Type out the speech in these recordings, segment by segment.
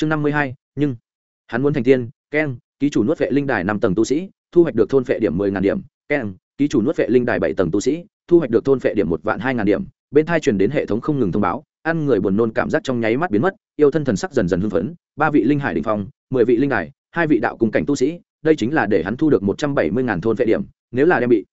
chương năm mươi hai, nhưng hắn muốn thành tiên, keng, ký chủ nuốt vệ linh đài năm tầng tu sĩ, thu hoạch được thôn vệ điểm mười ngàn điểm, keng, ký chủ nuốt vệ linh đài bảy tầng tu sĩ, thu hoạch được thôn vệ điểm một vạn hai ngàn điểm. Bên thai truyền đến hệ thống không ngừng thông báo, ăn người buồn nôn cảm giác trong nháy mắt biến mất, yêu thân thần sắc dần dần hưng phấn, ba vị linh hải đình phong, mười vị linh đài, hai vị đạo cùng cảnh tu sĩ, đây chính là để hắn thu được một trăm bảy mươi ngàn thôn vệ điểm, nếu là đem bị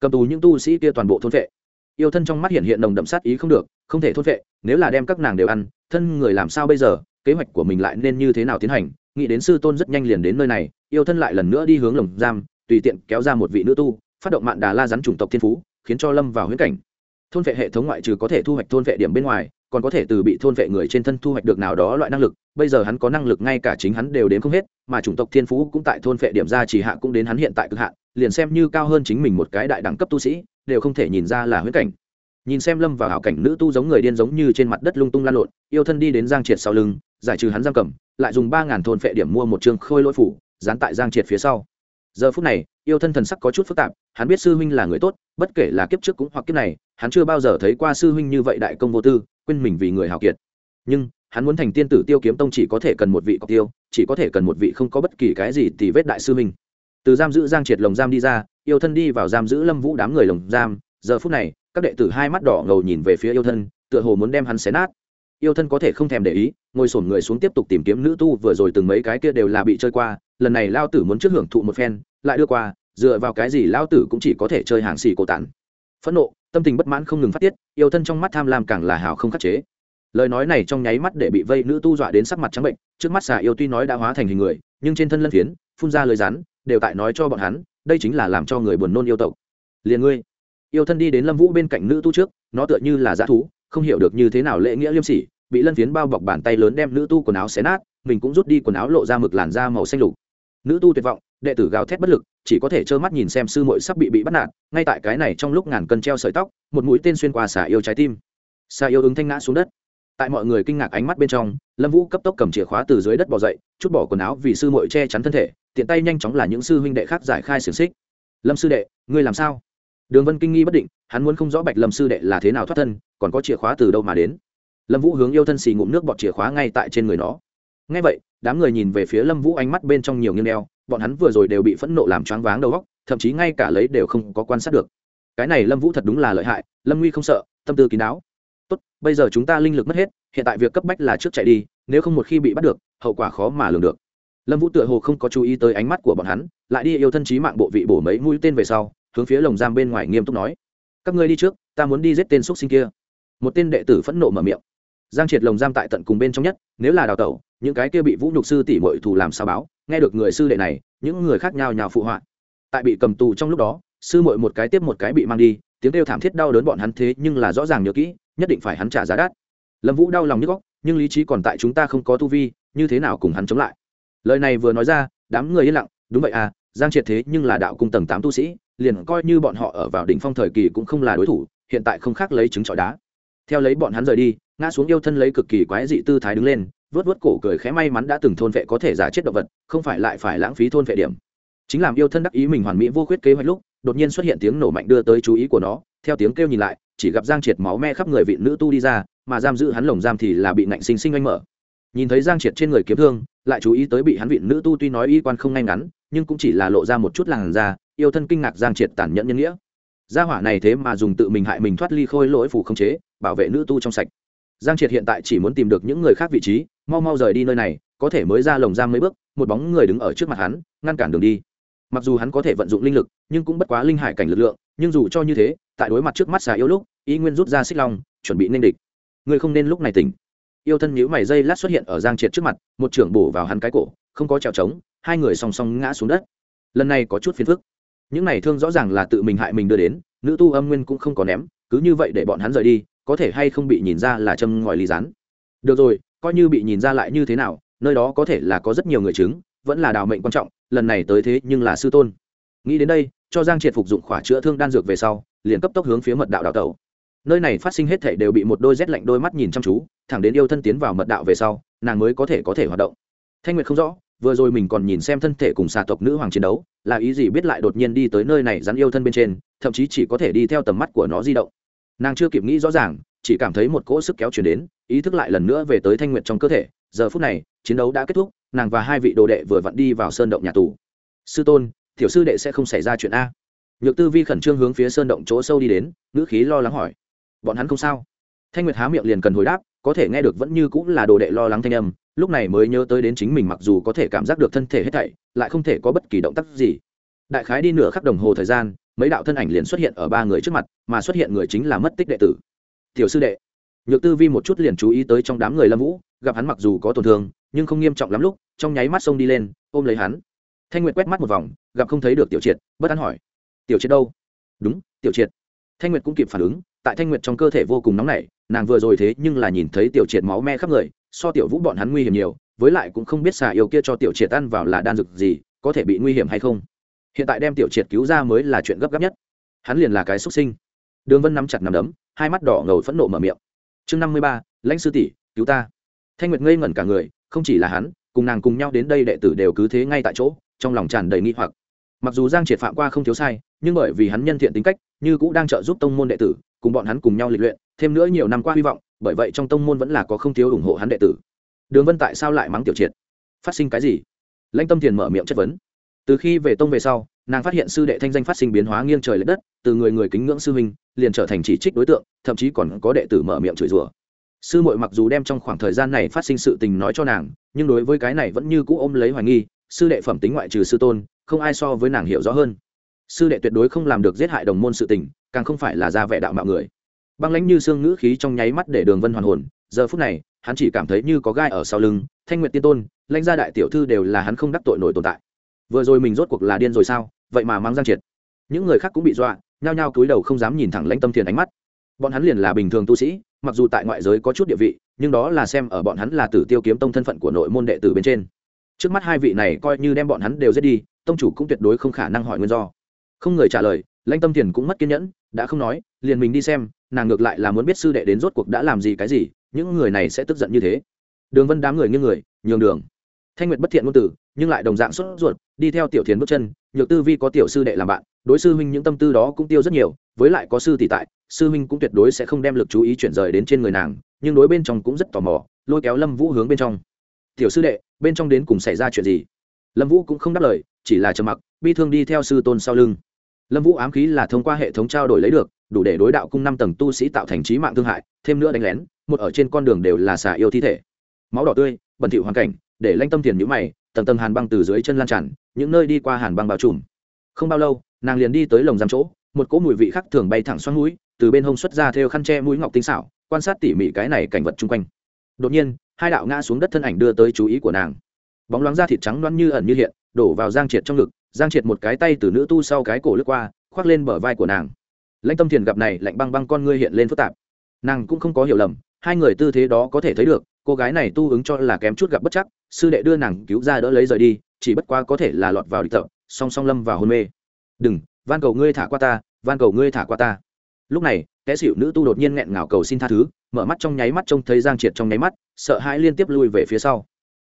cầm tù những tu sĩ kia toàn bộ thôn vệ yêu thân trong mắt hiện hiện nồng đậm sát ý không được, không thể thôn vệ nếu là đem các nàng đều ăn, thân người làm sao bây giờ? Kế hoạch của mình lại nên như thế nào tiến hành, nghĩ đến sư tôn rất nhanh liền đến nơi này, yêu thân lại lần nữa đi hướng lồng giam, tùy tiện kéo ra một vị nữ tu, phát động mạng đà la rắn chủng tộc thiên phú, khiến cho lâm vào huyễn cảnh. Thôn vệ hệ thống ngoại trừ có thể thu hoạch thôn vệ điểm bên ngoài, còn có thể từ bị thôn vệ người trên thân thu hoạch được nào đó loại năng lực, bây giờ hắn có năng lực ngay cả chính hắn đều đến không hết, mà chủng tộc thiên phú cũng tại thôn vệ điểm ra chỉ hạ cũng đến hắn hiện tại cực hạn, liền xem như cao hơn chính mình một cái đại đẳng cấp tu sĩ, đều không thể nhìn ra là huyễn cảnh nhìn xem lâm vào hảo cảnh nữ tu giống người điên giống như trên mặt đất lung tung lan lộn, yêu thân đi đến giang triệt sau lưng, giải trừ hắn giam cầm, lại dùng ba ngàn thôn phệ điểm mua một chương khôi lỗi phủ, dán tại giang triệt phía sau. Giờ phút này, yêu thân thần sắc có chút phức tạp, hắn biết sư huynh là người tốt, bất kể là kiếp trước cũng hoặc kiếp này, hắn chưa bao giờ thấy qua sư huynh như vậy đại công vô tư, quên mình vì người hào kiệt. Nhưng, hắn muốn thành tiên tử tiêu kiếm tông chỉ có thể cần một vị cọc tiêu, chỉ có thể cần một vị không có bất kỳ cái gì thì vết đại sư huynh. Từ giam giữ giang triệt lồng giam đi ra, yêu thân đi vào giam giữ lâm vũ đám người lồng giam, giờ phút này các đệ tử hai mắt đỏ ngầu nhìn về phía yêu thân, tựa hồ muốn đem hắn xé nát. Yêu thân có thể không thèm để ý, ngồi sổn người xuống tiếp tục tìm kiếm nữ tu vừa rồi từng mấy cái kia đều là bị chơi qua, lần này lao tử muốn trước hưởng thụ một phen, lại đưa qua, dựa vào cái gì lao tử cũng chỉ có thể chơi hàng xì cổ tản. Phẫn nộ, tâm tình bất mãn không ngừng phát tiết, yêu thân trong mắt tham lam càng là hào không khắc chế. Lời nói này trong nháy mắt để bị vây nữ tu dọa đến sắc mặt trắng bệnh, trước mắt xà yêu tuy nói đã hóa thành hình người, nhưng trên thân lân phiến, phun ra lời rắn, đều tại nói cho bọn hắn, đây chính là làm cho người buồn nôn yêu tộc. Liền ngươi yêu thân đi đến lâm vũ bên cạnh nữ tu trước, nó tựa như là dã thú, không hiểu được như thế nào lễ nghĩa liêm sỉ, bị lân phiến bao bọc bàn tay lớn đem nữ tu quần áo xé nát, mình cũng rút đi quần áo lộ ra mực làn da màu xanh lục. Nữ tu tuyệt vọng, đệ tử gào thét bất lực, chỉ có thể trơ mắt nhìn xem sư muội sắp bị bị bắt nạt, ngay tại cái này trong lúc ngàn cân treo sợi tóc, một mũi tên xuyên qua xả yêu trái tim. Xả yêu ứng thanh ngã xuống đất. Tại mọi người kinh ngạc ánh mắt bên trong, lâm vũ cấp tốc cầm chìa khóa từ dưới đất bỏ dậy, chút bỏ quần áo vì sư muội che chắn thân thể, tiện tay nhanh chóng là những sư huynh đệ khác giải khai xiềng xích. Lâm sư đệ, ngươi làm sao? Đường vân kinh nghi bất định, hắn muốn không rõ bạch lâm sư đệ là thế nào thoát thân, còn có chìa khóa từ đâu mà đến. Lâm vũ hướng yêu thân xì ngụm nước bọt chìa khóa ngay tại trên người nó. Ngay vậy, đám người nhìn về phía lâm vũ ánh mắt bên trong nhiều nghiêng đeo, bọn hắn vừa rồi đều bị phẫn nộ làm choáng váng đầu óc, thậm chí ngay cả lấy đều không có quan sát được. Cái này lâm vũ thật đúng là lợi hại, lâm nguy không sợ, tâm tư kín đáo. Tốt, bây giờ chúng ta linh lực mất hết, hiện tại việc cấp bách là trước chạy đi, nếu không một khi bị bắt được, hậu quả khó mà lường được. Lâm vũ tựa hồ không có chú ý tới ánh mắt của bọn hắn, lại đi yêu thân trí mạng bộ vị bổ mấy mũi tên về sau hướng phía lồng giam bên ngoài nghiêm túc nói, các ngươi đi trước, ta muốn đi giết tên xúc sinh kia. Một tên đệ tử phẫn nộ mở miệng, giang triệt lồng giam tại tận cùng bên trong nhất, nếu là đào tẩu, những cái kia bị vũ nhục sư tỷ mội thù làm sao báo, nghe được người sư đệ này, những người khác nhau nhào phụ họa. Tại bị cầm tù trong lúc đó, sư mội một cái tiếp một cái bị mang đi, tiếng kêu thảm thiết đau đớn bọn hắn thế nhưng là rõ ràng nhớ kỹ, nhất định phải hắn trả giá đắt. Lâm vũ đau lòng nhức góc, nhưng lý trí còn tại chúng ta không có tu vi, như thế nào cùng hắn chống lại? Lời này vừa nói ra, đám người yên lặng, đúng vậy à giang triệt thế nhưng là đạo cung tầng tám tu sĩ, liền coi như bọn họ ở vào đỉnh phong thời kỳ cũng không là đối thủ, hiện tại không khác lấy trứng trọi đá. Theo lấy bọn hắn rời đi, ngã xuống yêu thân lấy cực kỳ quái dị tư thái đứng lên vớt vớt cổ cười khẽ may mắn đã từng thôn vệ có thể giả chết động vật, không phải lại phải lãng phí thôn vệ điểm. Chính làm yêu thân đắc ý mình hoàn mỹ vô khuyết kế hoạch lúc, đột nhiên xuất hiện tiếng nổ mạnh đưa tới chú ý của nó, theo tiếng kêu nhìn lại, chỉ gặp giang triệt máu me khắp người vị nữ tu đi ra, mà giam giữ hắn lồng giam thì là bị nạnh sinh sinh anh mở nhìn thấy giang triệt trên người kiếm thương, lại chú ý tới bị hắn vị nữ tu tuy nói y quan không ngay ngắn, nhưng cũng chỉ là lộ ra một chút làn da, yêu thân kinh ngạc giang triệt tàn nhẫn nhân nghĩa. Gia hỏa này thế mà dùng tự mình hại mình thoát ly khôi lỗi phủ không chế, bảo vệ nữ tu trong sạch. Giang triệt hiện tại chỉ muốn tìm được những người khác vị trí, mau mau rời đi nơi này, có thể mới ra lồng giam mấy bước, một bóng người đứng ở trước mặt hắn, ngăn cản đường đi. Mặc dù hắn có thể vận dụng linh lực, nhưng cũng bất quá linh hải cảnh lực lượng, nhưng dù cho như thế, tại đối mặt trước mắt xà yêu lúc, y nguyên rút ra xích long, chuẩn bị nên địch. Người không nên lúc này tỉnh yêu thân nhíu mày dây lát xuất hiện ở giang triệt trước mặt, một trưởng bổ vào hắn cái cổ, không có trèo trống, hai người song song ngã xuống đất. Lần này có chút phiền phức. Những này thương rõ ràng là tự mình hại mình đưa đến, nữ tu âm nguyên cũng không có ném, cứ như vậy để bọn hắn rời đi, có thể hay không bị nhìn ra là châm ngòi ly rán. Được rồi, coi như bị nhìn ra lại như thế nào, nơi đó có thể là có rất nhiều người chứng, vẫn là đào mệnh quan trọng, lần này tới thế nhưng là sư tôn. Nghĩ đến đây, cho giang triệt phục dụng khỏa chữa thương đan dược về sau, liền cấp tốc hướng phía mật đạo đào tẩu nơi này phát sinh hết thể đều bị một đôi rét lạnh đôi mắt nhìn chăm chú, thẳng đến yêu thân tiến vào mật đạo về sau, nàng mới có thể có thể hoạt động. Thanh nguyệt không rõ, vừa rồi mình còn nhìn xem thân thể cùng xà tộc nữ hoàng chiến đấu, là ý gì biết lại đột nhiên đi tới nơi này rắn yêu thân bên trên, thậm chí chỉ có thể đi theo tầm mắt của nó di động. Nàng chưa kịp nghĩ rõ ràng, chỉ cảm thấy một cỗ sức kéo chuyển đến, ý thức lại lần nữa về tới thanh nguyệt trong cơ thể. Giờ phút này, chiến đấu đã kết thúc, nàng và hai vị đồ đệ vừa vặn đi vào sơn động nhà tù. Sư tôn, tiểu sư đệ sẽ không xảy ra chuyện a. Nhược tư vi khẩn trương hướng phía sơn động chỗ sâu đi đến, ngữ khí lo lắng hỏi bọn hắn không sao. Thanh nguyệt há miệng liền cần hồi đáp, có thể nghe được vẫn như cũng là đồ đệ lo lắng thanh âm, lúc này mới nhớ tới đến chính mình mặc dù có thể cảm giác được thân thể hết thảy, lại không thể có bất kỳ động tác gì. Đại khái đi nửa khắc đồng hồ thời gian, mấy đạo thân ảnh liền xuất hiện ở ba người trước mặt, mà xuất hiện người chính là mất tích đệ tử. Tiểu sư đệ. Nhược tư vi một chút liền chú ý tới trong đám người lâm vũ, gặp hắn mặc dù có tổn thương, nhưng không nghiêm trọng lắm lúc, trong nháy mắt xông đi lên, ôm lấy hắn. Thanh nguyệt quét mắt một vòng, gặp không thấy được tiểu triệt, bất an hỏi. Tiểu triệt đâu? Đúng, tiểu triệt. Thanh nguyệt cũng kịp phản ứng tại thanh nguyệt trong cơ thể vô cùng nóng nảy, nàng vừa rồi thế nhưng là nhìn thấy tiểu triệt máu me khắp người, so tiểu vũ bọn hắn nguy hiểm nhiều, với lại cũng không biết xà yêu kia cho tiểu triệt ăn vào là đan dược gì, có thể bị nguy hiểm hay không. Hiện tại đem tiểu triệt cứu ra mới là chuyện gấp gáp nhất. Hắn liền là cái xuất sinh. Đường vân nắm chặt nằm đấm, hai mắt đỏ ngầu phẫn nộ mở miệng. Chương năm mươi ba, lãnh sư tỷ, cứu ta. Thanh nguyệt ngây ngẩn cả người, không chỉ là hắn, cùng nàng cùng nhau đến đây đệ tử đều cứ thế ngay tại chỗ, trong lòng tràn đầy nghi hoặc. Mặc dù giang triệt phạm qua không thiếu sai, nhưng bởi vì hắn nhân thiện tính cách, như cũng đang trợ giúp tông môn đệ tử cùng bọn hắn cùng nhau lịch luyện, thêm nữa nhiều năm qua hy vọng, bởi vậy trong tông môn vẫn là có không thiếu ủng hộ hắn đệ tử. Đường vân tại sao lại mắng tiểu triệt? Phát sinh cái gì? Lãnh tâm thiền mở miệng chất vấn. Từ khi về tông về sau, nàng phát hiện sư đệ thanh danh phát sinh biến hóa nghiêng trời l ệ đất, từ người người kính ngưỡng sư huynh, liền trở thành chỉ trích đối tượng, thậm chí còn có đệ tử mở miệng chửi rủa. Sư muội mặc dù đem trong khoảng thời gian này phát sinh sự tình nói cho nàng, nhưng đối với cái này vẫn như cũ ôm lấy hoài nghi, sư đệ phẩm tính ngoại trừ sư tôn, không ai so với nàng hiểu rõ hơn sư đệ tuyệt đối không làm được giết hại đồng môn sự tình, càng không phải là ra vẻ đạo mạo người. Băng lãnh như xương ngữ khí trong nháy mắt để đường vân hoàn hồn, giờ phút này, hắn chỉ cảm thấy như có gai ở sau lưng, thanh nguyện tiên tôn, lãnh gia đại tiểu thư đều là hắn không đắc tội nổi tồn tại. Vừa rồi mình rốt cuộc là điên rồi sao, vậy mà mang giang triệt. Những người khác cũng bị dọa, nhao nhao cúi đầu không dám nhìn thẳng lãnh tâm thiền ánh mắt. Bọn hắn liền là bình thường tu sĩ, mặc dù tại ngoại giới có chút địa vị, nhưng đó là xem ở bọn hắn là tử tiêu kiếm tông thân phận của nội môn đệ tử bên trên. Trước mắt hai vị này coi như đem bọn hắn đều giết đi, tông chủ cũng tuyệt đối không khả năng hỏi nguyên do không người trả lời, lãnh tâm thiền cũng mất kiên nhẫn, đã không nói, liền mình đi xem, nàng ngược lại là muốn biết sư đệ đến rốt cuộc đã làm gì cái gì, những người này sẽ tức giận như thế. Đường vân đám người như người, nhường đường. Thanh nguyệt bất thiện ngôn từ, nhưng lại đồng dạng sốt ruột, đi theo tiểu thiền bước chân, nhược tư vi có tiểu sư đệ làm bạn, đối sư huynh những tâm tư đó cũng tiêu rất nhiều, với lại có sư tỷ tại, sư huynh cũng tuyệt đối sẽ không đem lực chú ý chuyển rời đến trên người nàng, nhưng đối bên trong cũng rất tò mò, lôi kéo lâm vũ hướng bên trong. Tiểu sư đệ, bên trong đến cùng xảy ra chuyện gì? Lâm vũ cũng không đáp lời, chỉ là trầm mặc, bi thương đi theo sư tôn sau lưng lâm vũ ám khí là thông qua hệ thống trao đổi lấy được, đủ để đối đạo cung năm tầng tu sĩ tạo thành trí mạng thương hại, thêm nữa đánh lén, một ở trên con đường đều là xả yêu thi thể. Máu đỏ tươi, bẩn thỉu hoàn cảnh, để lanh tâm tiền nhũ mày, tầng tầng hàn băng từ dưới chân lan tràn, những nơi đi qua hàn băng bao trùm. Không bao lâu, nàng liền đi tới lồng giam chỗ, một cỗ mùi vị khác thường bay thẳng xoắn mũi, từ bên hông xuất ra theo khăn che mũi ngọc tinh xảo, quan sát tỉ mỉ cái này cảnh vật chung quanh. Đột nhiên, hai đạo ngã xuống đất thân ảnh đưa tới chú ý của nàng. Bóng loáng da thịt trắng loăn như ẩn như hiện, đổ vào giang triệt trong ngực giang triệt một cái tay từ nữ tu sau cái cổ lướt qua, khoác lên bờ vai của nàng. Lãnh tâm thiền gặp này, lạnh băng băng con ngươi hiện lên phức tạp. Nàng cũng không có hiểu lầm, hai người tư thế đó có thể thấy được, cô gái này tu ứng cho là kém chút gặp bất chắc, sư đệ đưa nàng cứu ra đỡ lấy rời đi, chỉ bất quá có thể là lọt vào địch tập, song song lâm vào hôn mê. Đừng, van cầu ngươi thả qua ta, van cầu ngươi thả qua ta. Lúc này, kẻ xịu nữ tu đột nhiên nghẹn ngào cầu xin tha thứ, mở mắt trong nháy mắt trông thấy giang triệt trong nháy mắt, sợ hãi liên tiếp lui về phía sau.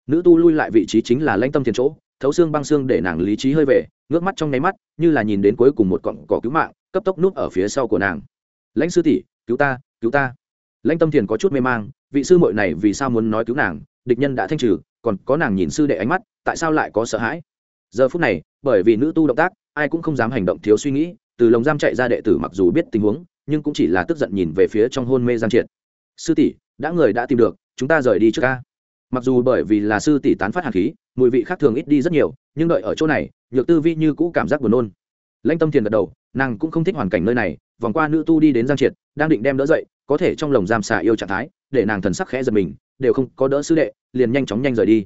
Nữ tu lui lại vị trí chính là lãnh tâm thiền chỗ thấu xương băng xương để nàng lý trí hơi về, ngước mắt trong nháy mắt, như là nhìn đến cuối cùng một cọng cỏ cứu mạng, cấp tốc núp ở phía sau của nàng. Lãnh sư tỷ, cứu ta cứu ta. Lãnh tâm thiền có chút mê mang, vị sư muội này vì sao muốn nói cứu nàng? Địch nhân đã thanh trừ, còn có nàng nhìn sư đệ ánh mắt, tại sao lại có sợ hãi? Giờ phút này, bởi vì nữ tu động tác, ai cũng không dám hành động thiếu suy nghĩ, từ lồng giam chạy ra đệ tử mặc dù biết tình huống, nhưng cũng chỉ là tức giận nhìn về phía trong hôn mê giang triệt. Sư tỷ, đã người đã tìm được, chúng ta rời đi trước ca mặc dù bởi vì là sư tỷ tán phát hạt khí, mùi vị khác thường ít đi rất nhiều, nhưng đợi ở chỗ này, nhược tư vi như cũ cảm giác buồn nôn. Lãnh tâm thiền gật đầu, nàng cũng không thích hoàn cảnh nơi này, vòng qua nữ tu đi đến giang triệt, đang định đem đỡ dậy, có thể trong lồng giam xà yêu trạng thái, để nàng thần sắc khẽ giật mình, đều không có đỡ sư đệ, liền nhanh chóng nhanh rời đi.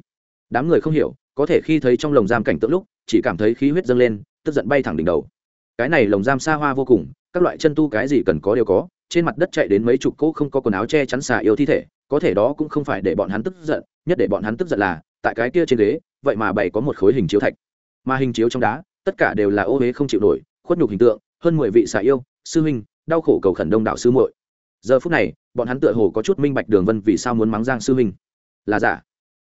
Đám người không hiểu, có thể khi thấy trong lồng giam cảnh tượng lúc, chỉ cảm thấy khí huyết dâng lên, tức giận bay thẳng đỉnh đầu. Cái này lồng giam xa hoa vô cùng, các loại chân tu cái gì cần có đều có, trên mặt đất chạy đến mấy chục cỗ không có quần áo che chắn xà yêu thi thể có thể đó cũng không phải để bọn hắn tức giận, nhất để bọn hắn tức giận là, tại cái kia trên ghế, vậy mà bày có một khối hình chiếu thạch. Mà hình chiếu trong đá, tất cả đều là ô huế không chịu nổi, khuất nhục hình tượng, hơn mười vị xà yêu, sư huynh, đau khổ cầu khẩn đông đạo sư muội. Giờ phút này, bọn hắn tựa hồ có chút minh bạch đường vân vì sao muốn mắng giang sư huynh. Là giả.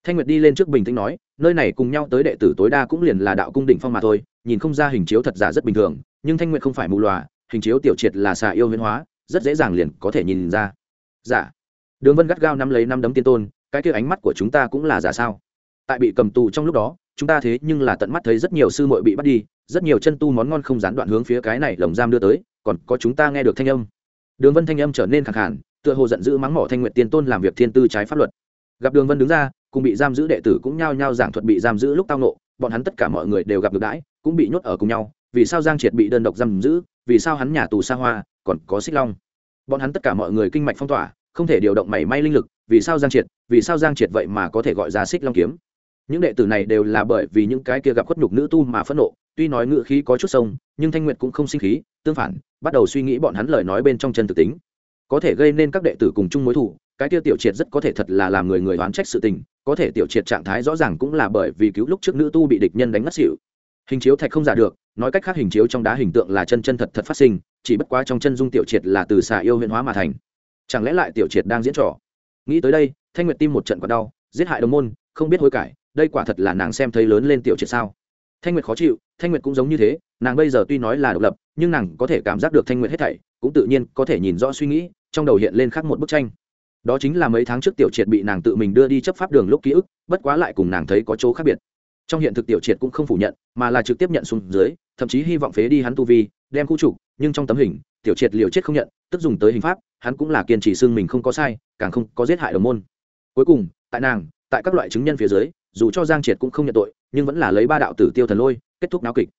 Thanh nguyệt đi lên trước bình tĩnh nói, nơi này cùng nhau tới đệ tử tối đa cũng liền là đạo cung đỉnh phong mà thôi, nhìn không ra hình chiếu thật giả rất bình thường, nhưng thanh nguyệt không phải mù lòa hình chiếu tiểu triệt là xà yêu huyên hóa, rất dễ dàng liền có thể nhìn ra. Giả đường vân gắt gao nắm lấy năm đấm tiên tôn cái kia ánh mắt của chúng ta cũng là giả sao? Tại bị cầm tù trong lúc đó chúng ta thế nhưng là tận mắt thấy rất nhiều sư muội bị bắt đi rất nhiều chân tu món ngon không gián đoạn hướng phía cái này lồng giam đưa tới còn có chúng ta nghe được thanh âm. Đường vân thanh âm trở nên khẳng hẳn, tựa hồ giận dữ mắng mỏ thanh nguyện tiên tôn làm việc thiên tư trái pháp luật. Gặp đường vân đứng ra cùng bị giam giữ đệ tử cũng nhao nhao giảng thuật bị giam giữ lúc tao nộ bọn hắn tất cả mọi người đều gặp được đãi cũng bị nhốt ở cùng nhau vì sao giang triệt bị đơn độc giam giữ vì sao hắn nhà tù xa hoa còn có xích long? Bọn hắn tất cả mọi người kinh mạch phong tỏa không thể điều động mảy may linh lực, vì sao giang triệt, vì sao giang triệt vậy mà có thể gọi ra xích long kiếm? Những đệ tử này đều là bởi vì những cái kia gặp khuất nhục nữ tu mà phẫn nộ, tuy nói ngự khí có chút sông, nhưng thanh nguyệt cũng không sinh khí, tương phản, bắt đầu suy nghĩ bọn hắn lời nói bên trong chân thực tính. Có thể gây nên các đệ tử cùng chung mối thủ cái kia tiểu triệt rất có thể thật là làm người người oán trách sự tình, có thể tiểu triệt trạng thái rõ ràng cũng là bởi vì cứu lúc trước nữ tu bị địch nhân đánh ngất xỉu. Hình chiếu thạch không giả được, nói cách khác hình chiếu trong đá hình tượng là chân chân thật thật phát sinh, chỉ bất quá trong chân dung tiểu triệt là từ xà yêu huyện hóa mà thành chẳng lẽ lại tiểu triệt đang diễn trò? Nghĩ tới đây, thanh nguyệt tim một trận còn đau, giết hại đồng môn, không biết hối cải, đây quả thật là nàng xem thấy lớn lên tiểu triệt sao? Thanh nguyệt khó chịu, thanh nguyệt cũng giống như thế, nàng bây giờ tuy nói là độc lập, nhưng nàng có thể cảm giác được thanh nguyệt hết thảy, cũng tự nhiên có thể nhìn rõ suy nghĩ, trong đầu hiện lên khác một bức tranh. Đó chính là mấy tháng trước tiểu triệt bị nàng tự mình đưa đi chấp pháp đường lúc ký ức, bất quá lại cùng nàng thấy có chỗ khác biệt. Trong hiện thực tiểu triệt cũng không phủ nhận, mà là trực tiếp nhận xuống dưới, thậm chí hy vọng phế đi hắn tu vi, đem khu trục, nhưng trong tấm hình, tiểu triệt liều chết không nhận tức dùng tới hình pháp, hắn cũng là kiên trì xương mình không có sai, càng không có giết hại đồng môn. Cuối cùng, tại nàng, tại các loại chứng nhân phía dưới, dù cho giang triệt cũng không nhận tội, nhưng vẫn là lấy ba đạo tử tiêu thần lôi, kết thúc náo kịch.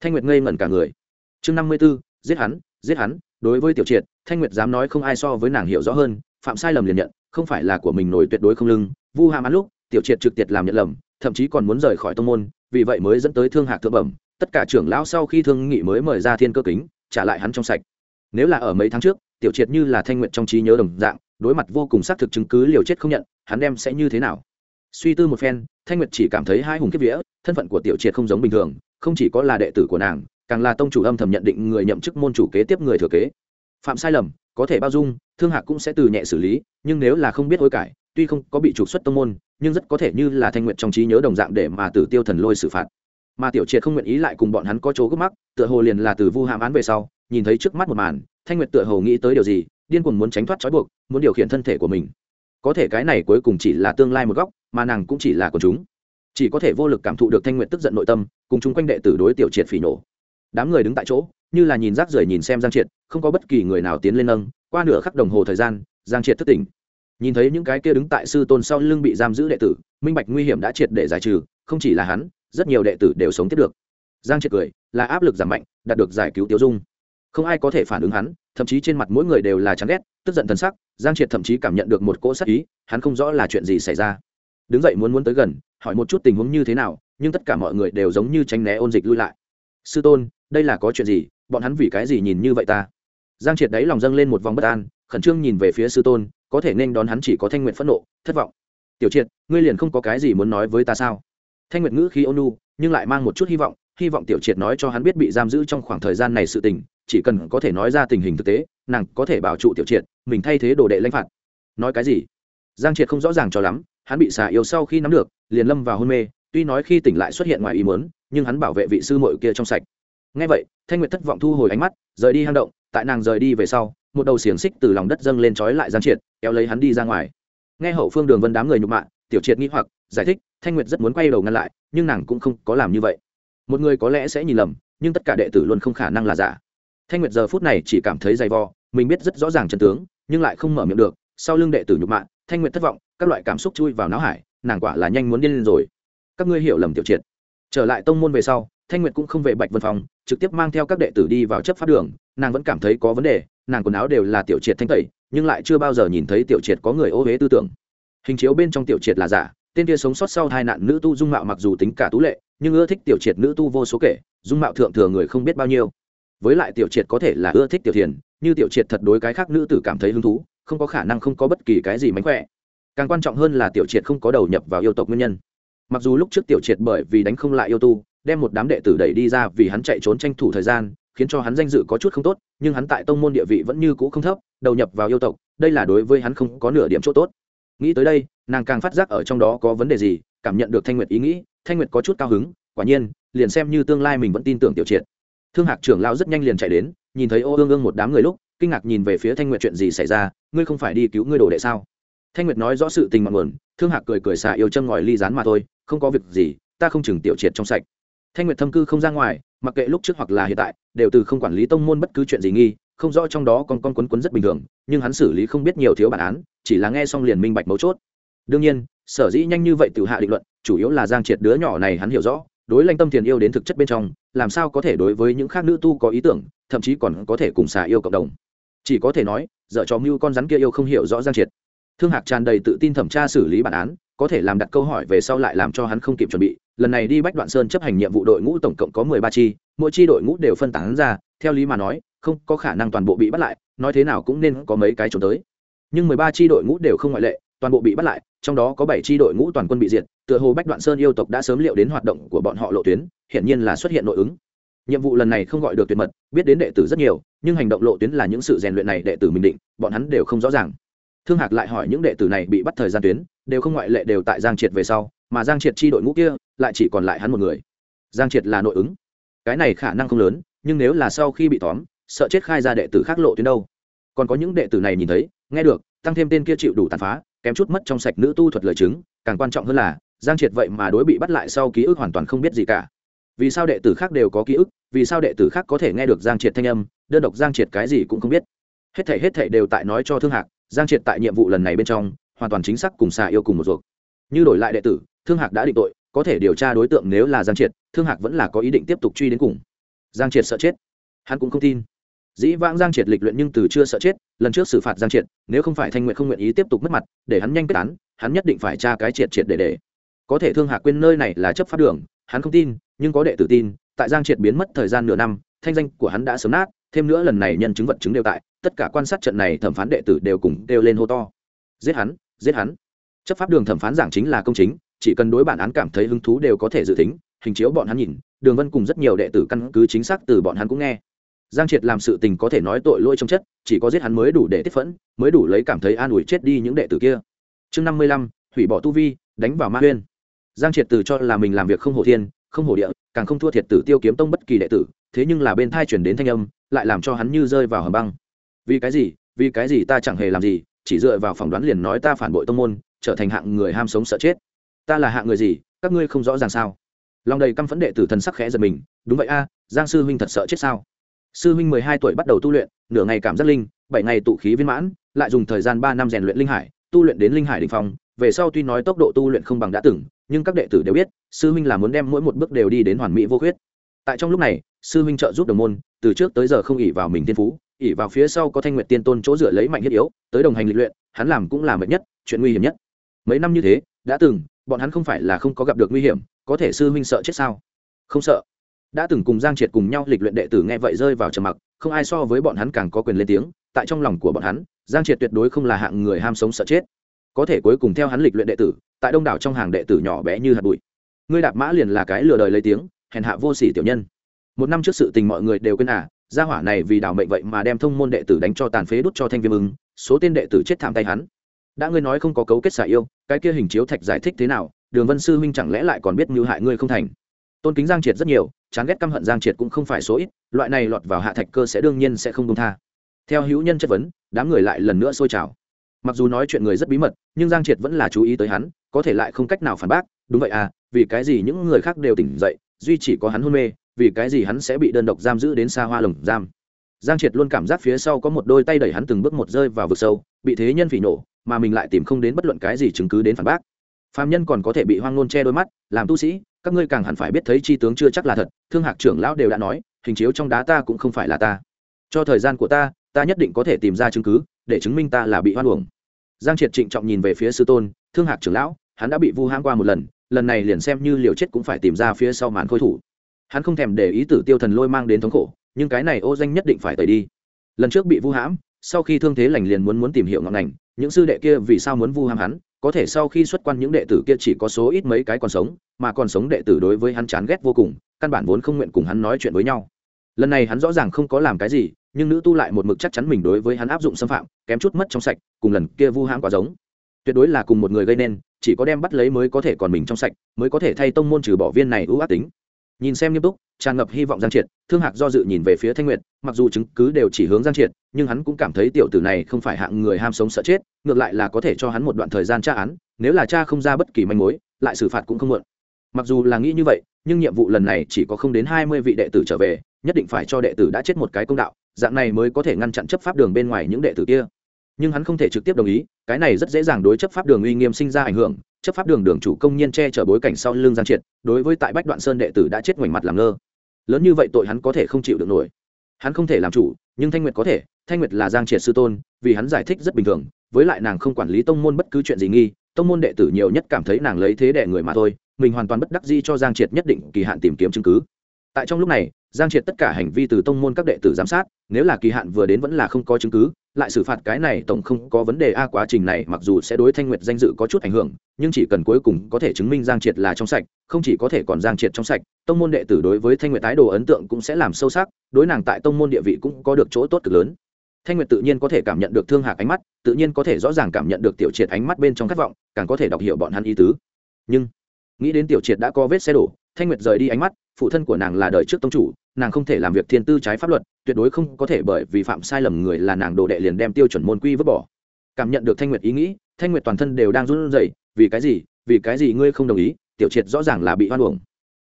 Thanh nguyệt ngây ngẩn cả người. Chương năm mươi b ố giết hắn giết hắn, đối với tiểu triệt, thanh nguyệt dám nói không ai so với nàng hiểu rõ hơn, phạm sai lầm liền nhận, không phải là của mình nổi tuyệt đối không lưng. Vu hàm ăn lúc, tiểu triệt trực tiệt làm nhận lầm, thậm chí còn muốn rời khỏi tông môn, vì vậy mới dẫn tới thương hạc thượng bẩm. Tất cả trưởng lão sau khi thương nghị mới mời ra thiên cơ kính, trả lại hắn trong sạch nếu là ở mấy tháng trước, tiểu triệt như là thanh nguyện trong trí nhớ đồng dạng, đối mặt vô cùng xác thực chứng cứ liều chết không nhận, hắn đem sẽ như thế nào? Suy tư một phen, thanh nguyệt chỉ cảm thấy hai hùng kiếp vía, thân phận của tiểu triệt không giống bình thường, không chỉ có là đệ tử của nàng, càng là tông chủ âm thầm nhận định người nhậm chức môn chủ kế tiếp người thừa kế. Phạm sai lầm, có thể bao dung, thương hạc cũng sẽ từ nhẹ xử lý, nhưng nếu là không biết hối cải, tuy không có bị trục xuất tông môn, nhưng rất có thể như là thanh nguyện trong trí nhớ đồng dạng để mà tử tiêu thần lôi xử phạt. Mà tiểu triệt không nguyện ý lại cùng bọn hắn có chỗ gấp mắc, tựa hồ liền là từ vu hàm án về sau nhìn thấy trước mắt một màn, thanh nguyệt tựa hồ nghĩ tới điều gì, điên cuồng muốn tránh thoát trói buộc, muốn điều khiển thân thể của mình. Có thể cái này cuối cùng chỉ là tương lai một góc, mà nàng cũng chỉ là của chúng. Chỉ có thể vô lực cảm thụ được thanh Nguyệt tức giận nội tâm, cùng chung quanh đệ tử đối tiểu triệt phỉ nổ đám người đứng tại chỗ, như là nhìn rác rưởi nhìn xem giang triệt, không có bất kỳ người nào tiến lên nâng, qua nửa khắc đồng hồ thời gian, giang triệt thất tỉnh. Nhìn thấy những cái kia đứng tại sư tôn sau lưng bị giam giữ đệ tử, minh bạch nguy hiểm đã triệt để giải trừ, không chỉ là hắn, rất nhiều đệ tử đều sống tiếp được. Giang triệt cười, là áp lực giảm mạnh, đạt được giải cứu tiêu dung không ai có thể phản ứng hắn, thậm chí trên mặt mỗi người đều là chán ghét, tức giận thần sắc, giang triệt thậm chí cảm nhận được một cỗ sắc ý, hắn không rõ là chuyện gì xảy ra. Đứng dậy muốn muốn tới gần, hỏi một chút tình huống như thế nào, nhưng tất cả mọi người đều giống như tránh né ôn dịch lui lại. Sư tôn, đây là có chuyện gì? Bọn hắn vì cái gì nhìn như vậy ta? Giang triệt đáy lòng dâng lên một vòng bất an, khẩn trương nhìn về phía sư tôn, có thể nên đón hắn chỉ có thanh nguyện phẫn nộ, thất vọng. Tiểu triệt, ngươi liền không có cái gì muốn nói với ta sao? Thanh nguyệt ngữ khi ôn nu nhưng lại mang một chút hy vọng hy vọng tiểu triệt nói cho hắn biết bị giam giữ trong khoảng thời gian này sự tình chỉ cần có thể nói ra tình hình thực tế, nàng có thể bảo trụ tiểu triệt, mình thay thế đồ đệ lãnh phạt. Nói cái gì? Giang triệt không rõ ràng cho lắm, hắn bị xà yêu sau khi nắm được, liền lâm vào hôn mê, tuy nói khi tỉnh lại xuất hiện ngoài ý muốn, nhưng hắn bảo vệ vị sư muội kia trong sạch. Ngay vậy, thanh nguyệt thất vọng thu hồi ánh mắt, rời đi hang động, tại nàng rời đi về sau, một đầu xiềng xích từ lòng đất dâng lên trói lại giang triệt, kéo lấy hắn đi ra ngoài. Nghe hậu phương đường vân đám người nhục mạ, tiểu triệt nghĩ hoặc, giải thích, thanh nguyệt rất muốn quay đầu ngăn lại, nhưng nàng cũng không có làm như vậy. Một người có lẽ sẽ nhìn lầm, nhưng tất cả đệ tử luôn không khả năng là giả thanh nguyệt giờ phút này chỉ cảm thấy dày vò, mình biết rất rõ ràng chân tướng, nhưng lại không mở miệng được. Sau lưng đệ tử nhục mạ, thanh nguyệt thất vọng, các loại cảm xúc chui vào não hải, nàng quả là nhanh muốn điên lên rồi. Các ngươi hiểu lầm tiểu triệt. Trở lại tông môn về sau, thanh nguyệt cũng không về bạch vân phòng trực tiếp mang theo các đệ tử đi vào chấp pháp đường. Nàng vẫn cảm thấy có vấn đề, nàng quần áo đều là tiểu triệt thanh tẩy, nhưng lại chưa bao giờ nhìn thấy tiểu triệt có người ô huế tư tưởng. Hình chiếu bên trong tiểu triệt là giả, tên kia sống sót sau hai nạn nữ tu dung mạo mặc dù tính cả tú lệ, nhưng ưa thích tiểu triệt nữ tu vô số kể, dung mạo thượng thừa người không biết bao nhiêu với lại tiểu triệt có thể là ưa thích tiểu thiền, như tiểu triệt thật đối cái khác nữ tử cảm thấy hứng thú, không có khả năng không có bất kỳ cái gì mánh khỏe. Càng quan trọng hơn là tiểu triệt không có đầu nhập vào yêu tộc nguyên nhân. Mặc dù lúc trước tiểu triệt bởi vì đánh không lại yêu tu, đem một đám đệ tử đẩy đi ra vì hắn chạy trốn tranh thủ thời gian, khiến cho hắn danh dự có chút không tốt, nhưng hắn tại tông môn địa vị vẫn như cũ không thấp, đầu nhập vào yêu tộc, đây là đối với hắn không có nửa điểm chỗ tốt. Nghĩ tới đây, nàng càng phát giác ở trong đó có vấn đề gì, cảm nhận được thanh nguyệt ý nghĩ, thanh nguyệt có chút cao hứng, quả nhiên, liền xem như tương lai mình vẫn tin tưởng tiểu triệt thương hạc trưởng lao rất nhanh liền chạy đến, nhìn thấy ô ương ương một đám người lúc, kinh ngạc nhìn về phía thanh nguyệt chuyện gì xảy ra, ngươi không phải đi cứu ngươi đồ đệ sao? Thanh nguyệt nói rõ sự tình mặn nguồn, thương hạc cười cười xả yêu châm ngòi ly rán mà thôi, không có việc gì, ta không chừng tiểu triệt trong sạch. Thanh nguyệt thâm cư không ra ngoài, mặc kệ lúc trước hoặc là hiện tại, đều từ không quản lý tông môn bất cứ chuyện gì nghi, không rõ trong đó còn con quấn quấn rất bình thường, nhưng hắn xử lý không biết nhiều thiếu bản án, chỉ là nghe xong liền minh bạch mấu chốt. Đương nhiên, sở dĩ nhanh như vậy tự hạ định luận, chủ yếu là giang triệt đứa nhỏ này hắn hiểu rõ, đối lanh tâm thiền yêu đến thực chất bên trong làm sao có thể đối với những khác nữ tu có ý tưởng, thậm chí còn có thể cùng xà yêu cộng đồng. Chỉ có thể nói dợ cho mưu con rắn kia yêu không hiểu rõ giang triệt. Thương hạc tràn đầy tự tin thẩm tra xử lý bản án, có thể làm đặt câu hỏi về sau lại làm cho hắn không kịp chuẩn bị. Lần này đi bách đoạn sơn chấp hành nhiệm vụ đội ngũ tổng cộng có mười ba chi, mỗi chi đội ngũ đều phân tán ra, theo lý mà nói, không có khả năng toàn bộ bị bắt lại, nói thế nào cũng nên có mấy cái trốn tới. Nhưng mười ba chi đội ngũ đều không ngoại lệ toàn bộ bị bắt lại, trong đó có bảy chi đội ngũ toàn quân bị diệt, tựa hồ bách đoạn sơn yêu tộc đã sớm liệu đến hoạt động của bọn họ lộ tuyến hiện nhiên là xuất hiện nội ứng. Nhiệm vụ lần này không gọi được tuyệt mật, biết đến đệ tử rất nhiều, nhưng hành động lộ tuyến là những sự rèn luyện này đệ tử mình định, bọn hắn đều không rõ ràng. Thương hạc lại hỏi những đệ tử này bị bắt thời gian tuyến, đều không ngoại lệ đều tại giang triệt về sau, mà giang triệt chi đội ngũ kia, lại chỉ còn lại hắn một người. Giang triệt là nội ứng. Cái này khả năng không lớn, nhưng nếu là sau khi bị tóm, sợ chết khai ra đệ tử khác lộ tuyến đâu. Còn có những đệ tử này nhìn thấy, nghe được, tăng thêm tên kia chịu đủ tàn phá kém chút mất trong sạch nữ tu thuật lời chứng, càng quan trọng hơn là, giang triệt vậy mà đối bị bắt lại sau ký ức hoàn toàn không biết gì cả. Vì sao đệ tử khác đều có ký ức, vì sao đệ tử khác có thể nghe được giang triệt thanh âm, đơn độc giang triệt cái gì cũng không biết. Hết thể hết thể đều tại nói cho thương hạc, giang triệt tại nhiệm vụ lần này bên trong, hoàn toàn chính xác cùng xà yêu cùng một ruột. Như đổi lại đệ tử, thương hạc đã định tội, có thể điều tra đối tượng nếu là giang triệt, thương hạc vẫn là có ý định tiếp tục truy đến cùng. Giang triệt sợ chết. Hắn cũng không tin dĩ vãng giang triệt lịch luyện nhưng từ chưa sợ chết, lần trước xử phạt giang triệt, nếu không phải thanh nguyện không nguyện ý tiếp tục mất mặt, để hắn nhanh kết án, hắn nhất định phải tra cái triệt triệt để để. Có thể thương hạ quên nơi này là chấp pháp đường, hắn không tin, nhưng có đệ tử tin, tại giang triệt biến mất thời gian nửa năm, thanh danh của hắn đã sớm nát, thêm nữa lần này nhân chứng vật chứng đều tại, tất cả quan sát trận này thẩm phán đệ tử đều cùng kêu lên hô to. Giết hắn giết hắn. Chấp pháp đường thẩm phán giảng chính là công chính, chỉ cần đối bản án cảm thấy hứng thú đều có thể dự tính, hình chiếu bọn hắn nhìn, đường vân cùng rất nhiều đệ tử căn cứ chính xác từ bọn hắn cũng nghe giang triệt làm sự tình có thể nói tội lỗi trong chất, chỉ có giết hắn mới đủ để tiếp phẫn, mới đủ lấy cảm thấy an ủi chết đi những đệ tử kia. Chương năm mươi lăm, hủy bỏ tu vi, đánh vào ma huyên. Giang triệt từ cho là mình làm việc không hổ thiên, không hổ địa, càng không thua thiệt tử tiêu kiếm tông bất kỳ đệ tử, thế nhưng là bên thai chuyển đến thanh âm, lại làm cho hắn như rơi vào hầm băng. Vì cái gì, vì cái gì ta chẳng hề làm gì, chỉ dựa vào phỏng đoán liền nói ta phản bội tông môn, trở thành hạng người ham sống sợ chết. Ta là hạng người gì, các ngươi không rõ ràng sao? Lòng đầy căm phẫn đệ tử thần sắc khẽ giật mình, đúng vậy a, giang sư huynh thật sợ chết sao? Sư huynh mười hai tuổi bắt đầu tu luyện, nửa ngày cảm giác linh, bảy ngày tụ khí viên mãn, lại dùng thời gian ba năm rèn luyện linh hải, tu luyện đến linh hải đ ỉ n h phong. Về sau tuy nói tốc độ tu luyện không bằng đã từng, nhưng các đệ tử đều biết, sư huynh là muốn đem mỗi một bước đều đi đến hoàn mỹ vô khuyết. Tại trong lúc này, sư huynh trợ giúp đồng môn, từ trước tới giờ không ỉ vào mình tiên phú ỉ vào phía sau có thanh nguyện tiên tôn chỗ dựa lấy mạnh thiết yếu, tới đồng hành lịch luyện, hắn làm cũng là mệt nhất, chuyện nguy hiểm nhất. Mấy năm như thế, đã từng, bọn hắn không phải là không có gặp được nguy hiểm, có thể sư huynh sợ chết sao? Không sợ đã từng cùng giang triệt cùng nhau lịch luyện đệ tử nghe vậy rơi vào trầm mặc, không ai so với bọn hắn càng có quyền lên tiếng, tại trong lòng của bọn hắn, giang triệt tuyệt đối không là hạng người ham sống sợ chết. Có thể cuối cùng theo hắn lịch luyện đệ tử, tại đông đảo trong hàng đệ tử nhỏ bé như hạt bụi. Ngươi đạp mã liền là cái lừa đời lấy tiếng, hèn hạ vô sỉ tiểu nhân. Một năm trước sự tình mọi người đều quên à gia hỏa này vì đảo mệnh vậy mà đem thông môn đệ tử đánh cho tàn phế đút cho thanh viêm ứng số tên đệ tử chết thảm tay hắn. Đã ngươi nói không có cấu kết xả yêu, cái kia hình chiếu thạch giải thích thế nào, đường vân sư huynh chẳng lẽ lại còn biết mưu hại ngươi không thành? Tôn kính giang triệt rất nhiều, chán ghét căm hận giang triệt cũng không phải số ít, loại này lọt vào hạ thạch cơ sẽ đương nhiên sẽ không công tha. Theo hữu nhân chất vấn, đám người lại lần nữa sôi trào. Mặc dù nói chuyện người rất bí mật, nhưng giang triệt vẫn là chú ý tới hắn, có thể lại không cách nào phản bác, đúng vậy à vì cái gì những người khác đều tỉnh dậy, duy chỉ có hắn hôn mê, vì cái gì hắn sẽ bị đơn độc giam giữ đến xa hoa lồng giam. Giang triệt luôn cảm giác phía sau có một đôi tay đẩy hắn từng bước một rơi vào vực sâu, bị thế nhân phỉ nổ, mà mình lại tìm không đến bất luận cái gì chứng cứ đến phản bác. Phạm nhân còn có thể bị hoang nôn che đôi mắt, làm tu sĩ các ngươi càng hẳn phải biết thấy chi tướng chưa chắc là thật, thương hạc trưởng lão đều đã nói, hình chiếu trong đá ta cũng không phải là ta. Cho thời gian của ta ta nhất định có thể tìm ra chứng cứ, để chứng minh ta là bị hoan uổng. Giang triệt trịnh trọng nhìn về phía sư tôn, thương hạc trưởng lão, hắn đã bị vu hãm qua một lần lần này liền xem như liều chết cũng phải tìm ra phía sau màn khôi thủ. Hắn không thèm để ý tử tiêu thần lôi mang đến thống khổ, nhưng cái này ô danh nhất định phải tẩy đi. Lần trước bị vu hãm, sau khi thương thế lành liền muốn muốn tìm hiểu ngọn ngành, những sư đệ kia vì sao muốn vu hãm hắn? Có thể sau khi xuất quan những đệ tử kia chỉ có số ít mấy cái còn sống, mà còn sống đệ tử đối với hắn chán ghét vô cùng, căn bản vốn không nguyện cùng hắn nói chuyện với nhau. Lần này hắn rõ ràng không có làm cái gì, nhưng nữ tu lại một mực chắc chắn mình đối với hắn áp dụng xâm phạm, kém chút mất trong sạch, cùng lần kia vu hãm quá giống. Tuyệt đối là cùng một người gây nên, chỉ có đem bắt lấy mới có thể còn mình trong sạch, mới có thể thay tông môn trừ bỏ viên này ưu ác tính nhìn xem nghiêm túc, tràn ngập hy vọng giang triệt, thương hạc do dự nhìn về phía thanh nguyệt, mặc dù chứng cứ đều chỉ hướng giang triệt, nhưng hắn cũng cảm thấy tiểu tử này không phải hạng người ham sống sợ chết, ngược lại là có thể cho hắn một đoạn thời gian tra án, nếu là cha không ra bất kỳ manh mối, lại xử phạt cũng không muộn. Mặc dù là nghĩ như vậy, nhưng nhiệm vụ lần này chỉ có không đến hai mươi vị đệ tử trở về, nhất định phải cho đệ tử đã chết một cái công đạo, dạng này mới có thể ngăn chặn chấp pháp đường bên ngoài những đệ tử kia nhưng hắn không thể trực tiếp đồng ý, cái này rất dễ dàng đối chấp pháp đường uy nghiêm sinh ra ảnh hưởng, chấp pháp đường đường chủ công nhiên che chở bối cảnh sau lưng giang triệt, đối với tại bách đoạn sơn đệ tử đã chết ngoảnh mặt làm ngơ. Lớn như vậy tội hắn có thể không chịu được nổi. Hắn không thể làm chủ, nhưng thanh nguyệt có thể, thanh nguyệt là giang triệt sư tôn, vì hắn giải thích rất bình thường, với lại nàng không quản lý tông môn bất cứ chuyện gì nghi, tông môn đệ tử nhiều nhất cảm thấy nàng lấy thế đẻ người mà thôi, mình hoàn toàn bất đắc di cho giang triệt nhất định kỳ hạn tìm kiếm chứng cứ tại trong lúc này, giang triệt tất cả hành vi từ tông môn các đệ tử giám sát, nếu là kỳ hạn vừa đến vẫn là không có chứng cứ, lại xử phạt cái này tổng không có vấn đề a, quá trình này mặc dù sẽ đối thanh nguyệt danh dự có chút ảnh hưởng, nhưng chỉ cần cuối cùng có thể chứng minh giang triệt là trong sạch, không chỉ có thể còn giang triệt trong sạch, tông môn đệ tử đối với thanh nguyệt tái đồ ấn tượng cũng sẽ làm sâu sắc, đối nàng tại tông môn địa vị cũng có được chỗ tốt cực lớn. Thanh nguyệt tự nhiên có thể cảm nhận được thương hạc ánh mắt, tự nhiên có thể rõ ràng cảm nhận được tiểu triệt ánh mắt bên trong khát vọng, càng có thể đọc hiểu bọn hắn ý tứ. Nhưng, nghĩ đến tiểu triệt đã có vết xe đổ thanh nguyệt rời đi ánh mắt, phụ thân của nàng là đời trước tông chủ, nàng không thể làm việc thiên tư trái pháp luật, tuyệt đối không có thể bởi vì phạm sai lầm người là nàng đồ đệ liền đem tiêu chuẩn môn quy vứt bỏ. Cảm nhận được thanh nguyệt ý nghĩ, thanh nguyệt toàn thân đều đang run rẩy, vì cái gì, vì cái gì ngươi không đồng ý? Tiểu triệt rõ ràng là bị hoan uổng.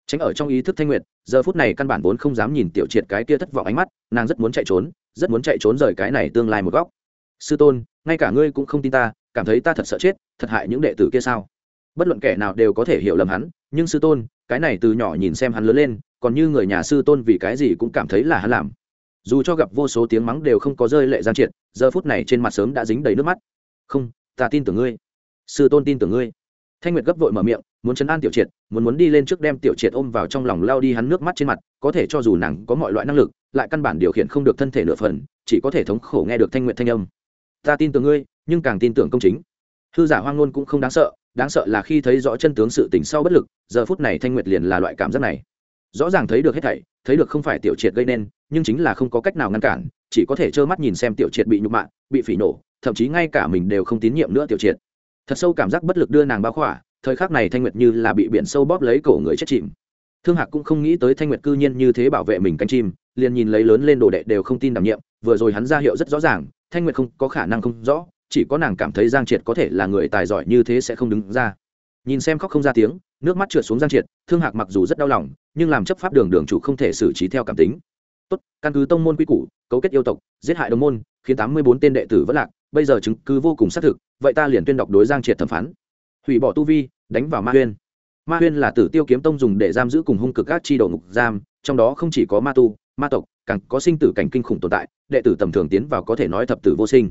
Tránh ở trong ý thức thanh nguyệt, giờ phút này căn bản vốn không dám nhìn tiểu triệt cái kia thất vọng ánh mắt, nàng rất muốn chạy trốn, rất muốn chạy trốn rời cái này tương lai một góc. Sư tôn, ngay cả ngươi cũng không tin ta, cảm thấy ta thật sợ chết, thật hại những đệ tử kia sao? Bất luận kẻ nào đều có thể hiểu lầm hắn, nhưng sư tôn, cái này từ nhỏ nhìn xem hắn lớn lên, còn như người nhà sư tôn vì cái gì cũng cảm thấy là hắn làm. Dù cho gặp vô số tiếng mắng đều không có rơi lệ giang triệt, giờ phút này trên mặt sớm đã dính đầy nước mắt. Không, ta tin tưởng ngươi. Sư tôn tin tưởng ngươi. Thanh nguyệt gấp vội mở miệng, muốn chấn an tiểu triệt, muốn muốn đi lên trước đem tiểu triệt ôm vào trong lòng lao đi hắn nước mắt trên mặt, có thể cho dù nàng có mọi loại năng lực, lại căn bản điều khiển không được thân thể nửa phần, chỉ có thể thống khổ nghe được thanh nguyệt thanh âm. Ta tin tưởng ngươi, nhưng càng tin tưởng công chính. Hư giả hoang ngôn cũng không đáng sợ đáng sợ là khi thấy rõ chân tướng sự tình sau bất lực, giờ phút này thanh nguyệt liền là loại cảm giác này. Rõ ràng thấy được hết thảy, thấy được không phải tiểu triệt gây nên, nhưng chính là không có cách nào ngăn cản, chỉ có thể trơ mắt nhìn xem tiểu triệt bị nhục mạ, bị phỉ nổ, thậm chí ngay cả mình đều không tín nhiệm nữa tiểu triệt. Thật sâu cảm giác bất lực đưa nàng bao khỏa, thời khắc này thanh nguyệt như là bị biển sâu bóp lấy cổ người chết chìm. Thương hạc cũng không nghĩ tới thanh nguyệt cư nhiên như thế bảo vệ mình cánh chim, liền nhìn lấy lớn lên đồ đệ đều không tin đảm nhiệm, vừa rồi hắn ra hiệu rất rõ ràng, thanh nguyệt không có khả năng không rõ chỉ có nàng cảm thấy giang triệt có thể là người tài giỏi như thế sẽ không đứng ra. Nhìn xem khóc không ra tiếng, nước mắt trượt xuống giang triệt, thương hạc mặc dù rất đau lòng, nhưng làm chấp pháp đường đường chủ không thể xử trí theo cảm tính. Tốt, căn cứ tông môn quy củ, cấu kết yêu tộc, giết hại đồng môn, khiến tám mươi bốn tên đệ tử vất lạc, bây giờ chứng cứ vô cùng xác thực, vậy ta liền tuyên đọc đối giang triệt thẩm phán. Hủy bỏ tu vi, đánh vào ma huyên. Ma huyên là tử tiêu kiếm tông dùng để giam giữ cùng hung cực các chi đầu ngục giam, trong đó không chỉ có ma tu, ma tộc, càng có sinh tử cảnh kinh khủng tồn tại, đệ tử tầm thường tiến vào có thể nói thập tử vô sinh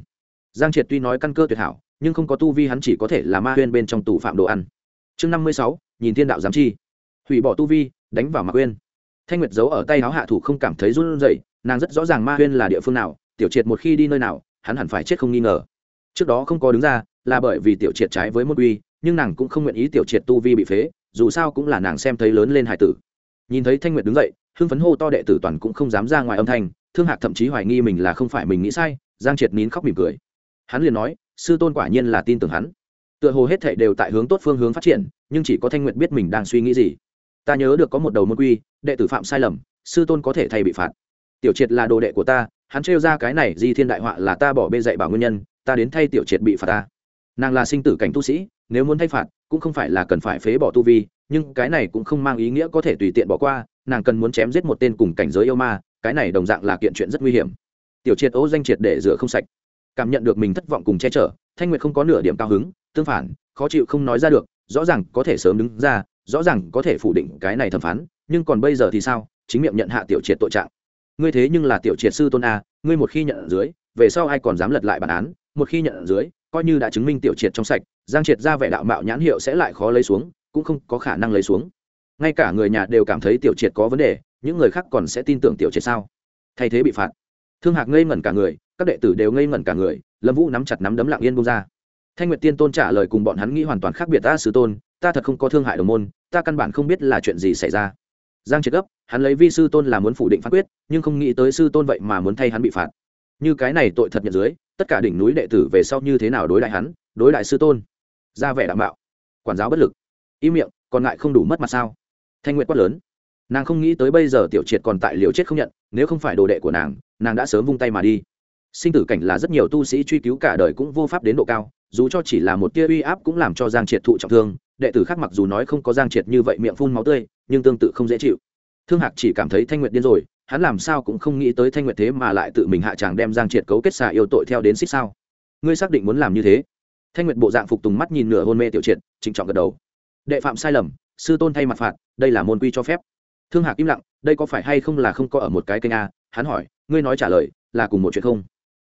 giang triệt tuy nói căn cơ tuyệt hảo, nhưng không có tu vi hắn chỉ có thể là ma huyên bên trong tù phạm đồ ăn. Chương năm mươi sáu, nhìn thiên đạo giám chi. Hủy bỏ tu vi, đánh vào ma huyên thanh nguyệt giấu ở tay áo hạ thủ không cảm thấy run rẩy, nàng rất rõ ràng ma huyên là địa phương nào, tiểu triệt một khi đi nơi nào, hắn hẳn phải chết không nghi ngờ. Trước đó không có đứng ra, là bởi vì tiểu triệt trái với môn uy nhưng nàng cũng không nguyện ý tiểu triệt tu vi bị phế, dù sao cũng là nàng xem thấy lớn lên hải tử. Nhìn thấy thanh nguyệt đứng dậy, hưng phấn hô to đệ tử toàn cũng không dám ra ngoài âm thanh, thương hạc thậm chí hoài nghi mình là không phải mình nghĩ sai, giang triệt nín khóc mỉm cười hắn liền nói, sư tôn quả nhiên là tin tưởng hắn. Tựa hồ hết thảy đều tại hướng tốt phương hướng phát triển, nhưng chỉ có thanh nguyệt biết mình đang suy nghĩ gì. Ta nhớ được có một đầu môn quy, đệ tử phạm sai lầm, sư tôn có thể thay bị phạt. Tiểu triệt là đồ đệ của ta, hắn trêu ra cái này di thiên đại họa là ta bỏ bê dạy bảo nguyên nhân, ta đến thay tiểu triệt bị phạt ta. Nàng là sinh tử cảnh tu sĩ, nếu muốn thay phạt, cũng không phải là cần phải phế bỏ tu vi, nhưng cái này cũng không mang ý nghĩa có thể tùy tiện bỏ qua, nàng cần muốn chém giết một tên cùng cảnh giới yêu ma, cái này đồng dạng là kiện chuyện rất nguy hiểm. Tiểu triệt ô danh triệt để rửa không sạch cảm nhận được mình thất vọng cùng che chở, thanh nguyệt không có nửa điểm cao hứng, tương phản, khó chịu không nói ra được, rõ ràng có thể sớm đứng ra, rõ ràng có thể phủ định cái này thẩm phán, nhưng còn bây giờ thì sao? Chính miệng nhận hạ tiểu triệt tội trạng. Ngươi thế nhưng là tiểu triệt sư tôn a, ngươi một khi nhận ở dưới, về sau ai còn dám lật lại bản án? Một khi nhận ở dưới, coi như đã chứng minh tiểu triệt trong sạch, giang triệt ra vẻ đạo mạo nhãn hiệu sẽ lại khó lấy xuống, cũng không có khả năng lấy xuống. Ngay cả người nhà đều cảm thấy tiểu triệt có vấn đề, những người khác còn sẽ tin tưởng tiểu triệt sao? Thay thế bị phạt. Thương hạc ngây ngẩn cả người các đệ tử đều ngây ngẩn cả người, lâm vũ nắm chặt nắm đấm lặng yên bông ra. Thanh nguyệt tiên tôn trả lời cùng bọn hắn nghĩ hoàn toàn khác biệt ta sứ tôn, ta thật không có thương hại đồng môn, ta căn bản không biết là chuyện gì xảy ra. Giang triệt gấp, hắn lấy vi sư tôn là muốn phủ định phán quyết, nhưng không nghĩ tới sư tôn vậy mà muốn thay hắn bị phạt. Như cái này tội thật nhận dưới, tất cả đỉnh núi đệ tử về sau như thế nào đối đại hắn, đối đại sư tôn? Ra vẻ đảm bảo quản giáo bất lực. Im miệng, còn ngại không đủ mất mặt sao? Thanh nguyệt quát lớn. Nàng không nghĩ tới bây giờ tiểu triệt còn tại liều chết không nhận, nếu không phải đồ đệ của nàng nàng đã sớm vung tay mà đi sinh tử cảnh là rất nhiều tu sĩ truy cứu cả đời cũng vô pháp đến độ cao, dù cho chỉ là một tia uy áp cũng làm cho giang triệt thụ trọng thương. Đệ tử khác mặc dù nói không có giang triệt như vậy miệng phun máu tươi, nhưng tương tự không dễ chịu. Thương hạc chỉ cảm thấy thanh nguyệt điên rồi, hắn làm sao cũng không nghĩ tới thanh nguyệt thế mà lại tự mình hạ tràng đem giang triệt cấu kết xà yêu tội theo đến xích sao. Ngươi xác định muốn làm như thế? Thanh nguyệt bộ dạng phục tùng mắt nhìn nửa hôn mê tiểu triệt, trịnh trọng gật đầu. Đệ phạm sai lầm, sư tôn thay mặt phạt, đây là môn quy cho phép. Thương hạc im lặng, đây có phải hay không là không có ở một cái kênh a? Hắn hỏi, ngươi nói trả lời, là cùng một chuyện không?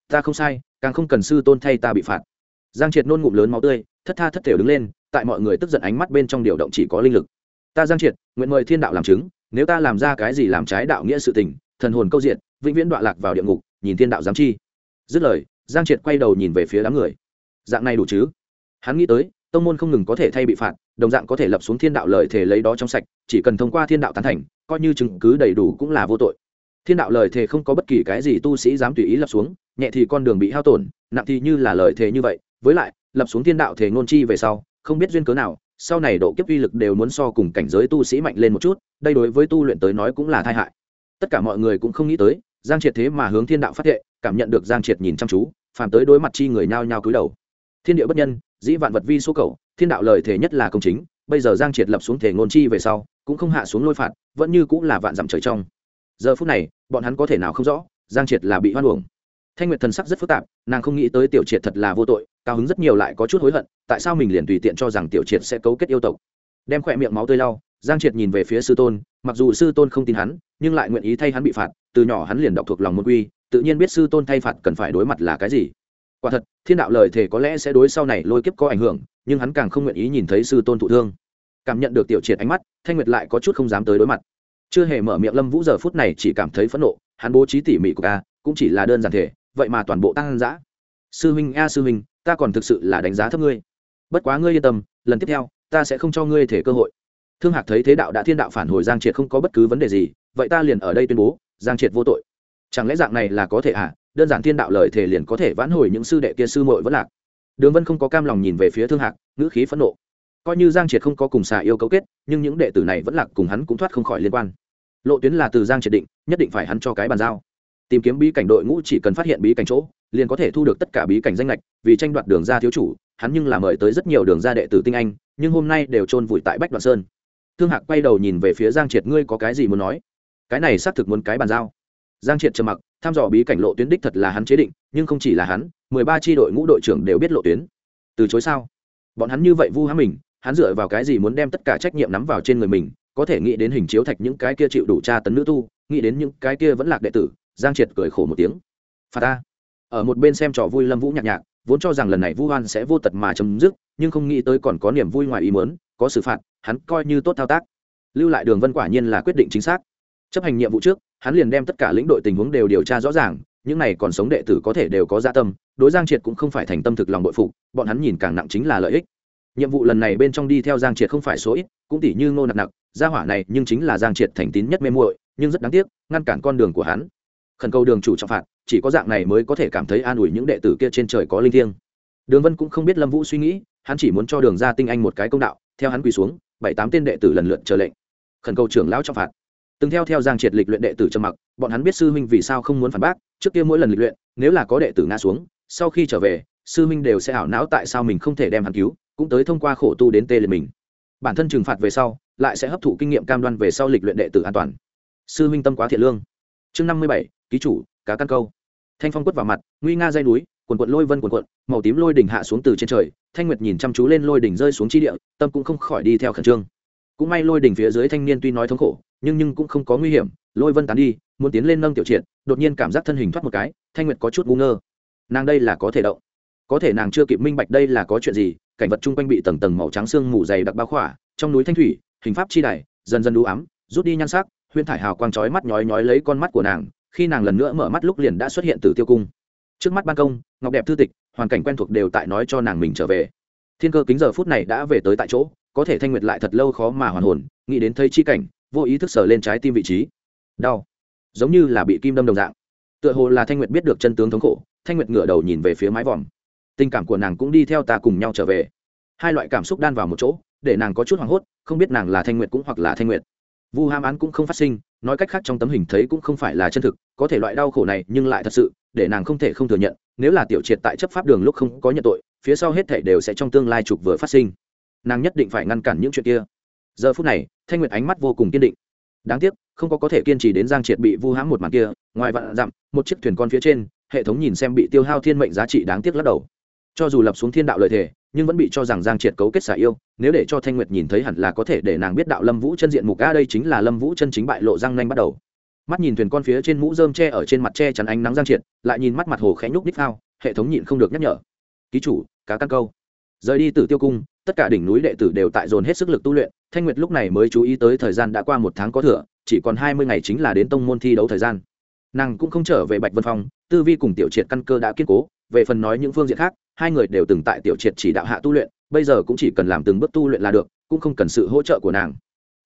Ta không sai, càng không cần sư tôn thay ta bị phạt. Giang triệt nôn ngụm lớn máu tươi, thất tha thất thể đứng lên, tại mọi người tức giận ánh mắt bên trong điều động chỉ có linh lực. Ta giang triệt, nguyện mời thiên đạo làm chứng, nếu ta làm ra cái gì làm trái đạo nghĩa sự tình, thần hồn câu diện vĩnh viễn đọa lạc vào địa ngục, nhìn thiên đạo giám chi. Dứt lời, giang triệt quay đầu nhìn về phía đám người. Dạng này đủ chứ? Hắn nghĩ tới, tông môn không ngừng có thể thay bị phạt, đồng dạng có thể lập xuống thiên đạo lời thể lấy đó trong sạch, chỉ cần thông qua thiên đạo tán thành, coi như chứng cứ đầy đủ cũng là vô tội thiên đạo lời thề không có bất kỳ cái gì tu sĩ dám tùy ý lập xuống, nhẹ thì con đường bị hao tổn, nặng thì như là lời thề như vậy. Với lại, lập xuống thiên đạo thể ngôn chi về sau, không biết duyên cớ nào, sau này độ kiếp uy lực đều muốn so cùng cảnh giới tu sĩ mạnh lên một chút, đây đối với tu luyện tới nói cũng là tai hại. Tất cả mọi người cũng không nghĩ tới, giang triệt thế mà hướng thiên đạo phát hệ cảm nhận được giang triệt nhìn chăm chú, phàm tới đối mặt chi người nhao nhao cúi đầu. Thiên địa bất nhân, dĩ vạn vật vi số cầu, thiên đạo lời thể nhất là công chính, bây giờ giang triệt lập xuống thể ngôn chi về sau, cũng không hạ xuống lôi phạt, vẫn như cũng là vạn dặm trời trong giờ phút này, bọn hắn có thể nào không rõ, giang triệt là bị hoan uổng. Thanh nguyệt thần sắc rất phức tạp, nàng không nghĩ tới tiểu triệt thật là vô tội, cao hứng rất nhiều lại có chút hối hận, tại sao mình liền tùy tiện cho rằng tiểu triệt sẽ cấu kết yêu tộc. Đem khỏe miệng máu tươi lau, giang triệt nhìn về phía sư tôn, mặc dù sư tôn không tin hắn, nhưng lại nguyện ý thay hắn bị phạt, từ nhỏ hắn liền đọc thuộc lòng môn quy, tự nhiên biết sư tôn thay phạt cần phải đối mặt là cái gì. Quả thật, thiên đạo lời thể có lẽ sẽ đối sau này lôi kiếp có ảnh hưởng, nhưng hắn càng không nguyện ý nhìn thấy sư tôn thụ thương. Cảm nhận được tiểu triệt ánh mắt, thanh nguyệt lại có chút không dám tới đối mặt chưa hề mở miệng lâm vũ giờ phút này chỉ cảm thấy phẫn nộ, hắn bố trí tỉ mỉ của ca cũng chỉ là đơn giản thể, vậy mà toàn bộ tăng giã sư huynh, a sư huynh, ta còn thực sự là đánh giá thấp ngươi. Bất quá ngươi yên tâm, lần tiếp theo, ta sẽ không cho ngươi thể cơ hội. Thương hạc thấy thế đạo đã thiên đạo phản hồi giang triệt không có bất cứ vấn đề gì, vậy ta liền ở đây tuyên bố, giang triệt vô tội. Chẳng lẽ dạng này là có thể à? Đơn giản thiên đạo lời thể liền có thể vãn hồi những sư đệ kia sư muội vẫn lạc. Đường vân không có cam lòng nhìn về phía thương hạc, ngữ khí phẫn nộ. Coi như giang triệt không có cùng xà yêu cấu kết, nhưng những đệ tử này vẫn lạc cùng hắn cũng thoát không khỏi liên quan lộ tuyến là từ giang triệt định, nhất định phải hắn cho cái bàn giao. Tìm kiếm bí cảnh đội ngũ chỉ cần phát hiện bí cảnh chỗ, liền có thể thu được tất cả bí cảnh danh lệch vì tranh đoạt đường ra thiếu chủ, hắn nhưng là mời tới rất nhiều đường ra đệ tử tinh anh, nhưng hôm nay đều chôn vùi tại bách đoạn sơn. Thương hạc quay đầu nhìn về phía giang triệt, ngươi có cái gì muốn nói? Cái này xác thực muốn cái bàn giao. Giang triệt trầm mặc tham dò bí cảnh lộ tuyến đích thật là hắn chế định, nhưng không chỉ là hắn, mười ba tri đội ngũ đội trưởng đều biết lộ tuyến. Từ chối sao? Bọn hắn như vậy vu hãm mình, hắn dựa vào cái gì muốn đem tất cả trách nhiệm nắm vào trên người mình có thể nghĩ đến hình chiếu thạch những cái kia chịu đủ tra tấn nữ tu, nghĩ đến những cái kia vẫn lạc đệ tử, giang triệt cười khổ một tiếng. Phạt ta. Ở một bên xem trò vui lâm vũ nhạc nhạc, vốn cho rằng lần này vu hoan sẽ vô tật mà chấm dứt, nhưng không nghĩ tới còn có niềm vui ngoài ý mớn có xử phạt, hắn coi như tốt thao tác. Lưu lại đường vân quả nhiên là quyết định chính xác. Chấp hành nhiệm vụ trước, hắn liền đem tất cả lĩnh đội tình huống đều điều tra rõ ràng, những này còn sống đệ tử có thể đều có gia dạ tâm, đối giang triệt cũng không phải thành tâm thực lòng bội phục, bọn hắn nhìn càng nặng chính là lợi ích nhiệm vụ lần này bên trong đi theo giang triệt không phải số ít, cũng tỷ như ngô nặc nặc, gia hỏa này nhưng chính là giang triệt thành tín nhất mê muội, nhưng rất đáng tiếc, ngăn cản con đường của hắn. Khẩn cầu đường chủ trọng phạt, chỉ có dạng này mới có thể cảm thấy an ủi những đệ tử kia trên trời có linh thiêng. Đường vân cũng không biết lâm vũ suy nghĩ, hắn chỉ muốn cho đường ra tinh anh một cái công đạo, theo hắn quỳ xuống, bảy tám tên đệ tử lần lượt chờ lệnh. Khẩn cầu trưởng lão trọng phạt. Từng theo theo giang triệt lịch luyện đệ tử trầm mặc, bọn hắn biết sư huynh vì sao không muốn phản bác, trước kia mỗi lần lịch luyện, nếu là có đệ tử ngã xuống, sau khi trở về, sư huynh đều sẽ ảo não tại sao mình không thể đem hắn cứu cũng tới thông qua khổ tu đến tê liệt mình. Bản thân trừng phạt về sau, lại sẽ hấp thụ kinh nghiệm cam đoan về sau lịch luyện đệ tử an toàn. Sư minh tâm quá thiện lương. Chương năm mươi bảy, ký chủ, cá căn câu. Thanh phong quất vào mặt, nguy nga dây núi quần quận lôi vân quần quận màu tím lôi đỉnh hạ xuống từ trên trời, thanh nguyệt nhìn chăm chú lên lôi đỉnh rơi xuống chi địa, tâm cũng không khỏi đi theo khẩn trương. Cũng may lôi đỉnh phía dưới thanh niên tuy nói thống khổ, nhưng nhưng cũng không có nguy hiểm, lôi vân tán đi, muốn tiến lên nâng tiểu triệt, đột nhiên cảm giác thân hình thoát một cái, thanh nguyệt có chút ngu ngơ. Nàng đây là có thể động có thể nàng chưa kịp minh bạch đây là có chuyện gì, cảnh vật chung quanh bị tầng tầng màu trắng xương mù dày đặc bao khỏa, trong núi thanh thủy, hình pháp chi đài, dần dần đũ ám, rút đi nhan sắc huyên thải hào quang chói mắt nhói nhói lấy con mắt của nàng, khi nàng lần nữa mở mắt lúc liền đã xuất hiện từ tiêu cung. Trước mắt ban công, ngọc đẹp thư tịch, hoàn cảnh quen thuộc đều tại nói cho nàng mình trở về. Thiên cơ kính giờ phút này đã về tới tại chỗ, có thể thanh nguyệt lại thật lâu khó mà hoàn hồn, nghĩ đến thấy chi cảnh, vô ý thức sờ lên trái tim vị trí. Đau. Giống như là bị kim đâm đồng dạng. Tựa hồ là thanh nguyệt biết được chân tướng thống khổ, thanh nguyệt ngửa đầu nhìn về phía mái vòm tình cảm của nàng cũng đi theo ta cùng nhau trở về. Hai loại cảm xúc đan vào một chỗ, để nàng có chút hoảng hốt, không biết nàng là thanh nguyệt cũng hoặc là thanh nguyệt. Vu ham án cũng không phát sinh, nói cách khác trong tấm hình thấy cũng không phải là chân thực, có thể loại đau khổ này nhưng lại thật sự, để nàng không thể không thừa nhận, nếu là tiểu triệt tại chấp pháp đường lúc không có nhận tội, phía sau hết thể đều sẽ trong tương lai trục vừa phát sinh. Nàng nhất định phải ngăn cản những chuyện kia. Giờ phút này, thanh nguyệt ánh mắt vô cùng kiên định. Đáng tiếc, không có có thể kiên trì đến giang triệt bị vu hãm một màn kia, ngoài vạn dặm, một chiếc thuyền con phía trên, hệ thống nhìn xem bị tiêu hao thiên mệnh giá trị đáng tiếc lắc đầu cho dù lập xuống thiên đạo lợi thể nhưng vẫn bị cho rằng giang triệt cấu kết xả yêu, nếu để cho thanh nguyệt nhìn thấy hẳn là có thể để nàng biết đạo lâm vũ chân diện mục a, đây chính là lâm vũ chân chính bại lộ răng nanh bắt đầu. Mắt nhìn thuyền con phía trên mũ rơm tre ở trên mặt tre chắn ánh nắng giang triệt, lại nhìn mắt mặt hồ khẽ nhúc ních phao, hệ thống nhịn không được nhắc nhở. Ký chủ, cá căn câu. Rời đi từ tiêu cung, tất cả đỉnh núi đệ tử đều tại dồn hết sức lực tu luyện, thanh nguyệt lúc này mới chú ý tới thời gian đã qua một tháng có thừa, chỉ còn hai mươi ngày chính là đến tông môn thi đấu thời gian. Nàng cũng không trở về bạch vân phong, tư vi cùng tiểu triệt căn cơ đã kiên cố, về phần nói những phương diện khác hai người đều từng tại tiểu triệt chỉ đạo hạ tu luyện, bây giờ cũng chỉ cần làm từng bước tu luyện là được, cũng không cần sự hỗ trợ của nàng.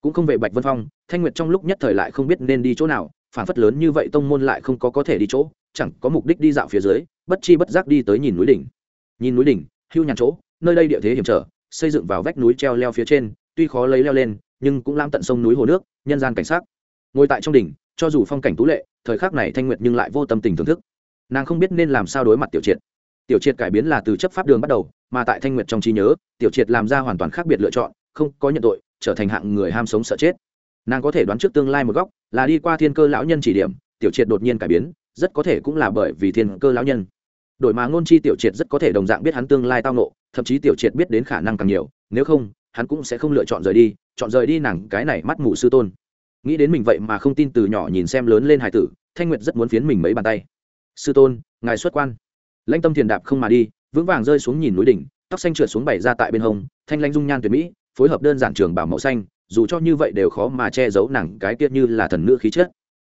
Cũng không về bạch vân phong, thanh nguyệt trong lúc nhất thời lại không biết nên đi chỗ nào, phản phất lớn như vậy tông môn lại không có có thể đi chỗ, chẳng có mục đích đi dạo phía dưới, bất chi bất giác đi tới nhìn núi đỉnh. Nhìn núi đỉnh, hưu nhàn chỗ, nơi đây địa thế hiểm trở, xây dựng vào vách núi treo leo phía trên, tuy khó lấy leo lên, nhưng cũng lam tận sông núi hồ nước, nhân gian cảnh sát ngồi tại trong đỉnh, cho dù phong cảnh tú lệ, thời khắc này thanh nguyệt nhưng lại vô tâm tình thưởng thức. Nàng không biết nên làm sao đối mặt tiểu triệt tiểu triệt cải biến là từ chấp pháp đường bắt đầu, mà tại thanh nguyệt trong trí nhớ, tiểu triệt làm ra hoàn toàn khác biệt lựa chọn, không có nhận tội, trở thành hạng người ham sống sợ chết. Nàng có thể đoán trước tương lai một góc, là đi qua thiên cơ lão nhân chỉ điểm, tiểu triệt đột nhiên cải biến, rất có thể cũng là bởi vì thiên cơ lão nhân. Đổi mà ngôn chi tiểu triệt rất có thể đồng dạng biết hắn tương lai tao nộ thậm chí tiểu triệt biết đến khả năng càng nhiều, nếu không, hắn cũng sẽ không lựa chọn rời đi, chọn rời đi nàng cái này mắt mù sư tôn. Nghĩ đến mình vậy mà không tin từ nhỏ nhìn xem lớn lên hải tử, thanh nguyệt rất muốn phiến mình mấy bàn tay. Sư tôn, ngài xuất quan lãnh tâm thiền đạp không mà đi, vững vàng rơi xuống nhìn núi đỉnh, tóc xanh trượt xuống bảy ra tại bên hông, thanh lanh dung nhan tuyệt mỹ, phối hợp đơn giản trường bảo mẫu xanh, dù cho như vậy đều khó mà che giấu nàng cái tiết như là thần nữ khí chất.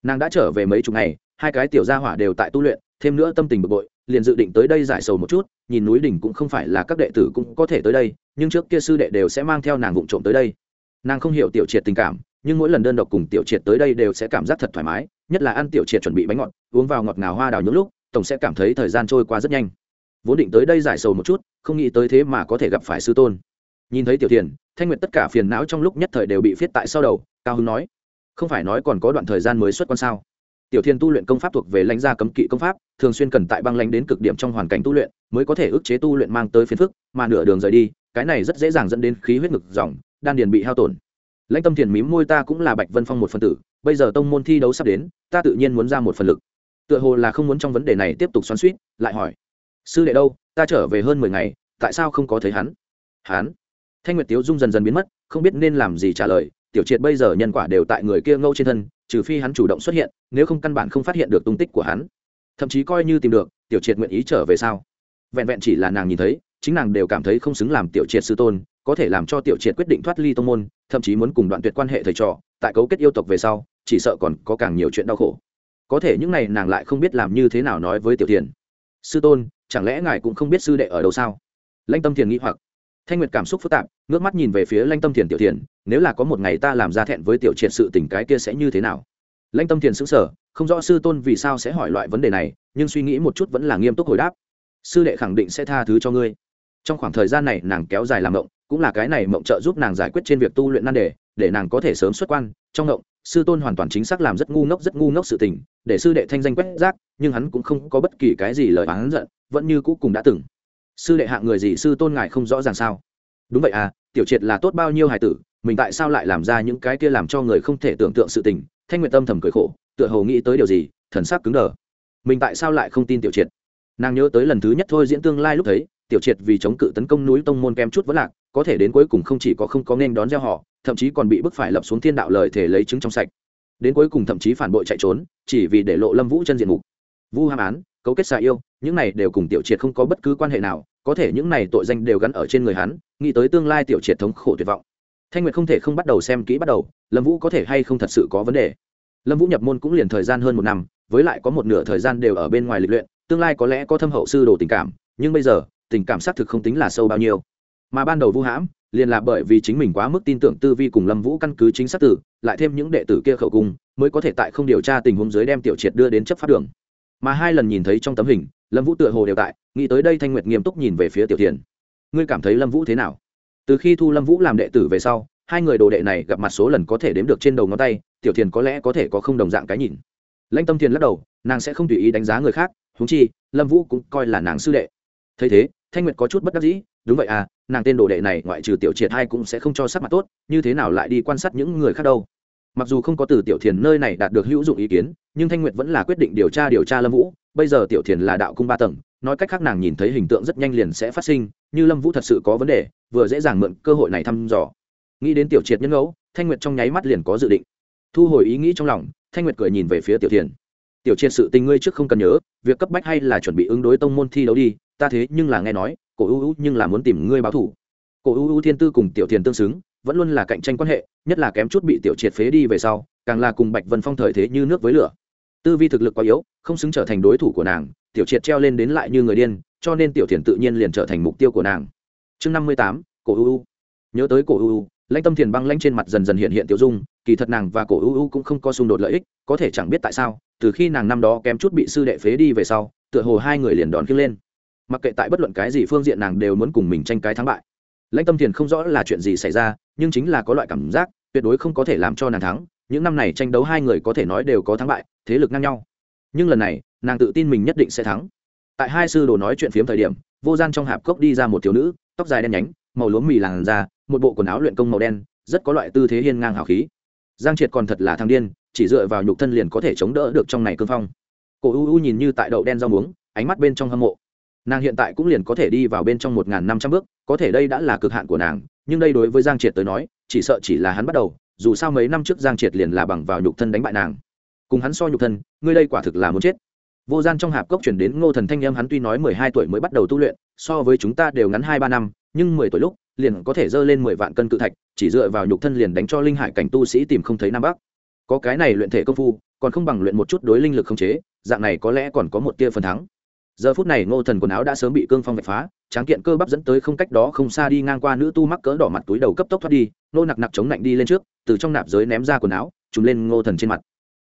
Nàng đã trở về mấy chục ngày, hai cái tiểu gia hỏa đều tại tu luyện, thêm nữa tâm tình bực bội, liền dự định tới đây giải sầu một chút, nhìn núi đỉnh cũng không phải là các đệ tử cũng có thể tới đây, nhưng trước kia sư đệ đều sẽ mang theo nàng vụng trộm tới đây. Nàng không hiểu tiểu triệt tình cảm, nhưng mỗi lần đơn độc cùng tiểu triệt tới đây đều sẽ cảm giác thật thoải mái, nhất là ăn tiểu triệt chuẩn bị bánh ngọt, uống vào ngọt ngào hoa đào những lúc tổng sẽ cảm thấy thời gian trôi qua rất nhanh. Vốn định tới đây giải sầu một chút, không nghĩ tới thế mà có thể gặp phải sư tôn. Nhìn thấy tiểu thiền, thanh nguyệt tất cả phiền não trong lúc nhất thời đều bị viết tại sau đầu, cao hưng nói, không phải nói còn có đoạn thời gian mới xuất quan sao? Tiểu thiên tu luyện công pháp thuộc về lãnh gia cấm kỵ công pháp, thường xuyên cần tại băng lãnh đến cực điểm trong hoàn cảnh tu luyện, mới có thể ức chế tu luyện mang tới phiền phức, mà nửa đường rời đi, cái này rất dễ dàng dẫn đến khí huyết ngực dòng, đan điền bị hao tổn. Lãnh tâm thiền mím môi ta cũng là bạch vân phong một phần tử, bây giờ tông môn thi đấu sắp đến, ta tự nhiên muốn ra một phần lực tựa hồ là không muốn trong vấn đề này tiếp tục xoắn suýt, lại hỏi, sư đệ đâu? Ta trở về hơn mười ngày, tại sao không có thấy hắn? Hắn? Thanh nguyệt tiếu dung dần dần biến mất, không biết nên làm gì trả lời. Tiểu triệt bây giờ nhân quả đều tại người kia ngâu trên thân, trừ phi hắn chủ động xuất hiện, nếu không căn bản không phát hiện được tung tích của hắn. Thậm chí coi như tìm được, tiểu triệt nguyện ý trở về sao? vẹn vẹn chỉ là nàng nhìn thấy, chính nàng đều cảm thấy không xứng làm tiểu triệt sư tôn, có thể làm cho tiểu triệt quyết định thoát ly tông môn, thậm chí muốn cùng đoạn tuyệt quan hệ thầy trò, tại cấu kết yêu tộc về sau, chỉ sợ còn có càng nhiều chuyện đau khổ có thể những này nàng lại không biết làm như thế nào nói với tiểu thiền. Sư tôn, chẳng lẽ ngài cũng không biết sư đệ ở đâu sao? Lanh tâm thiền nghĩ hoặc. Thanh nguyệt cảm xúc phức tạp, ngước mắt nhìn về phía lanh tâm thiền tiểu thiền, nếu là có một ngày ta làm ra thẹn với tiểu triệt sự tình cái kia sẽ như thế nào? Lanh tâm thiền xứng sở không rõ sư tôn vì sao sẽ hỏi loại vấn đề này, nhưng suy nghĩ một chút vẫn là nghiêm túc hồi đáp. Sư đệ khẳng định sẽ tha thứ cho ngươi. Trong khoảng thời gian này nàng kéo dài làm mộng, cũng là cái này mộng trợ giúp nàng giải quyết trên việc tu luyện nan đề, để nàng có thể sớm xuất quan, trong mộng sư tôn hoàn toàn chính xác làm rất ngu ngốc, rất ngu ngốc sự tình, để sư đệ thanh danh quét rác, nhưng hắn cũng không có bất kỳ cái gì lời oán giận, vẫn như cũ cùng đã từng. Sư đệ hạng người gì sư tôn ngài không rõ ràng sao? Đúng vậy à tiểu triệt là tốt bao nhiêu hài tử, mình tại sao lại làm ra những cái kia làm cho người không thể tưởng tượng sự tình? Thanh nguyện tâm thầm cười khổ, tựa hồ nghĩ tới điều gì, thần sắc cứng đờ. Mình tại sao lại không tin tiểu triệt? Nàng nhớ tới lần thứ nhất thôi diễn tương lai lúc thấy, tiểu triệt vì chống cự tấn công núi tông môn kem chút vẫn lạc có thể đến cuối cùng không chỉ có không có nên đón gieo họ, thậm chí còn bị bức phải lập xuống thiên đạo lời thể lấy chứng trong sạch. Đến cuối cùng thậm chí phản bội chạy trốn, chỉ vì để lộ lâm vũ chân diện mục. Vu ham án, cấu kết xạ yêu, những này đều cùng tiểu triệt không có bất cứ quan hệ nào, có thể những này tội danh đều gắn ở trên người hắn, nghĩ tới tương lai tiểu triệt thống khổ tuyệt vọng. Thanh nguyệt không thể không bắt đầu xem kỹ bắt đầu, lâm vũ có thể hay không thật sự có vấn đề. Lâm vũ nhập môn cũng liền thời gian hơn một năm, với lại có một nửa thời gian đều ở bên ngoài lịch luyện, tương lai có lẽ có thâm hậu sư đồ tình cảm, nhưng bây giờ, tình cảm xác thực không tính là sâu bao nhiêu mà ban đầu vu hãm liền là bởi vì chính mình quá mức tin tưởng tư vi cùng lâm vũ căn cứ chính xác tử, lại thêm những đệ tử kia khẩu cung mới có thể tại không điều tra tình huống dưới đem tiểu triệt đưa đến chấp pháp đường. Mà hai lần nhìn thấy trong tấm hình, lâm vũ tựa hồ đều tại, nghĩ tới đây thanh nguyệt nghiêm túc nhìn về phía tiểu thiền. Ngươi cảm thấy lâm vũ thế nào? Từ khi thu lâm vũ làm đệ tử về sau, hai người đồ đệ này gặp mặt số lần có thể đếm được trên đầu ngón tay, tiểu thiền có lẽ có thể có không đồng dạng cái nhìn. Lãnh tâm thiền lắc đầu, nàng sẽ không tùy ý đánh giá người khác húng chi, lâm vũ cũng coi là nàng sư đệ. Thấy thế, thanh nguyệt có chút bất đắc dĩ đúng vậy à nàng tên đồ đệ này ngoại trừ tiểu triệt hai cũng sẽ không cho sắc mặt tốt, như thế nào lại đi quan sát những người khác đâu? Mặc dù không có từ tiểu thiền nơi này đạt được hữu dụng ý kiến, nhưng thanh nguyệt vẫn là quyết định điều tra điều tra lâm vũ. Bây giờ tiểu thiền là đạo cung ba tầng, nói cách khác nàng nhìn thấy hình tượng rất nhanh liền sẽ phát sinh, như lâm vũ thật sự có vấn đề, vừa dễ dàng mượn cơ hội này thăm dò. Nghĩ đến tiểu triệt nhân ngẫu, thanh nguyệt trong nháy mắt liền có dự định. Thu hồi ý nghĩ trong lòng, thanh nguyệt cười nhìn về phía tiểu thiền. Tiểu triệt, sự tình ngươi trước không cần nhớ, việc cấp bách hay là chuẩn bị ứng đối tông môn thi đấu đi ta thế nhưng là nghe nói, cổ ưu ưu nhưng là muốn tìm ngươi báo thủ. Cổ ưu ưu thiên tư cùng tiểu thiền tương xứng, vẫn luôn là cạnh tranh quan hệ, nhất là kém chút bị tiểu triệt phế đi về sau, càng là cùng bạch vân phong thời thế như nước với lửa. Tư vi thực lực quá yếu, không xứng trở thành đối thủ của nàng, tiểu triệt treo lên đến lại như người điên, cho nên tiểu thiền tự nhiên liền trở thành mục tiêu của nàng. Chương năm mươi tám, cổ ưu nhớ tới cổ ưu lãnh tâm thiền băng lãnh trên mặt dần dần hiện hiện tiểu dung, kỳ thật nàng và cổ ưu cũng không có xung đột lợi ích, có thể chẳng biết tại sao, từ khi nàng năm đó kém chút bị sư đệ phế đi về sau, tựa hồ hai người liền đón kia lên mặc kệ tại bất luận cái gì phương diện nàng đều muốn cùng mình tranh cái thắng bại. Lãnh tâm thiền không rõ là chuyện gì xảy ra, nhưng chính là có loại cảm giác, tuyệt đối không có thể làm cho nàng thắng. Những năm này tranh đấu hai người có thể nói đều có thắng bại, thế lực ngang nhau. Nhưng lần này, nàng tự tin mình nhất định sẽ thắng. Tại hai sư đồ nói chuyện phiếm thời điểm, vô gian trong hạp cốc đi ra một thiếu nữ, tóc dài đen nhánh, màu lúa mì làn da, một bộ quần áo luyện công màu đen, rất có loại tư thế hiên ngang hào khí. Giang triệt còn thật là thằng điên, chỉ dựa vào nhục thân liền có thể chống đỡ được trong này cương phong. Cổ u u nhìn như tại đậu đen rau muống, ánh mắt bên trong hâm mộ nàng hiện tại cũng liền có thể đi vào bên trong một n g h n năm trăm bước, có thể đây đã là cực hạn của nàng, nhưng đây đối với giang triệt tới nói, chỉ sợ chỉ là hắn bắt đầu, dù sao mấy năm trước giang triệt liền là bằng vào nhục thân đánh bại nàng. Cùng hắn so nhục thân, ngươi đây quả thực là muốn chết. Vô gian trong hạp cốc chuyển đến ngô thần thanh em hắn tuy nói mười hai tuổi mới bắt đầu tu luyện, so với chúng ta đều ngắn hai ba năm, nhưng mười tuổi lúc, liền có thể dơ lên mười vạn cân cự thạch, chỉ dựa vào nhục thân liền đánh cho linh hải cảnh tu sĩ tìm không thấy nam bắc. Có cái này luyện thể công phu, còn không bằng luyện một chút đối linh lực không chế, dạng này có lẽ còn có một tia phần thắng giờ phút này ngô thần quần áo đã sớm bị cương phong vạch phá, tráng kiện cơ bắp dẫn tới không cách đó không xa đi ngang qua nữ tu mắc cỡ đỏ mặt túi đầu cấp tốc thoát đi nô nặc nặc chống lạnh đi lên trước, từ trong nạp giới ném ra quần áo, trùm lên ngô thần trên mặt.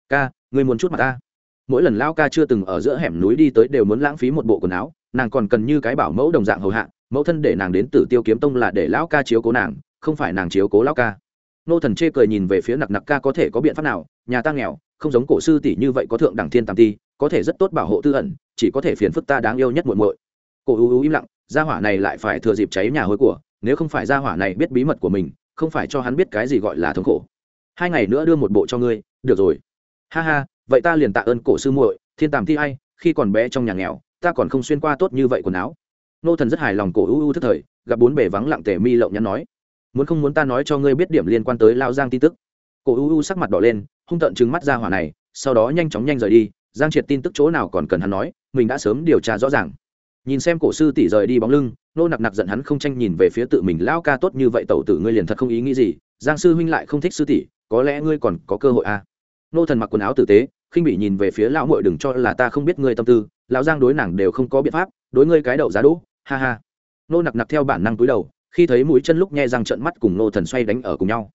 Ca người muốn chút mặt ta? Mỗi lần lao ca chưa từng ở giữa hẻm núi đi tới đều muốn lãng phí một bộ quần áo, nàng còn cần như cái bảo mẫu đồng dạng hầu hạ, mẫu thân để nàng đến tử tiêu kiếm tông là để lão ca chiếu cố nàng, không phải nàng chiếu cố lão ca. Nô thần chê cười nhìn về phía nặc nặc ca có thể có biện pháp nào, nhà ta nghèo, không giống cổ sư tỷ như vậy có thượng đẳng thiên tam ti có thể rất tốt bảo hộ tư ẩn, chỉ có thể phiền phức ta đáng yêu nhất muội muội. Cổ u u im lặng, gia hỏa này lại phải thừa dịp cháy nhà hối của, nếu không phải gia hỏa này biết bí mật của mình, không phải cho hắn biết cái gì gọi là thống khổ. Hai ngày nữa đưa một bộ cho ngươi, được rồi. Ha ha, vậy ta liền tạ ơn cổ sư muội, thiên tàm thi ai, khi còn bé trong nhà nghèo, ta còn không xuyên qua tốt như vậy quần áo. Nô thần rất hài lòng cổ u u thức thời, gặp bốn bể vắng lặng tề mi lộng nhắn nói, muốn không muốn ta nói cho ngươi biết điểm liên quan tới lao giang tin tức? Cổ u u sắc mặt đỏ lên, hung tợn trừng mắt ra hỏa này, sau đó nhanh chóng nhanh rời đi giang triệt tin tức chỗ nào còn cần hắn nói, mình đã sớm điều tra rõ ràng. Nhìn xem cổ sư tỷ rời đi bóng lưng, nô nặc nặc giận hắn không tranh nhìn về phía tự mình lao ca tốt như vậy tẩu tử ngươi liền thật không ý nghĩ gì, giang sư huynh lại không thích sư tỷ, có lẽ ngươi còn có cơ hội à. nô thần mặc quần áo tử tế, khinh bị nhìn về phía lão muội, đừng cho là ta không biết ngươi tâm tư, lão giang đối nàng đều không có biện pháp, đối ngươi cái đậu giá đỗ, ha ha. Nô nặc nặc theo bản năng túi đầu, khi thấy mũi chân lúc nghe răng trận mắt cùng nô thần xoay đánh ở cùng nhau.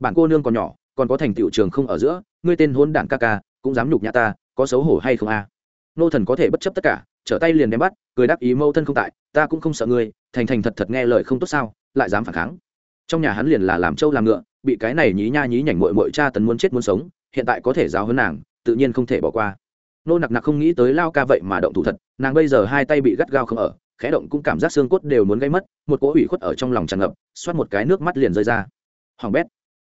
Bản cô nương còn nhỏ, còn có thành tựu trường không ở giữa, ngươi tên hôn đản ca ca, cũng dám nhục nhã ta có xấu hổ hay không a? À? nô thần có thể bất chấp tất cả, trở tay liền đem bắt, cười đáp ý mâu thân không tại, ta cũng không sợ ngươi, thành thành thật thật nghe lời không tốt sao, lại dám phản kháng. Trong nhà hắn liền là làm trâu làm ngựa, bị cái này nhí nha nhí nhảnh mội mội cha tấn muốn chết muốn sống, hiện tại có thể giáo hơn nàng, tự nhiên không thể bỏ qua. Nô nặc nặc không nghĩ tới lao ca vậy mà động thủ thật, nàng bây giờ hai tay bị gắt gao không ở, khẽ động cũng cảm giác xương cốt đều muốn gây mất, một cỗ ủy khuất ở trong lòng tràn ngập, xoát một cái nước mắt liền rơi ra. Hoàng bét.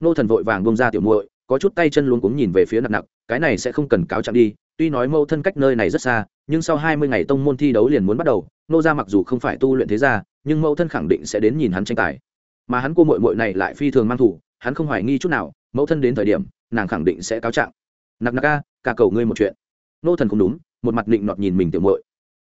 Nô thần vội vàng bông ra tiểu muội có chút tay chân luôn cũng nhìn về phía nặc nặc, cái này sẽ không cần cáo trạng đi, tuy nói mâu thân cách nơi này rất xa, nhưng sau hai mươi ngày tông môn thi đấu liền muốn bắt đầu, nô ra mặc dù không phải tu luyện thế gia, nhưng mâu thân khẳng định sẽ đến nhìn hắn tranh tài. Mà hắn cô mội mội này lại phi thường mang thủ, hắn không hoài nghi chút nào, mẫu thân đến thời điểm, nàng khẳng định sẽ cáo trạng. Nặc nặc ca ca cầu ngươi một chuyện. Nô thần không đúng, một mặt định nọt nhìn mình tiểu mội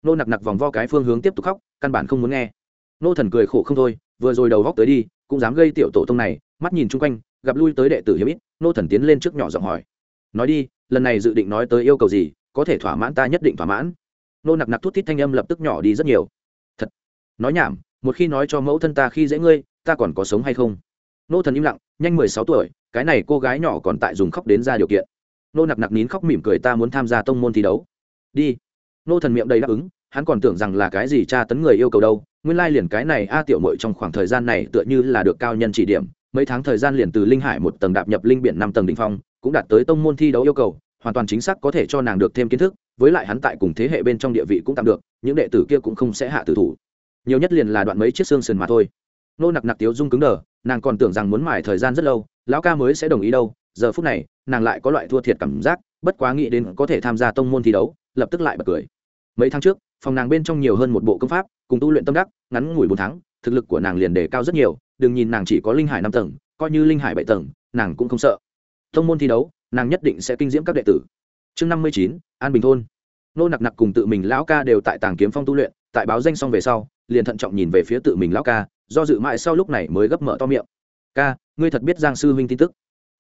nô nặc nặc vòng vo cái phương hướng tiếp tục khóc, căn bản không muốn nghe. Nô thần cười khổ không thôi, vừa rồi đầu góc tới đi, cũng dám gây tiểu tổ tông này, mắt nhìn chung quanh gặp lui tới đệ tử hiếm ít, nô thần tiến lên trước nhỏ giọng hỏi. Nói đi, lần này dự định nói tới yêu cầu gì, có thể thỏa mãn ta nhất định thỏa mãn. Nô nặc nặc thút thít thanh âm lập tức nhỏ đi rất nhiều. Thật, nói nhảm, một khi nói cho mẫu thân ta khi dễ ngươi, ta còn có sống hay không? Nô thần im lặng, nhanh mười sáu tuổi, cái này cô gái nhỏ còn tại dùng khóc đến ra điều kiện. Nô nặc nặc nín khóc mỉm cười ta muốn tham gia tông môn thi đấu. Đi. Nô thần miệng đầy đáp ứng, hắn còn tưởng rằng là cái gì tra tấn người yêu cầu đâu, nguyên lai liền cái này a tiểu mội trong khoảng thời gian này tựa như là được cao nhân chỉ điểm mấy tháng thời gian liền từ linh hải một tầng đạp nhập linh biển năm tầng đỉnh phong, cũng đạt tới tông môn thi đấu yêu cầu, hoàn toàn chính xác có thể cho nàng được thêm kiến thức, với lại hắn tại cùng thế hệ bên trong địa vị cũng tạm được, những đệ tử kia cũng không sẽ hạ tử thủ. Nhiều nhất liền là đoạn mấy chiếc xương sườn mà thôi. Nô nặc nặc tiếu dung cứng đờ, nàng còn tưởng rằng muốn mải thời gian rất lâu, lão ca mới sẽ đồng ý đâu, giờ phút này, nàng lại có loại thua thiệt cảm giác, bất quá nghĩ đến có thể tham gia tông môn thi đấu, lập tức lại bật cười. Mấy tháng trước, phòng nàng bên trong nhiều hơn một bộ công pháp, cùng tu luyện tâm đắc, ngắn ngủi bốn tháng, thực lực của nàng liền đề cao rất nhiều đừng nhìn nàng chỉ có linh hải năm tầng, coi như linh hải bảy tầng, nàng cũng không sợ. Thông môn thi đấu, nàng nhất định sẽ kinh diễm các đệ tử. Chương năm mươi chín, an bình thôn. Nô nặc nặc cùng tự mình lão ca đều tại tàng kiếm phong tu luyện, tại báo danh xong về sau, liền thận trọng nhìn về phía tự mình lão ca, do dự mãi sau lúc này mới gấp mở to miệng. Ca, ngươi thật biết giang sư huynh tin tức?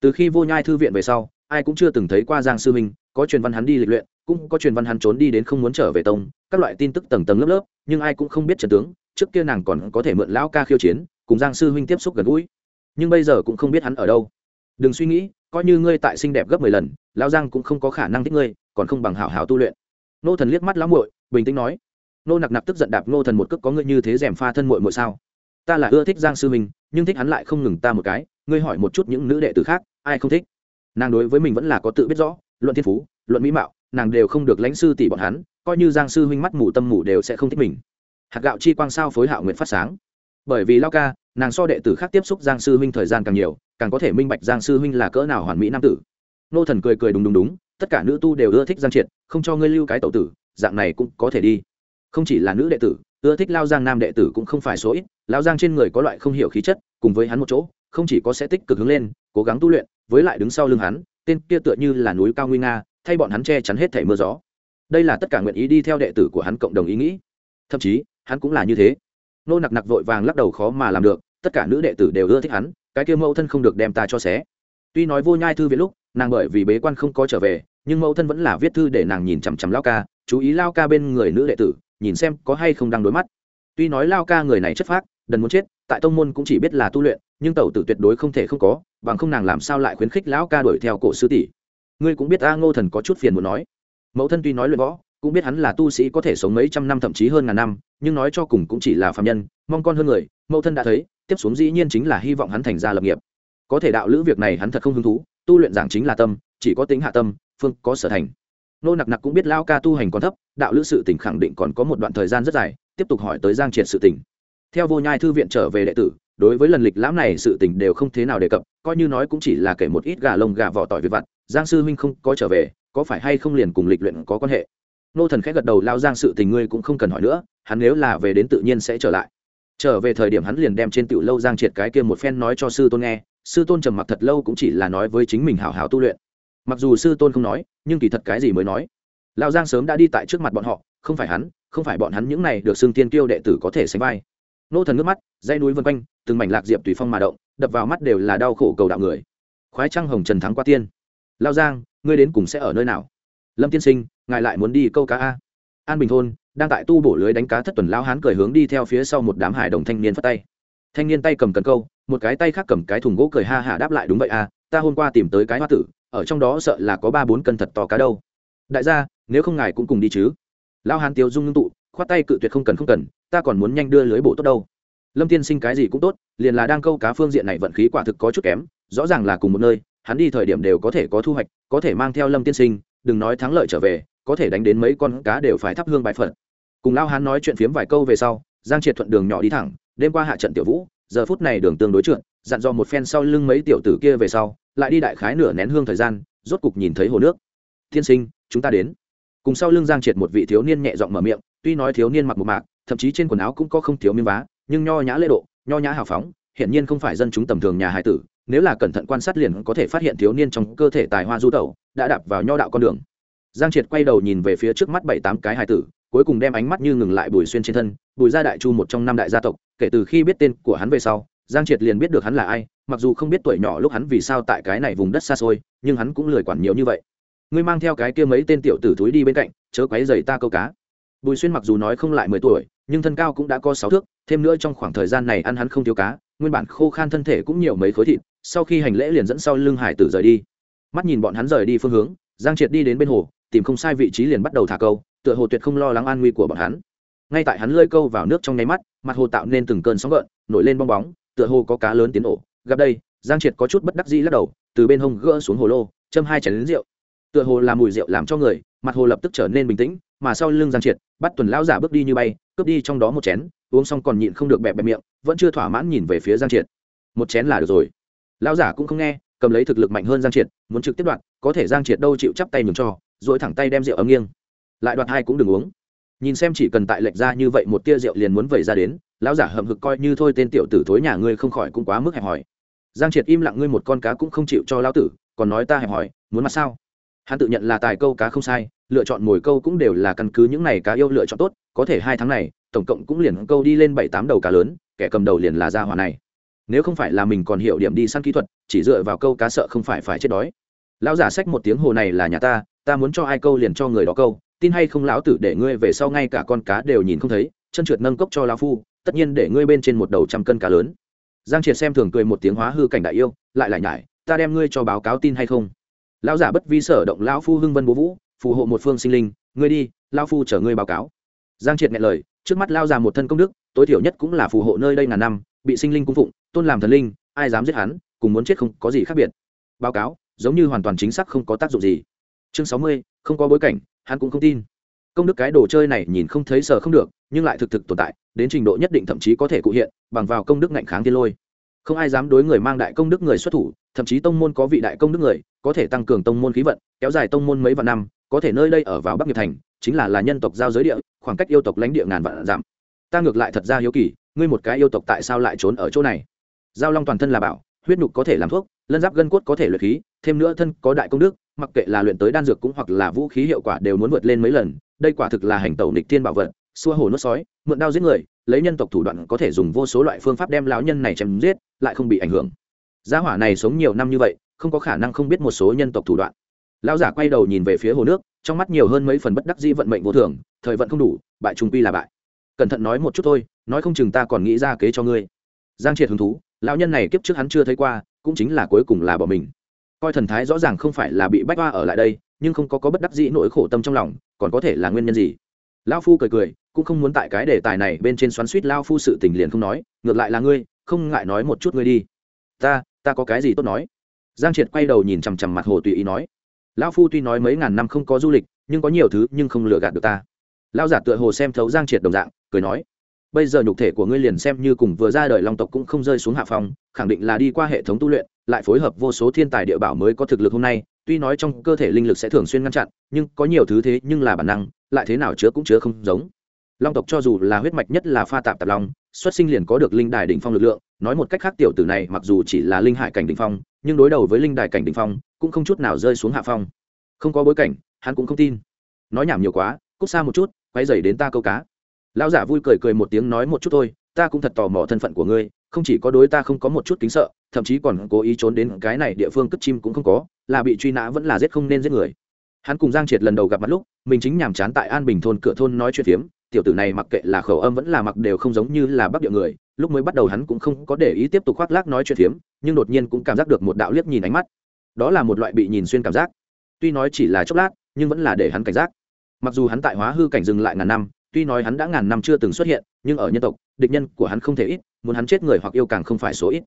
Từ khi vô nhai thư viện về sau, ai cũng chưa từng thấy qua giang sư huynh có truyền văn hắn đi lịch luyện, cũng có truyền văn hắn trốn đi đến không muốn trở về tông, các loại tin tức tầng tầng lớp lớp, nhưng ai cũng không biết trần tướng, trước kia nàng còn có thể mượn lão ca khiêu chiến cùng giang sư huynh tiếp xúc gần gũi. Nhưng bây giờ cũng không biết hắn ở đâu. Đừng suy nghĩ, coi như ngươi tại xinh đẹp gấp mười lần, lão giang cũng không có khả năng thích ngươi, còn không bằng hảo hảo tu luyện. Nô thần liếc mắt lão muội, bình tĩnh nói. Nô nặc nặc tức giận đạp nô thần một cước, có ngươi như thế rèm pha thân muội muội sao? Ta là ưa thích giang sư huynh, nhưng thích hắn lại không ngừng ta một cái, ngươi hỏi một chút những nữ đệ tử khác, ai không thích? Nàng đối với mình vẫn là có tự biết rõ, luận thiên phú, luận mỹ mạo, nàng đều không được lãnh sư tỷ bọn hắn, coi như giang sư huynh mắt mù tâm mù đều sẽ không thích mình. Hạt gạo chi quang sao phối hạo nguyện phát sáng bởi vì lao ca, nàng so đệ tử khác tiếp xúc giang sư huynh thời gian càng nhiều, càng có thể minh bạch giang sư huynh là cỡ nào hoàn mỹ nam tử. Nô thần cười cười đúng đúng đúng, tất cả nữ tu đều ưa thích giang triệt, không cho ngươi lưu cái tẩu tử, dạng này cũng có thể đi. Không chỉ là nữ đệ tử, ưa thích lao giang nam đệ tử cũng không phải số ít, lao giang trên người có loại không hiểu khí chất, cùng với hắn một chỗ, không chỉ có sẽ tích cực hướng lên, cố gắng tu luyện, với lại đứng sau lưng hắn, tên kia tựa như là núi cao nguy nga, thay bọn hắn che chắn hết thảy mưa gió. Đây là tất cả nguyện ý đi theo đệ tử của hắn cộng đồng ý nghĩ. Thậm chí, hắn cũng là như thế nô nặc nặc vội vàng lắc đầu khó mà làm được, tất cả nữ đệ tử đều ưa thích hắn, cái kia mẫu thân không được đem ta cho xé. Tuy nói vô nhai thư viện lúc, nàng bởi vì bế quan không có trở về, nhưng mẫu thân vẫn là viết thư để nàng nhìn chằm chằm lao ca, chú ý lao ca bên người nữ đệ tử, nhìn xem có hay không đang đối mắt. Tuy nói lao ca người này chất phác, đần muốn chết, tại tông môn cũng chỉ biết là tu luyện, nhưng tẩu tử tuyệt đối không thể không có, bằng không nàng làm sao lại khuyến khích lão ca đuổi theo cổ sư tỷ. Ngươi cũng biết a ngô thần có chút phiền muốn nói. Mẫu thân tuy nói luyện võ cũng biết hắn là tu sĩ có thể sống mấy trăm năm thậm chí hơn ngàn năm, nhưng nói cho cùng cũng chỉ là phạm nhân, mong con hơn người, mẫu thân đã thấy, tiếp xuống dĩ nhiên chính là hy vọng hắn thành ra lập nghiệp. Có thể đạo lữ việc này hắn thật không hứng thú, tu luyện giảng chính là tâm, chỉ có tính hạ tâm, phương có sở thành. Nô nặc nặc cũng biết lao ca tu hành còn thấp, đạo lữ sự tỉnh khẳng định còn có một đoạn thời gian rất dài, tiếp tục hỏi tới giang triệt sự tỉnh theo vô nhai thư viện trở về đệ tử, đối với lần lịch lãm này sự tình đều không thế nào đề cập, coi như nói cũng chỉ là kể một ít gà lông gà vỏ tỏi về vặt, giang sư huynh không có trở về, có phải hay không liền cùng lịch luyện có quan hệ? Nô thần khẽ gật đầu, lao giang sự tình ngươi cũng không cần hỏi nữa, hắn nếu là về đến tự nhiên sẽ trở lại. Trở về thời điểm hắn liền đem trên tiểu lâu giang triệt cái kia một phen nói cho sư tôn nghe, sư tôn trầm mặc thật lâu cũng chỉ là nói với chính mình hảo hảo tu luyện. Mặc dù sư tôn không nói, nhưng kỳ thật cái gì mới nói. Lao giang sớm đã đi tại trước mặt bọn họ, không phải hắn, không phải bọn hắn những này được xưng tiên tiêu đệ tử có thể sánh vai. Nô thần nước mắt dây núi vân quanh, từng mảnh lạc diệp tùy phong mà động, đập vào mắt đều là đau khổ cầu đạo người. Khoái trăng hồng trần thắng qua tiên. Lao giang, ngươi đến cùng sẽ ở nơi nào? Lâm tiên sinh ngài lại muốn đi câu cá a? An bình thôn, đang tại tu bổ lưới đánh cá thất tuần lao hán cười hướng đi theo phía sau một đám hải đồng thanh niên phất tay. Thanh niên tay cầm cần câu, một cái tay khác cầm cái thùng gỗ cười ha hả đáp lại đúng vậy à? ta hôm qua tìm tới cái hoa tử, ở trong đó sợ là có ba bốn cân thật to cá đâu. Đại gia, nếu không ngài cũng cùng đi chứ. Lao hán tiêu dung ngưng tụ, khoát tay cự tuyệt không cần không cần, ta còn muốn nhanh đưa lưới bộ tốt đâu. Lâm tiên sinh cái gì cũng tốt, liền là đang câu cá phương diện này vận khí quả thực có chút kém, rõ ràng là cùng một nơi, hắn đi thời điểm đều có thể có thu hoạch, có thể mang theo lâm tiên sinh, đừng nói thắng lợi trở về có thể đánh đến mấy con cá đều phải thắp hương bài phật. Cùng lao hắn nói chuyện phiếm vài câu về sau, giang triệt thuận đường nhỏ đi thẳng, đêm qua hạ trận tiểu vũ, giờ phút này đường tương đối trượt, dặn dò một phen sau lưng mấy tiểu tử kia về sau, lại đi đại khái nửa nén hương thời gian, rốt cục nhìn thấy hồ nước. Tiên sinh, chúng ta đến. Cùng sau lưng giang triệt một vị thiếu niên nhẹ giọng mở miệng, tuy nói thiếu niên mặc một mạc, thậm chí trên quần áo cũng có không thiếu miếng vá, nhưng nho nhã lễ độ, nho nhã hào phóng, hiển nhiên không phải dân chúng tầm thường nhà hải tử, nếu là cẩn thận quan sát liền có thể phát hiện thiếu niên trong cơ thể tài hoa du tẩu, đã đạp vào nho đạo con đường giang triệt quay đầu nhìn về phía trước mắt bảy tám cái hài tử, cuối cùng đem ánh mắt như ngừng lại bùi xuyên trên thân, bùi gia đại chu một trong năm đại gia tộc, kể từ khi biết tên của hắn về sau, giang triệt liền biết được hắn là ai, mặc dù không biết tuổi nhỏ lúc hắn vì sao tại cái này vùng đất xa xôi, nhưng hắn cũng lười quản nhiều như vậy. Ngươi mang theo cái kia mấy tên tiểu tử thúi đi bên cạnh, chớ quấy dày ta câu cá. Bùi xuyên mặc dù nói không lại mười tuổi, nhưng thân cao cũng đã có sáu thước, thêm nữa trong khoảng thời gian này ăn hắn không thiếu cá, nguyên bản khô khan thân thể cũng nhiều mấy khối thịt, sau khi hành lễ liền dẫn sau lưng hải tử rời đi. Mắt nhìn bọn hắn rời đi phương hướng, giang triệt đi đến bên hồ tìm không sai vị trí liền bắt đầu thả câu, tựa hồ tuyệt không lo lắng an nguy của bọn hắn. Ngay tại hắn lơi câu vào nước trong nháy mắt, mặt hồ tạo nên từng cơn sóng gợn, nổi lên bong bóng, tựa hồ có cá lớn tiến ổ. Gặp đây, giang triệt có chút bất đắc dĩ lắc đầu, từ bên hông gỡ xuống hồ lô, châm hai chén lính rượu. Tựa hồ làm mùi rượu làm cho người, mặt hồ lập tức trở nên bình tĩnh, mà sau lưng giang triệt, bắt tuần lão giả bước đi như bay, cướp đi trong đó một chén, uống xong còn nhịn không được bẹp bẹp miệng, vẫn chưa thỏa mãn nhìn về phía giang triệt. Một chén là được rồi. Lão giả cũng không nghe, cầm lấy thực lực mạnh hơn giang triệt, muốn trực tiếp đoạn, có thể giang triệt đâu chịu chắp tay nhường cho dỗi thẳng tay đem rượu ấm nghiêng. Lại đoạt hai cũng đừng uống. Nhìn xem chỉ cần tại lệch ra như vậy một tia rượu liền muốn vẩy ra đến, lão giả hậm hực coi như thôi tên tiểu tử thối nhà ngươi không khỏi cũng quá mức hẹp hòi. Giang triệt im lặng ngươi một con cá cũng không chịu cho lão tử, còn nói ta hẹp hòi, muốn mặt sao? Hắn tự nhận là tài câu cá không sai, lựa chọn mồi câu cũng đều là căn cứ những này cá yêu lựa chọn tốt, có thể hai tháng này, tổng cộng cũng liền câu đi lên bảy tám đầu cá lớn, kẻ cầm đầu liền là gia hỏa này. Nếu không phải là mình còn hiểu điểm đi săn kỹ thuật, chỉ dựa vào câu cá sợ không phải phải chết đói. Lão giả sách một tiếng hồ này là nhà ta ta muốn cho ai câu liền cho người đó câu, tin hay không lão tử để ngươi về sau ngay cả con cá đều nhìn không thấy, chân trượt nâng cốc cho lão phu, tất nhiên để ngươi bên trên một đầu trăm cân cá lớn. Giang triệt xem thường cười một tiếng hóa hư cảnh đại yêu, lại lại nhải, ta đem ngươi cho báo cáo tin hay không? Lão giả bất vi sở động lão phu hưng vân bố vũ, phù hộ một phương sinh linh, ngươi đi, lão phu chở ngươi báo cáo. Giang triệt nghe lời, trước mắt lao già một thân công đức, tối thiểu nhất cũng là phù hộ nơi đây ngàn năm, bị sinh linh cung phụng, tôn làm thần linh, ai dám giết hắn, cùng muốn chết không có gì khác biệt. Báo cáo, giống như hoàn toàn chính xác không có tác dụng gì chương sáu mươi, không có bối cảnh, hắn cũng không tin. Công đức cái đồ chơi này nhìn không thấy sờ không được, nhưng lại thực thực tồn tại, đến trình độ nhất định thậm chí có thể cụ hiện, bằng vào công đức ngạnh kháng thiên lôi. Không ai dám đối người mang đại công đức người xuất thủ, thậm chí tông môn có vị đại công đức người, có thể tăng cường tông môn khí vận, kéo dài tông môn mấy vạn năm, có thể nơi đây ở vào bắc nghiệp thành, chính là là nhân tộc giao giới địa, khoảng cách yêu tộc lãnh địa ngàn vạn giảm ta ngược lại thật ra hiếu kỳ, ngươi một cái yêu tộc tại sao lại trốn ở chỗ này? Giao long toàn thân là bảo, huyết nhục có thể làm thuốc, lân giáp gân cốt có thể luyện khí, thêm nữa thân có đại công đức mặc kệ là luyện tới đan dược cũng hoặc là vũ khí hiệu quả đều muốn vượt lên mấy lần, đây quả thực là hành tẩu nịch tiên bảo vật, xua hồ nuốt sói, mượn đao giết người, lấy nhân tộc thủ đoạn có thể dùng vô số loại phương pháp đem lão nhân này chém giết, lại không bị ảnh hưởng. Gia hỏa này sống nhiều năm như vậy, không có khả năng không biết một số nhân tộc thủ đoạn. Lão giả quay đầu nhìn về phía hồ nước, trong mắt nhiều hơn mấy phần bất đắc dĩ vận mệnh vô thường, thời vận không đủ, bại trung quy là bại. Cẩn thận nói một chút thôi, nói không chừng ta còn nghĩ ra kế cho ngươi. Giang triệt hứng thú, lão nhân này kiếp trước hắn chưa thấy qua, cũng chính là cuối cùng là bỏ mình coi thần thái rõ ràng không phải là bị bách hoa ở lại đây nhưng không có có bất đắc dĩ nỗi khổ tâm trong lòng còn có thể là nguyên nhân gì? Lão phu cười cười cũng không muốn tại cái đề tài này bên trên xoắn suýt lao phu sự tình liền không nói ngược lại là ngươi không ngại nói một chút ngươi đi. Ta ta có cái gì tốt nói? Giang triệt quay đầu nhìn chằm chằm mặt hồ tùy ý nói. Lão phu tuy nói mấy ngàn năm không có du lịch nhưng có nhiều thứ nhưng không lừa gạt được ta. Lão giả tựa hồ xem thấu giang triệt đồng dạng cười nói. Bây giờ nhục thể của ngươi liền xem như cùng vừa ra đời long tộc cũng không rơi xuống hạ phong, khẳng định là đi qua hệ thống tu luyện lại phối hợp vô số thiên tài địa bảo mới có thực lực hôm nay, tuy nói trong cơ thể linh lực sẽ thường xuyên ngăn chặn, nhưng có nhiều thứ thế nhưng là bản năng, lại thế nào chứa cũng chứa không giống. Long tộc cho dù là huyết mạch nhất là pha tạp tạp long, xuất sinh liền có được linh đài đỉnh phong lực lượng, nói một cách khác tiểu tử này mặc dù chỉ là linh hải cảnh đỉnh phong, nhưng đối đầu với linh đài cảnh đỉnh phong, cũng không chút nào rơi xuống hạ phong. Không có bối cảnh, hắn cũng không tin. Nói nhảm nhiều quá, cút xa một chút quay dày đến ta câu cá. Lão giả vui cười cười một tiếng nói một chút thôi, ta cũng thật tò mò thân phận của ngươi không chỉ có đối ta không có một chút kính sợ, thậm chí còn cố ý trốn đến cái này địa phương cất chim cũng không có, là bị truy nã vẫn là giết không nên giết người. Hắn cùng giang triệt lần đầu gặp mặt lúc, mình chính nhàm chán tại an bình thôn cửa thôn nói chuyện phiếm, tiểu tử này mặc kệ là khẩu âm vẫn là mặc đều không giống như là bắc địa người, lúc mới bắt đầu hắn cũng không có để ý tiếp tục khoác lác nói chuyện phiếm, nhưng đột nhiên cũng cảm giác được một đạo liếc nhìn ánh mắt. Đó là một loại bị nhìn xuyên cảm giác. Tuy nói chỉ là chốc lát, nhưng vẫn là để hắn cảnh giác. Mặc dù hắn tại hóa hư cảnh dừng lại ngàn năm tuy nói hắn đã ngàn năm chưa từng xuất hiện, nhưng ở nhân tộc, địch nhân của hắn không thể ít, muốn hắn chết người hoặc yêu càng không phải số ít.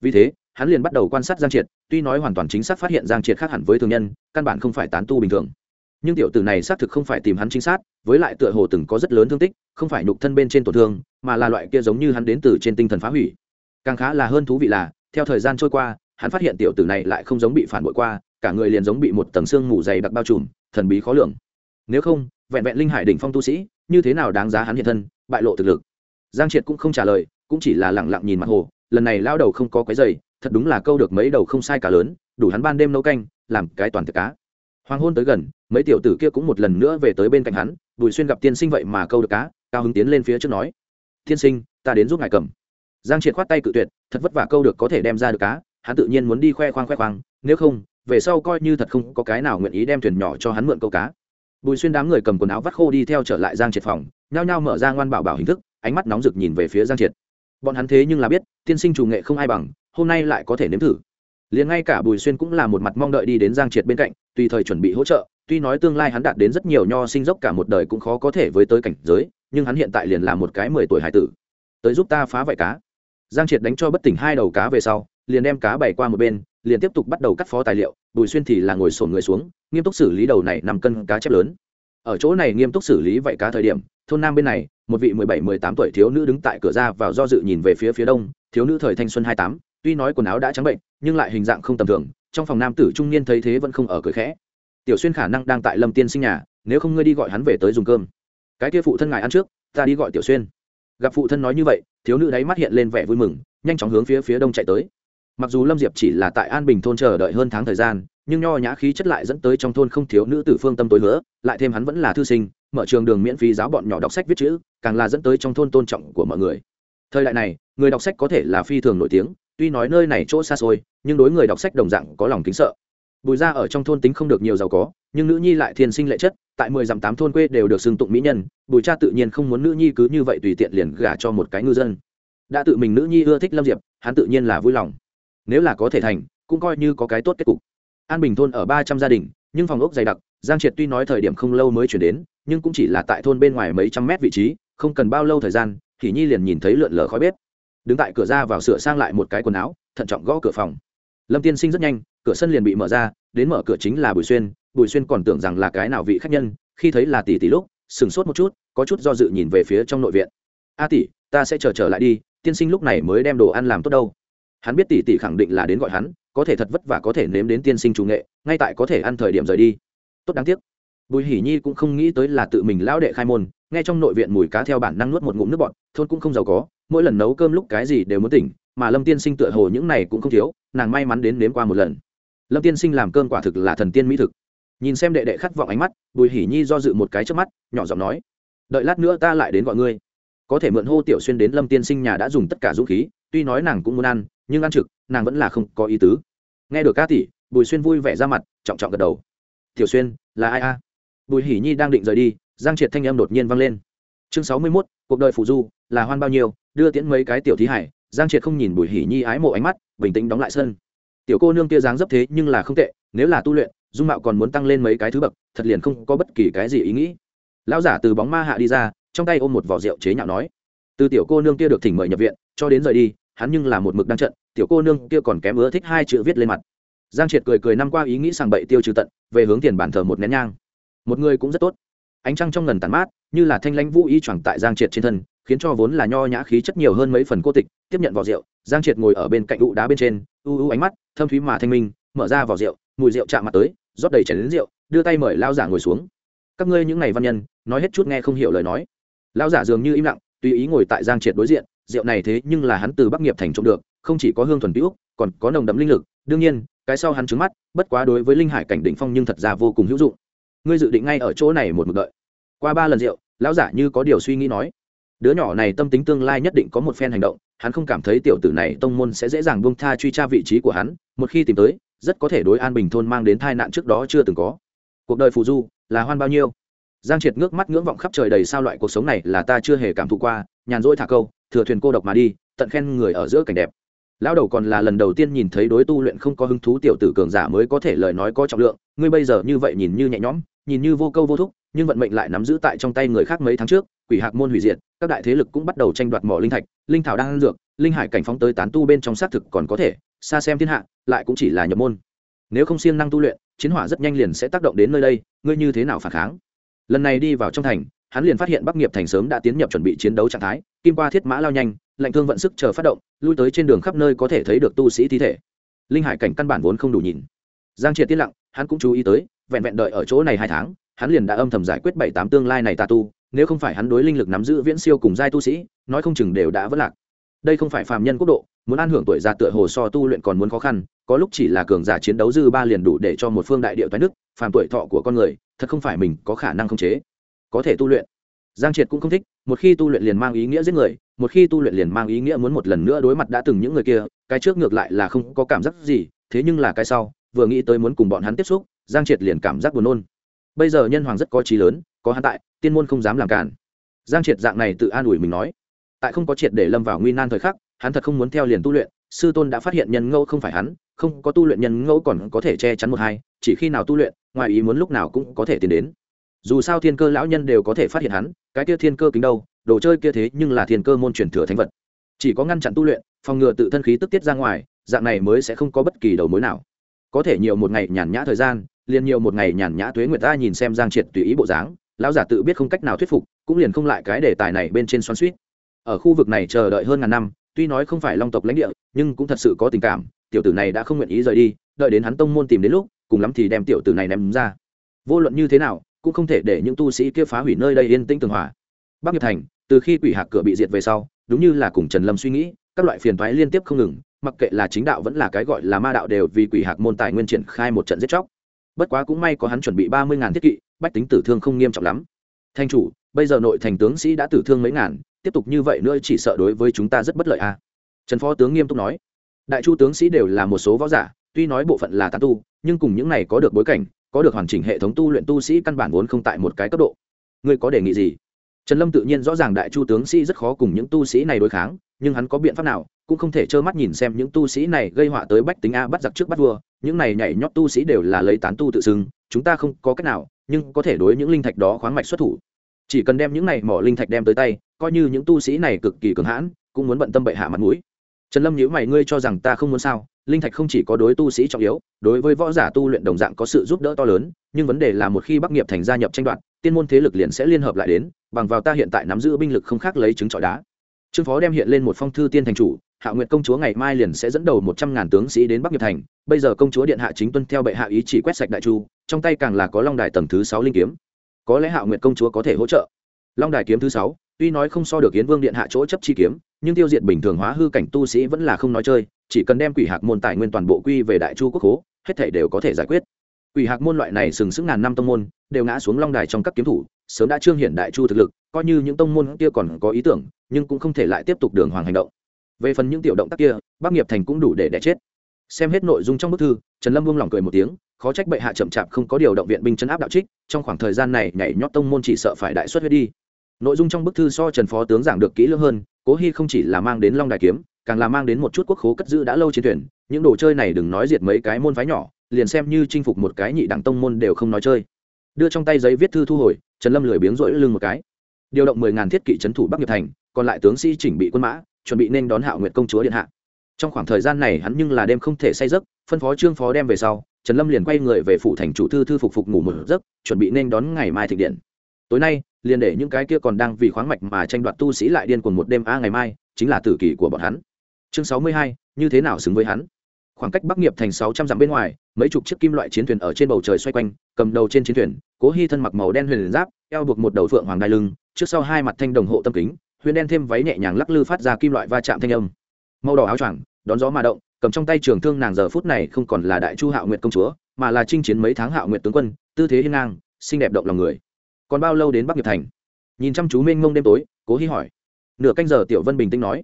Vì thế, hắn liền bắt đầu quan sát giang triệt, tuy nói hoàn toàn chính xác phát hiện giang triệt khác hẳn với thường nhân, căn bản không phải tán tu bình thường. Nhưng tiểu tử này xác thực không phải tìm hắn chính xác với lại tựa hồ từng có rất lớn thương tích, không phải nhục thân bên trên tổn thương, mà là loại kia giống như hắn đến từ trên tinh thần phá hủy. Càng khá là hơn thú vị là, theo thời gian trôi qua, hắn phát hiện tiểu tử này lại không giống bị phản bội qua, cả người liền giống bị một tầng xương mù dày đặc bao trùm, thần bí khó lường. Nếu không vẹn vẹn linh hải đỉnh phong tu sĩ, như thế nào đáng giá hắn hiện thân, bại lộ thực lực. Giang triệt cũng không trả lời, cũng chỉ là lẳng lặng nhìn mặt hồ, lần này lao đầu không có cái giày thật đúng là câu được mấy đầu không sai cả lớn, đủ hắn ban đêm nấu canh, làm cái toàn thực cá. Hoàng hôn tới gần, mấy tiểu tử kia cũng một lần nữa về tới bên cạnh hắn, bùi xuyên gặp tiên sinh vậy mà câu được cá, cao hứng tiến lên phía trước nói, tiên sinh, ta đến giúp ngài cầm. Giang triệt khoát tay cự tuyệt, thật vất vả câu được có thể đem ra được cá, hắn tự nhiên muốn đi khoe khoang khoe khoang, nếu không, về sau coi như thật không có cái nào nguyện ý đem thuyền nhỏ cho hắn mượn câu cá bùi xuyên đám người cầm quần áo vắt khô đi theo trở lại giang triệt phòng, nhao nhao mở ra ngoan bảo bảo hình thức, ánh mắt nóng rực nhìn về phía giang triệt. Bọn hắn thế nhưng là biết, tiên sinh chủ nghệ không ai bằng, hôm nay lại có thể nếm thử. Liền ngay cả bùi xuyên cũng là một mặt mong đợi đi đến giang triệt bên cạnh, tùy thời chuẩn bị hỗ trợ, tuy nói tương lai hắn đạt đến rất nhiều nho sinh dốc cả một đời cũng khó có thể với tới cảnh giới, nhưng hắn hiện tại liền là một cái mười tuổi hải tử. Tới giúp ta phá vải cá. Giang triệt đánh cho bất tỉnh hai đầu cá về sau, liền đem cá bày qua một bên, liền tiếp tục bắt đầu cắt phó tài liệu bùi xuyên thì là ngồi sổn người xuống, nghiêm túc xử lý đầu này nằm cân cá chép lớn. Ở chỗ này nghiêm túc xử lý vậy cá thời điểm, thôn nam bên này, một vị mười bảy, mười tám tuổi thiếu nữ đứng tại cửa ra vào do dự nhìn về phía phía đông, thiếu nữ thời thanh xuân hai tám, tuy nói quần áo đã trắng bệnh, nhưng lại hình dạng không tầm thường, trong phòng nam tử trung niên thấy thế vẫn không ở cười khẽ. Tiểu xuyên khả năng đang tại lâm tiên sinh nhà, nếu không ngươi đi gọi hắn về tới dùng cơm. Cái kia phụ thân ngài ăn trước, ta đi gọi tiểu xuyên. Gặp phụ thân nói như vậy, thiếu nữ đáy mắt hiện lên vẻ vui mừng, nhanh chóng hướng phía phía đông chạy tới mặc dù lâm diệp chỉ là tại an bình thôn chờ đợi hơn tháng thời gian, nhưng nho nhã khí chất lại dẫn tới trong thôn không thiếu nữ tử phương tâm tối hứa, lại thêm hắn vẫn là thư sinh, mở trường đường miễn phí giáo bọn nhỏ đọc sách viết chữ, càng là dẫn tới trong thôn tôn trọng của mọi người. Thời đại này, người đọc sách có thể là phi thường nổi tiếng, tuy nói nơi này chỗ xa xôi, nhưng đối người đọc sách đồng dạng có lòng kính sợ. Bùi Gia ở trong thôn tính không được nhiều giàu có, nhưng nữ nhi lại thiên sinh lệ chất, tại mười dặm tám thôn quê đều được xưng tụng mỹ nhân, bùi cha tự nhiên không muốn nữ nhi cứ như vậy tùy tiện liền gả cho một cái ngư dân. Đã tự mình nữ nhi ưa thích lâm diệp, hắn tự nhiên là vui lòng nếu là có thể thành, cũng coi như có cái tốt kết cục. An bình thôn ở ba trăm gia đình, nhưng phòng ốc dày đặc, giang triệt tuy nói thời điểm không lâu mới chuyển đến, nhưng cũng chỉ là tại thôn bên ngoài mấy trăm mét vị trí, không cần bao lâu thời gian thì nhi liền nhìn thấy lượn lờ khói bếp. Đứng tại cửa ra vào sửa sang lại một cái quần áo, thận trọng gõ cửa phòng. Lâm tiên sinh rất nhanh, cửa sân liền bị mở ra, đến mở cửa chính là bùi xuyên. Bùi xuyên còn tưởng rằng là cái nào vị khách nhân, khi thấy là tỷ tỷ lúc, sừng sốt một chút, có chút do dự nhìn về phía trong nội viện. A tỷ, ta sẽ chờ trở lại đi, tiên sinh lúc này mới đem đồ ăn làm tốt đâu hắn biết tỷ tỷ khẳng định là đến gọi hắn, có thể thật vất vả có thể nếm đến tiên sinh chủ nghệ, ngay tại có thể ăn thời điểm rời đi. Tốt đáng tiếc. Bùi hỉ nhi cũng không nghĩ tới là tự mình lão đệ khai môn, nghe trong nội viện mùi cá theo bản năng nuốt một ngụm nước bọt, thôn cũng không giàu có, mỗi lần nấu cơm lúc cái gì đều muốn tỉnh, mà lâm tiên sinh tựa hồ những này cũng không thiếu, nàng may mắn đến nếm qua một lần. Lâm tiên sinh làm cơm quả thực là thần tiên mỹ thực. Nhìn xem đệ đệ khát vọng ánh mắt, bùi hỉ nhi do dự một cái trước mắt, nhỏ giọng nói, đợi lát nữa ta lại đến gọi ngươi. Có thể mượn hô tiểu xuyên đến lâm tiên sinh nhà đã dùng tất cả dũng khí, tuy nói nàng cũng muốn ăn nhưng ăn trực, nàng vẫn là không có ý tứ. Nghe được ca tỷ, bùi xuyên vui vẻ ra mặt, trọng trọng gật đầu. Tiểu xuyên, là ai a? Bùi hỉ nhi đang định rời đi, giang triệt thanh âm đột nhiên vang lên. Chương sáu mươi mốt, cuộc đời phụ du, là hoan bao nhiêu, đưa tiễn mấy cái tiểu thí hải. Giang triệt không nhìn bùi hỉ nhi ái mộ ánh mắt, bình tĩnh đóng lại sân. Tiểu cô nương kia dáng dấp thế nhưng là không tệ, nếu là tu luyện, dung mạo còn muốn tăng lên mấy cái thứ bậc, thật liền không có bất kỳ cái gì ý nghĩ. Lão giả từ bóng ma hạ đi ra, trong tay ôm một vỏ rượu chế nhạo nói. Từ tiểu cô nương kia được thỉnh mời nhập viện, cho đến rời đi hắn nhưng là một mực đang trận, tiểu cô nương kia còn kém ưa thích hai chữ viết lên mặt. Giang triệt cười cười năm qua ý nghĩ sàng bậy tiêu trừ tận, về hướng tiền bản thờ một nén nhang. Một người cũng rất tốt. Ánh trăng trong ngần tàn mát, như là thanh lãnh vũ y choàng tại giang triệt trên thân, khiến cho vốn là nho nhã khí chất nhiều hơn mấy phần cô tịch, tiếp nhận vỏ rượu, giang triệt ngồi ở bên cạnh ụ đá bên trên, u u ánh mắt, thâm thúy mà thanh minh, mở ra vỏ rượu, mùi rượu chạm mặt tới, rót đầy chảy đến rượu, đưa tay mời lao giả ngồi xuống. Các ngươi những ngày văn nhân, nói hết chút nghe không hiểu lời nói. Lao giả dường như im lặng, tùy ý ngồi tại giang triệt đối diện rượu này thế nhưng là hắn từ bắc nghiệp thành trộm được, không chỉ có hương thuần hữu còn có nồng đậm linh lực. Đương nhiên, cái sau hắn trứng mắt, bất quá đối với linh hải cảnh đỉnh phong nhưng thật ra vô cùng hữu dụng. Ngươi dự định ngay ở chỗ này một mực đợi. Qua ba lần rượu, lão giả như có điều suy nghĩ nói. Đứa nhỏ này tâm tính tương lai nhất định có một phen hành động, hắn không cảm thấy tiểu tử này tông môn sẽ dễ dàng buông tha truy tra vị trí của hắn, một khi tìm tới, rất có thể đối an bình thôn mang đến tai nạn trước đó chưa từng có. Cuộc đời phù du là hoan bao nhiêu? Giang triệt ngước mắt ngưỡng vọng khắp trời đầy sao loại cuộc sống này là ta chưa hề cảm thụ qua, nhàn rỗi thả câu thừa thuyền cô độc mà đi, tận khen người ở giữa cảnh đẹp. Lão đầu còn là lần đầu tiên nhìn thấy đối tu luyện không có hứng thú tiểu tử cường giả mới có thể lời nói có trọng lượng, ngươi bây giờ như vậy nhìn như nhẹ nhõm, nhìn như vô câu vô thúc, nhưng vận mệnh lại nắm giữ tại trong tay người khác mấy tháng trước, quỷ hạc môn hủy diệt, các đại thế lực cũng bắt đầu tranh đoạt mỏ linh thạch, linh thảo đang ăn dược, linh hải cảnh phóng tới tán tu bên trong xác thực còn có thể, xa xem thiên hạ, lại cũng chỉ là nhập môn. Nếu không siêng năng tu luyện, chiến hỏa rất nhanh liền sẽ tác động đến nơi đây, ngươi như thế nào phản kháng? Lần này đi vào trong thành hắn liền phát hiện bắc nghiệp thành sớm đã tiến nhập chuẩn bị chiến đấu trạng thái, kim qua thiết mã lao nhanh, lạnh thương vận sức chờ phát động, lui tới trên đường khắp nơi có thể thấy được tu sĩ thi thể. Linh hải cảnh căn bản vốn không đủ nhìn. Giang triệt tiết lặng, hắn cũng chú ý tới, vẹn vẹn đợi ở chỗ này hai tháng, hắn liền đã âm thầm giải quyết bảy tám tương lai này tà tu, nếu không phải hắn đối linh lực nắm giữ viễn siêu cùng giai tu sĩ, nói không chừng đều đã vất lạc. Đây không phải phàm nhân quốc độ, muốn an hưởng tuổi già tựa hồ so tu luyện còn muốn khó khăn, có lúc chỉ là cường giả chiến đấu dư ba liền đủ để cho một phương đại điệu toái nước, phàm tuổi thọ của con người, thật không phải mình có khả năng khống chế có thể tu luyện. Giang triệt cũng không thích, một khi tu luyện liền mang ý nghĩa giết người, một khi tu luyện liền mang ý nghĩa muốn một lần nữa đối mặt đã từng những người kia, cái trước ngược lại là không có cảm giác gì, thế nhưng là cái sau, vừa nghĩ tới muốn cùng bọn hắn tiếp xúc, giang triệt liền cảm giác buồn nôn. Bây giờ nhân hoàng rất có trí lớn, có hắn tại, tiên môn không dám làm cản. Giang triệt dạng này tự an ủi mình nói. Tại không có triệt để lâm vào nguy nan thời khắc, hắn thật không muốn theo liền tu luyện, sư tôn đã phát hiện nhân ngẫu không phải hắn, không có tu luyện nhân ngẫu còn có thể che chắn một hai, chỉ khi nào tu luyện, ngoài ý muốn lúc nào cũng có thể tiến đến dù sao thiên cơ lão nhân đều có thể phát hiện hắn, cái kia thiên cơ kính đâu, đồ chơi kia thế nhưng là thiên cơ môn truyền thừa thánh vật. Chỉ có ngăn chặn tu luyện, phòng ngừa tự thân khí tức tiết ra ngoài, dạng này mới sẽ không có bất kỳ đầu mối nào. Có thể nhiều một ngày nhàn nhã thời gian, liền nhiều một ngày nhàn nhã tuế nguyệt ta nhìn xem giang triệt tùy ý bộ dáng, lão giả tự biết không cách nào thuyết phục, cũng liền không lại cái đề tài này bên trên xoắn suýt ở khu vực này chờ đợi hơn ngàn năm, tuy nói không phải long tộc lãnh địa, nhưng cũng thật sự có tình cảm, tiểu tử này đã không nguyện ý rời đi, đợi đến hắn tông môn tìm đến lúc, cùng lắm thì đem tiểu tử này ném ra. Vô luận như thế nào cũng không thể để những tu sĩ kia phá hủy nơi đây yên tĩnh tường hòa. Bắc nghiệp thành, từ khi quỷ hạc cửa bị diệt về sau, đúng như là cùng trần lâm suy nghĩ, các loại phiền toái liên tiếp không ngừng, mặc kệ là chính đạo vẫn là cái gọi là ma đạo đều vì quỷ hạc môn tài nguyên triển khai một trận giết chóc. Bất quá cũng may có hắn chuẩn bị ba mươi ngàn thiết kỵ, bách tính tử thương không nghiêm trọng lắm. Thanh chủ, bây giờ nội thành tướng sĩ đã tử thương mấy ngàn, tiếp tục như vậy nữa chỉ sợ đối với chúng ta rất bất lợi a à? trần phó tướng nghiêm túc nói. Đại chu tướng sĩ đều là một số võ giả, tuy nói bộ phận là tán tu, nhưng cùng những này có được bối cảnh có được hoàn chỉnh hệ thống tu luyện tu sĩ căn bản vốn không tại một cái cấp độ. Ngươi có đề nghị gì? Trần lâm tự nhiên rõ ràng đại chu tướng sĩ rất khó cùng những tu sĩ này đối kháng, nhưng hắn có biện pháp nào, cũng không thể trơ mắt nhìn xem những tu sĩ này gây họa tới bách tính a bắt giặc trước bắt vua. Những này nhảy nhót tu sĩ đều là lấy tán tu tự xưng, chúng ta không có cách nào, nhưng có thể đối những linh thạch đó khoáng mạch xuất thủ. Chỉ cần đem những này mỏ linh thạch đem tới tay, coi như những tu sĩ này cực kỳ cường hãn, cũng muốn bận tâm bệ hạ mặt mũi. Trần lâm nhữ mày, ngươi cho rằng ta không muốn sao? Linh thạch không chỉ có đối tu sĩ trọng yếu, đối với võ giả tu luyện đồng dạng có sự giúp đỡ to lớn, nhưng vấn đề là một khi bắc nghiệp thành gia nhập tranh đoạt, tiên môn thế lực liền sẽ liên hợp lại đến, bằng vào ta hiện tại nắm giữ binh lực không khác lấy trứng trọi đá. Trương phó đem hiện lên một phong thư tiên thành chủ, hạ nguyệt công chúa ngày mai liền sẽ dẫn đầu một trăm ngàn tướng sĩ đến bắc nghiệp thành, bây giờ công chúa điện hạ chính tuân theo bệ hạ ý chỉ quét sạch đại chu, trong tay càng là có long đài tầng thứ sáu linh kiếm. Có lẽ hạ nguyệt công chúa có thể hỗ trợ. Long đài kiếm thứ sáu, tuy nói không so được hiến vương điện hạ chỗ chấp chi kiếm, nhưng tiêu diệt bình thường hóa hư cảnh tu sĩ vẫn là không nói chơi chỉ cần đem quỷ hạc môn tài nguyên toàn bộ quy về đại chu quốc hố hết thể đều có thể giải quyết. Quỷ hạc môn loại này sừng sững ngàn năm tông môn, đều ngã xuống long đài trong các kiếm thủ, sớm đã trương hiển đại chu thực lực, coi như những tông môn kia còn có ý tưởng, nhưng cũng không thể lại tiếp tục đường hoàng hành động. Về phần những tiểu động tác kia, bắc nghiệp thành cũng đủ để đẻ chết. Xem hết nội dung trong bức thư, trần lâm buông lỏng cười một tiếng, khó trách bệ hạ chậm chạp không có điều động viện binh chấn áp đạo trích, trong khoảng thời gian này nhảy nhót tông môn chỉ sợ phải đại xuất huyết đi. Nội dung trong bức thư so trần phó tướng giảng được kỹ lưỡng hơn, cố hy không chỉ là mang đến long đài kiếm càng là mang đến một chút quốc khố cất giữ đã lâu chiến thuyền, những đồ chơi này đừng nói diệt mấy cái môn phái nhỏ, liền xem như chinh phục một cái nhị đẳng tông môn đều không nói chơi. Đưa trong tay giấy viết thư thu hồi, trần lâm lười biếng rỗi lưng một cái. Điều động mười ngàn thiết kỵ trấn thủ bắc nghiệp thành, còn lại tướng sĩ chỉnh bị quân mã, chuẩn bị nên đón hạo nguyệt công chúa điện hạ. Trong khoảng thời gian này hắn nhưng là đêm không thể say giấc, phân phó trương phó đem về sau, trần lâm liền quay người về phủ thành chủ thư thư phục phục ngủ một giấc, chuẩn bị nên đón ngày mai thịnh điện. Tối nay, liền để những cái kia còn đang vì khoáng mạch mà tranh đoạt tu sĩ lại điên cuồng một đêm, a, ngày mai, chính là tử kỳ của bọn hắn chương sáu mươi hai, như thế nào xứng với hắn? Khoảng cách bắc nghiệp thành sáu trăm dặm bên ngoài, mấy chục chiếc kim loại chiến thuyền ở trên bầu trời xoay quanh, cầm đầu trên chiến thuyền, cố hy thân mặc màu đen huyền giáp, eo buộc một đầu phượng hoàng đai lưng, trước sau hai mặt thanh đồng hộ tâm kính, huyền đen thêm váy nhẹ nhàng lắc lư phát ra kim loại va chạm thanh âm. Màu đỏ áo choàng, đón gió mà động, cầm trong tay trường thương nàng giờ phút này không còn là đại chu hạo nguyệt công chúa, mà là chinh chiến mấy tháng hạo nguyệt tướng quân, tư thế hiên ngang, xinh đẹp động lòng người. Còn bao lâu đến bắc nghiệp thành? Nhìn chăm chú mênh mông đêm tối, cố hy hỏi. Nửa canh giờ tiểu vân bình tĩnh nói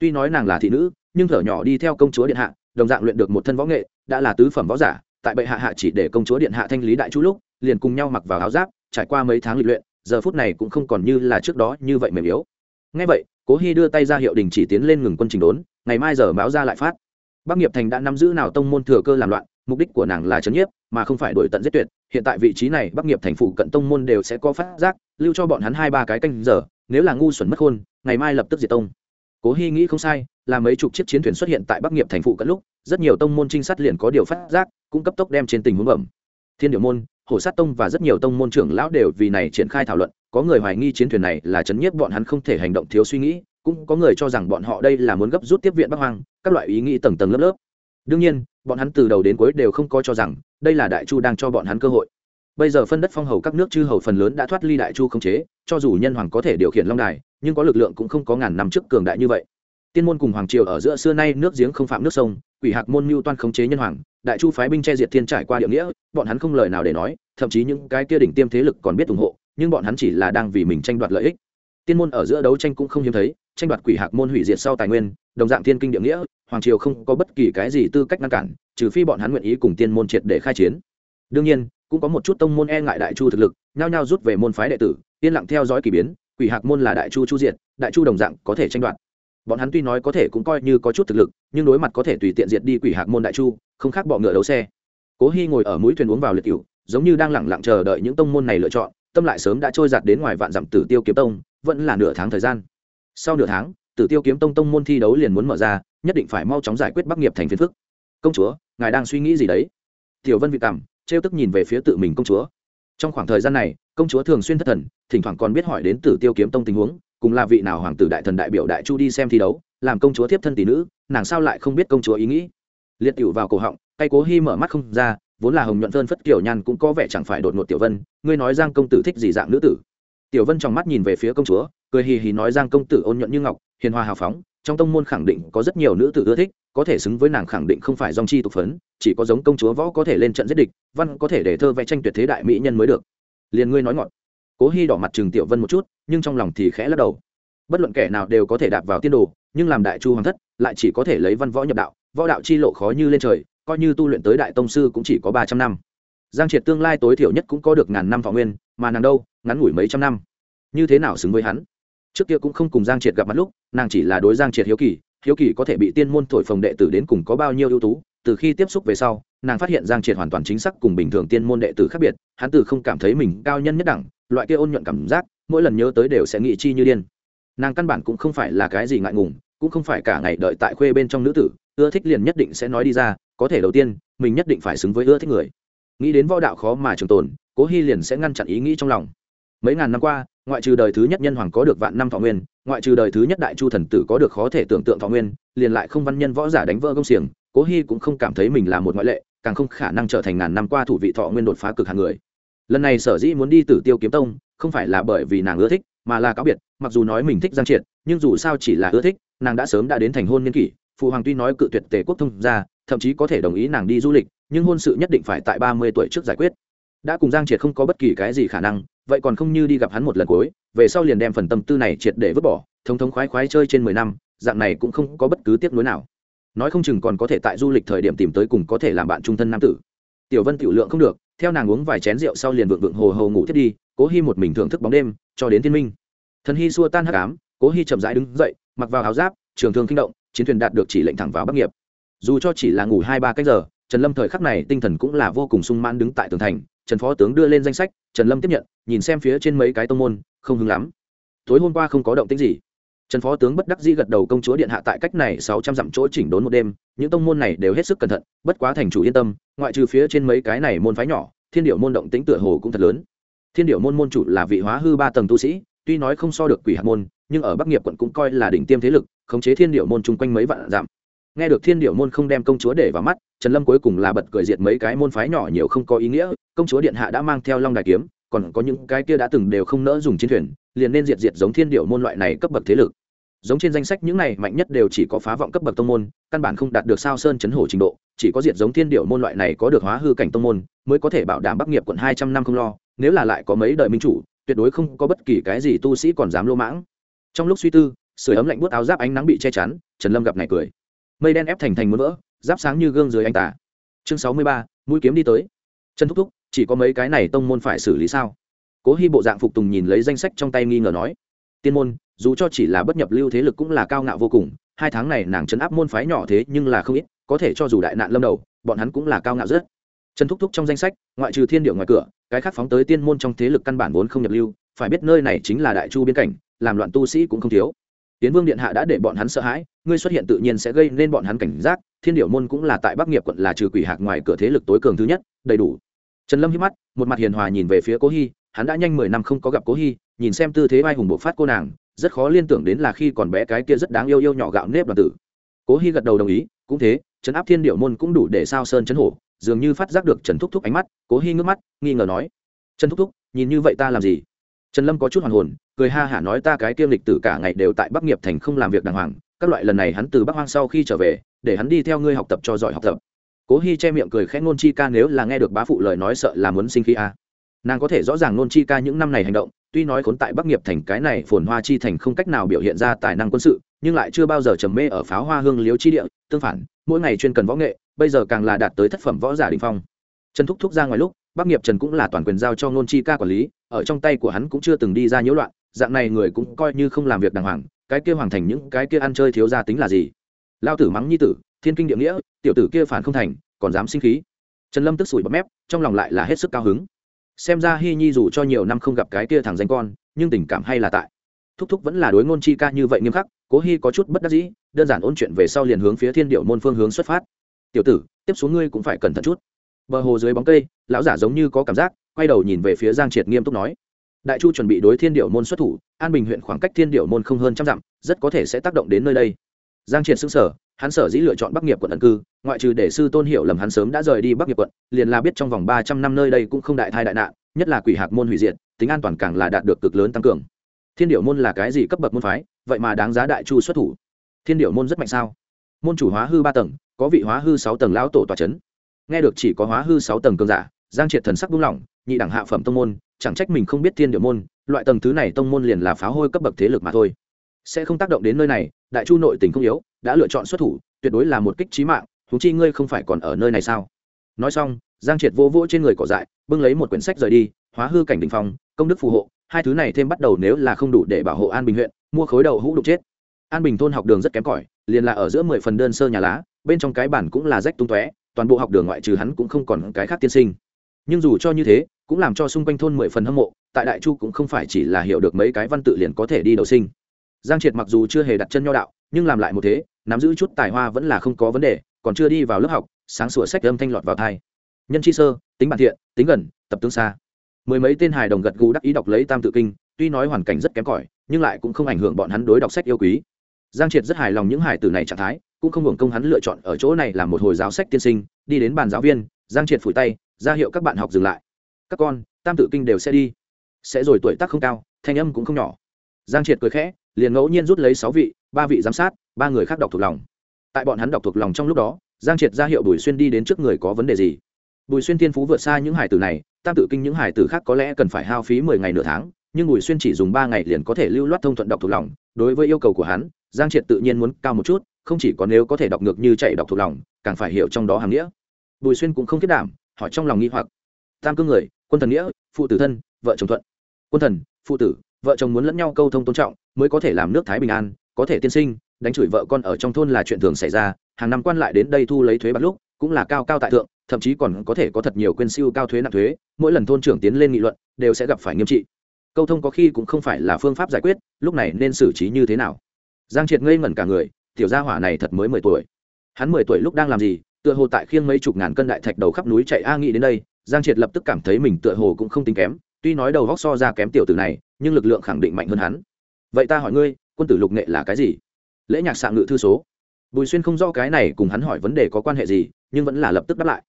tuy nói nàng là thị nữ, nhưng thở nhỏ đi theo công chúa điện hạ, đồng dạng luyện được một thân võ nghệ, đã là tứ phẩm võ giả, tại bệ hạ hạ chỉ để công chúa điện hạ thanh lý đại chú lúc, liền cùng nhau mặc vào áo giáp, trải qua mấy tháng lịch luyện, giờ phút này cũng không còn như là trước đó như vậy mềm yếu. Ngay vậy, cố hy đưa tay ra hiệu đình chỉ tiến lên ngừng quân trình đốn, ngày mai giờ báo ra lại phát. Bắc nghiệp thành đã nắm giữ nào tông môn thừa cơ làm loạn, mục đích của nàng là chấn nhiếp, mà không phải đổi tận giết tuyệt. Hiện tại vị trí này, bắc nghiệp thành phủ cận tông môn đều sẽ có phát giác, lưu cho bọn hắn hai ba cái canh giờ, nếu là ngu xuẩn mất khôn, ngày mai lập tức diệt tông cố hy nghĩ không sai, là mấy chục chiếc chiến thuyền xuất hiện tại bắc nghiệp thành phụ cận lúc, rất nhiều tông môn trinh sát liền có điều phát giác, cũng cấp tốc đem trên tình huống bẩm. Thiên điệu môn, hổ sát tông và rất nhiều tông môn trưởng lão đều vì này triển khai thảo luận, có người hoài nghi chiến thuyền này là chấn nhiếp bọn hắn không thể hành động thiếu suy nghĩ, cũng có người cho rằng bọn họ đây là muốn gấp rút tiếp viện bắc hoang, các loại ý nghĩ tầng tầng lớp lớp. Đương nhiên, bọn hắn từ đầu đến cuối đều không có cho rằng, đây là đại chu đang cho bọn hắn cơ hội. Bây giờ phân đất phong hầu các nước chư hầu phần lớn đã thoát ly đại chu không chế, cho dù nhân hoàng có thể điều khiển long đài nhưng có lực lượng cũng không có ngàn năm trước cường đại như vậy. Tiên môn cùng hoàng triều ở giữa xưa nay nước giếng không phạm nước sông, quỷ hạc môn mưu toan khống chế nhân hoàng, đại chu phái binh che diệt thiên trải qua địa nghĩa, bọn hắn không lời nào để nói, thậm chí những cái kia đỉnh tiêm thế lực còn biết ủng hộ, nhưng bọn hắn chỉ là đang vì mình tranh đoạt lợi ích. Tiên môn ở giữa đấu tranh cũng không hiếm thấy, tranh đoạt quỷ hạc môn hủy diệt sau tài nguyên, đồng dạng thiên kinh địa nghĩa, hoàng triều không có bất kỳ cái gì tư cách ngăn cản, trừ phi bọn hắn nguyện ý cùng tiên môn triệt để khai chiến. Đương nhiên, cũng có một chút tông môn e ngại đại chu thực lực, nhao nhao rút về môn phái đệ tử, yên lặng theo dõi k ỳ biến quỷ hạc môn là đại chu chu diệt, đại chu đồng dạng có thể tranh đoạt. Bọn hắn tuy nói có thể cũng coi như có chút thực lực, nhưng đối mặt có thể tùy tiện diệt đi quỷ hạc môn đại chu, không khác bọ ngựa đấu xe. Cố hy ngồi ở mũi thuyền uống vào liệt cựu giống như đang lẳng lặng chờ đợi những tông môn này lựa chọn, tâm lại sớm đã trôi giạt đến ngoài vạn dặm tử tiêu kiếm tông, vẫn là nửa tháng thời gian. Sau nửa tháng, tử tiêu kiếm tông tông môn thi đấu liền muốn mở ra, nhất định phải mau chóng giải quyết bắc nghiệp thành phiến phức. Công chúa, ngài đang suy nghĩ gì đấy? Tiểu vân vị cảm, trêu tức nhìn về phía tự mình công chúa. Trong khoảng thời gian này công chúa thường xuyên thất thần, thỉnh thoảng còn biết hỏi đến tử tiêu kiếm tông tình huống, cùng là vị nào hoàng tử đại thần đại biểu đại chu đi xem thi đấu, làm công chúa tiếp thân tỷ nữ, nàng sao lại không biết công chúa ý nghĩ. Liệt cựu vào cổ họng, tay cố hy mở mắt không ra, vốn là hồng nhuận vân phất kiểu nhan cũng có vẻ chẳng phải đột ngột tiểu vân, ngươi nói giang công tử thích gì dạng nữ tử? Tiểu vân trong mắt nhìn về phía công chúa, cười hì hì nói giang công tử ôn nhuận như ngọc, hiền hòa hào phóng, trong tông môn khẳng định có rất nhiều nữ tử ưa thích, có thể xứng với nàng khẳng định không phải dòng chi tục phấn, chỉ có giống công chúa võ có thể lên trận giết địch, văn có thể để thơ vẽ tranh tuyệt thế đại mỹ nhân mới được liền ngươi nói ngọn. Cố hy đỏ mặt trừng tiểu vân một chút, nhưng trong lòng thì khẽ lắc đầu. Bất luận kẻ nào đều có thể đạp vào tiên đồ, nhưng làm đại chu hoàng thất, lại chỉ có thể lấy văn võ nhập đạo, võ đạo chi lộ khó như lên trời, coi như tu luyện tới đại tông sư cũng chỉ có ba trăm năm. Giang triệt tương lai tối thiểu nhất cũng có được ngàn năm thọ nguyên, mà nàng đâu, ngắn ngủi mấy trăm năm. Như thế nào xứng với hắn? Trước kia cũng không cùng giang triệt gặp mặt lúc, nàng chỉ là đối giang triệt hiếu kỳ hiếu kỳ có thể bị tiên môn thổi phồng đệ tử đến cùng có bao nhiêu ưu tú, từ khi tiếp xúc về sau nàng phát hiện giang triệt hoàn toàn chính xác cùng bình thường tiên môn đệ tử khác biệt, hắn từ không cảm thấy mình cao nhân nhất đẳng, loại kia ôn nhuận cảm giác, mỗi lần nhớ tới đều sẽ nghĩ chi như điên. Nàng căn bản cũng không phải là cái gì ngại ngùng, cũng không phải cả ngày đợi tại khuê bên trong nữ tử, ưa thích liền nhất định sẽ nói đi ra, có thể đầu tiên, mình nhất định phải xứng với ưa thích người. Nghĩ đến võ đạo khó mà trường tồn, cố hy liền sẽ ngăn chặn ý nghĩ trong lòng. Mấy ngàn năm qua, ngoại trừ đời thứ nhất nhân hoàng có được vạn năm thọ nguyên, ngoại trừ đời thứ nhất đại chu thần tử có được khó thể tưởng tượng thọ nguyên, liền lại không văn nhân võ giả đánh vỡ công xiềng, cố hy cũng không cảm thấy mình là một ngoại lệ càng không khả năng trở thành ngàn năm qua thủ vị thọ nguyên đột phá cực hàng người. Lần này sở dĩ muốn đi tử tiêu kiếm tông, không phải là bởi vì nàng ưa thích, mà là cáo biệt, mặc dù nói mình thích giang triệt, nhưng dù sao chỉ là ưa thích, nàng đã sớm đã đến thành hôn niên kỷ, phụ hoàng tuy nói cự tuyệt tề quốc thông ra thậm chí có thể đồng ý nàng đi du lịch, nhưng hôn sự nhất định phải tại ba mươi tuổi trước giải quyết. Đã cùng giang triệt không có bất kỳ cái gì khả năng, vậy còn không như đi gặp hắn một lần cuối, về sau liền đem phần tâm tư này triệt để vứt bỏ, thống thống khoái khoái chơi trên mười năm, dạng này cũng không có bất cứ tiếc nuối nào nói không chừng còn có thể tại du lịch thời điểm tìm tới cùng có thể làm bạn trung thân nam tử. Tiểu vân tiểu lượng không được, theo nàng uống vài chén rượu sau liền vượng vượng hồ hồ ngủ thiết đi, cố hy một mình thưởng thức bóng đêm, cho đến thiên minh. Thần hy xua tan hắc ám, cố hy chậm rãi đứng dậy, mặc vào áo giáp, trường thương kinh động, chiến thuyền đạt được chỉ lệnh thẳng vào bắc nghiệp. Dù cho chỉ là ngủ hai ba cách giờ, trần lâm thời khắc này tinh thần cũng là vô cùng sung mãn đứng tại tường thành, trần phó tướng đưa lên danh sách, trần lâm tiếp nhận, nhìn xem phía trên mấy cái tông môn, không hứng lắm. Tối hôm qua không có động tĩnh gì trần phó tướng bất đắc dĩ gật đầu công chúa điện hạ tại cách này sáu trăm dặm chỗ chỉnh đốn một đêm, những tông môn này đều hết sức cẩn thận, bất quá thành chủ yên tâm, ngoại trừ phía trên mấy cái này môn phái nhỏ, thiên điệu môn động tĩnh tựa hồ cũng thật lớn. Thiên điệu môn môn chủ là vị hóa hư ba tầng tu sĩ, tuy nói không so được quỷ hạt môn, nhưng ở bắc nghiệp quận cũng coi là đỉnh tiêm thế lực, khống chế thiên điệu môn chung quanh mấy vạn dặm. Nghe được thiên điệu môn không đem công chúa để vào mắt, trần lâm cuối cùng là bật cười diệt mấy cái môn phái nhỏ nhiều không có ý nghĩa, công chúa điện hạ đã mang theo long đài kiếm, còn có những cái kia đã từng đều không nỡ dùng chiến thuyền, liền nên diệt diệt giống thiên điệu môn loại này cấp bậc thế lực giống trên danh sách những này, mạnh nhất đều chỉ có phá vọng cấp bậc tông môn, căn bản không đạt được sao sơn chấn hổ trình độ, chỉ có diệt giống thiên điệu môn loại này có được hóa hư cảnh tông môn, mới có thể bảo đảm bắc nghiệp quận hai trăm năm không lo, nếu là lại có mấy đời minh chủ, tuyệt đối không có bất kỳ cái gì tu sĩ còn dám lô mãng. Trong lúc suy tư sửa ấm lạnh buốt áo giáp ánh nắng bị che chắn, trần lâm gặp này cười. Mây đen ép thành thành muốn vỡ, giáp sáng như gương dưới anh tả. Chương sáu mươi ba, mũi kiếm đi tới. Trần thúc thúc, chỉ có mấy cái này tông môn phải xử lý sao? Cố hy bộ dạng phục tùng nhìn lấy danh sách trong tay nghi ngờ nói tiên môn, dù cho chỉ là bất nhập lưu thế lực cũng là cao ngạo vô cùng, hai tháng này nàng chấn áp môn phái nhỏ thế nhưng là không ít, có thể cho dù đại nạn lâm đầu, bọn hắn cũng là cao ngạo rất. Trần thúc thúc trong danh sách, ngoại trừ thiên điệu ngoài cửa, cái khác phóng tới tiên môn trong thế lực căn bản vốn không nhập lưu, phải biết nơi này chính là đại chu biên cảnh, làm loạn tu sĩ cũng không thiếu. Tiến vương điện hạ đã để bọn hắn sợ hãi, ngươi xuất hiện tự nhiên sẽ gây nên bọn hắn cảnh giác, thiên điệu môn cũng là tại bắc nghiệp quận là trừ quỷ hạc ngoài cửa thế lực tối cường thứ nhất, đầy đủ. Trần lâm hít mắt, một mặt hiền hòa nhìn về phía cố hy, hắn đã nhanh mười năm không có gặp cố hy nhìn xem tư thế vai hùng bộ phát cô nàng, rất khó liên tưởng đến là khi còn bé cái kia rất đáng yêu yêu nhỏ gạo nếp đoàn tử. Cố hy gật đầu đồng ý, cũng thế, trấn áp thiên điệu môn cũng đủ để sao sơn chấn hổ, dường như phát giác được trần thúc thúc ánh mắt, cố hy ngước mắt, nghi ngờ nói, trần thúc thúc, nhìn như vậy ta làm gì? Trần lâm có chút hoàn hồn, cười ha hả nói, ta cái kiêm lịch tử cả ngày đều tại bắc nghiệp thành không làm việc đàng hoàng, các loại lần này hắn từ bắc hoang sau khi trở về, để hắn đi theo ngươi học tập cho giỏi học tập. Cố hy che miệng cười khẽ ngôn chi ca, nếu là nghe được bá phụ lời nói sợ là muốn sinh khí a. à nàng có thể rõ ràng Nôn chi ca những năm này hành động, tuy nói khốn tại bắc nghiệp thành cái này phồn hoa chi thành không cách nào biểu hiện ra tài năng quân sự, nhưng lại chưa bao giờ trầm mê ở pháo hoa hương liếu chi địa, tương phản, mỗi ngày chuyên cần võ nghệ, bây giờ càng là đạt tới thất phẩm võ giả đình phong. Trần thúc thúc ra ngoài lúc, bắc nghiệp trần cũng là toàn quyền giao cho Nôn chi ca quản lý, ở trong tay của hắn cũng chưa từng đi ra nhiễu loạn, dạng này người cũng coi như không làm việc đàng hoàng, cái kia hoàng thành những cái kia ăn chơi thiếu gia tính là gì? Lao tử mắng nhi tử, thiên kinh địa nghĩa, tiểu tử kia phản không thành, còn dám sinh khí. Trần lâm tức sủi bấm mép, trong lòng lại là hết sức cao hứng xem ra hy nhi dù cho nhiều năm không gặp cái kia thằng danh con, nhưng tình cảm hay là tại. Thúc thúc vẫn là đối ngôn chi ca như vậy nghiêm khắc, cố hy có chút bất đắc dĩ, đơn giản ôn chuyện về sau liền hướng phía thiên điệu môn phương hướng xuất phát. Tiểu tử, tiếp xuống ngươi cũng phải cẩn thận chút. Bờ hồ dưới bóng cây, lão giả giống như có cảm giác, quay đầu nhìn về phía giang triệt nghiêm túc nói. Đại chu chuẩn bị đối thiên điệu môn xuất thủ, an bình huyện khoảng cách thiên điệu môn không hơn trăm dặm, rất có thể sẽ tác động đến nơi đây. Giang triệt xứng sở hắn sở dĩ lựa chọn bắc nghiệp quận ẩn cư, ngoại trừ để sư tôn hiểu lầm hắn sớm đã rời đi bắc nghiệp quận, liền là biết trong vòng ba trăm năm nơi đây cũng không đại thai đại nạn, nhất là quỷ hạc môn hủy diệt, tính an toàn càng là đạt được cực lớn tăng cường. Thiên điệu môn là cái gì cấp bậc môn phái, vậy mà đáng giá đại chu xuất thủ. Thiên điệu môn rất mạnh sao? Môn chủ hóa hư ba tầng, có vị hóa hư sáu tầng lão tổ tòa c h ấ n nghe được chỉ có hóa hư sáu tầng cường giả, giang triệt thần sắc buông lỏng, nhị đẳng hạ phẩm tông môn, chẳng trách mình không biết thiên điệu môn, loại tầng thứ này tông môn liền là phá hôi cấp bậc thế lực mà thôi. Sẽ không tác động đến nơi này, đại chu nội tình không yếu đã lựa chọn xuất thủ, tuyệt đối là một kích trí mạng thú chi ngươi không phải còn ở nơi này sao? Nói xong, giang triệt vô vỗ trên người cỏ dại, bưng lấy một quyển sách rời đi, hóa hư cảnh đình phong, công đức phù hộ, hai thứ này thêm bắt đầu nếu là không đủ để bảo hộ an bình huyện, mua khối đầu hũ đục chết. An bình thôn học đường rất kém cỏi, liền là ở giữa mười phần đơn sơ nhà lá, bên trong cái bản cũng là rách tung tóe, toàn bộ học đường ngoại trừ hắn cũng không còn cái khác tiên sinh. Nhưng dù cho như thế, cũng làm cho xung quanh thôn mười phần hâm mộ, tại đại chu cũng không phải chỉ là hiểu được mấy cái văn tự liền có thể đi đầu sinh. Giang triệt mặc dù chưa hề đặt chân nho đạo nhưng làm lại một thế, nắm giữ chút tài hoa vẫn là không có vấn đề, còn chưa đi vào lớp học, sáng sủa sách âm thanh lọt vào thai nhân chi sơ, tính bản thiện, tính gần, tập tương xa. Mười mấy tên hài đồng gật gù đắc ý đọc lấy tam tự kinh, tuy nói hoàn cảnh rất kém cỏi, nhưng lại cũng không ảnh hưởng bọn hắn đối đọc sách yêu quý. Giang triệt rất hài lòng những hài tử này trạng thái, cũng không hưởng công hắn lựa chọn ở chỗ này làm một hồi giáo sách tiên sinh, đi đến bàn giáo viên, giang triệt phủi tay, ra hiệu các bạn học dừng lại. Các con, tam tự kinh đều sẽ đi. Sẽ rồi tuổi tác không cao, thanh âm cũng không nhỏ. Giang triệt cười khẽ, liền ngẫu nhiên rút lấy sáu vị ba vị giám sát, ba người khác đọc thuộc lòng. Tại bọn hắn đọc thuộc lòng trong lúc đó, giang triệt ra hiệu bùi xuyên đi đến trước người có vấn đề gì. Bùi xuyên thiên phú vượt xa những hải tử này, tam tự kinh những hải tử khác có lẽ cần phải hao phí mười ngày nửa tháng, nhưng bùi xuyên chỉ dùng ba ngày liền có thể lưu loát thông thuận đọc thuộc lòng. Đối với yêu cầu của hắn, giang triệt tự nhiên muốn cao một chút, không chỉ có nếu có thể đọc ngược như chạy đọc thuộc lòng, càng phải hiểu trong đó hàm nghĩa. Bùi xuyên cũng không kết đảm, hỏi trong lòng nghi hoặc. Tam cương người, quân thần nghĩa, phụ tử thân, vợ chồng thuận. Quân thần, phụ tử, vợ chồng muốn lẫn nhau câu thông tôn trọng, mới có thể làm nước thái bình an có thể tiên sinh, đánh chửi vợ con ở trong thôn là chuyện thường xảy ra, hàng năm quan lại đến đây thu lấy thuế bắt lúc, cũng là cao cao tại thượng, thậm chí còn có thể có thật nhiều quên siêu cao thuế nặng thuế, mỗi lần thôn trưởng tiến lên nghị luận, đều sẽ gặp phải nghiêm trị. Câu thông có khi cũng không phải là phương pháp giải quyết, lúc này nên xử trí như thế nào? Giang triệt ngây ngẩn cả người, tiểu gia hỏa này thật mới mười tuổi. Hắn mười tuổi lúc đang làm gì, tựa hồ tại khiêng mấy chục ngàn cân đại thạch đầu khắp núi chạy a nghĩ đến đây, giang triệt lập tức cảm thấy mình tựa hồ cũng không tính kém, tuy nói đầu góc so ra kém tiểu tử này, nhưng lực lượng khẳng định mạnh hơn hắn. Vậy ta hỏi ngươi quân tử lục nghệ là cái gì? Lễ nhạc xạ ngự thư số. Bùi xuyên không rõ cái này cùng hắn hỏi vấn đề có quan hệ gì, nhưng vẫn là lập tức đáp lại.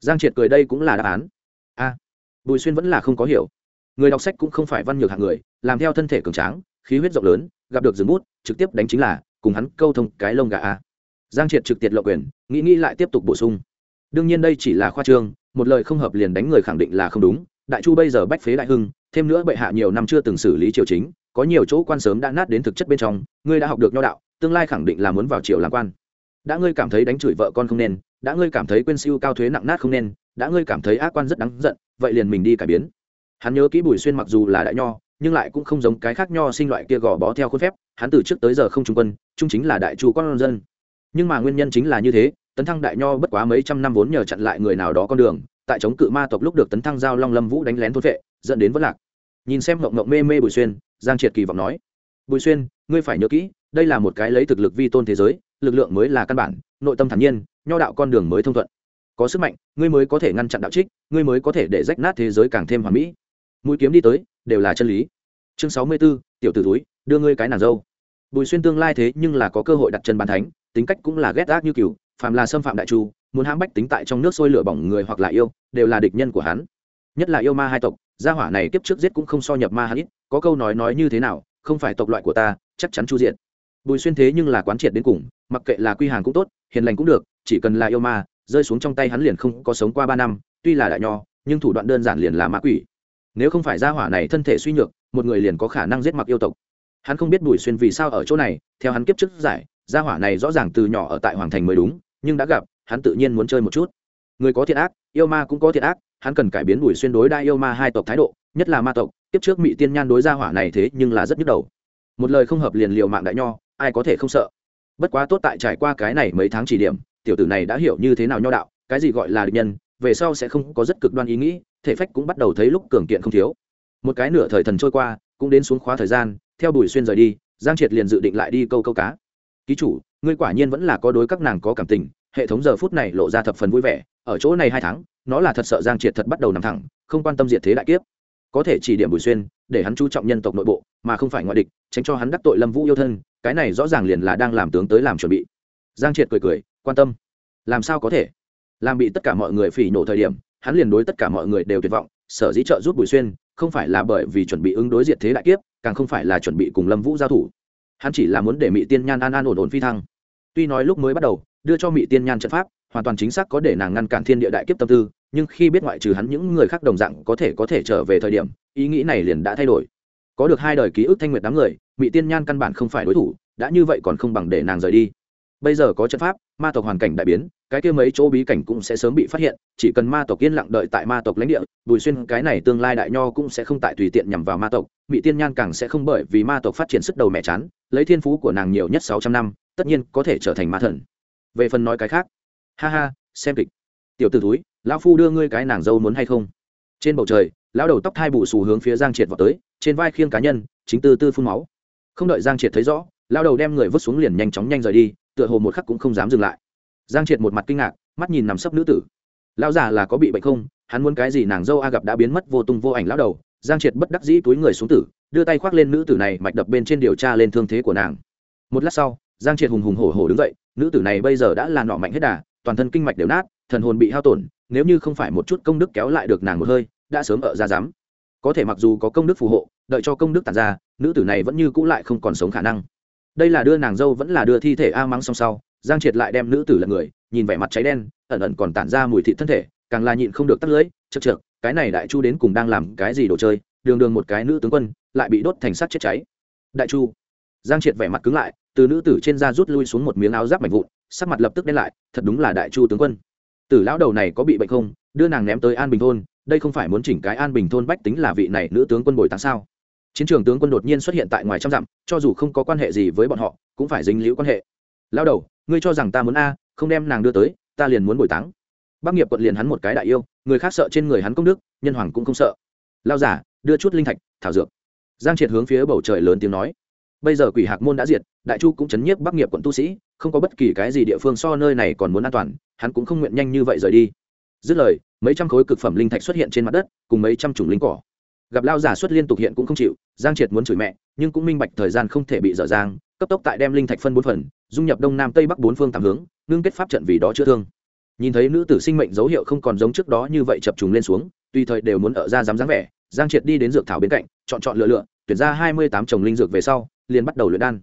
Giang triệt cười đây cũng là đáp án. A, bùi xuyên vẫn là không có hiểu. Người đọc sách cũng không phải văn nhược hạng người, làm theo thân thể cường tráng, khí huyết rộng lớn, gặp được rừng bút, trực tiếp đánh chính là, cùng hắn câu thông cái lông gà a. Giang triệt trực tiệt lộ quyền, nghĩ nghĩ lại tiếp tục bổ sung. Đương nhiên đây chỉ là khoa trương, một lời không hợp liền đánh người khẳng định là không đúng. Đại chu bây giờ bách phế đại hưng, thêm nữa bệ hạ nhiều năm chưa từng xử lý triều chính có nhiều chỗ quan sớm đã nát đến thực chất bên trong, ngươi đã học được nho đạo, tương lai khẳng định là muốn vào triều làm quan. Đã ngươi cảm thấy đánh chửi vợ con không nên, đã ngươi cảm thấy quên siêu cao thuế nặng nát không nên, đã ngươi cảm thấy ác quan rất đáng giận, vậy liền mình đi cải biến. Hắn nhớ kỹ bùi xuyên mặc dù là đại nho, nhưng lại cũng không giống cái khác nho sinh loại kia gò bó theo khuôn phép, hắn từ trước tới giờ không trung quân, trung chính là đại chu con dân. Nhưng mà nguyên nhân chính là như thế, tấn thăng đại nho bất quá mấy trăm năm vốn nhờ chặn lại người nào đó con đường, tại chống cự ma tộc lúc được tấn thăng giao long lâm vũ đánh lén thôn vệ, dẫn đến vất lạc. Nhìn xem mộng mộng mê mê bùi xuyên giang triệt kỳ vọng nói, bùi xuyên, ngươi phải nhớ kỹ, đây là một cái lấy thực lực vi tôn thế giới, lực lượng mới là căn bản, nội tâm thản nhiên, nho đạo con đường mới thông thuận. Có sức mạnh, ngươi mới có thể ngăn chặn đạo trích, ngươi mới có thể để rách nát thế giới càng thêm hoàn mỹ. Mũi kiếm đi tới, đều là chân lý. Chương sáu mươi b ố tiểu t ử túi đưa ngươi cái nàng dâu. Bùi xuyên tương lai thế nhưng là có cơ hội đặt chân bàn thánh, tính cách cũng là ghét ác như cừu, phàm là xâm phạm đại chu, muốn hãm bách tính tại trong nước sôi lửa bỏng người hoặc là yêu, đều là địch nhân của hắn nhất là yêu ma hai tộc, gia hỏa này kiếp trước giết cũng không so nhập ma hắn ít, có câu nói nói như thế nào, không phải tộc loại của ta, chắc chắn chu diện bùi xuyên thế nhưng là quán triệt đến cùng, mặc kệ là quy hàng cũng tốt, hiền lành cũng được, chỉ cần là yêu ma, rơi xuống trong tay hắn liền không có sống qua ba năm, tuy là đại nho, nhưng thủ đoạn đơn giản liền là ma quỷ. Nếu không phải gia hỏa này thân thể suy nhược, một người liền có khả năng giết mặc yêu tộc. Hắn không biết bùi xuyên vì sao ở chỗ này, theo hắn kiếp trước giải, gia hỏa này rõ ràng từ nhỏ ở tại hoàng thành mới đúng, nhưng đã gặp, hắn tự nhiên muốn chơi một chút. Người có thiện ác, yêu ma cũng có thiện ác hắn cần cải biến bùi xuyên đối đa yêu ma hai tộc thái độ, nhất là ma tộc tiếp trước mỹ tiên nhan đối gia hỏa này thế nhưng là rất nhức đầu. Một lời không hợp liền liều mạng đại nho, ai có thể không sợ? Bất quá tốt tại trải qua cái này mấy tháng chỉ điểm, tiểu tử này đã hiểu như thế nào nho đạo, cái gì gọi là địch nhân, về sau sẽ không có rất cực đoan ý nghĩ, thể phách cũng bắt đầu thấy lúc cường kiện không thiếu. Một cái nửa thời thần trôi qua, cũng đến xuống khóa thời gian, theo bùi xuyên rời đi, giang triệt liền dự định lại đi câu câu cá. Ký chủ, ngươi quả nhiên vẫn là có đối các nàng có cảm tình, hệ thống giờ phút này lộ ra thập phần vui vẻ, ở chỗ này hai tháng nó là thật sợ giang triệt thật bắt đầu nằm thẳng, không quan tâm diệt thế đại kiếp. Có thể chỉ điểm bùi xuyên, để hắn chú trọng nhân tộc nội bộ, mà không phải ngoại địch, tránh cho hắn đắc tội lâm vũ yêu thân, cái này rõ ràng liền là đang làm tướng tới làm chuẩn bị. Giang triệt cười cười, quan tâm. Làm sao có thể? Làm bị tất cả mọi người phỉ nổ thời điểm, hắn liền đối tất cả mọi người đều tuyệt vọng, sở dĩ trợ giúp bùi xuyên, không phải là bởi vì chuẩn bị ứng đối diệt thế đại kiếp, càng không phải là chuẩn bị cùng lâm vũ giao thủ. Hắn chỉ là muốn để mỹ tiên nhan an an ổn ổn phi thăng. Tuy nói lúc mới bắt đầu, đưa cho mỹ tiên nhan trận pháp, hoàn toàn chính xác có để nàng ngăn cản thiên địa đại kiếp tâm tư nhưng khi biết ngoại trừ hắn những người khác đồng dạng có thể có thể trở về thời điểm, ý nghĩ này liền đã thay đổi. Có được hai đời ký ức thanh nguyệt đám người mỹ tiên nhan căn bản không phải đối thủ, đã như vậy còn không bằng để nàng rời đi. Bây giờ có trận pháp, ma tộc hoàn cảnh đại biến, cái kia mấy chỗ bí cảnh cũng sẽ sớm bị phát hiện, chỉ cần ma tộc yên lặng đợi tại ma tộc lãnh địa, bùi xuyên cái này tương lai đại nho cũng sẽ không tại tùy tiện nhằm vào ma tộc mỹ tiên nhan càng sẽ không bởi vì ma tộc phát triển sức đầu mẹ chán, lấy thiên phú của nàng nhiều nhất sáu trăm năm, tất nhiên có thể trở thành ma thần. Về phần nói cái khác, ha ha, xem kịch. Tiểu t ử túi lão phu đưa ngươi cái nàng dâu muốn hay không? Trên bầu trời, lão đầu tóc thai bù xù hướng phía giang triệt vào tới, trên vai khiêng cá nhân, chính tư tư phun máu. Không đợi giang triệt thấy rõ, lão đầu đem người vứt xuống liền nhanh chóng nhanh rời đi, tựa hồ một khắc cũng không dám dừng lại. Giang triệt một mặt kinh ngạc, mắt nhìn nằm sấp nữ tử. Lão già là có bị bệnh không? Hắn muốn cái gì nàng dâu a gặp đã biến mất vô tung vô ảnh lão đầu. Giang triệt bất đắc dĩ túi người xuống tử, đưa tay khoác lên nữ tử này mạch đập bên trên điều tra lên thương thế của nàng. Một lát sau, giang triệt hùng hùng hổ hổ đứng dậy, nữ tử này bây giờ đã là nọ mạnh hết đà, toàn thân kinh mạch đều nát, thần hồn bị hao tổn nếu như không phải một chút công đức kéo lại được nàng một hơi, đã sớm ở ra dám. Có thể mặc dù có công đức phù hộ, đợi cho công đức tàn ra, nữ tử này vẫn như cũ lại không còn sống khả năng. Đây là đưa nàng dâu vẫn là đưa thi thể a mắng song sau, giang triệt lại đem nữ tử lật người, nhìn vẻ mặt cháy đen, ẩn ẩn còn tản ra mùi thị thân thể, càng là nhịn không được tắt lưỡi chật chược cái này đại chu đến cùng đang làm cái gì đồ chơi, đường đường một cái nữ tướng quân, lại bị đốt thành sắt chết cháy. Đại chu. Giang triệt vẻ mặt cứng lại, từ nữ tử trên da rút lui xuống một miếng áo giáp mảnh vụn, sắc mặt lập tức đen lại, thật đúng là đại chu tướng quân tử lão đầu này có bị bệnh không? Đưa nàng ném tới an bình thôn, đây không phải muốn chỉnh cái an bình thôn bách tính là vị này nữ tướng quân bồi táng sao? Chiến trường tướng quân đột nhiên xuất hiện tại ngoài trăm dặm, cho dù không có quan hệ gì với bọn họ, cũng phải dính liễu quan hệ. Lao đầu, ngươi cho rằng ta muốn a, không đem nàng đưa tới, ta liền muốn bồi táng. Bắc nghiệp quận liền hắn một cái đại yêu, người khác sợ trên người hắn công đức, nhân hoàng cũng không sợ. Lao giả đưa chút linh thạch, thảo dược. Giang triệt hướng phía bầu trời lớn tiếng nói. Bây giờ quỷ hạc môn đã diệt, đại chu cũng chấn nhiếp bắc nghiệp quận tu sĩ không có bất kỳ cái gì địa phương so nơi này còn muốn an toàn, hắn cũng không nguyện nhanh như vậy rời đi. Dứt lời, mấy trăm khối cực phẩm linh thạch xuất hiện trên mặt đất, cùng mấy trăm chủng linh cỏ. Gặp lao giả xuất liên tục hiện cũng không chịu, giang triệt muốn chửi mẹ, nhưng cũng minh bạch thời gian không thể bị dở dang, cấp tốc tại đem linh thạch phân bốn phần, dung nhập đông nam tây bắc bốn phương tám hướng, ngưng kết pháp trận vì đó chữa thương. Nhìn thấy nữ tử sinh mệnh dấu hiệu không còn giống trước đó như vậy chập trùng lên xuống, tùy thời đều muốn ở ra dám dáng vẻ, giang triệt đi đến dược thảo bên cạnh, chọn chọn lựa lựa, tuyển ra hai mươi tám chồng linh dược về sau, liền bắt đầu luyện đan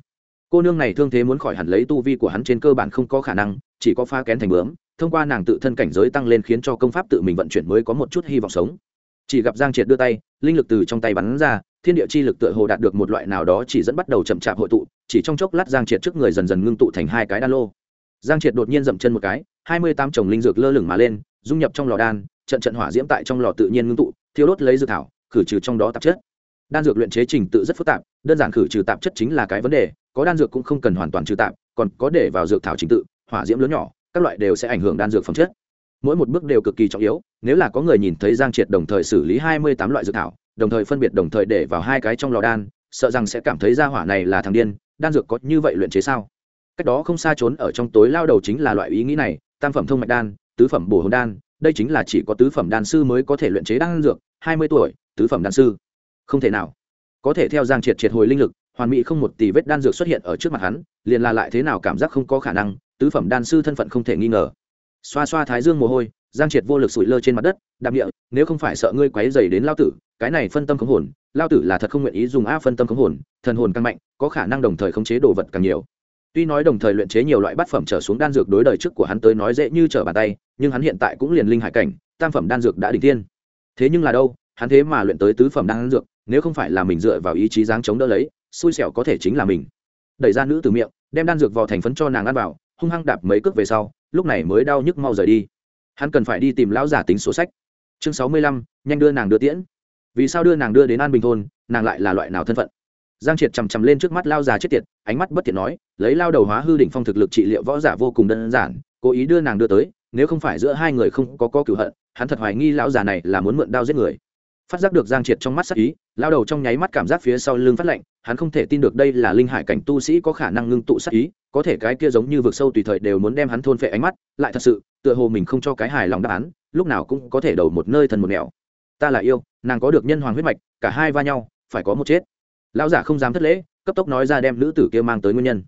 cô nương này thương thế muốn khỏi hẳn lấy tu vi của hắn trên cơ bản không có khả năng, chỉ có pha kén thành bướm, thông qua nàng tự thân cảnh giới tăng lên khiến cho công pháp tự mình vận chuyển mới có một chút hy vọng sống. Chỉ gặp giang triệt đưa tay, linh lực từ trong tay bắn ra, thiên địa chi lực tựa hồ đạt được một loại nào đó chỉ dẫn bắt đầu chậm chạp hội tụ, chỉ trong chốc lát giang triệt trước người dần dần ngưng tụ thành hai cái đan lô. Giang triệt đột nhiên dậm chân một cái, hai mươi tám chồng linh dược lơ lửng mà lên, dung nhập trong lò đan, trận trận hỏa diễm tại trong lò tự nhiên ngưng tụ thiếu đốt lấy dược thảo, khử trừ trong đó tạp chất. Đan dược luyện chế trình tự rất phức tạp, đơn giản khử trừ tạp chất chính là cái vấn đề có đan dược cũng không cần hoàn toàn trừ tạm, còn có để vào dược thảo chính tự hỏa diễm lớn nhỏ các loại đều sẽ ảnh hưởng đan dược phẩm chất. Mỗi một bước đều cực kỳ trọng yếu nếu là có người nhìn thấy giang triệt đồng thời xử lý hai mươi tám loại dược thảo đồng thời phân biệt đồng thời để vào hai cái trong lò đan sợ rằng sẽ cảm thấy ra hỏa này là thằng điên đan dược có như vậy luyện chế sao? Cách đó không xa trốn ở trong tối lao đầu chính là loại ý nghĩ này tam phẩm thông mạch đan tứ phẩm bổ hồn đan đây chính là chỉ có tứ phẩm đan sư mới có thể luyện chế đan dược hai mươi tuổi tứ phẩm đan sư. Không thể nào. Có thể theo giang triệt triệt hồi linh lực hoàn mỹ không một tỷ vết đan dược xuất hiện ở trước mặt hắn, liền là lại thế nào cảm giác không có khả năng, tứ phẩm đan sư thân phận không thể nghi ngờ. Xoa xoa thái dương mồ hôi, giang triệt vô lực sủi lơ trên mặt đất đạp địa, nếu không phải sợ ngươi quấy dày đến lao tử, cái này phân tâm khống hồn, lao tử là thật không nguyện ý dùng a phân tâm khống hồn, thần hồn càng mạnh, có khả năng đồng thời khống chế đồ vật càng nhiều. Tuy nói đồng thời luyện chế nhiều loại bát phẩm trở xuống đan dược đối đời trước của hắn tới nói dễ như trở bàn tay, nhưng hắn hiện tại cũng liền linh hải cảnh, tam phẩm đan dược đã đỉnh tiên thế nhưng là đâu, hắn thế mà luyện tới tứ phẩm đan dược, nếu không phải là mình dựa vào ý chí dáng chống đỡ lấy xui xẻo có thể chính là mình. Đẩy ra nữ từ miệng, đem đan dược vào thành phấn cho nàng ăn vào, hung hăng đạp mấy cước về sau, lúc này mới đau nhức mau rời đi. Hắn cần phải đi tìm lão giả tính số sách. Chương sáu mươi lăm, nhanh đưa nàng đưa tiễn. Vì sao đưa nàng đưa đến an bình thôn, nàng lại là loại nào thân phận? Giang triệt chằm chằm lên trước mắt lao già chết tiệt, ánh mắt bất tiện nói, lấy lao đầu hóa hư đỉnh phong thực lực trị liệu võ giả vô cùng đơn giản, cố ý đưa nàng đưa tới, nếu không phải giữa hai người không có có cửu hận, hắn thật hoài nghi lão già này là muốn mượn đao giết người. Phát giác được giang triệt trong mắt sắc ý lao đầu trong nháy mắt cảm giác phía sau lưng phát lạnh, hắn không thể tin được đây là linh hải cảnh tu sĩ có khả năng ngưng tụ sát ý, có thể cái kia giống như vực sâu tùy thời đều muốn đem hắn thôn phệ ánh mắt, lại thật sự, tựa hồ mình không cho cái hài lòng đáp án, lúc nào cũng có thể đầu một nơi thần một nẻo. Ta là yêu, nàng có được nhân hoàng huyết mạch, cả hai va nhau, phải có một chết. Lão giả không dám thất lễ, cấp tốc nói ra đem nữ tử kia mang tới nguyên nhân.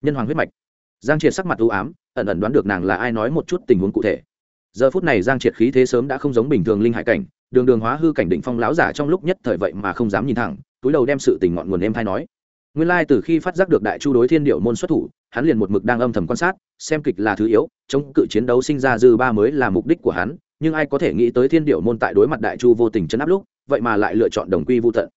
Nhân hoàng huyết mạch. Giang triệt sắc mặt u ám, ẩn ẩn đoán được nàng là ai nói một chút tình huống cụ thể. Giờ phút này giang triệt khí thế sớm đã không giống bình thường linh hải cảnh đường đường hóa hư cảnh định phong lão giả trong lúc nhất thời vậy mà không dám nhìn thẳng, túi đầu đem sự tình ngọn nguồn em thay nói. Nguyên lai từ khi phát giác được đại chu đối thiên điệu môn xuất thủ, hắn liền một mực đang âm thầm quan sát, xem kịch là thứ yếu, chống cự chiến đấu sinh ra dư ba mới là mục đích của hắn, nhưng ai có thể nghĩ tới thiên điệu môn tại đối mặt đại chu vô tình chấn áp lúc, vậy mà lại lựa chọn đồng quy vô tận.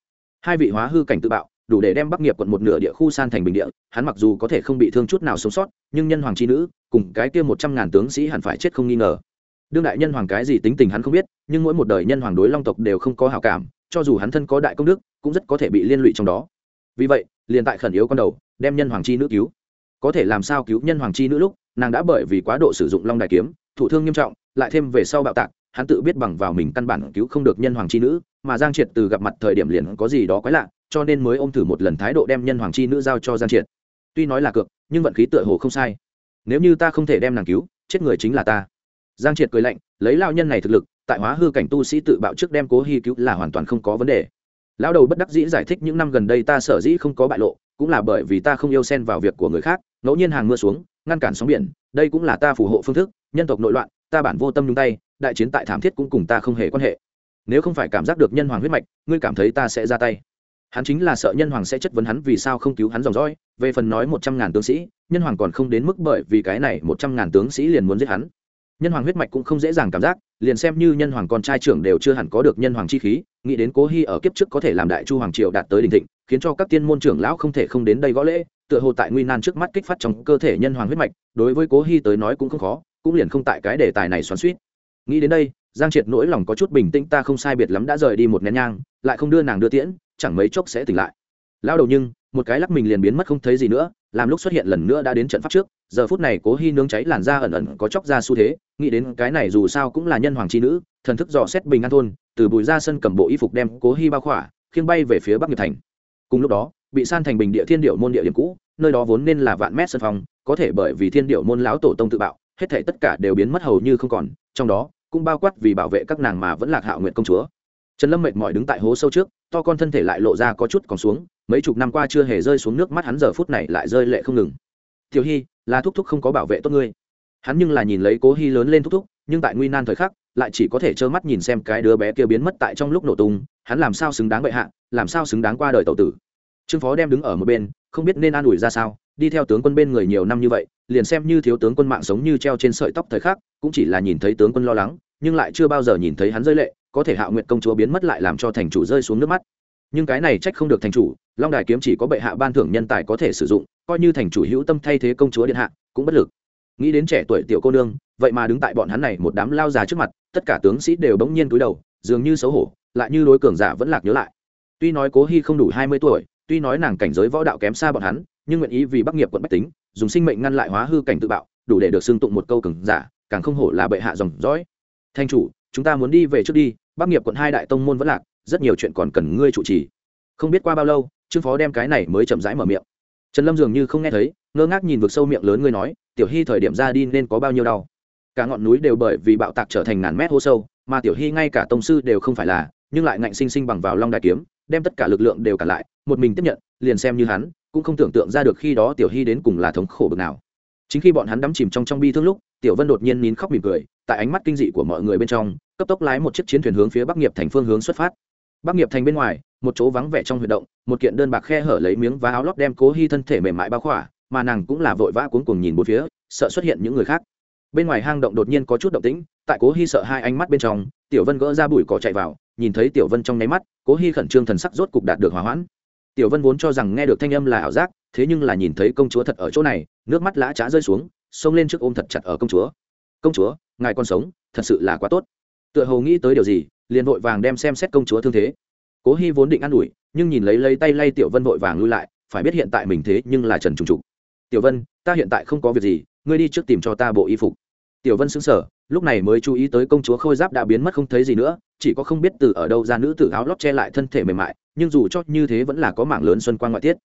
Hai vị hóa hư cảnh tự bạo, đủ để đem bắc nghiệp quận một nửa địa khu san thành bình địa, hắn mặc dù có thể không bị thương chút nào sống sót, nhưng nhân hoàng c h i nữ, cùng cái kia một trăm ngàn tướng sĩ hẳn phải chết không nghi ngờ đương đại nhân hoàng cái gì tính tình hắn không biết, nhưng mỗi một đời nhân hoàng đối long tộc đều không có hào cảm, cho dù hắn thân có đại công đức, cũng rất có thể bị liên lụy trong đó. Vì vậy, liền tại khẩn yếu con đầu, đem nhân hoàng chi nữ cứu. Có thể làm sao cứu nhân hoàng chi nữ lúc, nàng đã bởi vì quá độ sử dụng long đại kiếm thủ thương nghiêm trọng, lại thêm về sau bạo tạc, hắn tự biết bằng vào mình căn bản cứu không được nhân hoàng chi nữ, mà giang triệt từ gặp mặt thời điểm liền có gì đó quái lạ, cho nên mới ôm thử một lần thái độ đem nhân hoàng chi nữ giao cho giang triệt. Tuy nói là cược, nhưng vận khí tựa hồ không sai. Nếu như ta không thể đem nàng cứu, chết người chính là ta giang triệt cười lạnh, lấy lao nhân này thực lực, tại hóa hư cảnh tu sĩ tự bạo trước đem cố hy cứu là hoàn toàn không có vấn đề. Lão đầu bất đắc dĩ giải thích những năm gần đây ta sở dĩ không có bại lộ, cũng là bởi vì ta không yêu xen vào việc của người khác, ngẫu nhiên hàng mưa xuống, ngăn cản sóng biển, đây cũng là ta phù hộ phương thức, nhân tộc nội loạn, ta bản vô tâm nhung tay, đại chiến tại thảm thiết cũng cùng ta không hề quan hệ. Nếu không phải cảm giác được nhân hoàng huyết mạch, ngươi cảm thấy ta sẽ ra tay. Hắn chính là sợ nhân hoàng sẽ chất vấn hắn vì sao không cứu hắn dòng dõi, về phần nói một trăm ngàn tướng sĩ, nhân hoàng còn không đến mức bởi vì cái này một trăm ngàn tướng sĩ liền muốn giết hắn nhân hoàng huyết mạch cũng không dễ dàng cảm giác, liền xem như nhân hoàng con trai trưởng đều chưa hẳn có được nhân hoàng chi khí, nghĩ đến cố hy ở kiếp trước có thể làm đại chu hoàng triều đạt tới đỉnh thịnh, khiến cho các tiên môn trưởng lão không thể không đến đây gõ lễ, tựa hồ tại nguy nan trước mắt kích phát trong cơ thể nhân hoàng huyết mạch, đối với cố hy tới nói cũng không khó, cũng liền không tại cái đề tài này xoắn suýt nghĩ đến đây, giang triệt nỗi lòng có chút bình tĩnh ta không sai biệt lắm đã rời đi một nén nhang, lại không đưa nàng đưa tiễn, chẳng mấy chốc sẽ tỉnh lại. Lao đầu nhưng, một cái lắc mình liền biến mất không thấy gì nữa làm lúc xuất hiện lần nữa đã đến trận pháp trước, giờ phút này cố hy nướng cháy làn da ẩn ẩn có chóc ra xu thế, nghĩ đến cái này dù sao cũng là nhân hoàng c nữ, thần thức dò xét bình an thôn, từ bùi ra sân cầm bộ y phục đem cố hy bao khỏa, khiêng bay về phía bắc nghiệp thành. Cùng lúc đó, bị san thành bình địa thiên điệu môn địa điểm cũ, nơi đó vốn nên là vạn mét sân phong có thể bởi vì thiên điệu môn lão tổ tông tự bạo, hết thể tất cả đều biến mất hầu như không còn, trong đó cũng bao quát vì bảo vệ các nàng mà vẫn lạc hạo nguyện công chúa trần lâm mệt mỏi đứng tại hố sâu trước, to con thân thể lại lộ ra có chút còn xuống, mấy chục năm qua chưa hề rơi xuống nước mắt hắn giờ phút này lại rơi lệ không ngừng. Tiểu hy, là thúc thúc không có bảo vệ tốt ngươi. Hắn nhưng là nhìn lấy cố hy lớn lên thúc thúc, nhưng tại nguy nan thời khắc, lại chỉ có thể trơ mắt nhìn xem cái đứa bé kia biến mất tại trong lúc nổ tung, hắn làm sao xứng đáng bệ hạ, làm sao xứng đáng qua đời tàu tử. Trương phó đem đứng ở một bên, không biết nên an ủi ra sao, đi theo tướng quân bên người nhiều năm như vậy, liền xem như thiếu tướng quân mạng sống như treo trên sợi tóc thời khắc, cũng chỉ là nhìn thấy tướng quân lo lắng, nhưng lại chưa bao giờ nhìn thấy hắn rơi lệ có thể hạ nguyện công chúa biến mất lại làm cho thành chủ rơi xuống nước mắt. Nhưng cái này trách không được thành chủ, long đài kiếm chỉ có bệ hạ ban thưởng nhân tài có thể sử dụng, coi như thành chủ hữu tâm thay thế công chúa điện hạ, cũng bất lực. Nghĩ đến trẻ tuổi tiểu cô nương, vậy mà đứng tại bọn hắn này một đám lao già trước mặt, tất cả tướng sĩ đều bỗng nhiên cúi đầu, dường như xấu hổ, lại như đối cường giả vẫn lạc nhớ lại. Tuy nói cố hy không đủ hai mươi tuổi, tuy nói nàng cảnh giới võ đạo kém xa bọn hắn, nhưng nguyện ý vì bắc nghiệp quận bách tính, dùng sinh mệnh ngăn lại hóa hư cảnh tự bạo, đủ để được xưng tụng một câu cường giả, càng không hổ là bệ hạ dòng dõi. Thanh chủ, chúng ta muốn đi về trước đi bắc nghiệp quận hai đại tông môn vẫn lạc, rất nhiều chuyện còn cần ngươi chủ trì. Không biết qua bao lâu, trương phó đem cái này mới chậm rãi mở miệng. Trần lâm dường như không nghe thấy, ngơ ngác nhìn vực sâu miệng lớn ngươi nói, tiểu hy thời điểm ra đi nên có bao nhiêu đau? Cả ngọn núi đều bởi vì bạo tạc trở thành ngàn mét hô sâu, mà tiểu hy ngay cả tông sư đều không phải là, nhưng lại ngạnh sinh sinh bằng vào long đại kiếm, đem tất cả lực lượng đều cả lại, một mình tiếp nhận, liền xem như hắn, cũng không tưởng tượng ra được khi đó tiểu hy đến cùng là thống khổ bực nào. Chính khi bọn hắn đắm chìm trong trong bi thương lúc tiểu vân đột nhiên nín khóc mỉm cười, tại ánh mắt kinh dị của mọi người bên trong, cấp tốc lái một chiếc chiến thuyền hướng phía bắc nghiệp thành phương hướng xuất phát. Bắc nghiệp thành bên ngoài, một chỗ vắng vẻ trong huy động, một kiện đơn bạc khe hở lấy miếng và áo lót đem cố hy thân thể mềm mại bao khỏa, mà nàng cũng là vội vã cuống cuồng nhìn bốn phía, sợ xuất hiện những người khác. Bên ngoài hang động đột nhiên có chút động tĩnh, tại cố hy sợ hai ánh mắt bên trong, tiểu vân gỡ ra bụi cỏ chạy vào, nhìn thấy tiểu vân trong nháy mắt, cố hy khẩn trương thần sắc rốt cục đạt được hòa hoãn. Tiểu vân vốn cho rằng nghe được thanh âm là ảo giác, thế nhưng là nhìn thấy công chúa thật ở chỗ này, nước mắt lã trá rơi xuống xông lên trước ôm thật chặt ở công chúa. Công chúa, ngài còn sống, thật sự là quá tốt. Tựa hồ nghĩ tới điều gì, liền vội vàng đem xem xét công chúa thương thế. Cố hy vốn định ă n ủi, nhưng nhìn lấy lấy tay lay tiểu vân vội vàng lui lại, phải biết hiện tại mình thế nhưng là trần trùng trục. Tiểu vân, ta hiện tại không có việc gì, ngươi đi trước tìm cho ta bộ y phục. Tiểu vân xứng sở lúc này mới chú ý tới công chúa khôi giáp đã biến mất không thấy gì nữa, chỉ có không biết từ ở đâu ra nữ tử áo lót che lại thân thể mềm mại, nhưng dù cho như thế vẫn là có mảng lớn xuân quan ngoại tiết.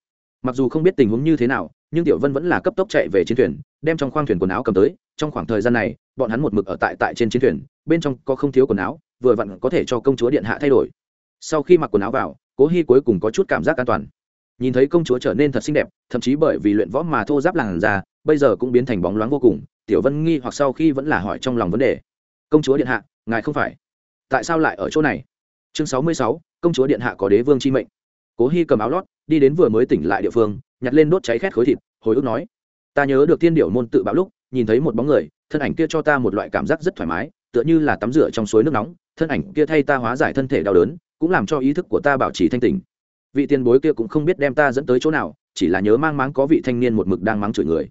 Mặc dù không biết tình huống như thế nào, nhưng tiểu vân vẫn là cấp tốc chạy về chiến thuyền đem trong khoang thuyền quần áo cầm tới, trong khoảng thời gian này, bọn hắn một mực ở tại tại trên chiến thuyền, bên trong có không thiếu quần áo, vừa vặn có thể cho công chúa điện hạ thay đổi. Sau khi mặc quần áo vào, cố hy cuối cùng có chút cảm giác an toàn. Nhìn thấy công chúa trở nên thật xinh đẹp, thậm chí bởi vì luyện võ mà thô giáp làn ra bây giờ cũng biến thành bóng loáng vô cùng, tiểu vân nghi hoặc sau khi vẫn là hỏi trong lòng vấn đề. Công chúa điện hạ, ngài không phải? Tại sao lại ở chỗ này? Chương sáu mươi sáu, công chúa điện hạ có đế vương chi mệnh. Cố hy cầm áo lót, đi đến vừa mới tỉnh lại địa phương, nhặt lên đốt cháy khét khối thịt, hồi ức nói ta nhớ được thiên điệu môn tự bạo lúc, nhìn thấy một bóng người, thân ảnh kia cho ta một loại cảm giác rất thoải mái, tựa như là tắm rửa trong suối nước nóng, thân ảnh kia thay ta hóa giải thân thể đau đớn, cũng làm cho ý thức của ta bảo trì thanh tỉnh. Vị tiền bối kia cũng không biết đem ta dẫn tới chỗ nào, chỉ là nhớ mang máng có vị thanh niên một mực đang mắng chửi người.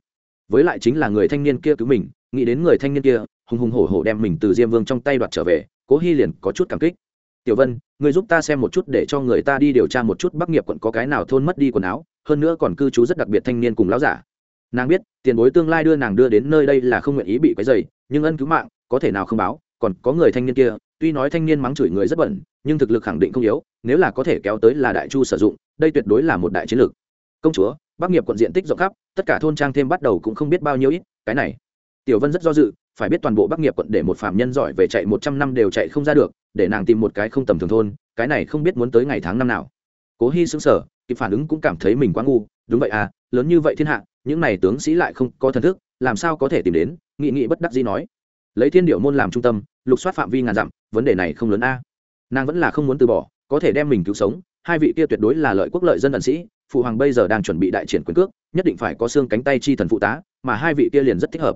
Với lại chính là người thanh niên kia cứu mình, nghĩ đến người thanh niên kia, hùng hùng hổ hổ đem mình từ diêm vương trong tay đoạt trở về, cố hy liền có chút cảm kích. Tiểu vân người giúp ta xem một chút để cho người ta đi điều tra một chút bắc nghiệp quận có cái nào thôn mất đi quần áo, hơn nữa còn cư trú rất đặc biệt thanh niên cùng lão giả nàng biết, tiền bối tương lai đưa nàng đưa đến nơi đây là không nguyện ý bị quấy dày nhưng ân cứu mạng, có thể nào không báo, còn có người thanh niên kia, tuy nói thanh niên mắng chửi người rất bẩn, nhưng thực lực khẳng định không yếu, nếu là có thể kéo tới là đại chu sử dụng, đây tuyệt đối là một đại chiến lược. Công chúa, bắc nghiệp quận diện tích rộng khắp, tất cả thôn trang thêm bắt đầu cũng không biết bao nhiêu ít, cái này. Tiểu vân rất do dự, phải biết toàn bộ bắc nghiệp quận để một phạm nhân giỏi về chạy một trăm năm đều chạy không ra được, để nàng tìm một cái không tầm thường thôn, cái này không biết muốn tới ngày tháng năm nào. Cố hy xứng sở kịp phản ứng cũng cảm thấy mình quá ngu, đúng vậy à lớn như vậy thiên hạ những này tướng sĩ lại không có thần thức, làm sao có thể tìm đến? Nghị nghị bất đắc dĩ nói. Lấy thiên điệu môn làm trung tâm, lục soát phạm vi ngàn dặm, vấn đề này không lớn a. Nàng vẫn là không muốn từ bỏ, có thể đem mình cứu sống. Hai vị kia tuyệt đối là lợi quốc lợi dân ẩn sĩ, phụ hoàng bây giờ đang chuẩn bị đại triển quyền cước, nhất định phải có xương cánh tay chi thần phụ tá, mà hai vị kia liền rất thích hợp.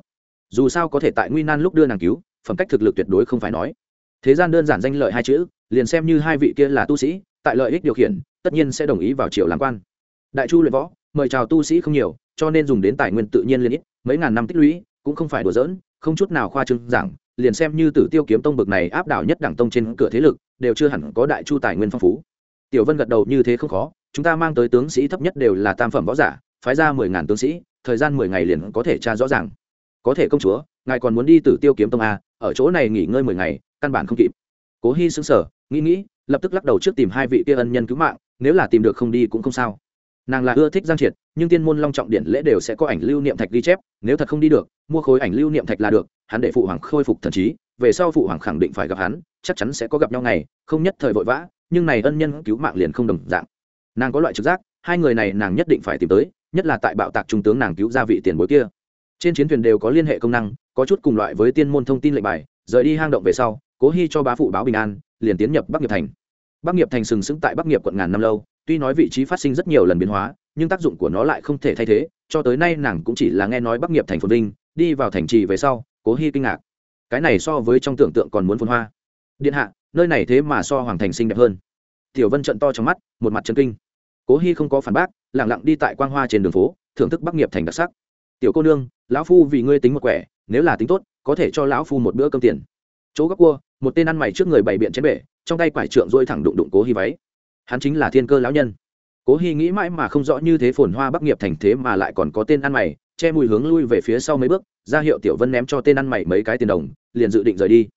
Dù sao có thể tại nguy nan lúc đưa nàng cứu, phẩm cách thực lực tuyệt đối không phải nói. Thế gian đơn giản danh lợi hai chữ, liền xem như hai vị kia là tu sĩ, tại lợi ích điều khiển, tất nhiên sẽ đồng ý vào triều làm quan. Đại chu luyện võ, mời chào tu sĩ không nhiều cho nên dùng đến tài nguyên tự nhiên liên ít, mấy ngàn năm tích lũy, cũng không phải đùa giỡn, không chút nào khoa trương giảng, liền xem như tử tiêu kiếm tông bực này áp đảo nhất đẳng tông trên cửa thế lực, đều chưa hẳn có đại chu tài nguyên phong phú. Tiểu vân gật đầu như thế không khó, chúng ta mang tới tướng sĩ thấp nhất đều là tam phẩm võ giả, phái ra mười ngàn tướng sĩ, thời gian mười ngày liền có thể tra rõ ràng. Có thể công chúa, ngài còn muốn đi tử tiêu kiếm tông a ở chỗ này nghỉ ngơi mười ngày, căn bản không kịp. Cố hy xứng sở nghĩ nghĩ, lập tức lắc đầu trước tìm hai vị kia ân nhân cứu mạng, nếu là tìm được không đi cũng không sao nàng là ưa thích giang triệt, nhưng tiên môn long trọng điện lễ đều sẽ có ảnh lưu niệm thạch ghi chép, nếu thật không đi được, mua khối ảnh lưu niệm thạch là được, hắn để phụ hoàng khôi phục thần trí, về sau phụ hoàng khẳng định phải gặp hắn, chắc chắn sẽ có gặp nhau ngày, không nhất thời vội vã, nhưng này ân nhân cứu mạng liền không đồng dạng. Nàng có loại trực giác, hai người này nàng nhất định phải tìm tới, nhất là tại bạo tạc trung tướng nàng cứu ra vị tiền bối kia. Trên chiến thuyền đều có liên hệ công năng, có chút cùng loại với tiên môn thông tin lệnh bài, rời đi hang động về sau, cố hy cho bá phụ báo bình an, liền tiến nhập bắc nghiệp thành. Bắc nghiệp thành sừng sững tại bắc nghiệp quận ngàn năm lâu tuy nói vị trí phát sinh rất nhiều lần biến hóa, nhưng tác dụng của nó lại không thể thay thế, cho tới nay nàng cũng chỉ là nghe nói bắc nghiệp thành phồn vinh, đi vào thành trì về sau, cố hy kinh ngạc. Cái này so với trong tưởng tượng còn muốn phồn hoa. Điện hạ, nơi này thế mà so hoàng thành xinh đẹp hơn. Tiểu vân trận to trong mắt, một mặt chân kinh. Cố hy không có phản bác lẳng lặng đi tại quang hoa trên đường phố, thưởng thức bắc nghiệp thành đặc sắc. Tiểu cô nương, lão phu vì ngươi tính một quẻ, nếu là tính tốt, có thể cho lão phu một bữa cơm tiền. Chỗ góc cua, một tên ăn mày trước người bày biện chén bể, trong tay quải trượng dôi thẳng đụng đụng cố hy váy hắn chính là thiên cơ lão nhân. Cố hy nghĩ mãi mà không rõ như thế phồn hoa bắc nghiệp thành thế mà lại còn có tên ăn mày, che mùi hướng lui về phía sau mấy bước, ra hiệu tiểu vân ném cho tên ăn mày mấy cái tiền đồng, liền dự định rời đi.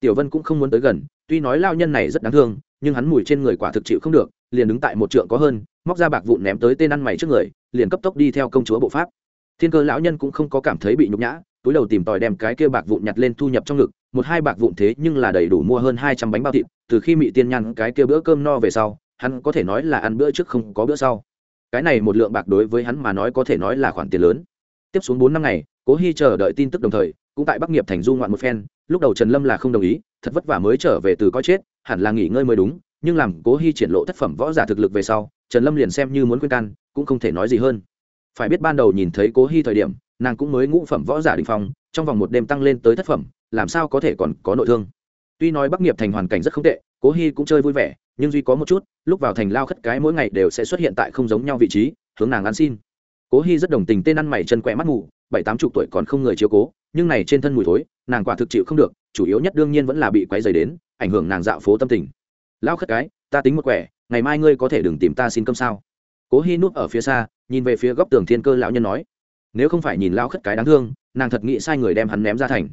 Tiểu vân cũng không muốn tới gần, tuy nói lao nhân này rất đáng thương, nhưng hắn mùi trên người quả thực chịu không được, liền đứng tại một trượng có hơn, móc ra bạc vụn ném tới tên ăn mày trước người, liền cấp tốc đi theo công chúa bộ pháp. Thiên cơ lão nhân cũng không có cảm thấy bị nhục nhã, túi đầu tìm tòi đem cái kia bạc vụn nhặt lên thu nhập trong ngực, một hai bạc vụn thế nhưng là đầy đủ mua hơn hai trăm bánh bao thịt, từ khi mị tiên nhăn cái kia bữa cơm no về sau hắn có thể nói là ăn bữa trước không có bữa sau. Cái này một lượng bạc đối với hắn mà nói có thể nói là khoản tiền lớn. Tiếp xuống bốn năm ngày, cố hy chờ đợi tin tức đồng thời, cũng tại bắc nghiệp thành du ngoạn một phen, lúc đầu trần lâm là không đồng ý, thật vất vả mới trở về từ coi chết, hẳn là nghỉ ngơi mới đúng, nhưng làm cố hy triển lộ thất phẩm võ giả thực lực về sau, trần lâm liền xem như muốn khuyên can, cũng không thể nói gì hơn. Phải biết ban đầu nhìn thấy cố hy thời điểm, nàng cũng mới ngũ phẩm võ giả đình phong, trong vòng một đêm tăng lên tới thất phẩm, làm sao có thể còn có nội thương. Tuy nói bắc nghiệp thành hoàn cảnh rất không tệ, cố hy cũng chơi vui vẻ nhưng duy có một chút, lúc vào thành lao khất cái mỗi ngày đều sẽ xuất hiện tại không giống nhau vị trí, hướng nàng ăn xin. Cố hy rất đồng tình tên ăn mày chân quẹ mắt ngủ bảy tám chục tuổi còn không người chiếu cố, nhưng này trên thân mùi thối, nàng quả thực chịu không được, chủ yếu nhất đương nhiên vẫn là bị quáy dày đến, ảnh hưởng nàng dạo phố tâm tình. Lao khất cái, ta tính một quẻ, ngày mai ngươi có thể đừng tìm ta xin cơm sao? Cố hy núp ở phía xa, nhìn về phía góc tường thiên cơ lão nhân nói. Nếu không phải nhìn lao khất cái đáng thương, nàng thật nghĩ sai người đem hắn ném ra thành.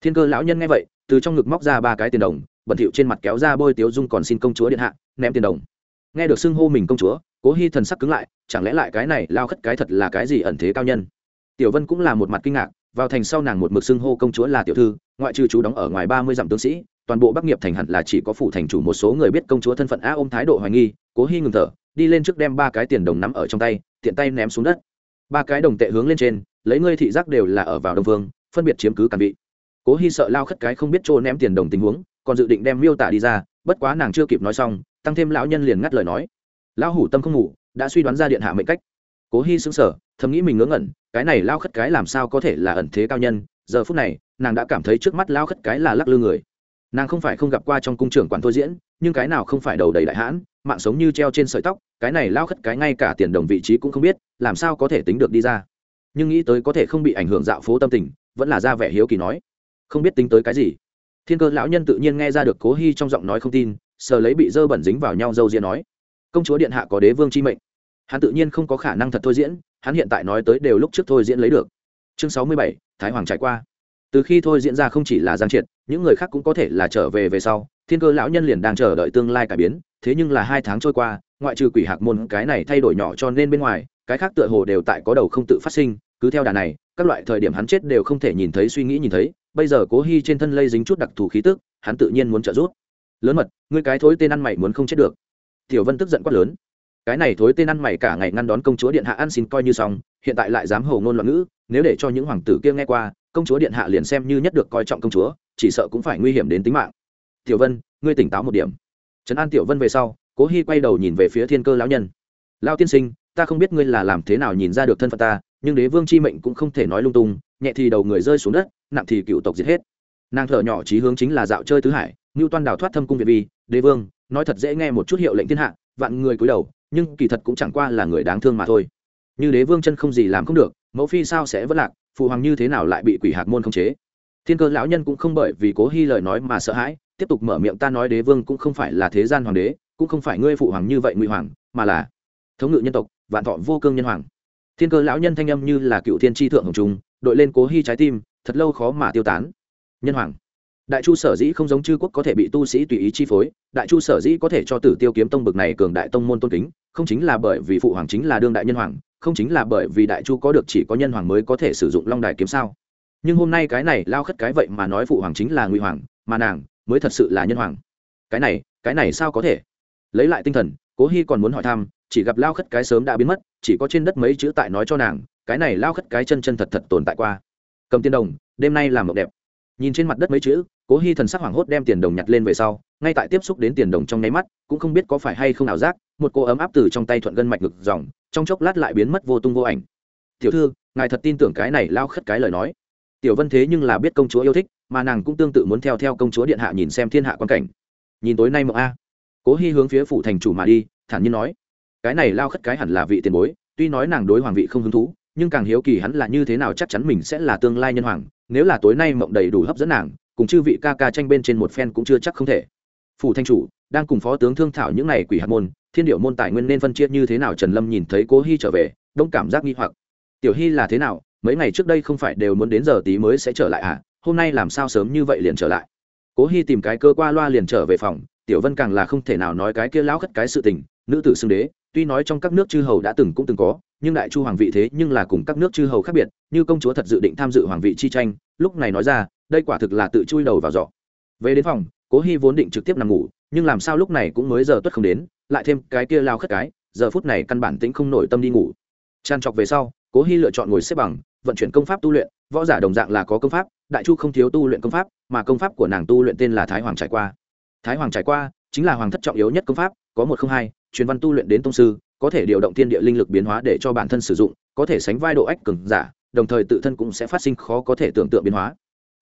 Thiên cơ lão nhân nghe vậy, từ trong ngực móc ra ba cái tiền đồng bẩn thỉu trên mặt kéo ra bôi tiếu dung còn xin công chúa điện hạ, ném tiền đồng. Nghe được xưng hô mình công chúa, cố hy thần sắc cứng lại, chẳng lẽ lại cái này lao khất cái thật là cái gì ẩn thế cao nhân? Tiểu vân cũng là một mặt kinh ngạc, vào thành sau nàng một mực xưng hô công chúa là tiểu thư, ngoại trừ chú đóng ở ngoài ba mươi dặm tướng sĩ, toàn bộ bắc nghiệp thành hẳn là chỉ có phủ thành chủ một số người biết công chúa thân phận a ôm thái độ hoài nghi, cố hy ngừng thở, đi lên trước đem ba cái tiền đồng nắm ở trong tay, tiện tay ném xuống đất. Ba cái đồng tệ hướng lên trên, lấy ngươi thị giác đều là ở vào đông vương, phân biệt chiếm cứ càn vị. Cố hy sợ lao khất cái không biết chỗ ném tiền đồng tình huống còn dự định đem miêu tả đi ra, bất quá nàng chưa kịp nói xong, tăng thêm lão nhân liền ngắt lời nói. Lão hủ tâm không ngủ, đã suy đoán ra điện hạ mệnh cách. Cố hy xứng sở thầm nghĩ mình ngớ ngẩn, cái này lao khất cái làm sao có thể là ẩn thế cao nhân, giờ phút này, nàng đã cảm thấy trước mắt lao khất cái là lắc lư người. Nàng không phải không gặp qua trong cung trưởng quản thôi diễn, nhưng cái nào không phải đầu đầy đại hãn, mạng sống như treo trên sợi tóc, cái này lao khất cái ngay cả tiền đồng vị trí cũng không biết, làm sao có thể tính được đi ra. Nhưng nghĩ tới có thể không bị ảnh hưởng dạo phố tâm tình, vẫn là ra vẻ hiếu kỳ nói. Không biết tính tới cái gì thiên cơ lão nhân tự nhiên nghe ra được cố hy trong giọng nói không tin, sờ lấy bị dơ bẩn dính vào nhau dâu diễn nói, công chúa điện hạ có đế vương chi mệnh. Hắn tự nhiên không có khả năng thật thôi diễn, hắn hiện tại nói tới đều lúc trước thôi diễn lấy được. Chương sáu mươi bảy, thái hoàng trải qua. Từ khi thôi diễn ra không chỉ là giang triệt, những người khác cũng có thể là trở về về sau, thiên cơ lão nhân liền đang chờ đợi tương lai cải biến, thế nhưng là hai tháng trôi qua, ngoại trừ quỷ hạc môn cái này thay đổi nhỏ cho nên bên ngoài, cái khác tựa hồ đều tại có đầu không tự phát sinh, cứ theo đà này, các loại thời điểm hắn chết đều không thể nhìn thấy suy nghĩ nhìn thấy bây giờ cố hy trên thân lây dính chút đặc thù khí tức, hắn tự nhiên muốn trợ giúp. Lớn mật, ngươi cái thối tên ăn mày muốn không chết được. Tiểu vân tức giận quát lớn. Cái này thối tên ăn mày cả ngày ngăn đón công chúa điện hạ ăn xin coi như xong, hiện tại lại dám hầu ngôn loạn ngữ, nếu để cho những hoàng tử kia nghe qua, công chúa điện hạ liền xem như nhất được coi trọng công chúa, chỉ sợ cũng phải nguy hiểm đến tính mạng. Tiểu vân, ngươi tỉnh táo một điểm. Trấn an tiểu vân về sau, cố hy quay đầu nhìn về phía thiên cơ lão nhân. Lao tiên sinh, ta không biết ngươi là làm thế nào nhìn ra được thân phận ta, nhưng đế vương chi mệnh cũng không thể nói lung tung nhẹ thì đầu người rơi xuống đất, nặng thì cựu tộc giết hết. Nàng thở nhỏ trí hướng chính là dạo chơi tứ hải, ngưu toan đào thoát thâm cung việt vi, đế vương, nói thật dễ nghe một chút hiệu lệnh thiên hạ, vạn người cúi đầu, nhưng kỳ thật cũng chẳng qua là người đáng thương mà thôi. Như đế vương chân không gì làm không được, mẫu phi sao sẽ vất lạc, phụ hoàng như thế nào lại bị quỷ hạc môn khống chế? Thiên cơ lão nhân cũng không bởi vì cố hy lời nói mà sợ hãi, tiếp tục mở miệng ta nói đế vương cũng không phải là thế gian hoàng đế, cũng không phải ngươi phụ hoàng như vậy ngụy hoàng, mà là thống ngự nhân tộc, vạn thọ vô cương nhân hoàng. Thiên cơ lão nhân thanh âm như là cựu thiên tri thượng hồng trung đội lên cố hy trái tim, thật lâu khó mà tiêu tán. Nhân hoàng, đại chu sở dĩ không giống chư quốc có thể bị tu sĩ tùy ý chi phối, đại chu sở dĩ có thể cho tử tiêu kiếm tông bực này cường đại tông môn tôn kính, không chính là bởi vì phụ hoàng chính là đương đại nhân hoàng, không chính là bởi vì đại chu có được chỉ có nhân hoàng mới có thể sử dụng long đài kiếm sao. Nhưng hôm nay cái này lao khất cái vậy mà nói phụ hoàng chính là ngụy hoàng, mà nàng mới thật sự là nhân hoàng. Cái này cái này sao có thể? Lấy lại tinh thần, cố hy còn muốn hỏi thăm, chỉ gặp lao khất cái sớm đã biến mất, chỉ có trên đất mấy chữ tại nói cho nàng cái này lao khất cái chân chân thật thật tồn tại qua. Cầm tiền đồng, đêm nay làm mộng đẹp. Nhìn trên mặt đất mấy chữ, cố hy thần sắc hoảng hốt đem tiền đồng nhặt lên về sau, ngay tại tiếp xúc đến tiền đồng trong nháy mắt, cũng không biết có phải hay không ảo giác, một cô ấm áp từ trong tay thuận gân mạch ngực dòng, trong chốc lát lại biến mất vô tung vô ảnh. Tiểu thư, ngài thật tin tưởng cái này lao khất cái lời nói? Tiểu vân thế nhưng là biết công chúa yêu thích, mà nàng cũng tương tự muốn theo theo công chúa điện hạ nhìn xem thiên hạ quan cảnh. Nhìn tối nay mộng a. Cố hy hướng phía phủ thành chủ mà đi, thản nhiên nói. Cái này lao khất cái hẳn là vị tiền bối, tuy nói nàng đối hoàng vị không hứng thú nhưng càng hiếu kỳ hắn là như thế nào chắc chắn mình sẽ là tương lai nhân hoàng, nếu là tối nay mộng đầy đủ hấp dẫn nàng, cùng chư vị ca ca tranh bên trên một phen cũng chưa chắc không thể. Phủ thanh chủ, đang cùng phó tướng thương thảo những này quỷ hạt môn, thiên điệu môn tài nguyên nên phân chia như thế nào trần lâm nhìn thấy cố hy trở về, đông cảm giác nghi hoặc. Tiểu hy là thế nào, mấy ngày trước đây không phải đều muốn đến giờ tí mới sẽ trở lại à hôm nay làm sao sớm như vậy liền trở lại? Cố hy tìm cái cơ qua loa liền trở về phòng, tiểu vân càng là không thể nào nói cái kia lão khất cái sự tình, nữ tử xưng đế tuy nói trong các nước chư hầu đã từng cũng từng có, nhưng đại chu hoàng vị thế nhưng là cùng các nước chư hầu khác biệt, như công chúa thật dự định tham dự hoàng vị chi tranh, lúc này nói ra, đây quả thực là tự chui đầu vào giỏ. Về đến phòng, cố hy vốn định trực tiếp nằm ngủ, nhưng làm sao lúc này cũng mới giờ tuất không đến, lại thêm cái kia lao khất cái, giờ phút này căn bản tính không nổi tâm đi ngủ. Tràn trọc về sau, cố hy lựa chọn ngồi xếp bằng, vận chuyển công pháp tu luyện, võ giả đồng dạng là có công pháp, đại chu không thiếu tu luyện công pháp, mà công pháp của nàng tu luyện tên là thái hoàng trải qua. Thái hoàng trải qua chính là hoàng thất trọng yếu nhất công pháp, có một không hai truyền văn tu luyện đến tông sư, có thể điều động thiên địa linh lực biến hóa để cho bản thân sử dụng, có thể sánh vai độ ách cường giả, đồng thời tự thân cũng sẽ phát sinh khó có thể tưởng tượng biến hóa.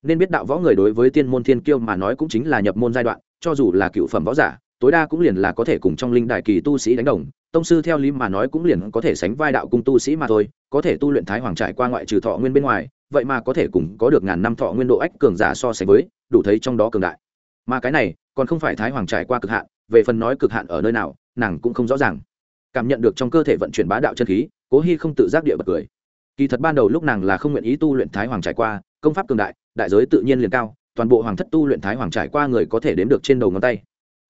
Nên biết đạo võ người đối với tiên môn thiên kiêu mà nói cũng chính là nhập môn giai đoạn, cho dù là cựu phẩm võ giả, tối đa cũng liền là có thể cùng trong linh đại kỳ tu sĩ đánh đồng, tông sư theo lý mà nói cũng liền có thể sánh vai đạo cung tu sĩ mà thôi, có thể tu luyện thái hoàng trải qua ngoại trừ thọ nguyên bên ngoài, vậy mà có thể cùng có được ngàn năm thọ nguyên độ ách cường giả so sánh với, đủ thấy trong đó cường đại. Mà cái này, còn không phải thái hoàng trải qua cực hạn về phần nói cực hạn ở nơi nào, nàng cũng không rõ ràng. Cảm nhận được trong cơ thể vận chuyển bá đạo chân khí, cố hy không tự giác địa bật cười. Kỳ thật ban đầu lúc nàng là không nguyện ý tu luyện thái hoàng trải qua, công pháp cường đại đại giới tự nhiên liền cao, toàn bộ hoàng thất tu luyện thái hoàng trải qua người có thể đếm được trên đầu ngón tay.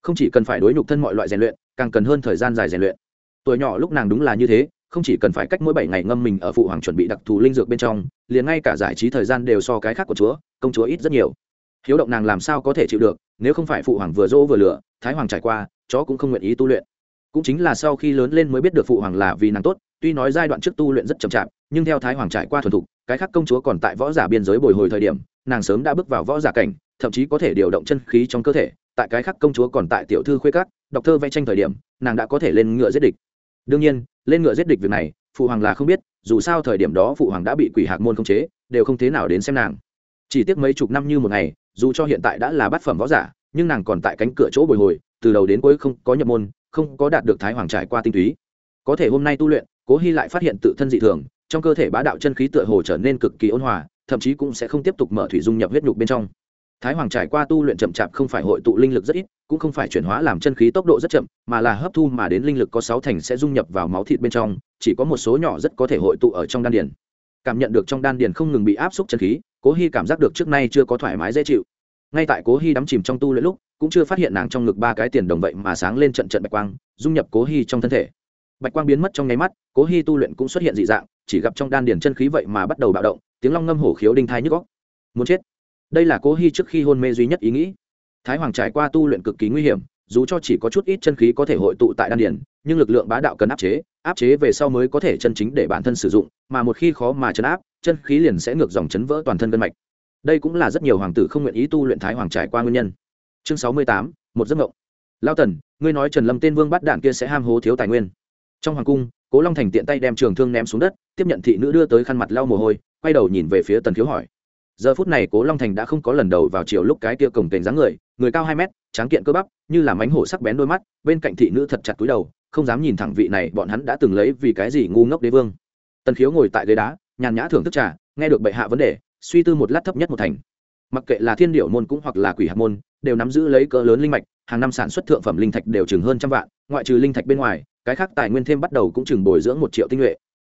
Không chỉ cần phải đối nhục thân mọi loại rèn luyện, càng cần hơn thời gian dài rèn luyện. Tuổi nhỏ lúc nàng đúng là như thế, không chỉ cần phải cách mỗi bảy ngày ngâm mình ở phụ hoàng chuẩn bị đặc thù linh dược bên trong, liền ngay cả giải trí thời gian đều so cái khác của chúa, công chúa ít rất nhiều. Hiếu động nàng làm sao có thể chịu được, nếu không phải phụ hoàng vừa dỗ vừa lửa thái hoàng trải qua, chó cũng không nguyện ý tu luyện. Cũng chính là sau khi lớn lên mới biết được phụ hoàng là vì nàng tốt, tuy nói giai đoạn trước tu luyện rất chậm chạp, nhưng theo thái hoàng trải qua thuần thục, cái khác công chúa còn tại võ giả biên giới bồi hồi thời điểm, nàng sớm đã bước vào võ giả cảnh, thậm chí có thể điều động chân khí trong cơ thể, tại cái khác công chúa còn tại tiểu thư khuê các, đọc thơ vẽ tranh thời điểm, nàng đã có thể lên ngựa giết địch. Đương nhiên, lên ngựa giết địch việc này, phụ hoàng là không biết, dù sao thời điểm đó phụ hoàng đã bị quỷ hạc môn khống chế, đều không thế nào đến xem nàng. Chỉ tiếc mấy chục năm như một ngày, dù cho hiện tại đã là bát phẩm võ giả nhưng nàng còn tại cánh cửa chỗ bồi hồi, từ đầu đến cuối không có nhập môn, không có đạt được thái hoàng trải qua tinh túy. Có thể hôm nay tu luyện, cố hy lại phát hiện tự thân dị thường, trong cơ thể bá đạo chân khí tựa hồ trở nên cực kỳ ôn hòa, thậm chí cũng sẽ không tiếp tục mở thủy dung nhập huyết nhục bên trong. Thái hoàng trải qua tu luyện chậm chạp không phải hội tụ linh lực rất ít, cũng không phải chuyển hóa làm chân khí tốc độ rất chậm, mà là hấp thu mà đến linh lực có sáu thành sẽ dung nhập vào máu thịt bên trong, chỉ có một số nhỏ rất có thể hội tụ ở trong đan điền. Cảm nhận được trong đan điền không ngừng bị áp suất chân khí, cố hy cảm giác được trước nay chưa có thoải mái dễ chịu ngay tại cố hy đắm chìm trong tu luyện lúc, cũng chưa phát hiện nàng trong ngực ba cái tiền đồng vậy mà sáng lên trận trận bạch quang, dung nhập cố hy trong thân thể. Bạch quang biến mất trong nháy mắt, cố hy tu luyện cũng xuất hiện dị dạng, chỉ gặp trong đan điền chân khí vậy mà bắt đầu bạo động, tiếng long ngâm hổ khiếu đinh thai nhức góc muốn chết. Đây là cố hy trước khi hôn mê duy nhất ý nghĩ. Thái hoàng trải qua tu luyện cực kỳ nguy hiểm, dù cho chỉ có chút ít chân khí có thể hội tụ tại đan điền, nhưng lực lượng bá đạo cần áp chế áp chế về sau mới có thể chân chính để bản thân sử dụng, mà một khi khó mà chấn áp, chân khí liền sẽ ngược dòng chấn vỡ toàn thân gân mạch đây cũng là rất nhiều hoàng tử không nguyện ý tu luyện thái hoàng trải qua nguyên nhân. Chương sáu mươi tám, một giấc mộng. Lao tần, ngươi nói trần lâm tên vương bắt đạn kia sẽ ham hố thiếu tài nguyên. Trong hoàng cung, cố long thành tiện tay đem trường thương ném xuống đất, tiếp nhận thị nữ đưa tới khăn mặt lau mồ hôi, quay đầu nhìn về phía tần khiếu hỏi. Giờ phút này cố long thành đã không có lần đầu vào chiều lúc cái kia cổng kềnh dáng người người cao hai mét, tráng kiện cơ bắp, như là mánh hổ sắc bén đôi mắt, bên cạnh thị nữ thật chặt túi đầu, không dám nhìn thẳng vị này, bọn hắn đã từng lấy vì cái gì ngu ngốc đế vương. Tần khiếu ngồi tại ghế đá, nhàn nhã thưởng thức trà, nghe được bệ hạ vấn đề suy tư một lát thấp nhất một thành. Mặc kệ là thiên điệu môn cũng hoặc là quỷ hạt môn, đều nắm giữ lấy cỡ lớn linh mạch, hàng năm sản xuất thượng phẩm linh thạch đều chừng hơn trăm vạn, ngoại trừ linh thạch bên ngoài, cái khác tài nguyên thêm bắt đầu cũng chừng bồi dưỡng một triệu tinh nhuệ.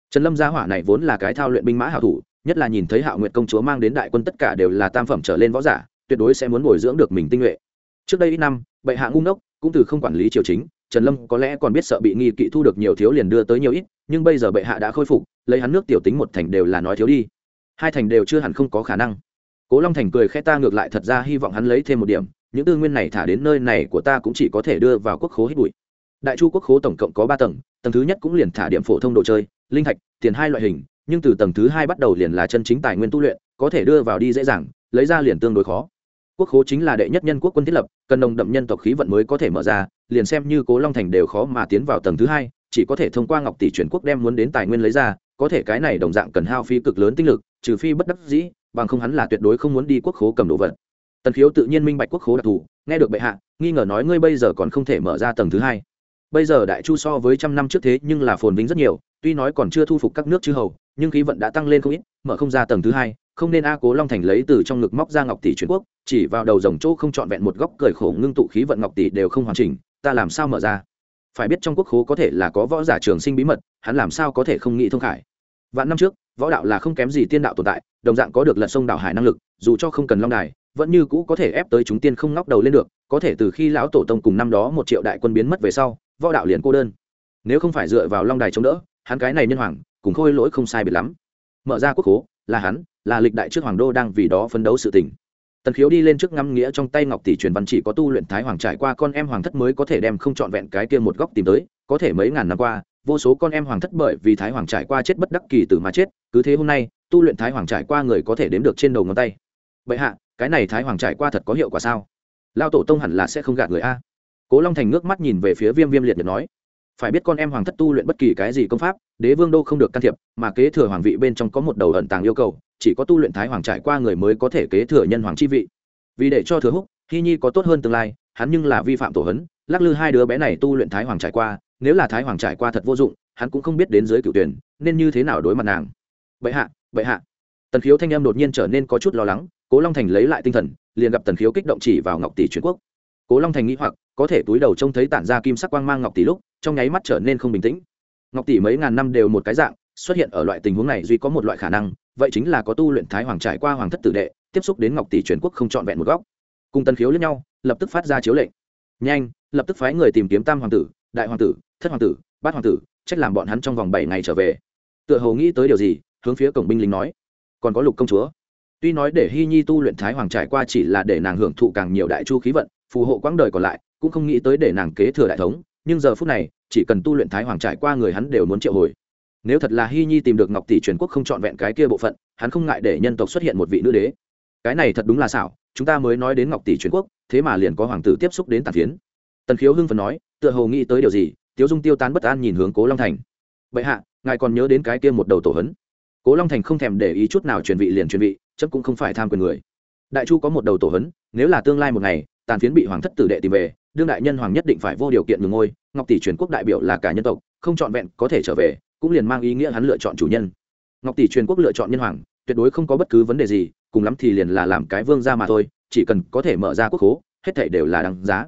Trần lâm gia hỏa này vốn là cái thao luyện binh mã hảo thủ, nhất là nhìn thấy hạo nguyệt công chúa mang đến đại quân tất cả đều là tam phẩm trở lên võ giả, tuyệt đối sẽ muốn bồi dưỡng được mình tinh nhuệ. Trước đây ít năm, bệ hạ ngu ngốc, cũng từ không quản lý triều chính, trần lâm có lẽ còn biết sợ bị nghi kỵ thu được nhiều thiếu liền đưa tới nhiều ít, nhưng bây giờ bệ hạ đã khôi phục, lấy hắn nước tiểu tính một thành đều là nói thiếu đi hai thành đều chưa hẳn không có khả năng. Cố long thành cười khẽ ta ngược lại thật ra hy vọng hắn lấy thêm một điểm, những tư nguyên này thả đến nơi này của ta cũng chỉ có thể đưa vào quốc khố hít bụi. Đại chu quốc khố tổng cộng có ba tầng tầng thứ nhất cũng liền thả điểm phổ thông đồ chơi, linh thạch, tiền hai loại hình, nhưng từ tầng thứ hai bắt đầu liền là chân chính tài nguyên tu luyện, có thể đưa vào đi dễ dàng, lấy ra liền tương đối khó. Quốc khố chính là đệ nhất nhân quốc quân thiết lập, cần nồng đậm nhân tộc khí vận mới có thể mở ra, liền xem như cố long thành đều khó mà tiến vào tầng thứ hai, chỉ có thể thông qua ngọc tỷ chuyển quốc đem muốn đến tài nguyên lấy ra có thể cái này đồng dạng cần hao phí cực lớn tinh lực, trừ phi bất đắc dĩ, bằng không hắn là tuyệt đối không muốn đi quốc khố cầm đồ vật. Tần khiếu tự nhiên minh bạch quốc khố đặc thù, nghe được bệ hạ, nghi ngờ nói ngươi bây giờ còn không thể mở ra tầng thứ hai. Bây giờ đại chu so với trăm năm trước thế nhưng là phồn vinh rất nhiều, tuy nói còn chưa thu phục các nước chư hầu, nhưng khí vận đã tăng lên không ít, mở không ra tầng thứ hai, không nên a cố long thành lấy từ trong ngực móc ra ngọc tỷ truyền quốc, chỉ vào đầu dòng chỗ không trọn vẹn một góc cười khổ ngưng tụ khí vận ngọc tỷ đều không hoàn chỉnh, ta làm sao mở ra? Phải biết trong quốc khố có thể là có võ giả trường sinh bí mật, hắn làm sao có thể không nghĩ thông khải? Vạn năm trước, võ đạo là không kém gì tiên đạo tồn tại, đồng dạng có được lật sông đảo hải năng lực, dù cho không cần long đài, vẫn như cũ có thể ép tới chúng tiên không ngóc đầu lên được, có thể từ khi lão tổ tông cùng năm đó một triệu đại quân biến mất về sau, võ đạo liền cô đơn. Nếu không phải dựa vào long đài chống đỡ, hắn cái này nhân hoàng, cùng khôi lỗi không sai biệt lắm. Mở ra quốc khố, là hắn, là lịch đại trước hoàng đô đang vì đó phấn đấu sự tình. Tần khiếu đi lên trước ngắm nghĩa trong tay ngọc tỷ truyền văn chỉ có tu luyện thái hoàng trải qua con em hoàng thất mới có thể đem không trọn vẹn cái kia một góc tìm tới, có thể mấy ngàn năm qua vô số con em hoàng thất bởi vì thái hoàng trải qua chết bất đắc kỳ tử mà chết, cứ thế hôm nay, tu luyện thái hoàng trải qua người có thể đếm được trên đầu ngón tay. Bệ hạ, cái này thái hoàng trải qua thật có hiệu quả sao? Lao tổ tông hẳn là sẽ không gạt người a. Cố long thành ngước mắt nhìn về phía viêm viêm liệt nhật nói, phải biết con em hoàng thất tu luyện bất kỳ cái gì công pháp, đế vương đô không được can thiệp, mà kế thừa hoàng vị bên trong có một đầu ẩn tàng yêu cầu, chỉ có tu luyện thái hoàng trải qua người mới có thể kế thừa nhân hoàng chi vị. Vì để cho thừa húc hy nhi có tốt hơn tương lai, hắn nhưng là vi phạm tổ hấn, lắc lư hai đứa bé này tu luyện thái hoàng trải qua nếu là thái hoàng trải qua thật vô dụng, hắn cũng không biết đến dưới cựu tuyển, nên như thế nào đối mặt nàng. Vậy hạ vậy hạ. Tần khiếu thanh em đột nhiên trở nên có chút lo lắng, cố long thành lấy lại tinh thần, liền gặp tần khiếu kích động chỉ vào ngọc tỷ truyền quốc. Cố long thành nghĩ hoặc, có thể túi đầu trông thấy tản ra kim sắc quang mang ngọc tỷ lúc, trong nháy mắt trở nên không bình tĩnh. Ngọc tỷ mấy ngàn năm đều một cái dạng, xuất hiện ở loại tình huống này duy có một loại khả năng, vậy chính là có tu luyện thái hoàng trải qua hoàng thất tử đệ, tiếp xúc đến ngọc tỷ truyền quốc không trọn vẹn một góc. Cùng tần khiếu lẫn nhau, lập tức phát ra chiếu lệnh. Nhanh, lập tức phái người tìm kiếm tam hoàng tử đại hoàng tử, thất hoàng tử, bát hoàng tử, trách làm bọn hắn trong vòng bảy ngày trở về. Tựa hồ nghĩ tới điều gì, hướng phía cổng binh lính nói, còn có lục công chúa. Tuy nói để hy nhi tu luyện thái hoàng trải qua chỉ là để nàng hưởng thụ càng nhiều đại chu khí vận, phù hộ quãng đời còn lại, cũng không nghĩ tới để nàng kế thừa đại thống, nhưng giờ phút này, chỉ cần tu luyện thái hoàng trải qua người hắn đều muốn triệu hồi. Nếu thật là hy nhi tìm được ngọc tỷ truyền quốc không trọn vẹn cái kia bộ phận, hắn không ngại để nhân tộc xuất hiện một vị nữ đế. Cái này thật đúng là xảo, chúng ta mới nói đến ngọc tỷ truyền quốc, thế mà liền có hoàng tử tiếp xúc đến tàn phiến tần khiếu hưng phần nói, tựa hồ nghĩ tới điều gì, tiếu dung tiêu tán bất an nhìn hướng cố long thành. Bệ hạ, ngài còn nhớ đến cái kia một đầu tổ hấn. Cố long thành không thèm để ý chút nào truyền vị liền truyền vị chấp cũng không phải tham quyền người. Đại chu có một đầu tổ hấn, nếu là tương lai một ngày, tàn phiến bị hoàng thất tử đệ tìm về, đương đại nhân hoàng nhất định phải vô điều kiện ngừng ngôi, ngọc tỷ truyền quốc đại biểu là cả nhân tộc, không trọn vẹn có thể trở về, cũng liền mang ý nghĩa hắn lựa chọn chủ nhân. Ngọc tỷ truyền quốc lựa chọn nhân hoàng, tuyệt đối không có bất cứ vấn đề gì, cùng lắm thì liền là làm cái vương ra mà thôi, chỉ cần có thể mở ra quốc hố hết thể đều là đáng giá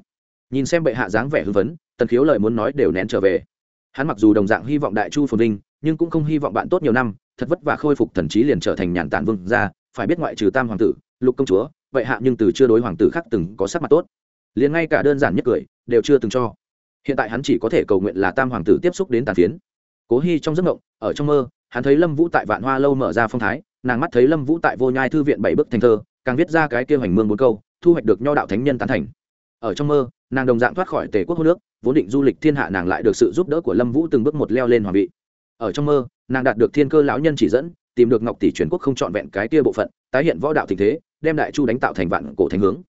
nhìn xem bệ hạ dáng vẻ hưng vấn tần khiếu lời muốn nói đều nén trở về. Hắn mặc dù đồng dạng hy vọng đại chu phồn vinh, nhưng cũng không hy vọng bạn tốt nhiều năm, thật vất vả khôi phục thần trí liền trở thành nhàn tản vương ra phải biết ngoại trừ tam hoàng tử, lục công chúa, vậy hạ nhưng từ chưa đối hoàng tử khác từng có sắc mặt tốt. Liền ngay cả đơn giản nhất cười, đều chưa từng cho. Hiện tại hắn chỉ có thể cầu nguyện là tam hoàng tử tiếp xúc đến tàn phiến. Cố hy trong giấc mộng, ở trong mơ, hắn thấy lâm vũ tại vạn hoa lâu mở ra phong thái, nàng mắt thấy lâm vũ tại vô nhai thư viện bảy bức thành thơ, càng viết ra cái kêu hành mương bốn câu, thu hoạch được nho đạo thánh nhân tán thành ở trong mơ, nàng đồng dạng thoát khỏi tề quốc hô nước, vốn định du lịch thiên hạ nàng lại được sự giúp đỡ của lâm vũ từng bước một leo lên hoàng vị. Ở trong mơ, nàng đạt được thiên cơ lão nhân chỉ dẫn, tìm được ngọc tỷ truyền quốc không trọn vẹn cái kia bộ phận, tái hiện võ đạo tình thế, đem đại chu đánh tạo thành vạn cổ thành hướng.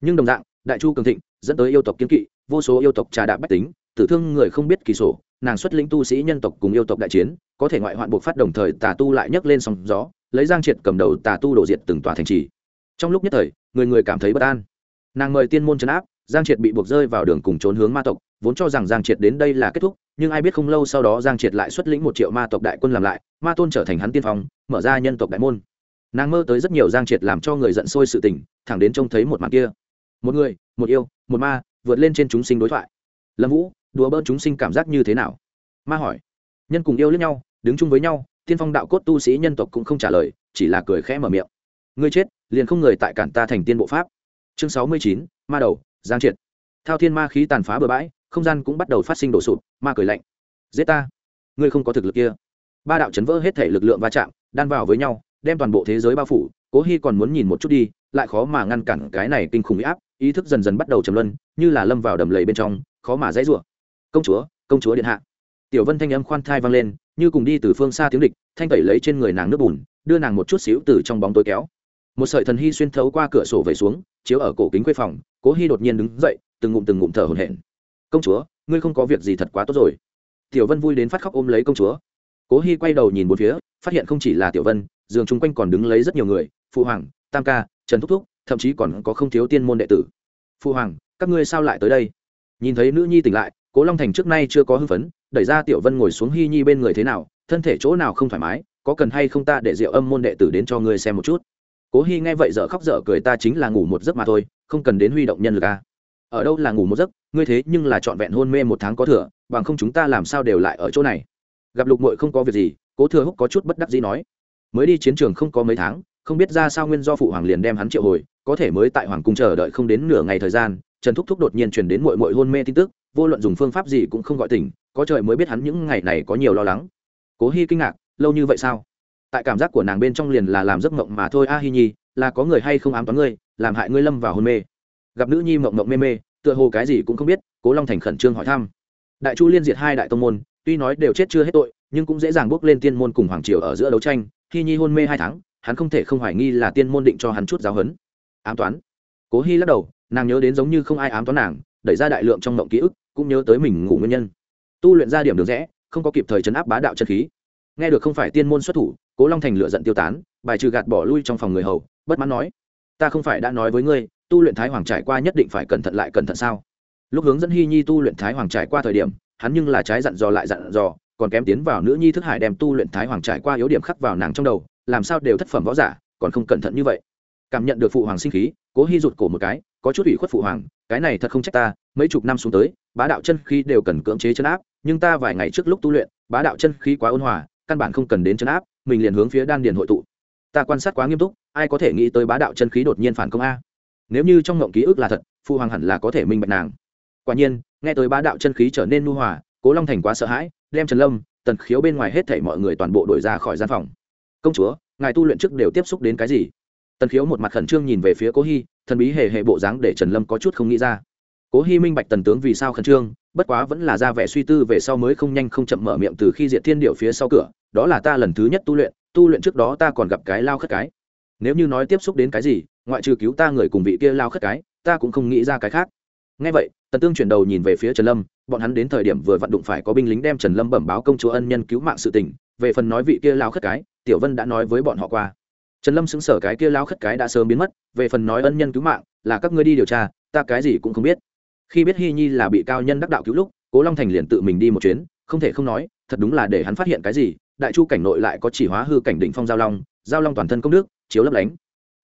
Nhưng đồng dạng, đại chu cường thịnh, dẫn tới yêu tộc kiên kỵ, vô số yêu tộc trà đạp bách tính, tử thương người không biết kỳ sổ, nàng xuất lĩnh tu sĩ nhân tộc cùng yêu tộc đại chiến, có thể ngoại hoạn buộc phát đồng thời tà tu lại nhấc lên sóng gió, lấy giang triệt cầm đầu tà tu đổ diệt từng tòa thành trì. Trong lúc nhất thời, người người cảm thấy bất an. Nàng mời tiên môn trấn áp giang triệt bị buộc rơi vào đường cùng trốn hướng ma tộc, vốn cho rằng giang triệt đến đây là kết thúc, nhưng ai biết không lâu sau đó giang triệt lại xuất lĩnh một triệu ma tộc đại quân làm lại, ma tôn trở thành hắn tiên phong, mở ra nhân tộc đại môn. Nàng mơ tới rất nhiều giang triệt làm cho người giận sôi sự tình, thẳng đến trông thấy một màn kia. Một người, một yêu, một ma, vượt lên trên chúng sinh đối thoại. Lâm vũ, đùa bỡn chúng sinh cảm giác như thế nào? Ma hỏi. Nhân cùng yêu lẫn nhau, đứng chung với nhau, tiên phong đạo cốt tu sĩ nhân tộc cũng không trả lời, chỉ là cười khẽ mở miệng. Ngươi chết, liền không người tại cản ta thành tiên bộ pháp. Chương sáu mươi chín, ma đầu giang triệt. Thao thiên ma khí tàn phá bừa bãi, không gian cũng bắt đầu phát sinh đổ sụp, ma cười lạnh. Giết ta. Ngươi không có thực lực kia. Ba đạo chấn vỡ hết thể lực lượng va chạm, đan vào với nhau, đem toàn bộ thế giới bao phủ. Cố hy còn muốn nhìn một chút đi, lại khó mà ngăn cản cái này kinh khủng áp, ý thức dần dần bắt đầu trầm luân, như là lâm vào đầm lầy bên trong, khó mà dãy rủa. Công chúa công chúa điện hạ. Tiểu vân thanh âm khoan thai vang lên, như cùng đi từ phương xa tiếng địch, thanh tẩy lấy trên người nàng nước bùn, đưa nàng một chút xíu từ trong bóng tối kéo. Một sợi thần hy xuyên thấu qua cửa sổ về xuống, chiếu ở cổ kính quê phòng cố hy đột nhiên đứng dậy, từng ngụm từng ngụm thở hổn hển. Công chúa, ngươi không có việc gì thật quá tốt rồi. Tiểu vân vui đến phát khóc ôm lấy công chúa. Cố hy quay đầu nhìn một phía, phát hiện không chỉ là tiểu vân, giường chung quanh còn đứng lấy rất nhiều người phụ hoàng, tam ca, trần thúc thúc, thậm chí còn có không thiếu tiên môn đệ tử. Phụ hoàng, các ngươi sao lại tới đây? Nhìn thấy nữ nhi tỉnh lại, cố long thành trước nay chưa có hưng phấn, đẩy ra tiểu vân ngồi xuống hy nhi bên người thế nào, thân thể chỗ nào không thoải mái, có cần hay không ta để rượu âm môn đệ tử đến cho ngươi xem một chút? Cố hy nghe vậy dở khóc dở cười, ta chính là ngủ một giấc mà thôi, không cần đến huy động nhân lực a à. ở đâu là ngủ một giấc? Ngươi thế nhưng là trọn vẹn hôn mê một tháng có thừa, bằng không chúng ta làm sao đều lại ở chỗ này. Gặp lục mội không có việc gì, cố thừa húc có chút bất đắc dĩ nói. Mới đi chiến trường không có mấy tháng, không biết ra sao nguyên do phụ hoàng liền đem hắn triệu hồi, có thể mới tại hoàng cung chờ đợi không đến nửa ngày thời gian, trần thúc thúc đột nhiên truyền đến mội mội hôn mê tin tức, vô luận dùng phương pháp gì cũng không gọi tỉnh, có trời mới biết hắn những ngày này có nhiều lo lắng. Cố hy kinh ngạc, lâu như vậy sao? Tại cảm giác của nàng bên trong liền là làm giấc mộng mà thôi. A hi nhi, là có người hay không ám toán ngươi, làm hại ngươi lâm vào hôn mê? Gặp nữ nhi mộng mộng mê mê, tựa hồ cái gì cũng không biết, cố long thành khẩn trương hỏi thăm. Đại chu liên diệt hai đại tông môn, tuy nói đều chết chưa hết tội, nhưng cũng dễ dàng bước lên tiên môn cùng hoàng triều ở giữa đấu tranh. Hi nhi hôn mê hai tháng, hắn không thể không hoài nghi là tiên môn định cho hắn chút giáo huấn. Ám toán. Cố Hi lắc đầu, nàng nhớ đến giống như không ai ám toán nàng, đẩy ra đại lượng trong mộng ký ức, cũng nhớ tới mình ngủ nguyên nhân. Tu luyện ra điểm được rẽ, không có kịp thời chấn áp bá đạo chân khí. Nghe được không phải tiên môn xuất thủ cố long thành lựa giận tiêu tán, bài trừ gạt bỏ lui trong phòng người hầu, bất mãn nói, ta không phải đã nói với ngươi, tu luyện thái hoàng trải qua nhất định phải cẩn thận lại cẩn thận sao? Lúc hướng dẫn hy nhi tu luyện thái hoàng trải qua thời điểm, hắn nhưng là trái dặn dò lại dặn dò, còn kém tiến vào nữ nhi thức hải đem tu luyện thái hoàng trải qua yếu điểm khắc vào nàng trong đầu, làm sao đều thất phẩm võ giả, còn không cẩn thận như vậy. Cảm nhận được phụ hoàng sinh khí, cố hy rụt cổ một cái, có chút ủy khuất phụ hoàng, cái này thật không trách ta, mấy chục năm xuống tới, bá đạo chân khí đều cần cưỡng chế chấn áp, nhưng ta vài ngày trước lúc tu luyện, bá đạo chân khí quá ôn hòa, căn bản không cần đến chấn áp mình liền hướng phía đan điền hội tụ. Ta quan sát quá nghiêm túc, ai có thể nghĩ tới bá đạo chân khí đột nhiên phản công a. Nếu như trong ngộng ký ức là thật phụ hoàng hẳn là có thể minh bạch nàng. Quả nhiên, nghe tới bá đạo chân khí trở nên nu hòa, cố long thành quá sợ hãi, đem trần lâm, tần khiếu bên ngoài hết thảy mọi người toàn bộ đổi ra khỏi gian phòng. Công chúa, ngài tu luyện trước đều tiếp xúc đến cái gì? Tần khiếu một mặt khẩn trương nhìn về phía cố hy thần bí hề hề bộ dáng để trần lâm có chút không nghĩ ra. Cố hy minh bạch tần tướng vì sao khẩn trương bất quá vẫn là ra vẻ suy tư về sau mới không nhanh không chậm mở miệng từ khi diệt thiên điệu phía sau cửa, đó là ta lần thứ nhất tu luyện tu luyện trước đó ta còn gặp cái lao khất cái. Nếu như nói tiếp xúc đến cái gì, ngoại trừ cứu ta người cùng vị kia lao khất cái, ta cũng không nghĩ ra cái khác. Ngay vậy, tần tương chuyển đầu nhìn về phía trần lâm, bọn hắn đến thời điểm vừa vặn đụng phải có binh lính đem trần lâm bẩm báo công chúa ân nhân cứu mạng sự tình, về phần nói vị kia lao khất cái, tiểu vân đã nói với bọn họ qua. Trần lâm xứng sở cái kia lao khất cái đã sớm biến mất, về phần nói ân nhân cứu mạng, là các ngươi đi điều tra, ta cái gì cũng không biết khi biết hy nhi là bị cao nhân đắc đạo cứu lúc, cố long thành liền tự mình đi một chuyến, không thể không nói, thật đúng là để hắn phát hiện cái gì, đại chu cảnh nội lại có chỉ hóa hư cảnh định phong giao long giao long toàn thân công đức, chiếu lấp lánh.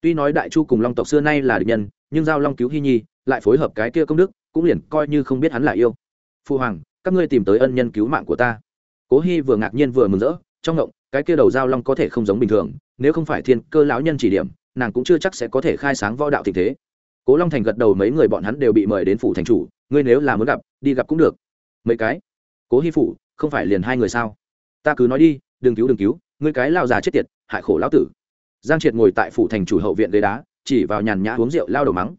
Tuy nói đại chu cùng long tộc xưa nay là địch nhân, nhưng giao long cứu hy nhi lại phối hợp cái kia công đức, cũng liền coi như không biết hắn là yêu. Phu hoàng, các ngươi tìm tới ân nhân cứu mạng của ta. Cố hy vừa ngạc nhiên vừa mừng rỡ, trong ngộng, cái kia đầu giao long có thể không giống bình thường, nếu không phải thiên cơ lão nhân chỉ điểm, nàng cũng chưa chắc sẽ có thể khai sáng võ đạo tình thế cố long thành gật đầu mấy người bọn hắn đều bị mời đến phủ thành chủ, ngươi nếu là muốn gặp, đi gặp cũng được. Mấy cái? Cố hy phủ, không phải liền hai người sao? Ta cứ nói đi, đừng cứu đừng cứu, ngươi cái lao già chết tiệt, hại khổ lão tử. Giang triệt ngồi tại phủ thành chủ hậu viện ghế đá, chỉ vào nhàn nhã uống rượu lao đầu mắng.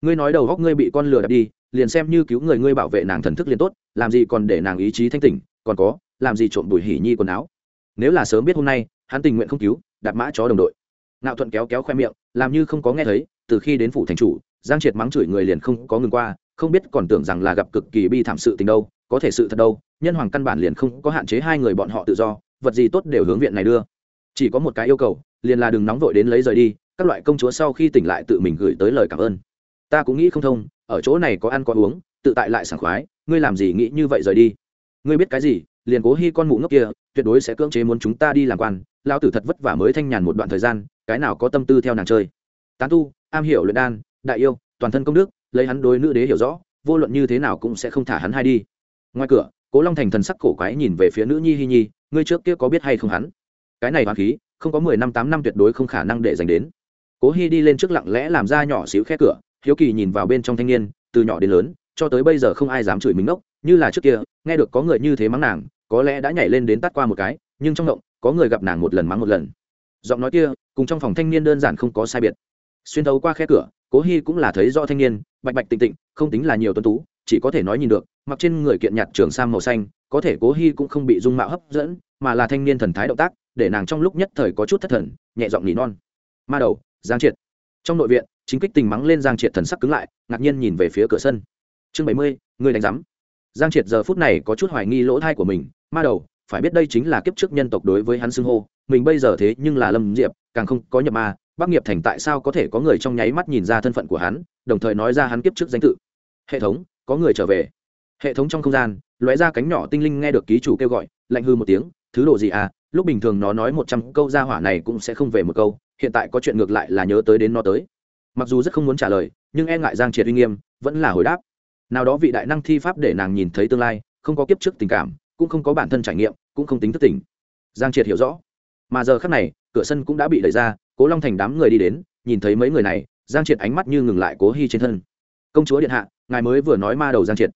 Ngươi nói đầu góc ngươi bị con lừa đập đi, liền xem như cứu người ngươi bảo vệ nàng thần thức liền tốt, làm gì còn để nàng ý chí thanh tỉnh, còn có, làm gì trộm bùi hỉ nhi quần áo. Nếu là sớm biết hôm nay, hắn tình nguyện không cứu, đạp mã chó đồng đội. Ngạo thuận kéo kéo khoe miệng, làm như không có nghe thấy, từ khi đến phủ thành chủ giang triệt mắng chửi người liền không có ngừng qua, không biết còn tưởng rằng là gặp cực kỳ bi thảm sự tình đâu, có thể sự thật đâu, nhân hoàng căn bản liền không có hạn chế hai người bọn họ tự do, vật gì tốt đều hướng viện này đưa. Chỉ có một cái yêu cầu, liền là đừng nóng vội đến lấy rời đi, các loại công chúa sau khi tỉnh lại tự mình gửi tới lời cảm ơn. Ta cũng nghĩ không thông, ở chỗ này có ăn có uống, tự tại lại sảng khoái, ngươi làm gì nghĩ như vậy rời đi? Ngươi biết cái gì, liền cố hy con mụ ngốc kia, tuyệt đối sẽ cưỡng chế muốn chúng ta đi làm quan lao tử thật vất vả mới thanh nhàn một đoạn thời gian, cái nào có tâm tư theo nàng chơi. Tán tu, am hiểu luyện đan đại yêu, toàn thân công đức, lấy hắn đối nữ đế hiểu rõ, vô luận như thế nào cũng sẽ không thả hắn hai đi. Ngoài cửa, cố long thành thần sắc cổ quái nhìn về phía nữ nhi Hi nhi, ngươi trước kia có biết hay không hắn? Cái này hoàng khí, không có mười năm tám năm tuyệt đối không khả năng để dành đến. Cố hy đi lên trước lặng lẽ làm ra nhỏ xíu khe cửa, hiếu kỳ nhìn vào bên trong thanh niên, từ nhỏ đến lớn, cho tới bây giờ không ai dám chửi mình ngốc, như là trước kia, nghe được có người như thế mắng nàng, có lẽ đã nhảy lên đến tắt qua một cái, nhưng trong động, có người gặp nàng một lần mắng một lần. Giọng nói kia, cùng trong phòng thanh niên đơn giản không có sai biệt. Xuyên thấu qua khe cửa cố hy cũng là thấy do thanh niên, bạch bạch tịnh tịnh, không tính là nhiều tuân tú, chỉ có thể nói nhìn được, mặc trên người kiện nhạt trường sam màu xanh, có thể cố hy cũng không bị dung mạo hấp dẫn, mà là thanh niên thần thái động tác, để nàng trong lúc nhất thời có chút thất thần, nhẹ giọng nỉ non. Ma đầu, giang triệt. Trong nội viện, chính kích tình mắng lên giang triệt thần sắc cứng lại, ngạc nhiên nhìn về phía cửa sân. Chương bảy mươi, người đánh giám. Giang triệt giờ phút này có chút hoài nghi lỗ thai của mình, ma đầu, phải biết đây chính là kiếp trước nhân tộc đối với hắn xưng hô, mình bây giờ thế nhưng là lâm diệp, càng không có nhập ma bắc nghiệp thành tại sao có thể có người trong nháy mắt nhìn ra thân phận của hắn, đồng thời nói ra hắn kiếp trước danh tự. Hệ thống, có người trở về. Hệ thống trong không gian, lóe ra cánh nhỏ tinh linh nghe được ký chủ kêu gọi, lạnh hư một tiếng, thứ đồ gì à? Lúc bình thường nó nói một trăm câu ra hỏa này cũng sẽ không về một câu, hiện tại có chuyện ngược lại là nhớ tới đến nó tới. Mặc dù rất không muốn trả lời, nhưng e ngại giang triệt uy nghiêm, vẫn là hồi đáp. Nào đó vị đại năng thi pháp để nàng nhìn thấy tương lai, không có kiếp trước tình cảm, cũng không có bản thân trải nghiệm, cũng không tính thức tỉnh. Giang triệt hiểu rõ. Mà giờ khắc này, cửa sân cũng đã bị đẩy ra cố long thành đám người đi đến, nhìn thấy mấy người này, giang triệt ánh mắt như ngừng lại cố hy trên thân. Công chúa điện hạ, ngài mới vừa nói ma đầu giang triệt.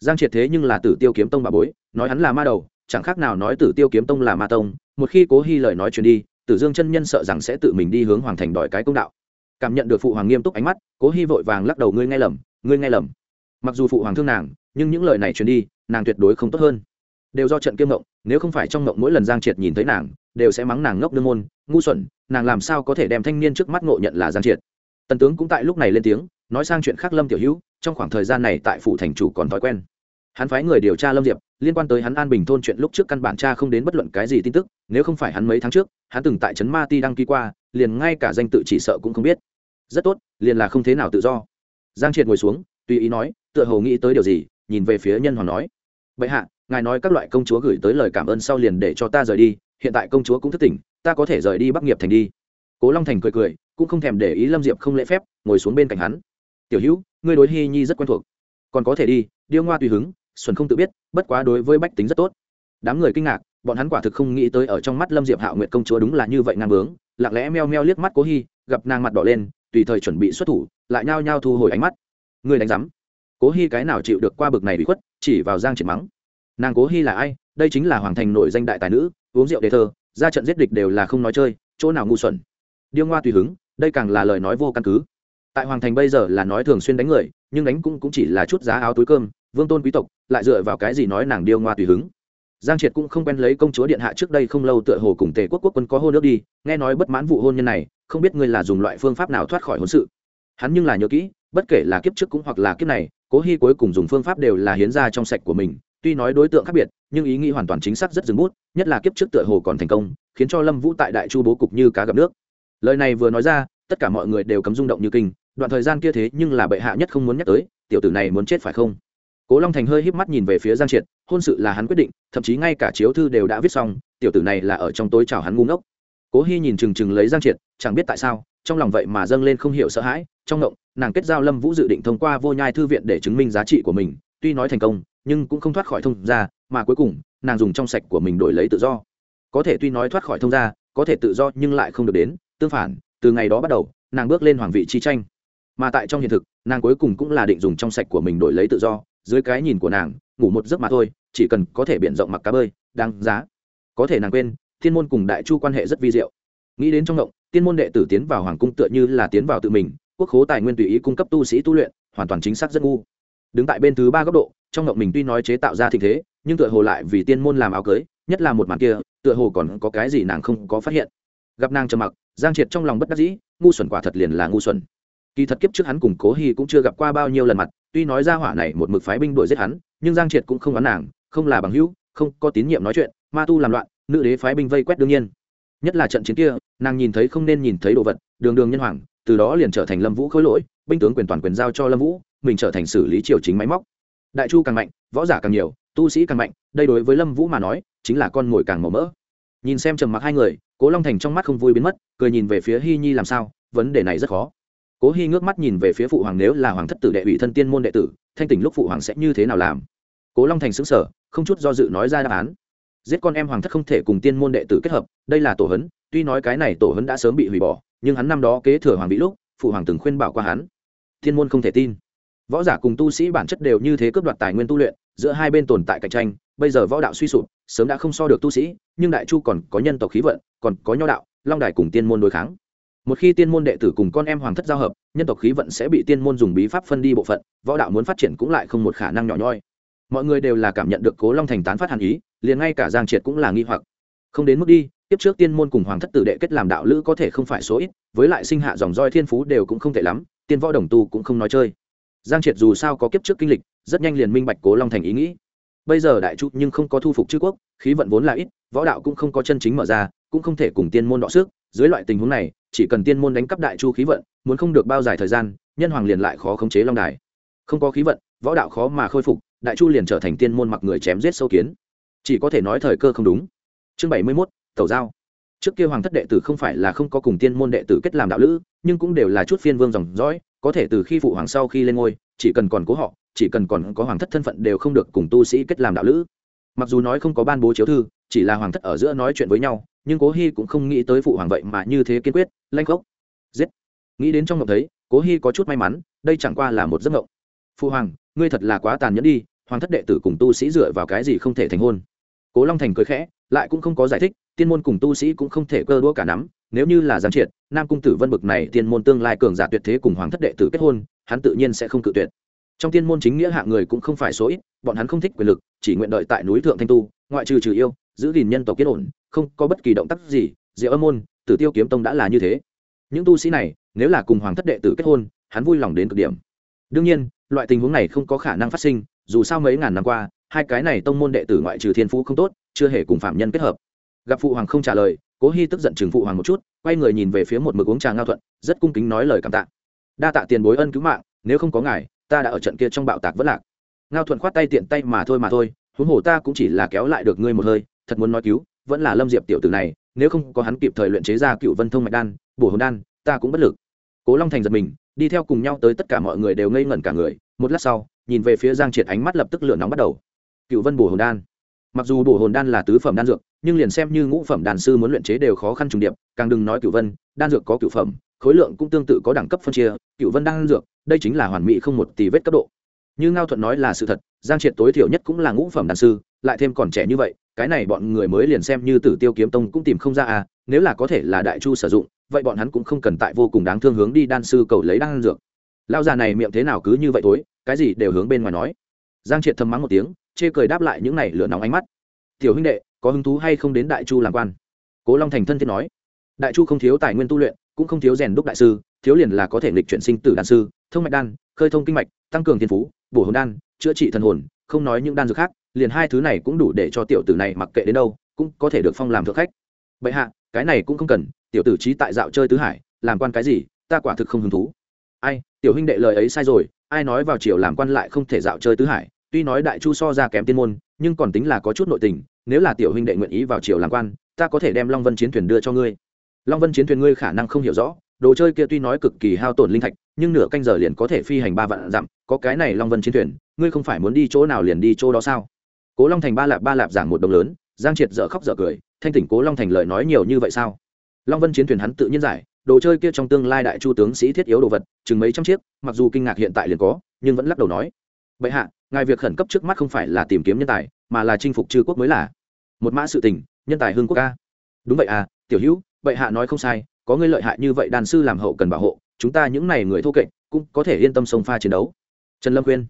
Giang triệt thế nhưng là tử tiêu kiếm tông bà bối, nói hắn là ma đầu, chẳng khác nào nói tử tiêu kiếm tông là ma tông. Một khi cố hy lời nói truyền đi, tử dương chân nhân sợ rằng sẽ tự mình đi hướng hoàng thành đòi cái công đạo. Cảm nhận được phụ hoàng nghiêm túc ánh mắt, cố hy vội vàng lắc đầu, ngươi nghe lầm, ngươi nghe lầm. Mặc dù phụ hoàng thương nàng, nhưng những lời này truyền đi, nàng tuyệt đối không tốt hơn. Đều do trận kiêm ngộng nếu không phải trong ngộng mỗi lần giang triệt nhìn thấy nàng đều sẽ mắng nàng ngốc đương môn, ngu xuẩn, nàng làm sao có thể đem thanh niên trước mắt ngộ nhận là giang triệt. Tần tướng cũng tại lúc này lên tiếng, nói sang chuyện khác lâm tiểu hữu, trong khoảng thời gian này tại phủ thành chủ còn thói quen. Hắn phái người điều tra lâm diệp, liên quan tới hắn an bình thôn chuyện lúc trước căn bản cha không đến bất luận cái gì tin tức, nếu không phải hắn mấy tháng trước, hắn từng tại trấn ma ti đăng ký qua, liền ngay cả danh tự chỉ sợ cũng không biết. Rất tốt, liền là không thế nào tự do. Giang triệt ngồi xuống, tùy ý nói, tựa hồ nghĩ tới điều gì, nhìn về phía nhân hoàng nói. Bệ hạ, ngài nói các loại công chúa gửi tới lời cảm ơn sau liền để cho ta rời đi hiện tại công chúa cũng thất tỉnh, ta có thể rời đi bắc nghiệp thành đi. Cố long thành cười cười, cũng không thèm để ý lâm diệp không lễ phép, ngồi xuống bên cạnh hắn. Tiểu hữu, ngươi đối hy nhi rất quen thuộc. Còn có thể đi, điêu ngoa tùy hứng, xuân không tự biết, bất quá đối với bách tính rất tốt. Đám người kinh ngạc, bọn hắn quả thực không nghĩ tới ở trong mắt lâm diệp hạo nguyệt công chúa đúng là như vậy ngang bướng, lặng lẽ meo meo liếc mắt cố hy gặp nàng mặt đỏ lên, tùy thời chuẩn bị xuất thủ, lại nhao nhao thu hồi ánh mắt. Người đánh giám. Cố hy cái nào chịu được qua bực này bị khuất, chỉ vào giang triệt mắng. Nàng cố hy là ai? Đây chính là hoàng thành nổi danh đại tài nữ uống rượu đề thơ ra trận giết địch đều là không nói chơi chỗ nào ngu xuẩn. Điêu ngoa tùy hứng đây càng là lời nói vô căn cứ. Tại hoàng thành bây giờ là nói thường xuyên đánh người nhưng đánh cũng, cũng chỉ là chút giá áo túi cơm vương tôn quý tộc lại dựa vào cái gì nói nàng điêu ngoa tùy hứng? Giang triệt cũng không quen lấy công chúa điện hạ trước đây không lâu tựa hồ cùng tề quốc quốc quân có hôn nước đi nghe nói bất mãn vụ hôn nhân này không biết ngươi là dùng loại phương pháp nào thoát khỏi hôn sự. Hắn nhưng là nhớ kỹ bất kể là kiếp trước cũng hoặc là kiếp này cố hy cuối cùng dùng phương pháp đều là hiến ra trong sạch của mình tuy nói đối tượng khác biệt, nhưng ý nghĩ hoàn toàn chính xác rất dừng bút, nhất là kiếp trước tựa hồ còn thành công, khiến cho lâm vũ tại đại chu bố cục như cá gặp nước. Lời này vừa nói ra, tất cả mọi người đều cấm rung động như kinh, đoạn thời gian kia thế nhưng là bệ hạ nhất không muốn nhắc tới, tiểu tử này muốn chết phải không? Cố long thành hơi híp mắt nhìn về phía giang triệt, hôn sự là hắn quyết định, thậm chí ngay cả chiếu thư đều đã viết xong, tiểu tử này là ở trong tối chào hắn ngu ngốc. Cố hy nhìn trừng trừng lấy giang triệt, chẳng biết tại sao, trong lòng vậy mà dâng lên không hiểu sợ hãi, trong ngộng, nàng kết giao lâm vũ dự định thông qua vô nhai thư viện để chứng minh giá trị của mình, tuy nói thành công nhưng cũng không thoát khỏi thông gia, mà cuối cùng nàng dùng trong sạch của mình đổi lấy tự do. Có thể tuy nói thoát khỏi thông gia, có thể tự do nhưng lại không được đến tương phản từ ngày đó bắt đầu nàng bước lên hoàng vị chi tranh. Mà tại trong hiện thực nàng cuối cùng cũng là định dùng trong sạch của mình đổi lấy tự do dưới cái nhìn của nàng ngủ một giấc mà thôi chỉ cần có thể b i ể n rộng mặc cá bơi đáng giá. Có thể nàng quên thiên môn cùng đại chu quan hệ rất vi diệu. Nghĩ đến trong ngộng tiên môn đệ tử tiến vào hoàng cung tựa như là tiến vào tự mình quốc khố tài nguyên tùy ý cung cấp tu sĩ tu luyện hoàn toàn chính xác rất ngu đứng tại bên thứ ba góc độ, trong ngộng mình tuy nói chế tạo ra thịnh thế, nhưng tựa hồ lại vì tiên môn làm áo cưới, nhất là một màn kia, tựa hồ còn có cái gì nàng không có phát hiện. Gặp nàng trầm mặc, giang triệt trong lòng bất đắc dĩ, ngu xuẩn quả thật liền là ngu xuẩn. Kỳ thật kiếp trước hắn cùng cố hy cũng chưa gặp qua bao nhiêu lần mặt, tuy nói ra hỏa này một mực phái binh đuổi giết hắn, nhưng giang triệt cũng không đoán nàng, không là bằng hữu, không có tín nhiệm nói chuyện, ma tu làm loạn, nữ đế phái binh vây quét đương nhiên. Nhất là trận chiến kia, nàng nhìn thấy không nên nhìn thấy đồ vật, đường đường nhân hoàng, từ đó liền trở thành lâm vũ khối lỗi, binh tướng quyền toàn quyền giao cho lâm vũ mình trở thành xử lý triều chính máy móc. Đại chu càng mạnh, võ giả càng nhiều, tu sĩ càng mạnh, đây đối với lâm vũ mà nói, chính là con mồi càng màu mỡ. Nhìn xem trầm mặc hai người, cố long thành trong mắt không vui biến mất, cười nhìn về phía hy nhi làm sao, vấn đề này rất khó. Cố hy ngước mắt nhìn về phía phụ hoàng nếu là hoàng thất tử đệ ủy thân tiên môn đệ tử, thanh tỉnh lúc phụ hoàng sẽ như thế nào làm? Cố long thành xứng sở không chút do dự nói ra đáp án. Giết con em hoàng thất không thể cùng tiên môn đệ tử kết hợp, đây là tổ hấn, tuy nói cái này tổ hấn đã sớm bị hủy bỏ, nhưng hắn năm đó kế thừa hoàng bị lúc, phụ hoàng từng khuyên bảo qua hắn. Thiên môn không thể tin võ giả cùng tu sĩ bản chất đều như thế cướp đoạt tài nguyên tu luyện, giữa hai bên tồn tại cạnh tranh, bây giờ võ đạo suy sụp, sớm đã không so được tu sĩ, nhưng đại chu còn có nhân tộc khí vận, còn có nho đạo, long đài cùng tiên môn đối kháng. Một khi tiên môn đệ tử cùng con em hoàng thất giao hợp, nhân tộc khí vận sẽ bị tiên môn dùng bí pháp phân đi bộ phận, võ đạo muốn phát triển cũng lại không một khả năng nhỏ nhoi. Mọi người đều là cảm nhận được cố long thành tán phát hàn ý, liền ngay cả giang triệt cũng là nghi hoặc. Không đến mức đi, tiếp trước tiên môn cùng hoàng thất tử đệ kết làm đạo lữ có thể không phải số ít, với lại sinh hạ dòng roi thiên phú đều cũng không tệ lắm, tiên võ đồng tu cũng không nói chơi giang triệt dù sao có kiếp trước kinh lịch, rất nhanh liền minh bạch cố long thành ý nghĩ. Bây giờ đại trụ nhưng không có thu phục chư quốc, khí vận vốn là ít, võ đạo cũng không có chân chính mở ra, cũng không thể cùng tiên môn đọ sức. Dưới loại tình huống này, chỉ cần tiên môn đánh cắp đại chu khí vận, muốn không được bao dài thời gian, nhân hoàng liền lại khó khống chế long đài. Không có khí vận, võ đạo khó mà khôi phục, đại chu liền trở thành tiên môn mặc người chém giết sâu kiến. Chỉ có thể nói thời cơ không đúng. Chương bảy mươi mốt, tẩu giao. Trước kia hoàng thất đệ tử không phải là không có cùng tiên môn đệ tử kết làm đạo lữ, nhưng cũng đều là chút phiên vương dòng dõi có thể từ khi phụ hoàng sau khi lên ngôi, chỉ cần còn cố họ, chỉ cần còn có hoàng thất thân phận đều không được cùng tu sĩ kết làm đạo lữ. Mặc dù nói không có ban bố chiếu thư, chỉ là hoàng thất ở giữa nói chuyện với nhau, nhưng cố hy cũng không nghĩ tới phụ hoàng vậy mà như thế kiên quyết, lanh gốc giết. Nghĩ đến trong ngộng thấy, cố hy có chút may mắn, đây chẳng qua là một giấc ngộng. Phụ hoàng, ngươi thật là quá tàn nhẫn đi, hoàng thất đệ tử cùng tu sĩ dựa vào cái gì không thể thành hôn? Cố long thành cười khẽ, lại cũng không có giải thích, tiên môn cùng tu sĩ cũng không thể cơ đũa cả nắm nếu như là giang triệt, nam cung tử vân bực này tiên môn tương lai cường giả tuyệt thế cùng hoàng thất đệ tử kết hôn, hắn tự nhiên sẽ không cự tuyệt. Trong tiên môn chính nghĩa hạng người cũng không phải số ít, bọn hắn không thích quyền lực, chỉ nguyện đợi tại núi thượng thanh tu, ngoại trừ trừ yêu, giữ gìn nhân tộc kiên ổn, không có bất kỳ động tác gì, diệu âm môn, tử tiêu kiếm tông đã là như thế. Những tu sĩ này, nếu là cùng hoàng thất đệ tử kết hôn, hắn vui lòng đến cực điểm. Đương nhiên, loại tình huống này không có khả năng phát sinh, dù sao mấy ngàn năm qua, hai cái này tông môn đệ tử ngoại trừ thiên phú không tốt, chưa hề cùng phạm nhân kết hợp. Gặp phụ hoàng không trả lời cố hy tức giận chừng phụ hoàng một chút, quay người nhìn về phía một mực uống trà ngao thuận, rất cung kính nói lời cảm tạ. Đa tạ tiền bối ân cứu mạng, nếu không có ngài, ta đã ở trận kia trong bạo tạc vẫn lạc. Ngao thuận khoát tay tiện tay mà thôi mà thôi, huống hồ ta cũng chỉ là kéo lại được ngươi một hơi, thật muốn nói cứu, vẫn là lâm diệp tiểu tử này, nếu không có hắn kịp thời luyện chế ra cựu vân thông mạch đan, bổ hồn đan, ta cũng bất lực. Cố long thành giật mình, đi theo cùng nhau tới tất cả mọi người đều ngây ngẩn cả người, một lát sau, nhìn về phía giang triệt ánh mắt lập tức lửa nóng bắt đầu. Cựu vân bổ hồn đan mặc dù bổ hồn đan là tứ phẩm đan dược, nhưng liền xem như ngũ phẩm đàn sư muốn luyện chế đều khó khăn trùng điệp, càng đừng nói cựu vân, đan dược có cựu phẩm, khối lượng cũng tương tự có đẳng cấp phân chia cựu vân đan dược, đây chính là hoàn mỹ không một tỷ vết cấp độ. Như ngao thuận nói là sự thật, giang triệt tối thiểu nhất cũng là ngũ phẩm đàn sư, lại thêm còn trẻ như vậy, cái này bọn người mới liền xem như tử tiêu kiếm tông cũng tìm không ra à nếu là có thể là đại chu sử dụng, vậy bọn hắn cũng không cần tại vô cùng đáng thương hướng đi đan sư cầu lấy đan dược. Lao già này miệng thế nào cứ như vậy tối, cái gì đều hướng bên ngoài nói. Giang triệt thầm mắng một tiếng chê cười đáp lại những này lửa nóng ánh mắt. Tiểu huynh đệ, có hứng thú hay không đến đại chu làm quan? Cố long thành thân thiết nói. Đại chu không thiếu tài nguyên tu luyện, cũng không thiếu rèn đúc đại sư, thiếu liền là có thể lịch chuyển sinh tử đan sư, thông mạch đan, khơi thông kinh mạch, tăng cường thiên phú, bổ hồn đan, chữa trị thần hồn, không nói những đan dược khác, liền hai thứ này cũng đủ để cho tiểu tử này mặc kệ đến đâu, cũng có thể được phong làm thượng khách. Bệ hạ, cái này cũng không cần, tiểu tử trí tại dạo chơi tứ hải, làm quan cái gì, ta quả thực không hứng thú. Ai, tiểu huynh đệ lời ấy sai rồi, ai nói vào triều làm quan lại không thể dạo chơi tứ hải tuy nói đại chu so ra kém tiên môn, nhưng còn tính là có chút nội tình, nếu là tiểu huynh đệ nguyện ý vào triều làm quan, ta có thể đem long vân chiến thuyền đưa cho ngươi. Long vân chiến thuyền ngươi khả năng không hiểu rõ, đồ chơi kia tuy nói cực kỳ hao tổn linh thạch, nhưng nửa canh giờ liền có thể phi hành ba vạn dặm, có cái này long vân chiến thuyền, ngươi không phải muốn đi chỗ nào liền đi chỗ đó sao? Cố long thành ba lạp ba lạp giảng một đồng lớn, giang triệt dở khóc dở cười, thanh tỉnh cố long thành lời nói nhiều như vậy sao? Long vân chiến thuyền hắn tự nhiên giải, đồ chơi kia trong tương lai đại chu tướng sĩ thiết yếu đồ vật, chừng mấy trăm chiếc, mặc dù kinh ngạc hiện tại liền có, nhưng vẫn lắc đầu nói bệ hạ, ngài việc khẩn cấp trước mắt không phải là tìm kiếm nhân tài, mà là chinh phục chư quốc mới là. Một mã sự tình, nhân tài hương quốc ca đúng vậy à tiểu hữu, bệ hạ nói không sai, có người lợi hại như vậy đàn sư làm hậu cần bảo hộ, chúng ta những này người thô kệch, cũng có thể yên tâm sông pha chiến đấu. Trần lâm khuyên.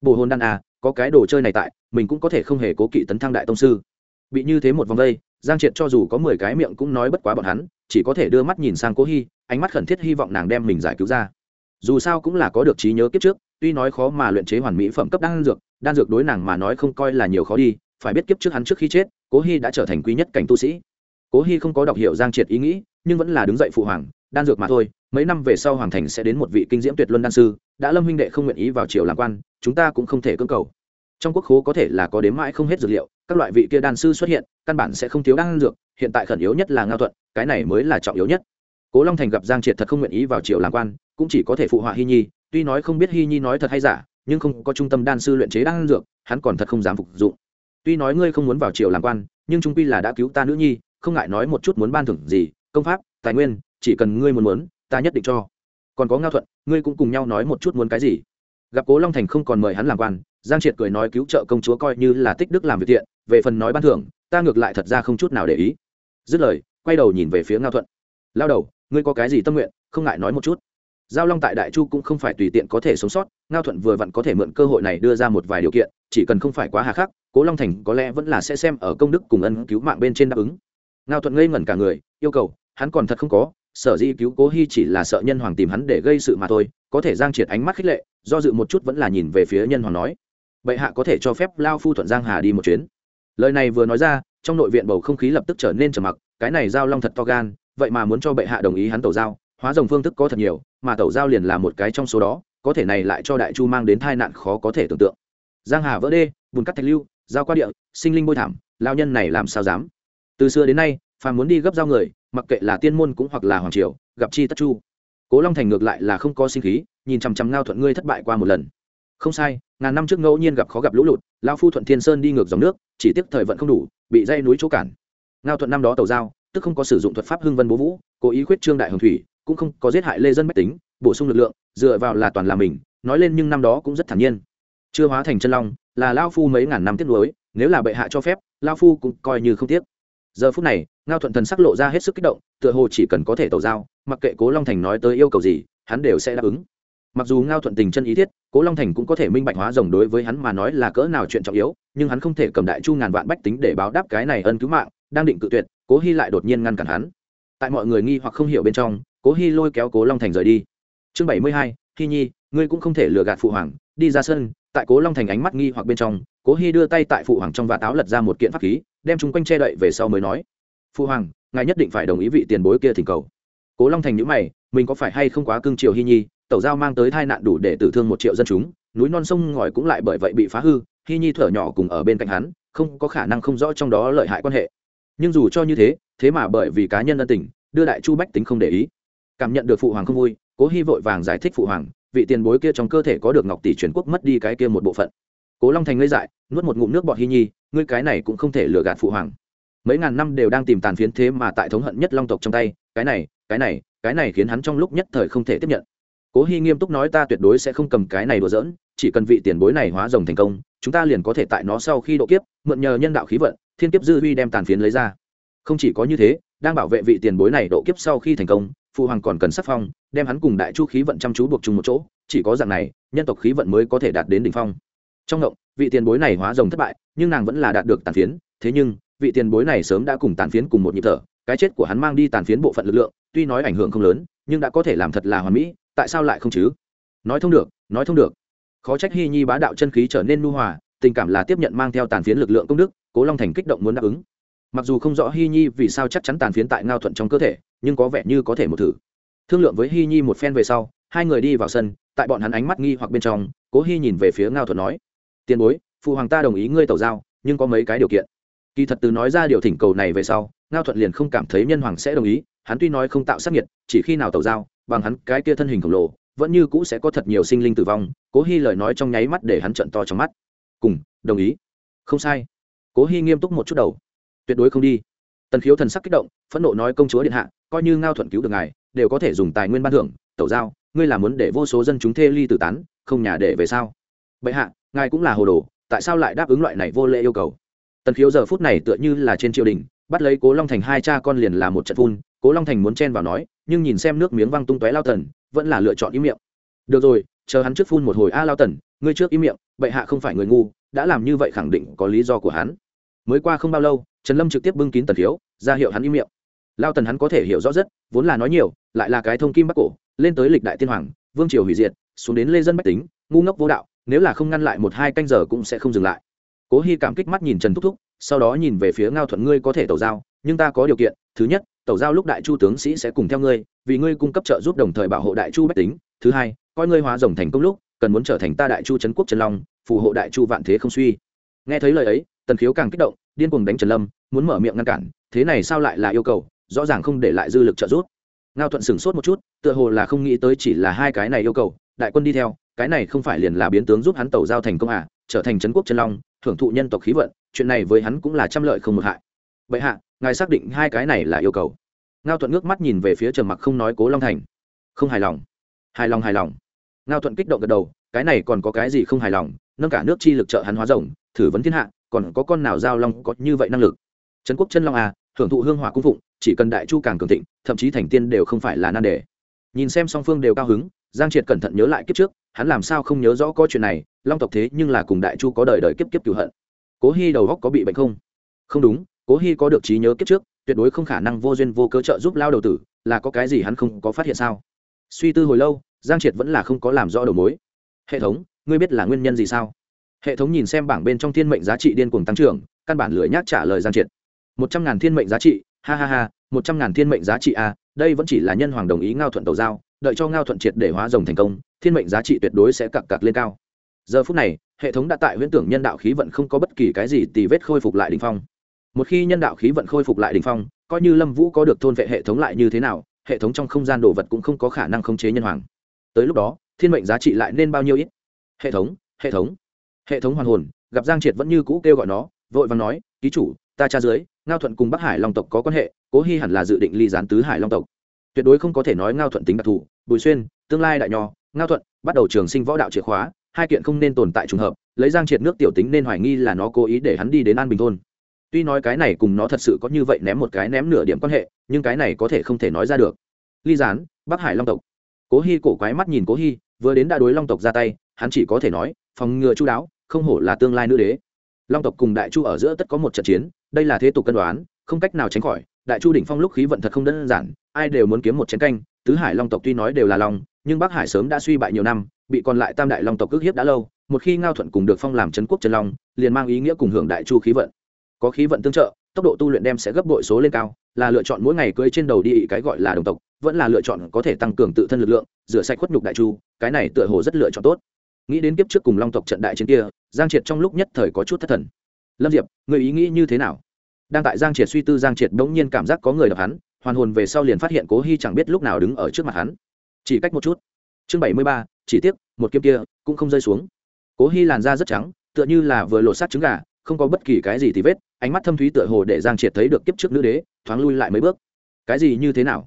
Bồ hôn đan à có cái đồ chơi này tại, mình cũng có thể không hề cố kỵ tấn thăng đại tông sư. Bị như thế một vòng đây, giang triệt cho dù có mười cái miệng cũng nói bất quá bọn hắn, chỉ có thể đưa mắt nhìn sang cố hy, ánh mắt khẩn thiết hy vọng nàng đem mình giải cứu ra. Dù sao cũng là có được trí nhớ kiếp trước tuy nói khó mà luyện chế hoàn mỹ phẩm cấp đan dược đan dược đối nàng mà nói không coi là nhiều khó đi, phải biết kiếp trước hắn trước khi chết, cố hy đã trở thành quý nhất cảnh tu sĩ. Cố hy không có đọc hiểu giang triệt ý nghĩ, nhưng vẫn là đứng dậy phụ hoàng, đan dược mà thôi, mấy năm về sau hoàng thành sẽ đến một vị kinh diễm tuyệt luân đan sư, đã lâm huynh đệ không nguyện ý vào triều làm quan, chúng ta cũng không thể cưỡng cầu. Trong quốc khố có thể là có đếm mãi không hết dược liệu, các loại vị kia đan sư xuất hiện, căn bản sẽ không thiếu đan dược, hiện tại khẩn yếu nhất là ngao thuận, cái này mới là trọng yếu nhất. Cố long thành gặp giang triệt thật không nguyện ý vào triều làm quan, cũng chỉ có thể phụ họa hy nhi tuy nói không biết hy nhi nói thật hay giả, nhưng không có trung tâm đan sư luyện chế đan dược, hắn còn thật không dám phục dụng. Tuy nói ngươi không muốn vào triều làm quan, nhưng trung quy là đã cứu ta nữ nhi, không ngại nói một chút muốn ban thưởng gì, công pháp, tài nguyên, chỉ cần ngươi muốn muốn, ta nhất định cho. Còn có ngao thuận, ngươi cũng cùng nhau nói một chút muốn cái gì. Gặp cố long thành không còn mời hắn làm quan, giang triệt cười nói cứu trợ công chúa coi như là tích đức làm việc thiện, về phần nói ban thưởng, ta ngược lại thật ra không chút nào để ý. Dứt lời, quay đầu nhìn về phía ngao thuận. Lao đầu, ngươi có cái gì tâm nguyện, không ngại nói một chút giao long tại đại chu cũng không phải tùy tiện có thể sống sót, ngao thuận vừa vặn có thể mượn cơ hội này đưa ra một vài điều kiện, chỉ cần không phải quá hà khắc, cố long thành có lẽ vẫn là sẽ xem ở công đức cùng ân cứu mạng bên trên đáp ứng. ngao thuận ngây ngẩn cả người, yêu cầu, hắn còn thật không có, sở di cứu cố hy chỉ là sợ nhân hoàng tìm hắn để gây sự mà thôi, có thể giang triệt ánh mắt khích lệ, do dự một chút vẫn là nhìn về phía nhân hoàng nói, bệ hạ có thể cho phép lao phu thuận giang hà đi một chuyến. lời này vừa nói ra, trong nội viện bầu không khí lập tức trở nên trầm mặc, cái này giao long thật to gan, vậy mà muốn cho bệ hạ đồng ý hắn tổ giao, hóa rồng phương thức có thật nhiều mà tẩu giao liền là một cái trong số đó, có thể này lại cho đại chu mang đến tai nạn khó có thể tưởng tượng. Giang hà vỡ đê, bùn cắt thạch lưu, giao qua địa, sinh linh bôi thảm lao nhân này làm sao dám? Từ xưa đến nay, phàm muốn đi gấp giao người, mặc kệ là tiên môn cũng hoặc là hoàng triều, gặp chi tất chu. Cố long thành ngược lại là không có sinh khí, nhìn chằm chằm ngao thuận ngươi thất bại qua một lần. Không sai, ngàn năm trước ngẫu nhiên gặp khó gặp lũ lụt lao phu thuận thiên sơn đi ngược dòng nước, chỉ tiếc thời vận không đủ, bị dây núi chỗ cản. Ngao thuận năm đó tàu giao, tức không có sử dụng thuật pháp hưng vân bố vũ, cố ý khuyết trương đại hồng thủy cũng không có giết hại lê dân bách tính, bổ sung lực lượng, dựa vào là toàn là mình, nói lên nhưng năm đó cũng rất thản nhiên. Chưa hóa thành chân long, là lao phu mấy ngàn năm tiếp nối nếu là bệ hạ cho phép, lao phu cũng coi như không tiếc. Giờ phút này, ngao thuận thần sắc lộ ra hết sức kích động, tựa hồ chỉ cần có thể tẩu giao, mặc kệ cố long thành nói tới yêu cầu gì, hắn đều sẽ đáp ứng. Mặc dù ngao thuận tình chân ý thiết, cố long thành cũng có thể minh bạch hóa rồng đối với hắn mà nói là cỡ nào chuyện trọng yếu, nhưng hắn không thể cầm đại chu ngàn vạn bách tính để báo đáp cái này ân cứu mạng, đang định cự tuyệt, cố hy lại đột nhiên ngăn cản hắn. Tại mọi người nghi hoặc không hiểu bên trong cố hy lôi kéo cố long thành rời đi. Chương bảy mươi hai hy nhi, ngươi cũng không thể lừa gạt phụ hoàng, đi ra sân. Tại cố long thành ánh mắt nghi hoặc bên trong, cố hy đưa tay tại phụ hoàng trong và táo lật ra một kiện pháp khí, đem chúng quanh che đậy về sau mới nói, phụ hoàng, ngài nhất định phải đồng ý vị tiền bối kia thỉnh cầu. Cố long thành nhữ mày, mình có phải hay không quá cưng chiều hy nhi? Tẩu giao mang tới tai nạn đủ để tử thương một triệu dân chúng, núi non sông ngòi cũng lại bởi vậy bị phá hư. Hy nhi thở nhỏ cùng ở bên cạnh hắn, không có khả năng không rõ trong đó lợi hại quan hệ. Nhưng dù cho như thế thế mà bởi vì cá nhân ân tình, đưa đại chu bách tính không để ý cảm nhận được phụ hoàng không vui, cố hy vội vàng giải thích phụ hoàng, vị tiền bối kia trong cơ thể có được ngọc tỷ truyền quốc mất đi cái kia một bộ phận. Cố long thành ngây dại, nuốt một ngụm nước bọt hy nhi, ngươi cái này cũng không thể lừa gạt phụ hoàng. Mấy ngàn năm đều đang tìm tàn phiến thế mà tại thống hận nhất long tộc trong tay, cái này cái này cái này khiến hắn trong lúc nhất thời không thể tiếp nhận. Cố hy nghiêm túc nói ta tuyệt đối sẽ không cầm cái này đùa giỡn, chỉ cần vị tiền bối này hóa rồng thành công, chúng ta liền có thể tại nó sau khi độ kiếp, mượn nhờ nhân đạo khí vận, thiên kiếp dư huy đem tàn phiến lấy ra. Không chỉ có như thế, đang bảo vệ vị tiền bối này độ kiếp sau khi thành công phụ hoàng còn cần sắc phong đem hắn cùng đại chu khí vận chăm chú buộc chung một chỗ chỉ có dạng này nhân tộc khí vận mới có thể đạt đến đỉnh phong. Trong ngộng, vị tiền bối này hóa rồng thất bại nhưng nàng vẫn là đạt được tàn phiến thế nhưng vị tiền bối này sớm đã cùng tàn phiến cùng một nhịp thở cái chết của hắn mang đi tàn phiến bộ phận lực lượng tuy nói ảnh hưởng không lớn nhưng đã có thể làm thật là hoàn mỹ tại sao lại không chứ? Nói thông được nói thông được. Khó trách hy nhi bá đạo chân khí trở nên nu hòa tình cảm là tiếp nhận mang theo tàn phiến lực lượng công đức cố long thành kích động muốn đáp ứng. Mặc dù không rõ hy nhi vì sao chắc chắn tàn phiến tại ngao thuận trong cơ thể nhưng có vẻ như có thể một thử. Thương lượng với hy nhi một phen về sau, hai người đi vào sân, tại bọn hắn ánh mắt nghi hoặc bên trong, cố hy nhìn về phía ngao thuận nói, tiền bối, phụ hoàng ta đồng ý ngươi tẩu giao, nhưng có mấy cái điều kiện. Kỳ thật từ nói ra điều thỉnh cầu này về sau, ngao thuận liền không cảm thấy nhân hoàng sẽ đồng ý, hắn tuy nói không tạo sắc nhiệt chỉ khi nào tẩu giao, bằng hắn cái kia thân hình khổng lồ, vẫn như cũ sẽ có thật nhiều sinh linh tử vong, cố hy lời nói trong nháy mắt để hắn trận to trong mắt. Cùng, đồng ý. Không sai. Cố hy nghiêm túc một chút đầu. Tuyệt đối không đi tần khiếu thần sắc kích động, phẫn nộ nói công chúa điện hạ, coi như ngao thuận cứu được ngài, đều có thể dùng tài nguyên ban thưởng, tẩu giao, ngươi là muốn để vô số dân chúng thê ly tử tán, không nhà để về sao? Bệ hạ, ngài cũng là hồ đồ, tại sao lại đáp ứng loại này vô lệ yêu cầu? Tần khiếu giờ phút này tựa như là trên triều đình, bắt lấy cố long thành hai cha con liền là một trận phun, cố long thành muốn chen vào nói, nhưng nhìn xem nước miếng văng tung tóe lao tần, vẫn là lựa chọn im miệng. Được rồi, chờ hắn trước phun một hồi a à lao tần, ngươi trước im miệng, bệ hạ không phải người ngu, đã làm như vậy khẳng định có lý do của hắn mới qua không bao lâu, trần lâm trực tiếp bưng kín tần khiếu ra hiệu hắn im miệng. Lao tần hắn có thể hiểu rõ rất, vốn là nói nhiều, lại là cái thông kim bắc cổ, lên tới lịch đại tiên hoàng, vương triều hủy diệt, xuống đến lê dân bách tính, ngu ngốc vô đạo, nếu là không ngăn lại một hai canh giờ cũng sẽ không dừng lại. Cố hy cảm kích mắt nhìn trần thúc thúc, sau đó nhìn về phía ngao thuận, ngươi có thể tẩu giao, nhưng ta có điều kiện, thứ nhất, tẩu giao lúc đại chu tướng sĩ sẽ cùng theo ngươi, vì ngươi cung cấp trợ giúp đồng thời bảo hộ đại chu bách tính, thứ hai, coi ngươi hóa rồng thành công lúc, cần muốn trở thành ta đại chu trấn quốc trần long, phù hộ đại chu vạn thế không suy. Nghe thấy lời ấy tần khiếu càng kích động, điên cuồng đánh trần lâm, muốn mở miệng ngăn cản, thế này sao lại là yêu cầu, rõ ràng không để lại dư lực trợ giúp. Ngao thuận sửng sốt một chút, tựa hồ là không nghĩ tới chỉ là hai cái này yêu cầu, đại quân đi theo, cái này không phải liền là biến tướng giúp hắn tẩu giao thành công à trở thành trấn quốc chân long, thưởng thụ nhân tộc khí vận, chuyện này với hắn cũng là trăm lợi không một hại. Vậy hạ, ngài xác định hai cái này là yêu cầu. Ngao thuận ngước mắt nhìn về phía trầm mặc không nói cố long thành. Không hài lòng. Hài lòng hài lòng. Ngao thuận kích động gật đầu, cái này còn có cái gì không hài lòng, nâng cả nước chi lực trợ hắn hóa rồng, thử vấn thiên hạ còn có con nào giao long có như vậy năng lực? Trấn quốc chân long à hưởng thụ hương hỏa cung phụng, chỉ cần đại chu càng cường thịnh, thậm chí thành tiên đều không phải là nan đề. Nhìn xem song phương đều cao hứng, giang triệt cẩn thận nhớ lại kiếp trước, hắn làm sao không nhớ rõ có chuyện này, long tộc thế nhưng là cùng đại chu có đời đời kiếp kiếp cửu hận. Cố hy đầu góc có bị bệnh không? Không đúng, cố hy có được trí nhớ kiếp trước, tuyệt đối không khả năng vô duyên vô cớ trợ giúp lao đầu tử, là có cái gì hắn không có phát hiện sao? Suy tư hồi lâu, giang triệt vẫn là không có làm rõ đầu mối. Hệ thống, ngươi biết là nguyên nhân gì sao? Hệ thống nhìn xem bảng bên trong thiên mệnh giá trị điên cuồng tăng trưởng căn bản lười nhác trả lời giang triệt. Một trăm ngàn thiên mệnh giá trị ha ha ha một trăm ngàn thiên mệnh giá trị a à, đây vẫn chỉ là nhân hoàng đồng ý ngao thuận tàu giao đợi cho ngao thuận triệt để hóa rồng thành công thiên mệnh giá trị tuyệt đối sẽ cặp cặp lên cao. Giờ phút này hệ thống đã tại huyễn tưởng nhân đạo khí vận không có bất kỳ cái gì tì vết khôi phục lại đình phong. Một khi nhân đạo khí vận khôi phục lại đình phong coi như lâm vũ có được thôn vệ hệ thống lại như thế nào hệ thống trong không gian đồ vật cũng không có khả năng khống chế nhân hoàng. Tới lúc đó thiên mệnh giá trị lại nên bao nhiêu ít? Hệ thống hệ thống hệ thống hoàn hồn, gặp giang triệt vẫn như cũ kêu gọi nó, vội vàng nói, ký chủ, ta tra dưới, ngao thuận cùng bắc hải long tộc có quan hệ, cố hy hẳn là dự định ly gián tứ hải long tộc. Tuyệt đối không có thể nói ngao thuận tính đặc thù, bùi xuyên, tương lai đại nho, ngao thuận, bắt đầu trường sinh võ đạo chìa khóa, hai kiện không nên tồn tại trùng hợp, lấy giang triệt nước tiểu tính nên hoài nghi là nó cố ý để hắn đi đến an bình thôn. Tuy nói cái này cùng nó thật sự có như vậy ném một cái ném nửa điểm quan hệ, nhưng cái này có thể không thể nói ra được. Ly gián, bắc hải long tộc. Cố hy cổ quái mắt nhìn cố hy, vừa đến đã đối long tộc ra tay, hắn chỉ có thể nói phòng ngừa chu đáo, không hổ là tương lai nữ đế. Long tộc cùng đại chu ở giữa tất có một trận chiến, đây là thế tục cân đoán, không cách nào tránh khỏi, đại chu đỉnh phong lúc khí vận thật không đơn giản, ai đều muốn kiếm một chiến canh, tứ hải long tộc tuy nói đều là long, nhưng bắc hải sớm đã suy bại nhiều năm, bị còn lại tam đại long tộc ước hiếp đã lâu, một khi ngao thuận cùng được phong làm trấn quốc trần long, liền mang ý nghĩa cùng hưởng đại chu khí vận. Có khí vận tương trợ, tốc độ tu luyện đem sẽ gấp bội số lên cao, là lựa chọn mỗi ngày cưới trên đầu đi cái gọi là đồng tộc, vẫn là lựa chọn có thể tăng cường tự thân lực lượng, rửa sạch khuất nhục đại chu, cái này tựa hồ rất lựa chọn tốt nghĩ đến kiếp trước cùng long tộc trận đại chiến kia, giang triệt trong lúc nhất thời có chút thất thần. Lâm diệp người ý nghĩ như thế nào? Đang tại giang triệt suy tư, giang triệt bỗng nhiên cảm giác có người đập hắn, hoàn hồn về sau liền phát hiện cố hy chẳng biết lúc nào đứng ở trước mặt hắn. Chỉ cách một chút. Chương bảy mươi ba, chỉ tiếc, một kiếm kia cũng không rơi xuống. Cố hy làn da rất trắng, tựa như là vừa lột sát trứng gà, không có bất kỳ cái gì thì vết, ánh mắt thâm thúy tựa hồ để giang triệt thấy được kiếp trước nữ đế, thoáng lui lại mấy bước. Cái gì như thế nào?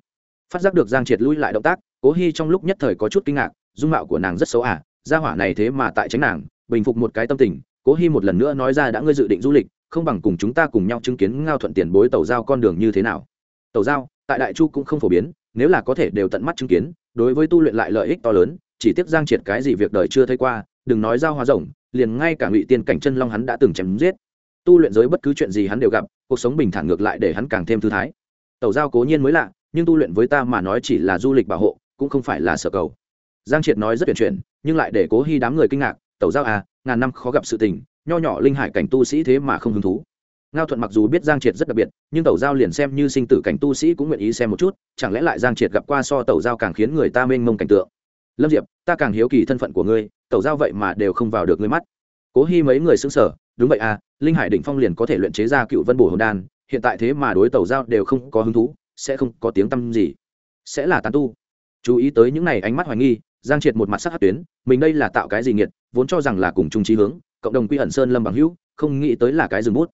Phát giác được giang triệt lui lại động tác, cố hy trong lúc nhất thời có chút kinh ngạc, dung mạo của nàng rất xấu à gia hỏa này thế mà tại tránh nàng, bình phục một cái tâm tình, cố hy một lần nữa nói ra đã ngươi dự định du lịch, không bằng cùng chúng ta cùng nhau chứng kiến ngao thuận tiền bối tàu giao con đường như thế nào. Tàu giao, tại đại chu cũng không phổ biến, nếu là có thể đều tận mắt chứng kiến, đối với tu luyện lại lợi ích to lớn, chỉ tiếp giang triệt cái gì việc đời chưa thấy qua, đừng nói giao hóa rồng, liền ngay cả ngụy tiên cảnh chân long hắn đã từng chém giết. Tu luyện giới bất cứ chuyện gì hắn đều gặp, cuộc sống bình thản ngược lại để hắn càng thêm thư thái. Tàu giao cố nhiên mới lạ, nhưng tu luyện với ta mà nói chỉ là du lịch bảo hộ, cũng không phải là sở cầu giang triệt nói rất tuyển chuyển, nhưng lại để cố hy đám người kinh ngạc, Tẩu giao à ngàn năm khó gặp sự tình, nho nhỏ linh hải cảnh tu sĩ thế mà không hứng thú. Ngao thuận mặc dù biết giang triệt rất đặc biệt, nhưng Tẩu giao liền xem như sinh tử cảnh tu sĩ cũng nguyện ý xem một chút, chẳng lẽ lại giang triệt gặp qua so Tẩu giao càng khiến người ta mênh mông cảnh tượng? Lâm diệp, ta càng hiếu kỳ thân phận của ngươi, Tẩu giao vậy mà đều không vào được ngươi mắt. Cố hy mấy người xứng sở đúng vậy à linh hải đỉnh phong liền có thể luyện chế ra cựu vân bổ hồn đan, hiện tại thế mà đối Tẩu giao đều không có hứng thú, sẽ không có tiếng tăm gì. Sẽ là tàn tu. Chú ý tới những này ánh mắt hoài nghi giang triệt một mặt sắc hát tuyến, mình đây là tạo cái gì nghiệt, vốn cho rằng là cùng chung trí hướng, cộng đồng quy ẩn sơn lâm bằng hữu, không nghĩ tới là cái rừng bút.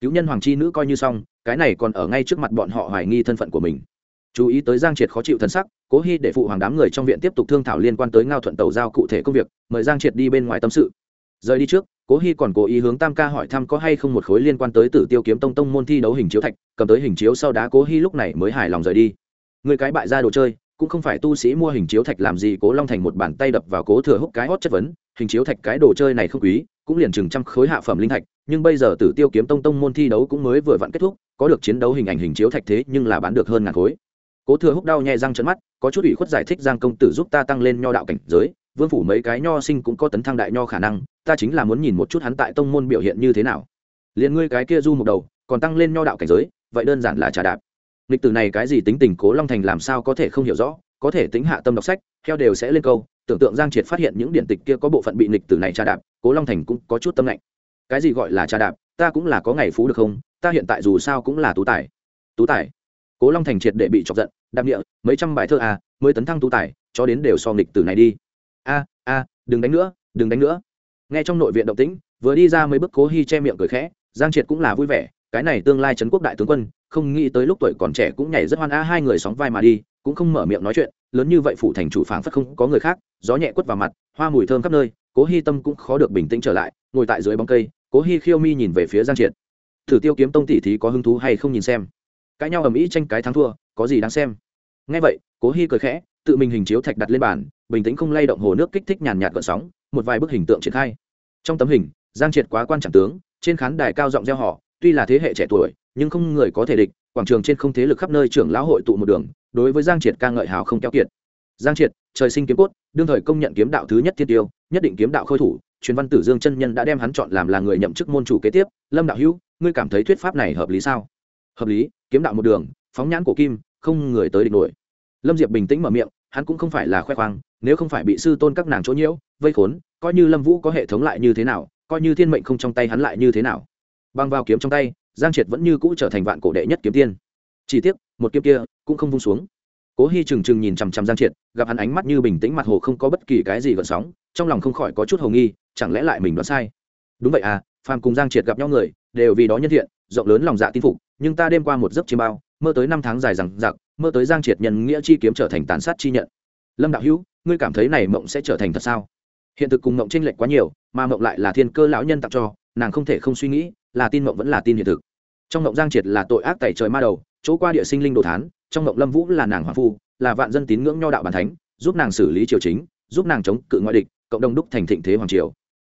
Cứu nhân hoàng chi nữ coi như xong, cái này còn ở ngay trước mặt bọn họ hoài nghi thân phận của mình. Chú ý tới giang triệt khó chịu thân sắc, cố hy để phụ hoàng đám người trong viện tiếp tục thương thảo liên quan tới ngao thuận tàu giao cụ thể công việc, mời giang triệt đi bên ngoài tâm sự. Rời đi trước, cố hy còn cố ý hướng tam ca hỏi thăm có hay không một khối liên quan tới tử tiêu kiếm tông tông môn thi đấu hình chiếu thạch, cầm tới hình chiếu sau đá cố hy lúc này mới hài lòng rời đi. Người cái bại ra đồ chơi cũng không phải tu sĩ mua hình chiếu thạch làm gì, cố long thành một bàn tay đập vào cố thừa húc cái hót chất vấn, hình chiếu thạch cái đồ chơi này không quý, cũng liền chừng trăm khối hạ phẩm linh thạch, nhưng bây giờ tử tiêu kiếm tông tông môn thi đấu cũng mới vừa vặn kết thúc, có được chiến đấu hình ảnh hình chiếu thạch thế, nhưng là bán được hơn ngàn khối. Cố thừa húc đau nhẹ răng trận mắt, có chút ủy khuất giải thích giang công tử giúp ta tăng lên nho đạo cảnh giới, vương phủ mấy cái nho sinh cũng có tấn thăng đại nho khả năng, ta chính là muốn nhìn một chút hắn tại tông môn biểu hiện như thế nào. Liền ngươi cái kia du một đầu, còn tăng lên nho đạo cảnh giới, vậy đơn giản là trà đạp lịch tử này cái gì tính tình cố long thành làm sao có thể không hiểu rõ, có thể tính hạ tâm đọc sách theo đều sẽ lên câu, tưởng tượng giang triệt phát hiện những điện tịch kia có bộ phận bị lịch tử này trà đạp, cố long thành cũng có chút tâm lạnh. Cái gì gọi là trà đạp, ta cũng là có ngày phú được không, ta hiện tại dù sao cũng là tú tài. Tú tài? Cố long thành triệt để bị chọc giận, đạp địa, mấy trăm bài thơ à mới tấn thăng tú tài, cho đến đều so nghịch tử này đi. A a, đừng đánh nữa, đừng đánh nữa. Nghe trong nội viện động tĩnh, vừa đi ra mấy bước cố hy che miệng cười khẽ, giang triệt cũng là vui vẻ, cái này tương lai trấn quốc đại tướng quân không nghĩ tới lúc tuổi còn trẻ cũng nhảy rất hoan a, hai người sóng vai mà đi, cũng không mở miệng nói chuyện, lớn như vậy phụ thành chủ phảng phất không có người khác, gió nhẹ quất vào mặt, hoa mùi thơm khắp nơi, cố hy tâm cũng khó được bình tĩnh trở lại, ngồi tại dưới bóng cây, cố hy khiêu mi nhìn về phía giang triệt. Thử tiêu kiếm tông tỷ thí có hứng thú hay không nhìn xem. Cãi nhau ầm ĩ tranh cái thắng thua, có gì đáng xem. Ngay vậy, cố hy cười khẽ, tự mình hình chiếu thạch đặt lên bàn, bình tĩnh không lay động hồ nước kích thích nhàn nhạt gợn sóng, một vài bức hình tượng triển khai. Trong tấm hình, giang triệt quá quan trọng tướng, trên khán đài cao giọng gieo họ tuy là thế hệ trẻ tuổi, nhưng không người có thể địch, quảng trường trên không thế lực khắp nơi trưởng lão hội tụ một đường, đối với giang triệt ca ngợi hào không keo kiệt. Giang triệt, trời sinh kiếm cốt, đương thời công nhận kiếm đạo thứ nhất thiên tiêu, nhất định kiếm đạo khôi thủ, truyền văn tử dương chân nhân đã đem hắn chọn làm là người nhậm chức môn chủ kế tiếp, lâm đạo hữu, ngươi cảm thấy thuyết pháp này hợp lý sao? Hợp lý, kiếm đạo một đường, phóng nhãn của kim, không người tới địch nổi. Lâm diệp bình tĩnh mở miệng, hắn cũng không phải là khoe khoang, nếu không phải bị sư tôn các nàng chỗ nhiễu, vây khốn, coi như lâm vũ có hệ thống lại như thế nào, coi như thiên mệnh không trong tay hắn lại như thế nào băng vào kiếm trong tay, giang triệt vẫn như cũ trở thành vạn cổ đệ nhất kiếm tiên. Chỉ tiếc, một kiếm kia cũng không vung xuống. Cố hy trừng trừng nhìn chằm chằm giang triệt, gặp hắn ánh mắt như bình tĩnh mặt hồ không có bất kỳ cái gì gợn sóng, trong lòng không khỏi có chút hồ nghi, chẳng lẽ lại mình đoán sai? Đúng vậy à phàm cùng giang triệt gặp nhau người, đều vì đó nhân thiện, rộng lớn lòng dạ tin phục, nhưng ta đêm qua một giấc chiêm bao, mơ tới năm tháng dài rằng giặc mơ tới giang triệt nhân nghĩa chi kiếm trở thành tàn sát chi nhận. Lâm đạo hữu, ngươi cảm thấy này mộng sẽ trở thành thật sao? Hiện thực cùng mộng tranh lệch quá nhiều, mà mộng lại là thiên cơ lão nhân tặng cho, nàng không thể không suy nghĩ là tin mộng vẫn là tin hiện thực. Trong mộng giang triệt là tội ác tẩy trời ma đầu, chỗ qua địa sinh linh đồ thán, trong mộng lâm vũ là nàng hoàng phu, là vạn dân tín ngưỡng nho đạo bàn thánh, giúp nàng xử lý triều chính, giúp nàng chống cự ngoại địch, cộng đồng đúc thành thịnh thế hoàng triều.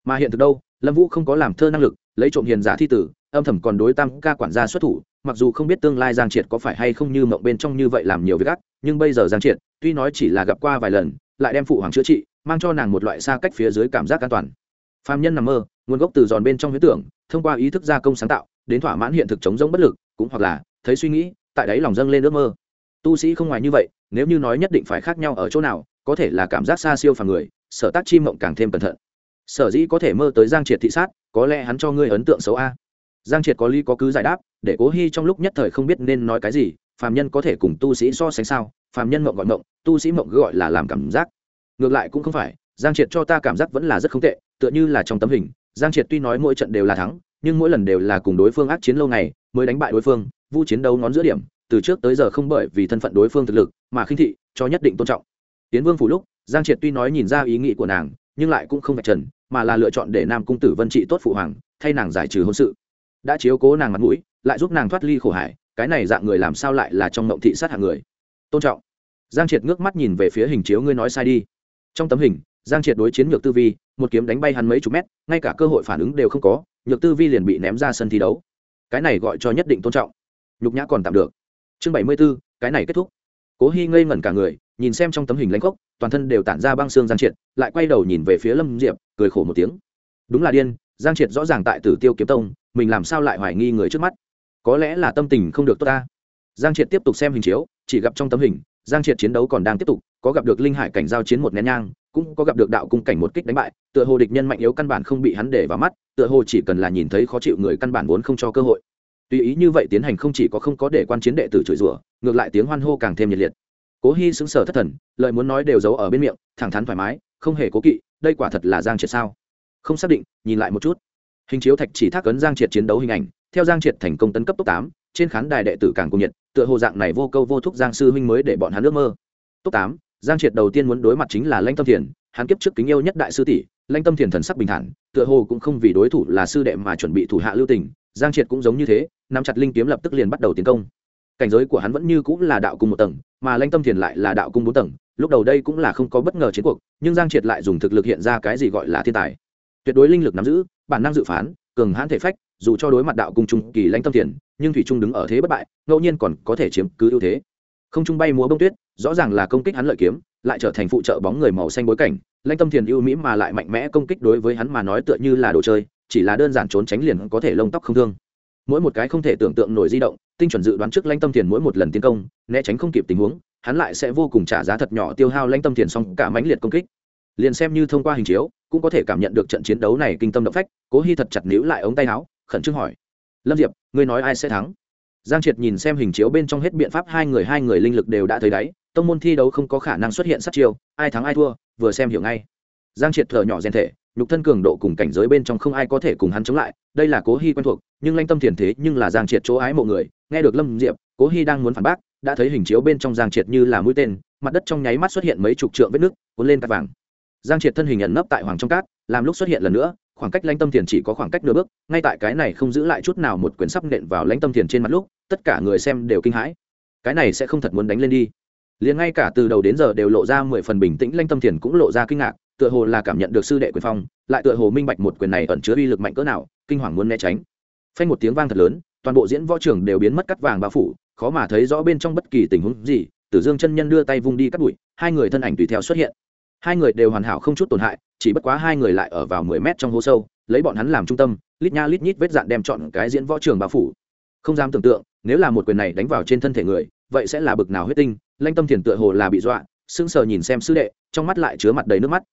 Mà hiện thực đâu, lâm vũ không có làm thơ năng lực, lấy trộm hiền giả thi tử, âm thầm còn đối tam ca quản gia xuất thủ, mặc dù không biết tương lai giang triệt có phải hay không như mộng bên trong như vậy làm nhiều việc ác, nhưng bây giờ giang triệt, tuy nói chỉ là gặp qua vài lần, lại đem phụ hoàng chữa trị, mang cho nàng một loại xa cách phía dưới cảm giác an toàn phạm nhân nằm mơ, nguồn gốc từ giòn bên trong huyết tưởng, thông qua ý thức gia công sáng tạo, đến thỏa mãn hiện thực chống giống bất lực, cũng hoặc là, thấy suy nghĩ, tại đấy lòng dâng lên ước mơ. Tu sĩ không ngoài như vậy, nếu như nói nhất định phải khác nhau ở chỗ nào, có thể là cảm giác xa siêu phàm người, sở tác chi mộng càng thêm cẩn thận. Sở dĩ có thể mơ tới giang triệt thị sát, có lẽ hắn cho ngươi ấn tượng xấu a. Giang triệt có lý có cứ giải đáp, để cố hy trong lúc nhất thời không biết nên nói cái gì, phàm nhân có thể cùng tu sĩ so sánh sao, phàm nhân mộng gọi mộng, tu sĩ mộng gọi là làm cảm giác. Ngược lại cũng không phải, giang triệt cho ta cảm giác vẫn là rất không tệ tựa như là trong tấm hình, giang triệt tuy nói mỗi trận đều là thắng, nhưng mỗi lần đều là cùng đối phương ác chiến lâu ngày, mới đánh bại đối phương, vu chiến đấu ngón giữa điểm, từ trước tới giờ không bởi vì thân phận đối phương thực lực mà khinh thị, cho nhất định tôn trọng. Tiến vương phủ lúc, giang triệt tuy nói nhìn ra ý nghĩ của nàng, nhưng lại cũng không vạch trần, mà là lựa chọn để nam cung tử vân trị tốt phụ hoàng, thay nàng giải trừ hôn sự. Đã chiếu cố nàng mặt mũi, lại giúp nàng thoát ly khổ hải, cái này dạng người làm sao lại là trong mộng thị sát hạng người? Tôn trọng. Giang triệt ngước mắt nhìn về phía hình chiếu, ngươi nói sai đi. Trong tấm hình, giang triệt đối chiến ngược tư vi một kiếm đánh bay hắn mấy chục mét, ngay cả cơ hội phản ứng đều không có, nhược tư vi liền bị ném ra sân thi đấu. Cái này gọi cho nhất định tôn trọng. Nhục nhã còn tạm được. Chương bảy mươi b ố cái này kết thúc. Cố hy ngây ngẩn cả người, nhìn xem trong tấm hình lãnh khốc toàn thân đều tản ra băng xương giang triệt, lại quay đầu nhìn về phía lâm diệp, cười khổ một tiếng. Đúng là điên, giang triệt rõ ràng tại tử tiêu kiếm tông, mình làm sao lại hoài nghi người trước mắt? Có lẽ là tâm tình không được tốt ta. Giang triệt tiếp tục xem hình chiếu, chỉ gặp trong tấm hình, giang triệt chiến đấu còn đang tiếp tục, có gặp được linh hải cảnh giao chiến một nén nhang cũng có gặp được đạo cung cảnh một kích đánh bại, tựa hồ địch nhân mạnh yếu căn bản không bị hắn để vào mắt, tựa hồ chỉ cần là nhìn thấy khó chịu người căn bản vốn không cho cơ hội. Tùy ý như vậy tiến hành không chỉ có không có để quan chiến đệ tử chửi rủa, ngược lại tiếng hoan hô càng thêm nhiệt liệt. Cố hy xứng sở thất thần, lời muốn nói đều giấu ở bên miệng, thẳng thắn thoải mái, không hề cố kỵ, đây quả thật là giang triệt sao? Không xác định, nhìn lại một chút. Hình chiếu thạch chỉ thác ấn giang triệt chiến đấu hình ảnh, theo giang triệt thành công tấn cấp top tám, trên khán đài đệ tử càng cung nhiệt, tựa hồ dạng này vô câu vô thúc giang sư huynh mới để bọn hắn ước mơ. Top tám giang triệt đầu tiên muốn đối mặt chính là lãnh tâm thiền, hắn kiếp trước kính yêu nhất đại sư tỷ, lãnh tâm thiền thần sắc bình thản, tựa hồ cũng không vì đối thủ là sư đệ mà chuẩn bị thủ hạ lưu tình, giang triệt cũng giống như thế, nắm chặt linh kiếm lập tức liền bắt đầu tiến công. Cảnh giới của hắn vẫn như cũng là đạo cung một tầng, mà lãnh tâm thiền lại là đạo cung bốn tầng, lúc đầu đây cũng là không có bất ngờ chiến cuộc, nhưng giang triệt lại dùng thực lực hiện ra cái gì gọi là thiên tài. Tuyệt đối linh lực nắm giữ, bản năng dự phán, cường hãn thể phách, dù cho đối mặt đạo cung trung kỳ lãnh tâm thiền, nhưng thủy trung đứng ở thế bất bại, ngẫu nhiên còn có thể chiếm cứ ưu thế không trung bay múa bông tuyết, rõ ràng là công kích hắn lợi kiếm, lại trở thành phụ trợ bóng người màu xanh bối cảnh. Lãnh tâm thiền ưu mỹ mà lại mạnh mẽ công kích đối với hắn mà nói tựa như là đồ chơi, chỉ là đơn giản trốn tránh liền có thể lông tóc không thương. Mỗi một cái không thể tưởng tượng nổi di động, tinh chuẩn dự đoán trước lãnh tâm thiền mỗi một lần tiến công, né tránh không kịp tình huống, hắn lại sẽ vô cùng trả giá thật nhỏ tiêu hao lãnh tâm thiền xong cả mãnh liệt công kích. Liền xem như thông qua hình chiếu, cũng có thể cảm nhận được trận chiến đấu này kinh tâm động phách, cố hy thật chặt níu lại ống tay áo, khẩn trương hỏi. Lâm diệp, ngươi nói ai sẽ thắng? Giang triệt nhìn xem hình chiếu bên trong hết biện pháp, hai người hai người linh lực đều đã thấy đáy, tông môn thi đấu không có khả năng xuất hiện sát chiêu, ai thắng ai thua, vừa xem hiểu ngay. Giang triệt thở nhỏ rèn thể, nhục thân cường độ cùng cảnh giới bên trong không ai có thể cùng hắn chống lại, đây là cố hy quen thuộc, nhưng lanh tâm thiền thế nhưng là giang triệt chỗ ái mộ người, nghe được lâm diệp, cố hy đang muốn phản bác, đã thấy hình chiếu bên trong giang triệt như là mũi tên, mặt đất trong nháy mắt xuất hiện mấy chục trượng vết nước cuốn lên cát vàng. Giang triệt thân hình ẩn nấp tại hoàng trong cát, làm lúc xuất hiện lần nữa khoảng cách lãnh tâm thiền chỉ có khoảng cách nửa bước, ngay tại cái này không giữ lại chút nào một quyển sắp nện vào lãnh tâm thiền trên mặt lúc, tất cả người xem đều kinh hãi. Cái này sẽ không thật muốn đánh lên đi. Liền ngay cả từ đầu đến giờ đều lộ ra mười phần bình tĩnh, lãnh tâm thiền cũng lộ ra kinh ngạc, tựa hồ là cảm nhận được sư đệ quyền phong, lại tựa hồ minh bạch một quyền này ẩn chứa uy lực mạnh cỡ nào, kinh hoàng muốn né tránh. Phanh một tiếng vang thật lớn, toàn bộ diễn võ trường đều biến mất cắt vàng bao phủ, khó mà thấy rõ bên trong bất kỳ tình huống gì, tử dương chân nhân đưa tay vung đi cắt bụi hai người thân ảnh tùy theo xuất hiện hai người đều hoàn hảo không chút tổn hại, chỉ bất quá hai người lại ở vào mười mét trong hố sâu, lấy bọn hắn làm trung tâm, lít nha lít nhít vết dạn đem chọn cái diễn võ trường bao phủ. Không dám tưởng tượng, nếu là một quyền này đánh vào trên thân thể người, vậy sẽ là bực nào huyết tinh, lanh tâm thiền tựa hồ là bị dọa, sững sờ nhìn xem sư đệ, trong mắt lại chứa mặt đầy nước mắt.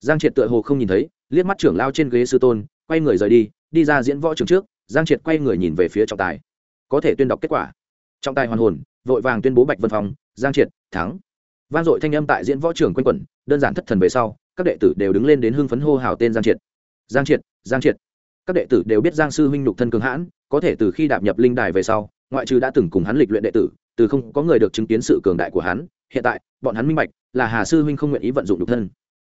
Giang triệt tựa hồ không nhìn thấy, liếc mắt trưởng lao trên ghế sư tôn, quay người rời đi đi ra diễn võ trường trước, giang triệt quay người nhìn về phía trọng tài. Có thể tuyên đọc kết quả. Trọng tài hoàn hồn, vội vàng tuyên bố bạch vân phòng giang triệt, thắng vang dội thanh âm tại diễn võ trường quanh quẩn, đơn giản thất thần về sau, các đệ tử đều đứng lên đến hưng phấn hô hào tên giang triệt. Giang triệt giang triệt. Các đệ tử đều biết giang sư huynh nhục thân cường hãn, có thể từ khi đạp nhập linh đài về sau, ngoại trừ đã từng cùng hắn lịch luyện đệ tử, từ không có người được chứng kiến sự cường đại của hắn, hiện tại, bọn hắn minh bạch, là hà sư huynh không nguyện ý vận dụng nhục thân.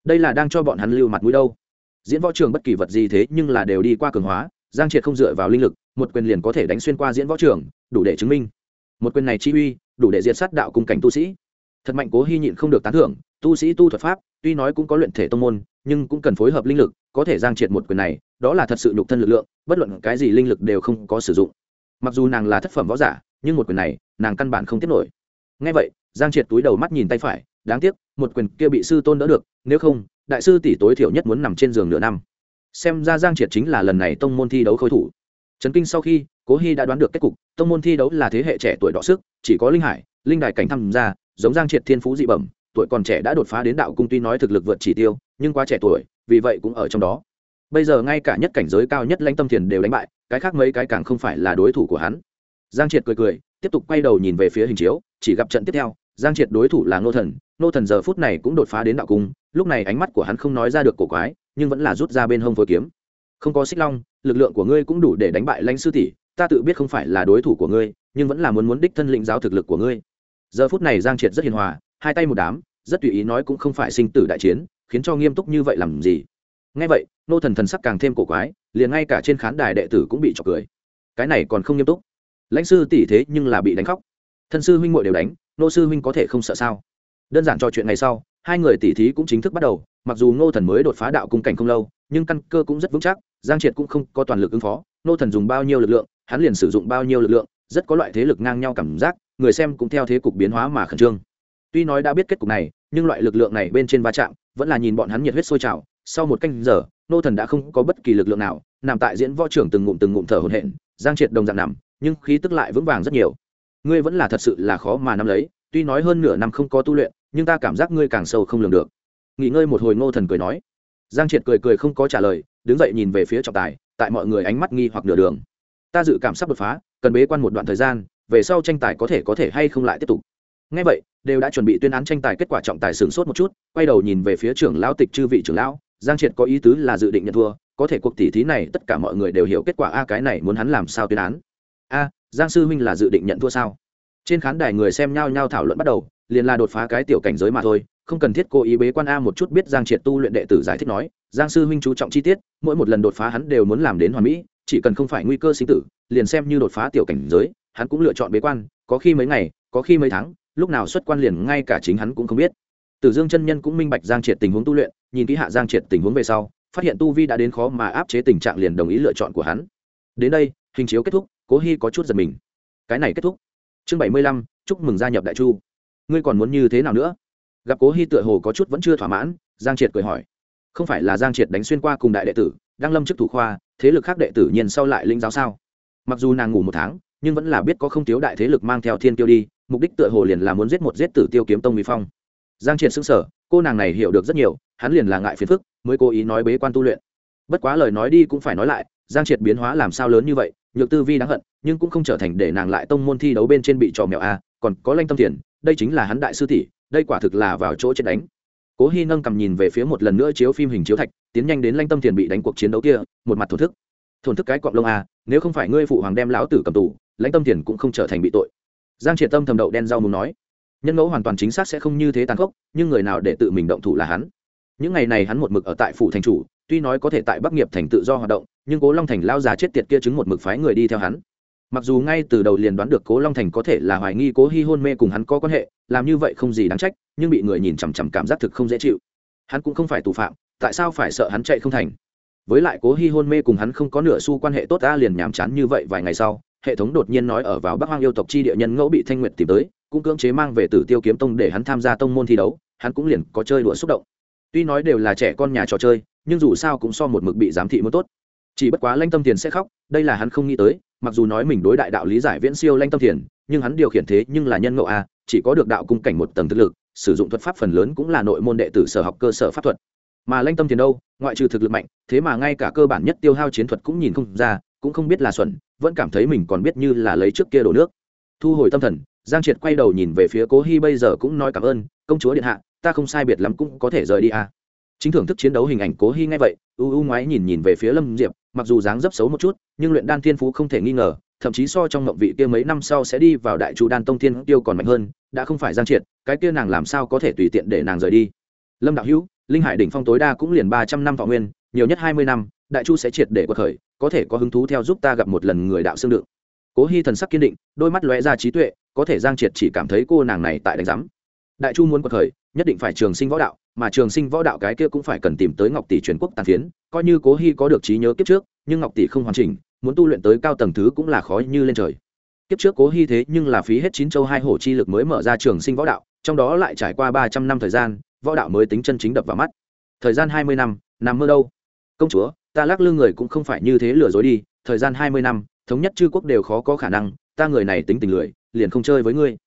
Đây là đang cho bọn hắn lưu mặt mũi đâu. Diễn võ trường bất kỳ vật gì thế nhưng là đều đi qua cường hóa, giang triệt không dựa vào linh lực, một quyền liền có thể đánh xuyên qua diễn võ trường, đủ để chứng minh. Một quyền này chi uy, đủ để diệt sát đạo cùng cảnh tu sĩ thật mạnh cố hy nhịn không được tán thưởng, tu sĩ tu thuật pháp, tuy nói cũng có luyện thể tông môn, nhưng cũng cần phối hợp linh lực, có thể giang triệt một quyền này, đó là thật sự nhục thân lực lượng, bất luận cái gì linh lực đều không có sử dụng. Mặc dù nàng là thất phẩm võ giả, nhưng một quyền này, nàng căn bản không tiếp nổi. Ngay vậy, giang triệt túi đầu mắt nhìn tay phải, đáng tiếc, một quyền kia bị sư tôn đỡ được, nếu không, đại sư tỷ tối thiểu nhất muốn nằm trên giường nửa năm. Xem ra giang triệt chính là lần này tông môn thi đấu khôi thủ. Trấn kinh sau khi, cố hy đã đoán được kết cục, tông môn thi đấu là thế hệ trẻ tuổi đọ sức, chỉ có linh hải, linh đài cảnh tham gia giống giang triệt thiên phú dị bẩm, tuổi còn trẻ đã đột phá đến đạo cung tuy nói thực lực vượt chỉ tiêu, nhưng quá trẻ tuổi, vì vậy cũng ở trong đó. Bây giờ ngay cả nhất cảnh giới cao nhất lãnh tâm thiền đều đánh bại, cái khác mấy cái càng không phải là đối thủ của hắn. Giang triệt cười cười, tiếp tục quay đầu nhìn về phía hình chiếu, chỉ gặp trận tiếp theo, giang triệt đối thủ là ngô thần ngô thần giờ phút này cũng đột phá đến đạo cung, lúc này ánh mắt của hắn không nói ra được cổ quái, nhưng vẫn là rút ra bên hông phối kiếm. Không có xích long, lực lượng của ngươi cũng đủ để đánh bại lãnh sư tỷ, ta tự biết không phải là đối thủ của ngươi, nhưng vẫn là muốn muốn đích thân lĩnh giáo thực lực của ngươi giờ phút này giang triệt rất hiền hòa, hai tay một đám, rất tùy ý nói cũng không phải sinh tử đại chiến, khiến cho nghiêm túc như vậy làm gì? Ngay vậy, nô thần thần sắc càng thêm cổ quái, liền ngay cả trên khán đài đệ tử cũng bị trọc cười. Cái này còn không nghiêm túc. Lãnh sư tỷ thế nhưng là bị đánh khóc. Thân sư huynh muội đều đánh, nô sư huynh có thể không sợ sao? Đơn giản trò chuyện ngày sau, hai người tỷ thí cũng chính thức bắt đầu, mặc dù ngô thần mới đột phá đạo cung cảnh không lâu, nhưng căn cơ cũng rất vững chắc, giang triệt cũng không có toàn lực ứng phó. Ngô thần dùng bao nhiêu lực lượng, hắn liền sử dụng bao nhiêu lực lượng rất có loại thế lực ngang nhau cảm giác, người xem cũng theo thế cục biến hóa mà khẩn trương. Tuy nói đã biết kết cục này, nhưng loại lực lượng này bên trên va chạm, vẫn là nhìn bọn hắn nhiệt huyết sôi trào. Sau một canh giờ, nô thần đã không có bất kỳ lực lượng nào, nằm tại diễn võ trưởng từng ngụm từng ngụm thở hổn hển, giang triệt đồng dạng nằm, nhưng khí tức lại vững vàng rất nhiều. Ngươi vẫn là thật sự là khó mà nắm lấy, tuy nói hơn nửa năm không có tu luyện, nhưng ta cảm giác ngươi càng sâu không lường được. Nghỉ ngơi một hồi ngô thần cười nói. Giang triệt cười cười không có trả lời, đứng dậy nhìn về phía trọng tài, tại mọi người ánh mắt nghi hoặc nửa đường. Ta dự cảm sắp đột phá cần bế quan một đoạn thời gian, về sau tranh tài có thể có thể hay không lại tiếp tục. Ngay vậy, đều đã chuẩn bị tuyên án tranh tài kết quả trọng tài sửng sốt một chút, quay đầu nhìn về phía trưởng lão tịch chư vị trưởng lão, giang triệt có ý tứ là dự định nhận thua, có thể cuộc tỷ thí này tất cả mọi người đều hiểu kết quả a, cái này muốn hắn làm sao tuyên án. A, giang sư huynh là dự định nhận thua sao? Trên khán đài người xem nhau nhau thảo luận bắt đầu, liền là đột phá cái tiểu cảnh giới mà thôi, không cần thiết cố ý bế quan a một chút biết giang triệt tu luyện đệ tử giải thích nói, giang sư huynh chú trọng chi tiết, mỗi một lần đột phá hắn đều muốn làm đến hoàn mỹ chỉ cần không phải nguy cơ sinh tử, liền xem như đột phá tiểu cảnh giới, hắn cũng lựa chọn bế quan, có khi mấy ngày, có khi mấy tháng, lúc nào xuất quan liền ngay cả chính hắn cũng không biết. Tử dương chân nhân cũng minh bạch giang triệt tình huống tu luyện, nhìn kỹ hạ giang triệt tình huống về sau, phát hiện tu vi đã đến khó mà áp chế tình trạng liền đồng ý lựa chọn của hắn. Đến đây, hình chiếu kết thúc, cố hy có chút giật mình. Cái này kết thúc. Chương bảy mươi lăm, chúc mừng gia nhập đại chu. Ngươi còn muốn như thế nào nữa? Gặp cố hy tựa hồ có chút vẫn chưa thỏa mãn, giang triệt cười hỏi. Không phải là giang triệt đánh xuyên qua cùng đại đệ tử đang lâm chức thủ khoa, thế lực khác đệ tử nhiên sau lại linh giáo sao? Mặc dù nàng ngủ một tháng, nhưng vẫn là biết có không thiếu đại thế lực mang theo thiên tiêu đi, mục đích tựa hồ liền là muốn giết một giết tử tiêu kiếm tông mỹ phong. Giang triệt xưng sở cô nàng này hiểu được rất nhiều, hắn liền là ngại phiền phức, mới cố ý nói bế quan tu luyện. Bất quá lời nói đi cũng phải nói lại, giang triệt biến hóa làm sao lớn như vậy, nhược tư vi đáng hận, nhưng cũng không trở thành để nàng lại tông môn thi đấu bên trên bị trò mèo a, còn có lanh tâm thiền đây chính là hắn đại sư tỷ, đây quả thực là vào chỗ chết đánh cố hy nâng cầm nhìn về phía một lần nữa chiếu phim hình chiếu thạch, tiến nhanh đến lanh tâm thiền bị đánh cuộc chiến đấu kia, một mặt thổn thức. Thổn thức cái cọp lông a nếu không phải ngươi phụ hoàng đem lão tử cầm tù lãnh tâm thiền cũng không trở thành bị tội. Giang triệt tâm thầm đậu đen rau mù nói, nhân ngẫu hoàn toàn chính xác sẽ không như thế tàn khốc, nhưng người nào để tự mình động thủ là hắn. Những ngày này hắn một mực ở tại phủ thành chủ, tuy nói có thể tại bắc nghiệp thành tự do hoạt động, nhưng cố long thành lao già chết tiệt kia chứng một mực phái người đi theo hắn mặc dù ngay từ đầu liền đoán được cố long thành có thể là hoài nghi cố hy hôn mê cùng hắn có quan hệ, làm như vậy không gì đáng trách, nhưng bị người nhìn chằm chằm cảm giác thực không dễ chịu. Hắn cũng không phải tù phạm, tại sao phải sợ hắn chạy không thành? Với lại cố hy hôn mê cùng hắn không có nửa xu quan hệ tốt, ta liền nhàm chán như vậy vài ngày sau, hệ thống đột nhiên nói ở vào bắc hoang yêu tộc chi địa nhân ngẫu bị thanh nguyệt tìm tới, cũng cưỡng chế mang về tử tiêu kiếm tông để hắn tham gia tông môn thi đấu, hắn cũng liền có chơi đùa xúc động. Tuy nói đều là trẻ con nhà trò chơi, nhưng dù sao cũng so một mực bị giám thị muốn tốt. Chỉ bất quá lanh tâm tiền sẽ khóc, đây là hắn không nghĩ tới mặc dù nói mình đối đại đạo lý giải viễn siêu lanh tâm thiền, nhưng hắn điều khiển thế nhưng là nhân ngộ a, chỉ có được đạo cung cảnh một tầng thực lực, sử dụng thuật pháp phần lớn cũng là nội môn đệ tử sở học cơ sở pháp thuật mà lanh tâm thiền đâu, ngoại trừ thực lực mạnh, thế mà ngay cả cơ bản nhất tiêu hao chiến thuật cũng nhìn không ra, cũng không biết là xuẩn, vẫn cảm thấy mình còn biết như là lấy trước kia đổ nước thu hồi tâm thần, giang triệt quay đầu nhìn về phía cố hy bây giờ cũng nói cảm ơn, công chúa điện hạ, ta không sai biệt lắm cũng có thể rời đi à. chính thưởng thức chiến đấu hình ảnh cố hy ngay vậy, u u ngoái nhìn nhìn về phía lâm diệp mặc dù dáng dấp xấu một chút, nhưng luyện đan thiên phú không thể nghi ngờ, thậm chí so trong mộng vị kia mấy năm sau sẽ đi vào đại chu đan tông thiên tiêu còn mạnh hơn, đã không phải giang triệt, cái kia nàng làm sao có thể tùy tiện để nàng rời đi. Lâm đạo hữu, linh hải đỉnh phong tối đa cũng liền ba trăm năm thọ nguyên, nhiều nhất hai mươi năm, đại chu sẽ triệt để quật khởi, có thể có hứng thú theo giúp ta gặp một lần người đạo xương đựng. Cố hy thần sắc kiên định, đôi mắt lóe ra trí tuệ, có thể giang triệt chỉ cảm thấy cô nàng này tại đánh giám. Đại chu muốn quật khởi, nhất định phải trường sinh võ đạo mà trường sinh võ đạo cái kia cũng phải cần tìm tới ngọc tỷ truyền quốc tàn phiến, coi như cố hy có được trí nhớ kiếp trước, nhưng ngọc tỷ không hoàn chỉnh, muốn tu luyện tới cao tầng thứ cũng là khó như lên trời. Kiếp trước cố hy thế nhưng là phí hết chín châu hai hổ chi lực mới mở ra trường sinh võ đạo, trong đó lại trải qua ba trăm năm thời gian, võ đạo mới tính chân chính đập vào mắt. Thời gian hai mươi năm, nằm mơ đâu? Công chúa, ta lắc lư người cũng không phải như thế lừa dối đi, thời gian hai mươi năm, thống nhất chư quốc đều khó có khả năng, ta người này tính tình lười, liền không chơi với ngươi.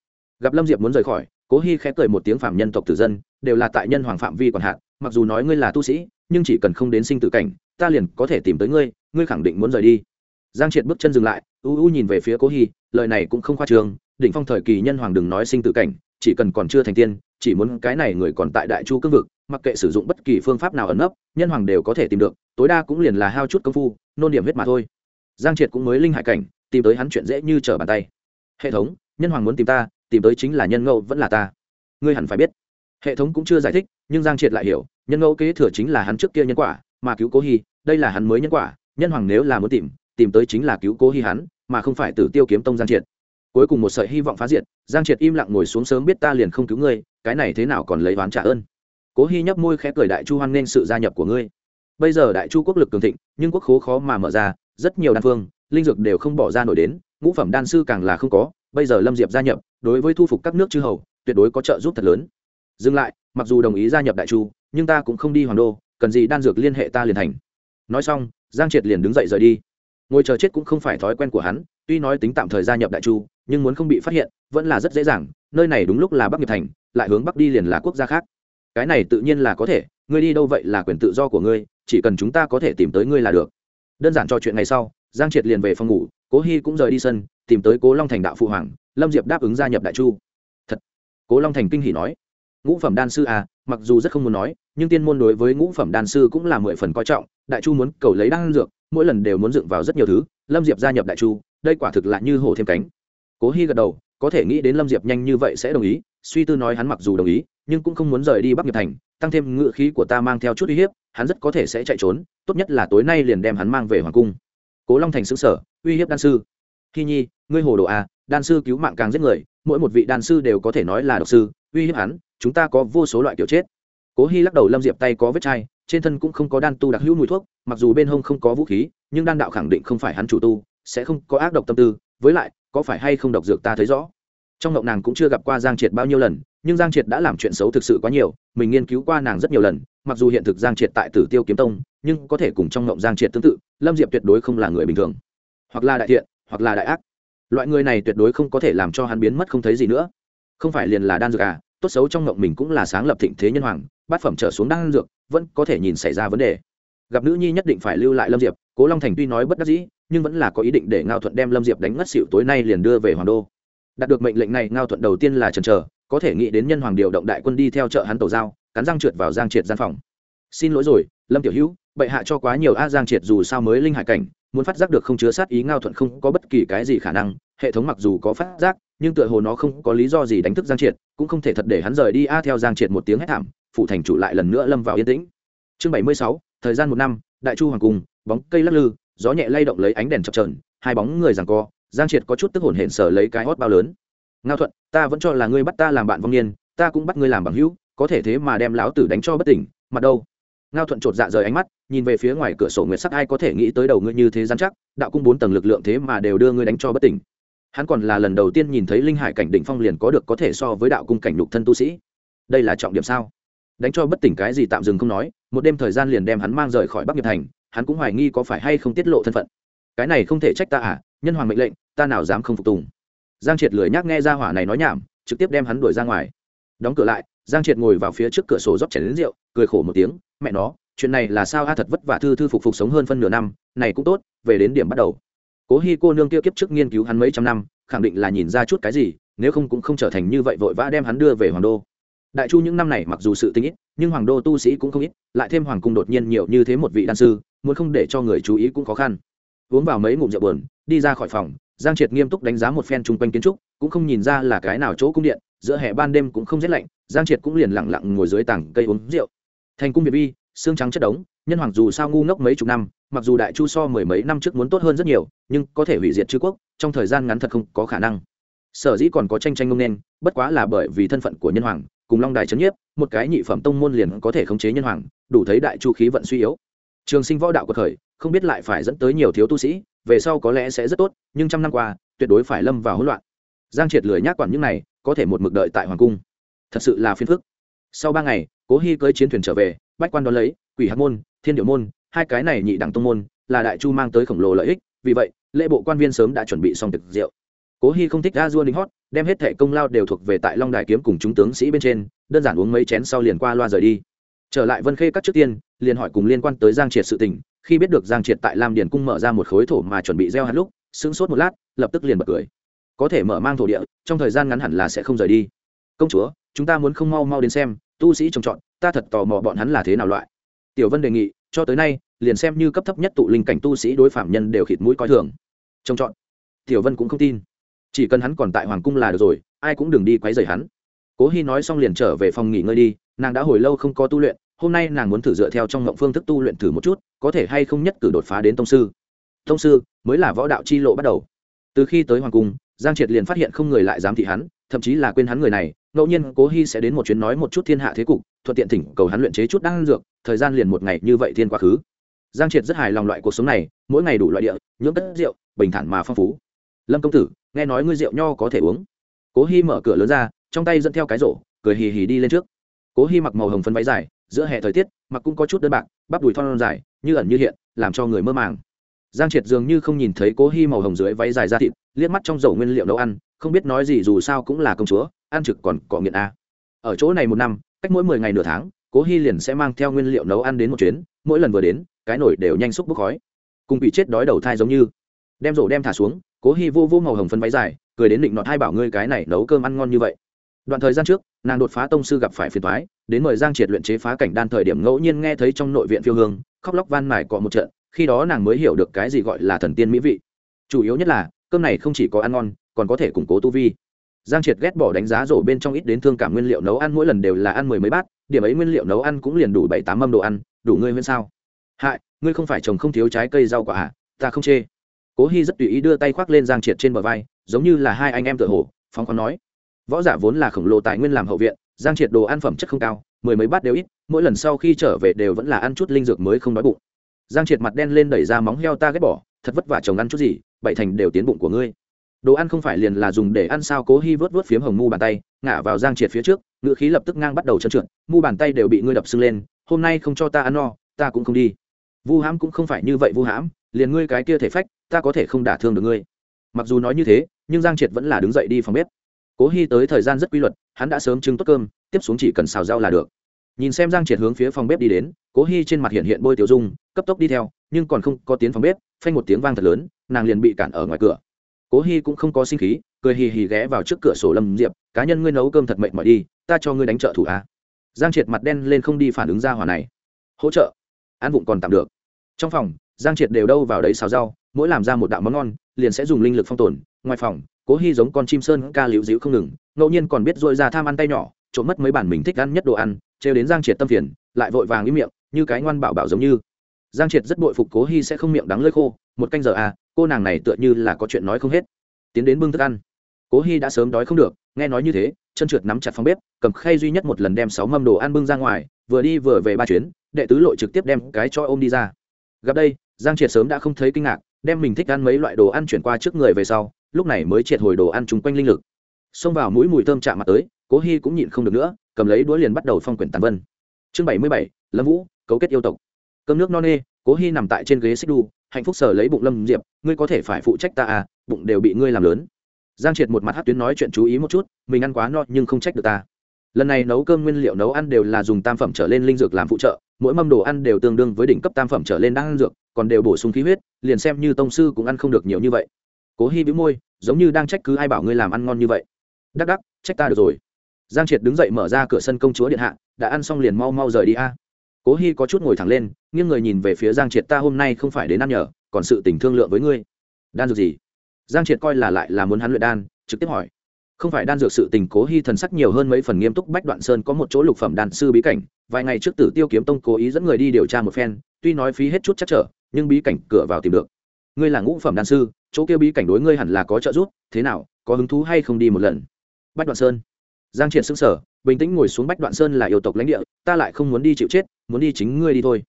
Gặp lâm diệp muốn rời khỏi, cố hy khẽ cười một tiếng phạm nhân tộc tử dân đều là tại nhân hoàng phạm vi còn hạn, mặc dù nói ngươi là tu sĩ, nhưng chỉ cần không đến sinh tử cảnh, ta liền có thể tìm tới ngươi ngươi khẳng định muốn rời đi. Giang triệt bước chân dừng lại, u u nhìn về phía cố hy, lời này cũng không khoa trường đỉnh phong thời kỳ nhân hoàng đừng nói sinh tử cảnh, chỉ cần còn chưa thành tiên, chỉ muốn cái này người còn tại đại chu cương vực, mặc kệ sử dụng bất kỳ phương pháp nào ẩn nấp, nhân hoàng đều có thể tìm được, tối đa cũng liền là hao chút công phu, nôn điểm huyết mà thôi. Giang triệt cũng mới linh hải cảnh, tìm tới hắn chuyện dễ như trở bàn tay. Hệ thống, nhân hoàng muốn tìm ta, tìm tới chính là nhân ngẫu vẫn là ta. Ngươi hẳn phải biết hệ thống cũng chưa giải thích, nhưng giang triệt lại hiểu, nhân ngẫu kế thừa chính là hắn trước kia nhân quả, mà cứu cố hy, đây là hắn mới nhân quả, nhân hoàng nếu là muốn tìm tìm tới chính là cứu cố hy hắn, mà không phải tử tiêu kiếm tông giang triệt. Cuối cùng một sợi hy vọng phá diệt, giang triệt im lặng ngồi xuống sớm biết ta liền không cứu ngươi, cái này thế nào còn lấy oán trả ơn. Cố hy nhấp môi khẽ cười đại chu hoan nên sự gia nhập của ngươi. Bây giờ đại chu quốc lực cường thịnh, nhưng quốc khố khó mà mở ra, rất nhiều đan phương, linh dược đều không bỏ ra nổi đến, ngũ phẩm đan sư càng là không có, bây giờ lâm diệp gia nhập, đối với thu phục các nước chư hầu, tuyệt đối có trợ giúp thật lớn dừng lại, mặc dù đồng ý gia nhập đại chu, nhưng ta cũng không đi hoàng đô, cần gì đan dược liên hệ ta liền thành. Nói xong, giang triệt liền đứng dậy rời đi. Ngồi chờ chết cũng không phải thói quen của hắn, tuy nói tính tạm thời gia nhập đại chu, nhưng muốn không bị phát hiện, vẫn là rất dễ dàng, nơi này đúng lúc là bắc nghiệp thành, lại hướng bắc đi liền là quốc gia khác. Cái này tự nhiên là có thể, ngươi đi đâu vậy là quyền tự do của ngươi, chỉ cần chúng ta có thể tìm tới ngươi là được. Đơn giản trò chuyện ngày sau, giang triệt liền về phòng ngủ, cố hy cũng rời đi sân, tìm tới cố long thành đạo phụ hoàng, lâm diệp đáp ứng gia nhập đại chu. Thật, cố long thành kinh hỉ nói ngũ phẩm đan sư à mặc dù rất không muốn nói nhưng tiên môn đối với ngũ phẩm đan sư cũng là mười phần coi trọng đại chu muốn cầu lấy đan dược mỗi lần đều muốn dựng vào rất nhiều thứ lâm diệp gia nhập đại chu đây quả thực là như hổ thêm cánh. Cố hy gật đầu có thể nghĩ đến lâm diệp nhanh như vậy sẽ đồng ý suy tư nói hắn mặc dù đồng ý nhưng cũng không muốn rời đi bắc nghiệp thành tăng thêm ngự khí của ta mang theo chút uy hiếp hắn rất có thể sẽ chạy trốn tốt nhất là tối nay liền đem hắn mang về hoàng cung. Cố long thành sững sở uy hiếp đan sư. Khi nhi ngươi hồ đồ à, đan sư cứu mạng càng giết người mỗi một vị đan sư đều có thể nói là độc sư uy hiếp hắn chúng ta có vô số loại kiểu chết. Cố hy lắc đầu, lâm diệp tay có vết chai, trên thân cũng không có đan tu đặc hữu mùi thuốc, mặc dù bên hông không có vũ khí, nhưng đan đạo khẳng định không phải hắn chủ tu, sẽ không có ác độc tâm tư, với lại, có phải hay không độc dược ta thấy rõ. Trong ngộng nàng cũng chưa gặp qua giang triệt bao nhiêu lần, nhưng giang triệt đã làm chuyện xấu thực sự quá nhiều, mình nghiên cứu qua nàng rất nhiều lần, mặc dù hiện thực giang triệt tại tử tiêu kiếm tông, nhưng có thể cùng trong ngộng giang triệt tương tự, lâm diệp tuyệt đối không là người bình thường. Hoặc là đại thiện, hoặc là đại ác. Loại người này tuyệt đối không có thể làm cho hắn biến mất không thấy gì nữa. Không phải liền là đan dược à? Tốt xấu trong ngộng mình cũng là sáng lập thịnh thế nhân hoàng, bát phẩm trở xuống đan dược, vẫn có thể nhìn xảy ra vấn đề. Gặp nữ nhi nhất định phải lưu lại lâm diệp, cố long thành tuy nói bất đắc dĩ, nhưng vẫn là có ý định để ngao thuận đem lâm diệp đánh ngất xịu tối nay liền đưa về hoàng đô. Đạt được mệnh lệnh này, ngao thuận đầu tiên là trần trờ có thể nghĩ đến nhân hoàng điều động đại quân đi theo chợ hắn tổ giao, cắn răng trượt vào giang triệt gian phòng. Xin lỗi rồi, lâm tiểu hữu, bệ hạ cho quá nhiều a giang triệt dù sao mới linh hải cảnh, muốn phát giác được không chứa sát ý ngao thuận không có bất kỳ cái gì khả năng, hệ thống mặc dù có phát giác nhưng tựa hồ nó không có lý do gì đánh thức giang triệt, cũng không thể thật để hắn rời đi. A, theo giang triệt một tiếng hét thảm phụ thành chủ lại lần nữa lâm vào yên tĩnh. Chương bảy mươi sáu, thời gian một năm, đại chu hoàng cung, bóng cây lắc lư, gió nhẹ lay động lấy ánh đèn chập trờn hai bóng người giằng co, giang triệt có chút tức hồn hển sở lấy cái hót bao lớn. Ngao thuận, ta vẫn cho là ngươi bắt ta làm bạn vong niên, ta cũng bắt ngươi làm bằng hữu, có thể thế mà đem lão tử đánh cho bất tỉnh, mặt đâu? Ngao thuận chột dạ rời ánh mắt, nhìn về phía ngoài cửa sổ nguyệt sắc, ai có thể nghĩ tới đầu ngươi như thế gian chắc, đạo cung bốn tầng lực lượng thế mà đều đưa ngươi đánh cho bất tỉnh hắn còn là lần đầu tiên nhìn thấy linh hải cảnh đỉnh phong liền có được có thể so với đạo cung cảnh đục thân tu sĩ. Đây là trọng điểm sao? Đánh cho bất tỉnh cái gì tạm dừng không nói, một đêm thời gian liền đem hắn mang rời khỏi bắc nghiệp thành, hắn cũng hoài nghi có phải hay không tiết lộ thân phận. Cái này không thể trách ta à nhân hoàng mệnh lệnh, ta nào dám không phục tùng. Giang triệt lười nhác nghe ra hỏa này nói nhảm, trực tiếp đem hắn đuổi ra ngoài. Đóng cửa lại, giang triệt ngồi vào phía trước cửa sổ rót chảy đến rượu, cười khổ một tiếng, mẹ nó, chuyện này là sao a, thật vất vả thư thư phục phục sống hơn phân nửa năm, này cũng tốt, về đến điểm bắt đầu cố hi cô nương kia kiếp trước nghiên cứu hắn mấy trăm năm, khẳng định là nhìn ra chút cái gì, nếu không cũng không trở thành như vậy vội vã đem hắn đưa về hoàng đô. Đại chu những năm này mặc dù sự tinh ít, nhưng hoàng đô tu sĩ cũng không ít, lại thêm hoàng cung đột nhiên nhiều như thế một vị đan sư, muốn không để cho người chú ý cũng khó khăn. Uống vào mấy ngụm rượu buồn, đi ra khỏi phòng, giang triệt nghiêm túc đánh giá một phen chung quanh kiến trúc, cũng không nhìn ra là cái nào chỗ cung điện, giữa hè ban đêm cũng không rét lạnh, giang triệt cũng liền lặng lặng ngồi dưới tảng cây uống rượu. Thành cung việt vi, xương trắng chất đống nhân hoàng dù sao ngu ngốc mấy chục năm, mặc dù đại chu so mười mấy năm trước muốn tốt hơn rất nhiều, nhưng có thể hủy diệt chư quốc, trong thời gian ngắn thật không có khả năng. Sở dĩ còn có tranh tranh ngông nên, bất quá là bởi vì thân phận của nhân hoàng, cùng long đài trấn nhiếp, một cái nhị phẩm tông môn liền có thể khống chế nhân hoàng, đủ thấy đại chu khí vận suy yếu. Trường sinh võ đạo của thời, không biết lại phải dẫn tới nhiều thiếu tu sĩ, về sau có lẽ sẽ rất tốt, nhưng trăm năm qua, tuyệt đối phải lâm vào hỗn loạn. Giang triệt lười nhác quản những này, có thể một mực đợi tại hoàng cung. Thật sự là phiền phức. Sau ba ngày, cố hy cưới chiến thuyền trở về, bách quan đón lấy quỷ hạt môn, thiên điệu môn, hai cái này nhị đẳng tông môn, là đại chu mang tới khổng lồ lợi ích, vì vậy, lễ bộ quan viên sớm đã chuẩn bị xong thực rượu. Cố hy không thích ga dua đính hót, đem hết thẻ công lao đều thuộc về tại long đài kiếm cùng chúng tướng sĩ bên trên, đơn giản uống mấy chén sau liền qua loa rời đi. Trở lại vân khê các trước tiên, liền hỏi cùng liên quan tới giang triệt sự tình, khi biết được giang triệt tại lam điền cung mở ra một khối thổ mà chuẩn bị gieo hạt lúc, sững sốt một lát, lập tức liền bật cười. Có thể mở mang thổ địa, trong thời gian ngắn hẳn là sẽ không rời đi. Công chúa, chúng ta muốn không mau mau đến xem, tu sĩ trồng trọt, ta thật tò mò bọn hắn là thế nào loại tiểu vân đề nghị, cho tới nay, liền xem như cấp thấp nhất tụ linh cảnh tu sĩ đối phạm nhân đều khịt mũi coi thường. Trông chọn. Tiểu vân cũng không tin. Chỉ cần hắn còn tại hoàng cung là được rồi, ai cũng đừng đi quấy rầy hắn. Cố hy nói xong liền trở về phòng nghỉ ngơi đi, nàng đã hồi lâu không có tu luyện, hôm nay nàng muốn thử dựa theo trong ngộng phương thức tu luyện thử một chút, có thể hay không nhất cử đột phá đến tông sư. Tông sư, mới là võ đạo chi lộ bắt đầu. Từ khi tới hoàng cung, giang triệt liền phát hiện không người lại dám thị hắn, thậm chí là quên hắn người này ngẫu nhiên cố hy sẽ đến một chuyến nói một chút thiên hạ thế cục, thuận tiện thỉnh cầu hắn luyện chế chút đan dược, thời gian liền một ngày như vậy thiên quá khứ. Giang triệt rất hài lòng loại cuộc sống này, mỗi ngày đủ loại địa, nhưỡng cất rượu, bình thản mà phong phú. Lâm công tử, nghe nói ngươi rượu nho có thể uống. Cố hy mở cửa lớn ra, trong tay dẫn theo cái rổ, cười hì hì đi lên trước. Cố hy mặc màu hồng phấn váy dài, giữa hè thời tiết, mặc cũng có chút đơn bạc, bắp đùi thon dài, như ẩn như hiện, làm cho người mơ màng. Giang triệt dường như không nhìn thấy cố hy màu hồng dưới váy dài ra thịt, liếc mắt trong dầu nguyên liệu nấu ăn, không biết nói gì dù sao cũng là công chúa ăn trực còn cọ nghiện a. Ở chỗ này một năm, cách mỗi mười ngày nửa tháng, cố hy liền sẽ mang theo nguyên liệu nấu ăn đến một chuyến, mỗi lần vừa đến, cái nổi đều nhanh xúc bốc khói. Cùng bị chết đói đầu thai giống như. Đem rổ đem thả xuống, cố hy vô vô màu hồng phân váy dài, cười đến định nọt hai bảo ngươi cái này nấu cơm ăn ngon như vậy. Đoạn thời gian trước, nàng đột phá tông sư gặp phải phiền thoái đến mời giang triệt luyện chế phá cảnh đan thời điểm ngẫu nhiên nghe thấy trong nội viện phiêu hương, khóc lóc van mài cọ một trận, khi đó nàng mới hiểu được cái gì gọi là thần tiên mỹ vị. Chủ yếu nhất là, cơm này không chỉ có ăn ngon, còn có thể củng cố tu vi giang triệt ghét bỏ đánh giá rổ bên trong ít đến thương cảm nguyên liệu nấu ăn, mỗi lần đều là ăn mười mấy bát, điểm ấy nguyên liệu nấu ăn cũng liền đủ bảy tám mâm đồ ăn, đủ ngươi nguyên sao? Hại, ngươi không phải trồng không thiếu trái cây rau quả à ta không chê. Cố hy rất tùy ý đưa tay khoác lên giang triệt trên bờ vai, giống như là hai anh em tự hổ phóng có nói. Võ giả vốn là khổng lồ tài nguyên làm hậu viện, giang triệt đồ ăn phẩm chất không cao, mười mấy bát đều ít, mỗi lần sau khi trở về đều vẫn là ăn chút linh dược mới không đói bụng. Giang triệt mặt đen lên đẩy ra móng heo ta ghét bỏ, thật vất vả chồng ăn chút gì, bảy thành đều tiến bụng của ngươi đồ ăn không phải liền là dùng để ăn sao? Cố hy vớt vớt phiếm hồng mu bàn tay ngã vào giang triệt phía trước, ngựa khí lập tức ngang bắt đầu trơn trượt, mu bàn tay đều bị ngươi đập sưng lên, hôm nay không cho ta ăn no, ta cũng không đi. Vu hãm cũng không phải như vậy vu hãm, liền ngươi cái kia thể phách, ta có thể không đả thương được ngươi. Mặc dù nói như thế, nhưng giang triệt vẫn là đứng dậy đi phòng bếp. Cố hy tới thời gian rất quy luật, hắn đã sớm trưng tốt cơm, tiếp xuống chỉ cần xào rau là được. Nhìn xem giang triệt hướng phía phòng bếp đi đến, cố hy trên mặt hiện hiện bôi tiểu dung, cấp tốc đi theo, nhưng còn không có tiếng phòng bếp, phanh một tiếng vang thật lớn, nàng liền bị cản ở ngoài cửa cố hy cũng không có sinh khí, cười hì hì ghé vào trước cửa sổ lâm diệp, cá nhân ngươi nấu cơm thật mệt mỏi đi, ta cho ngươi đánh trợ thủ á giang triệt mặt đen lên không đi phản ứng ra hỏa này. Hỗ trợ? An vụng còn tạm được. Trong phòng, giang triệt đều đâu vào đấy xào rau, mỗi làm ra một đạo món ngon, liền sẽ dùng linh lực phong tồn. Ngoài phòng, cố hy giống con chim sơn ca liễu dịu không ngừng, ngẫu nhiên còn biết dội ra tham ăn tay nhỏ, trộm mất mấy bản mình thích ăn nhất đồ ăn, trêu đến giang triệt tâm phiền, lại vội vàng ý miệng, như cái ngoan bảo bảo giống như giang triệt rất bội phục cố hy sẽ không miệng đắng lơi khô, một canh giờ à cô nàng này tựa như là có chuyện nói không hết. Tiến đến bưng thức ăn. Cố hy đã sớm đói không được, nghe nói như thế, chân trượt nắm chặt phòng bếp, cầm khay duy nhất một lần đem sáu mâm đồ ăn bưng ra ngoài, vừa đi vừa về ba chuyến, đệ tứ lội trực tiếp đem cái cho ôm đi ra. Gặp đây, giang triệt sớm đã không thấy kinh ngạc, đem mình thích ăn mấy loại đồ ăn chuyển qua trước người về sau, lúc này mới triệt hồi đồ ăn chung quanh linh lực. Xông vào mũi mùi thơm chạm mặt tới, cố hy cũng nhịn không được nữa, cầm lấy đũa liền bắt đầu phong quyển tàn vân. Chương bảy mươi bảy, lâm vũ, cấu kết yêu tộc cơm nước no nê, cố hy nằm tại trên ghế xích đu, hạnh phúc sở lấy bụng lâm diệp, ngươi có thể phải phụ trách ta à bụng đều bị ngươi làm lớn. Giang triệt một mặt hát tuyến nói chuyện chú ý một chút, mình ăn quá no nhưng không trách được ta. Lần này nấu cơm nguyên liệu nấu ăn đều là dùng tam phẩm trở lên linh dược làm phụ trợ, mỗi mâm đồ ăn đều tương đương với đỉnh cấp tam phẩm trở lên đang ăn dược, còn đều bổ sung khí huyết, liền xem như tông sư cũng ăn không được nhiều như vậy. Cố hy vĩ môi, giống như đang trách cứ ai bảo ngươi làm ăn ngon như vậy. Đắc đắc, trách ta được rồi. Giang triệt đứng dậy mở ra cửa sân công chúa điện hạ, đã ăn xong liền mau mau rời đi a cố hy có chút ngồi thẳng lên, nghiêng người nhìn về phía giang triệt, ta hôm nay không phải đến ăn nhở còn sự tình thương lượng với ngươi. Đan dược gì? Giang triệt coi là lại là muốn hắn luyện đan, trực tiếp hỏi. Không phải đan dược sự tình, cố hy thần sắc nhiều hơn mấy phần nghiêm túc, bách đoạn sơn có một chỗ lục phẩm đan sư bí cảnh, vài ngày trước tử tiêu kiếm tông cố ý dẫn người đi điều tra một phen, tuy nói phí hết chút chắc trở, nhưng bí cảnh cửa vào tìm được. Ngươi là ngũ phẩm đan sư, chỗ kia bí cảnh đối ngươi hẳn là có trợ giúp, thế nào, có hứng thú hay không đi một lần? Bách đoạn sơn giang triệt xứng sở bình tĩnh ngồi xuống bách đoạn sơn là yêu tộc lãnh địa, ta lại không muốn đi chịu chết, muốn đi chính ngươi đi thôi.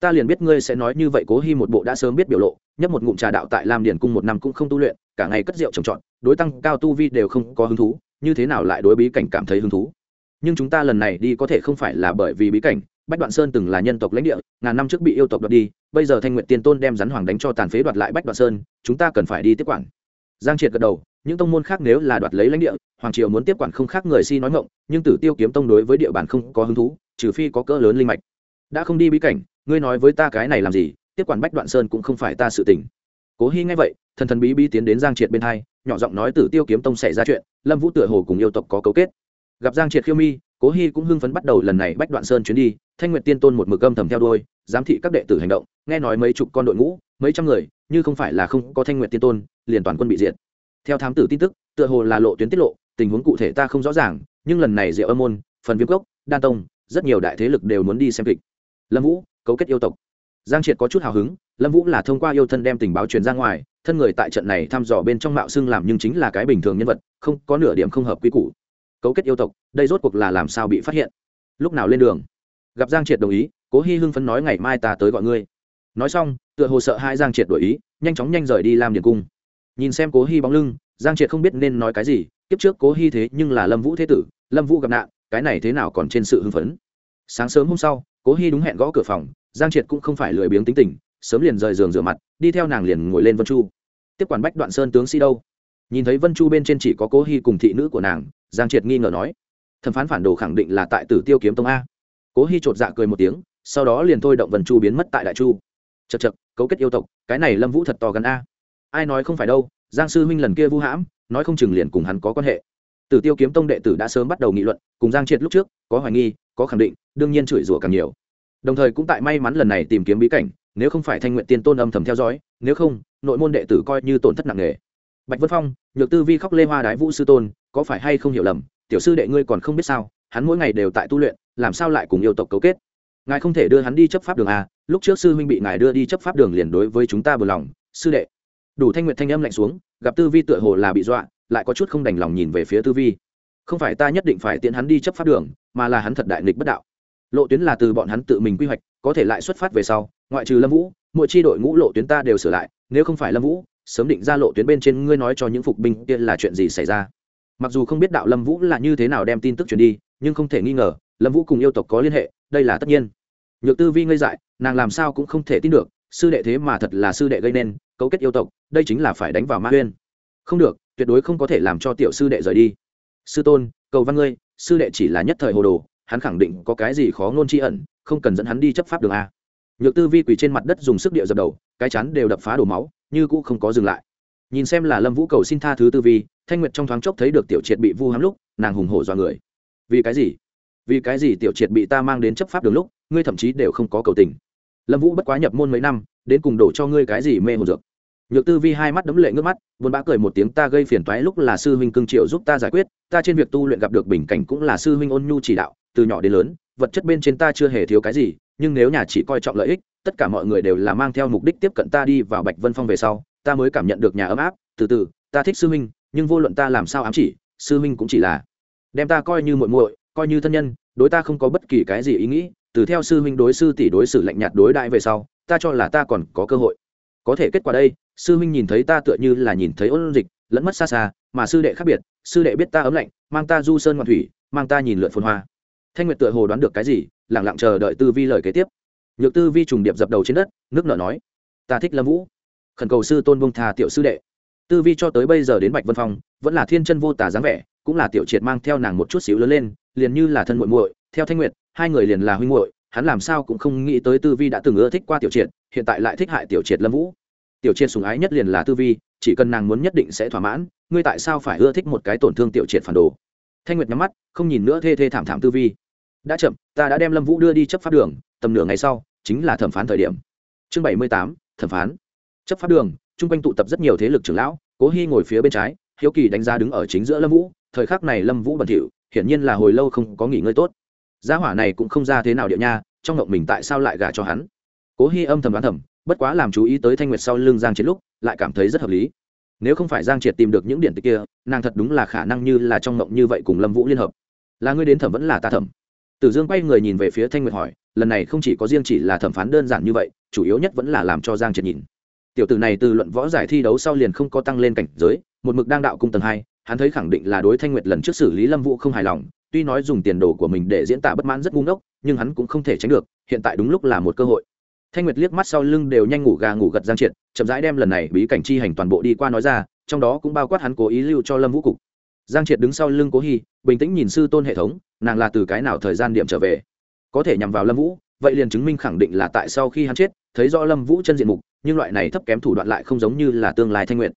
Ta liền biết ngươi sẽ nói như vậy, cố hy một bộ đã sớm biết biểu lộ, nhấp một ngụm trà đạo tại lam Điền cung một năm cũng không tu luyện, cả ngày cất rượu trồng trọt, đối tăng cao tu vi đều không có hứng thú, như thế nào lại đối bí cảnh cảm thấy hứng thú? Nhưng chúng ta lần này đi có thể không phải là bởi vì bí cảnh, bách đoạn sơn từng là nhân tộc lãnh địa, ngàn năm trước bị yêu tộc đoạt đi, bây giờ thanh nguyện tiên tôn đem rắn hoàng đánh cho tàn phế đoạt lại bách đoạn sơn, chúng ta cần phải đi tiếp quản. Giang triệt gật đầu những tông môn khác nếu là đoạt lấy lãnh địa, hoàng triều muốn tiếp quản không khác người si nói ngộng nhưng tử tiêu kiếm tông đối với địa bàn không có hứng thú, trừ phi có cỡ lớn linh mạch. Đã không đi bí cảnh, ngươi nói với ta cái này làm gì, tiếp quản bách đoạn sơn cũng không phải ta sự tình. Cố hy nghe vậy, thần thần bí bí tiến đến giang triệt bên hai, nhỏ giọng nói tử tiêu kiếm tông xảy ra chuyện, lâm vũ tựa hồ cùng yêu tộc có cấu kết. Gặp giang triệt khiêu mi, cố hy cũng hưng phấn bắt đầu lần này bách đoạn sơn chuyến đi, thanh nguyệt tiên tôn một mực âm thầm theo đôi giám thị các đệ tử hành động, nghe nói mấy chục con đội ngũ, mấy trăm người, như không phải là không có thanh nguyệt tiên tôn, liền toàn quân bị diệt theo thám tử tin tức, tựa hồ là lộ tuyến tiết lộ, tình huống cụ thể ta không rõ ràng, nhưng lần này diệu âm môn, phần viêm cốc, đan tông, rất nhiều đại thế lực đều muốn đi xem kịch. Lâm vũ, cấu kết yêu tộc. Giang triệt có chút hào hứng, lâm vũ là thông qua yêu thân đem tình báo truyền ra ngoài, thân người tại trận này thăm dò bên trong mạo xưng làm nhưng chính là cái bình thường nhân vật, không, có nửa điểm không hợp quy củ. Cấu kết yêu tộc, đây rốt cuộc là làm sao bị phát hiện? Lúc nào lên đường? Gặp giang triệt đồng ý, cố hy hưng phấn nói ngày mai ta tới gọi ngươi. Nói xong, tựa hồ sợ hai giang triệt đổi ý, nhanh chóng nhanh rời đi làm điện cung nhìn xem cố hy bóng lưng, giang triệt không biết nên nói cái gì, kiếp trước cố hy thế nhưng là lâm vũ thế tử, lâm vũ gặp nạn, cái này thế nào còn trên sự hưng phấn. Sáng sớm hôm sau, cố hy đúng hẹn gõ cửa phòng, giang triệt cũng không phải lười biếng tính tình, sớm liền rời giường rửa mặt, đi theo nàng liền ngồi lên vân chu. Tiếp quản bách đoạn sơn tướng sĩ đâu? Nhìn thấy vân chu bên trên chỉ có cố hy cùng thị nữ của nàng, giang triệt nghi ngờ nói. Thẩm phán phản đồ khẳng định là tại tử tiêu kiếm tông a. Cố hy chột dạ cười một tiếng, sau đó liền thôi động vân chu biến mất tại đại chu. Chật chật cấu kết yêu tộc, cái này lâm vũ thật to gần a ai nói không phải đâu, giang sư huynh lần kia vu hãm, nói không chừng liền cùng hắn có quan hệ. Tử tiêu kiếm tông đệ tử đã sớm bắt đầu nghị luận, cùng giang triệt lúc trước, có hoài nghi, có khẳng định, đương nhiên chửi rủa càng nhiều. Đồng thời cũng tại may mắn lần này tìm kiếm bí cảnh, nếu không phải thanh nguyện tiên tôn âm thầm theo dõi, nếu không, nội môn đệ tử coi như tổn thất nặng nề. Bạch vân phong, nhược tư vi khóc lê hoa đái vũ sư tôn, có phải hay không hiểu lầm, tiểu sư đệ ngươi còn không biết sao, hắn mỗi ngày đều tại tu luyện, làm sao lại cùng yêu tộc cấu kết? Ngài không thể đưa hắn đi chấp pháp đường à lúc trước sư huynh bị ngài đưa đi chấp pháp đường liền đối với chúng ta bừa lòng, sư đệ đủ thanh nguyện thanh âm lạnh xuống, gặp tư vi tựa hồ là bị dọa, lại có chút không đành lòng nhìn về phía tư vi. Không phải ta nhất định phải tiện hắn đi chấp pháp đường, mà là hắn thật đại nghịch bất đạo. Lộ tuyến là từ bọn hắn tự mình quy hoạch, có thể lại xuất phát về sau, ngoại trừ lâm vũ, mỗi chi đội ngũ lộ tuyến ta đều sửa lại, nếu không phải lâm vũ, sớm định ra lộ tuyến bên trên ngươi nói cho những phục binh kia là chuyện gì xảy ra. Mặc dù không biết đạo lâm vũ là như thế nào đem tin tức truyền đi, nhưng không thể nghi ngờ, lâm vũ cùng yêu tộc có liên hệ, đây là tất nhiên. Nhược tư vi ngây dại, nàng làm sao cũng không thể tin được, sư đệ thế mà thật là sư đệ gây nên cấu kết yêu tộc, đây chính là phải đánh vào ma huyên. Không được, tuyệt đối không có thể làm cho tiểu sư đệ rời đi. Sư tôn, cầu văn ngươi, sư đệ chỉ là nhất thời hồ đồ, hắn khẳng định có cái gì khó ngôn tri ẩn, không cần dẫn hắn đi chấp pháp đường a. Nhược tư vi quỳ trên mặt đất dùng sức địa dập đầu, cái chắn đều đập phá đổ máu, như cũ không có dừng lại. Nhìn xem là lâm vũ cầu xin tha thứ tư vi, thanh nguyệt trong thoáng chốc thấy được tiểu triệt bị vu hám lúc, nàng hùng hổ do người. Vì cái gì? Vì cái gì tiểu triệt bị ta mang đến chấp pháp đường lúc, ngươi thậm chí đều không có cầu tình? Lâm vũ bất quá nhập môn mấy năm, đến cùng đổ cho ngươi cái gì mê hồn dược? Nhược tư vi hai mắt đấm lệ ngước mắt vốn bã cười một tiếng, ta gây phiền toái lúc là sư huynh cưng triệu giúp ta giải quyết, ta trên việc tu luyện gặp được bình cảnh cũng là sư huynh ôn nhu chỉ đạo, từ nhỏ đến lớn, vật chất bên trên ta chưa hề thiếu cái gì, nhưng nếu nhà chỉ coi trọng lợi ích, tất cả mọi người đều là mang theo mục đích tiếp cận ta đi vào bạch vân phong về sau, ta mới cảm nhận được nhà ấm áp, từ từ, ta thích sư huynh, nhưng vô luận ta làm sao ám chỉ, sư huynh cũng chỉ là đem ta coi như muội muội, coi như thân nhân, đối ta không có bất kỳ cái gì ý nghĩ, từ theo sư huynh đối sư tỷ đối xử lạnh nhạt đối đại về sau, ta cho là ta còn có cơ hội. Có thể kết quả đây sư huynh nhìn thấy ta tựa như là nhìn thấy ôn dịch, lẫn mất xa xa, mà sư đệ khác biệt, sư đệ biết ta ấm lạnh, mang ta du sơn ngoạn thủy, mang ta nhìn lượn phồn hoa. Thanh nguyệt tựa hồ đoán được cái gì lẳng lặng chờ đợi tư vi lời kế tiếp. Nhược tư vi trùng điệp dập đầu trên đất, nước nở nói, ta thích lâm vũ. Khẩn cầu sư tôn bông thà tiểu sư đệ. Tư vi cho tới bây giờ đến bạch vân phong, vẫn là thiên chân vô tà dáng vẻ, cũng là tiểu triệt mang theo nàng một chút xíu lớn lên, liền như là thân muội muội, theo thanh nguyệt, hai người liền là huynh muội, hắn làm sao cũng không nghĩ tới tư vi đã từng ưa thích qua tiểu triệt, hiện tại lại thích hại tiểu triệt lâm vũ tiểu triệt sùng ái nhất liền là tư vi, chỉ cần nàng muốn nhất định sẽ thỏa mãn, ngươi tại sao phải ưa thích một cái tổn thương tiểu triệt phản đồ? Thanh nguyệt nhắm mắt, không nhìn nữa thê thê thảm thảm tư vi. Đã chậm, ta đã đem lâm vũ đưa đi chấp pháp đường, tầm nửa ngày sau, chính là thẩm phán thời điểm. Chương bảy mươi tám, thẩm phán. Chấp pháp đường, chung quanh tụ tập rất nhiều thế lực trưởng lão, cố hy ngồi phía bên trái, hiếu kỳ đánh giá đứng ở chính giữa lâm vũ, thời khắc này lâm vũ bẩn thỉu, hiển nhiên là hồi lâu không có nghỉ ngơi tốt. Gia hỏa này cũng không ra thế nào điệu nha, trong ngộng mình tại sao lại gả cho hắn? Cố hy âm thầm đoán thầm bất quá làm chú ý tới thanh nguyệt sau lưng giang triệt lúc, lại cảm thấy rất hợp lý. Nếu không phải giang triệt tìm được những điện tích kia, nàng thật đúng là khả năng như là trong mộng như vậy cùng lâm vũ liên hợp. Là ngươi đến thẩm vẫn là ta thẩm? Tử dương quay người nhìn về phía thanh nguyệt hỏi, lần này không chỉ có riêng chỉ là thẩm phán đơn giản như vậy, chủ yếu nhất vẫn là làm cho giang triệt nhìn. Tiểu tử này từ luận võ giải thi đấu sau liền không có tăng lên cảnh giới, một mực đang đạo cung tầng hai, hắn thấy khẳng định là đối thanh nguyệt lần trước xử lý lâm vũ không hài lòng, tuy nói dùng tiền đồ của mình để diễn tả bất mãn rất ngu ngốc, nhưng hắn cũng không thể tránh được, hiện tại đúng lúc là một cơ hội thanh nguyệt liếc mắt sau lưng đều nhanh ngủ gà ngủ gật giang triệt, chậm rãi đem lần này bí cảnh chi hành toàn bộ đi qua nói ra, trong đó cũng bao quát hắn cố ý lưu cho lâm vũ cục. Giang triệt đứng sau lưng cố hy, bình tĩnh nhìn sư tôn hệ thống, nàng là từ cái nào thời gian điểm trở về? Có thể nhằm vào lâm vũ, vậy liền chứng minh khẳng định là tại sau khi hắn chết, thấy rõ lâm vũ chân diện mục, nhưng loại này thấp kém thủ đoạn lại không giống như là tương lai thanh nguyện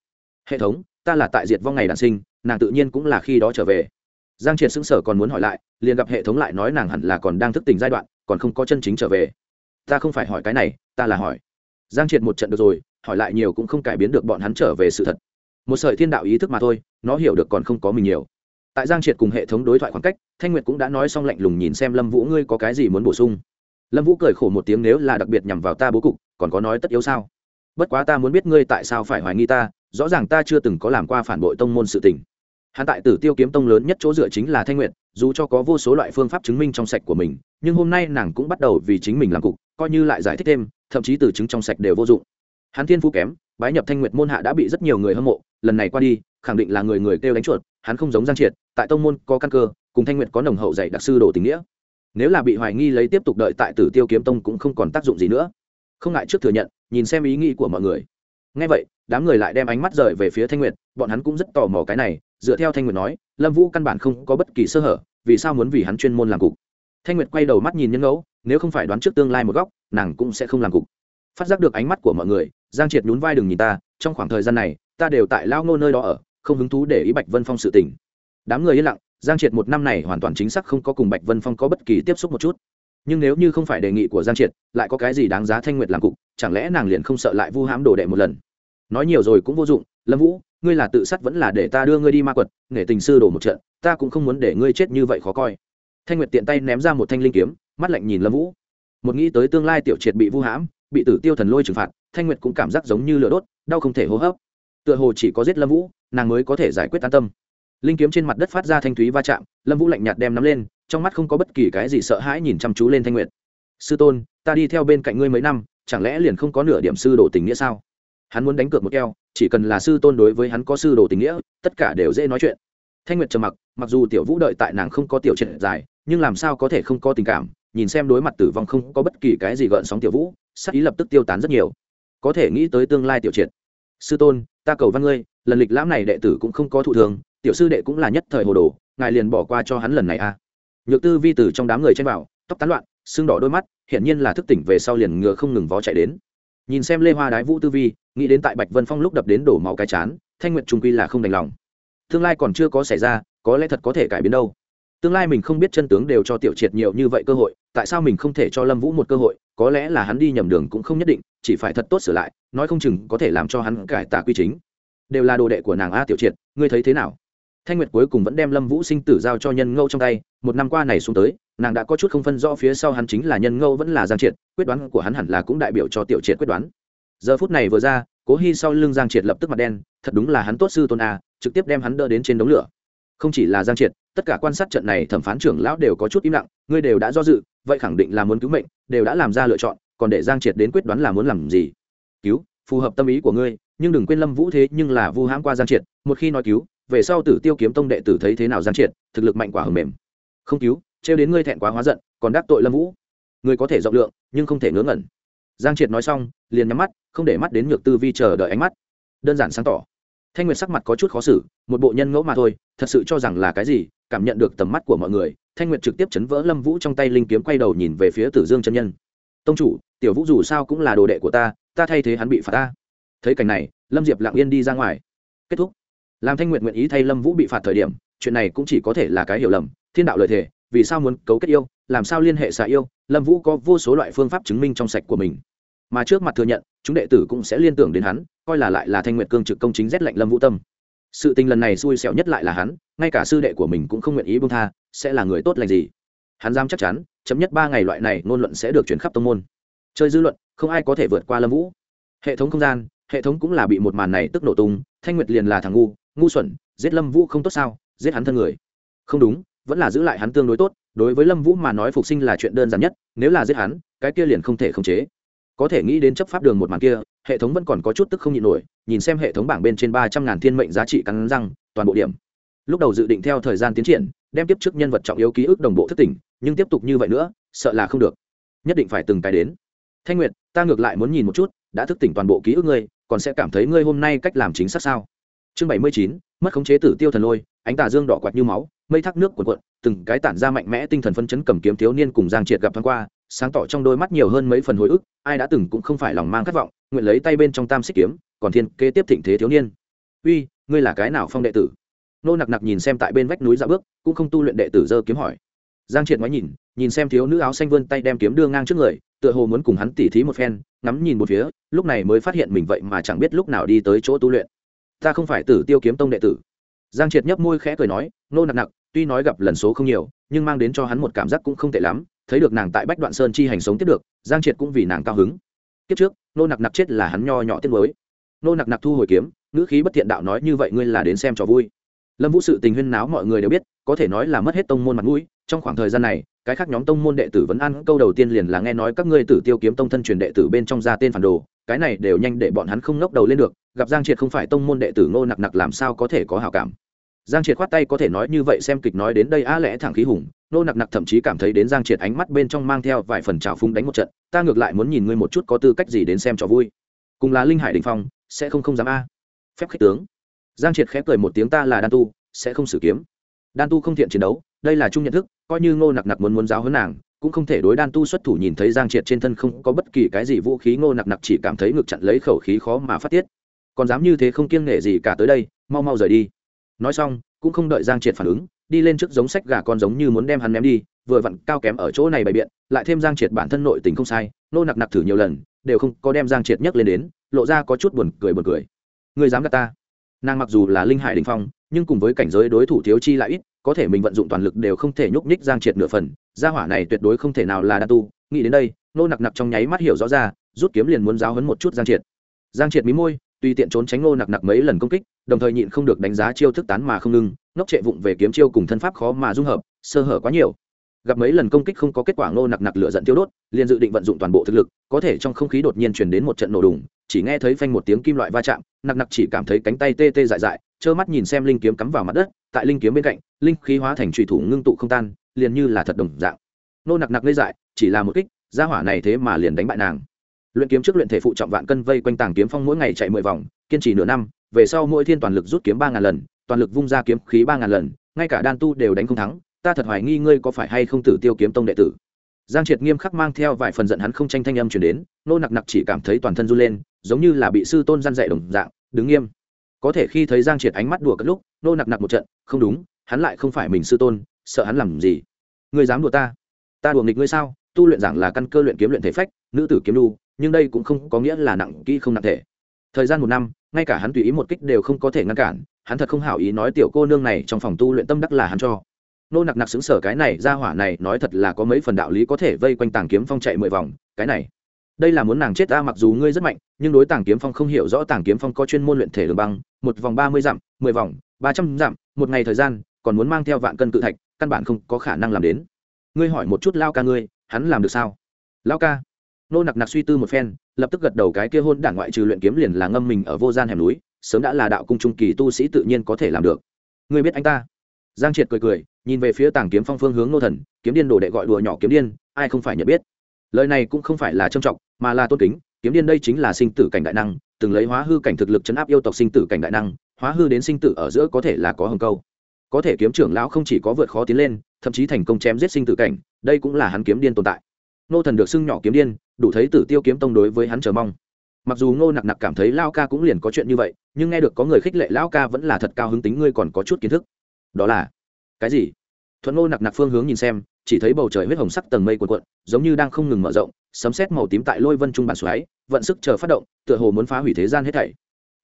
hệ thống, ta là tại diệt vong ngày đàn sinh, nàng tự nhiên cũng là khi đó trở về. Giang triệt xứng sở còn muốn hỏi lại, liền gặp hệ thống lại nói nàng hẳn là còn đang thức tỉnh giai đoạn, còn không có chân chính trở về ta không phải hỏi cái này, ta là hỏi. Giang triệt một trận được rồi, hỏi lại nhiều cũng không cải biến được bọn hắn trở về sự thật. Một sợi thiên đạo ý thức mà thôi, nó hiểu được còn không có mình nhiều. Tại giang triệt cùng hệ thống đối thoại khoảng cách, thanh nguyệt cũng đã nói xong lạnh lùng nhìn xem lâm vũ, ngươi có cái gì muốn bổ sung? Lâm vũ cười khổ một tiếng, nếu là đặc biệt nhằm vào ta bố cục, còn có nói tất yếu sao? Bất quá ta muốn biết ngươi tại sao phải hoài nghi ta, rõ ràng ta chưa từng có làm qua phản bội tông môn sự tình. Hắn tại tử tiêu kiếm tông lớn nhất chỗ dựa chính là thanh nguyệt, dù cho có vô số loại phương pháp chứng minh trong sạch của mình, nhưng hôm nay nàng cũng bắt đầu vì chính mình làm cục coi như lại giải thích thêm, thậm chí từ chứng trong sạch đều vô dụng. Hắn thiên phú kém, bái nhập thanh nguyệt môn hạ đã bị rất nhiều người hâm mộ, lần này qua đi, khẳng định là người người kêu đánh chuột, hắn không giống giang triệt, tại tông môn có căn cơ, cùng thanh nguyệt có nồng hậu dạy đặc sư đồ tình nghĩa. Nếu là bị hoài nghi lấy tiếp tục đợi tại tử tiêu kiếm tông cũng không còn tác dụng gì nữa. Không ngại trước thừa nhận, nhìn xem ý nghĩ của mọi người. Ngay vậy, đám người lại đem ánh mắt rời về phía thanh nguyệt, bọn hắn cũng rất tò mò cái này, dựa theo thanh nguyệt nói, lâm vũ căn bản không có bất kỳ sơ hở, vì sao muốn vì hắn chuyên môn làm cục? Thanh nguyệt quay đầu mắt nhìn nhân ngẫu, nếu không phải đoán trước tương lai một góc, nàng cũng sẽ không làm cục. Phát giác được ánh mắt của mọi người, giang triệt nhún vai đừng nhìn ta, trong khoảng thời gian này, ta đều tại lao ngô nơi đó ở, không hứng thú để ý bạch vân phong sự tình. Đám người yên lặng, giang triệt một năm này hoàn toàn chính xác không có cùng bạch vân phong có bất kỳ tiếp xúc một chút. Nhưng nếu như không phải đề nghị của giang triệt, lại có cái gì đáng giá thanh nguyệt làm cục, chẳng lẽ nàng liền không sợ lại vu hãm đồ đệ một lần? Nói nhiều rồi cũng vô dụng, lâm vũ, ngươi là tự sát vẫn là để ta đưa ngươi đi ma quật, nghề tình sư đổ một trận, ta cũng không muốn để ngươi chết như vậy khó coi thanh nguyệt tiện tay ném ra một thanh linh kiếm, mắt lạnh nhìn lâm vũ. Một nghĩ tới tương lai tiểu triệt bị vu hãm, bị tử tiêu thần lôi trừng phạt, thanh nguyệt cũng cảm giác giống như lửa đốt, đau không thể hô hấp. Tựa hồ chỉ có giết lâm vũ, nàng mới có thể giải quyết an tâm. Linh kiếm trên mặt đất phát ra thanh thúy va chạm, lâm vũ lạnh nhạt đem nắm lên, trong mắt không có bất kỳ cái gì sợ hãi nhìn chăm chú lên thanh nguyệt. Sư tôn, ta đi theo bên cạnh ngươi mấy năm, chẳng lẽ liền không có nửa điểm sư đồ tình nghĩa sao? Hắn muốn đánh cược một keo, chỉ cần là sư tôn đối với hắn có sư đồ tình nghĩa, tất cả đều dễ nói chuyện. Thanh nguyệt trầm mặc mặc dù tiểu vũ đợi tại nàng không có tiểu triệt dài nhưng làm sao có thể không có tình cảm, nhìn xem đối mặt tử vong không có bất kỳ cái gì gợn sóng tiểu vũ, sắc ý lập tức tiêu tán rất nhiều. Có thể nghĩ tới tương lai tiểu triệt. Sư tôn, ta cầu văn ngươi, lần lịch lãm này đệ tử cũng không có thụ thường, tiểu sư đệ cũng là nhất thời hồ đồ, ngài liền bỏ qua cho hắn lần này a à. nhược tư vi từ trong đám người trên vào, tóc tán loạn xương đỏ đôi mắt hiện nhiên là thức tỉnh về sau liền ngựa không ngừng vó chạy đến. Nhìn xem lê hoa đái vũ tư vi, nghĩ đến tại bạch vân phong lúc đập đến đổ máu cái chán, thanh nguyện trung quy là không đành lòng. Tương lai còn chưa có xảy ra, có lẽ thật có thể cải biến đâu tương lai mình không biết chân tướng đều cho tiểu triệt nhiều như vậy cơ hội, tại sao mình không thể cho lâm vũ một cơ hội? Có lẽ là hắn đi nhầm đường cũng không nhất định, chỉ phải thật tốt sửa lại, nói không chừng có thể làm cho hắn cải tả quy chính. Đều là đồ đệ của nàng a tiểu triệt, ngươi thấy thế nào? Thanh nguyệt cuối cùng vẫn đem lâm vũ sinh tử giao cho nhân ngâu trong tay, một năm qua này xuống tới, nàng đã có chút không phân rõ phía sau hắn chính là nhân ngâu vẫn là giang triệt, quyết đoán của hắn hẳn là cũng đại biểu cho tiểu triệt quyết đoán. Giờ phút này vừa ra, cố hy sau lưng giang triệt lập tức mặt đen, thật đúng là hắn tốt sư tôn a, trực tiếp đem hắn đỡ đến trên đống lửa không chỉ là giang triệt, tất cả quan sát trận này thẩm phán trưởng lão đều có chút im lặng, ngươi đều đã do dự, vậy khẳng định là muốn cứu mệnh, đều đã làm ra lựa chọn, còn để giang triệt đến quyết đoán là muốn làm gì? Cứu, phù hợp tâm ý của ngươi, nhưng đừng quên lâm vũ thế nhưng là vu hãm qua giang triệt, một khi nói cứu, về sau tử tiêu kiếm tông đệ tử thấy thế nào giang triệt, thực lực mạnh quả hầm mềm. Không cứu, trêu đến ngươi thẹn quá hóa giận, còn đắc tội lâm vũ. Ngươi có thể rộng lượng, nhưng không thể ngớ ngẩn. Giang triệt nói xong, liền nhắm mắt, không để mắt đến nhược tư vi chờ đợi ánh mắt. Đơn giản sáng tỏ thanh nguyệt sắc mặt có chút khó xử, một bộ nhân ngẫu mà thôi, thật sự cho rằng là cái gì, cảm nhận được tầm mắt của mọi người, thanh nguyệt trực tiếp chấn vỡ lâm vũ trong tay linh kiếm quay đầu nhìn về phía tử dương chân nhân. Tông chủ, tiểu vũ dù sao cũng là đồ đệ của ta ta thay thế hắn bị phạt ta. Thấy cảnh này, lâm diệp lặng yên đi ra ngoài. Kết thúc. Làm thanh nguyện nguyện ý thay lâm vũ bị phạt thời điểm, chuyện này cũng chỉ có thể là cái hiểu lầm, thiên đạo lợi thể vì sao muốn cấu kết yêu, làm sao liên hệ xạ yêu, lâm vũ có vô số loại phương pháp chứng minh trong sạch của mình. Mà trước mặt thừa nhận, chúng đệ tử cũng sẽ liên tưởng đến hắn coi là lại là thanh Nguyệt cương trực công chính rét lạnh lâm vũ tâm sự tình lần này xui xẻo nhất lại là hắn ngay cả sư đệ của mình cũng không nguyện ý bông tha sẽ là người tốt lành gì hắn dám chắc chắn chấm nhất ba ngày loại này ngôn luận sẽ được chuyển khắp tông môn chơi dư luận không ai có thể vượt qua lâm vũ hệ thống không gian hệ thống cũng là bị một màn này tức nổ tung thanh nguyệt liền là thằng ngu ngu xuẩn giết lâm vũ không tốt sao giết hắn thân người không đúng vẫn là giữ lại hắn tương đối tốt đối với lâm vũ mà nói phục sinh là chuyện đơn giản nhất nếu là giết hắn cái kia liền không thể khống chế có thể nghĩ đến chấp pháp đường một màn kia, hệ thống vẫn còn có chút tức không nhịn nổi, nhìn xem hệ thống bảng bên trên ba trăm ngàn thiên mệnh giá trị cắn răng, toàn bộ điểm. Lúc đầu dự định theo thời gian tiến triển, đem tiếp trước nhân vật trọng yếu ký ức đồng bộ thất tỉnh, nhưng tiếp tục như vậy nữa, sợ là không được. Nhất định phải từng cái đến. Thanh nguyệt, ta ngược lại muốn nhìn một chút, đã thức tỉnh toàn bộ ký ức ngươi, còn sẽ cảm thấy ngươi hôm nay cách làm chính xác sao? Chương bảy mươi chín, mất khống chế tử tiêu thần lôi, ánh tà dương đỏ quạt như máu, mây thác nước cuộn cuộn, từng cái tản ra mạnh mẽ tinh thần phân chấn cầm kiếm thiếu niên cùng giang triệt gặp thoáng qua sáng tỏ trong đôi mắt nhiều hơn mấy phần hồi ức, ai đã từng cũng không phải lòng mang khát vọng, nguyện lấy tay bên trong tam xích kiếm, còn thiên kế tiếp thịnh thế thiếu niên. Uy, ngươi là cái nào phong đệ tử? Nô nặc nặc nhìn xem tại bên vách núi dạ bước, cũng không tu luyện đệ tử dơ kiếm hỏi. Giang triệt ngoái nhìn nhìn xem thiếu nữ áo xanh vươn tay đem kiếm đưa ngang trước người, tựa hồ muốn cùng hắn tỉ thí một phen, ngắm nhìn một phía, lúc này mới phát hiện mình vậy mà chẳng biết lúc nào đi tới chỗ tu luyện. Ta không phải tử tiêu kiếm tông đệ tử. Giang triệt nhấp môi khẽ cười nói, nô nặc nặc, tuy nói gặp lần số không nhiều, nhưng mang đến cho hắn một cảm giác cũng không tệ lắm thấy được nàng tại bách đoạn sơn chi hành sống tiếp được, giang triệt cũng vì nàng cao hứng. Kiếp trước, nô nặc nặc chết là hắn nho nhỏ tiết mới nô nặc nặc thu hồi kiếm, ngữ khí bất thiện đạo nói như vậy ngươi là đến xem cho vui. Lâm vũ sự tình huyên náo mọi người đều biết, có thể nói là mất hết tông môn mặt mũi. Trong khoảng thời gian này, cái khác nhóm tông môn đệ tử vẫn ăn, câu đầu tiên liền là nghe nói các ngươi tử tiêu kiếm tông thân truyền đệ tử bên trong ra tên phản đồ, cái này đều nhanh để bọn hắn không ngốc đầu lên được, gặp giang triệt không phải tông môn đệ tử ngô nặc nặc làm sao có thể có hảo cảm giang triệt khoát tay có thể nói như vậy xem kịch nói đến đây á lẽ thẳng khí hùng, nô nặc nặc thậm chí cảm thấy đến giang triệt ánh mắt bên trong mang theo vài phần trào phúng đánh một trận, ta ngược lại muốn nhìn ngươi một chút có tư cách gì đến xem cho vui. Cùng là linh hải đình phong, sẽ không không dám a. Phép khích tướng. Giang triệt khẽ cười một tiếng ta là đan tu, sẽ không sử kiếm. Đan tu không thiện chiến đấu, đây là chung nhận thức, coi như ngô nặc nặc muốn muốn giáo hơn nàng, cũng không thể đối đan tu xuất thủ nhìn thấy giang triệt trên thân không có bất kỳ cái gì vũ khí, ngô nặc nặc chỉ cảm thấy ngực chặn lấy khẩu khí khó mà phát tiết. Còn dám như thế không kiêng nghệ gì cả tới đây, mau mau rời đi nói xong, cũng không đợi giang triệt phản ứng, đi lên trước giống sách gà con giống như muốn đem hắn ném đi, vừa vặn cao kém ở chỗ này bày biện, lại thêm giang triệt bản thân nội tình không sai, nô nặc nặc thử nhiều lần, đều không có đem giang triệt nhấc lên đến, lộ ra có chút buồn cười buồn cười. Người dám gạt ta? Nàng mặc dù là linh hải đình phong, nhưng cùng với cảnh giới đối thủ thiếu chi lại ít, có thể mình vận dụng toàn lực đều không thể nhúc nhích giang triệt nửa phần, gia hỏa này tuyệt đối không thể nào là đa tu, nghĩ đến đây, nô nặc nặc trong nháy mắt hiểu rõ ra, rút kiếm liền muốn giáo hấn một chút giang triệt. Giang triệt mí môi tùy tiện trốn tránh nô nặc nặc mấy lần công kích, đồng thời nhịn không được đánh giá chiêu thức tán mà không ngưng ngốc trệ vụng về kiếm chiêu cùng thân pháp khó mà dung hợp, sơ hở quá nhiều. Gặp mấy lần công kích không có kết quả ngô nặc nặc lửa giận tiêu đốt, liền dự định vận dụng toàn bộ thực lực, có thể trong không khí đột nhiên chuyển đến một trận nổ đùng, chỉ nghe thấy phanh một tiếng kim loại va chạm, nặc nặc chỉ cảm thấy cánh tay tê tê dại dại, trơ mắt nhìn xem linh kiếm cắm vào mặt đất, tại linh kiếm bên cạnh, linh khí hóa thành trùy thủ ngưng tụ không tan, liền như là thật đồng dạng. Nô nặc nặc ngây dại, chỉ là một kích, gia hỏa này thế mà liền đánh bại nàng luyện kiếm trước luyện thể phụ trọng vạn cân vây quanh tàng kiếm phong mỗi ngày chạy mười vòng, kiên trì nửa năm, về sau mỗi thiên toàn lực rút kiếm ba ngàn lần, toàn lực vung ra kiếm khí ba ngàn lần, ngay cả đan tu đều đánh không thắng, ta thật hoài nghi ngươi có phải hay không tử tiêu kiếm tông đệ tử. Giang triệt nghiêm khắc mang theo vài phần giận hắn không tranh thanh âm chuyển đến, nô nặc nặc chỉ cảm thấy toàn thân run lên, giống như là bị sư tôn gian dạy đồng dạng, đứng nghiêm. Có thể khi thấy giang triệt ánh mắt đùa cất lúc, nô nặc nặc một trận, không đúng, hắn lại không phải mình sư tôn, sợ hắn làm gì? Ngươi dám đùa ta? Ta đùa nghịch ngươi sao? Tu luyện giảng là căn cơ luyện kiếm luyện thể phách, nữ tử kiếm đu nhưng đây cũng không có nghĩa là nặng kỹ không nặng thể. Thời gian một năm, ngay cả hắn tùy ý một kích đều không có thể ngăn cản, hắn thật không hảo ý nói tiểu cô nương này trong phòng tu luyện tâm đắc là hắn cho. Nô nặc nặc xứng sở cái này ra hỏa này nói thật là có mấy phần đạo lý có thể vây quanh tàng kiếm phong chạy mười vòng, cái này. Đây là muốn nàng chết ta mặc dù ngươi rất mạnh, nhưng đối tàng kiếm phong không hiểu rõ tàng kiếm phong có chuyên môn luyện thể đường băng, một vòng ba mươi dặm, mười vòng ba trăm dặm, một ngày thời gian, còn muốn mang theo vạn cân cự thạch, căn bản không có khả năng làm đến. Ngươi hỏi một chút lao ca ngươi, hắn làm được sao? Lao ca nô nặc nặc suy tư một phen, lập tức gật đầu cái kia hôn đảng ngoại trừ luyện kiếm liền là ngâm mình ở vô gian hẻm núi, sớm đã là đạo cung trung kỳ tu sĩ tự nhiên có thể làm được. Ngươi biết anh ta? Giang triệt cười cười, nhìn về phía tàng kiếm phong phương hướng nô thần, kiếm điên đồ đệ gọi đùa nhỏ kiếm điên, ai không phải nhận biết? Lời này cũng không phải là trâm trọng, mà là tôn kính, kiếm điên đây chính là sinh tử cảnh đại năng, từng lấy hóa hư cảnh thực lực chấn áp yêu tộc sinh tử cảnh đại năng, hóa hư đến sinh tử ở giữa có thể là có hồng câu. Có thể kiếm trưởng lão không chỉ có vượt khó tiến lên, thậm chí thành công chém giết sinh tử cảnh, đây cũng là hắn kiếm điên tồn tại nô thần được xưng nhỏ kiếm điên, đủ thấy tử tiêu kiếm tông đối với hắn chờ mong. Mặc dù ngô nặc nặc cảm thấy lao ca cũng liền có chuyện như vậy, nhưng nghe được có người khích lệ lao ca vẫn là thật cao hứng tính ngươi còn có chút kiến thức. Đó là, cái gì? Thuận ngô nặc nặc phương hướng nhìn xem, chỉ thấy bầu trời huyết hồng sắc tầng mây cuộn cuộn, giống như đang không ngừng mở rộng, sấm xét màu tím tại lôi vân trung bản xoáy, vận sức chờ phát động, tựa hồ muốn phá hủy thế gian hết thảy.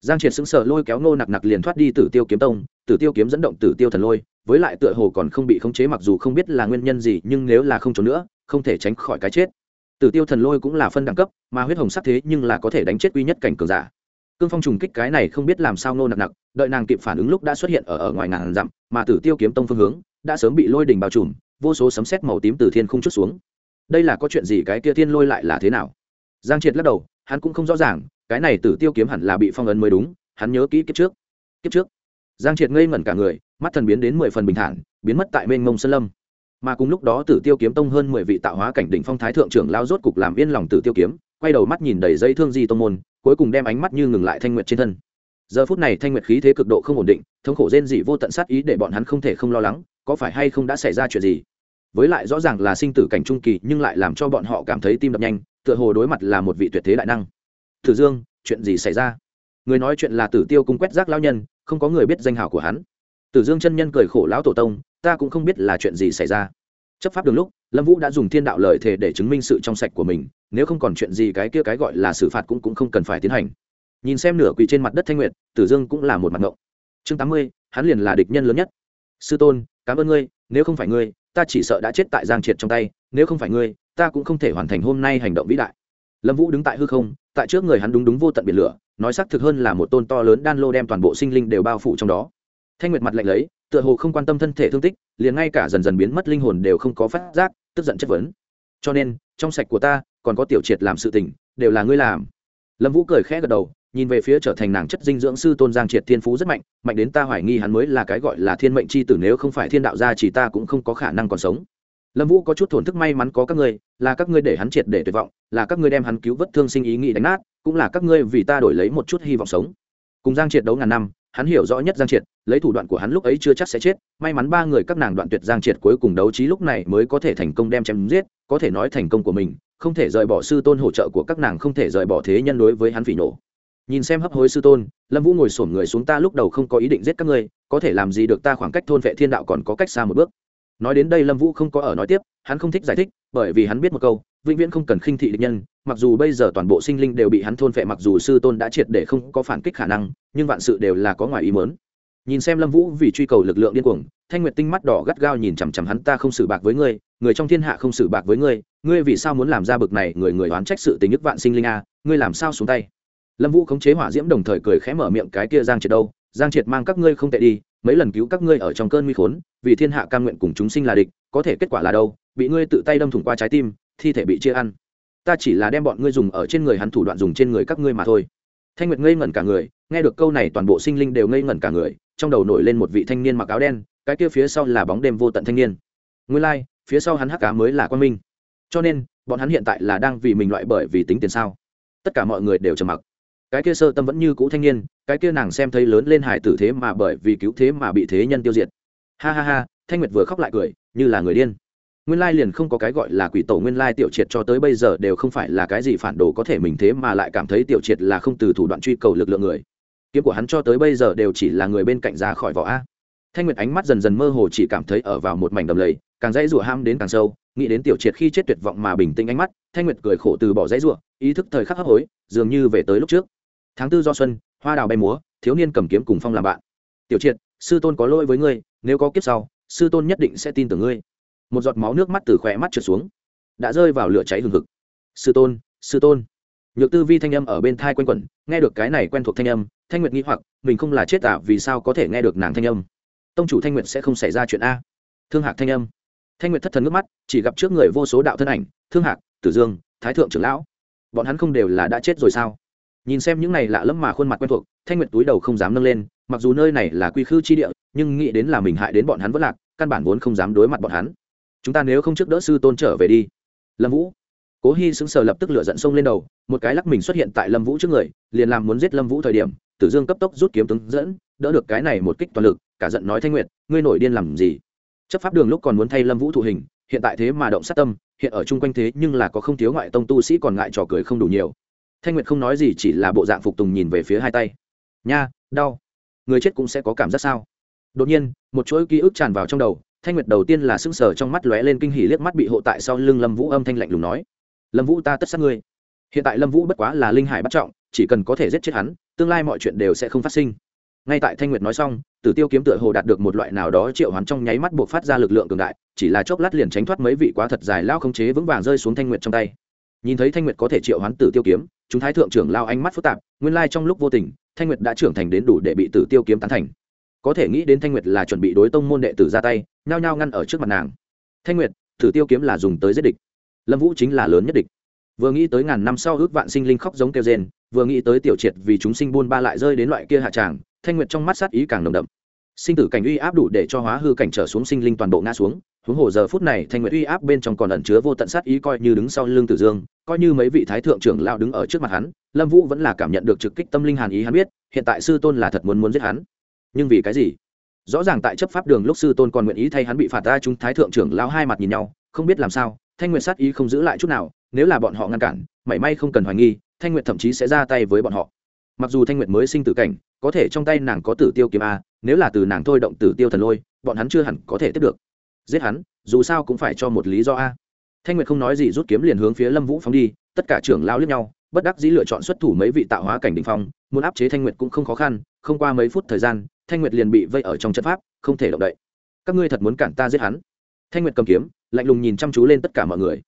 Giang triệt sững sờ lôi kéo ngô nặc nặc liền thoát đi tử tiêu kiếm tông, tử tiêu kiếm dẫn động tử tiêu thần lôi, với lại tựa hồ còn không bị khống chế mặc dù không biết là nguyên nhân gì, nhưng nếu là không trốn nữa không thể tránh khỏi cái chết. Tử tiêu thần lôi cũng là phân đẳng cấp, mà huyết hồng sắc thế nhưng là có thể đánh chết quy nhất cảnh cường giả. Cương phong trùng kích cái này không biết làm sao nô nặc nặc, đợi nàng kịp phản ứng lúc đã xuất hiện ở ở ngoài ngàn dặm, mà tử tiêu kiếm tông phương hướng đã sớm bị lôi đình bao trùm, vô số sấm sét màu tím từ thiên không chút xuống. Đây là có chuyện gì cái kia thiên lôi lại là thế nào? Giang triệt lắc đầu, hắn cũng không rõ ràng, cái này tử tiêu kiếm hẳn là bị phong ấn mới đúng, hắn nhớ kỹ kiếp trước. Kiếp trước. Giang triệt ngây ngẩn cả người, mắt thần biến đến mười phần bình thản, biến mất tại mênh mông sơn lâm mà cùng lúc đó tử tiêu kiếm tông hơn mười vị tạo hóa cảnh đỉnh phong thái thượng trưởng lao rốt cục làm yên lòng tử tiêu kiếm, quay đầu mắt nhìn đầy dây thương di tông môn, cuối cùng đem ánh mắt như ngừng lại thanh nguyệt trên thân. Giờ phút này thanh nguyệt khí thế cực độ không ổn định, thống khổ rên dị vô tận sát ý để bọn hắn không thể không lo lắng, có phải hay không đã xảy ra chuyện gì? Với lại rõ ràng là sinh tử cảnh trung kỳ, nhưng lại làm cho bọn họ cảm thấy tim đập nhanh, tựa hồ đối mặt là một vị tuyệt thế đại năng. Thử dương, chuyện gì xảy ra? Người nói chuyện là tử tiêu cung quét rác lao nhân, không có người biết danh hào của hắn. Tử dương chân nhân cười khổ lão tổ tông ta cũng không biết là chuyện gì xảy ra. Chấp pháp đường lúc, lâm vũ đã dùng thiên đạo lời thề để chứng minh sự trong sạch của mình, nếu không còn chuyện gì cái kia cái gọi là xử phạt cũng cũng không cần phải tiến hành. Nhìn xem nửa quỳ trên mặt đất thanh nguyệt, tử dương cũng là một mặt ngộng. Chương tám mươi, hắn liền là địch nhân lớn nhất. Sư tôn, cảm ơn ngươi, nếu không phải ngươi, ta chỉ sợ đã chết tại giang triệt trong tay, nếu không phải ngươi, ta cũng không thể hoàn thành hôm nay hành động vĩ đại. Lâm vũ đứng tại hư không, tại trước người hắn đúng đúng vô tận biển lửa, nói xác thực hơn là một tôn to lớn đan lô đem toàn bộ sinh linh đều bao phủ trong đó. Thanh nguyệt mặt lạnh lấy tựa hồ không quan tâm thân thể thương tích, liền ngay cả dần dần biến mất linh hồn đều không có phát giác, tức giận chất vấn. Cho nên, trong sạch của ta, còn có tiểu triệt làm sự tình, đều là ngươi làm. Lâm vũ cười khẽ gật đầu, nhìn về phía trở thành nàng chất dinh dưỡng sư tôn giang triệt thiên phú rất mạnh mạnh đến ta hoài nghi hắn mới là cái gọi là thiên mệnh c h i tử nếu không phải thiên đạo gia chỉ ta cũng không có khả năng còn sống. Lâm vũ có chút thổn thức may mắn có các ngươi, là các ngươi để hắn triệt để tuyệt vọng, là các ngươi đem hắn cứu vớt thương sinh ý nghĩ đánh nát, cũng là các ngươi vì ta đổi lấy một chút hy vọng sống. Cùng giang triệt đấu ngàn năm hắn hiểu rõ nhất giang triệt, lấy thủ đoạn của hắn lúc ấy chưa chắc sẽ chết, may mắn ba người các nàng đoạn tuyệt giang triệt cuối cùng đấu trí lúc này mới có thể thành công đem chém giết, có thể nói thành công của mình, không thể rời bỏ sư tôn hỗ trợ của các nàng, không thể rời bỏ thế nhân đối với hắn phỉ nổ nhìn xem hấp hối sư tôn, lâm vũ ngồi sổm người xuống ta lúc đầu không có ý định giết các ngươi, có thể làm gì được ta khoảng cách thôn vệ thiên đạo còn có cách xa một bước. Nói đến đây lâm vũ không có ở nói tiếp, hắn không thích giải thích, bởi vì hắn biết một câu, vĩnh viễn không cần khinh thị địch nhân mặc dù bây giờ toàn bộ sinh linh đều bị hắn thôn phệ, mặc dù sư tôn đã triệt để không có phản kích khả năng, nhưng vạn sự đều là có ngoài ý mớn nhìn xem lâm vũ vì truy cầu lực lượng điên cuồng, thanh nguyệt tinh mắt đỏ gắt gao nhìn chằm chằm hắn, ta không xử bạc với ngươi, người trong thiên hạ không xử bạc với ngươi ngươi vì sao muốn làm ra bực này, người người oán trách sự tình nhất vạn sinh linh a, ngươi làm sao xuống tay? Lâm vũ khống chế hỏa diễm đồng thời cười khẽ mở miệng, cái kia giang triệt đâu? Giang triệt mang các ngươi không tệ đi, mấy lần cứu các ngươi ở trong cơn nguy khốn, vì thiên hạ cam nguyện cùng chúng sinh là địch, có thể kết quả là đâu? Bị ngươi tự tay đâm thủng qua trái tim, thi thể bị chia ăn ta chỉ là đem bọn ngươi dùng ở trên người hắn thủ đoạn dùng trên người các ngươi mà thôi. Thanh nguyệt ngây ngẩn cả người nghe được câu này toàn bộ sinh linh đều ngây ngẩn cả người trong đầu nổi lên một vị thanh niên mặc áo đen cái kia phía sau là bóng đêm vô tận thanh niên. Nguyên lai、like, phía sau hắn hắc cá mới là quan minh. Cho nên bọn hắn hiện tại là đang vì mình loại bởi vì tính tiền sao? Tất cả mọi người đều trầm mặc. Cái kia sơ tâm vẫn như cũ thanh niên cái kia nàng xem thấy lớn lên hải tử thế mà bởi vì cứu thế mà bị thế nhân tiêu diệt. Ha ha ha thanh nguyệt vừa khóc lại cười như là người điên nguyên lai liền không có cái gọi là quỷ tổ nguyên lai tiểu triệt cho tới bây giờ đều không phải là cái gì phản đồ có thể mình thế mà lại cảm thấy tiểu triệt là không từ thủ đoạn truy cầu lực lượng người. Kiếm của hắn cho tới bây giờ đều chỉ là người bên cạnh ra khỏi vỏ a. Thanh nguyệt ánh mắt dần dần mơ hồ chỉ cảm thấy ở vào một mảnh đầm lầy, càng dãy rủa ham đến càng sâu, nghĩ đến tiểu triệt khi chết tuyệt vọng mà bình tĩnh ánh mắt, thanh nguyệt cười khổ từ bỏ dãy rủa, ý thức thời khắc hấp hối, dường như về tới lúc trước. Tháng tư do xuân, hoa đào bay múa, thiếu niên cầm kiếm cùng phong làm bạn. Tiểu triệt, sư tôn có lỗi với ngươi, nếu có kiếp sau, sư tôn nhất định sẽ tin tưởng ngươi một giọt máu nước mắt từ khỏe mắt trượt xuống, đã rơi vào lửa cháy hừng hực. Sư tôn sư tôn. Nhược tư vi thanh âm ở bên thai quanh quẩn, nghe được cái này quen thuộc thanh âm, thanh nguyệt nghĩ hoặc, mình không là chết tả vì sao có thể nghe được nàng thanh âm? Tông chủ thanh nguyệt sẽ không xảy ra chuyện a. Thương hạc thanh âm. Thanh nguyệt thất thần nước mắt, chỉ gặp trước người vô số đạo thân ảnh, thương hạc, tử dương, thái thượng trưởng lão. Bọn hắn không đều là đã chết rồi sao? Nhìn xem những này lạ lẫm mà khuôn mặt quen thuộc, thanh nguyệt túi đầu không dám nâng lên, mặc dù nơi này là quy khư chi địa, nhưng nghĩ đến là mình hại đến bọn hắn vẫn lạc, căn bản vốn không dám đối mặt bọn hắn chúng ta nếu không trước đỡ sư tôn trở về đi. Lâm vũ. Cố hy sững sờ lập tức lửa dẫn sông lên đầu, một cái lắc mình xuất hiện tại lâm vũ trước người, liền làm muốn giết lâm vũ thời điểm, tử dương cấp tốc rút kiếm tướng dẫn, đỡ được cái này một kích toàn lực, cả giận nói thanh nguyệt, ngươi nổi điên làm gì? Chấp pháp đường lúc còn muốn thay lâm vũ thụ hình, hiện tại thế mà động sát tâm, hiện ở chung quanh thế nhưng là có không thiếu ngoại tông tu sĩ còn ngại trò cười không đủ nhiều. Thanh nguyệt không nói gì, chỉ là bộ dạng phục tùng nhìn về phía hai tay. Nha, đau. Người chết cũng sẽ có cảm giác sao? Đột nhiên, một chuỗi ký ức tràn vào trong đầu thanh nguyệt đầu tiên là sững sờ trong mắt lóe lên kinh hỉ, liếc mắt bị hộ tại sau lưng lâm vũ âm thanh lạnh lùng nói, lâm vũ, ta tất sát ngươi. Hiện tại lâm vũ bất quá là linh hải bắt trọng, chỉ cần có thể giết chết hắn, tương lai mọi chuyện đều sẽ không phát sinh. Ngay tại thanh nguyệt nói xong, tử tiêu kiếm tựa hồ đạt được một loại nào đó triệu hắn trong nháy mắt buộc phát ra lực lượng cường đại, chỉ là chốc lát liền tránh thoát mấy vị quá thật dài lao không chế vững vàng rơi xuống thanh nguyệt trong tay. Nhìn thấy thanh nguyệt có thể triệu hoán tử tiêu kiếm, chúng thái thượng trưởng lao ánh mắt phức tạp, nguyên lai trong lúc vô tình, thanh nguyệt đã trưởng thành đến đủ để bị tử tiêu kiếm tán thành có thể nghĩ đến thanh nguyệt là chuẩn bị đối tông môn đệ tử ra tay, nhao nhao ngăn ở trước mặt nàng. Thanh nguyệt, thử tiêu kiếm là dùng tới giết địch. Lâm vũ chính là lớn nhất địch. Vừa nghĩ tới ngàn năm sau ước vạn sinh linh khóc giống kêu rên, vừa nghĩ tới tiểu triệt vì chúng sinh buôn ba lại rơi đến loại kia hạ tràng, thanh nguyệt trong mắt sát ý càng nồng đậm. Sinh tử cảnh uy áp đủ để cho hóa hư cảnh trở xuống sinh linh toàn bộ ngã xuống, huống hồ giờ phút này thanh nguyệt uy áp bên trong còn ẩn chứa vô tận sát ý coi như đứng sau lưng tử dương, coi như mấy vị thái thượng trưởng lao đứng ở trước mặt hắn, lâm vũ vẫn là cảm nhận được trực kích tâm linh hàn ý hắn biết, hiện tại sư tôn là thật muốn muốn giết hắn nhưng vì cái gì? Rõ ràng tại chấp pháp đường lúc sư tôn còn nguyện ý thay hắn bị phạt ra chúng thái thượng trưởng lao hai mặt nhìn nhau, không biết làm sao, thanh nguyện sát ý không giữ lại chút nào, nếu là bọn họ ngăn cản, mảy may không cần hoài nghi, thanh nguyện thậm chí sẽ ra tay với bọn họ. Mặc dù thanh nguyện mới sinh tử cảnh, có thể trong tay nàng có tử tiêu kiếm a, nếu là từ nàng thôi động tử tiêu thần lôi, bọn hắn chưa hẳn có thể tiếp được. Giết hắn, dù sao cũng phải cho một lý do a. Thanh nguyệt không nói gì rút kiếm liền hướng phía lâm vũ phóng đi, tất cả trưởng lao lướt nhau, bất đắc dĩ lựa chọn xuất thủ mấy vị tạo hóa cảnh đình phong, muốn áp chế thanh nguyệt cũng không khó khăn, không qua mấy phút thời gian thanh nguyệt liền bị vây ở trong trận pháp, không thể động đậy. Các ngươi thật muốn cản ta giết hắn? Thanh nguyệt cầm kiếm, lạnh lùng nhìn chăm chú lên tất cả mọi người.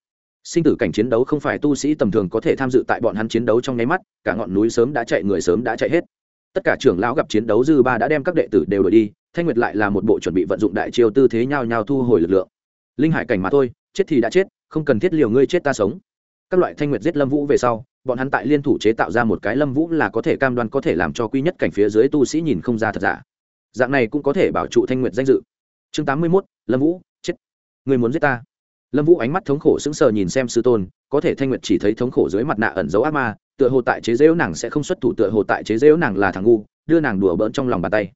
Sinh tử cảnh chiến đấu không phải tu sĩ tầm thường có thể tham dự tại bọn hắn chiến đấu trong nháy mắt, cả ngọn núi sớm đã chạy, người sớm đã chạy hết. Tất cả trưởng lão gặp chiến đấu dư ba đã đem các đệ tử đều đổi đi, thanh nguyệt lại là một bộ chuẩn bị vận dụng đại chiêu tư thế nhào nhào thu hồi lực lượng. Linh hải cảnh mà thôi, chết thì đã chết, không cần thiết liều ngươi chết ta sống. Các loại thanh nguyệt giết lâm vũ về sau, bọn hắn tại liên thủ chế tạo ra một cái lâm vũ là có thể cam đoan có thể làm cho quy nhất cảnh phía dưới tu sĩ nhìn không ra thật giả dạng này cũng có thể bảo trụ thanh nguyệt danh dự. Chương tám mươi mốt, lâm vũ, chết. Người muốn giết ta. Lâm vũ ánh mắt thống khổ sững sờ nhìn xem sư tôn, có thể thanh nguyệt chỉ thấy thống khổ dưới mặt nạ ẩn dấu ác ma, tựa hồ tại chế dễu nàng sẽ không xuất thủ, tựa hồ tại chế dễu nàng là thằng ngu, đưa nàng đùa bỡn trong lòng bàn tay.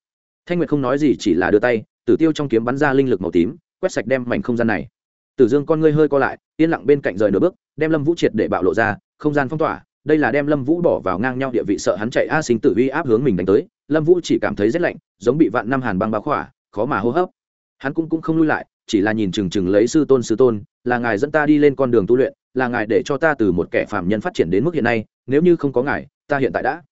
Thanh nguyệt không nói gì, chỉ là đưa tay, tử tiêu trong kiếm bắn ra linh lực màu tím, quét sạch đem mảnh không gian này. Tử dương con ngươi hơi co lại, yên lặng bên cạnh rời nửa bước, đem lâm vũ triệt để bạo lộ ra, không gian phong tỏa, đây là đem lâm vũ bỏ vào ngang nhau địa vị sợ hắn chạy a sinh tử uy áp hướng mình đánh tới lâm vũ chỉ cảm thấy rét lạnh, giống bị vạn năm hàn băng báo khỏa, khó mà hô hấp. Hắn cũng cũng không lui lại, chỉ là nhìn chừng chừng lấy sư tôn sư tôn, là ngài dẫn ta đi lên con đường tu luyện, là ngài để cho ta từ một kẻ phạm nhân phát triển đến mức hiện nay, nếu như không có ngài, ta hiện tại đã.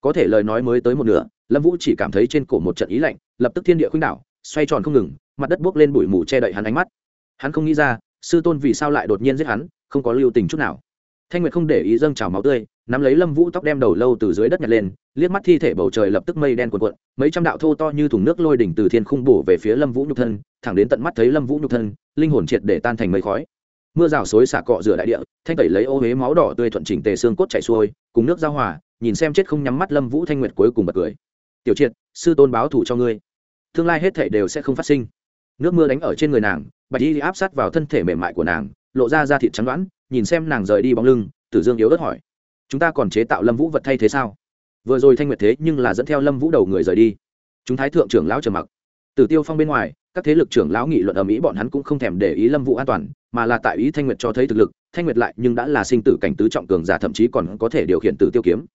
Có thể lời nói mới tới một nửa, lâm vũ chỉ cảm thấy trên cổ một trận ý lạnh, lập tức thiên địa khuynh đảo, xoay tròn không ngừng, mặt đất buốc lên bụi mù che đậy hắn ánh mắt. Hắn không nghĩ ra, sư tôn vì sao lại đột nhiên giết hắn, không có lưu tình chút nào. Thanh nguyệt không để ý dâng trào máu tươi nắm lấy lâm vũ tóc đem đầu lâu từ dưới đất nhặt lên, liếc mắt thi thể bầu trời lập tức mây đen cuộn cuộn, mấy trăm đạo thô to như thùng nước lôi đỉnh từ thiên khung bổ về phía lâm vũ nhục thân, thẳng đến tận mắt thấy lâm vũ nhục thân, linh hồn triệt để tan thành mây khói. Mưa rào xối xả cọ rửa đại địa, thanh tẩy lấy ô huế máu đỏ tươi thuận chỉnh tề xương cốt chảy xuôi, cùng nước giao hòa, nhìn xem chết không nhắm mắt lâm vũ thanh nguyệt cuối cùng bật cười. Tiểu triệt, sư tôn báo thủ cho ngươi. Tương lai hết thể đều sẽ không phát sinh. Nước mưa đánh ở trên người nàng, bạch y áp sát vào thân thể mềm mại của nàng, lộ ra da thịt trắng đoãn nhìn xem nàng rời đi bóng lưng, tử dương yếu ớt hỏi chúng ta còn chế tạo lâm vũ vật thay thế sao? Vừa rồi thanh nguyệt thế nhưng là dẫn theo lâm vũ đầu người rời đi. Chúng thái thượng trưởng lão trầm mặc. Tử tiêu phong bên ngoài, các thế lực trưởng lão nghị luận ở mỹ bọn hắn cũng không thèm để ý lâm vũ an toàn, mà là tại ý thanh nguyệt cho thấy thực lực, thanh nguyệt lại nhưng đã là sinh tử cảnh tứ trọng cường giả, thậm chí còn có thể điều khiển tử tiêu kiếm.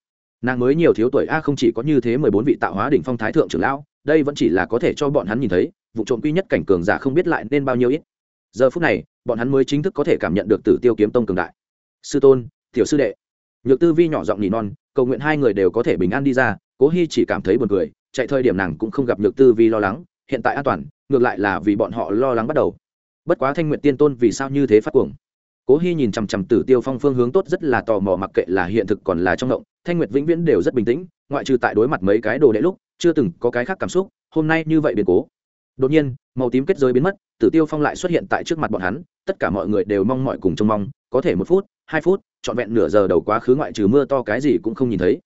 Nàng mới nhiều thiếu tuổi, a, không chỉ có như thế mười bốn vị tạo hóa đỉnh phong thái thượng trưởng lão, đây vẫn chỉ là có thể cho bọn hắn nhìn thấy, vụ trộm quy nhất cảnh cường giả không biết lại nên bao nhiêu ít. Giờ phút này, bọn hắn mới chính thức có thể cảm nhận được tử tiêu kiếm tông cường đại. Sư tôn, tiểu sư đệ nhược tư vi nhỏ giọng nỉ non, cầu nguyện hai người đều có thể bình an đi ra, cố hy chỉ cảm thấy buồn cười, chạy thời điểm nàng cũng không gặp nhược tư vi lo lắng, hiện tại an toàn, ngược lại là vì bọn họ lo lắng bắt đầu. Bất quá thanh nguyện tiên tôn vì sao như thế phát cuồng? Cố hy nhìn chằm chằm tử tiêu phong phương hướng tốt rất là tò mò mặc kệ là hiện thực còn là trong động, thanh nguyệt vĩnh viễn đều rất bình tĩnh, ngoại trừ tại đối mặt mấy cái đồ đệ lúc, chưa từng có cái khác cảm xúc, hôm nay như vậy biến cố. Đột nhiên, màu tím kết giới biến mất, tử tiêu phong lại xuất hiện tại trước mặt bọn hắn, tất cả mọi người đều mong mọi cùng trông mong có thể một phút, hai phút, trọn vẹn nửa giờ đầu quá khứ ngoại trừ mưa to cái gì cũng không nhìn thấy.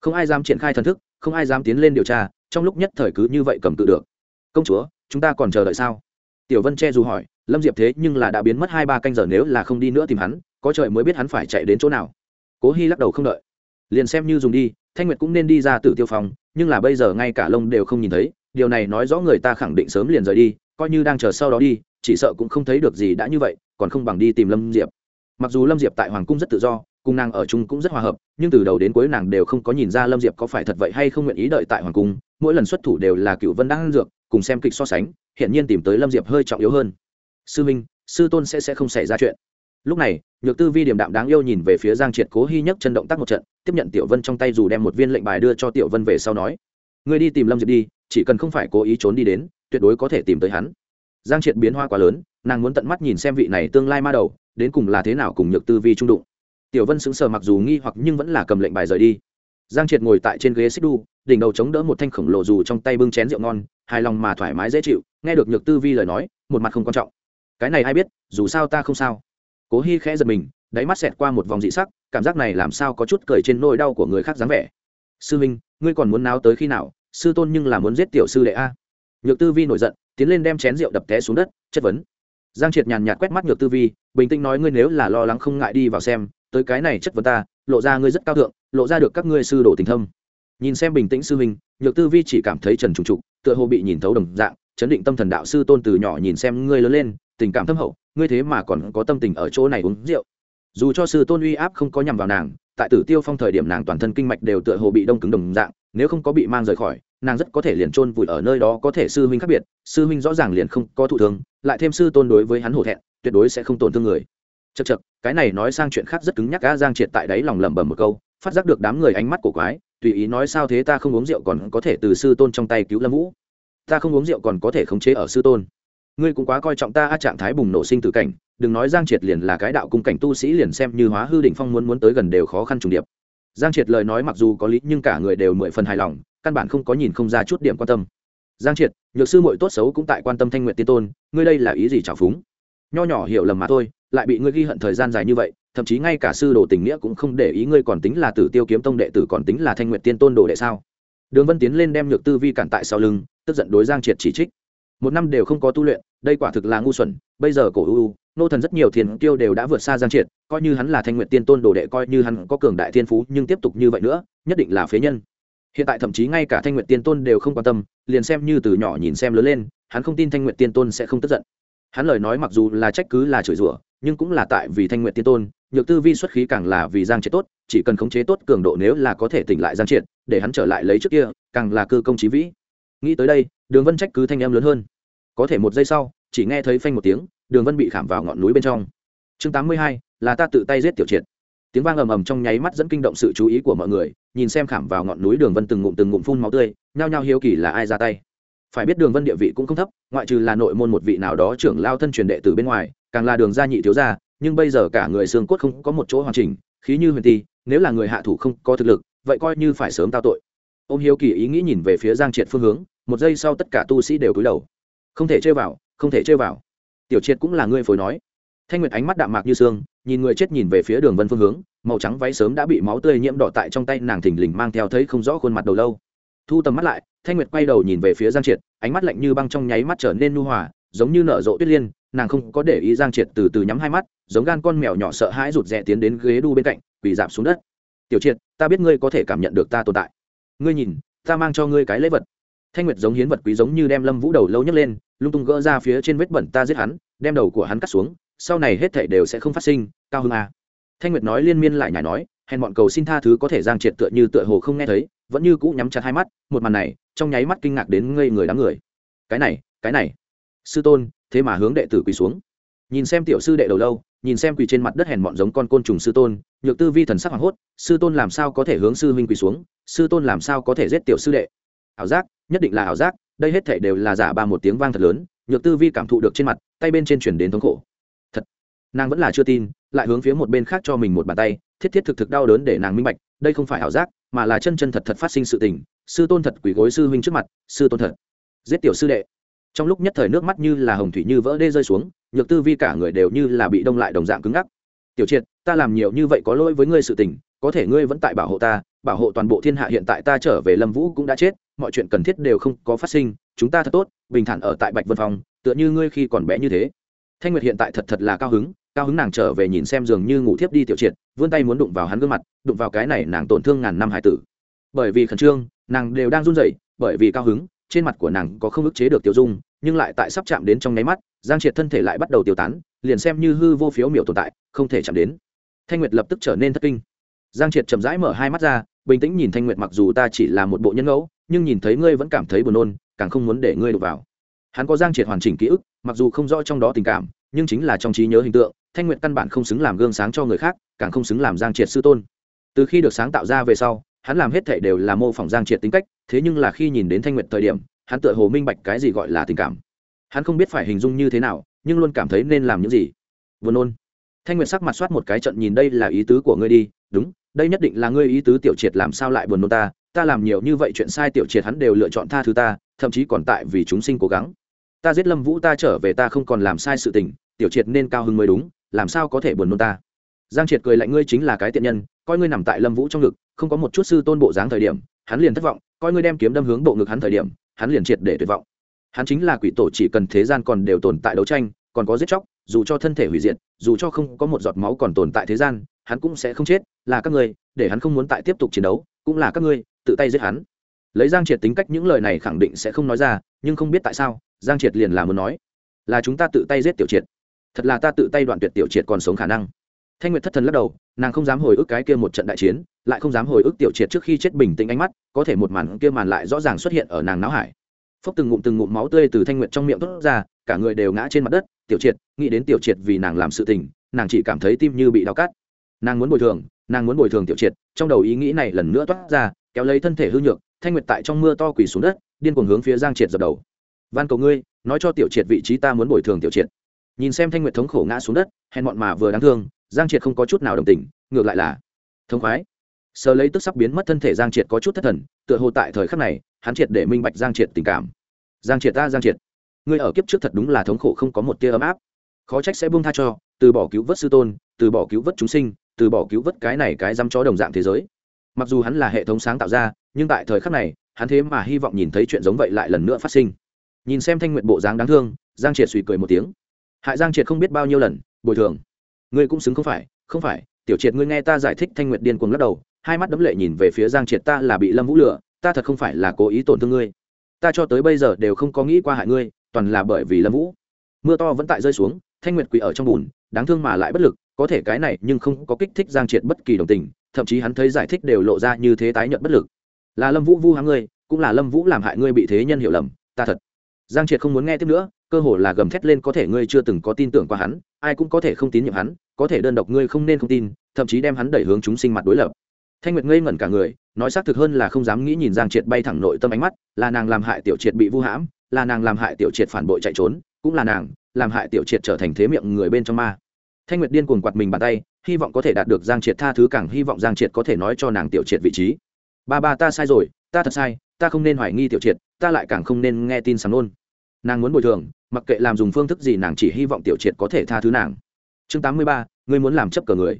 Không ai dám triển khai thần thức, không ai dám tiến lên điều tra, trong lúc nhất thời cứ như vậy cầm tự được. Công chúa, chúng ta còn chờ đợi sao? Tiểu vân che dù hỏi, lâm diệp thế nhưng là đã biến mất hai ba canh giờ nếu là không đi nữa tìm hắn, có trời mới biết hắn phải chạy đến chỗ nào. Cố hy lắc đầu không đợi. Liền xem như dùng đi, thanh nguyệt cũng nên đi ra tử tiêu phòng, nhưng là bây giờ ngay cả lông đều không nhìn thấy, điều này nói rõ người ta khẳng định sớm liền rời đi, coi như đang chờ sau đó đi, chỉ sợ cũng không thấy được gì đã như vậy, còn không bằng đi tìm lâm diệp mặc dù lâm diệp tại hoàng cung rất tự do, cùng nàng ở chung cũng rất hòa hợp, nhưng từ đầu đến cuối nàng đều không có nhìn ra lâm diệp có phải thật vậy hay không nguyện ý đợi tại hoàng cung. Mỗi lần xuất thủ đều là cựu vân đang dược, cùng xem kịch so sánh hiện nhiên tìm tới lâm diệp hơi trọng yếu hơn. Sư minh, sư tôn sẽ sẽ không xảy ra chuyện. Lúc này, nhược tư vi điểm đạm đáng yêu nhìn về phía giang triệt cố hy nhất chân động tác một trận, tiếp nhận tiểu vân trong tay dù đem một viên lệnh bài đưa cho tiểu vân về sau nói, ngươi đi tìm lâm diệp đi, chỉ cần không phải cố ý trốn đi đến, tuyệt đối có thể tìm tới hắn giang triệt biến hoa quá lớn, nàng muốn tận mắt nhìn xem vị này tương lai ma đầu, đến cùng là thế nào cùng nhược tư vi trung đụng. Tiểu vân sững sờ mặc dù nghi hoặc nhưng vẫn là cầm lệnh bài rời đi. Giang triệt ngồi tại trên ghế xích đu, đỉnh đầu chống đỡ một thanh khổng lồ dù trong tay bưng chén rượu ngon, hài lòng mà thoải mái dễ chịu, nghe được nhược tư vi lời nói, một mặt không quan trọng. Cái này ai biết, dù sao ta không sao. Cố hy khẽ giật mình, đáy mắt xẹt qua một vòng dị sắc, cảm giác này làm sao có chút cười trên nỗi đau của người khác dáng vẻ. Sư minh, ngươi còn muốn náo tới khi nào? Sư tôn nhưng là muốn giết tiểu sư đệ a. Nhược tư vi nổi giận tiến lên đem chén rượu đập té xuống đất, chất vấn. Giang triệt nhàn nhạt quét mắt nhược tư vi, bình tĩnh nói ngươi nếu là lo lắng không ngại đi vào xem, tới cái này chất vấn ta, lộ ra ngươi rất cao thượng, lộ ra được các ngươi sư đồ tình thâm. Nhìn xem bình tĩnh sư huynh, nhược tư vi chỉ cảm thấy trần trùng trục, tựa hồ bị nhìn thấu đồng dạng, chấn định tâm thần đạo sư tôn từ nhỏ nhìn xem ngươi lớn lên, tình cảm thâm hậu, ngươi thế mà còn có tâm tình ở chỗ này uống rượu. Dù cho sư tôn uy áp không có nhằm vào nàng, tại tử tiêu phong thời điểm nàng toàn thân kinh mạch đều tựa hồ bị đông cứng đồng dạng, nếu không có bị mang rời khỏi nàng rất có thể liền chôn vùi ở nơi đó có thể sư huynh khác biệt, sư huynh rõ ràng liền không có thụ thương, lại thêm sư tôn đối với hắn hổ thẹn, tuyệt đối sẽ không tổn thương người. Chật chật cái này nói sang chuyện khác rất cứng nhắc á giang triệt tại đấy lòng lẩm bẩm một câu, phát giác được đám người ánh mắt của quái, tùy ý nói sao thế ta không uống rượu còn có thể từ sư tôn trong tay cứu lâm vũ. Ta không uống rượu còn có thể khống chế ở sư tôn. Ngươi cũng quá coi trọng ta, a trạng thái bùng nổ sinh tử cảnh, đừng nói giang triệt liền là cái đạo cung cảnh tu sĩ liền xem như hóa hư đỉnh phong muốn muốn tới gần đều khó khăn trùng điệp. Giang triệt lời nói mặc dù có lý, nhưng cả người đều mười phần hài lòng căn bản không có nhìn không ra chút điểm quan tâm. Giang triệt, nhược sư mội tốt xấu cũng tại quan tâm thanh nguyện tiên tôn, ngươi đây là ý gì trào phúng? Nho nhỏ hiểu lầm mà thôi, lại bị ngươi ghi hận thời gian dài như vậy, thậm chí ngay cả sư đồ tình nghĩa cũng không để ý ngươi còn tính là tử tiêu kiếm tông đệ tử còn tính là thanh nguyện tiên tôn đồ đệ sao? Đường vân tiến lên đem nhược tư vi cản tại sau lưng, tức giận đối giang triệt chỉ trích. Một năm đều không có tu luyện, đây quả thực là ngu xuẩn, bây giờ cổ ưu nô thần rất nhiều thiền tiêu đều đã vượt xa giang triệt, coi như hắn là thanh nguyện tiên tôn đồ đệ, coi như hắn có cường đại thiên phú nhưng tiếp tục như vậy nữa, nhất định là phế nhân hiện tại thậm chí ngay cả thanh nguyện tiên tôn đều không quan tâm, liền xem như từ nhỏ nhìn xem lớn lên, hắn không tin thanh nguyện tiên tôn sẽ không tức giận. Hắn lời nói mặc dù là trách cứ là chửi rủa, nhưng cũng là tại vì thanh nguyện tiên tôn, nhược tư vi xuất khí càng là vì giang triệt tốt, chỉ cần khống chế tốt cường độ nếu là có thể tỉnh lại giang triệt, để hắn trở lại lấy trước kia, càng là cơ công trí vĩ. Nghĩ tới đây, đường vân trách cứ thanh em lớn hơn. Có thể một giây sau, chỉ nghe thấy phanh một tiếng, đường vân bị khảm vào ngọn núi bên trong. Chương tám mươi hai, là ta tự tay giết tiểu triệt. Tiếng vang ầm ầm trong nháy mắt dẫn kinh động sự chú ý của mọi người nhìn xem khảm vào ngọn núi đường vân từng ngụm từng ngụm phun máu tươi, nhao nhao hiếu kỳ là ai ra tay. Phải biết đường vân địa vị cũng không thấp, ngoại trừ là nội môn một vị nào đó trưởng lao thân truyền đệ từ bên ngoài, càng là đường gia nhị thiếu gia, nhưng bây giờ cả người xương cốt không có một chỗ hoàn chỉnh, khí như huyền ti, nếu là người hạ thủ không có thực lực, vậy coi như phải sớm tao tội. Ô m hiếu kỳ ý nghĩ nhìn về phía giang triệt phương hướng, một giây sau tất cả tu sĩ đều cúi đầu. Không thể chơi vào, không thể chơi vào. Tiểu triệt cũng là ngươi phối nói. Thanh nguyệt ánh mắt đạm mạc như xương nhìn người chết nhìn về phía đường vân phương hướng màu trắng váy sớm đã bị máu tươi nhiễm đỏ tại trong tay nàng thình lình mang theo thấy không rõ khuôn mặt đầu lâu. Thu tầm mắt lại, thanh nguyệt quay đầu nhìn về phía giang triệt, ánh mắt lạnh như băng trong nháy mắt trở nên nu hòa, giống như nở rộ tuyết liên, nàng không có để ý giang triệt từ từ nhắm hai mắt, giống gan con mèo nhỏ sợ hãi rụt rè tiến đến ghế đu bên cạnh, quỳ dạp xuống đất. Tiểu triệt, ta biết ngươi có thể cảm nhận được ta tồn tại. Ngươi nhìn, ta mang cho ngươi cái lễ vật. Thanh nguyệt giống hiến vật quý giống như đem lâm vũ đầu lâu nhấc lên, lung tung gỡ ra phía trên vết bẩn ta giết hắn, đem đầu của hắn cắt xuống, sau này hết thảy đều sẽ không phát sinh, cao hưng à thanh nguyệt nói liên miên lại nhảy nói, hèn bọn cầu xin tha thứ có thể giang triệt tựa như tựa hồ không nghe thấy, vẫn như cũ nhắm chặt hai mắt, một màn này, trong nháy mắt kinh ngạc đến ngây người đám người. Cái này cái này. Sư tôn, thế mà hướng đệ tử quỳ xuống. Nhìn xem tiểu sư đệ đầu lâu, nhìn xem quỳ trên mặt đất hèn bọn giống con côn trùng sư tôn, nhược tư vi thần sắc hoảng hốt, sư tôn làm sao có thể hướng sư huynh quỳ xuống, sư tôn làm sao có thể giết tiểu sư đệ? Ảo giác, nhất định là ảo giác, đây hết thể đều là giả ba một tiếng vang thật lớn, nhược tư vi cảm thụ được trên mặt, tay bên trên chuyển đến thống khổ. Thật, nàng vẫn là chưa tin lại hướng phía một bên khác cho mình một bàn tay, thiết thiết thực thực đau đớn để nàng minh bạch, đây không phải ảo giác, mà là chân chân thật thật phát sinh sự tình, sư tôn thật quỷ gối sư huynh trước mặt, sư tôn thật. Giết tiểu sư đệ. Trong lúc nhất thời nước mắt như là hồng thủy như vỡ đê rơi xuống, nhược tư vi cả người đều như là bị đông lại đồng dạng cứng ngắc. Tiểu triệt, ta làm nhiều như vậy có lỗi với ngươi sự tình, có thể ngươi vẫn tại bảo hộ ta, bảo hộ toàn bộ thiên hạ hiện tại ta trở về lâm vũ cũng đã chết, mọi chuyện cần thiết đều không có phát sinh, chúng ta thật tốt, bình thản ở tại bạch vân phòng tựa như ngươi khi còn bé như thế. Thanh nguyệt hiện tại thật thật là cao hứng cao hứng nàng trở về nhìn xem giường như ngủ thiếp đi tiểu triệt, vươn tay muốn đụng vào hắn gương mặt, đụng vào cái này nàng tổn thương ngàn năm hải tử. Bởi vì khẩn trương, nàng đều đang run rẩy, bởi vì cao hứng, trên mặt của nàng có không ức chế được tiểu dung, nhưng lại tại sắp chạm đến trong nháy mắt, giang triệt thân thể lại bắt đầu tiêu tán, liền xem như hư vô phiếu miểu tồn tại, không thể chạm đến. Thanh nguyệt lập tức trở nên thất kinh. Giang triệt chậm rãi mở hai mắt ra, bình tĩnh nhìn thanh nguyệt mặc dù ta chỉ là một bộ nhân ngẫu, nhưng nhìn thấy ngươi vẫn cảm thấy buồn nôn, càng không muốn để ngươi đụng vào. Hắn có giang triệt hoàn chỉnh ký ức, mặc dù không rõ trong đó tình cảm nhưng chính là trong trí nhớ hình tượng, thanh nguyệt căn bản không xứng làm gương sáng cho người khác, càng không xứng làm giang triệt sư tôn. Từ khi được sáng tạo ra về sau, hắn làm hết thể đều là mô phỏng giang triệt tính cách, thế nhưng là khi nhìn đến thanh nguyệt thời điểm, hắn tựa hồ minh bạch cái gì gọi là tình cảm. Hắn không biết phải hình dung như thế nào, nhưng luôn cảm thấy nên làm những gì. Vừa nôn. Thanh nguyệt sắc mặt soát một cái trận nhìn đây là ý tứ của ngươi đi, đúng, đây nhất định là ngươi ý tứ tiểu triệt làm sao lại buồn nôn ta ta làm nhiều như vậy chuyện sai tiểu triệt hắn đều lựa chọn tha thứ ta, thậm chí còn tại vì chúng sinh cố gắng ta giết lâm vũ ta trở về ta không còn làm sai sự tình, tiểu triệt nên cao hứng mới đúng, làm sao có thể buồn nôn ta? Giang triệt cười lạnh ngươi chính là cái tiện nhân, coi ngươi nằm tại lâm vũ trong ngực, không có một chút sư tôn bộ dáng thời điểm, hắn liền thất vọng, coi ngươi đem kiếm đâm hướng bộ ngực hắn thời điểm, hắn liền triệt để tuyệt vọng. Hắn chính là quỷ tổ chỉ cần thế gian còn đều tồn tại đấu tranh, còn có giết chóc, dù cho thân thể hủy diệt, dù cho không có một giọt máu còn tồn tại thế gian, hắn cũng sẽ không chết, là các ngươi, để hắn không muốn tại tiếp tục chiến đấu, cũng là các ngươi, tự tay giết hắn. Lấy giang triệt tính cách những lời này khẳng định sẽ không nói ra, nhưng không biết tại sao giang triệt liền là muốn nói, là chúng ta tự tay giết tiểu triệt. Thật là ta tự tay đoạn tuyệt tiểu triệt còn sống khả năng. Thanh nguyệt thất thần lắc đầu, nàng không dám hồi ức cái kia một trận đại chiến, lại không dám hồi ức tiểu triệt trước khi chết bình tĩnh ánh mắt, có thể một màn kia màn lại rõ ràng xuất hiện ở nàng não hải. Phốc từng ngụm từng ngụm máu tươi từ thanh nguyệt trong miệng thốt ra, cả người đều ngã trên mặt đất. Tiểu triệt, nghĩ đến tiểu triệt vì nàng làm sự tình, nàng chỉ cảm thấy tim như bị đau cắt. Nàng muốn bồi thường, nàng muốn bồi thường tiểu triệt, trong đầu ý nghĩ này lần nữa toát ra, kéo lấy thân thể hư nhược, thanh nguyệt tại trong mưa to quỳ xuống đất, điên cuồng hướng phía giang triệt dập đầu van cầu ngươi, nói cho tiểu triệt vị trí ta muốn bồi thường tiểu triệt. Nhìn xem thanh nguyệt thống khổ ngã xuống đất, hèn mọn mà vừa đáng thương, giang triệt không có chút nào đồng tình, ngược lại là thống khoái. Sờ lấy tức sắp biến mất thân thể giang triệt có chút thất thần, tựa hồ tại thời khắc này, hắn triệt để minh bạch giang triệt tình cảm. Giang triệt ta, giang triệt, ngươi ở kiếp trước thật đúng là thống khổ không có một tia ấm áp. Khó trách sẽ buông tha cho, từ bỏ cứu vớt sư tôn, từ bỏ cứu vớt chúng sinh, từ bỏ cứu vớt cái này cái dám chó đồng dạng thế giới. Mặc dù hắn là hệ thống sáng tạo ra, nhưng tại thời khắc này, hắn thế mà hy vọng nhìn thấy chuyện giống vậy lại lần nữa phát sinh nhìn xem thanh nguyện bộ dáng đáng thương, giang triệt suy cười một tiếng. Hại giang triệt không biết bao nhiêu lần, bồi thường. Ngươi cũng xứng không phải không phải, tiểu triệt ngươi nghe ta giải thích thanh nguyện điên cuồng lắc đầu, hai mắt đấm lệ nhìn về phía giang triệt, ta là bị lâm vũ lừa, ta thật không phải là cố ý tổn thương ngươi. Ta cho tới bây giờ đều không có nghĩ qua hại ngươi, toàn là bởi vì lâm vũ. Mưa to vẫn tại rơi xuống, thanh nguyệt quỳ ở trong bùn, đáng thương mà lại bất lực, có thể cái này nhưng không có kích thích giang triệt bất kỳ đồng tình, thậm chí hắn thấy giải thích đều lộ ra như thế tái nhận bất lực. Là lâm vũ vu hãng ngươi, cũng là lâm vũ làm hại ngươi bị thế nhân hiểu lầm, ta thật giang triệt không muốn nghe tiếp nữa, cơ hồ là gầm thét lên, có thể ngươi chưa từng có tin tưởng qua hắn, ai cũng có thể không tín nhiệm hắn, có thể đơn độc ngươi không nên không tin, thậm chí đem hắn đẩy hướng chúng sinh mặt đối lập. Thanh nguyệt ngây ngẩn cả người, nói xác thực hơn là không dám nghĩ nhìn giang triệt bay thẳng nội tâm ánh mắt, là nàng làm hại tiểu triệt bị vu hãm, là nàng làm hại tiểu triệt phản bội chạy trốn, cũng là nàng làm hại tiểu triệt trở thành thế miệng người bên trong ma. Thanh nguyệt điên cuồng quạt mình bàn tay, hy vọng có thể đạt được giang triệt tha thứ, càng hy vọng giang triệt có thể nói cho nàng tiểu triệt vị trí. Ba ba, ta sai rồi, ta thật sai, ta không nên hoài nghi tiểu triệt ta lại càng không nên nghe tin sắm nôn. Nàng muốn bồi thường, mặc kệ làm dùng phương thức gì nàng chỉ hy vọng tiểu triệt có thể tha thứ nàng. Chương tám mươi ba, ngươi muốn làm chấp cờ người.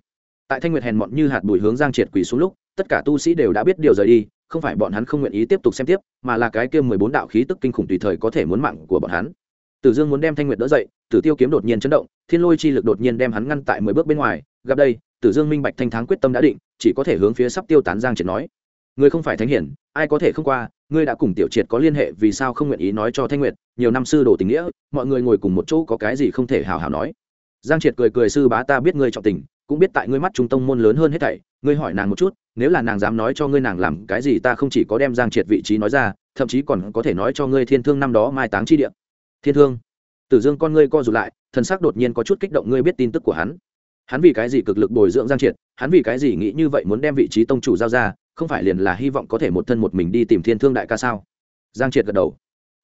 Tại thanh nguyệt hèn mọn như hạt bụi hướng giang triệt quỳ xuống lúc, tất cả tu sĩ đều đã biết điều rời đi, không phải bọn hắn không nguyện ý tiếp tục xem tiếp, mà là cái kia mười bốn đạo khí tức kinh khủng tùy thời có thể muốn mạng của bọn hắn. Tử dương muốn đem thanh nguyệt đỡ dậy, tử tiêu kiếm đột nhiên chấn động, thiên lôi chi lực đột nhiên đem hắn ngăn tại mười bước bên ngoài. Gặp đây, tử dương minh bạch thanh thắng quyết tâm đã định, chỉ có thể hướng phía sắp tiêu tán giang triệt nói ngươi không phải thánh hiển, ai có thể không qua, ngươi đã cùng tiểu triệt có liên hệ, vì sao không nguyện ý nói cho thanh nguyệt, nhiều năm sư đồ tình nghĩa, mọi người ngồi cùng một chỗ có cái gì không thể hào hào nói. Giang triệt cười cười sư bá ta biết ngươi trọng tình, cũng biết tại ngươi mắt trung tông môn lớn hơn hết thảy, ngươi hỏi nàng một chút, nếu là nàng dám nói cho ngươi nàng làm cái gì ta không chỉ có đem giang triệt vị trí nói ra, thậm chí còn có thể nói cho ngươi thiên thương năm đó mai táng chi địa. Thiên thương? Tử dương con ngươi co rụt lại, thần sắc đột nhiên có chút kích động ngươi biết tin tức của hắn. Hắn vì cái gì cực lực bồi dưỡng giang triệt, hắn vì cái gì nghĩ như vậy muốn đem vị trí tông chủ giao ra không phải liền là hy vọng có thể một thân một mình đi tìm thiên thương đại ca sao? Giang triệt gật đầu.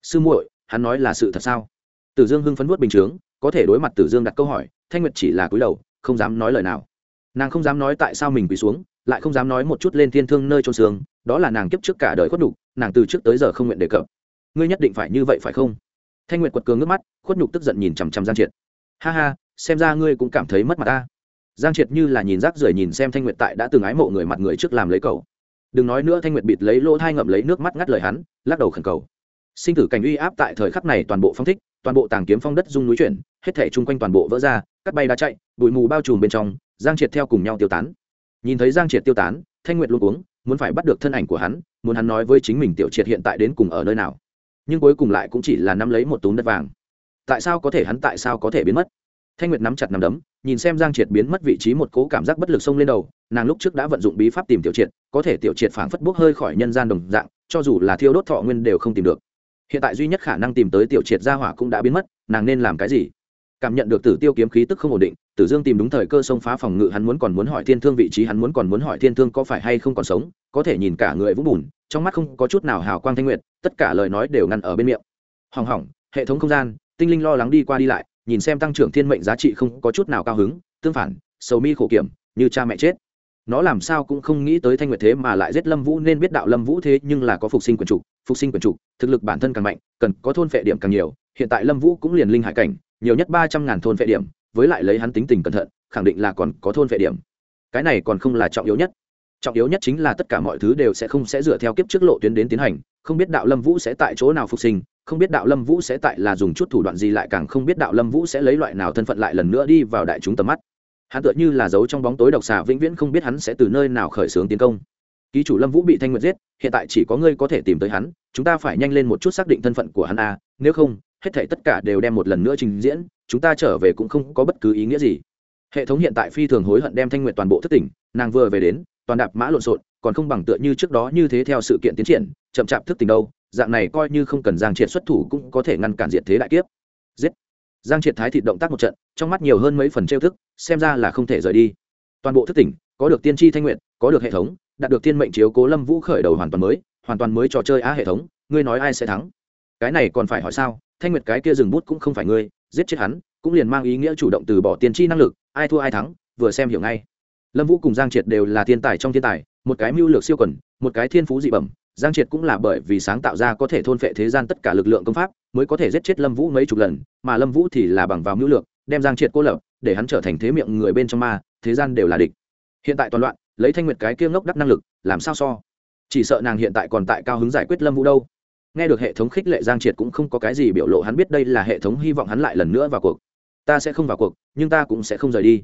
Sư muội, hắn nói là sự thật sao? Tử dương hưng phấn vuốt bình chướng, có thể đối mặt tử dương đặt câu hỏi, thanh nguyệt chỉ là cúi đầu, không dám nói lời nào. Nàng không dám nói tại sao mình quỳ xuống, lại không dám nói một chút lên thiên thương nơi trôn xương, đó là nàng kiếp trước cả đời khuất nhục, nàng từ trước tới giờ không nguyện đề cập. Ngươi nhất định phải như vậy phải không? Thanh nguyệt quật cường nước mắt, khuất nhục tức giận nhìn chằm chằm giang triệt. Ha ha, xem ra ngươi cũng cảm thấy mất mặt ta. Giang triệt như là nhìn rác rưởi nhìn xem thanh nguyệt tại đã từng ái mộ người mặt người trước làm lấy cầu đừng nói nữa thanh nguyệt bịt lấy lỗ thai ngậm lấy nước mắt ngắt lời hắn, lắc đầu khẩn cầu. Sinh tử cảnh uy áp tại thời khắc này toàn bộ phong thích, toàn bộ tàng kiếm phong đất dung núi chuyển, hết thể chung quanh toàn bộ vỡ ra, cắt bay đá chạy, bụi mù bao trùm bên trong, giang triệt theo cùng nhau tiêu tán. Nhìn thấy giang triệt tiêu tán, thanh nguyệt luôn uống muốn phải bắt được thân ảnh của hắn, muốn hắn nói với chính mình tiểu triệt hiện tại đến cùng ở nơi nào. Nhưng cuối cùng lại cũng chỉ là nắm lấy một túm đất vàng. Tại sao có thể hắn tại sao có thể biến mất? Thanh nguyệt nắm chặt nắm đấm, nhìn xem giang triệt biến mất vị trí một cố cảm giác bất lực xông lên đầu nàng lúc trước đã vận dụng bí pháp tìm tiểu triệt, có thể tiểu triệt phảng phất bốc hơi khỏi nhân gian đồng dạng, cho dù là thiêu đốt thọ nguyên đều không tìm được. Hiện tại duy nhất khả năng tìm tới tiểu triệt gia hỏa cũng đã biến mất, nàng nên làm cái gì? Cảm nhận được tử tiêu kiếm khí tức không ổn định, tử dương tìm đúng thời cơ xông phá phòng ngự, hắn muốn còn muốn hỏi thiên thương vị trí, hắn muốn còn muốn hỏi thiên thương có phải hay không còn sống, có thể nhìn cả người vũng bùn, trong mắt không có chút nào hào quang thanh nguyệt, tất cả lời nói đều ngăn ở bên miệng. Hỏng hỏng, hệ thống không gian, tinh linh lo lắng đi qua đi lại, nhìn xem tăng trưởng thiên mệnh giá trị không có chút nào cao hứng, tương phản, sầu mi khổ kiểm, như cha mẹ chết nó làm sao cũng không nghĩ tới thanh nguyệt thế mà lại giết lâm vũ, nên biết đạo lâm vũ thế nhưng là có phục sinh quyền trục phục sinh quyền trục thực lực bản thân càng mạnh, cần có thôn phệ điểm càng nhiều. Hiện tại lâm vũ cũng liền linh hải cảnh, nhiều nhất ba trăm ngàn thôn phệ điểm, với lại lấy hắn tính tình cẩn thận, khẳng định là còn có thôn phệ điểm. Cái này còn không là trọng yếu nhất. Trọng yếu nhất chính là tất cả mọi thứ đều sẽ không sẽ dựa theo kiếp trước lộ tuyến đến tiến hành, không biết đạo lâm vũ sẽ tại chỗ nào phục sinh, không biết đạo lâm vũ sẽ tại là dùng chút thủ đoạn gì lại càng không biết đạo lâm vũ sẽ lấy loại nào thân phận lại lần nữa đi vào đại chúng tầm mắt hắn tựa như là giấu trong bóng tối độc xà vĩnh viễn không biết hắn sẽ từ nơi nào khởi xướng tiến công. Ký chủ lâm vũ bị thanh nguyệt giết, hiện tại chỉ có ngươi có thể tìm tới hắn, chúng ta phải nhanh lên một chút xác định thân phận của hắn a nếu không, hết thể tất cả đều đem một lần nữa trình diễn, chúng ta trở về cũng không có bất cứ ý nghĩa gì. Hệ thống hiện tại phi thường hối hận đem thanh nguyệt toàn bộ thất tỉnh, nàng vừa về đến, toàn đạp mã lộn xộn, còn không bằng tựa như trước đó như thế theo sự kiện tiến triển, chậm chạp thức tỉnh đâu, dạng này coi như không cần giang triệt xuất thủ cũng có thể ngăn cản diện thế đại kiếp. Giết. Giang triệt thái thịt động tác một trận trong mắt nhiều hơn mấy phần trêu thức, xem ra là không thể rời đi. Toàn bộ thức tỉnh, có được tiên tri thanh nguyện, có được hệ thống, đạt được thiên mệnh chiếu cố lâm vũ khởi đầu hoàn toàn mới, hoàn toàn mới trò chơi á hệ thống, ngươi nói ai sẽ thắng? Cái này còn phải hỏi sao? Thanh nguyệt cái kia dừng bút cũng không phải ngươi, giết chết hắn, cũng liền mang ý nghĩa chủ động từ bỏ tiên tri năng lực, ai thua ai thắng, vừa xem hiểu ngay. Lâm vũ cùng giang triệt đều là thiên tài trong thiên tài, một cái mưu lược siêu quần, một cái thiên phú dị bẩm, giang triệt cũng là bởi vì sáng tạo ra có thể thôn phệ thế gian tất cả lực lượng công pháp, mới có thể giết chết lâm vũ mấy chục lần, mà lâm vũ thì là bằng vào mưu lược đem giang triệt cô lập, để hắn trở thành thế miệng người bên trong ma, thế gian đều là địch. Hiện tại toàn loạn, lấy thanh nguyệt cái kia ngốc đắc năng lực, làm sao so? Chỉ sợ nàng hiện tại còn tại cao hứng giải quyết lâm vũ đâu. Nghe được hệ thống khích lệ giang triệt cũng không có cái gì biểu lộ, hắn biết đây là hệ thống hy vọng hắn lại lần nữa vào cuộc. Ta sẽ không vào cuộc, nhưng ta cũng sẽ không rời đi.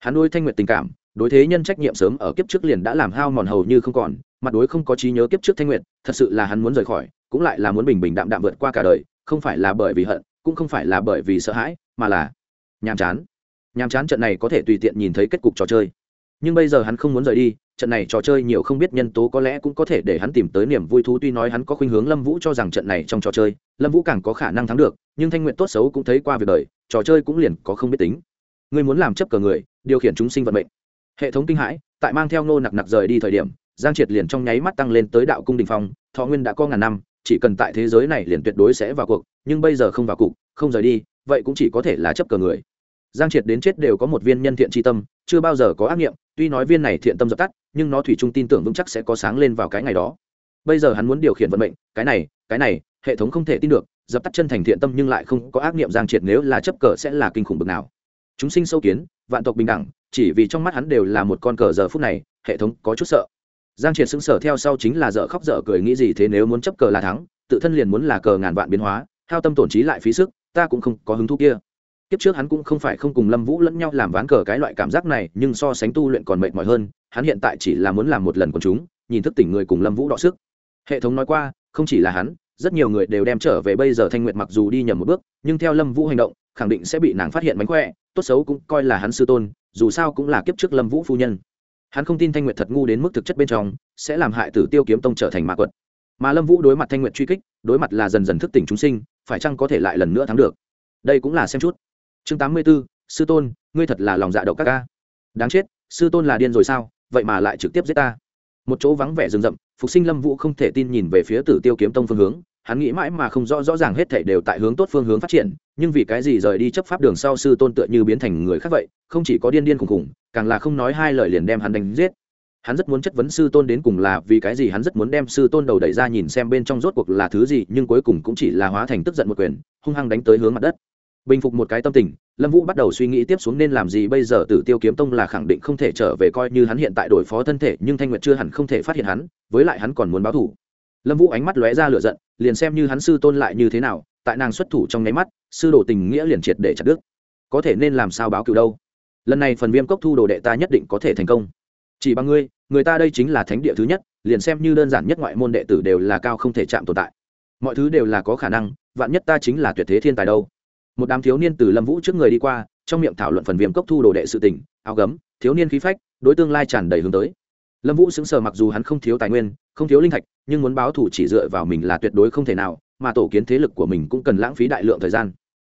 Hắn nuôi thanh nguyệt tình cảm, đối thế nhân trách nhiệm sớm ở kiếp trước liền đã làm hao mòn hầu như không còn, mặt đối không có trí nhớ kiếp trước thanh nguyệt, thật sự là hắn muốn rời khỏi, cũng lại là muốn bình bình đạm đạm vượt qua cả đời, không phải là bởi vì hận, cũng không phải là bởi vì sợ hãi, mà là nhàm chán. Nhàm chán trận này có thể tùy tiện nhìn thấy kết cục trò chơi. Nhưng bây giờ hắn không muốn rời đi, trận này trò chơi nhiều không biết nhân tố có lẽ cũng có thể để hắn tìm tới niềm vui thú. Tuy nói hắn có khuynh hướng lâm vũ cho rằng trận này trong trò chơi, lâm vũ càng có khả năng thắng được, nhưng thanh nguyện tốt xấu cũng thấy qua việc đời, trò chơi cũng liền có không biết tính. Ngươi muốn làm chấp cờ người, điều khiển chúng sinh vận mệnh. Hệ thống kinh hãi, tại mang theo nô nặc nặc rời đi thời điểm, giang triệt liền trong nháy mắt tăng lên tới đạo cung đình phong, thọ nguyên đã có ngàn năm, chỉ cần tại thế giới này liền tuyệt đối sẽ vào cuộc, nhưng bây giờ không vào cuộc, không rời đi, vậy cũng chỉ có thể là chấp cờ người giang triệt đến chết đều có một viên nhân thiện tri tâm, chưa bao giờ có ác nghiệm, tuy nói viên này thiện tâm dập tắt, nhưng nó thủy chung tin tưởng vững chắc sẽ có sáng lên vào cái ngày đó. Bây giờ hắn muốn điều khiển vận mệnh, cái này cái này, hệ thống không thể tin được, dập tắt chân thành thiện tâm nhưng lại không có ác nghiệm giang triệt nếu là chấp cờ sẽ là kinh khủng bực nào. Chúng sinh sâu kiến, vạn tộc bình đẳng, chỉ vì trong mắt hắn đều là một con cờ giờ phút này, hệ thống có chút sợ. Giang triệt xứng sở theo sau chính là dở khóc dở cười nghĩ gì thế nếu muốn chấp cờ là thắng, tự thân liền muốn là cờ ngàn vạn biến hóa, hao tâm tổn trí lại phí sức, ta cũng không có hứng thú kia kiếp trước hắn cũng không phải không cùng lâm vũ lẫn nhau làm ván cờ cái loại cảm giác này, nhưng so sánh tu luyện còn mệt mỏi hơn, hắn hiện tại chỉ là muốn làm một lần quần chúng, nhìn thức tỉnh người cùng lâm vũ đọ sức. Hệ thống nói qua, không chỉ là hắn, rất nhiều người đều đem trở về bây giờ thanh nguyệt mặc dù đi nhầm một bước, nhưng theo lâm vũ hành động, khẳng định sẽ bị nàng phát hiện mánh khỏe, tốt xấu cũng coi là hắn sư tôn, dù sao cũng là kiếp trước lâm vũ phu nhân. Hắn không tin thanh nguyệt thật ngu đến mức thực chất bên trong, sẽ làm hại tử tiêu kiếm tông trở thành mạ quật. Mà lâm vũ đối mặt thanh nguyệt truy kích, đối mặt là dần dần thức tỉnh chúng sinh, phải chăng có thể lại lần nữa thắng được? Đây cũng là xem chút chương tám mươi b ố sư tôn ngươi thật là lòng dạ đậu các ca. Đáng chết sư tôn là điên rồi sao? Vậy mà lại trực tiếp giết ta. Một chỗ vắng vẻ rừng rậm phục sinh lâm vũ không thể tin nhìn về phía tử tiêu kiếm tông phương hướng. Hắn nghĩ mãi mà không rõ rõ ràng hết thể đều tại hướng tốt phương hướng phát triển nhưng vì cái gì rời đi chấp pháp đường sau sư tôn tựa như biến thành người khác vậy không chỉ có điên điên khủng khủng, càng là không nói hai lời liền đem hắn đánh giết. Hắn rất muốn chất vấn sư tôn đến cùng là vì cái gì hắn rất muốn đem sư tôn đầu đẩy ra nhìn xem bên trong rốt cuộc là thứ gì nhưng cuối cùng cũng chỉ là hóa thành tức giận một quyền hung hăng đánh tới hướng mặt đất bình phục một cái tâm tình, lâm vũ bắt đầu suy nghĩ tiếp xuống nên làm gì. Bây giờ tử tiêu kiếm tông là khẳng định không thể trở về coi như hắn hiện tại đổi phó thân thể, nhưng thanh nguyệt chưa hẳn không thể phát hiện hắn, với lại hắn còn muốn báo thủ lâm vũ ánh mắt lóe ra lửa giận, liền xem như hắn sư tôn lại như thế nào, tại nàng xuất thủ trong nháy mắt, sư đồ tình nghĩa liền triệt để chặt đứt. Có thể nên làm sao báo cựu đâu? Lần này phần viêm cốc thu đồ đệ ta nhất định có thể thành công. Chỉ bằng ngươi, người ta đây chính là thánh địa thứ nhất, liền xem như đơn giản nhất ngoại môn đệ tử đều là cao không thể chạm tồn tại. Mọi thứ đều là có khả năng, vạn nhất ta chính là tuyệt thế thiên tài đâu? Một đám thiếu niên từ lâm vũ trước người đi qua, trong miệng thảo luận phần viêm cốc thu đồ đệ sự tỉnh áo gấm, thiếu niên khí phách, đối tương lai tràn đầy hướng tới. Lâm vũ xứng sờ mặc dù hắn không thiếu tài nguyên, không thiếu linh thạch, nhưng muốn báo thủ chỉ dựa vào mình là tuyệt đối không thể nào, mà tổ kiến thế lực của mình cũng cần lãng phí đại lượng thời gian.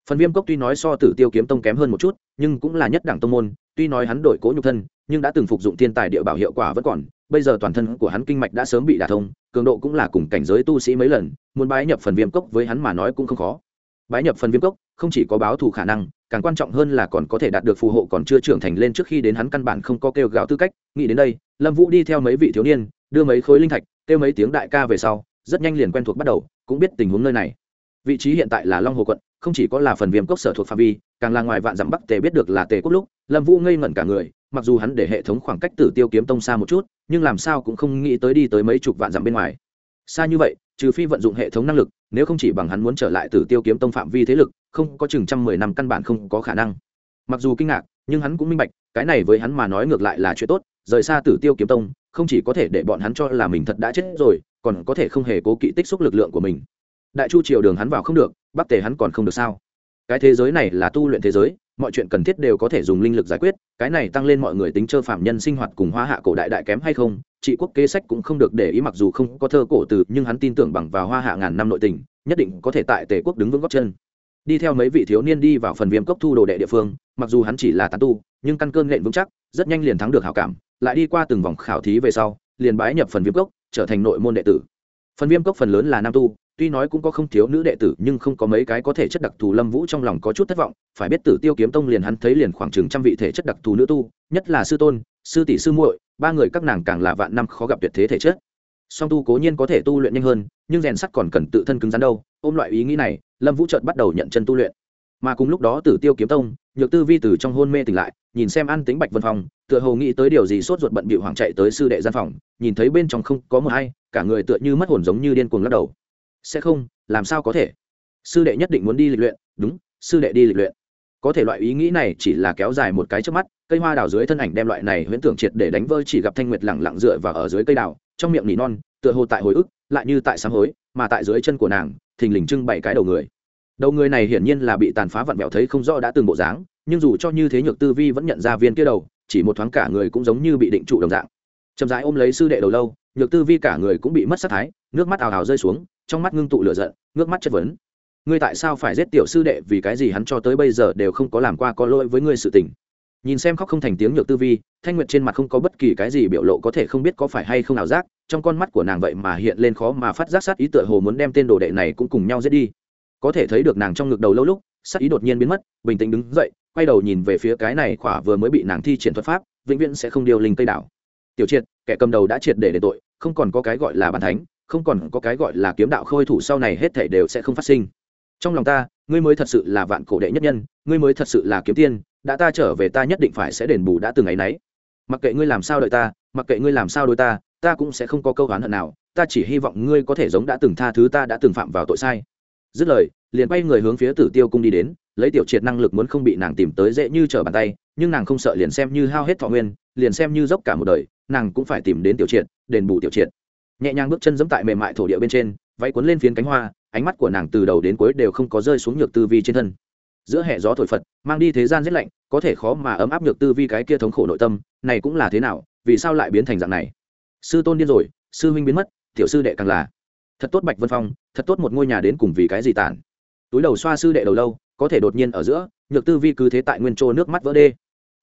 Phần viêm cốc tuy nói so tử tiêu kiếm tông kém hơn một chút, nhưng cũng là nhất đẳng tông môn, tuy nói hắn đổi cố nhục thân, nhưng đã từng phục dụng thiên tài địa bảo hiệu quả vẫn còn, bây giờ toàn thân của hắn kinh mạch đã sớm bị đả thông, cường độ cũng là cùng cảnh giới tu sĩ mấy lần, muốn bái nhập phần viêm cốc với hắn mà nói cũng không khó bái nhập phần viêm cốc, không chỉ có báo thù khả năng, càng quan trọng hơn là còn có thể đạt được phù hộ còn chưa trưởng thành lên trước khi đến hắn căn bản không có kêu gào tư cách. Nghĩ đến đây, lâm vũ đi theo mấy vị thiếu niên, đưa mấy khối linh thạch, kêu mấy tiếng đại ca về sau, rất nhanh liền quen thuộc bắt đầu, cũng biết tình huống nơi này. Vị trí hiện tại là long hồ quận, không chỉ có là phần viêm cốc sở thuộc phạm vi, càng là ngoài vạn dặm bắc tề biết được là tề quốc lúc, lâm vũ ngây ngẩn cả người, mặc dù hắn để hệ thống khoảng cách tử tiêu kiếm tông xa một chút, nhưng làm sao cũng không nghĩ tới đi tới mấy chục vạn dặm bên ngoài. Xa như vậy, trừ phi vận dụng hệ thống năng lực nếu không chỉ bằng hắn muốn trở lại từ tiêu kiếm tông phạm vi thế lực, không có chừng trăm mười năm căn bản không có khả năng. Mặc dù kinh ngạc, nhưng hắn cũng minh bạch, cái này với hắn mà nói ngược lại là chuyện tốt, rời xa tử tiêu kiếm tông, không chỉ có thể để bọn hắn cho là mình thật đã chết rồi, còn có thể không hề cố kỵ tích xúc lực lượng của mình. Đại chu triều đường hắn vào không được, bắc tề hắn còn không được sao? Cái thế giới này là tu luyện thế giới mọi chuyện cần thiết đều có thể dùng linh lực giải quyết, cái này tăng lên mọi người tính chơ phạm nhân sinh hoạt cùng hoa hạ cổ đại đại kém hay không, trị quốc kế sách cũng không được để ý mặc dù không có thơ cổ từ, nhưng hắn tin tưởng bằng vào hoa hạ ngàn năm nội tình, nhất định có thể tại tề quốc đứng vững góc chân. Đi theo mấy vị thiếu niên đi vào phần viêm cốc thu đồ đệ địa phương, mặc dù hắn chỉ là tán tu, nhưng căn cơn lệnh vững chắc, rất nhanh liền thắng được hảo cảm, lại đi qua từng vòng khảo thí về sau, liền bái nhập phần viêm cốc, trở thành nội môn đệ tử. Phần viêm cốc phần lớn là nam tu tuy nói cũng có không thiếu nữ đệ tử, nhưng không có mấy cái có thể chất đặc thù lâm vũ trong lòng có chút thất vọng. Phải biết tử tiêu kiếm tông liền hắn thấy liền khoảng chừng trăm vị thể chất đặc thù nữ tu, nhất là sư tôn, sư tỷ sư muội, ba người các nàng càng là vạn năm khó gặp tuyệt thế thể chất. Song tu cố nhiên có thể tu luyện nhanh hơn, nhưng rèn sắt còn cần tự thân cứng rắn đâu. Ôm loại ý nghĩ này, lâm vũ trợt bắt đầu nhận chân tu luyện. Mà cùng lúc đó tử tiêu kiếm tông, nhược tư vi từ trong hôn mê tỉnh lại, nhìn xem ăn tính bạch vân phòng, tựa hồ nghĩ tới điều gì sốt ruột bận bịu hoàng chạy tới sư đệ gian phòng, nhìn thấy bên trong không có một ai, cả người tựa như mất hồn giống như điên cuồng lắc đầu sẽ không, làm sao có thể? Sư đệ nhất định muốn đi lịch luyện. Đúng, sư đệ đi lịch luyện. Có thể loại ý nghĩ này chỉ là kéo dài một cái trước mắt, cây hoa đào dưới thân ảnh đem loại này huyễn tưởng triệt để đánh vơi chỉ gặp thanh nguyệt lẳng lặng dựa và ở dưới cây đào, trong miệng nỉ non, tựa hồ tại hồi ức, lại như tại sáng hối, mà tại dưới chân của nàng, thình lình trưng bảy cái đầu người. Đầu người này hiển nhiên là bị tàn phá vặn vẹo thấy không rõ đã từng bộ dáng, nhưng dù cho như thế nhược tư vi vẫn nhận ra viên kia đầu, chỉ một thoáng cả người cũng giống như bị định trụ đồng dạng. Chậm rãi ôm lấy sư đệ đầu lâu, nhược tư vi cả người cũng bị mất sát thái, nước mắt ào ào rơi xuống trong mắt ngưng tụ lửa giận, ngước mắt chất vấn. Ngươi tại sao phải giết tiểu sư đệ vì cái gì hắn cho tới bây giờ đều không có làm qua có lỗi với ngươi sự tình? Nhìn xem khóc không thành tiếng nhược tư vi, thanh nguyệt trên mặt không có bất kỳ cái gì biểu lộ có thể không biết có phải hay không nào giác, trong con mắt của nàng vậy mà hiện lên khó mà phát giác sát ý tựa hồ muốn đem tên đồ đệ này cũng cùng nhau giết đi. Có thể thấy được nàng trong ngực đầu lâu lúc, sát ý đột nhiên biến mất, bình tĩnh đứng dậy, quay đầu nhìn về phía cái này khỏa vừa mới bị nàng thi triển thuật pháp, vĩnh viễn sẽ không điều linh tây đảo. Tiểu triệt, kẻ cầm đầu đã triệt để để tội, không còn có cái gọi là bàn thánh không còn có cái gọi là kiếm đạo khôi thủ sau này hết thảy đều sẽ không phát sinh. Trong lòng ta, ngươi mới thật sự là vạn cổ đệ nhất nhân, ngươi mới thật sự là kiếm tiên, đã ta trở về ta nhất định phải sẽ đền bù đã từng ấy nấy. Mặc kệ ngươi làm sao đợi ta, mặc kệ ngươi làm sao đôi ta ta cũng sẽ không có câu oán hận nào, ta chỉ hy vọng ngươi có thể giống đã từng tha thứ ta đã từng phạm vào tội sai. Dứt lời, liền quay người hướng phía tử tiêu cung đi đến, lấy tiểu triệt năng lực muốn không bị nàng tìm tới dễ như trở bàn tay, nhưng nàng không sợ liền xem như hao hết thọ nguyên, liền xem như dốc cả một đời, nàng cũng phải tìm đến tiểu triệt, đền bù tiểu triệt nhẹ nhàng bước chân dẫm tại mềm mại thổ địa bên trên, váy cuốn lên phiến cánh hoa, ánh mắt của nàng từ đầu đến cuối đều không có rơi xuống nhược tư vi trên thân. Giữa hệ gió thổi phật, mang đi thế gian rét lạnh, có thể khó mà ấm áp nhược tư vi cái kia thống khổ nội tâm, này cũng là thế nào, vì sao lại biến thành dạng này? Sư tôn điên rồi, sư huynh biến mất, tiểu sư đệ càng là. Thật tốt bạch vân phong, thật tốt một ngôi nhà đến cùng vì cái gì tản túi đầu xoa sư đệ đầu lâu, có thể đột nhiên ở giữa, nhược tư vi cứ thế tại nguyên trô nước mắt vỡ đê.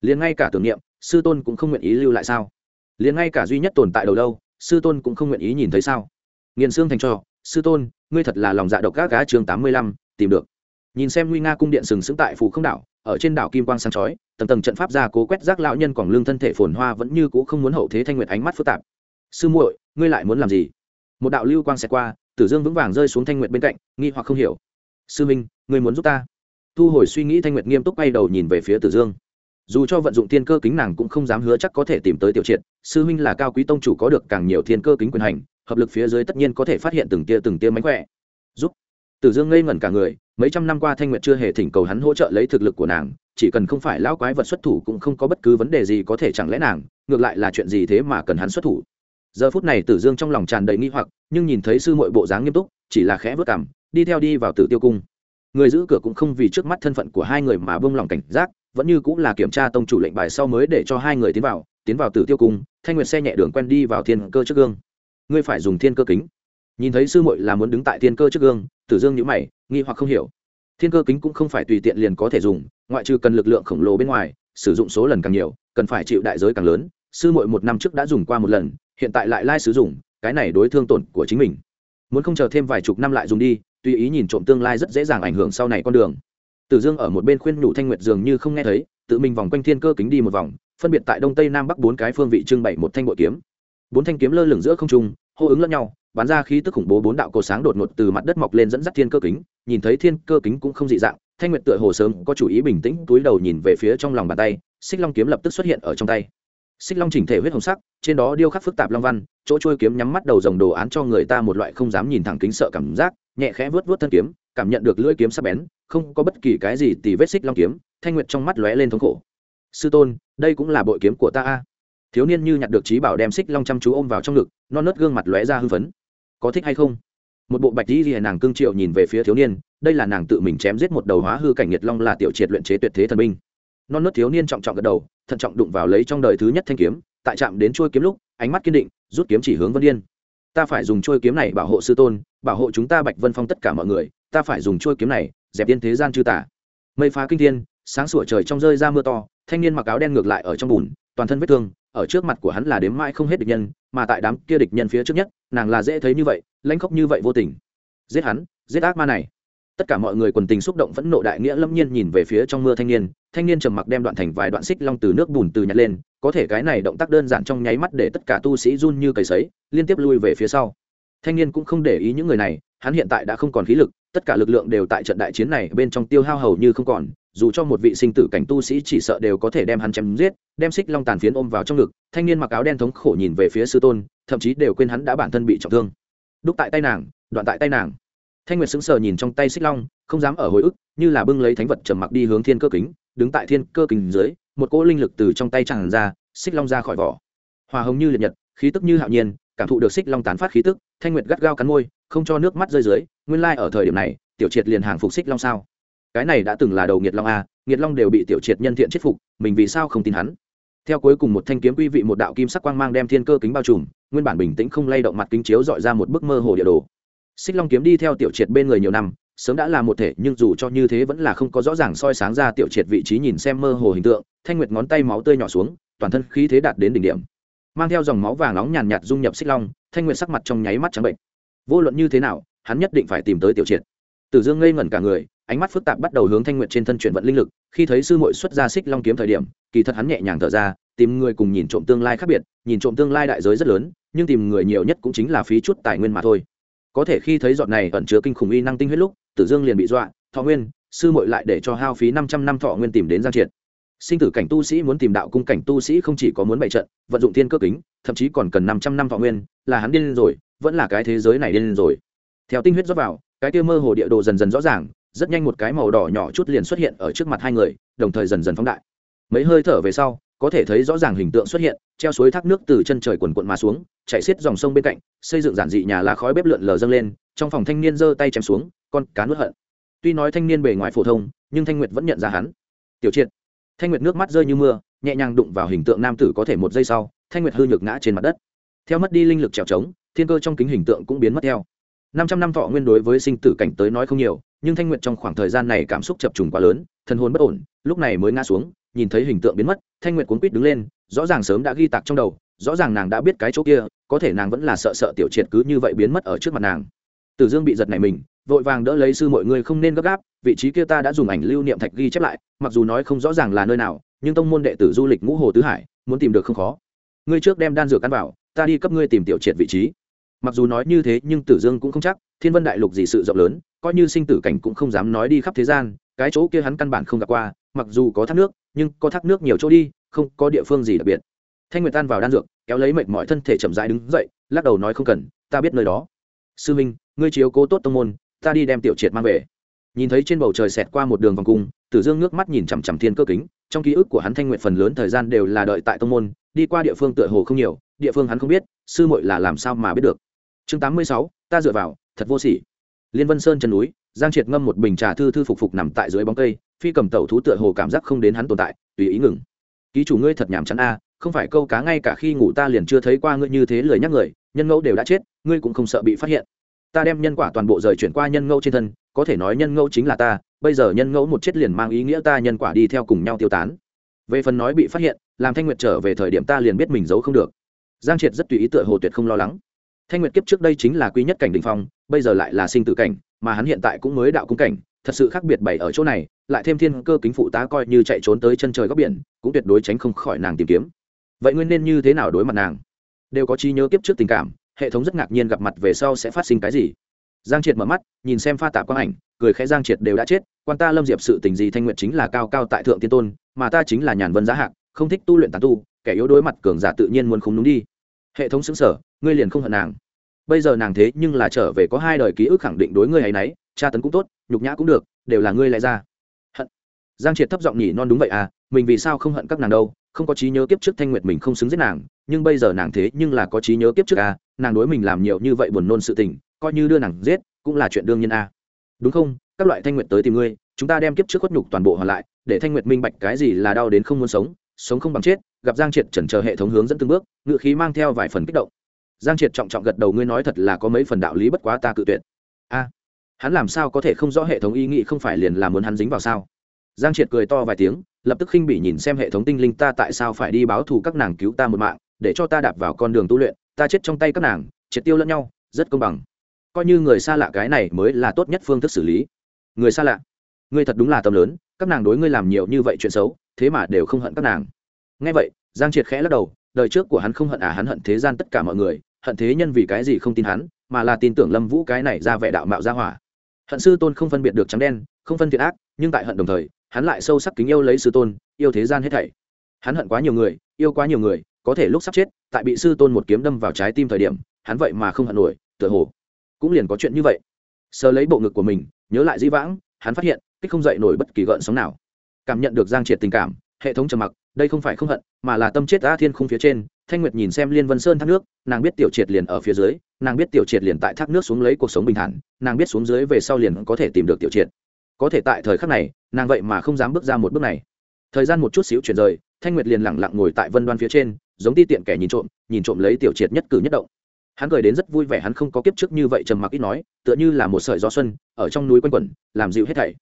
Liền ngay cả tưởng niệm, sư tôn cũng không nguyện ý lưu lại sao? Liền ngay cả duy nhất tồn tại đầu lâu sư tôn cũng không nguyện ý nhìn thấy sao? Nghiền xương thành cho sư tôn, ngươi thật là lòng dạ độc các gá chương tám mươi lăm, tìm được. Nhìn xem nguy nga cung điện sừng sững tại phủ không đảo, ở trên đảo kim quang sáng chói, tầng tầng trận pháp ra cố quét rác lão nhân còn lương thân thể phồn hoa vẫn như cũ không muốn hậu thế thanh nguyệt ánh mắt phức tạp. Sư muội, ngươi lại muốn làm gì? Một đạo lưu quang xẹt qua, tử dương vững vàng rơi xuống thanh nguyệt bên cạnh, nghi hoặc không hiểu. Sư minh, ngươi muốn giúp ta? Thu hồi suy nghĩ thanh nguyệt nghiêm túc quay đầu nhìn về phía tử dương dù cho vận dụng thiên cơ kính nàng cũng không dám hứa chắc có thể tìm tới tiểu triệt. Sư huynh là cao quý tông chủ có được càng nhiều thiên cơ kính quyền hành, hợp lực phía dưới tất nhiên có thể phát hiện từng tia từng tia mánh khỏe. Giúp. Tử dương ngây ngẩn cả người, mấy trăm năm qua thanh nguyệt chưa hề thỉnh cầu hắn hỗ trợ lấy thực lực của nàng, chỉ cần không phải lão quái vật xuất thủ cũng không có bất cứ vấn đề gì có thể chẳng lẽ nàng, ngược lại là chuyện gì thế mà cần hắn xuất thủ. Giờ phút này tử dương trong lòng tràn đầy nghi hoặc, nhưng nhìn thấy sư mội bộ dáng nghiêm túc, chỉ là khẽ vớt cảm đi theo đi vào tử tiêu cung. Người giữ cửa cũng không vì trước mắt thân phận của hai người mà bông lòng cảnh giác vẫn như cũng là kiểm tra tông chủ lệnh bài sau mới để cho hai người tiến vào tiến vào tử tiêu cung, thanh nguyệt xe nhẹ đường quen đi vào thiên cơ trước gương. Ngươi phải dùng thiên cơ kính. Nhìn thấy sư muội là muốn đứng tại thiên cơ trước gương, tử dương nhữ mày, nghi hoặc không hiểu. Thiên cơ kính cũng không phải tùy tiện liền có thể dùng, ngoại trừ cần lực lượng khổng lồ bên ngoài, sử dụng số lần càng nhiều, cần phải chịu đại giới càng lớn. Sư muội một năm trước đã dùng qua một lần, hiện tại lại lai sử dụng, cái này đối thương tổn của chính mình. Muốn không chờ thêm vài chục năm lại dùng đi, tùy ý nhìn trộm tương lai rất dễ dàng ảnh hưởng sau này con đường tử dương ở một bên khuyên nhủ thanh nguyệt dường như không nghe thấy, tự mình vòng quanh thiên cơ kính đi một vòng, phân biệt tại đông tây nam bắc bốn cái phương vị trưng bày một thanh bội kiếm. Bốn thanh kiếm lơ lửng giữa không trung, hô ứng lẫn nhau, bắn ra khí tức khủng bố bốn đạo cổ sáng đột ngột từ mặt đất mọc lên dẫn dắt thiên cơ kính, nhìn thấy thiên cơ kính cũng không dị dạng, thanh nguyệt tựa hồ sớm có chủ ý bình tĩnh, túi đầu nhìn về phía trong lòng bàn tay, xích long kiếm lập tức xuất hiện ở trong tay. Xích long chỉnh thể huyết hồng sắc, trên đó điêu khắc phức tạp long văn, chỗ trôi kiếm nhắm mắt đầu dòng đồ án cho người ta một loại không dám nhìn thẳng kính sợ cảm giác, nhẹ khẽ vớt vớt thân kiếm cảm nhận được lưỡi kiếm sắc bén, không có bất kỳ cái gì tì vết xích long kiếm, thanh nguyệt trong mắt lóe lên thống khổ. Sư tôn, đây cũng là bội kiếm của ta a. Thiếu niên như nhặt được trí bảo đem xích long chăm chú ôm vào trong ngực, non nớt gương mặt lóe ra hưng phấn. Có thích hay không? Một bộ bạch di ghi nàng cương triệu nhìn về phía thiếu niên, đây là nàng tự mình chém giết một đầu hóa hư cảnh nhiệt long là tiểu triệt luyện chế tuyệt thế thần binh. Non nớt thiếu niên trọng trọng gật đầu, thận trọng đụng vào lấy trong đời thứ nhất thanh kiếm, tại chạm đến chuôi kiếm lúc, ánh mắt kiên định, rút kiếm chỉ hướng vân yên ta phải dùng chuôi kiếm này bảo hộ sư tôn, bảo hộ chúng ta bạch vân phong tất cả mọi người, ta phải dùng chuôi kiếm này, dẹp tiên thế gian chư tả mây phá kinh thiên, sáng sủa trời trong rơi ra mưa to, thanh niên mặc áo đen ngược lại ở trong bùn, toàn thân vết thương, ở trước mặt của hắn là đếm mãi không hết địch nhân, mà tại đám kia địch nhân phía trước nhất, nàng là dễ thấy như vậy, lãnh khốc như vậy vô tình. Giết hắn, giết ác ma này. Tất cả mọi người quần tình xúc động phẫn nộ đại nghĩa lâm nhiên nhìn về phía trong mưa thanh niên thanh niên trầm mặc đem đoạn thành vài đoạn xích long từ nước bùn từ nhặt lên có thể cái này động tác đơn giản trong nháy mắt để tất cả tu sĩ run như cầy sấy, liên tiếp lui về phía sau. Thanh niên cũng không để ý những người này, hắn hiện tại đã không còn khí lực, tất cả lực lượng đều tại trận đại chiến này bên trong tiêu hao hầu như không còn, dù cho một vị sinh tử cảnh tu sĩ chỉ sợ đều có thể đem hắn chém giết, đem xích long tàn phiến ôm vào trong ngực, thanh niên mặc áo đen thống khổ nhìn về phía sư tôn, thậm chí đều quên hắn đã bản thân bị trọng thương. Đúc tại tay nàng, đoạn tại tay nàng. Thanh nguyệt sững sờ nhìn trong tay xích long, không dám ở hồi ức, như là bưng lấy thánh vật trầm mặc đi hướng thiên cơ kính đứng tại thiên cơ kình dưới, một cỗ linh lực từ trong tay tràn ra, xích long ra khỏi vỏ. Hòa hồng như liệt nhật, khí tức như hạo nhiên, cảm thụ được xích long tán phát khí tức, thanh nguyệt gắt gao cắn môi, không cho nước mắt rơi dưới, nguyên lai ở thời điểm này, tiểu triệt liền hàng phục xích long sao. Cái này đã từng là đầu nghiệt long a, nghiệt long đều bị tiểu triệt nhân thiện chết phục, mình vì sao không tin hắn? Theo cuối cùng một thanh kiếm quy vị một đạo kim sắc quang mang đem thiên cơ kính bao trùm, nguyên bản bình tĩnh không lay động mặt kính chiếu dọi ra một bức mơ hồ địa đồ. Xích long kiếm đi theo tiểu triệt bên người nhiều năm sớm đã là một thể, nhưng dù cho như thế vẫn là không có rõ ràng soi sáng ra tiểu triệt vị trí nhìn xem mơ hồ hình tượng, thanh nguyệt ngón tay máu tươi nhỏ xuống, toàn thân khí thế đạt đến đỉnh điểm. Mang theo dòng máu vàng nóng nhàn nhạt dung nhập xích long, thanh nguyệt sắc mặt trong nháy mắt trắng bệnh. Vô luận như thế nào, hắn nhất định phải tìm tới tiểu triệt. Tử dương ngây ngẩn cả người, ánh mắt phức tạp bắt đầu hướng thanh nguyệt trên thân chuyển vận linh lực, khi thấy sư muội xuất ra xích long kiếm thời điểm, kỳ thật hắn nhẹ nhàng thở ra, tìm người cùng nhìn trộm tương lai khác biệt, nhìn trộm tương lai đại giới rất lớn, nhưng tìm người nhiều nhất cũng chính là phí chút tài nguyên mà thôi. Có thể khi thấy giọt này ẩn chứa kinh khủng uy năng tinh huyết lúc tử dương liền bị dọa, thọ nguyên, sư muội lại để cho hao phí năm trăm năm thọ nguyên tìm đến giang triệt. Sinh tử cảnh tu sĩ muốn tìm đạo cung cảnh tu sĩ không chỉ có muốn bày trận, vận dụng thiên cơ kính, thậm chí còn cần năm trăm năm thọ nguyên, là hắn điên rồi, vẫn là cái thế giới này điên rồi. Theo tinh huyết rót vào, cái kia mơ hồ địa đồ dần dần rõ ràng, rất nhanh một cái màu đỏ nhỏ chút liền xuất hiện ở trước mặt hai người, đồng thời dần dần phóng đại. Mấy hơi thở về sau có thể thấy rõ ràng hình tượng xuất hiện, treo suối thác nước từ chân trời quần quận mà xuống chạy xiết dòng sông bên cạnh, xây dựng giản dị nhà lá khói bếp lượn lờ dâng lên, trong phòng thanh niên giơ tay chém xuống, con cá nuốt hận. Tuy nói thanh niên bề ngoài phổ thông, nhưng thanh nguyệt vẫn nhận ra hắn. Tiểu triệt. Thanh nguyệt nước mắt rơi như mưa, nhẹ nhàng đụng vào hình tượng nam tử có thể một giây sau, thanh nguyệt hư nhược ngã trên mặt đất. Theo mất đi linh lực trèo trống, thiên cơ trong kính hình tượng cũng biến mất theo. Năm trăm năm thọ nguyên đối với sinh tử cảnh tới nói không nhiều, nhưng thanh nguyệt trong khoảng thời gian này cảm xúc chập trùng quá lớn thân hồn bất ổn, lúc này mới ngã xuống nhìn thấy hình tượng biến mất, thanh nguyệt cuốn quýt đứng lên, rõ ràng sớm đã ghi tạc trong đầu, rõ ràng nàng đã biết cái chỗ kia, có thể nàng vẫn là sợ sợ tiểu triệt cứ như vậy biến mất ở trước mặt nàng. Tử dương bị giật này mình, vội vàng đỡ lấy sư mọi người không nên gấp gáp, vị trí kia ta đã dùng ảnh lưu niệm thạch ghi chép lại, mặc dù nói không rõ ràng là nơi nào, nhưng tông môn đệ tử du lịch ngũ hồ tứ hải, muốn tìm được không khó. Ngươi trước đem đan dược ăn vào, ta đi cấp ngươi tìm tiểu triệt vị trí. Mặc dù nói như thế, nhưng tử dương cũng không chắc, thiên vân đại lục gì sự rộng lớn, coi như sinh tử cảnh cũng không dám nói đi khắp thế gian, cái chỗ kia hắn căn bản không gặp qua, mặc dù có thác nước nhưng có thác nước nhiều chỗ đi, không có địa phương gì đặc biệt. Thanh nguyệt tan vào đan dược, kéo lấy mệt mọi thân thể chậm rãi đứng dậy, lắc đầu nói không cần, ta biết nơi đó. Sư minh, ngươi chiếu cố tốt tông môn, ta đi đem tiểu triệt mang về. Nhìn thấy trên bầu trời xẹt qua một đường vòng cung, tử dương nước mắt nhìn chằm chằm thiên cơ kính, trong ký ức của hắn thanh nguyện phần lớn thời gian đều là đợi tại tông môn, đi qua địa phương tựa hồ không nhiều, địa phương hắn không biết, sư muội là làm sao mà biết được. Chương tám mươi sáu, ta dựa vào, thật vô sỉ liên vân sơn chân núi, giang triệt ngâm một bình trà thư thư phục phục nằm tại dưới bóng cây, phi cầm tẩu thú tựa hồ cảm giác không đến hắn tồn tại, tùy ý ngừng. Ký chủ ngươi thật nhàm chán a, không phải câu cá ngay cả khi ngủ ta liền chưa thấy qua ngươi như thế lười nhắc người, nhân ngẫu đều đã chết, ngươi cũng không sợ bị phát hiện. Ta đem nhân quả toàn bộ rời chuyển qua nhân ngẫu trên thân, có thể nói nhân ngẫu chính là ta, bây giờ nhân ngẫu một chết liền mang ý nghĩa ta nhân quả đi theo cùng nhau tiêu tán. Về phần nói bị phát hiện, làm thanh nguyệt trở về thời điểm ta liền biết mình giấu không được. Giang triệt rất tùy ý tựa hồ tuyệt không lo lắng thanh nguyệt kiếp trước đây chính là quý nhất cảnh đỉnh phong, bây giờ lại là sinh tử cảnh, mà hắn hiện tại cũng mới đạo cung cảnh, thật sự khác biệt bày ở chỗ này, lại thêm thiên cơ kính phụ tá coi như chạy trốn tới chân trời góc biển, cũng tuyệt đối tránh không khỏi nàng tìm kiếm. Vậy nguyên nên như thế nào đối mặt nàng? Đều có trí nhớ kiếp trước tình cảm, hệ thống rất ngạc nhiên gặp mặt về sau sẽ phát sinh cái gì? Giang triệt mở mắt, nhìn xem pha tạp quang ảnh, cười khẽ giang triệt đều đã chết, quan ta lâm diệp sự tình gì thanh nguyện chính là cao cao tại thượng tiên tôn, mà ta chính là nhàn vân giá hạc, không thích tu luyện tàn tu, kẻ yếu đối mặt cường giả tự nhiên muốn không đúng đi hệ thống xứng sở, ngươi liền không hận nàng. Bây giờ nàng thế nhưng là trở về có hai đời ký ức khẳng định đối ngươi hay nấy tra tấn cũng tốt, nhục nhã cũng được, đều là ngươi lại ra. Hận. Giang triệt thấp giọng nhỉ non đúng vậy à mình vì sao không hận các nàng đâu, không có trí nhớ kiếp trước thanh nguyệt mình không xứng giết nàng, nhưng bây giờ nàng thế nhưng là có trí nhớ kiếp trước à nàng đối mình làm nhiều như vậy buồn nôn sự tình, coi như đưa nàng giết, cũng là chuyện đương nhiên à. Đúng không? Các loại thanh nguyệt tới tìm ngươi, chúng ta đem kiếp trước khuất nhục toàn bộ hoàn lại, để thanh nguyệt minh bạch cái gì là đau đến không muốn sống sống không bằng chết gặp giang triệt chần chờ hệ thống hướng dẫn từng bước ngự khí mang theo vài phần kích động. Giang triệt trọng trọng gật đầu, ngươi nói thật là có mấy phần đạo lý bất quá ta cự tuyệt. A, hắn làm sao có thể không rõ hệ thống ý nghĩ không phải liền là muốn hắn dính vào sao? Giang triệt cười to vài tiếng, lập tức khinh bỉ nhìn xem hệ thống tinh linh, ta tại sao phải đi báo thù các nàng cứu ta một mạng, để cho ta đạp vào con đường tu luyện, ta chết trong tay các nàng, triệt tiêu lẫn nhau, rất công bằng. Coi như người xa lạ cái này mới là tốt nhất phương thức xử lý. Người xa lạ? Ngươi thật đúng là tâm lớn, các nàng đối ngươi làm nhiều như vậy chuyện xấu, thế mà đều không hận các nàng ngay vậy, giang triệt khẽ lắc đầu, đời trước của hắn không hận à hắn hận thế gian tất cả mọi người, hận thế nhân vì cái gì không tin hắn, mà là tin tưởng lâm vũ cái này ra vẻ đạo mạo ra hỏa. Hận sư tôn không phân biệt được trắng đen, không phân thiện ác, nhưng tại hận đồng thời, hắn lại sâu sắc kính yêu lấy sư tôn, yêu thế gian hết thảy. Hắn hận quá nhiều người, yêu quá nhiều người, có thể lúc sắp chết, tại bị sư tôn một kiếm đâm vào trái tim thời điểm, hắn vậy mà không hận nổi, tựa hồ cũng liền có chuyện như vậy. Sờ lấy bộ ngực của mình, nhớ lại di vãng, hắn phát hiện, kích không dậy nổi bất kỳ gợn sóng nào. Cảm nhận được giang triệt tình cảm, hệ thống trầm mặc đây không phải không hận, mà là tâm chết a thiên khung phía trên, thanh nguyệt nhìn xem liên vân sơn thác nước, nàng biết tiểu triệt liền ở phía dưới, nàng biết tiểu triệt liền tại thác nước xuống lấy cuộc sống bình thản, nàng biết xuống dưới về sau liền có thể tìm được tiểu triệt. Có thể tại thời khắc này, nàng vậy mà không dám bước ra một bước này. Thời gian một chút xíu chuyển rời, thanh nguyệt liền lẳng lặng ngồi tại vân đoan phía trên, giống ti tiện kẻ nhìn trộm nhìn trộm lấy tiểu triệt nhất cử nhất động. Hắn cười đến rất vui vẻ, hắn không có kiếp trước như vậy trầm mặc ít nói, tựa như là một sợi gió xuân, ở trong núi quanh quẩn, làm dịu hết thảy.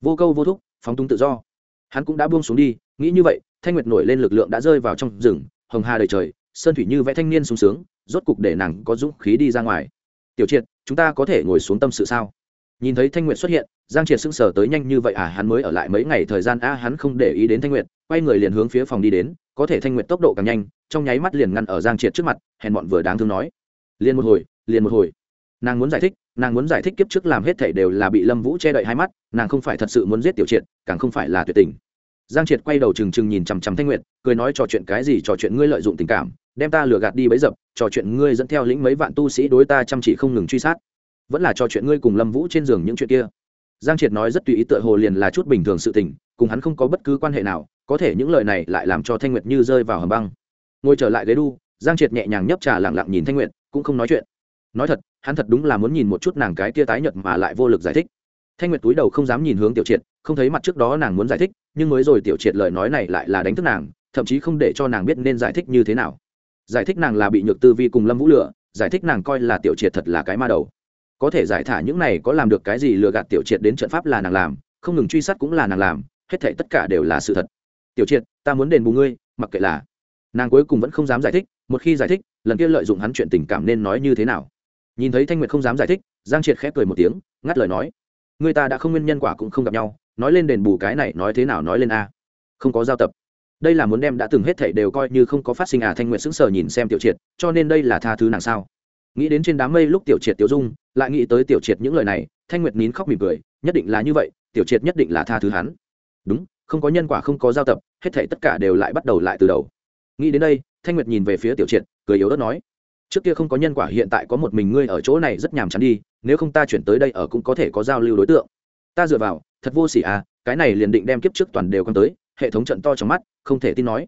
Vô câu vô thúc, phóng túng tự do. Hắn cũng đã buông xuống đi, nghĩ như vậy thanh nguyệt nổi lên lực lượng đã rơi vào trong rừng, hồng hà đầy trời, sơn thủy như vẽ thanh niên sung sướng, rốt cục để nàng có dũng khí đi ra ngoài. Tiểu triệt, chúng ta có thể ngồi xuống tâm sự sao? Nhìn thấy thanh nguyệt xuất hiện, giang triệt sững sờ tới nhanh như vậy à hắn mới ở lại mấy ngày thời gian a hắn không để ý đến thanh nguyệt, quay người liền hướng phía phòng đi đến, có thể thanh nguyệt tốc độ càng nhanh, trong nháy mắt liền ngăn ở giang triệt trước mặt, hèn bọn vừa đáng thương nói. Liền một hồi, liền một hồi. Nàng muốn giải thích, nàng muốn giải thích kiếp trước làm hết thảy đều là bị lâm vũ che đậy hai mắt, nàng không phải thật sự muốn giết tiểu triệt, càng không phải là tuyệt tình giang triệt quay đầu trừng trừng nhìn chằm chằm thanh nguyệt, cười nói trò chuyện cái gì trò chuyện ngươi lợi dụng tình cảm, đem ta lừa gạt đi bấy dập, trò chuyện ngươi dẫn theo lĩnh mấy vạn tu sĩ đối ta chăm chỉ không ngừng truy sát. Vẫn là trò chuyện ngươi cùng lâm vũ trên giường những chuyện kia. Giang triệt nói rất tùy ý tựa hồ liền là chút bình thường sự tình, cùng hắn không có bất cứ quan hệ nào, có thể những lời này lại làm cho thanh nguyệt như rơi vào hầm băng. Ngồi trở lại ghế đu, giang triệt nhẹ nhàng nhấp trà lẳng lặng nhìn thanh nguyệt, cũng không nói chuyện. Nói thật, hắn thật đúng là muốn nhìn một chút nàng cái kia tái nhợt mà lại vô lực giải thích thanh nguyệt túi đầu không dám nhìn hướng tiểu triệt, không thấy mặt trước đó nàng muốn giải thích, nhưng mới rồi tiểu triệt lời nói này lại là đánh thức nàng, thậm chí không để cho nàng biết nên giải thích như thế nào. Giải thích nàng là bị nhược tư vi cùng lâm vũ lựa giải thích nàng coi là tiểu triệt thật là cái ma đầu. Có thể giải thả những này có làm được cái gì lừa gạt tiểu triệt đến trận pháp là nàng làm, không ngừng truy sát cũng là nàng làm, hết thể tất cả đều là sự thật. Tiểu triệt, ta muốn đền bù ngươi, mặc kệ là. Nàng cuối cùng vẫn không dám giải thích, một khi giải thích, lần kia lợi dụng hắn chuyện tình cảm nên nói như thế nào. Nhìn thấy thanh nguyệt không dám giải thích, giang triệt khép cười một tiếng, ngắt lời nói người ta đã không nguyên nhân quả cũng không gặp nhau, nói lên đền bù cái này nói thế nào nói lên a. Không có giao tập. Đây là muốn đem đã từng hết thảy đều coi như không có phát sinh à thanh nguyệt sững sờ nhìn xem tiểu triệt, cho nên đây là tha thứ nàng sao? Nghĩ đến trên đám mây lúc tiểu triệt tiểu dung, lại nghĩ tới tiểu triệt những lời này, thanh nguyệt nín khóc mỉm cười, nhất định là như vậy, tiểu triệt nhất định là tha thứ hắn. Đúng, không có nhân quả không có giao tập, hết thảy tất cả đều lại bắt đầu lại từ đầu. Nghĩ đến đây, thanh nguyệt nhìn về phía tiểu triệt, cười yếu ớt nói, trước kia không có nhân quả, hiện tại có một mình ngươi ở chỗ này rất nhàm chán đi nếu không ta chuyển tới đây ở cũng có thể có giao lưu đối tượng. Ta dựa vào, thật vô s ỉ à cái này liền định đem kiếp trước toàn đều con tới, hệ thống trận to trong mắt, không thể tin nói.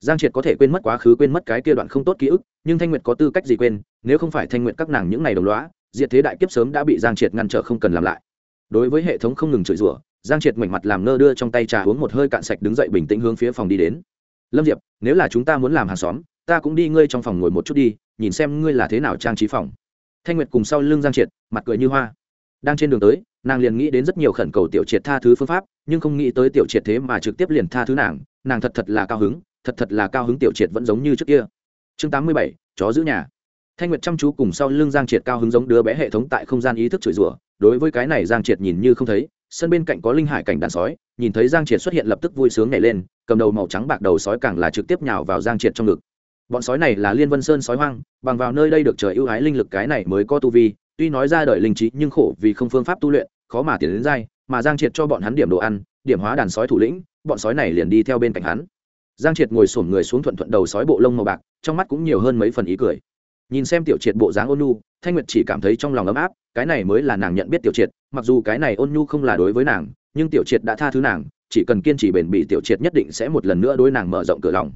Giang triệt có thể quên mất quá khứ, quên mất cái kia đoạn không tốt ký ức, nhưng thanh nguyệt có tư cách gì quên, nếu không phải thanh nguyệt các nàng những ngày đồng loá diệt thế đại kiếp sớm đã bị giang triệt ngăn trở không cần làm lại. Đối với hệ thống không ngừng chửi rủa, giang triệt mảnh mặt làm nơ đưa trong tay trà uống một hơi cạn sạch đứng dậy bình tĩnh hướng phía phòng đi đến. Lâm diệp, nếu là chúng ta muốn làm hàng xóm, ta cũng đi ngươi trong phòng ngồi một chút đi, nhìn xem ngươi là thế nào trang trí phòng thanh nguyệt cùng sau lưng giang triệt, mặt cười như hoa. Đang trên đường tới, nàng liền nghĩ đến rất nhiều khẩn cầu tiểu triệt tha thứ phương pháp, nhưng không nghĩ tới tiểu triệt thế mà trực tiếp liền tha thứ nàng nàng thật thật là cao hứng, thật thật là cao hứng tiểu triệt vẫn giống như trước kia. Chương tám mươi bảy, chó giữ nhà. Thanh nguyệt chăm chú cùng sau lưng giang triệt cao hứng giống đứa bé hệ thống tại không gian ý thức chửi rủa, đối với cái này giang triệt nhìn như không thấy, sân bên cạnh có linh hải cảnh đàn sói, nhìn thấy giang triệt xuất hiện lập tức vui sướng nhảy lên, cầm đầu màu trắng bạc đầu sói càng là trực tiếp nhào vào giang triệt trong ngực bọn sói này là liên vân sơn sói hoang, bằng vào nơi đây được trời ưu ái linh lực cái này mới có tu vi, tuy nói ra đời linh trí nhưng khổ vì không phương pháp tu luyện, khó mà tiến đến dai mà giang triệt cho bọn hắn điểm đồ ăn, điểm hóa đàn sói thủ lĩnh, bọn sói này liền đi theo bên cạnh hắn. Giang triệt ngồi sổm người xuống thuận thuận đầu sói bộ lông màu bạc, trong mắt cũng nhiều hơn mấy phần ý cười. Nhìn xem tiểu triệt bộ dáng ôn nhu, thanh nguyệt chỉ cảm thấy trong lòng ấm áp, cái này mới là nàng nhận biết tiểu triệt, mặc dù cái này ôn nhu không là đối với nàng, nhưng tiểu triệt đã tha thứ nàng, chỉ cần kiên trì bền bỉ tiểu triệt nhất định sẽ một lần nữa đối nàng mở rộng cửa lòng.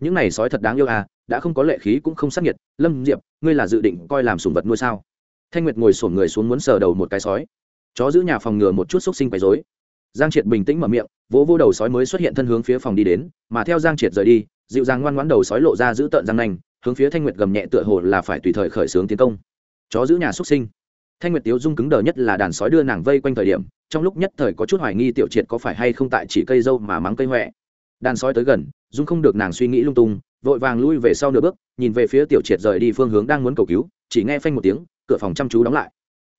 Những này sói thật đáng yêu à đã không có lệ khí cũng không sắc nhiệt, lâm diệp, ngươi là dự định coi làm sùng vật nuôi sao? Thanh nguyệt ngồi sổn người xuống muốn sờ đầu một cái sói. Chó giữ nhà phòng ngừa một chút xúc sinh quấy dối giang triệt bình tĩnh mở miệng, vỗ vô đầu sói mới xuất hiện thân hướng phía phòng đi đến, mà theo giang triệt rời đi, dịu dàng ngoan ngoãn đầu sói lộ ra giữ tợn răng nanh, hướng phía thanh nguyệt gầm nhẹ tựa hồ là phải tùy thời khởi xướng tiến công. Chó giữ nhà xuất sinh. Thanh nguyệt tiếu dung cứng đờ nhất là đàn sói đưa nàng vây quanh thời điểm, trong lúc nhất thời có chút hoài nghi tiểu triệt có phải hay không tại chỉ cây dâu mà mắng cây huệ đàn sói tới gần, dung không được nàng suy nghĩ lung tung vội vàng lui về sau nửa bước, nhìn về phía tiểu triệt rời đi phương hướng đang muốn cầu cứu, chỉ nghe phanh một tiếng, cửa phòng chăm chú đóng lại.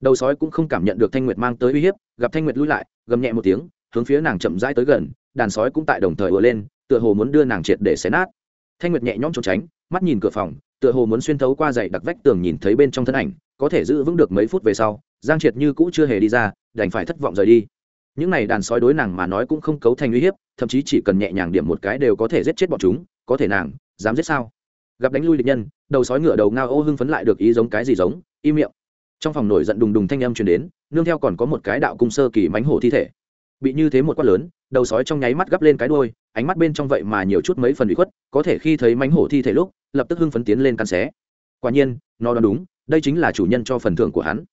Đầu sói cũng không cảm nhận được thanh nguyệt mang tới uy hiếp, gặp thanh nguyệt lui lại, gầm nhẹ một tiếng, hướng phía nàng chậm rãi tới gần, đàn sói cũng tại đồng thời ùa lên, tựa hồ muốn đưa nàng triệt để xé nát. Thanh nguyệt nhẹ nhõm trốn tránh, mắt nhìn cửa phòng, tựa hồ muốn xuyên thấu qua dậy đặc vách tường nhìn thấy bên trong thân ảnh, có thể giữ vững được mấy phút về sau, giang triệt như cũ chưa hề đi ra, đành phải thất vọng rời đi. Những này đàn sói đối nàng mà nói cũng không cấu thành uy hiếp, thậm chí chỉ cần nhẹ nhàng điểm một cái đều có thể giết chết bọn chúng, có thể nàng dám giết sao? Gặp đánh lui địch nhân, đầu sói ngựa đầu ngao ô hưng phấn lại được ý giống cái gì giống im miệng. Trong phòng nổi giận đùng đùng thanh âm truyền đến, nương theo còn có một cái đạo cung sơ kỳ mánh hổ thi thể. Bị như thế một quát lớn, đầu sói trong nháy mắt gấp lên cái đuôi, ánh mắt bên trong vậy mà nhiều chút mấy phần bị khuất, có thể khi thấy mánh hổ thi thể lúc, lập tức hưng phấn tiến lên căn xé. Quả nhiên, nó đoán đúng, đây chính là chủ nhân cho phần thưởng của hắn.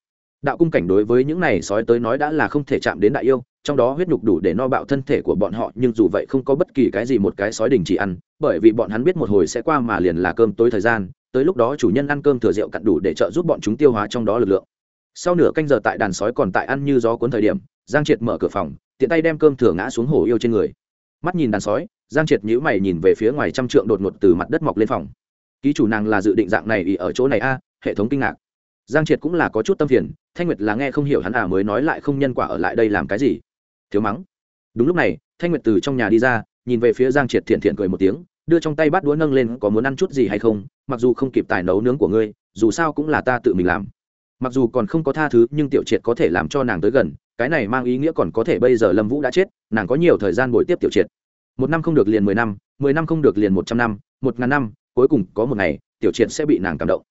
Đạo cung cảnh đối với những này sói tới nói đã là không thể chạm đến đại yêu trong đó huyết nhục đủ để no bạo thân thể của bọn họ, nhưng dù vậy không có bất kỳ cái gì một cái sói đình chỉ ăn, bởi vì bọn hắn biết một hồi sẽ qua mà liền là cơm tối thời gian, tới lúc đó chủ nhân ăn cơm thừa rượu cặn đủ để trợ giúp bọn chúng tiêu hóa trong đó lực lượng. Sau nửa canh giờ tại đàn sói còn tại ăn như gió cuốn thời điểm, giang triệt mở cửa phòng, tiện tay đem cơm thừa ngã xuống hổ yêu trên người. Mắt nhìn đàn sói, giang triệt nhữ mày nhìn về phía ngoài trăm trượng đột ngột từ mặt đất mọc lên phòng. Ký chủ nàng là dự định dạng này ý ở chỗ này a, hệ thống kinh ngạc. Giang triệt cũng là có chút tâm phiền, thanh nguyệt là nghe không hiểu hắn à mới nói lại không nhân quả ở lại đây làm cái gì thiếu mắng. Đúng lúc này, thanh nguyệt từ trong nhà đi ra, nhìn về phía giang triệt thiện thiện cười một tiếng, đưa trong tay bát đũa nâng lên, có muốn ăn chút gì hay không? Mặc dù không kịp tài nấu nướng của ngươi, dù sao cũng là ta tự mình làm. Mặc dù còn không có tha thứ, nhưng tiểu triệt có thể làm cho nàng tới gần, cái này mang ý nghĩa còn có thể bây giờ lâm vũ đã chết, nàng có nhiều thời gian bồi tiếp tiểu triệt. Một năm không được liền mười năm mười năm không được liền một trăm năm, một ngàn năm, cuối cùng có một ngày, tiểu triệt sẽ bị nàng cảm động.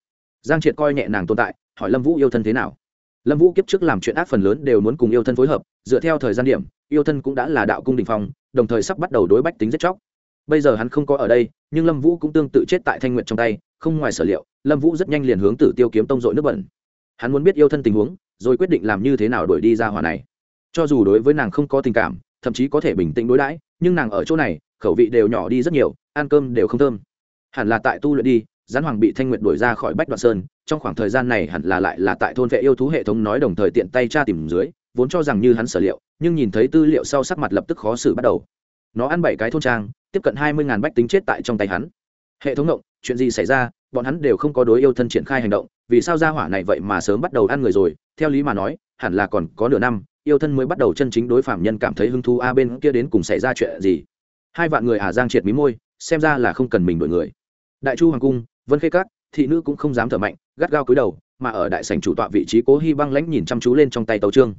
Giang triệt coi nhẹ nàng tồn tại, hỏi lâm vũ yêu thân thế nào lâm vũ kiếp trước làm chuyện ác phần lớn đều muốn cùng yêu thân phối hợp, dựa theo thời gian điểm, yêu thân cũng đã là đạo cung đình phong, đồng thời sắp bắt đầu đối bách tính giết chóc. Bây giờ hắn không có ở đây, nhưng lâm vũ cũng tương tự chết tại thanh nguyện trong tay, không ngoài sở liệu, lâm vũ rất nhanh liền hướng tử tiêu kiếm tông dội nước bẩn. Hắn muốn biết yêu thân tình huống, rồi quyết định làm như thế nào đuổi đi ra hỏa này. Cho dù đối với nàng không có tình cảm, thậm chí có thể bình tĩnh đối đãi, nhưng nàng ở chỗ này, khẩu vị đều nhỏ đi rất nhiều, ăn cơm đều không thơm. Hẳn là tại tu luyện đi, gián hoàng bị thanh nguyện đuổi ra khỏi bách đoạn sơn trong khoảng thời gian này hẳn là lại là tại thôn vệ yêu thú hệ thống nói đồng thời tiện tay tra tìm dưới, vốn cho rằng như hắn sở liệu, nhưng nhìn thấy tư liệu sau sắc mặt lập tức khó xử bắt đầu. Nó ăn bảy cái thôn trang, tiếp cận hai mươi ngàn bách tính chết tại trong tay hắn. Hệ thống động, chuyện gì xảy ra, bọn hắn đều không có đối yêu thân triển khai hành động, vì sao gia hỏa này vậy mà sớm bắt đầu ăn người rồi? Theo lý mà nói, hẳn là còn có nửa năm, yêu thân mới bắt đầu chân chính đối phạm nhân cảm thấy hứng thú, a, bên kia đến cùng xảy ra chuyện gì? Hai vạn người hà giang triệt mí môi, xem ra là không cần mình đổi người. Đại chu hoàng cung, vân khê cát thị nữ cũng không dám thở mạnh gắt gao cúi đầu, mà ở đại sảnh chủ tọa vị trí cố hy băng lãnh nhìn chăm chú lên trong tay tàu trương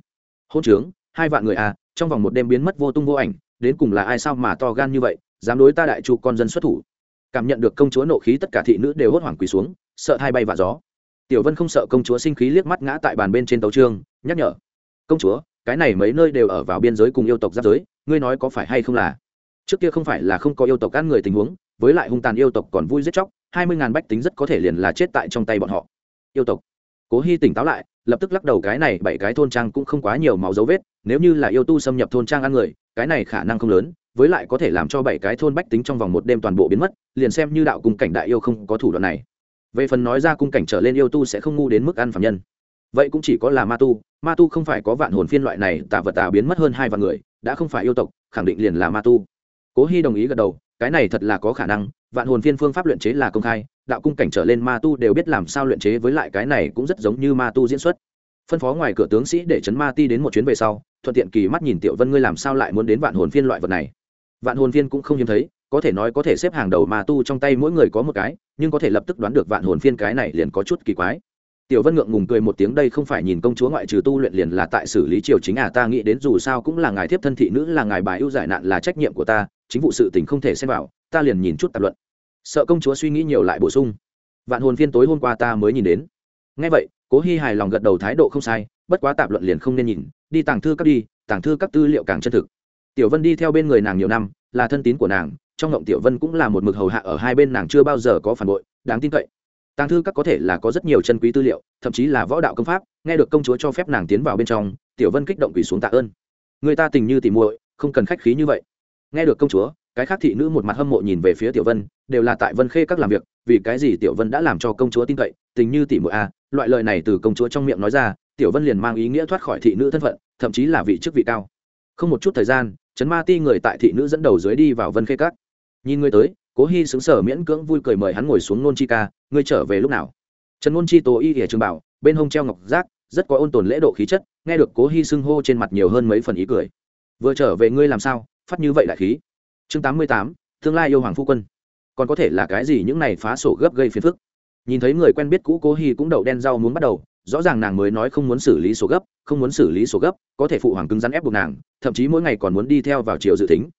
hôn trướng, hai vạn người à trong vòng một đêm biến mất vô tung vô ảnh, đến cùng là ai sao mà to gan như vậy, dám đối ta đại chu con dân xuất thủ? Cảm nhận được công chúa nộ khí tất cả thị nữ đều hốt hoảng quỳ xuống, sợ hai bay và gió. Tiểu vân không sợ công chúa sinh khí liếc mắt ngã tại bàn bên trên tàu trương nhắc nhở, công chúa, cái này mấy nơi đều ở vào biên giới cùng yêu tộc giáp giới, ngươi nói có phải hay không là? Trước kia không phải là không có yêu tộc ăn người tình huống, với lại hung tàn yêu tộc còn vui giết chóc hai mươi ngàn bách tính rất có thể liền là chết tại trong tay bọn họ. Yêu tộc. Cố hy tỉnh táo lại, lập tức lắc đầu, cái này bảy cái thôn trang cũng không quá nhiều máu dấu vết, nếu như là yêu tu xâm nhập thôn trang ăn người, cái này khả năng không lớn, với lại có thể làm cho bảy cái thôn bách tính trong vòng một đêm toàn bộ biến mất, liền xem như đạo cung cảnh đại yêu không có thủ đoạn này. Về phần nói ra cung cảnh trở lên yêu tu sẽ không ngu đến mức ăn phạm nhân. Vậy cũng chỉ có là ma tu ma tu không phải có vạn hồn phiên loại này, tà vật tà biến mất hơn hai vạn người, đã không phải yêu tộc, khẳng định liền là ma tu. Cố hy đồng ý gật đầu cái này thật là có khả năng, vạn hồn phiên phương pháp luyện chế là công khai, đạo cung cảnh trở lên ma tu đều biết làm sao luyện chế với lại cái này cũng rất giống như ma tu diễn xuất. Phân phó ngoài cửa tướng sĩ để chấn ma ti đến một chuyến về sau, thuận tiện kỳ mắt nhìn tiểu vân ngươi làm sao lại muốn đến vạn hồn phiên loại vật này. Vạn hồn phiên cũng không hiếm thấy, có thể nói có thể xếp hàng đầu ma tu trong tay mỗi người có một cái, nhưng có thể lập tức đoán được vạn hồn phiên cái này liền có chút kỳ quái. Tiểu vân ngượng ngùng cười một tiếng, đây không phải nhìn công chúa ngoại trừ tu luyện liền là tại xử lý triều chính à ta nghĩ đến dù sao cũng là ngài thiếp thân thị nữ, là ngài bài ưu giải nạn là trách nhiệm của ta chính vụ sự tình không thể xem vào, ta liền nhìn chút tạp luận. Sợ công chúa suy nghĩ nhiều lại bổ sung. Vạn hồn phiên tối hôm qua ta mới nhìn đến. Ngay vậy, cố hy hài lòng gật đầu thái độ không sai, bất quá tạp luận liền không nên nhìn, đi tàng thư các đi, tàng thư các tư liệu càng chân thực. Tiểu vân đi theo bên người nàng nhiều năm, là thân tín của nàng, trong ngộng tiểu vân cũng là một mực hầu hạ ở hai bên nàng chưa bao giờ có phản bội, đáng tin cậy. Tàng thư các có thể là có rất nhiều chân quý tư liệu, thậm chí là võ đạo công pháp, nghe được công chúa cho phép nàng tiến vào bên trong, tiểu vân kích động quỷ xuống tạ ơn. Người ta tình như tìm muội, không cần khách khí như vậy nghe được công chúa cái khác thị nữ một mặt hâm mộ nhìn về phía tiểu vân đều là tại vân khê các làm việc vì cái gì tiểu vân đã làm cho công chúa tin cậy tình như tỷ muội a à, loại lời này từ công chúa trong miệng nói ra tiểu vân liền mang ý nghĩa thoát khỏi thị nữ thân phận thậm chí là vị chức vị cao. Không một chút thời gian trấn ma ti người tại thị nữ dẫn đầu dưới đi vào vân khê các. Nhìn người tới cố hy xứng sở miễn cưỡng vui cười mời hắn ngồi xuống nôn chi ca ngươi trở về lúc nào? Trần nôn chi tố y ỉa trường bảo bên hông treo ngọc giác rất có ôn tồn lễ độ khí chất nghe được cố hy xưng hô trên mặt nhiều hơn mấy phần ý cười. Vừa trở về ngươi làm sao? Phát như vậy đại khí. Chương tám mươi tám, tương lai yêu hoàng phu quân. Còn có thể là cái gì những này phá sổ gấp gây phiền phức? Nhìn thấy người quen biết cũ cố hy cũng đậu đen rau muốn bắt đầu, rõ ràng nàng mới nói không muốn xử lý sổ gấp, không muốn xử lý sổ gấp, có thể phụ hoàng cứng rắn ép buộc nàng, thậm chí mỗi ngày còn muốn đi theo vào chiều dự tính.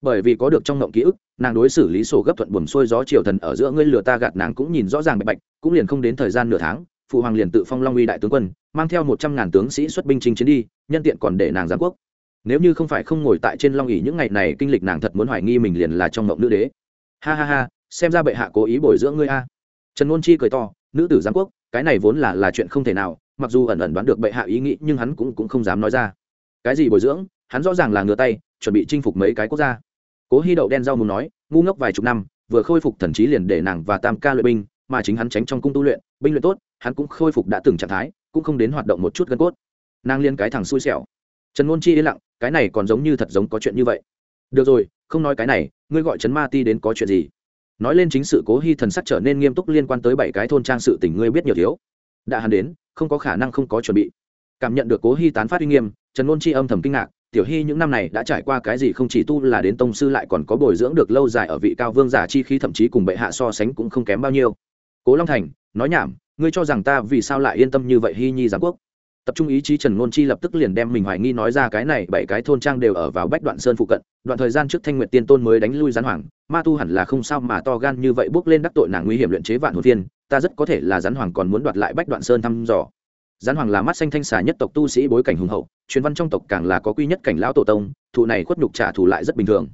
Bởi vì có được trong ngộng ký ức, nàng đối xử lý sổ gấp thuận buồm xuôi gió triều thần ở giữa ngươi lừa ta gạt nàng cũng nhìn rõ ràng bạch bạch, cũng liền không đến thời gian nửa tháng, phụ hoàng liền tự phong long uy đại tướng quân, mang theo một trăm ngàn tướng sĩ xuất binh chinh chiến đi, nhân tiện còn để nàng giáng quốc nếu như không phải không ngồi tại trên long ỉ những ngày này, kinh lịch nàng thật muốn hoài nghi mình liền là trong mộng nữ đế. Ha ha ha, xem ra bệ hạ cố ý bồi dưỡng ngươi a. Trần ngôn chi cười to, nữ tử giám quốc, cái này vốn là là chuyện không thể nào, mặc dù ẩn ẩn đoán được bệ hạ ý nghĩ, nhưng hắn cũng cũng không dám nói ra. Cái gì bồi dưỡng? Hắn rõ ràng là ngửa tay, chuẩn bị chinh phục mấy cái quốc gia. Cố hy đậu đen rau muốn nói, ngu ngốc vài chục năm, vừa khôi phục thần trí liền để nàng và tam ca luyện binh, mà chính hắn tránh trong cung tu luyện, binh luyện tốt, hắn cũng khôi phục đã từng trạng thái, cũng không đến hoạt động một chút gân cốt. Nàng liên cái thằng xui xẻo. Trần ngôn chi yên lặng cái này còn giống như thật giống có chuyện như vậy. Được rồi, không nói cái này, ngươi gọi trấn ma ti đến có chuyện gì? Nói lên chính sự cố hy thần sắc trở nên nghiêm túc liên quan tới bảy cái thôn trang sự tình ngươi biết nhiều thiếu. Đã hắn đến, không có khả năng không có chuẩn bị. Cảm nhận được cố hy tán phát uy nghiêm, trần ngôn chi âm thầm kinh ngạc, tiểu hy những năm này đã trải qua cái gì không chỉ tu là đến tông sư lại còn có bồi dưỡng được lâu dài ở vị cao vương giả chi khí thậm chí cùng bệ hạ so sánh cũng không kém bao nhiêu. Cố long thành, nói nhảm, ngươi cho rằng ta vì sao lại yên tâm như vậy hy nhi giám quốc? Tập trung ý chí trần ngôn chi lập tức liền đem mình hoài nghi nói ra cái này bảy cái thôn trang đều ở vào bách đoạn sơn phụ cận đoạn thời gian trước thanh nguyện tiên tôn mới đánh lui gián hoàng ma tu hẳn là không sao mà to gan như vậy bước lên đắc tội nàng nguy hiểm luyện chế vạn hồn thiên, ta rất có thể là gián hoàng còn muốn đoạt lại bách đoạn sơn thăm dò. Gián hoàng là mắt xanh thanh xà nhất tộc tu sĩ bối cảnh hùng hậu truyền văn trong tộc càng là có quy nhất cảnh lão tổ tông thụ này khuất nhục trả thù lại rất bình thường.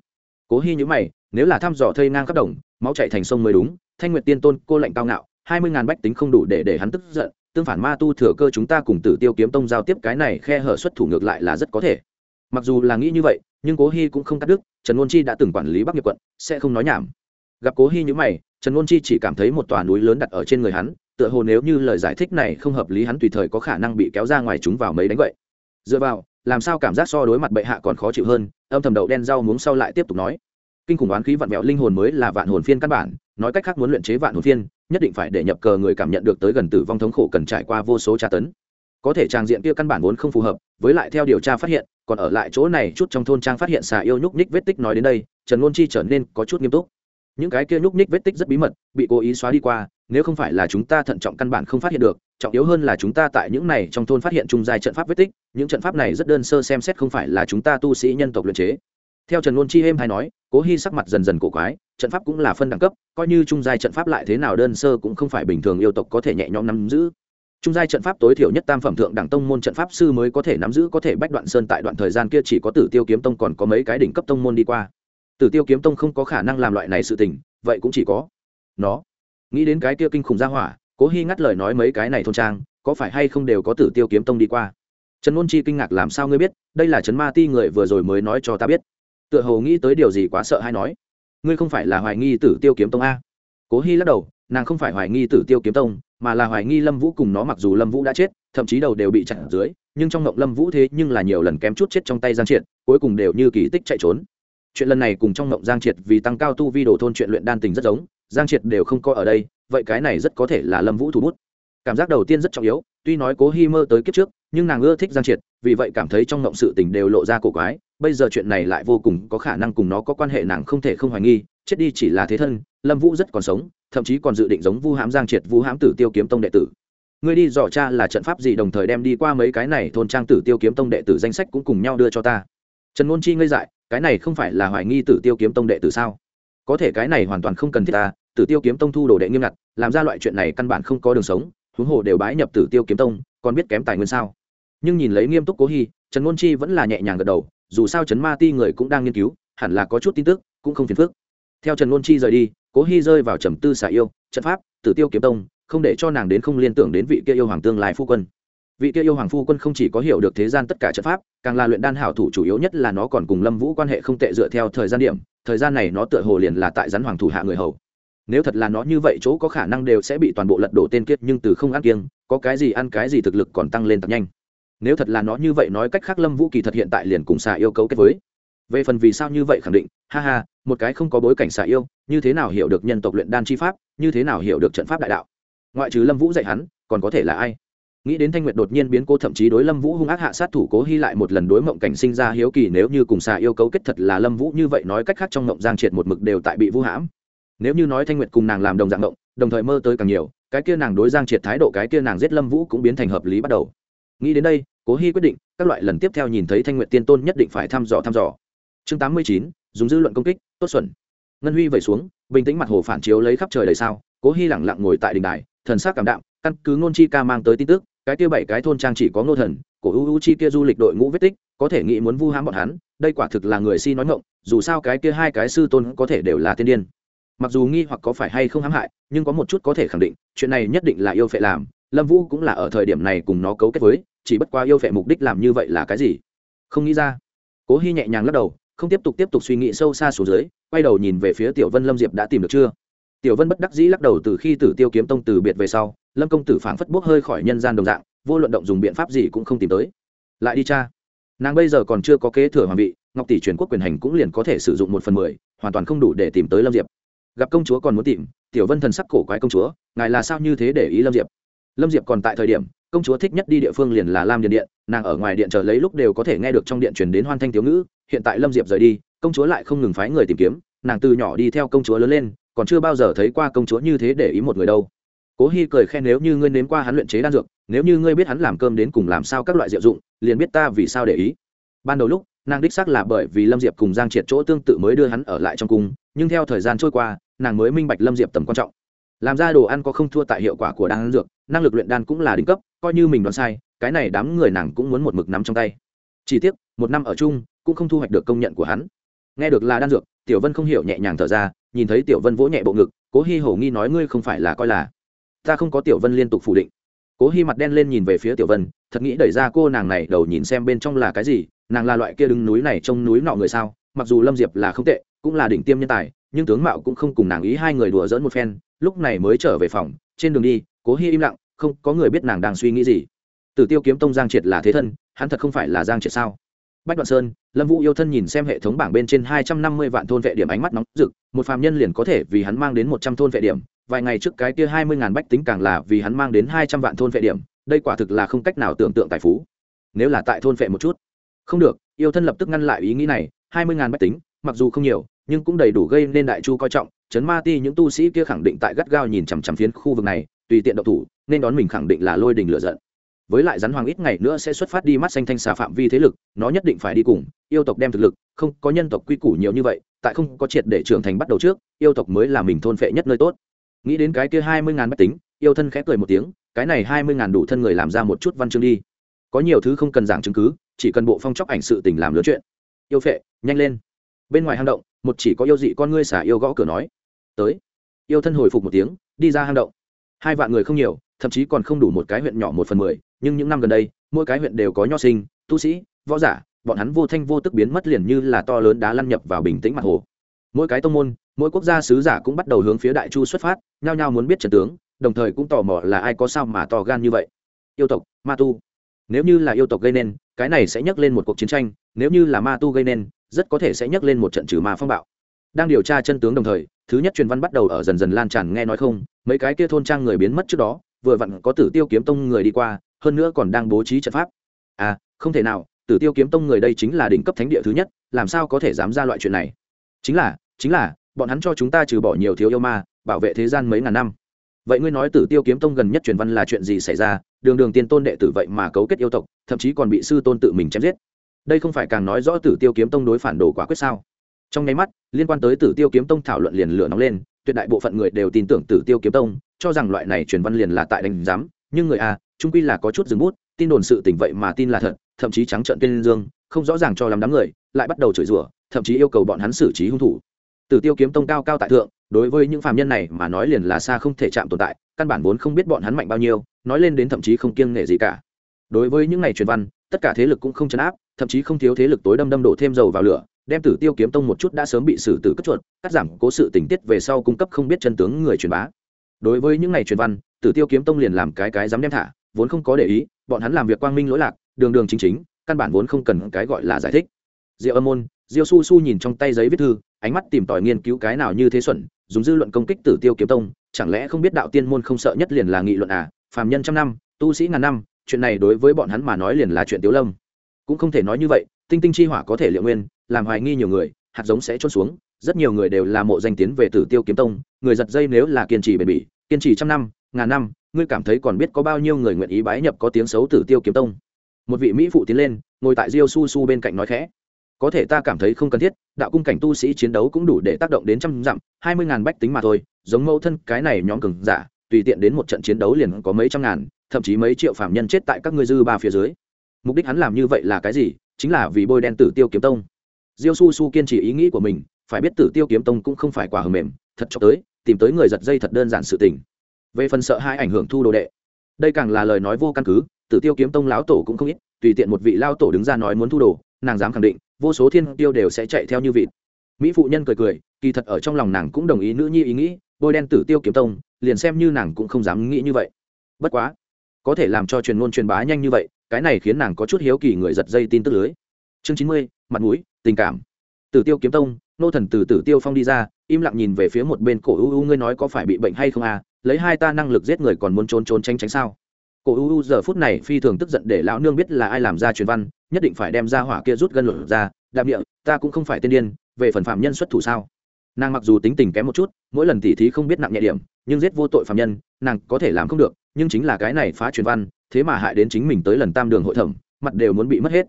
Cố hy nhữ mày nếu là thăm dò thây ngang khắp đồng máu chạy thành sông mới đúng thanh nguyệt tiên tôn cô lệnh cao ngạo hai mươi ngàn bách tính không đủ để để hắn tức giận tương phản ma tu thừa cơ chúng ta cùng tử tiêu kiếm tông giao tiếp, cái này khe hở xuất thủ ngược lại là rất có thể. Mặc dù là nghĩ như vậy, nhưng cố hy cũng không cắt đứt, trần ngôn chi đã từng quản lý bắc nghiệp quận, sẽ không nói nhảm. Gặp cố hy như mày, trần ngôn chi chỉ cảm thấy một tòa núi lớn đặt ở trên người hắn, tựa hồ nếu như lời giải thích này không hợp lý hắn tùy thời có khả năng bị kéo ra ngoài chúng vào mấy đánh vậy dựa vào, làm sao cảm giác so đối mặt bệ hạ còn khó chịu hơn, âm thầm đậu đen rau muống sau lại tiếp tục nói. Kinh khủng oán khí vạn vẹo linh hồn mới là vạn hồn phiên căn bản, nói cách khác muốn luyện chế vạn hồn phiên nhất định phải để nhập cờ người cảm nhận được tới gần tử vong thống khổ cần trải qua vô số tra tấn. Có thể trang diện kia căn bản vốn không phù hợp, với lại theo điều tra phát hiện, còn ở lại chỗ này chút trong thôn trang phát hiện xà yêu nhúc ních vết tích nói đến đây, trần ngôn chi trở nên có chút nghiêm túc. Những cái kia nhúc ních vết tích rất bí mật, bị cố ý xóa đi qua, nếu không phải là chúng ta thận trọng căn bản không phát hiện được, trọng yếu hơn là chúng ta tại những này trong thôn phát hiện trung dài trận pháp vết tích, những trận pháp này rất đơn sơ xem xét không phải là chúng ta tu sĩ nhân tộc luyện chế theo trần ngôn chi êm hay nói, cố hy sắc mặt dần dần cổ quái, trận pháp cũng là phân đẳng cấp, coi như trung giai trận pháp lại thế nào đơn sơ cũng không phải bình thường yêu tộc có thể nhẹ nhõm nắm giữ. Trung giai trận pháp tối thiểu nhất tam phẩm thượng đẳng tông môn trận pháp sư mới có thể nắm giữ, có thể bách đoạn sơn tại đoạn thời gian kia chỉ có tử tiêu kiếm tông còn có mấy cái đỉnh cấp tông môn đi qua. Tử tiêu kiếm tông không có khả năng làm loại này sự tình, vậy cũng chỉ có nó. Nghĩ đến cái kia kinh khủng gia hỏa, cố hy ngắt lời nói mấy cái này thôn trang, có phải hay không đều có tử tiêu kiếm tông đi qua? Trần ngôn chi kinh ngạc làm sao ngươi biết, đây là trấn ma ti người vừa rồi mới nói cho ta biết tựa hồ nghĩ tới điều gì quá sợ hay nói, ngươi không phải là hoài nghi tử tiêu kiếm tông a? Cố hy lắc đầu, nàng không phải hoài nghi tử tiêu kiếm tông, mà là hoài nghi lâm vũ cùng nó mặc dù lâm vũ đã chết, thậm chí đầu đều bị chặn ở dưới, nhưng trong mộng lâm vũ thế nhưng là nhiều lần kém chút chết trong tay giang triệt, cuối cùng đều như kỳ tích chạy trốn. Chuyện lần này cùng trong mộng giang triệt vì tăng cao tu vi đồ thôn chuyện luyện đan tình rất giống, giang triệt đều không có ở đây, vậy cái này rất có thể là lâm vũ thủ bút. Cảm giác đầu tiên rất trọng yếu, tuy nói cố hy mơ tới kiếp trước, nhưng nàng ưa thích giang triệt, vì vậy cảm thấy trong mộng sự tình đều lộ ra cổ quái bây giờ chuyện này lại vô cùng có khả năng cùng nó có quan hệ nàng không thể không hoài nghi, chết đi chỉ là thế thân, lâm vũ rất còn sống, thậm chí còn dự định giống vu hãm giang triệt, vu hãm tử tiêu kiếm tông đệ tử. Ngươi đi dò cha là trận pháp gì đồng thời đem đi qua mấy cái này thôn trang tử tiêu kiếm tông đệ tử danh sách cũng cùng nhau đưa cho ta. Trần ngôn chi ngây dại, cái này không phải là hoài nghi tử tiêu kiếm tông đệ tử sao? Có thể cái này hoàn toàn không cần thiết ta, tử tiêu kiếm tông thu đồ đệ nghiêm ngặt, làm ra loại chuyện này căn bản không có đường sống, huống hồ đều bái nhập tử tiêu kiếm tông, còn biết kém tài nguyên sao? Nhưng nhìn lấy nghiêm túc cố hy, trần ngôn chi vẫn là nhẹ nhàng gật đầu dù sao trấn ma ti người cũng đang nghiên cứu, hẳn là có chút tin tức, cũng không phiền phức. Theo trần ngôn chi rời đi, cố hy rơi vào trầm tư xả yêu, trận pháp, tử tiêu kiếm tông, không để cho nàng đến không liên tưởng đến vị kia yêu hoàng tương lai phu quân. Vị kia yêu hoàng phu quân không chỉ có hiểu được thế gian tất cả trận pháp, càng là luyện đan hảo thủ chủ yếu nhất là nó còn cùng lâm vũ quan hệ không tệ dựa theo thời gian điểm, thời gian này nó tựa hồ liền là tại rắn hoàng thủ hạ người hầu. Nếu thật là nó như vậy chỗ có khả năng đều sẽ bị toàn bộ lật đổ tên kiếp, nhưng từ không ăn kiêng, có cái gì ăn cái gì thực lực còn tăng lên tập nhanh nếu thật là nó như vậy nói cách khác lâm vũ kỳ thật hiện tại liền cùng xà yêu cấu kết với. Về phần vì sao như vậy khẳng định, ha ha, một cái không có bối cảnh xà yêu, như thế nào hiểu được nhân tộc luyện đan chi pháp, như thế nào hiểu được trận pháp đại đạo? Ngoại trừ lâm vũ dạy hắn, còn có thể là ai? Nghĩ đến thanh nguyệt đột nhiên biến cố thậm chí đối lâm vũ hung ác hạ sát thủ cố hy lại một lần đối mộng cảnh sinh ra hiếu kỳ nếu như cùng xà yêu cấu kết thật là lâm vũ như vậy nói cách khác trong mộng giang triệt một mực đều tại bị vũ hãm. Nếu như nói thanh nguyệt cùng nàng làm đồng dạng mộng, đồng thời mơ tới càng nhiều, cái kia nàng đối giang triệt thái độ, cái kia nàng giết lâm vũ cũng biến thành hợp lý bắt đầu nghĩ đến đây, cố hy quyết định, các loại lần tiếp theo nhìn thấy thanh nguyệt tiên tôn nhất định phải thăm dò thăm dò. Chương tám mươi chín, dùng dư luận công kích, tốt xuẩn. Ngân huy vẩy xuống, bình tĩnh mặt hồ phản chiếu lấy khắp trời đầy sao, cố hy lẳng lặng ngồi tại đình đài, thần sắc cảm đạm, căn cứ ngôn chi ca mang tới tin tức, cái kia bảy cái thôn trang chỉ có ngô thần của u chi kia du lịch đội ngũ vết tích, có thể nghĩ muốn vu hãm bọn hắn, đây quả thực là người si nói ngộng dù sao cái kia hai cái sư tôn có thể đều là tiên điên. Mặc dù nghi hoặc có phải hay không hãm hại, nhưng có một chút có thể khẳng định, chuyện này nhất định là yêu phệ làm lâm vũ cũng là ở thời điểm này cùng nó cấu kết với, chỉ bất qua yêu phệ mục đích làm như vậy là cái gì? Không nghĩ ra. Cố hy nhẹ nhàng lắc đầu, không tiếp tục tiếp tục suy nghĩ sâu xa xuống dưới, quay đầu nhìn về phía tiểu vân lâm diệp đã tìm được chưa? Tiểu vân bất đắc dĩ lắc đầu từ khi tử tiêu kiếm tông từ biệt về sau, lâm công tử phảng phất bốc hơi khỏi nhân gian đồng dạng, vô luận động dùng biện pháp gì cũng không tìm tới. Lại đi cha. Nàng bây giờ còn chưa có kế thừa hoàng vị, ngọc tỷ truyền quốc quyền hành cũng liền có thể sử dụng một phần mười, hoàn toàn không đủ để tìm tới lâm diệp. Gặp công chúa còn muốn tìm, tiểu vân thần sắc cổ quái công chúa, ngài là sao như thế để ý lâm diệp? Lâm diệp còn tại thời điểm, công chúa thích nhất đi địa phương liền là lam điện điện, nàng ở ngoài điện chờ lấy lúc đều có thể nghe được trong điện truyền đến hoan thanh thiếu ngữ, hiện tại lâm diệp rời đi, công chúa lại không ngừng phái người tìm kiếm, nàng từ nhỏ đi theo công chúa lớn lên, còn chưa bao giờ thấy qua công chúa như thế để ý một người đâu. Cố hy cười khen nếu như ngươi nếm qua hắn luyện chế đan dược, nếu như ngươi biết hắn làm cơm đến cùng làm sao các loại diệu dụng, liền biết ta vì sao để ý. Ban đầu lúc, nàng đích xác là bởi vì lâm diệp cùng giang triệt chỗ tương tự mới đưa hắn ở lại trong cung, nhưng theo thời gian trôi qua, nàng mới minh bạch lâm diệp tầm quan trọng làm ra đồ ăn có không thua tại hiệu quả của đan dược, năng lực luyện đan cũng là đỉnh cấp, coi như mình đoán sai, cái này đám người nàng cũng muốn một mực nắm trong tay. Chỉ tiếc, một năm ở chung, cũng không thu hoạch được công nhận của hắn. Nghe được là đan dược, tiểu vân không hiểu nhẹ nhàng thở ra, nhìn thấy tiểu vân vỗ nhẹ bộ ngực, cố hi hổ nghi nói ngươi không phải là coi là. Ta không có tiểu vân liên tục phủ định. Cố hi mặt đen lên nhìn về phía tiểu vân, thật nghĩ đẩy ra cô nàng này đầu nhìn xem bên trong là cái gì, nàng là loại kia đứng núi này trông núi nọ người sao, mặc dù lâm diệp là không tệ, cũng là đỉnh tiêm nhân tài, nhưng tướng mạo cũng không cùng nàng ý hai người đùa dỡn một phen lúc này mới trở về phòng, trên đường đi, cố hi im lặng, không có người biết nàng đang suy nghĩ gì. Tử tiêu kiếm tông giang triệt là thế thân, hắn thật không phải là giang triệt sao? Bách đoạn sơn, lâm vũ yêu thân nhìn xem hệ thống bảng bên trên hai trăm năm mươi vạn thôn vệ điểm ánh mắt nóng rực, một phàm nhân liền có thể vì hắn mang đến một trăm thôn vệ điểm, vài ngày trước cái kia hai mươi ngàn bách tính càng là vì hắn mang đến hai trăm vạn thôn vệ điểm, đây quả thực là không cách nào tưởng tượng tài phú. Nếu là tại thôn vệ một chút, không được, yêu thân lập tức ngăn lại ý nghĩ này, hai mươi ngàn bách tính, mặc dù không nhiều nhưng cũng đầy đủ gây nên đại chu coi trọng chấn ma ti những tu sĩ kia khẳng định tại gắt gao nhìn chằm chằm phiến khu vực này, tùy tiện độc thủ, nên đón mình khẳng định là lôi đình lựa giận. Với lại rắn hoàng ít ngày nữa sẽ xuất phát đi mắt xanh thanh xà phạm vi thế lực, nó nhất định phải đi cùng, yêu tộc đem thực lực, không có nhân tộc quy củ nhiều như vậy, tại không có triệt để trưởng thành bắt đầu trước, yêu tộc mới là mình thôn phệ nhất nơi tốt. Nghĩ đến cái kia hai mươi ngàn bách tính, yêu thân khẽ cười một tiếng, cái này hai mươi ngàn đủ thân người làm ra một chút văn chương đi. Có nhiều thứ không cần giảng chứng cứ, chỉ cần bộ phong chóc ảnh sự tình làm lớn chuyện. Yêu phệ, nhanh lên. Bên ngoài hang động một chỉ có yêu dị con ngươi xả yêu gõ cửa nói, tới. Yêu thân hồi phục một tiếng, đi ra hang động. Hai vạn người không nhiều, thậm chí còn không đủ một cái huyện nhỏ một phần mười, nhưng những năm gần đây, mỗi cái huyện đều có nho sinh, tu sĩ, võ giả, bọn hắn vô thanh vô tức biến mất liền như là to lớn đá lăn nhập vào bình tĩnh mặt hồ. Mỗi cái tông môn, mỗi quốc gia sứ giả cũng bắt đầu hướng phía đại chu xuất phát, nhao nhao muốn biết trần tướng, đồng thời cũng tò mò là ai có sao mà to gan như vậy. Yêu tộc, ma tu. Nếu như là yêu tộc gây nên, cái này sẽ nhắc lên một cuộc chiến tranh, nếu như là ma tu gây nên rất có thể sẽ nhắc lên một trận trừ ma phong bạo. Đang điều tra chân tướng đồng thời, thứ nhất truyền văn bắt đầu ở dần dần lan tràn nghe nói không, mấy cái kia thôn trang người biến mất trước đó, vừa vặn có tử tiêu kiếm tông người đi qua, hơn nữa còn đang bố trí trận pháp. À không thể nào, tử tiêu kiếm tông người đây chính là đỉnh cấp thánh địa thứ nhất, làm sao có thể dám ra loại chuyện này? Chính là chính là, bọn hắn cho chúng ta trừ bỏ nhiều thiếu yêu ma, bảo vệ thế gian mấy ngàn năm. Vậy ngươi nói tử tiêu kiếm tông gần nhất truyền văn là chuyện gì xảy ra? Đường đường tiên tôn đệ tử vậy mà cấu kết yêu tộc, thậm chí còn bị sư tôn tự mình chém giết đây không phải càng nói rõ tử tiêu kiếm tông đối phản đồ quả quyết sao? Trong nháy mắt, liên quan tới tử tiêu kiếm tông thảo luận liền lửa nóng lên, tuyệt đại bộ phận người đều tin tưởng tử tiêu kiếm tông, cho rằng loại này truyền văn liền là tại đánh giám, nhưng người à, a trung quy là có chút dừng bút, tin đồn sự tình vậy mà tin là thật, thậm chí trắng trợn tên dương, không rõ ràng cho lắm đám người, lại bắt đầu chửi rủa, thậm chí yêu cầu bọn hắn xử trí hung thủ. Tử tiêu kiếm tông cao cao tại thượng, đối với những phàm nhân này mà nói liền là xa không thể chạm tồn tại, căn bản vốn không biết bọn hắn mạnh bao nhiêu, nói lên đến thậm chí không kiêng nể gì cả. Đối với những này truyền văn, tất cả thế lực cũng không chấn áp thậm chí không thiếu thế lực tối đâm đâm đổ thêm dầu vào lửa, đem tử tiêu kiếm tông một chút đã sớm bị xử tử cất chuột, cắt giảm cố sự tình tiết về sau cung cấp không biết chân tướng người truyền bá. Đối với những ngày truyền văn, tử tiêu kiếm tông liền làm cái cái dám đem thả, vốn không có để ý, bọn hắn làm việc quang minh lỗi lạc, đường đường chính chính, căn bản vốn không cần cái gọi là giải thích. Diệu âm môn, diêu su su nhìn trong tay giấy viết thư, ánh mắt tìm tòi nghiên cứu cái nào như thế xuẩn, dùng dư luận công kích tử tiêu kiếm tông, chẳng lẽ không biết đạo tiên môn không sợ nhất liền là nghị luận à phàm nhân trăm năm, tu sĩ ngàn năm, chuyện này đối với bọn hắn mà nói liền là chuyện tiếu lâm cũng không thể nói như vậy, tinh tinh chi hỏa có thể liệu nguyên, làm hoài nghi nhiều người, hạt giống sẽ trôn xuống, rất nhiều người đều là mộ danh tiến về tử tiêu kiếm tông, người giật dây nếu là kiên trì bền bỉ, kiên trì trăm năm, ngàn năm, ngươi cảm thấy còn biết có bao nhiêu người nguyện ý bái nhập có tiếng xấu tử tiêu kiếm tông? Một vị mỹ phụ tiến lên, ngồi tại diêu su su bên cạnh nói khẽ. Có thể ta cảm thấy không cần thiết, đạo cung cảnh tu sĩ chiến đấu cũng đủ để tác động đến trăm dặm, hai mươi ngàn bách tính mà thôi, giống mẫu thân cái này nhóm cường giả, tùy tiện đến một trận chiến đấu liền có mấy trăm ngàn, thậm chí mấy triệu phạm nhân chết tại các ngươi dư ba phía dưới mục đích hắn làm như vậy là cái gì? Chính là vì bôi đen tử tiêu kiếm tông. Diêu su su kiên trì ý nghĩ của mình, phải biết tử tiêu kiếm tông cũng không phải quả hờ mềm, thật cho tới, tìm tới người giật dây thật đơn giản sự tình. Về phần sợ hai ảnh hưởng thu đồ đệ, đây càng là lời nói vô căn cứ, tử tiêu kiếm tông lão tổ cũng không ít, tùy tiện một vị lao tổ đứng ra nói muốn thu đồ, nàng dám khẳng định, vô số thiên tiêu đều sẽ chạy theo như vịt. Mỹ phụ nhân cười cười, kỳ thật ở trong lòng nàng cũng đồng ý nữ nhi ý nghĩ, bôi đen tử tiêu kiếm tông, liền xem như nàng cũng không dám nghĩ như vậy. Bất quá, có thể làm cho truyền ngôn truyền bá nhanh như vậy cái này khiến nàng có chút hiếu kỳ người giật dây tin tức lưới. Chương chín mươi, mặt mũi, tình cảm. Tử tiêu kiếm tông, nô thần từ tử tiêu phong đi ra, im lặng nhìn về phía một bên cổ u u, ngươi nói có phải bị bệnh hay không à? Lấy hai ta năng lực giết người còn muốn trốn trốn tránh tránh sao? Cổ u u giờ phút này phi thường tức giận để lão nương biết là ai làm ra truyền văn, nhất định phải đem ra hỏa kia rút gân lửa ra. Đạm địa, ta cũng không phải tiên điên, về phần phạm nhân xuất thủ sao? Nàng mặc dù tính tình kém một chút, mỗi lần tỉ thí không biết nặng nhẹ điểm, nhưng giết vô tội phạm nhân, nàng có thể làm không được nhưng chính là cái này phá truyền văn, thế mà hại đến chính mình tới lần tam đường hội thẩm, mặt đều muốn bị mất hết.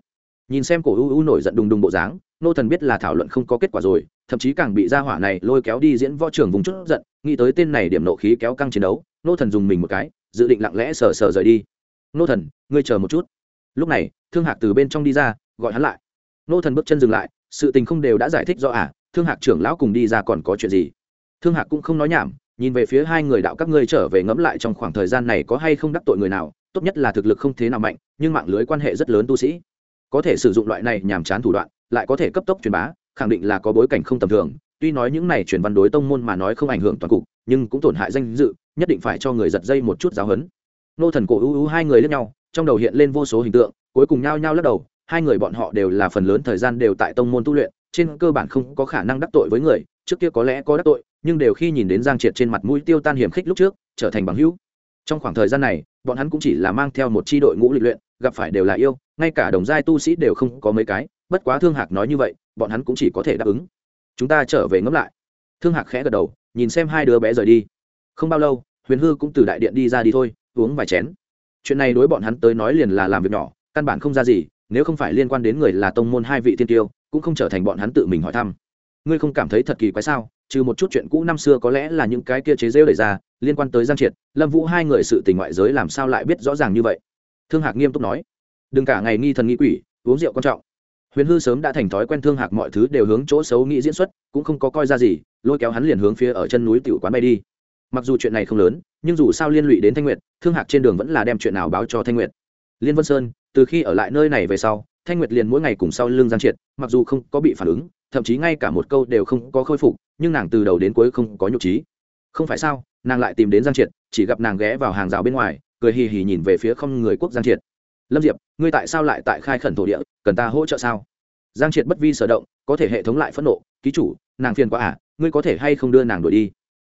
Nhìn xem cổ u u nổi giận đùng đùng bộ dáng, nô thần biết là thảo luận không có kết quả rồi, thậm chí càng bị gia hỏa này lôi kéo đi diễn võ trưởng vùng chút giận, nghĩ tới tên này điểm nộ khí kéo căng chiến đấu, nô thần dùng mình một cái, dự định lặng lẽ sờ sờ rời đi. Nô thần, ngươi chờ một chút. Lúc này, thương hạc từ bên trong đi ra, gọi hắn lại. Nô thần bước chân dừng lại, sự tình không đều đã giải thích rõ à thương hạc trưởng lão cùng đi ra còn có chuyện gì? Thương hạc cũng không nói nhảm nhìn về phía hai người đạo các ngươi trở về ngẫm lại trong khoảng thời gian này có hay không đắc tội người nào, tốt nhất là thực lực không thế nào mạnh, nhưng mạng lưới quan hệ rất lớn tu sĩ. Có thể sử dụng loại này nhàm chán thủ đoạn, lại có thể cấp tốc truyền bá, khẳng định là có bối cảnh không tầm thường. Tuy nói những này truyền văn đối tông môn mà nói không ảnh hưởng toàn cục, nhưng cũng tổn hại danh dự, nhất định phải cho người giật dây một chút giáo hấn nô thần cổ ưu ưu hai người lẫn nhau, trong đầu hiện lên vô số hình tượng, cuối cùng nhao nhao lắc đầu, hai người bọn họ đều là phần lớn thời gian đều tại tông môn tu luyện, trên cơ bản không có khả năng đắc tội với người trước kia có lẽ có đắc tội, nhưng đều khi nhìn đến giang triệt trên mặt mũi tiêu tan hiểm khích lúc trước, trở thành bằng hữu. Trong khoảng thời gian này, bọn hắn cũng chỉ là mang theo một c h i đội ngũ lịch luyện, gặp phải đều là yêu, ngay cả đồng giai tu sĩ đều không có mấy cái, bất quá thương hạc nói như vậy, bọn hắn cũng chỉ có thể đáp ứng. Chúng ta trở về ngẫm lại. Thương hạc khẽ gật đầu, nhìn xem hai đứa bé rời đi. Không bao lâu, huyền hư cũng từ đại điện đi ra đi thôi, uống vài chén. Chuyện này đối bọn hắn tới nói liền là làm việc nhỏ, căn bản không ra gì, nếu không phải liên quan đến người là tông môn hai vị tiên tiêu, cũng không trở thành bọn hắn tự mình hỏi thăm ngươi không cảm thấy thật kỳ quái sao? Trừ một chút chuyện cũ năm xưa có lẽ là những cái kia chế rêu đẩy ra, liên quan tới giang triệt, lâm vũ hai người sự tình ngoại giới làm sao lại biết rõ ràng như vậy? Thương hạc nghiêm túc nói, đừng cả ngày nghi thần nghi quỷ, uống rượu quan trọng. Huyền hư sớm đã thành thói quen thương hạc mọi thứ đều hướng chỗ xấu nghĩ diễn xuất, cũng không có coi ra gì, lôi kéo hắn liền hướng phía ở chân núi tiểu quán bay đi. Mặc dù chuyện này không lớn, nhưng dù sao liên lụy đến thanh nguyệt, thương hạc trên đường vẫn là đem chuyện nào báo cho thanh nguyệt. Liên vân sơn, từ khi ở lại nơi này về sau, thanh nguyệt liền mỗi ngày cùng sau lưng giang triệt, mặc dù không có bị phản ứng thậm chí ngay cả một câu đều không có khôi phục, nhưng nàng từ đầu đến cuối không có nhục trí. Không phải sao, nàng lại tìm đến giang triệt, chỉ gặp nàng ghé vào hàng rào bên ngoài, cười hì hì nhìn về phía không người quốc giang triệt. Lâm diệp, ngươi tại sao lại tại khai khẩn thổ địa, cần ta hỗ trợ sao? Giang triệt bất vi sở động, có thể hệ thống lại phẫn nộ, ký chủ, nàng phiền quá à ngươi có thể hay không đưa nàng đuổi đi?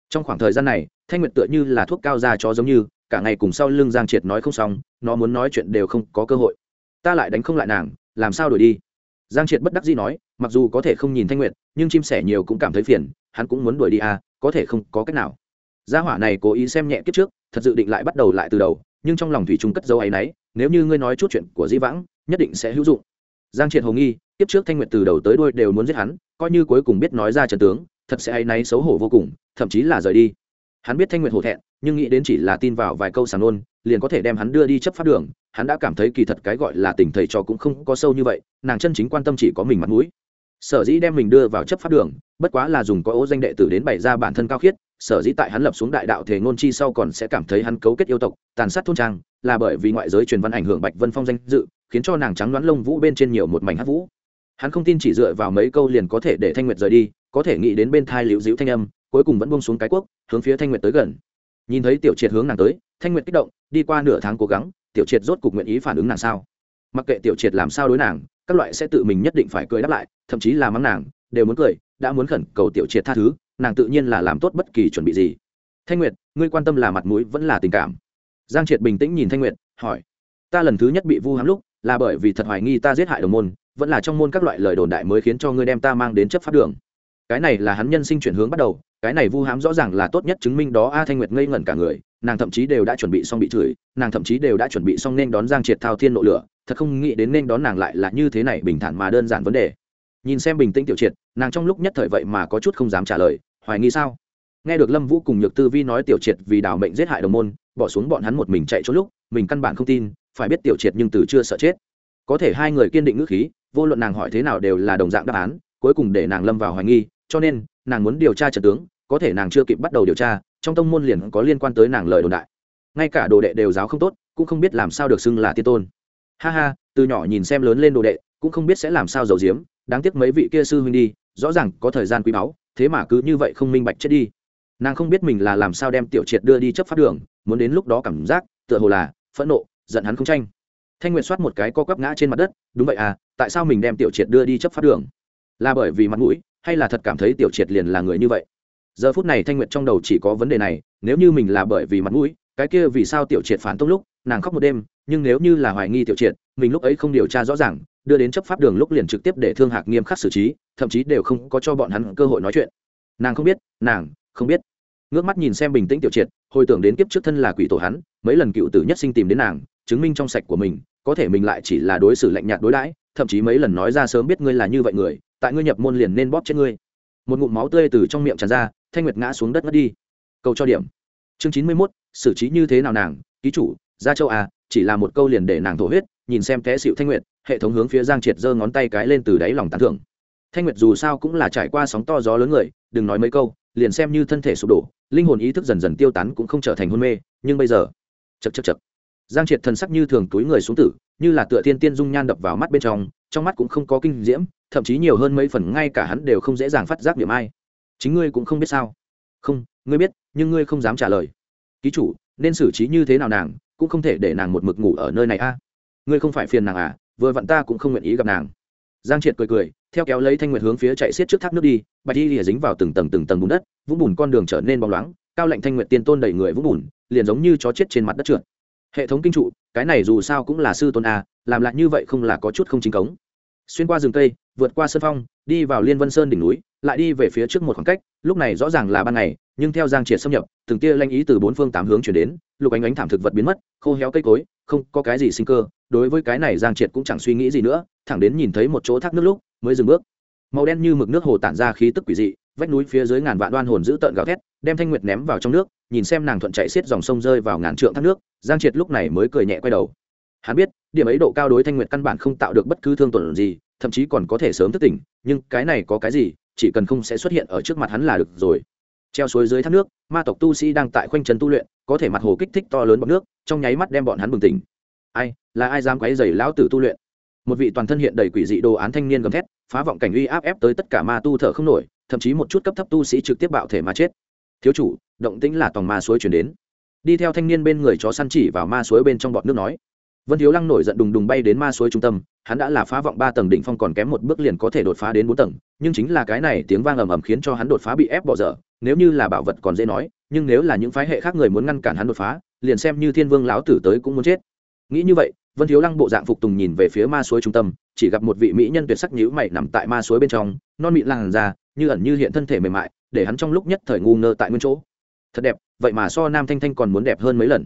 Trong khoảng thời gian này, thanh nguyệt tựa như là thuốc cao ra cho giống như, cả ngày cùng sau lưng giang triệt nói không xong, nó muốn nói chuyện đều không có cơ hội. Ta lại đánh không lại nàng, làm sao đuổi đi? Giang triệt bất đắc dĩ nói mặc dù có thể không nhìn thanh nguyệt, nhưng chim sẻ nhiều cũng cảm thấy phiền, hắn cũng muốn đuổi đi à có thể không có cách nào. Gia hỏa này cố ý xem nhẹ kiếp trước, thật dự định lại bắt đầu lại từ đầu, nhưng trong lòng thủy trung cất dấu ấy nấy nếu như ngươi nói chút chuyện của di vãng, nhất định sẽ hữu dụng. Giang triệt hồ nghi, kiếp trước thanh nguyệt từ đầu tới đuôi đều muốn giết hắn, coi như cuối cùng biết nói ra trần tướng, thật sẽ ấy nấy xấu hổ vô cùng, thậm chí là rời đi. Hắn biết thanh nguyệt hổ thẹn, nhưng nghĩ đến chỉ là tin vào vài câu sàng nôn, liền có thể đem hắn đưa đi chấp pháp đường, hắn đã cảm thấy kỳ thật cái gọi là tình thầy trò cũng không có sâu như vậy, nàng chân chính quan tâm chỉ có mình mặt mũi sở dĩ đem mình đưa vào chấp pháp đường, bất quá là dùng có ô danh đệ tử đến bày ra bản thân cao khiết, sở dĩ tại hắn lập xuống đại đạo thể ngôn chi sau còn sẽ cảm thấy hắn cấu kết yêu tộc, tàn sát thôn trang, là bởi vì ngoại giới truyền văn ảnh hưởng bạch vân phong danh dự, khiến cho nàng trắng đoán lông vũ bên trên nhiều một mảnh hát vũ. Hắn không tin chỉ dựa vào mấy câu liền có thể để thanh nguyệt rời đi, có thể nghĩ đến bên thai liễu dĩu thanh âm, cuối cùng vẫn buông xuống cái quốc, hướng phía thanh nguyệt tới gần. Nhìn thấy tiểu triệt hướng nàng tới, thanh nguyệt kích động, đi qua nửa tháng cố gắng, tiểu triệt rốt cục nguyện ý phản ứng nàng sao? Mặc kệ tiểu triệt làm sao đối nàng các loại sẽ tự mình nhất định phải cười đáp lại, thậm chí là mắng nàng, đều muốn cười, đã muốn khẩn cầu tiểu triệt tha thứ, nàng tự nhiên là làm tốt bất kỳ chuẩn bị gì. Thanh nguyệt, ngươi quan tâm là mặt mũi vẫn là tình cảm? Giang triệt bình tĩnh nhìn thanh nguyệt, hỏi. Ta lần thứ nhất bị vu hãm lúc, là bởi vì thật hoài nghi ta giết hại đồng môn, vẫn là trong môn các loại lời đồn đại mới khiến cho ngươi đem ta mang đến chấp pháp đường. Cái này là hắn nhân sinh chuyển hướng bắt đầu, cái này vu hãm rõ ràng là tốt nhất chứng minh đó, a thanh nguyệt ngây ngẩn cả người, nàng thậm chí đều đã chuẩn bị xong bị chửi, nàng thậm chí đều đã chuẩn bị xong nên đón giang triệt thao thiên nộ lửa thật không nghĩ đến nên đón nàng lại là như thế này bình thản mà đơn giản vấn đề. Nhìn xem bình tĩnh tiểu triệt, nàng trong lúc nhất thời vậy mà có chút không dám trả lời, hoài nghi sao? Nghe được lâm vũ cùng nhược tư vi nói tiểu triệt vì đào mệnh giết hại đồng môn, bỏ xuống bọn hắn một mình chạy trốn lúc, mình căn bản không tin, phải biết tiểu triệt nhưng từ chưa sợ chết. Có thể hai người kiên định ngữ khí, vô luận nàng hỏi thế nào đều là đồng dạng đáp án, cuối cùng để nàng lâm vào hoài nghi, cho nên, nàng muốn điều tra trận tướng, có thể nàng chưa kịp bắt đầu điều tra, trong tông môn liền có liên quan tới nàng lời đồn đại. Ngay cả đồ đệ đều giáo không tốt, cũng không biết làm sao được xưng là tiên tôn ha ha, từ nhỏ nhìn xem lớn lên đồ đệ, cũng không biết sẽ làm sao giàu diếm đáng tiếc mấy vị kia sư huynh đi, rõ ràng có thời gian quý báu, thế mà cứ như vậy không minh bạch chết đi. Nàng không biết mình là làm sao đem tiểu triệt đưa đi chấp pháp đường, muốn đến lúc đó cảm giác, tựa hồ là phẫn nộ, giận hắn không tranh. Thanh nguyện soát một cái co quắp ngã trên mặt đất, đúng vậy à tại sao mình đem tiểu triệt đưa đi chấp pháp đường? Là bởi vì mặt mũi, hay là thật cảm thấy tiểu triệt liền là người như vậy? Giờ phút này thanh nguyện trong đầu chỉ có vấn đề này, nếu như mình là bởi vì mặt mũi, cái kia vì sao tiểu triệt phản tốc lúc nàng khóc một đêm, nhưng nếu như là hoài nghi tiểu triệt, mình lúc ấy không điều tra rõ ràng, đưa đến chấp pháp đường lúc liền trực tiếp để thương hạc nghiêm khắc xử trí, thậm chí đều không có cho bọn hắn cơ hội nói chuyện. Nàng không biết, nàng không biết. Ngước mắt nhìn xem bình tĩnh tiểu triệt, hồi tưởng đến kiếp trước thân là quỷ tổ hắn, mấy lần cựu tử nhất sinh tìm đến nàng, chứng minh trong sạch của mình, có thể mình lại chỉ là đối xử lạnh nhạt đối đãi, thậm chí mấy lần nói ra sớm biết ngươi là như vậy người, tại ngươi nhập môn liền nên bóp chết ngươi. Một ngụm máu tươi từ trong miệng tràn ra, thanh nguyệt ngã xuống đất ngất đi. Câu cho điểm. Chương chín mươi mốt, xử trí như thế nào nàng, ký chủ gia châu à chỉ là một câu liền để nàng thổ huyết, nhìn xem té xịu thanh nguyệt, hệ thống hướng phía giang triệt giơ ngón tay cái lên từ đáy lòng tán thưởng. Thanh nguyệt dù sao cũng là trải qua sóng to gió lớn người, đừng nói mấy câu, liền xem như thân thể sụp đổ, linh hồn ý thức dần dần tiêu tán cũng không trở thành hôn mê, nhưng bây giờ chật chật chật giang triệt thần sắc như thường túi người xuống tử, như là tựa thiên tiên dung nhan đập vào mắt bên trong trong mắt cũng không có kinh diễm, thậm chí nhiều hơn mấy phần ngay cả hắn đều không dễ dàng phát giác niệm ai. Chính ngươi cũng không biết sao? Không, ngươi biết, nhưng ngươi không dám trả lời. Ký chủ, nên xử trí như thế nào nàng? Cũng không thể để nàng một mực ngủ ở nơi này a. Ngươi không phải phiền nàng à vừa vặn ta cũng không nguyện ý gặp nàng. Giang triệt cười cười, theo kéo lấy thanh nguyệt hướng phía chạy xiết trước thác nước đi, bạch y lìa dính vào từng tầng từng tầng bùn đất, vũng bùn con đường trở nên bóng loáng, cao lạnh thanh nguyệt tiên tôn đẩy người vũng bùn, liền giống như chó chết trên mặt đất trượt. Hệ thống kinh trụ, cái này dù sao cũng là sư tôn a, làm lại như vậy không là có chút không chính cống. Xuyên qua rừng cây, vượt qua sơn phong, đi vào liên vân sơn đỉnh núi, lại đi về phía trước một khoảng cách, lúc này rõ ràng là ban ngày nhưng theo giang triệt xâm nhập, từng tia lanh ý từ bốn phương tám hướng chuyển đến, lục ánh ánh thảm thực vật biến mất, khô héo cây cối, không có cái gì sinh cơ, đối với cái này giang triệt cũng chẳng suy nghĩ gì nữa, thẳng đến nhìn thấy một chỗ thác nước lúc, mới dừng bước. Màu đen như mực nước hồ tản ra khí tức quỷ dị, vách núi phía dưới ngàn vạn đoan hồn giữ tợn gào thét, đem thanh nguyệt ném vào trong nước, nhìn xem nàng thuận chạy xiết dòng sông rơi vào ngàn trượng thác nước, giang triệt lúc này mới cười nhẹ quay đầu. Hắn biết, điểm ấy độ cao đối thanh nguyệt căn bản không tạo được bất cứ thương tổn gì, thậm chí còn có thể sớm thức tỉnh, nhưng cái này có cái gì, chỉ cần không sẽ xuất hiện ở trước mặt hắn là được rồi treo suối dưới thác nước, ma tộc tu sĩ đang tại khoanh chân tu luyện, có thể mặt hồ kích thích to lớn bọc nước, trong nháy mắt đem bọn hắn bừng tỉnh. Ai, là ai dám quấy dày lão tử tu luyện? Một vị toàn thân hiện đầy quỷ dị đồ án thanh niên gầm thét, phá vọng cảnh uy áp ép tới tất cả ma tu thở không nổi, thậm chí một chút cấp thấp tu sĩ trực tiếp bạo thể mà chết. Thiếu chủ, động tĩnh là tòng ma suối chuyển đến. Đi theo thanh niên bên người chó săn chỉ vào ma suối bên trong bọt nước nói vân thiếu lăng nổi giận đùng đùng bay đến ma suối trung tâm, hắn đã là phá vọng ba tầng đỉnh phong còn kém một bước liền có thể đột phá đến bốn tầng, nhưng chính là cái này tiếng vang ầm ầm khiến cho hắn đột phá bị ép bỏ dở. Nếu như là bảo vật còn dễ nói, nhưng nếu là những phái hệ khác người muốn ngăn cản hắn đột phá, liền xem như thiên vương lão tử tới cũng muốn chết. Nghĩ như vậy, vân thiếu lăng bộ dạng phục tùng nhìn về phía ma suối trung tâm, chỉ gặp một vị mỹ nhân tuyệt sắc nhữ mày nằm tại ma suối bên trong, non mịn làn ra như ẩn như hiện thân thể mềm mại, để hắn trong lúc nhất thời ngu ngơ tại nguyên chỗ. Thật đẹp, vậy mà so nam thanh thanh còn muốn đẹp hơn mấy lần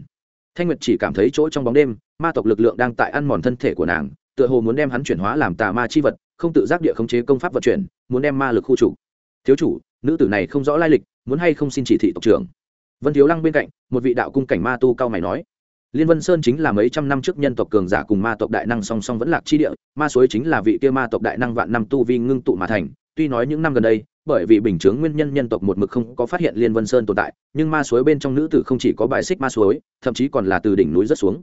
thanh nguyệt chỉ cảm thấy chỗ trong bóng đêm, ma tộc lực lượng đang tại ăn mòn thân thể của nàng, tựa hồ muốn đem hắn chuyển hóa làm tà ma chi vật, không tự giác địa khống chế công pháp vận chuyển, muốn đem ma lực khu chủ thiếu chủ, nữ tử này không rõ lai lịch, muốn hay không xin chỉ thị tộc trưởng? Vân thiếu lăng bên cạnh, một vị đạo cung cảnh ma tu cao mày nói. Liên vân sơn chính là mấy trăm năm trước nhân tộc cường giả cùng ma tộc đại năng song song vẫn lạc chi địa, ma suối chính là vị kia ma tộc đại năng vạn năm tu vi ngưng tụ mà thành, tuy nói những năm gần đây bởi vì bình chướng nguyên nhân nhân tộc một mực không có phát hiện liên vân sơn tồn tại, nhưng ma suối bên trong nữ tử không chỉ có bài xích ma suối, thậm chí còn là từ đỉnh núi rất xuống.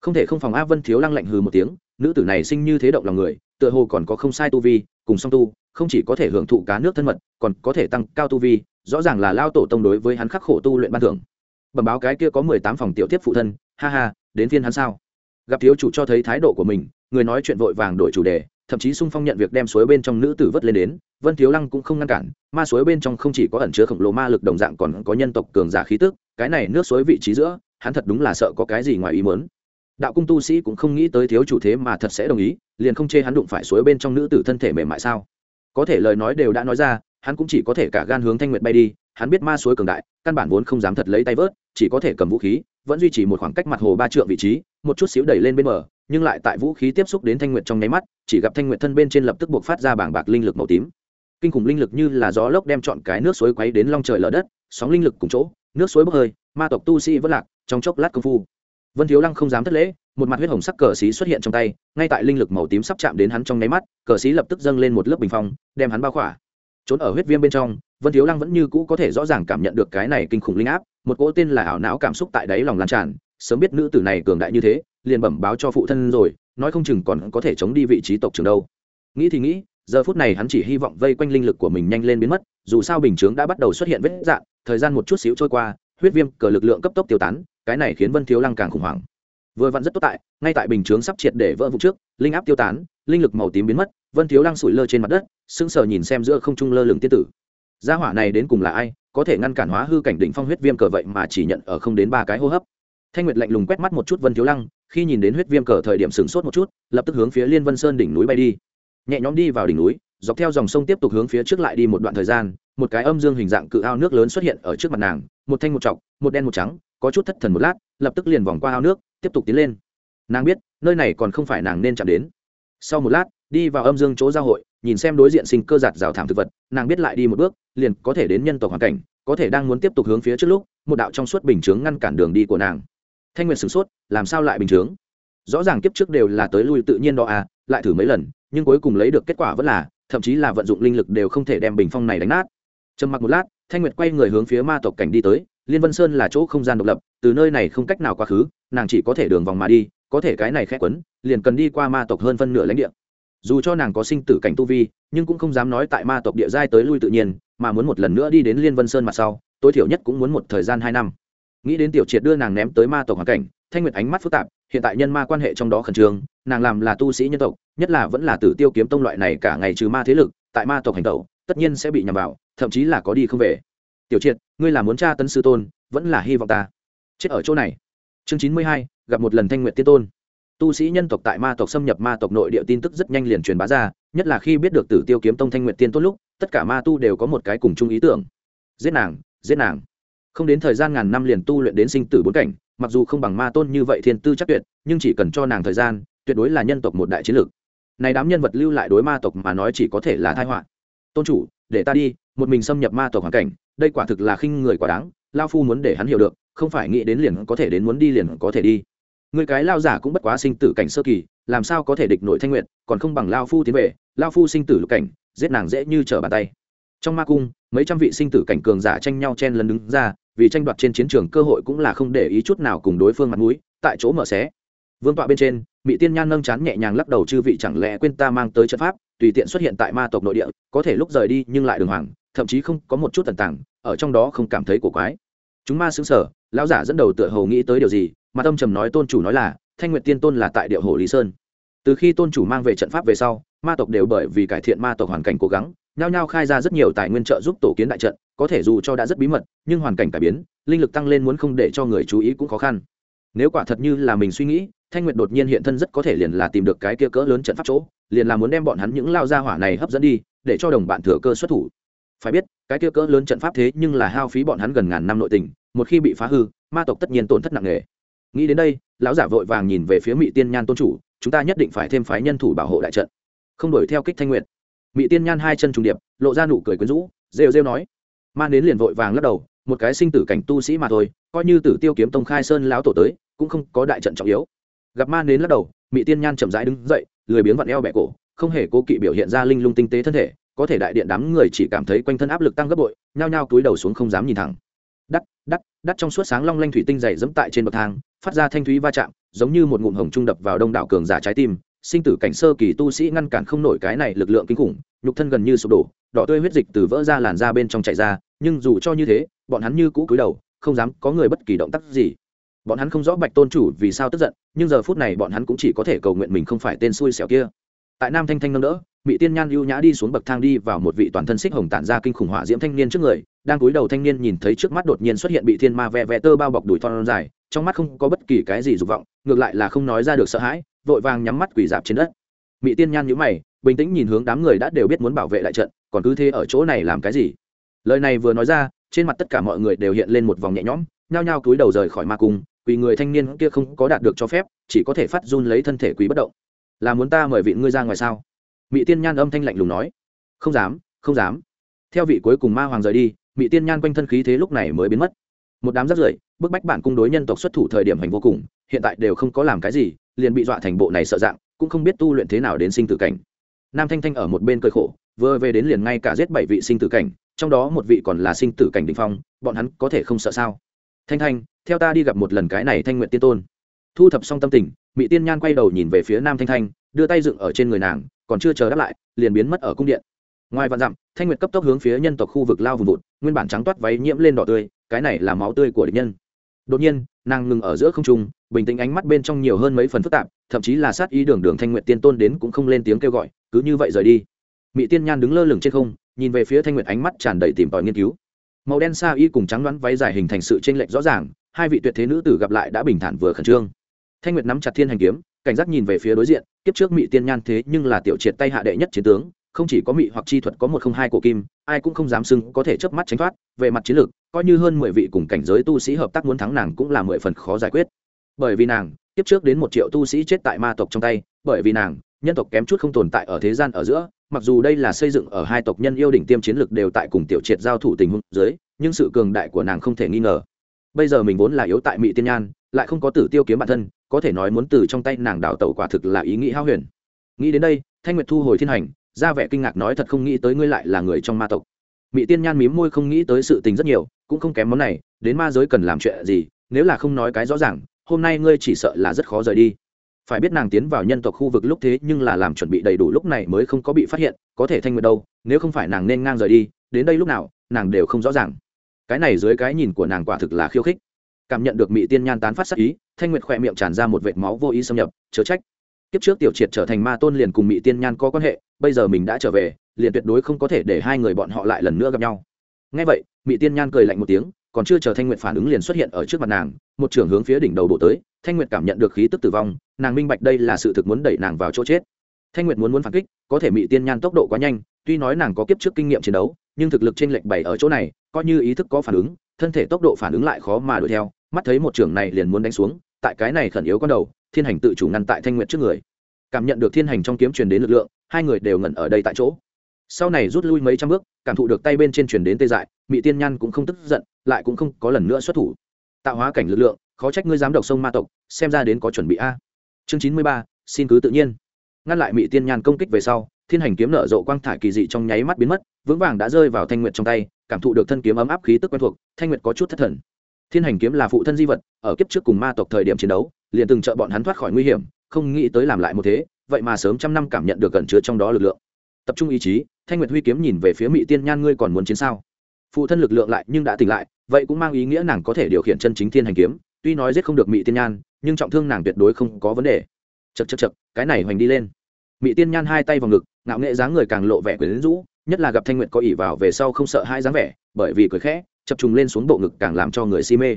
Không thể không phòng a vân thiếu lăng lạnh hừ một tiếng, nữ tử này sinh như thế động lòng người, tựa hồ còn có không sai tu vi, cùng song tu, không chỉ có thể hưởng thụ cá nước thân mật, còn có thể tăng cao tu vi, rõ ràng là lao tổ tông đối với hắn khắc khổ tu luyện ban thưởng. Bẩm báo cái kia có mười tám phòng tiểu tiếp phụ thân, ha ha, đến phiên hắn sao? Gặp thiếu chủ cho thấy thái độ của mình, người nói chuyện vội vàng đổi chủ đề thậm chí sung phong nhận việc đem suối bên trong nữ tử vớt lên đến, vân thiếu lăng cũng không ngăn cản, ma suối bên trong không chỉ có ẩn chứa khổng lồ ma lực đồng dạng còn có nhân tộc cường giả khí tức, cái này nước suối vị trí giữa, hắn thật đúng là sợ có cái gì ngoài ý mớn đạo cung tu sĩ cũng không nghĩ tới thiếu chủ thế mà thật sẽ đồng ý, liền không chê hắn đụng phải suối bên trong nữ tử thân thể mềm mại sao? Có thể lời nói đều đã nói ra, hắn cũng chỉ có thể cả gan hướng thanh nguyệt bay đi, hắn biết ma suối cường đại, căn bản vốn không dám thật lấy tay vớt, chỉ có thể cầm vũ khí vẫn duy trì một khoảng cách mặt hồ ba trượng vị trí, một chút xíu đẩy lên bên bờ, nhưng lại tại vũ khí tiếp xúc đến thanh nguyệt trong nháy mắt, chỉ gặp thanh nguyệt thân bên trên lập tức buộc phát ra bảng bạc linh lực màu tím. Kinh khủng linh lực như là gió lốc đem chọn cái nước suối quấy đến long trời lở đất, sóng linh lực cùng chỗ, nước suối bốc hơi, ma tộc tu sĩ vẫn lạc, trong chốc lát công phu. Vân thiếu lăng không dám thất lễ, một mặt huyết hồng sắc cờ xí xuất hiện trong tay, ngay tại linh lực màu tím sắp chạm đến hắn trong nháy mắt, cờ xí lập tức dâng lên một lớp bình phong, đem hắn bao khỏa. Trốn ở huyết viêm bên trong vân thiếu lăng vẫn như cũ có thể rõ ràng cảm nhận được cái này kinh khủng linh áp, một cỗ tên là ảo não cảm xúc tại đáy lòng lan tràn, sớm biết nữ tử này cường đại như thế, liền bẩm báo cho phụ thân rồi, nói không chừng còn có thể chống đi vị trí tộc trưởng đâu. Nghĩ thì nghĩ, giờ phút này hắn chỉ hy vọng vây quanh linh lực của mình nhanh lên biến mất, dù sao bình chướng đã bắt đầu xuất hiện vết dạn, thời gian một chút xíu trôi qua, huyết viêm cờ lực lượng cấp tốc tiêu tán, cái này khiến vân thiếu lăng càng khủng hoảng. Vừa vặn rất tốt tại, ngay tại bình chướng sắp triệt để vỡ vụ trước, linh áp tiêu tán, linh lực màu tím biến mất, vân thiếu lăng sủi lơ trên mặt đất, sững sờ nhìn xem giữa không trung lơ lửng tiên tử gia hỏa này đến cùng là ai, có thể ngăn cản hóa hư cảnh đỉnh phong huyết viêm cờ vậy mà chỉ nhận ở không đến ba cái hô hấp. Thanh nguyệt lạnh lùng quét mắt một chút vân thiếu lăng, khi nhìn đến huyết viêm cờ thời điểm sửng sốt một chút, lập tức hướng phía liên vân sơn đỉnh núi bay đi. Nhẹ nhõm đi vào đỉnh núi, dọc theo dòng sông tiếp tục hướng phía trước lại đi một đoạn thời gian, một cái âm dương hình dạng cự ao nước lớn xuất hiện ở trước mặt nàng, một thanh một trọc, một đen một trắng, có chút thất thần một lát, lập tức liền vòng qua ao nước, tiếp tục tiến lên. Nàng biết, nơi này còn không phải nàng nên chạm đến. Sau một lát, đi vào âm dương chỗ giao hội nhìn xem đối diện sinh cơ giạt rào thảm thực vật, nàng biết lại đi một bước, liền có thể đến nhân tộc hoàn cảnh, có thể đang muốn tiếp tục hướng phía trước lúc, một đạo trong suốt bình chướng ngăn cản đường đi của nàng. Thanh nguyệt sửng sốt, làm sao lại bình chướng? Rõ ràng kiếp trước đều là tới lui tự nhiên đó à lại thử mấy lần, nhưng cuối cùng lấy được kết quả vẫn là, thậm chí là vận dụng linh lực đều không thể đem bình phong này đánh nát. Trầm mặc một lát, thanh nguyệt quay người hướng phía ma tộc cảnh đi tới, liên vân sơn là chỗ không gian độc lập, từ nơi này không cách nào quá khứ, nàng chỉ có thể đường vòng mà đi, có thể cái này khẽ quấn, liền cần đi qua ma tộc hơn phân nửa lãnh địa dù cho nàng có sinh tử cảnh tu vi, nhưng cũng không dám nói tại ma tộc địa giai tới lui tự nhiên, mà muốn một lần nữa đi đến liên vân sơn mặt sau, tối thiểu nhất cũng muốn một thời gian hai năm. Nghĩ đến tiểu triệt đưa nàng ném tới ma tộc hoàn cảnh, thanh nguyệt ánh mắt phức tạp, hiện tại nhân ma quan hệ trong đó khẩn trương, nàng làm là tu sĩ nhân tộc, nhất là vẫn là tử tiêu kiếm tông loại này cả ngày trừ ma thế lực, tại ma tộc hành tẩu, tất nhiên sẽ bị nhầm vào, thậm chí là có đi không về. Tiểu triệt, ngươi là muốn cha tấn sư tôn, vẫn là hy vọng ta? Chết ở chỗ này. Chương chín mươi hai, gặp một lần thanh nguyện tiên tôn tu sĩ nhân tộc tại ma tộc xâm nhập ma tộc nội địa tin tức rất nhanh liền truyền bá ra, nhất là khi biết được tử tiêu kiếm tông thanh nguyện tiên tốt lúc, tất cả ma tu đều có một cái cùng chung ý tưởng. Giết nàng giết nàng. Không đến thời gian ngàn năm liền tu luyện đến sinh tử bốn cảnh, mặc dù không bằng ma tôn như vậy thiên tư chắc tuyệt, nhưng chỉ cần cho nàng thời gian, tuyệt đối là nhân tộc một đại chiến lược. Này đám nhân vật lưu lại đối ma tộc mà nói chỉ có thể là thai họa. Tôn chủ, để ta đi, một mình xâm nhập ma tộc hoàn cảnh, đây quả thực là khinh người quả đáng lao phu muốn để hắn hiểu được, không phải nghĩ đến liền có thể đến muốn đi liền có thể đi người cái lao giả cũng bất quá sinh tử cảnh sơ kỳ làm sao có thể địch nội thanh nguyện còn không bằng lao phu tiến về lao phu sinh tử lục cảnh giết nàng dễ như trở bàn tay. Trong ma cung mấy trăm vị sinh tử cảnh cường giả tranh nhau chen lấn đứng ra vì tranh đoạt trên chiến trường cơ hội cũng là không để ý chút nào cùng đối phương mặt mũi tại chỗ mở xé. Vương tọa bên trên mỹ tiên nhan nâng chán nhẹ nhàng lắc đầu chư vị chẳng lẽ quên ta mang tới trận pháp tùy tiện xuất hiện tại ma tộc nội địa có thể lúc rời đi nhưng lại đường hoàng thậm chí không có một chút tần tảng, ở trong đó không cảm thấy cổ quái chúng ma xứng sở lão giả dẫn đầu tựa hồ nghĩ tới điều gì, mà tâm trầm nói tôn chủ nói là, thanh nguyệt tiên tôn là tại điệu hồ lý sơn. Từ khi tôn chủ mang về trận pháp về sau, ma tộc đều bởi vì cải thiện ma tộc hoàn cảnh cố gắng, nhao nhao khai ra rất nhiều tài nguyên trợ giúp tổ kiến đại trận, có thể dù cho đã rất bí mật, nhưng hoàn cảnh cải biến, linh lực tăng lên muốn không để cho người chú ý cũng khó khăn. Nếu quả thật như là mình suy nghĩ, thanh nguyệt đột nhiên hiện thân rất có thể liền là tìm được cái kia cỡ lớn trận pháp chỗ, liền là muốn đem bọn hắn những lao gia hỏa này hấp dẫn đi, để cho đồng bạn thừa cơ xuất thủ phải biết, cái kia cỡ lớn trận pháp thế nhưng là hao phí bọn hắn gần ngàn năm nội tình, một khi bị phá hư, ma tộc tất nhiên tổn thất nặng nề. Nghĩ đến đây, lão giả vội vàng nhìn về phía mỹ tiên nhan tôn chủ, chúng ta nhất định phải thêm phái nhân thủ bảo hộ đại trận. Không đuổi theo kích thanh nguyệt. Mỹ tiên nhan hai chân trùng điệp, lộ ra nụ cười quyến rũ, rêu rêu nói. Man đến liền vội vàng lắc đầu, một cái sinh tử cảnh tu sĩ mà thôi, coi như tử tiêu kiếm tông khai sơn lão tổ tới, cũng không có đại trận trọng yếu. Gặp man đến lắc đầu mỹ tiên nhan chậm rãi đứng dậy, lười biếng vặn eo bẹ cổ, không hề cố kỵ biểu hiện ra linh lung tinh tế thân thể có thể đại điện đám người chỉ cảm thấy quanh thân áp lực tăng gấp bội, nhao nhao túi đầu xuống không dám nhìn thẳng. Đắt đắt đắt trong suốt sáng long lanh thủy tinh dày dẫm tại trên bậc thang, phát ra thanh thúy va chạm, giống như một ngụm hồng trung đập vào đông đảo cường giả trái tim, sinh tử cảnh sơ kỳ tu sĩ ngăn cản không nổi cái này lực lượng kinh khủng, nhục thân gần như sụp đổ, đỏ tươi huyết dịch từ vỡ ra làn ra bên trong chạy ra, nhưng dù cho như thế, bọn hắn như cũ cúi đầu, không dám có người bất kỳ động tác gì. Bọn hắn không rõ bạch tôn chủ vì sao tức giận, nhưng giờ phút này bọn hắn cũng chỉ có thể cầu nguyện mình không phải tên xui xẻo kia tại nam thanh thanh nâng đỡ mỹ tiên nhan ưu nhã đi xuống bậc thang đi vào một vị toàn thân xích hồng tản ra kinh khủng hỏa diễm thanh niên trước người, đang cúi đầu thanh niên nhìn thấy trước mắt đột nhiên xuất hiện bị thiên ma vẹ vẹ tơ bao bọc đùi thon dài, trong mắt không có bất kỳ cái gì dục vọng, ngược lại là không nói ra được sợ hãi, vội vàng nhắm mắt quỳ dạp trên đất. Mỹ tiên nhan nhữ mày, bình tĩnh nhìn hướng đám người đã đều biết muốn bảo vệ lại trận, còn cứ thế ở chỗ này làm cái gì? Lời này vừa nói ra, trên mặt tất cả mọi người đều hiện lên một vòng nhẹ nhõm, nhao nhao cúi đầu rời khỏi ma cung, vì người thanh niên kia không có đạt được cho phép, chỉ có thể phát run lấy thân thể quý bất động là muốn ta mời vị ngươi ra ngoài sao? Mỹ tiên nhan âm thanh lạnh lùng nói. Không dám không dám. Theo vị cuối cùng ma hoàng rời đi mỹ tiên nhan quanh thân khí thế lúc này mới biến mất. Một đám rắt rưởi, bức bách bản cung đối nhân tộc xuất thủ thời điểm hành vô cùng, hiện tại đều không có làm cái gì, liền bị dọa thành bộ này sợ dạng, cũng không biết tu luyện thế nào đến sinh tử cảnh. Nam thanh thanh ở một bên cơi khổ, vừa về đến liền ngay cả giết bảy vị sinh tử cảnh, trong đó một vị còn là sinh tử cảnh đình phong, bọn hắn có thể không sợ sao? Thanh thanh, theo ta đi gặp một lần cái này thanh nguyện tiên tôn. Thu thập xong tâm tình mỹ tiên nhan quay đầu nhìn về phía nam thanh thanh, đưa tay dựng ở trên người nàng, còn chưa chờ đáp lại, liền biến mất ở cung điện. Ngoài vạn dặm, thanh nguyệt cấp tốc hướng phía nhân tộc khu vực lao vùng vụt, nguyên bản trắng toát váy nhiễm lên đỏ tươi, cái này là máu tươi của địch nhân. Đột nhiên, nàng ngừng ở giữa không trung, bình tĩnh ánh mắt bên trong nhiều hơn mấy phần phức tạp, thậm chí là sát ý đường đường thanh nguyệt tiên tôn đến cũng không lên tiếng kêu gọi, cứ như vậy rời đi. Mỹ tiên nhan đứng lơ lửng trên không, nhìn về phía thanh nguyệt ánh mắt tràn đầy tìm tòi nghiên cứu. Màu đen sa y cùng trắng đoán váy dài hình thành sự tranh lệch rõ ràng, hai vị tuyệt thế nữ tử gặp lại đã bình thản vừa khẩn trương thanh nguyệt nắm chặt thiên hành kiếm, cảnh giác nhìn về phía đối diện, kiếp trước Mị tiên nhan thế nhưng là tiểu triệt tay hạ đệ nhất chiến tướng, không chỉ có Mị hoặc chi thuật có một không hai cổ kim, ai cũng không dám xưng có thể chớp mắt tránh thoát, về mặt chiến lược coi như hơn mười vị cùng cảnh giới tu sĩ hợp tác muốn thắng nàng cũng là mười phần khó giải quyết. Bởi vì nàng, kiếp trước đến một triệu tu sĩ chết tại ma tộc trong tay, bởi vì nàng, nhân tộc kém chút không tồn tại ở thế gian ở giữa, mặc dù đây là xây dựng ở hai tộc nhân yêu đỉnh tiêm chiến lược đều tại cùng tiểu triệt giao thủ tình huống dưới, nhưng sự cường đại của nàng không thể nghi ngờ. Bây giờ mình vốn là yếu tại mỹ tiên nhan lại không có tử tiêu kiếm bản thân, có thể nói muốn từ trong tay nàng đào tẩu quả thực là ý nghĩ hao huyền. Nghĩ đến đây, thanh nguyệt thu hồi thiên hành, ra vẻ kinh ngạc nói thật không nghĩ tới ngươi lại là người trong ma tộc. Mỹ tiên nhan mím môi không nghĩ tới sự tình rất nhiều, cũng không kém món này, đến ma giới cần làm chuyện gì, nếu là không nói cái rõ ràng, hôm nay ngươi chỉ sợ là rất khó rời đi. Phải biết nàng tiến vào nhân tộc khu vực lúc thế nhưng là làm chuẩn bị đầy đủ lúc này mới không có bị phát hiện, có thể thanh nguyệt đâu, nếu không phải nàng nên ngang rời đi, đến đây lúc nào, nàng đều không rõ ràng. Cái này dưới cái nhìn của nàng quả thực là khiêu khích cảm nhận được mỹ tiên nhan tán phát sắc ý, thanh nguyệt khỏe miệng tràn ra một vệt máu vô ý xâm nhập, chớ trách. Kiếp trước tiểu triệt trở thành ma tôn liền cùng mỹ tiên nhan có quan hệ, bây giờ mình đã trở về, liền tuyệt đối không có thể để hai người bọn họ lại lần nữa gặp nhau. Ngay vậy mỹ tiên nhan cười lạnh một tiếng, còn chưa chờ thanh nguyệt phản ứng liền xuất hiện ở trước mặt nàng, một trưởng hướng phía đỉnh đầu bộ tới, thanh nguyệt cảm nhận được khí tức tử vong, nàng minh bạch đây là sự thực muốn đẩy nàng vào chỗ chết. Thanh nguyệt muốn muốn phản kích, có thể mỹ tiên nhan tốc độ quá nhanh, tuy nói nàng có kiếp trước kinh nghiệm chiến đấu, nhưng thực lực trên lệch bảy ở chỗ này, coi như ý thức có phản ứng, thân thể tốc độ phản ứng lại khó mà đuổi theo mắt thấy một trưởng này liền muốn đánh xuống, tại cái này khẩn yếu con đầu, thiên hành tự chủ ngăn tại thanh nguyệt trước người. Cảm nhận được thiên hành trong kiếm truyền đến lực lượng, hai người đều ngẩn ở đây tại chỗ. Sau này rút lui mấy trăm bước, cảm thụ được tay bên trên truyền đến tê dại mỹ tiên nhan cũng không tức giận, lại cũng không có lần nữa xuất thủ. Tạo hóa cảnh lực lượng, khó trách ngươi dám độc sông ma tộc, xem ra đến có chuẩn bị a. Chương chín mươi ba, xin cứ tự nhiên. Ngăn lại mỹ tiên nhan công kích về sau, thiên hành kiếm nở rộ quang thải kỳ dị trong nháy mắt biến mất, vững vàng đã rơi vào thanh nguyệt trong tay, cảm thụ được thân kiếm ấm áp khí tức quen thuộc, thanh nguyệt có chút thất thần thiên hành kiếm là phụ thân di vật, ở kiếp trước cùng ma tộc thời điểm chiến đấu, liền từng trợ bọn hắn thoát khỏi nguy hiểm, không nghĩ tới làm lại một thế, vậy mà sớm trăm năm cảm nhận được cẩn chứa trong đó lực lượng. Tập trung ý chí, thanh nguyệt huy kiếm nhìn về phía mỹ tiên nhan, ngươi còn muốn chiến sao? Phụ thân lực lượng lại nhưng đã tỉnh lại, vậy cũng mang ý nghĩa nàng có thể điều khiển chân chính thiên hành kiếm, tuy nói giết không được mỹ tiên nhan, nhưng trọng thương nàng tuyệt đối không có vấn đề. Chật chật chật cái này hoành đi lên. Mỹ tiên nhan hai tay vào ngực, ngạo nghệ dáng người càng lộ vẻ quyến rũ, nhất là gặp thanh nguyệt có ỉ vào về sau không sợ hai dáng vẻ, bởi vì cười khẽ chập trùng lên xuống bộ ngực càng làm cho người si mê.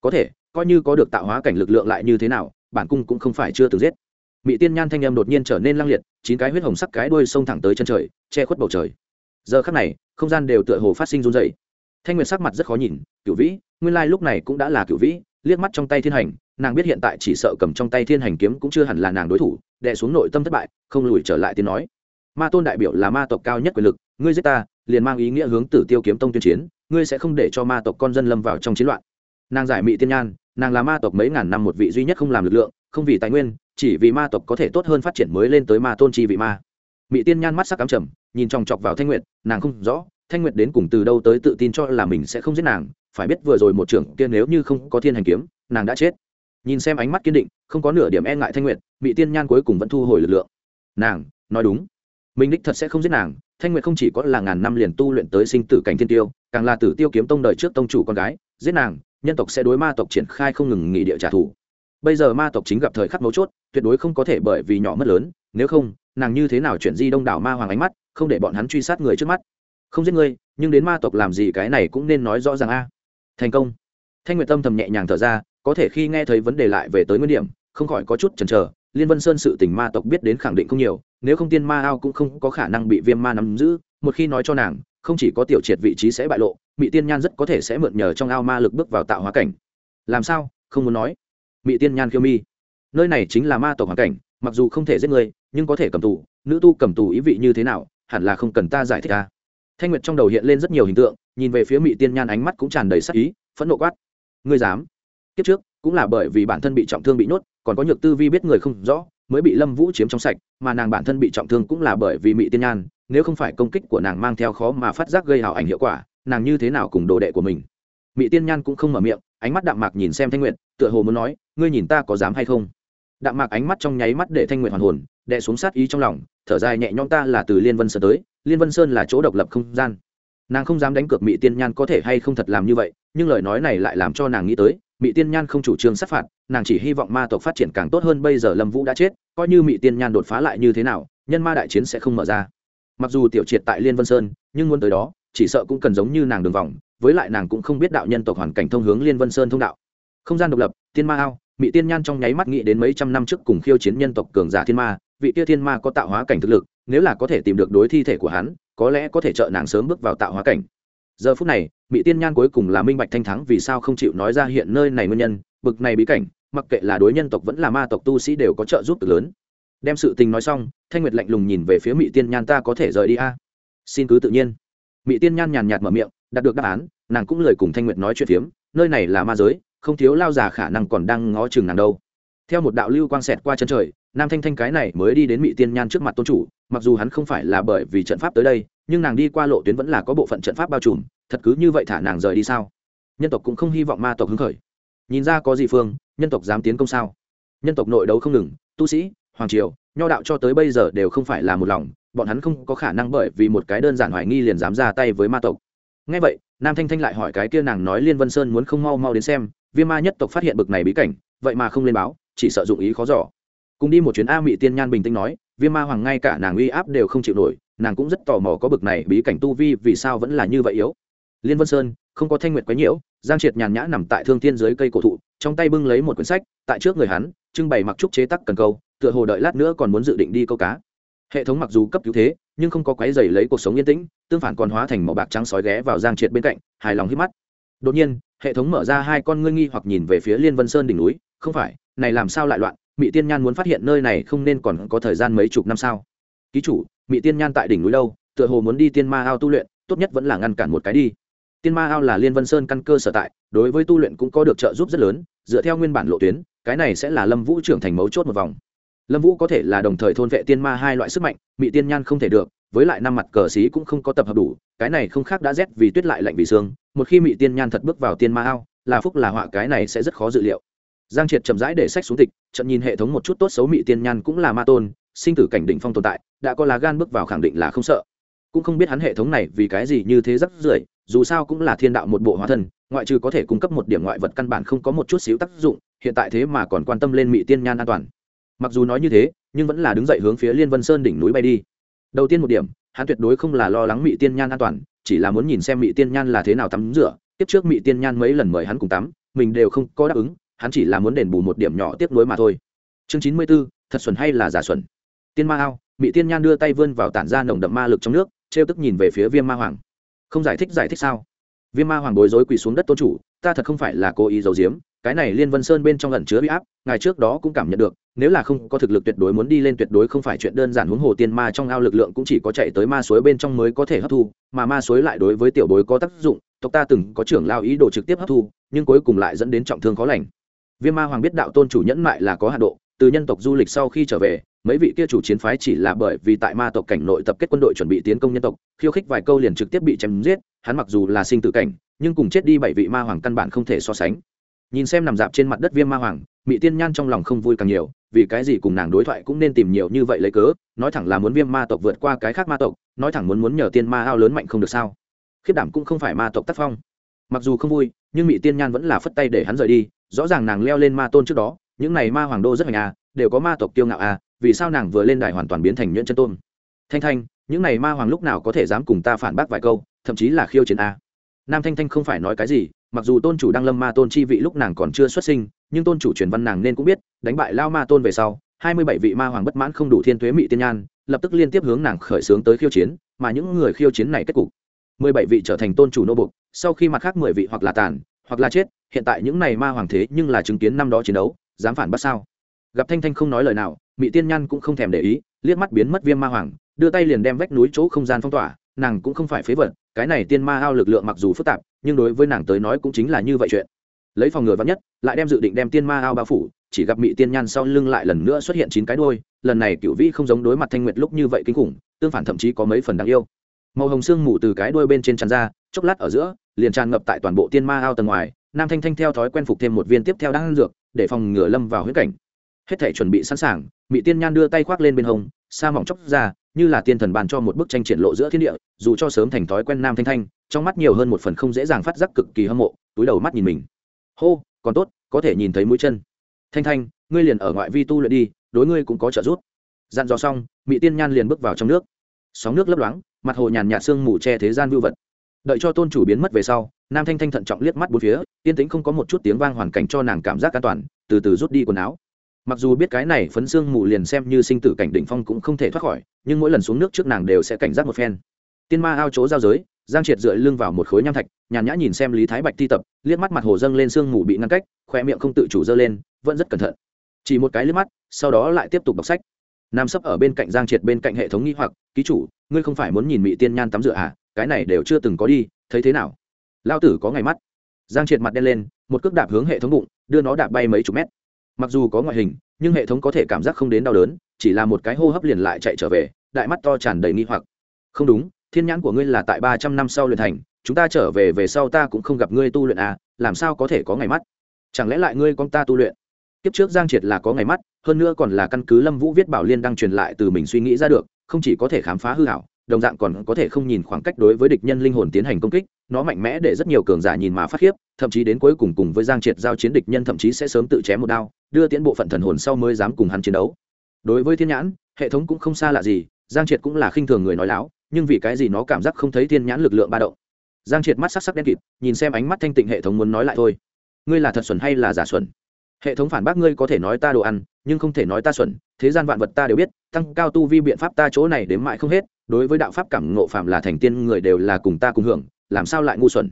Có thể, coi như có được tạo hóa cảnh lực lượng lại như thế nào, bản cung cũng không phải chưa từng giết. Mỹ tiên nhan thanh em đột nhiên trở nên lăng liệt, chín cái huyết hồng sắc cái đuôi xông thẳng tới chân trời, che khuất bầu trời. Giờ khắc này, không gian đều tựa hồ phát sinh run dày thanh nguyệt sắc mặt rất khó nhìn, cửu vĩ, nguyên lai lúc này cũng đã là cửu vĩ. Liếc mắt trong tay thiên hành, nàng biết hiện tại chỉ sợ cầm trong tay thiên hành kiếm cũng chưa hẳn là nàng đối thủ, đè xuống nội tâm thất bại, không lùi trở lại tiếng nói, ma tôn đại biểu là ma tộc cao nhất quyền lực, ngươi giết ta liền mang ý nghĩa hướng tử tiêu kiếm tông tuyên chiến, ngươi sẽ không để cho ma tộc con dân lâm vào trong chiến loạn. Nàng giải mỹ tiên nhan, nàng là ma tộc mấy ngàn năm một vị duy nhất không làm lực lượng, không vì tài nguyên, chỉ vì ma tộc có thể tốt hơn phát triển mới lên tới ma tôn chi vị ma. Mỹ tiên nhan mắt sắc cắm trầm, nhìn chòng chọc vào thanh nguyệt, nàng không rõ, thanh nguyệt đến cùng từ đâu tới tự tin cho là mình sẽ không giết nàng, phải biết vừa rồi một trưởng kia nếu như không có thiên hành kiếm, nàng đã chết. Nhìn xem ánh mắt kiên định, không có nửa điểm e ngại thanh nguyệt mỹ tiên nhan cuối cùng vẫn thu hồi lực lượng. Nàng, nói đúng, mình đích thật sẽ không giết nàng thanh nguyệt không chỉ có là ngàn năm liền tu luyện tới sinh tử cảnh thiên tiêu, càng là tử tiêu kiếm tông đời trước tông chủ con gái, giết nàng, nhân tộc sẽ đối ma tộc triển khai không ngừng nghị địa trả thù. Bây giờ ma tộc chính gặp thời khắc mấu chốt, tuyệt đối không có thể bởi vì nhỏ mất lớn, nếu không, nàng như thế nào chuyển di đông đảo ma hoàng ánh mắt, không để bọn hắn truy sát người trước mắt. Không giết ngươi nhưng đến ma tộc làm gì cái này cũng nên nói rõ ràng a. Thành công. Thanh nguyệt tâm thầm nhẹ nhàng thở ra, có thể khi nghe thấy vấn đề lại về tới nguyên điểm, không khỏi có chút chần chờ, liên vân sơn sự tình ma tộc biết đến khẳng định không nhiều nếu không tiên ma ao cũng không có khả năng bị viêm ma nắm giữ, một khi nói cho nàng, không chỉ có tiểu triệt vị trí sẽ bại lộ mỹ tiên nhan rất có thể sẽ mượn nhờ trong ao ma lực bước vào tạo hóa cảnh. Làm sao? Không muốn nói. Mỹ tiên nhan khiêu mi. Nơi này chính là ma tộc hoàn cảnh, mặc dù không thể giết người, nhưng có thể cầm tù. Nữ tu cầm tù ý vị như thế nào, hẳn là không cần ta giải thích ta thanh nguyệt trong đầu hiện lên rất nhiều hình tượng, nhìn về phía mỹ tiên nhan ánh mắt cũng tràn đầy sắc ý, phẫn nộ quát. Ngươi dám? Kiếp trước, cũng là bởi vì bản thân bị trọng thương bị nhốt, còn có nhược tư vi biết người không rõ mới bị lâm vũ chiếm trong sạch, mà nàng bản thân bị trọng thương cũng là bởi vì mỹ tiên nhan, nếu không phải công kích của nàng mang theo khó mà phát giác gây hào ảnh hiệu quả, nàng như thế nào cùng đồ đệ của mình? Mỹ tiên nhan cũng không mở miệng, ánh mắt đạm mạc nhìn xem thanh nguyệt, tựa hồ muốn nói, ngươi nhìn ta có dám hay không? Đạm mạc ánh mắt trong nháy mắt để thanh nguyệt hoàn hồn đệ xuống sát ý trong lòng, thở dài nhẹ nhõm ta là từ liên vân sơn tới, liên vân sơn là chỗ độc lập không gian. Nàng không dám đánh cược mỹ tiên nhan có thể hay không thật làm như vậy, nhưng lời nói này lại làm cho nàng nghĩ tới mỹ tiên nhan không chủ trương sát phạt, nàng chỉ hy vọng ma tộc phát triển càng tốt hơn, bây giờ lâm vũ đã chết, coi như mỹ tiên nhan đột phá lại như thế nào, nhân ma đại chiến sẽ không mở ra. Mặc dù tiểu triệt tại liên vân sơn, nhưng muốn tới đó, chỉ sợ cũng cần giống như nàng đường vòng, với lại nàng cũng không biết đạo nhân tộc hoàn cảnh thông hướng liên vân sơn thông đạo. Không gian độc lập tiên ma ao mỹ tiên nhan trong nháy mắt nghĩ đến mấy trăm năm trước cùng khiêu chiến nhân tộc cường giả thiên ma, vị kia thiên ma có tạo hóa cảnh thực lực, nếu là có thể tìm được đối thi thể của hắn, có lẽ có thể trợ nàng sớm bước vào tạo hóa cảnh giờ phút này mỹ tiên nhan cuối cùng là minh bạch thanh thắng vì sao không chịu nói ra hiện nơi này nguyên nhân, bực này bí cảnh, mặc kệ là đối nhân tộc vẫn là ma tộc tu sĩ đều có trợ giúp từ lớn. Đem sự tình nói xong, thanh nguyệt lạnh lùng nhìn về phía mỹ tiên nhan, ta có thể rời đi a? Xin cứ tự nhiên. Mỹ tiên nhan nhàn nhạt mở miệng, đạt được đáp án, nàng cũng lời cùng thanh nguyệt nói chuyện phiếm, nơi này là ma giới, không thiếu lao già khả năng còn đang ngó chừng nàng đâu. Theo một đạo lưu quang xẹt qua chân trời nam thanh thanh cái này mới đi đến mỹ tiên nhan trước mặt tôn chủ, mặc dù hắn không phải là bởi vì trận pháp tới đây, nhưng nàng đi qua lộ tuyến vẫn là có bộ phận trận pháp bao trùm, thật cứ như vậy thả nàng rời đi sao? Nhân tộc cũng không hy vọng ma tộc hứng khởi. Nhìn ra có gì phương, nhân tộc dám tiến công sao? Nhân tộc nội đấu không ngừng, tu sĩ, hoàng triều, nho đạo cho tới bây giờ đều không phải là một lòng, bọn hắn không có khả năng bởi vì một cái đơn giản hoài nghi liền dám ra tay với ma tộc. Ngay vậy, nam thanh thanh lại hỏi cái kia nàng nói liên vân sơn muốn không mau mau đến xem, viêm ma nhất tộc phát hiện bực này bí cảnh, vậy mà không lên báo, chỉ sợ dụng ý khó giỏ cùng đi một chuyến a mỹ tiên nhan bình tĩnh nói, viêm ma hoàng ngay cả nàng uy áp đều không chịu nổi, nàng cũng rất tò mò có bực này bí cảnh tu vi vì sao vẫn là như vậy yếu. Liên vân sơn, không có thanh nguyệt quấy nhiễu, giang triệt nhàn nhã nằm tại thương thiên dưới cây cổ thụ, trong tay bưng lấy một quyển sách, tại trước người hắn, trưng bày mặc trúc chế tắc cần câu, tựa hồ đợi lát nữa còn muốn dự định đi câu cá. Hệ thống mặc dù cấp cứu thế, nhưng không có quái dày lấy cuộc sống yên tĩnh, tương phản còn hóa thành màu bạc trắng sói ghé vào giang triệt bên cạnh, hài lòng hít mắt. Đột nhiên, hệ thống mở ra hai con ngươi nghi hoặc nhìn về phía liên vân sơn đỉnh núi, không phải, này làm sao lại loạn? Mỹ tiên nhan muốn phát hiện nơi này không nên còn có thời gian mấy chục năm sao? Ký chủ mỹ tiên nhan tại đỉnh núi đâu? Tựa hồ muốn đi tiên ma ao tu luyện, tốt nhất vẫn là ngăn cản một cái đi. Tiên ma ao là liên vân sơn căn cơ sở tại, đối với tu luyện cũng có được trợ giúp rất lớn, dựa theo nguyên bản lộ tuyến, cái này sẽ là lâm vũ trưởng thành mấu chốt một vòng. Lâm vũ có thể là đồng thời thôn vệ tiên ma hai loại sức mạnh mỹ tiên nhan không thể được, với lại năm mặt cờ xí cũng không có tập hợp đủ, cái này không khác đã rét vì tuyết lại lạnh vì xương, một khi mỹ tiên nhan thật bước vào tiên ma ao, là phúc là họa, cái này sẽ rất khó dự liệu giang triệt chậm rãi để sách xuống tịch trận nhìn hệ thống một chút tốt xấu mỹ tiên nhan cũng là ma tôn, sinh tử cảnh đỉnh phong tồn tại, đã có lá gan bước vào khẳng định là không sợ. Cũng không biết hắn hệ thống này vì cái gì như thế rất rưởi, dù sao cũng là thiên đạo một bộ hóa thân, ngoại trừ có thể cung cấp một điểm ngoại vật căn bản không có một chút xíu tác dụng, hiện tại thế mà còn quan tâm lên mỹ tiên nhan an toàn. Mặc dù nói như thế, nhưng vẫn là đứng dậy hướng phía liên vân sơn đỉnh núi bay đi. Đầu tiên một điểm, hắn tuyệt đối không là lo lắng mỹ tiên nhan an toàn, chỉ là muốn nhìn xem mỹ tiên nhan là thế nào tắm rửa, tiếp trước mỹ tiên nhan mấy lần mời hắn cùng tắm, mình đều không có đáp ứng hắn chỉ là muốn đền bù một điểm nhỏ tiếp nối mà thôi. Chương chín mươi b ố thật xuẩn hay là giả xuẩn? Tiên ma ao mỹ tiên nhan đưa tay vươn vào tản ra nồng đậm ma lực trong nước, trêu tức nhìn về phía viêm ma hoàng. Không giải thích giải thích sao? Viêm ma hoàng bối rối quỳ xuống đất tôn chủ, ta thật không phải là cố ý giấu giếm, cái này liên vân sơn bên trong lần chứa bị áp, ngài trước đó cũng cảm nhận được, nếu là không có thực lực tuyệt đối muốn đi lên tuyệt đối không phải chuyện đơn giản huống hồ tiên ma trong ao lực lượng cũng chỉ có chạy tới ma suối bên trong mới có thể hấp thu, mà ma suối lại đối với tiểu bối có tác dụng, tộc ta từng có trưởng lao ý đồ trực tiếp hấp thu, nhưng cuối cùng lại dẫn đến trọng thương khó lành viêm ma hoàng biết đạo tôn chủ nhẫn mại là có hạ độ, từ nhân tộc du lịch sau khi trở về, mấy vị kia chủ chiến phái chỉ là bởi vì tại ma tộc cảnh nội tập kết quân đội chuẩn bị tiến công nhân tộc, khiêu khích vài câu liền trực tiếp bị chém giết, hắn mặc dù là sinh tử cảnh, nhưng cùng chết đi bảy vị ma hoàng căn bản không thể so sánh. Nhìn xem nằm dạp trên mặt đất viêm ma hoàng mỹ tiên nhan trong lòng không vui càng nhiều, vì cái gì cùng nàng đối thoại cũng nên tìm nhiều như vậy lấy cớ, nói thẳng là muốn viêm ma tộc vượt qua cái khác ma tộc, nói thẳng muốn muốn nhờ tiên ma ao lớn mạnh không được sao. Khiết đảm cũng không phải ma tộc tác phong. Mặc dù không vui, nhưng mỹ tiên nhan vẫn là phất tay để hắn rời đi rõ ràng nàng leo lên ma tôn trước đó, những này ma hoàng đô rất mạnh à đều có ma tộc kiêu ngạo à vì sao nàng vừa lên đài hoàn toàn biến thành nhuyễn chân tôn? Thanh thanh, những này ma hoàng lúc nào có thể dám cùng ta phản bác vài câu, thậm chí là khiêu chiến a nam thanh thanh không phải nói cái gì, mặc dù tôn chủ đang lâm ma tôn chi vị lúc nàng còn chưa xuất sinh, nhưng tôn chủ truyền văn nàng nên cũng biết, đánh bại lao ma tôn về sau, hai mươi bảy vị ma hoàng bất mãn không đủ thiên tuế mị tiên nhan, lập tức liên tiếp hướng nàng khởi xướng tới khiêu chiến, mà những người khiêu chiến này kết cục, mười bảy vị trở thành tôn chủ nô bục, sau khi mặt khác mười vị hoặc là tàn hoặc là chết, hiện tại những này ma hoàng thế nhưng là chứng kiến năm đó chiến đấu, dám phản bắt sao? Gặp thanh thanh không nói lời nào mỹ tiên nhan cũng không thèm để ý, liếc mắt biến mất viêm ma hoàng, đưa tay liền đem vách núi chỗ không gian phong tỏa, nàng cũng không phải phế vật, cái này tiên ma ao lực lượng mặc dù phức tạp, nhưng đối với nàng tới nói cũng chính là như vậy chuyện. Lấy phòng ngừa vắn nhất, lại đem dự định đem tiên ma ao bao phủ, chỉ gặp mỹ tiên nhan sau lưng lại lần nữa xuất hiện chín cái đôi lần này cựu vĩ không giống đối mặt thanh nguyệt lúc như vậy kinh khủng, tương phản thậm chí có mấy phần đáng yêu màu hồng sương mù từ cái đuôi bên trên tràn ra, chốc lát ở giữa, liền tràn ngập tại toàn bộ tiên ma ao tầng ngoài, nam thanh thanh theo thói quen phục thêm một viên tiếp theo đang ăn dược, để phòng ngừa lâm vào huyết cảnh. Hết thể chuẩn bị sẵn sàng mỹ tiên nhan đưa tay khoác lên bên hông, sa mỏng chốc ra, như là tiên thần bàn cho một bức tranh triển lộ giữa thiên địa, dù cho sớm thành thói quen nam thanh thanh, trong mắt nhiều hơn một phần không dễ dàng phát giác cực kỳ hâm mộ, túi đầu mắt nhìn mình. Hô, còn tốt, có thể nhìn thấy mũi chân. Thanh thanh, ngươi liền ở ngoại vi tu luyện đi, đối ngươi cũng có trợ giúp. Dặn dò xong mỹ tiên nhan liền bước vào trong nước. Sóng nước lấp loáng mặt hồ nhàn nhạt sương mù che thế gian vưu vật. Đợi cho tôn chủ biến mất về sau, nam thanh thanh thận trọng liếc mắt bốn phía, yên tĩnh không có một chút tiếng vang hoàn cảnh cho nàng cảm giác an toàn, từ từ rút đi quần áo. Mặc dù biết cái này phấn xương mù liền xem như sinh tử cảnh đỉnh phong cũng không thể thoát khỏi, nhưng mỗi lần xuống nước trước nàng đều sẽ cảnh giác một phen. Tiên ma ao chỗ giao giới, giang triệt dựa lưng vào một khối nham thạch, nhàn nhã nhìn xem lý thái bạch thi tập, liếc mắt mặt hồ dâng lên sương mù bị ngăn cách, khoe miệng không tự chủ dơ lên, vẫn rất cẩn thận. Chỉ một cái liếc mắt, sau đó lại tiếp tục đọc sách nam sấp ở bên cạnh giang triệt bên cạnh hệ thống nghi hoặc, ký chủ, ngươi không phải muốn nhìn mỹ tiên nhan tắm rửa à? Cái này đều chưa từng có đi, thấy thế nào? Lao tử có ngày mắt. Giang triệt mặt đen lên, một cước đạp hướng hệ thống bụng, đưa nó đạp bay mấy chục mét. Mặc dù có ngoại hình, nhưng hệ thống có thể cảm giác không đến đau đớn, chỉ là một cái hô hấp liền lại chạy trở về, đại mắt to tràn đầy nghi hoặc. Không đúng, thiên nhãn của ngươi là tại ba trăm năm sau luyện thành, chúng ta trở về về sau ta cũng không gặp ngươi tu luyện à làm sao có thể có ngày mắt? Chẳng lẽ lại ngươi con ta tu luyện? Kiếp trước giang triệt là có ngày mắt, hơn nữa còn là căn cứ lâm vũ viết bảo liên đang truyền lại từ mình suy nghĩ ra được, không chỉ có thể khám phá hư hảo đồng dạng còn có thể không nhìn khoảng cách đối với địch nhân linh hồn tiến hành công kích, nó mạnh mẽ để rất nhiều cường giả nhìn mà phát khiếp, thậm chí đến cuối cùng cùng với giang triệt giao chiến địch nhân thậm chí sẽ sớm tự chém một đao, đưa tiến bộ phận thần hồn sau mới dám cùng hắn chiến đấu. Đối với thiên nhãn, hệ thống cũng không xa lạ gì, giang triệt cũng là khinh thường người nói láo, nhưng vì cái gì nó cảm giác không thấy thiên nhãn lực lượng ba động? Giang triệt mắt sắc sắc đen kịt, nhìn xem ánh mắt thanh tịnh hệ thống muốn nói lại thôi. Ngươi là thật xuẩn hay là giả xuẩn? Hệ thống phản bác ngươi có thể nói ta đồ ăn, nhưng không thể nói ta xuẩn, thế gian vạn vật ta đều biết, tăng cao tu vi biện pháp ta chỗ này đến mãi không hết, đối với đạo pháp cảm ngộ phạm là thành tiên người đều là cùng ta cùng hưởng, làm sao lại ngu xuẩn?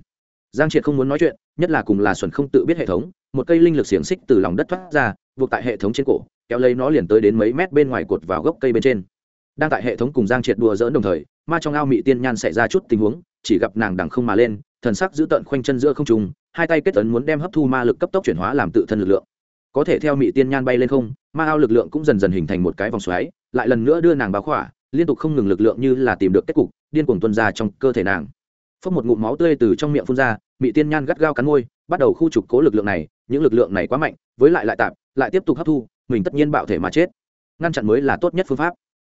Giang triệt không muốn nói chuyện, nhất là cùng là xuẩn không tự biết hệ thống, một cây linh lực xiềng xích từ lòng đất thoát ra, buộc tại hệ thống trên cổ, kéo lấy nó liền tới đến mấy mét bên ngoài cột vào gốc cây bên trên. Đang tại hệ thống cùng giang triệt đùa dỡn đồng thời, ma trong ao mị tiên nhan xảy ra chút tình huống, chỉ gặp nàng đằng không mà lên, thần sắc giữ tận khoanh chân giữa không trùng hai tay kết ấn muốn đem hấp thu ma lực cấp tốc chuyển hóa làm tự thân lực lượng có thể theo mị tiên nhan bay lên không, ma ao lực lượng cũng dần dần hình thành một cái vòng xoáy, lại lần nữa đưa nàng báo khỏa, liên tục không ngừng lực lượng như là tìm được kết cục, điên cuồng tuân ra trong cơ thể nàng. Phốc một ngụm máu tươi từ trong miệng phun ra, mị tiên nhan gắt gao cắn môi, bắt đầu khu trục cố lực lượng này, những lực lượng này quá mạnh, với lại lại tạm, lại tiếp tục hấp thu, mình tất nhiên bạo thể mà chết. Ngăn chặn mới là tốt nhất phương pháp.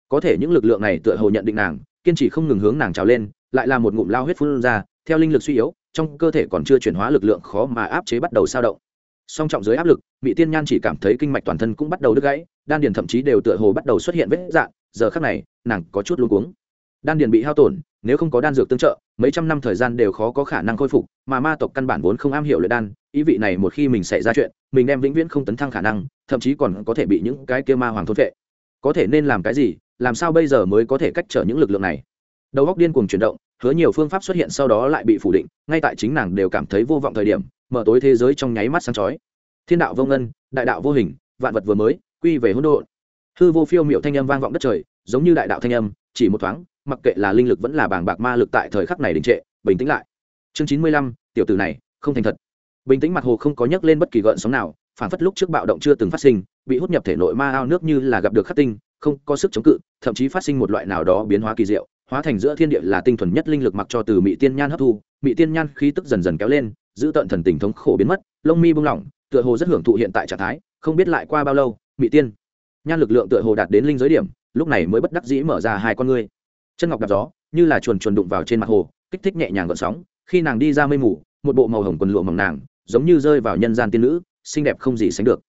Có thể những lực lượng này tựa hồ nhận định nàng, kiên trì không ngừng hướng nàng trào lên, lại là một ngụm lao huyết phun ra, theo linh lực suy yếu, trong cơ thể còn chưa chuyển hóa lực lượng khó mà áp chế bắt đầu sao động song trọng dưới áp lực mỹ tiên nhan chỉ cảm thấy kinh mạch toàn thân cũng bắt đầu đứt gãy, đan điền thậm chí đều tựa hồ bắt đầu xuất hiện vết dạn giờ khác này, nàng có chút luống cuống. Đan điền bị hao tổn, nếu không có đan dược tương trợ, mấy trăm năm thời gian đều khó có khả năng khôi phục, mà ma tộc căn bản vốn không am hiểu luyện đan, ý vị này một khi mình xảy ra chuyện, mình đem vĩnh viễn không tấn thăng khả năng, thậm chí còn có thể bị những cái kia ma hoàng thốt vệ có thể nên làm cái gì, làm sao bây giờ mới có thể cách trở những lực lượng này? Đầu góc điên cuồng chuyển động, hứa nhiều phương pháp xuất hiện sau đó lại bị phủ định, ngay tại chính nàng đều cảm thấy vô vọng thời điểm mở tối thế giới trong nháy mắt sáng chói. Thiên đạo vô ngân, đại đạo vô hình, vạn vật vừa mới, quy về hỗn độn. Hư vô phiêu miệu thanh âm vang vọng đất trời, giống như đại đạo thanh âm, chỉ một thoáng, mặc kệ là linh lực vẫn là bảng bạc ma lực tại thời khắc này đình trệ, bình tĩnh lại. Chương chín mươi lăm, tiểu tử này, không thành thật. Bình tĩnh mặt hồ không có nhấc lên bất kỳ gợn sóng nào, phản phất lúc trước bạo động chưa từng phát sinh, bị hút nhập thể nội ma ao nước như là gặp được khắc tinh, không có sức chống cự, thậm chí phát sinh một loại nào đó biến hóa kỳ diệu, hóa thành giữa thiên địa là tinh thuần nhất linh lực mặc cho từ mỹ tiên nhan hấp thu mỹ tiên nhan khí tức dần dần kéo lên giữ tận thần tình thống khổ biến mất, lông mi bung lỏng, tựa hồ rất hưởng thụ hiện tại trạng thái, không biết lại qua bao lâu mỹ tiên. Nhan lực lượng tựa hồ đạt đến linh giới điểm, lúc này mới bất đắc dĩ mở ra hai con ngươi. Chân ngọc đạp gió, như là chuồn chuồn đụng vào trên mặt hồ, kích thích nhẹ nhàng gợn sóng, khi nàng đi ra mây mù, một bộ màu hồng quần lụa mỏng nàng, giống như rơi vào nhân gian tiên nữ, xinh đẹp không gì sánh được.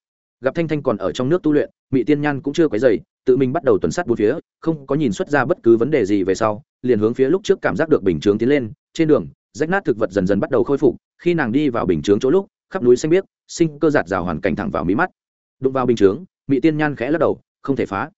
Gặp thanh thanh còn ở trong nước tu luyện mỹ tiên nhan cũng chưa quấy dày tự mình bắt đầu tuần sát bốn phía, không có nhìn xuất ra bất cứ vấn đề gì về sau, liền hướng phía lúc trước cảm giác được bình chướng tiến lên, trên đường rách nát thực vật dần dần bắt đầu khôi phục, khi nàng đi vào bình chướng chỗ lúc, khắp núi xanh biếc, sinh cơ giạt rào hoàn cảnh thẳng vào mí mắt. Đụng vào bình chướng mỹ tiên nhan khẽ lắc đầu, không thể phá.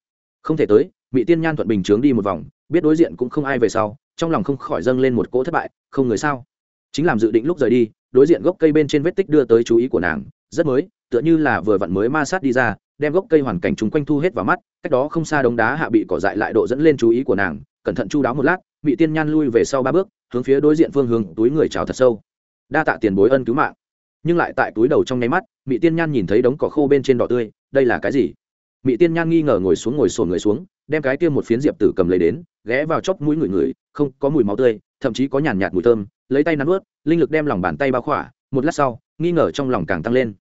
Không thể tới mỹ tiên nhan thuận bình chướng đi một vòng, biết đối diện cũng không ai về sau, trong lòng không khỏi dâng lên một cỗ thất bại, không người sao? Chính làm dự định lúc rời đi, đối diện gốc cây bên trên vết tích đưa tới chú ý của nàng, rất mới, tựa như là vừa vặn mới ma sát đi ra, đem gốc cây hoàn cảnh chung quanh thu hết vào mắt, cách đó không xa đống đá hạ bị cỏ dại lại độ dẫn lên chú ý của nàng, cẩn thận chu đáo một lát bị tiên nhan lui về sau ba bước hướng phía đối diện phương hướng, túi người chào thật sâu. Đa tạ tiền bối ân cứu mạng. Nhưng lại tại túi đầu trong nháy mắt mỹ tiên nhan nhìn thấy đống cỏ khô bên trên đỏ tươi, đây là cái gì? Mỹ tiên nhan nghi ngờ ngồi xuống, ngồi sồn người xuống, đem cái kia một phiến diệp tử cầm lấy đến, ghé vào chóp mũi người người, không có mùi máu tươi, thậm chí có nhàn nhạt mùi thơm, lấy tay nắn ướt linh lực đem lòng bàn tay bao khỏa, một lát sau, nghi ngờ trong lòng càng tăng lên.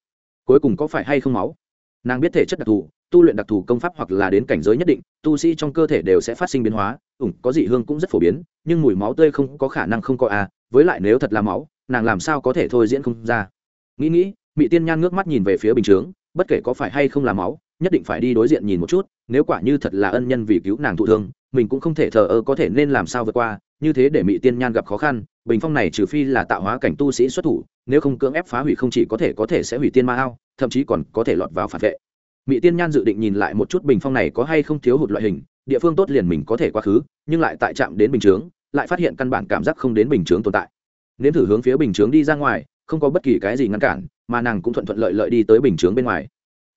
Cuối cùng có phải hay không máu? Nàng biết thể chất đặc thù tu luyện đặc thù công pháp hoặc là đến cảnh giới nhất định tu sĩ trong cơ thể đều sẽ phát sinh biến hóa ủng có dị hương cũng rất phổ biến nhưng mùi máu tươi không có khả năng không có a à, với lại nếu thật là máu nàng làm sao có thể thôi diễn không ra. Nghĩ nghĩ mỹ tiên nhan ngước mắt nhìn về phía bình chướng bất kể có phải hay không là máu nhất định phải đi đối diện nhìn một chút nếu quả như thật là ân nhân vì cứu nàng thụ thương mình cũng không thể thờ ơ có thể nên làm sao vượt qua như thế để mỹ tiên nhan gặp khó khăn bình phong này trừ phi là tạo hóa cảnh tu sĩ xuất thủ nếu không cưỡng ép phá hủy không chỉ có thể có thể sẽ hủy tiên ma ao thậm chí còn có thể lọt vào phản vệ mỹ tiên nhan dự định nhìn lại một chút bình phong này có hay không thiếu hụt loại hình, địa phương tốt liền mình có thể quá khứ, nhưng lại tại trạm đến bình chướng, lại phát hiện căn bản cảm giác không đến bình chướng tồn tại. Nếm thử hướng phía bình chướng đi ra ngoài, không có bất kỳ cái gì ngăn cản, mà nàng cũng thuận thuận lợi lợi đi tới bình chướng bên ngoài.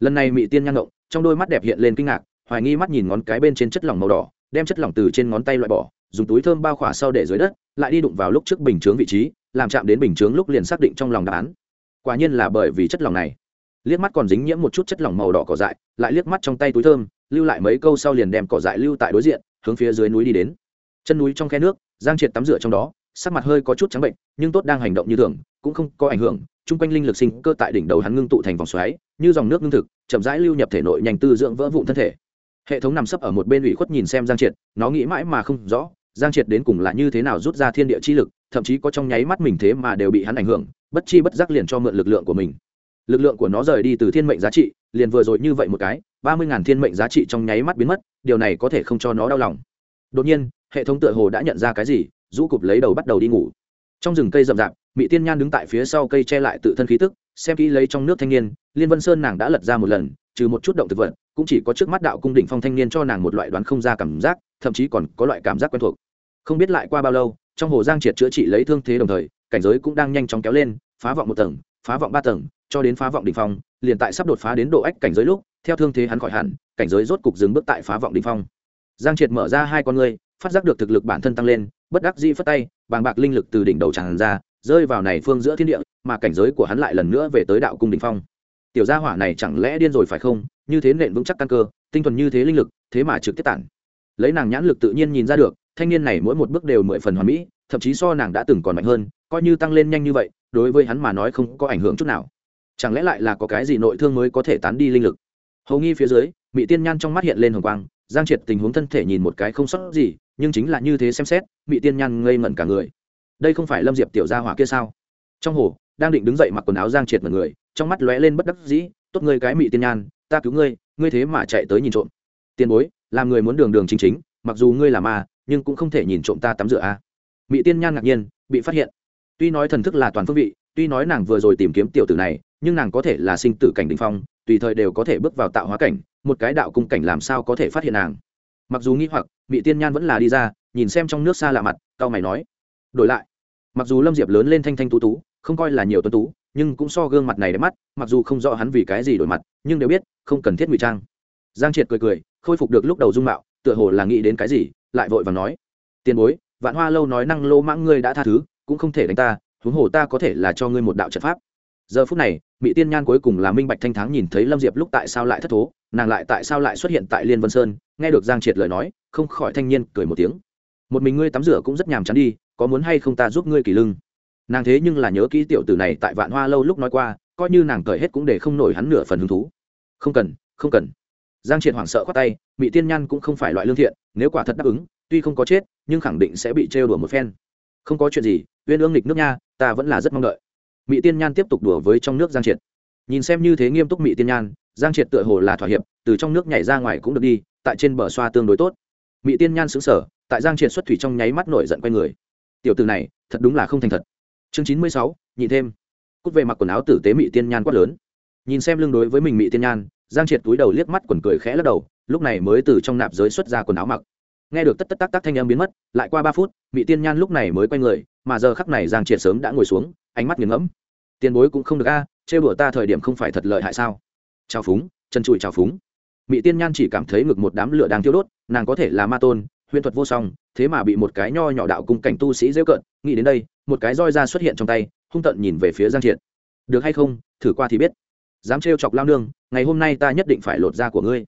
Lần này mỹ tiên nhan động, trong đôi mắt đẹp hiện lên kinh ngạc, hoài nghi mắt nhìn ngón cái bên trên chất lỏng màu đỏ, đem chất lỏng từ trên ngón tay loại bỏ, dùng túi thơm bao khỏa sau để dưới đất, lại đi đụng vào lúc trước bình chướng vị trí, làm chạm đến bình chướng lúc liền xác định trong lòng đáp án. Quả nhiên là bởi vì chất lỏng này liếc mắt còn dính nhiễm một chút chất lỏng màu đỏ cỏ dại, lại liếc mắt trong tay túi thơm, lưu lại mấy câu sau liền đem cỏ dại lưu tại đối diện, hướng phía dưới núi đi đến. Chân núi trong khe nước, giang triệt tắm rửa trong đó, sắc mặt hơi có chút trắng bệnh, nhưng tốt đang hành động như thường, cũng không có ảnh hưởng, chung quanh linh lực sinh cơ tại đỉnh đầu hắn ngưng tụ thành vòng xoáy, như dòng nước ngưng thực, chậm rãi lưu nhập thể nội nhanh tư dưỡng vỡ vụn thân thể. Hệ thống nằm sấp ở một bên ủy khuất nhìn xem giang triệt, nó nghĩ mãi mà không rõ, giang triệt đến cùng là như thế nào rút ra thiên địa chi lực, thậm chí có trong nháy mắt mình thế mà đều bị hắn ảnh hưởng, bất chi bất giác liền cho mượn lực lượng của mình lực lượng của nó rời đi từ thiên mệnh giá trị, liền vừa rồi như vậy một cái, ba mươi ngàn thiên mệnh giá trị trong nháy mắt biến mất, điều này có thể không cho nó đau lòng. Đột nhiên, hệ thống tựa hồ đã nhận ra cái gì, rũ cụp lấy đầu bắt đầu đi ngủ. Trong rừng cây rậm rạp mỹ tiên nhan đứng tại phía sau cây che lại tự thân khí tức, xem kỹ lấy trong nước thanh niên, liên vân sơn nàng đã lật ra một lần, trừ một chút động thực vật, cũng chỉ có trước mắt đạo cung đỉnh phong thanh niên cho nàng một loại đoán không ra cảm giác, thậm chí còn có loại cảm giác quen thuộc. Không biết lại qua bao lâu, trong hồ giang triệt chữa trị lấy thương thế đồng thời, cảnh giới cũng đang nhanh chóng kéo lên, phá vọng một tầng phá vọng ba tầng, cho đến phá vọng đỉnh phong, liền tại sắp đột phá đến độ ách cảnh giới lúc, theo thương thế hắn khỏi hẳn, cảnh giới rốt cục dừng bước tại phá vọng đỉnh phong. Giang triệt mở ra hai con ngươi, phát giác được thực lực bản thân tăng lên, bất đắc dĩ phất tay, bàng bạc linh lực từ đỉnh đầu tràn ra, rơi vào này phương giữa thiên địa, mà cảnh giới của hắn lại lần nữa về tới đạo cung đỉnh phong. Tiểu gia hỏa này chẳng lẽ điên rồi phải không? Như thế nện vững chắc căn cơ, tinh thuần như thế linh lực, thế mà trực tiếp tản. Lấy nàng nhãn lực tự nhiên nhìn ra được, thanh niên này mỗi một bước đều mười phần hoàn mỹ, thậm chí so nàng đã từng còn mạnh hơn, coi như tăng lên nhanh như vậy đối với hắn mà nói không có ảnh hưởng chút nào. Chẳng lẽ lại là có cái gì nội thương mới có thể tán đi linh lực? Hầu nghi phía dưới mỹ tiên nhan trong mắt hiện lên hồng quang, giang triệt tình huống thân thể nhìn một cái không sót gì, nhưng chính là như thế xem xét mỹ tiên nhan ngây ngẩn cả người. Đây không phải lâm diệp tiểu gia hỏa kia sao? Trong hồ, đang định đứng dậy mặc quần áo giang triệt mật người, trong mắt lóe lên bất đắc dĩ, tốt ngươi cái mỹ tiên nhan, ta cứu ngươi ngươi thế mà chạy tới nhìn trộm. Tiền bối, làm người muốn đường đường chính chính, mặc dù ngươi là ma, nhưng cũng không thể nhìn trộm ta tắm rửa a. À. mỹ tiên nhan ngạc nhiên, bị phát hiện tuy nói thần thức là toàn phương vị, tuy nói nàng vừa rồi tìm kiếm tiểu tử này, nhưng nàng có thể là sinh tử cảnh đình phong, tùy thời đều có thể bước vào tạo hóa cảnh, một cái đạo cung cảnh làm sao có thể phát hiện nàng. Mặc dù nghĩ hoặc mỹ tiên nhan vẫn là đi ra, nhìn xem trong nước xa lạ mặt cao mày nói, đổi lại. Mặc dù lâm diệp lớn lên thanh thanh tú tú, không coi là nhiều tuân tú, nhưng cũng so gương mặt này đẹp mắt, mặc dù không rõ hắn vì cái gì đổi mặt, nhưng đều biết, không cần thiết ngụy trang. Giang triệt cười cười, khôi phục được lúc đầu dung mạo, tựa hồ là nghĩ đến cái gì, lại vội và nói, tiền bối, vạn hoa lâu nói năng lô mãng ngươi đã tha thứ cũng không thể đánh ta, huống hồ ta có thể là cho ngươi một đạo trận pháp. Giờ phút này mỹ tiên nhan cuối cùng là minh bạch thanh thắng nhìn thấy lâm diệp lúc tại sao lại thất thố, nàng lại tại sao lại xuất hiện tại liên vân sơn, nghe được giang triệt lời nói, không khỏi thanh niên cười một tiếng. Một mình ngươi tắm rửa cũng rất nhàm chán đi, có muốn hay không ta giúp ngươi kỳ lưng? Nàng thế nhưng là nhớ kỹ tiểu tử này tại vạn hoa lâu lúc nói qua, coi như nàng cởi hết cũng để không nổi hắn nửa phần hứng thú. Không cần không cần. Giang triệt hoảng sợ khoát tay mỹ tiên nhan cũng không phải loại lương thiện, nếu quả thật đáp ứng, tuy không có chết, nhưng khẳng định sẽ bị trêu đùa một phen. Không có chuyện gì uyên ương nghịch nước nha, ta vẫn là rất mong đợi. Mỹ tiên nhan tiếp tục đùa với trong nước giang triệt. Nhìn xem như thế nghiêm túc mỹ tiên nhan, giang triệt tựa hồ là thỏa hiệp, từ trong nước nhảy ra ngoài cũng được đi, tại trên bờ xoa tương đối tốt. Mỹ tiên nhan xứng sở tại giang triệt xuất thủy trong nháy mắt nổi giận quay người. Tiểu từ này, thật đúng là không thành thật. Chương chín mươi sáu, nhị thêm. Cút về mặc quần áo tử tế mị tiên nhan quát lớn. Nhìn xem lưng đối với mình mị tiên nhan, giang triệt túi đầu liếc mắt quần cười khẽ lắc đầu, lúc này mới từ trong nạp giới xuất ra quần áo mặc. Nghe được tất tất tắc tắc thanh âm biến mất, lại qua ba phút, mị tiên nhan lúc này mới quay người mà giờ khắc này giang triệt sớm đã ngồi xuống ánh mắt nghiền ngẫm. Tiền bối cũng không được a à, chê bữa ta thời điểm không phải thật lợi hại sao? Chào phúng chân trụi chào phúng. Mỹ tiên nhan chỉ cảm thấy ngực một đám lửa đang thiêu đốt nàng có thể là ma tôn huyền thuật vô song thế mà bị một cái nho nhỏ đạo cung cảnh tu sĩ dễ cận nghĩ đến đây một cái roi ra xuất hiện trong tay hung tận nhìn về phía giang triệt. Được hay không thử qua thì biết. Dám trêu chọc lao nương ngày hôm nay ta nhất định phải lột da của ngươi.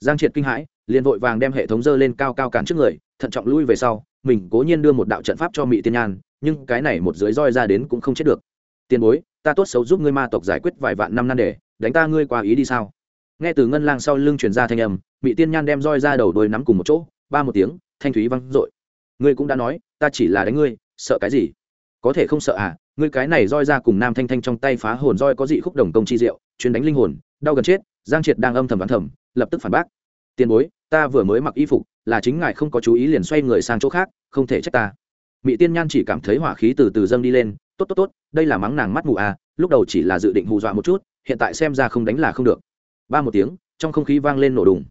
Giang triệt kinh hãi liền vội vàng đem hệ thống dơ lên cao cao cản trước người thận trọng lui về sau mình cố nhiên đưa một đạo trận pháp cho mỹ tiên nhan nhưng cái này một dưới roi ra đến cũng không chết được. Tiền bối, ta tốt xấu giúp ngươi ma tộc giải quyết vài vạn năm nan đề, đánh ta ngươi qua ý đi sao? Nghe từ ngân lang sau lưng truyền ra thanh âm bị tiên nhan đem roi ra đầu đôi nắm cùng một chỗ, ba một tiếng, thanh thúy văng r ngươi cũng đã nói, ta chỉ là đánh ngươi, sợ cái gì? Có thể không sợ à ngươi cái này roi ra cùng nam thanh thanh trong tay phá hồn roi có dị khúc đồng công chi diệu chuyến đánh linh hồn, đau gần chết, giang triệt đang âm thầm đoán thầm, lập tức phản bác. Tiền bối, ta vừa mới mặc y phục, là chính ngài không có chú ý liền xoay người sang chỗ khác, không thể trách ta mỹ tiên nhan chỉ cảm thấy hỏa khí từ từ dâng đi lên, tốt tốt tốt, đây là mắng nàng mắt mù à lúc đầu chỉ là dự định hù dọa một chút, hiện tại xem ra không đánh là không được. Ba một tiếng, trong không khí vang lên nổ đùng.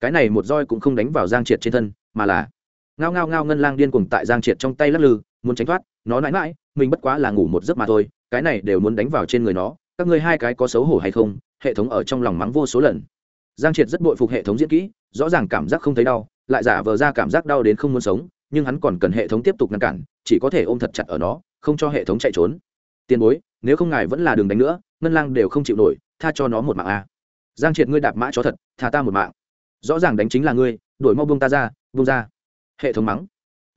Cái này một roi cũng không đánh vào giang triệt trên thân, mà là ngao ngao ngao ngân lang điên cuồng tại giang triệt trong tay lắc lư, muốn tránh thoát, nó mãi mãi, mình bất quá là ngủ một giấc mà thôi, cái này đều muốn đánh vào trên người nó, các ngươi hai cái có xấu hổ hay không, hệ thống ở trong lòng mắng vô số lần. Giang triệt rất bội phục hệ thống diễn kỹ, rõ ràng cảm giác không thấy đau, lại giả vờ ra cảm giác đau đến không muốn sống nhưng hắn còn cần hệ thống tiếp tục ngăn cản, chỉ có thể ôm thật chặt ở nó, không cho hệ thống chạy trốn. Tiền bối, nếu không ngài vẫn là đường đánh nữa, ngân lang đều không chịu nổi, tha cho nó một mạng a. Giang triệt ngươi đạp mã cho thật thả ta một mạng. Rõ ràng đánh chính là ngươi, đổi mau buông ta ra, buông ra. Hệ thống mắng.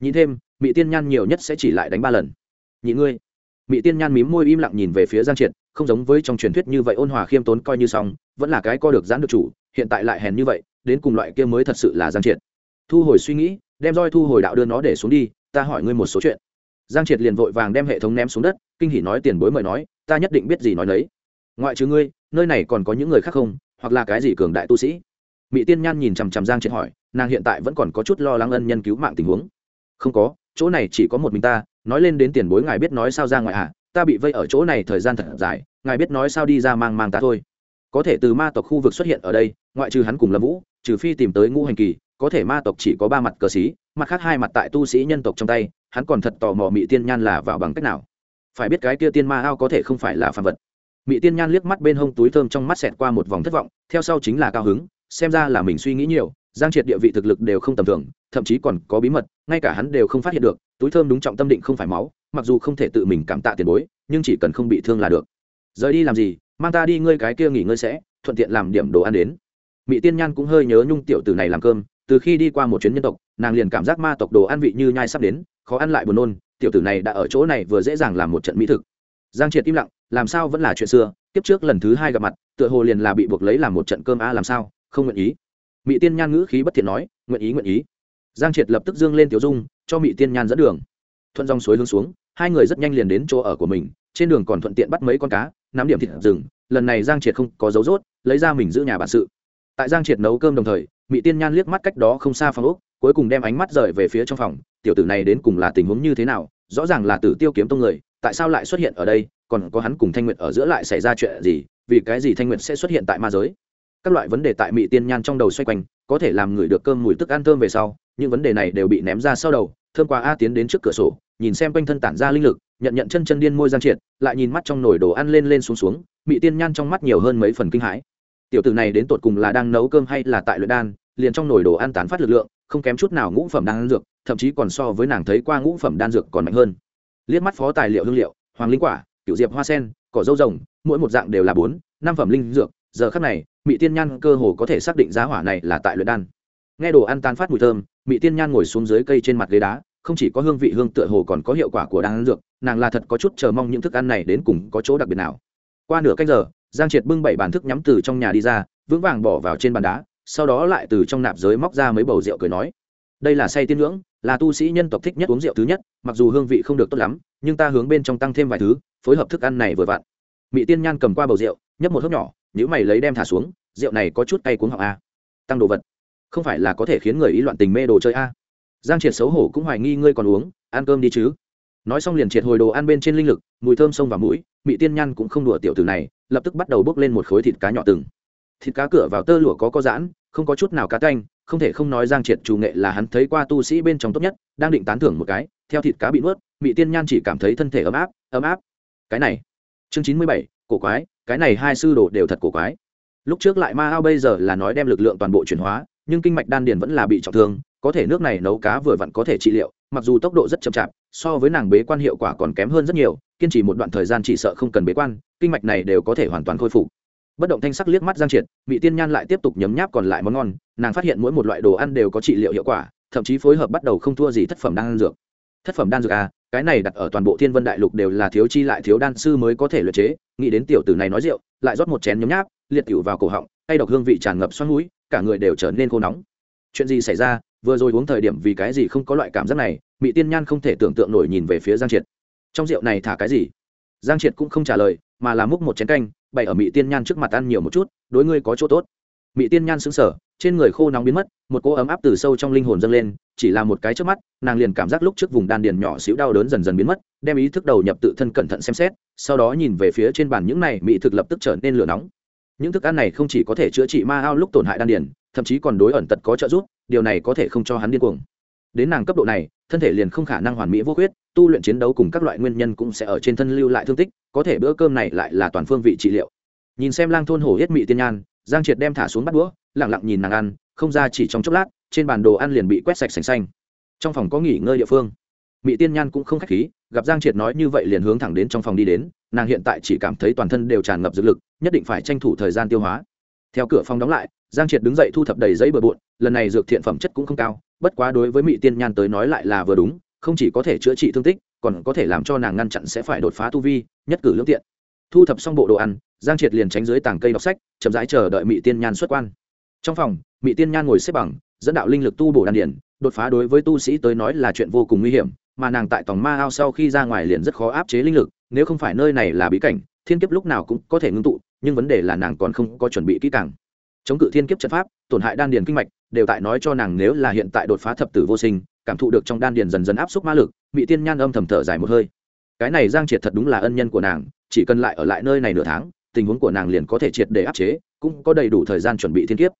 Nhị thêm mỹ tiên nhan nhiều nhất sẽ chỉ lại đánh ba lần. Nhị ngươi. Mỹ tiên nhan mím môi im lặng nhìn về phía giang triệt, không giống với trong truyền thuyết như vậy ôn hòa khiêm tốn coi như xong, vẫn là cái co được giãn được chủ, hiện tại lại hèn như vậy, đến cùng loại kia mới thật sự là giang triệt. Thu hồi suy nghĩ đem roi thu hồi đạo đưa nó để xuống đi, ta hỏi ngươi một số chuyện. Giang triệt liền vội vàng đem hệ thống ném xuống đất, kinh hỉ nói tiền bối mời nói, ta nhất định biết gì nói nấy. Ngoại trừ ngươi, nơi này còn có những người khác không, hoặc là cái gì cường đại tu sĩ? Mỹ tiên nhan nhìn chằm chằm giang triệt hỏi, nàng hiện tại vẫn còn có chút lo lắng ân nhân cứu mạng tình huống. Không có, chỗ này chỉ có một mình ta, nói lên đến tiền bối ngài biết nói sao ra ngoài à ta bị vây ở chỗ này thời gian thật dài, ngài biết nói sao đi ra mang mang ta thôi. Có thể từ ma tộc khu vực xuất hiện ở đây, ngoại trừ hắn cùng lâm vũ, trừ phi tìm tới ngũ hành kỳ có thể ma tộc chỉ có ba mặt cờ xí, mặt khác hai mặt tại tu sĩ nhân tộc trong tay, hắn còn thật tò mò mỹ tiên nhan là vào bằng cách nào. Phải biết cái kia tiên ma ao có thể không phải là phàm vật. Mỹ tiên nhan liếc mắt bên hông túi thơm trong mắt xẹt qua một vòng thất vọng, theo sau chính là cao hứng, xem ra là mình suy nghĩ nhiều, giang triệt địa vị thực lực đều không tầm thường, thậm chí còn có bí mật, ngay cả hắn đều không phát hiện được, túi thơm đúng trọng tâm định không phải máu, mặc dù không thể tự mình cảm tạ tiền bối, nhưng chỉ cần không bị thương là được. Rời đi làm gì, mang ta đi, ngươi cái kia nghỉ ngơi sẽ, thuận tiện làm điểm đồ ăn đến. Mỹ tiên nhan cũng hơi nhớ nhung tiểu tử này làm cơm từ khi đi qua một chuyến nhân tộc, nàng liền cảm giác ma tộc đồ ăn vị như nhai sắp đến, khó ăn lại buồn nôn, tiểu tử này đã ở chỗ này vừa dễ dàng làm một trận mỹ thực. Giang triệt im lặng, làm sao vẫn là chuyện xưa, kiếp trước lần thứ hai gặp mặt, tựa hồ liền là bị buộc lấy làm một trận cơm a làm sao, không nguyện ý. Mỹ tiên nhan ngữ khí bất thiện nói, nguyện ý nguyện ý. Giang triệt lập tức dương lên tiểu dung, cho mỹ tiên nhan dẫn đường. Thuận dòng suối hướng xuống, hai người rất nhanh liền đến chỗ ở của mình, trên đường còn thuận tiện bắt mấy con cá, nắm điểm thịt rừng, lần này giang triệt không có dấu rốt, lấy ra mình giữ nhà bản sự tại giang triệt nấu cơm đồng thời mỹ tiên nhan liếc mắt cách đó không xa phòng úc cuối cùng đem ánh mắt rời về phía trong phòng. Tiểu tử này đến cùng là tình huống như thế nào? Rõ ràng là tử tiêu kiếm tông người, tại sao lại xuất hiện ở đây? Còn có hắn cùng thanh nguyệt ở giữa lại xảy ra chuyện gì? Vì cái gì thanh nguyệt sẽ xuất hiện tại ma giới? Các loại vấn đề tại mỹ tiên nhan trong đầu xoay quanh, có thể làm người được cơm mùi tức ăn thơm về sau, những vấn đề này đều bị ném ra sau đầu. Thơm qua a tiến đến trước cửa sổ, nhìn xem quanh thân tản ra linh lực, nhận nhận chân chân điên môi giang triệt, lại nhìn mắt trong nồi đồ ăn lên lên xuống xuống. Mỹ tiên nhan trong mắt nhiều hơn mấy phần kinh hãi tiểu tử này đến tột cùng là đang nấu cơm hay là tại luyện đan, liền trong nồi đồ ăn tán phát lực lượng, không kém chút nào ngũ phẩm đan dược, thậm chí còn so với nàng thấy qua ngũ phẩm đan dược còn mạnh hơn. Liếc mắt phó tài liệu hương liệu, hoàng linh quả kiểu diệp hoa sen, cỏ dâu rồng, mỗi một dạng đều là bốn, năm phẩm linh dược, giờ khắc này mỹ tiên nhan cơ hồ có thể xác định giá hỏa này là tại luyện đan. Nghe đồ ăn tan phát mùi thơm mỹ tiên nhan ngồi xuống dưới cây trên mặt ghế đá, không chỉ có hương vị hương tựa hồ còn có hiệu quả của đan dược, nàng là thật có chút chờ mong những thức ăn này đến cùng có chỗ đặc biệt nào. Qua nửa canh giờ giang triệt bưng bảy bàn thức nhắm từ trong nhà đi ra, vững vàng bỏ vào trên bàn đá, sau đó lại từ trong nạp giới móc ra mấy bầu rượu cười nói, đây là say tiên ngưỡng, là tu sĩ nhân tộc thích nhất uống rượu thứ nhất, mặc dù hương vị không được tốt lắm, nhưng ta hướng bên trong tăng thêm vài thứ, phối hợp thức ăn này vừa vặn. Mỹ tiên nhan cầm qua bầu rượu, nhấp một hớp nhỏ nếu mày lấy đem thả xuống, rượu này có chút cay cuống họng a. Tăng đồ vật, không phải là có thể khiến người ý loạn tình mê đồ chơi a. Giang triệt xấu hổ cũng hoài nghi ngươi còn uống, ăn cơm đi chứ nói xong liền triệt hồi đồ ăn bên trên linh lực, mùi thơm sông vào mũi, mị tiên nhan cũng không đùa tiểu tử này, lập tức bắt đầu bốc lên một khối thịt cá nhỏ từng. Thịt cá cửa vào tơ lụa có có giãn, không có chút nào cá canh không thể không nói giang triệt chủ nghệ là hắn thấy qua tu sĩ bên trong tốt nhất, đang định tán thưởng một cái, theo thịt cá bị nuốt, mị tiên nhan chỉ cảm thấy thân thể ấm áp ấm áp. Cái này, chương chín mươi bảy, cổ quái, cái này hai sư đồ đều thật cổ quái. Lúc trước lại ma ao bây giờ là nói đem lực lượng toàn bộ chuyển hóa, nhưng kinh mạch đan điền vẫn là bị trọng thương, có thể nước này nấu cá vừa vặn có thể trị liệu mặc dù tốc độ rất chậm chạp, so với nàng bế quan hiệu quả còn kém hơn rất nhiều, kiên trì một đoạn thời gian chỉ sợ không cần bế quan, kinh mạch này đều có thể hoàn toàn khôi phục. Bất động thanh sắc liếc mắt giang triệt mỹ tiên nhan lại tiếp tục nhấm nháp còn lại món ngon, nàng phát hiện mỗi một loại đồ ăn đều có trị liệu hiệu quả, thậm chí phối hợp bắt đầu không thua gì thất phẩm đan dược. Thất phẩm đan dược à cái này đặt ở toàn bộ thiên vân đại lục đều là thiếu chi lại thiếu đan sư mới có thể luyện chế, nghĩ đến tiểu tử này nói rượu, lại rót một chén nhấm nháp, liệt tiểu vào cổ họng hay độc hương vị tràn ngập xoắn mũi, cả người đều trở nên khô nóng. Chuyện gì xảy ra vừa rồi uống thời điểm vì cái gì không có loại cảm giác này mỹ tiên nhan không thể tưởng tượng nổi nhìn về phía giang triệt. Trong rượu này thả cái gì? Giang triệt cũng không trả lời, mà là múc một chén canh, bày ở mỹ tiên nhan trước mặt ăn nhiều một chút, đối ngươi có chỗ tốt. Mỹ tiên nhan xứng sở trên người khô nóng biến mất, một cỗ ấm áp từ sâu trong linh hồn dâng lên, chỉ là một cái trước mắt, nàng liền cảm giác lúc trước vùng đan điền nhỏ xíu đau đớn dần dần biến mất, đem ý thức đầu nhập tự thân cẩn thận xem xét, sau đó nhìn về phía trên bàn những này mỹ thực lập tức trở nên lửa nóng. Những thức ăn này không chỉ có thể chữa trị ma ao lúc tổn hại đan điền thậm chí còn đối ẩn tật có trợ giúp, điều này có thể không cho hắn điên cuồng. Đến nàng cấp độ này, thân thể liền không khả năng hoàn mỹ vô khuyết, tu luyện chiến đấu cùng các loại nguyên nhân cũng sẽ ở trên thân lưu lại thương tích, có thể bữa cơm này lại là toàn phương vị trị liệu. Nhìn xem lang thôn hổ hết mị tiên nhan, giang triệt đem thả xuống bắt đũa lẳng lặng nhìn nàng ăn, không ra chỉ trong chốc lát, trên bàn đồ ăn liền bị quét sạch sành xanh. Trong phòng có nghỉ ngơi địa phương. Mỹ tiên nhan cũng không k h á c h khí, gặp giang triệt nói như vậy liền hướng thẳng đến trong phòng đi đến, nàng hiện tại chỉ cảm thấy toàn thân đều tràn ngập dược lực, nhất định phải tranh thủ thời gian tiêu hóa. Theo cửa phòng đóng lại giang triệt đứng dậy thu thập đầy giấy bừa bộn, lần này dược thiện phẩm chất cũng không cao, bất quá đối với mỹ tiên nhan tới nói lại là vừa đúng, không chỉ có thể chữa trị thương tích, còn có thể làm cho nàng ngăn chặn sẽ phải đột phá tu vi, nhất cử lương tiện. Thu thập xong bộ đồ ăn, giang triệt liền tránh dưới tảng cây đọc sách, chậm rãi chờ đợi mỹ tiên nhan xuất quan. Trong phòng mỹ tiên nhan ngồi xếp bằng, dẫn đạo linh lực tu bổ đan điển, đột phá đối với tu sĩ tới nói là chuyện vô cùng nguy hiểm, mà nàng tại tòng ma ao sau khi ra ngoài liền rất khó áp chế linh lực, nếu không phải nơi này là bí cảnh, thiên kiếp lúc nào cũng có thể ngưng tụ, nhưng vấn đề là nàng còn không có chuẩn bị kỹ càng chống cự thiên kiếp trận pháp, tổn hại đan điền kinh mạch, đều tại nói cho nàng nếu là hiện tại đột phá thập tử vô sinh, cảm thụ được trong đan điền dần dần áp suất ma lực mỹ tiên nhan âm thầm thở dài một hơi. Cái này giang triệt thật đúng là ân nhân của nàng, chỉ cần lại ở lại nơi này nửa tháng, tình huống của nàng liền có thể triệt để áp chế, cũng có đầy đủ thời gian chuẩn bị thiên kiếp.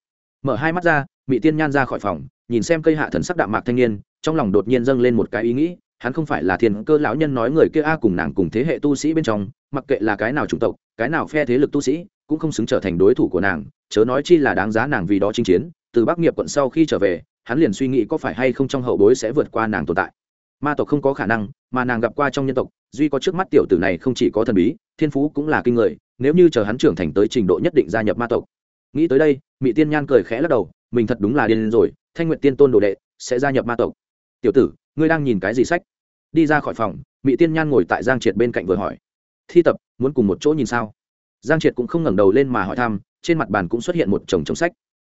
Mở hai mắt ra mỹ tiên nhan ra khỏi phòng, nhìn xem cây hạ thần sắc đạm mạc thanh niên, trong lòng đột nhiên dâng lên một cái ý nghĩ, hắn không phải là thiên cơ lão nhân nói người kia a cùng nàng cùng thế hệ tu sĩ bên trong, mặc kệ là cái nào chủng tộc, cái nào phe thế lực tu sĩ cũng không xứng trở thành đối thủ của nàng, chớ nói chi là đáng giá nàng vì đó chinh chiến, từ bắc nghiệp quận sau khi trở về, hắn liền suy nghĩ có phải hay không trong hậu bối sẽ vượt qua nàng tồn tại. Ma tộc không có khả năng, mà nàng gặp qua trong nhân tộc, duy có trước mắt tiểu tử này không chỉ có thần bí, thiên phú cũng là kinh người, nếu như chờ hắn trưởng thành tới trình độ nhất định gia nhập ma tộc. Nghĩ tới đây mỹ tiên nhan cười khẽ lắc đầu, mình thật đúng là điên rồi, thanh nguyện tiên tôn đồ đệ sẽ gia nhập ma tộc. Tiểu tử, ngươi đang nhìn cái gì sách? Đi ra khỏi phòng mỹ tiên nhan ngồi tại giang triệt bên cạnh vừa hỏi. Thi tập, muốn cùng một chỗ nhìn sao? Giang triệt cũng không ngẩng đầu lên mà hỏi thăm, trên mặt bàn cũng xuất hiện một chồng chồng sách.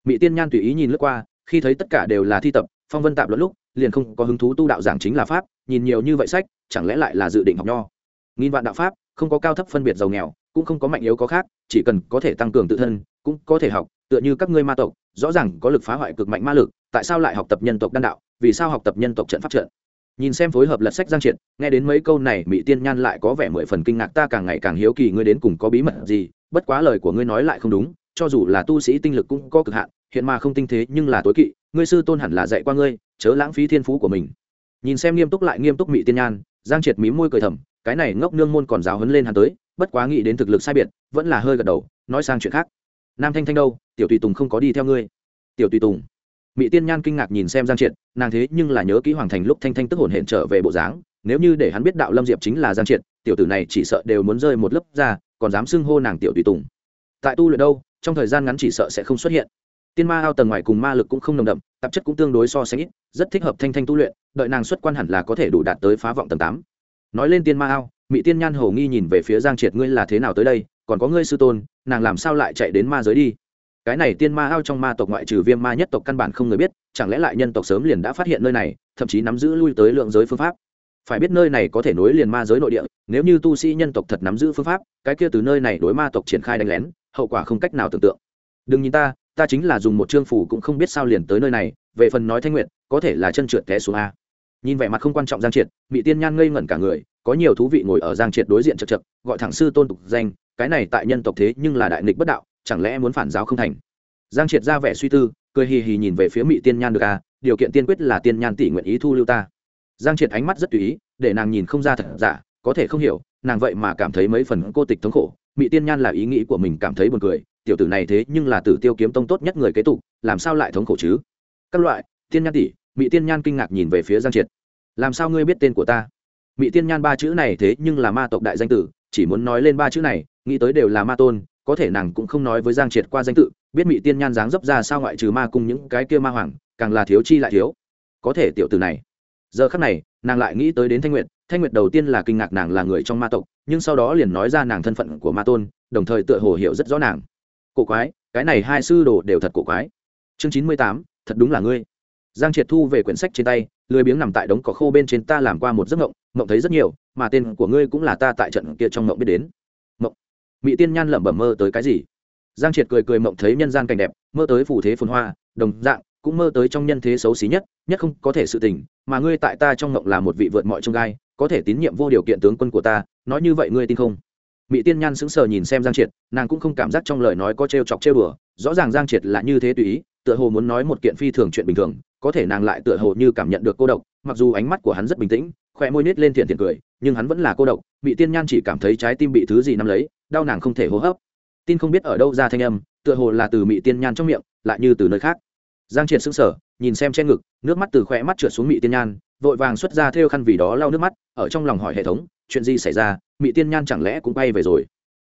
Mỹ tiên nhan tùy ý nhìn lướt qua, khi thấy tất cả đều là thi tập, phong vân tạp lẫn lúc, liền không có hứng thú tu đạo giảng chính là pháp, nhìn nhiều như vậy sách, chẳng lẽ lại là dự định học nho? Nghìn vạn đạo pháp, không có cao thấp phân biệt giàu nghèo, cũng không có mạnh yếu có khác, chỉ cần có thể tăng cường tự thân, cũng có thể học, tựa như các ngươi ma tộc, rõ ràng có lực phá hoại cực mạnh ma lực, tại sao lại học tập nhân tộc đan đạo, vì sao học tập nhân tộc trận pháp trận? Nhìn xem phối hợp lật sách giang triệt, nghe đến mấy câu này mỹ tiên nhan lại có vẻ mười phần kinh ngạc, ta càng ngày càng hiếu kỳ ngươi đến cùng có bí mật gì, bất quá lời của ngươi nói lại không đúng, cho dù là tu sĩ tinh lực cũng có cực hạn, hiện mà không tinh thế nhưng là tối kỵ, ngươi sư tôn hẳn là dạy qua ngươi, chớ lãng phí thiên phú của mình. Nhìn xem nghiêm túc lại nghiêm túc mỹ tiên nhan, giang triệt mí môi cười thầm, cái này ngốc nương môn còn giáo hấn lên hắn tới, bất quá nghĩ đến thực lực sai biệt, vẫn là hơi gật đầu, nói sang chuyện khác. Nam thanh thanh đâu? Tiểu tùy tùng không có đi theo ngươi. Tiểu tùy tùng mỹ tiên nhan kinh ngạc nhìn xem giang triệt, nàng thế nhưng là nhớ kỹ hoàng thành lúc thanh thanh tức hồn hển trở về bộ dáng, nếu như để hắn biết đạo lâm diệp chính là giang triệt, tiểu tử này chỉ sợ đều muốn rơi một lớp ra, còn dám xưng hô nàng tiểu tùy tùng. Tại tu luyện đâu, trong thời gian ngắn chỉ sợ sẽ không xuất hiện. Tiên ma ao tầng ngoài cùng ma lực cũng không nồng đậm, tạp chất cũng tương đối so sánh ít, rất thích hợp thanh thanh tu luyện, đợi nàng xuất quan hẳn là có thể đủ đạt tới phá vọng tầng tám. Nói lên tiên ma ao mỹ tiên nhan hầu nghi nhìn về phía giang triệt, ngươi là thế nào tới đây? Còn có ngươi sư tôn, nàng làm sao lại chạy đến ma giới đi? Cái này tiên ma ao trong ma tộc ngoại trừ viêm ma nhất tộc căn bản không người biết, chẳng lẽ lại nhân tộc sớm liền đã phát hiện nơi này, thậm chí nắm giữ lui tới lượng giới phương pháp? Phải biết nơi này có thể nối liền ma giới nội địa, nếu như tu sĩ nhân tộc thật nắm giữ phương pháp, cái kia từ nơi này đối ma tộc triển khai đánh lén, hậu quả không cách nào tưởng tượng. Đừng nhìn ta ta chính là dùng một chương phủ cũng không biết sao liền tới nơi này, về phần nói thanh nguyện, có thể là chân trượt té xuống a. Nhìn vẻ mặt không quan trọng giang triệt bị tiên nhan ngây ngẩn cả người, có nhiều thú vị ngồi ở giang triệt đối diện chật chật, gọi thẳng sư tôn tục danh, cái này tại nhân tộc thế nhưng là đại nghịch bất đạo chẳng lẽ muốn phản giáo không thành? Giang triệt ra vẻ suy tư, cười hì hì nhìn về phía mỹ tiên nhan được à điều kiện tiên quyết là tiên nhan tỷ nguyện ý thu lưu ta. Giang triệt ánh mắt rất tùy ý, để nàng nhìn không ra thật giả, có thể không hiểu, nàng vậy mà cảm thấy mấy phần cô tịch thống khổ. Mỹ tiên nhan là ý nghĩ của mình cảm thấy buồn cười, tiểu tử này thế nhưng là tử tiêu kiếm tông tốt nhất người kế tục, làm sao lại thống khổ chứ? Các loại, tiên nhan tỷ mỹ tiên nhan kinh ngạc nhìn về phía giang triệt. Làm sao ngươi biết tên của ta? Mỹ tiên nhan ba chữ này thế nhưng là ma tộc đại danh tử, chỉ muốn nói lên ba chữ này, nghĩ tới đều là ma tôn có thể nàng cũng không nói với giang triệt qua danh tự, biết mỹ tiên nhan dáng dấp ra sao ngoại trừ ma cung những cái kia ma hoàng, càng là thiếu chi lại thiếu. Có thể tiểu tử này. Giờ khắc này, nàng lại nghĩ tới đến thanh nguyệt thanh nguyệt đầu tiên là kinh ngạc nàng là người trong ma tộc, nhưng sau đó liền nói ra nàng thân phận của ma tôn, đồng thời tựa hồ hiểu rất rõ nàng. Cổ quái, cái này hai sư đồ đều thật cổ quái. Chương chín mươi tám, thật đúng là ngươi. Giang triệt thu về quyển sách trên tay, lười biếng nằm tại đống cỏ khô bên trên ta làm qua một giấc mộng mộng thấy rất nhiều, mà tên của ngươi cũng là ta tại trận kia trong mộng biết đến mỹ tiên nhan lẩm bẩm mơ tới cái gì? Giang triệt cười cười mộng thấy nhân gian cảnh đẹp, mơ tới phủ thế phồn hoa, đồng dạng, cũng mơ tới trong nhân thế xấu xí nhất nhất không có thể sự tình, mà ngươi tại ta trong mộng là một vị vượt mọi trông gai, có thể tín nhiệm vô điều kiện tướng quân của ta, nói như vậy ngươi tin không? Mỹ tiên nhan sững sờ nhìn xem giang triệt, nàng cũng không cảm giác trong lời nói có trêu chọc trêu đùa, rõ ràng giang triệt là như thế tùy ý, tựa hồ muốn nói một kiện phi thường chuyện bình thường, có thể nàng lại tựa hồ như cảm nhận được cô độc, mặc dù ánh mắt của hắn rất bình tĩnh khỏe môi nít lên thiện thiện cười, nhưng hắn vẫn là cô độc. Mỹ tiên nhan chỉ cảm thấy trái tim bị thứ gì nắm lấy đau nàng không thể hô hấp. Tin không biết ở đâu ra thanh âm, tựa hồ là từ mị tiên nhan trong miệng, lại như từ nơi khác. Giang triệt sững sờ, nhìn xem trên ngực, nước mắt từ khỏe mắt trượt xuống mị tiên nhan, vội vàng xuất ra theo khăn vì đó lau nước mắt, ở trong lòng hỏi hệ thống, chuyện gì xảy ra, mị tiên nhan chẳng lẽ cũng bay về rồi?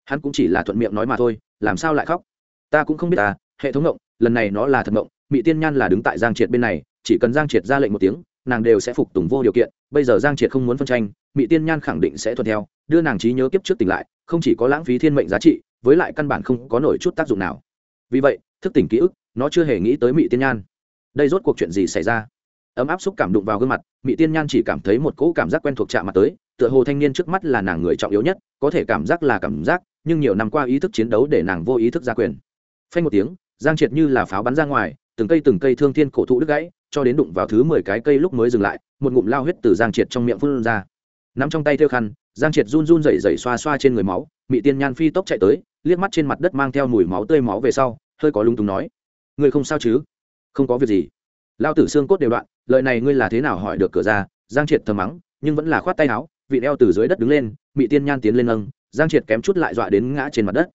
Hắn cũng chỉ là thuận miệng nói mà thôi, làm sao lại khóc? Ta cũng không biết ta hệ thống ngộng, lần này nó là thật ngộng, mị tiên nhan là đứng tại giang triệt bên này, chỉ cần giang triệt ra lệnh một tiếng, nàng đều sẽ phục tùng vô điều kiện bây giờ giang triệt không muốn phân tranh mỹ tiên nhan khẳng định sẽ thuận theo, đưa nàng trí nhớ kiếp trước tỉnh lại, không chỉ có lãng phí thiên mệnh giá trị, với lại căn bản không có nổi chút tác dụng nào. Vì vậy, thức tỉnh ký ức, nó chưa hề nghĩ tới mỹ tiên nhan. Đây rốt cuộc chuyện gì xảy ra? Ấm áp xúc cảm đụng vào gương mặt mỹ tiên nhan chỉ cảm thấy một cỗ cảm giác quen thuộc chạm mặt tới, tựa hồ thanh niên trước mắt là nàng người trọng yếu nhất, có thể cảm giác là cảm giác, nhưng nhiều năm qua ý thức chiến đấu để nàng vô ý thức ra quyền. Phanh một tiếng, giang triệt như là pháo bắn ra ngoài, từng cây từng cây thương thiên cổ thụ đứt gãy cho đến đụng vào thứ mười cái cây lúc mới dừng lại, một ngụm lao huyết từ giang triệt trong miệng phun ra. Nắm trong tay theo khăn, giang triệt run run rẩy rẩy xoa xoa trên người máu, Mị tiên nhan phi tốc chạy tới, liếc mắt trên mặt đất mang theo mùi máu tươi máu về sau, hơi có lúng túng nói người không sao chứ? Không có việc gì. Lao tử xương cốt đều đoạn, lời này ngươi là thế nào hỏi được cửa ra? Giang triệt thầm mắng, nhưng vẫn là khoát tay áo, vị đeo từ dưới đất đứng lên, Mị tiên nhan tiến lên nâng, giang triệt kém chút lại dọa đến ngã trên mặt đất.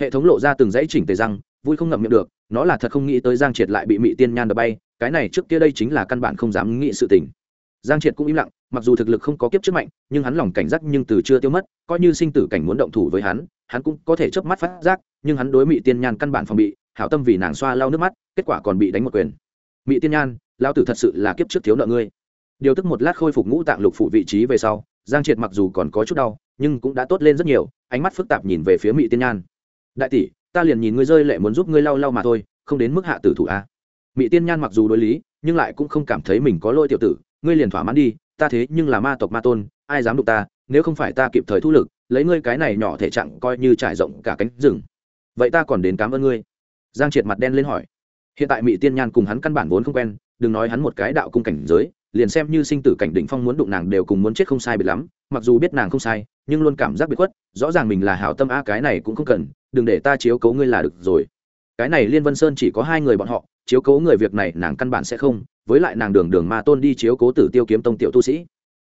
Hệ thống lộ ra từng dãy chỉnh tề răng, vui không ngậm miệng được, nó là thật không nghĩ tới giang triệt lại bị Mị tiên nhan đập bay cái này trước kia đây chính là căn bản không dám nghĩ sự tình. Giang triệt cũng im lặng, mặc dù thực lực không có kiếp trước mạnh, nhưng hắn lòng cảnh giác nhưng từ chưa tiêu mất, coi như sinh tử cảnh muốn động thủ với hắn hắn cũng có thể chớp mắt phát giác, nhưng hắn đối mỹ tiên nhan căn bản phòng bị, hảo tâm vì nàng xoa lau nước mắt, kết quả còn bị đánh một quyền. Mỹ tiên nhan lao tử thật sự là kiếp trước thiếu nợ ngươi. Điều tức một lát khôi phục ngũ tạng lục phủ vị trí về sau, giang triệt mặc dù còn có chút đau, nhưng cũng đã tốt lên rất nhiều, ánh mắt phức tạp nhìn về phía mỹ tiên nhan. Đại tỷ, ta liền nhìn ngươi rơi lệ muốn giúp ngươi lau lau mà thôi, không đến mức hạ tử thủ a mỹ tiên nhan mặc dù đối lý, nhưng lại cũng không cảm thấy mình có lỗi tiểu tử, ngươi liền thỏa mãn đi, ta thế nhưng là ma tộc ma tôn, ai dám đụng ta, nếu không phải ta kịp thời thu lực, lấy ngươi cái này nhỏ thể trạng coi như trải rộng cả cánh rừng. Vậy ta còn đến cảm ơn ngươi. Giang triệt mặt đen lên hỏi. Hiện tại mỹ tiên nhan cùng hắn căn bản vốn không quen, đừng nói hắn một cái đạo cung cảnh giới, liền xem như sinh tử cảnh đỉnh phong muốn đụng nàng đều cùng muốn chết không sai biệt lắm, mặc dù biết nàng không sai, nhưng luôn cảm giác bị khuất, rõ ràng mình là hảo tâm a, cái này cũng không cần, đừng để ta chiếu cố ngươi là được rồi. Cái này liên vân sơn chỉ có hai người bọn họ chiếu cố người việc này nàng căn bản sẽ không, với lại nàng đường đường ma tôn đi chiếu cố tử tiêu kiếm tông tiểu tu sĩ.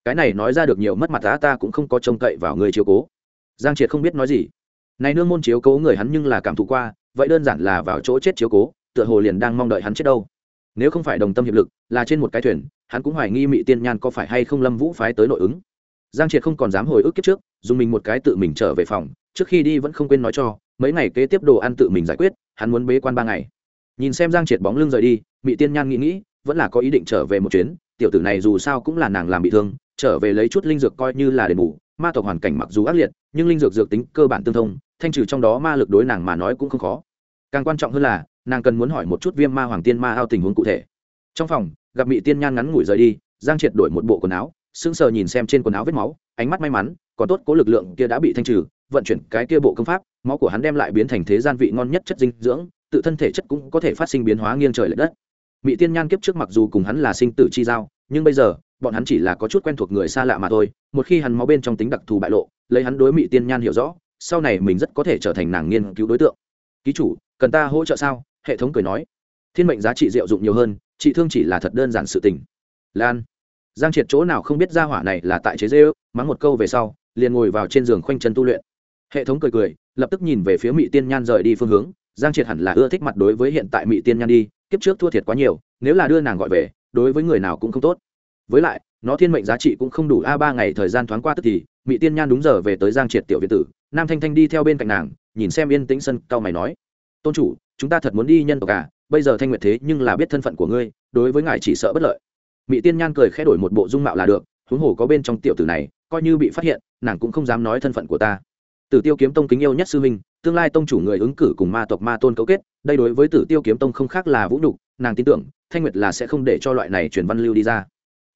Cái này nói ra được nhiều mất mặt, ta ta cũng không có trông cậy vào người chiếu cố. Giang triệt không biết nói gì. Này nương môn chiếu cố người hắn nhưng là cảm thụ qua, vậy đơn giản là vào chỗ chết chiếu cố, tựa hồ liền đang mong đợi hắn chết đâu. Nếu không phải đồng tâm hiệp lực, là trên một cái thuyền, hắn cũng hoài nghi mỹ tiên nhan có phải hay không lâm vũ phái tới nội ứng. Giang triệt không còn dám hồi ức kiếp trước, dùng mình một cái tự mình trở về phòng, trước khi đi vẫn không quên nói cho, mấy ngày kế tiếp đồ ăn tự mình giải quyết, hắn muốn bế quan ba ngày nhìn xem giang triệt bóng lưng rời đi mỹ tiên nhan nghĩ nghĩ, vẫn là có ý định trở về một chuyến, tiểu tử này dù sao cũng là nàng làm bị thương, trở về lấy chút linh dược coi như là đền bù, ma tộc hoàn cảnh mặc dù ác liệt, nhưng linh dược dược tính cơ bản tương thông, thanh trừ trong đó ma lực đối nàng mà nói cũng không khó. Càng quan trọng hơn là, nàng cần muốn hỏi một chút viêm ma hoàng tiên ma ao tình huống cụ thể. Trong phòng, gặp mỹ tiên nhan ngắn ngủi rời đi, giang triệt đổi một bộ quần áo, sững sờ nhìn xem trên quần áo vết máu, ánh mắt may mắn có tốt cố lực lượng kia đã bị thanh trừ, vận chuyển cái kia bộ công pháp, máu của hắn đem lại biến thành thế gian vị ngon nhất chất dinh dưỡng tự thân thể chất cũng có thể phát sinh biến hóa nghiêng trời l ệ đất. Mỹ tiên nhan kiếp trước mặc dù cùng hắn là sinh tử chi giao, nhưng bây giờ, bọn hắn chỉ là có chút quen thuộc người xa lạ mà thôi, một khi hắn máu bên trong tính đặc thù bại lộ, lấy hắn đối mỹ tiên nhan hiểu rõ, sau này mình rất có thể trở thành nàng nghiên cứu đối tượng. Ký chủ, cần ta hỗ trợ sao? Hệ thống cười nói. Thiên mệnh giá trị diệu dụng nhiều hơn, trị thương chỉ là thật đơn giản sự tình. Lan. Giang triệt chỗ nào không biết ra hỏa này là tại chế dê ước mắng một câu về sau, liền ngồi vào trên giường khoanh chân tu luyện. Hệ thống cười cười, lập tức nhìn về phía mỹ tiên nhan rời đi phương hướng giang triệt hẳn là ưa thích mặt đối với hiện tại mỹ tiên nhan đi, kiếp trước thua thiệt quá nhiều, nếu là đưa nàng gọi về, đối với người nào cũng không tốt. Với lại, nó thiên mệnh giá trị cũng không đủ, a ba ngày thời gian thoáng qua tức thì mỹ tiên nhan đúng giờ về tới giang triệt tiểu việt tử, nam thanh thanh đi theo bên cạnh nàng, nhìn xem yên tĩnh sân cao mày nói, tôn chủ, chúng ta thật muốn đi nhân tộc à bây giờ thanh nguyệt thế nhưng là biết thân phận của ngươi, đối với ngài chỉ sợ bất lợi. Mỹ tiên nhan cười khẽ đổi một bộ dung mạo là được, huống hồ có bên trong tiểu tử này, coi như bị phát hiện, nàng cũng không dám nói thân phận của ta. Tử tiêu kiếm tông kính yêu nhất sư minh tương lai tông chủ người ứng cử cùng ma tộc ma tôn cấu kết, đây đối với tử tiêu kiếm tông không khác là vũ nhục, nàng tin tưởng, thanh nguyệt là sẽ không để cho loại này truyền văn lưu đi ra.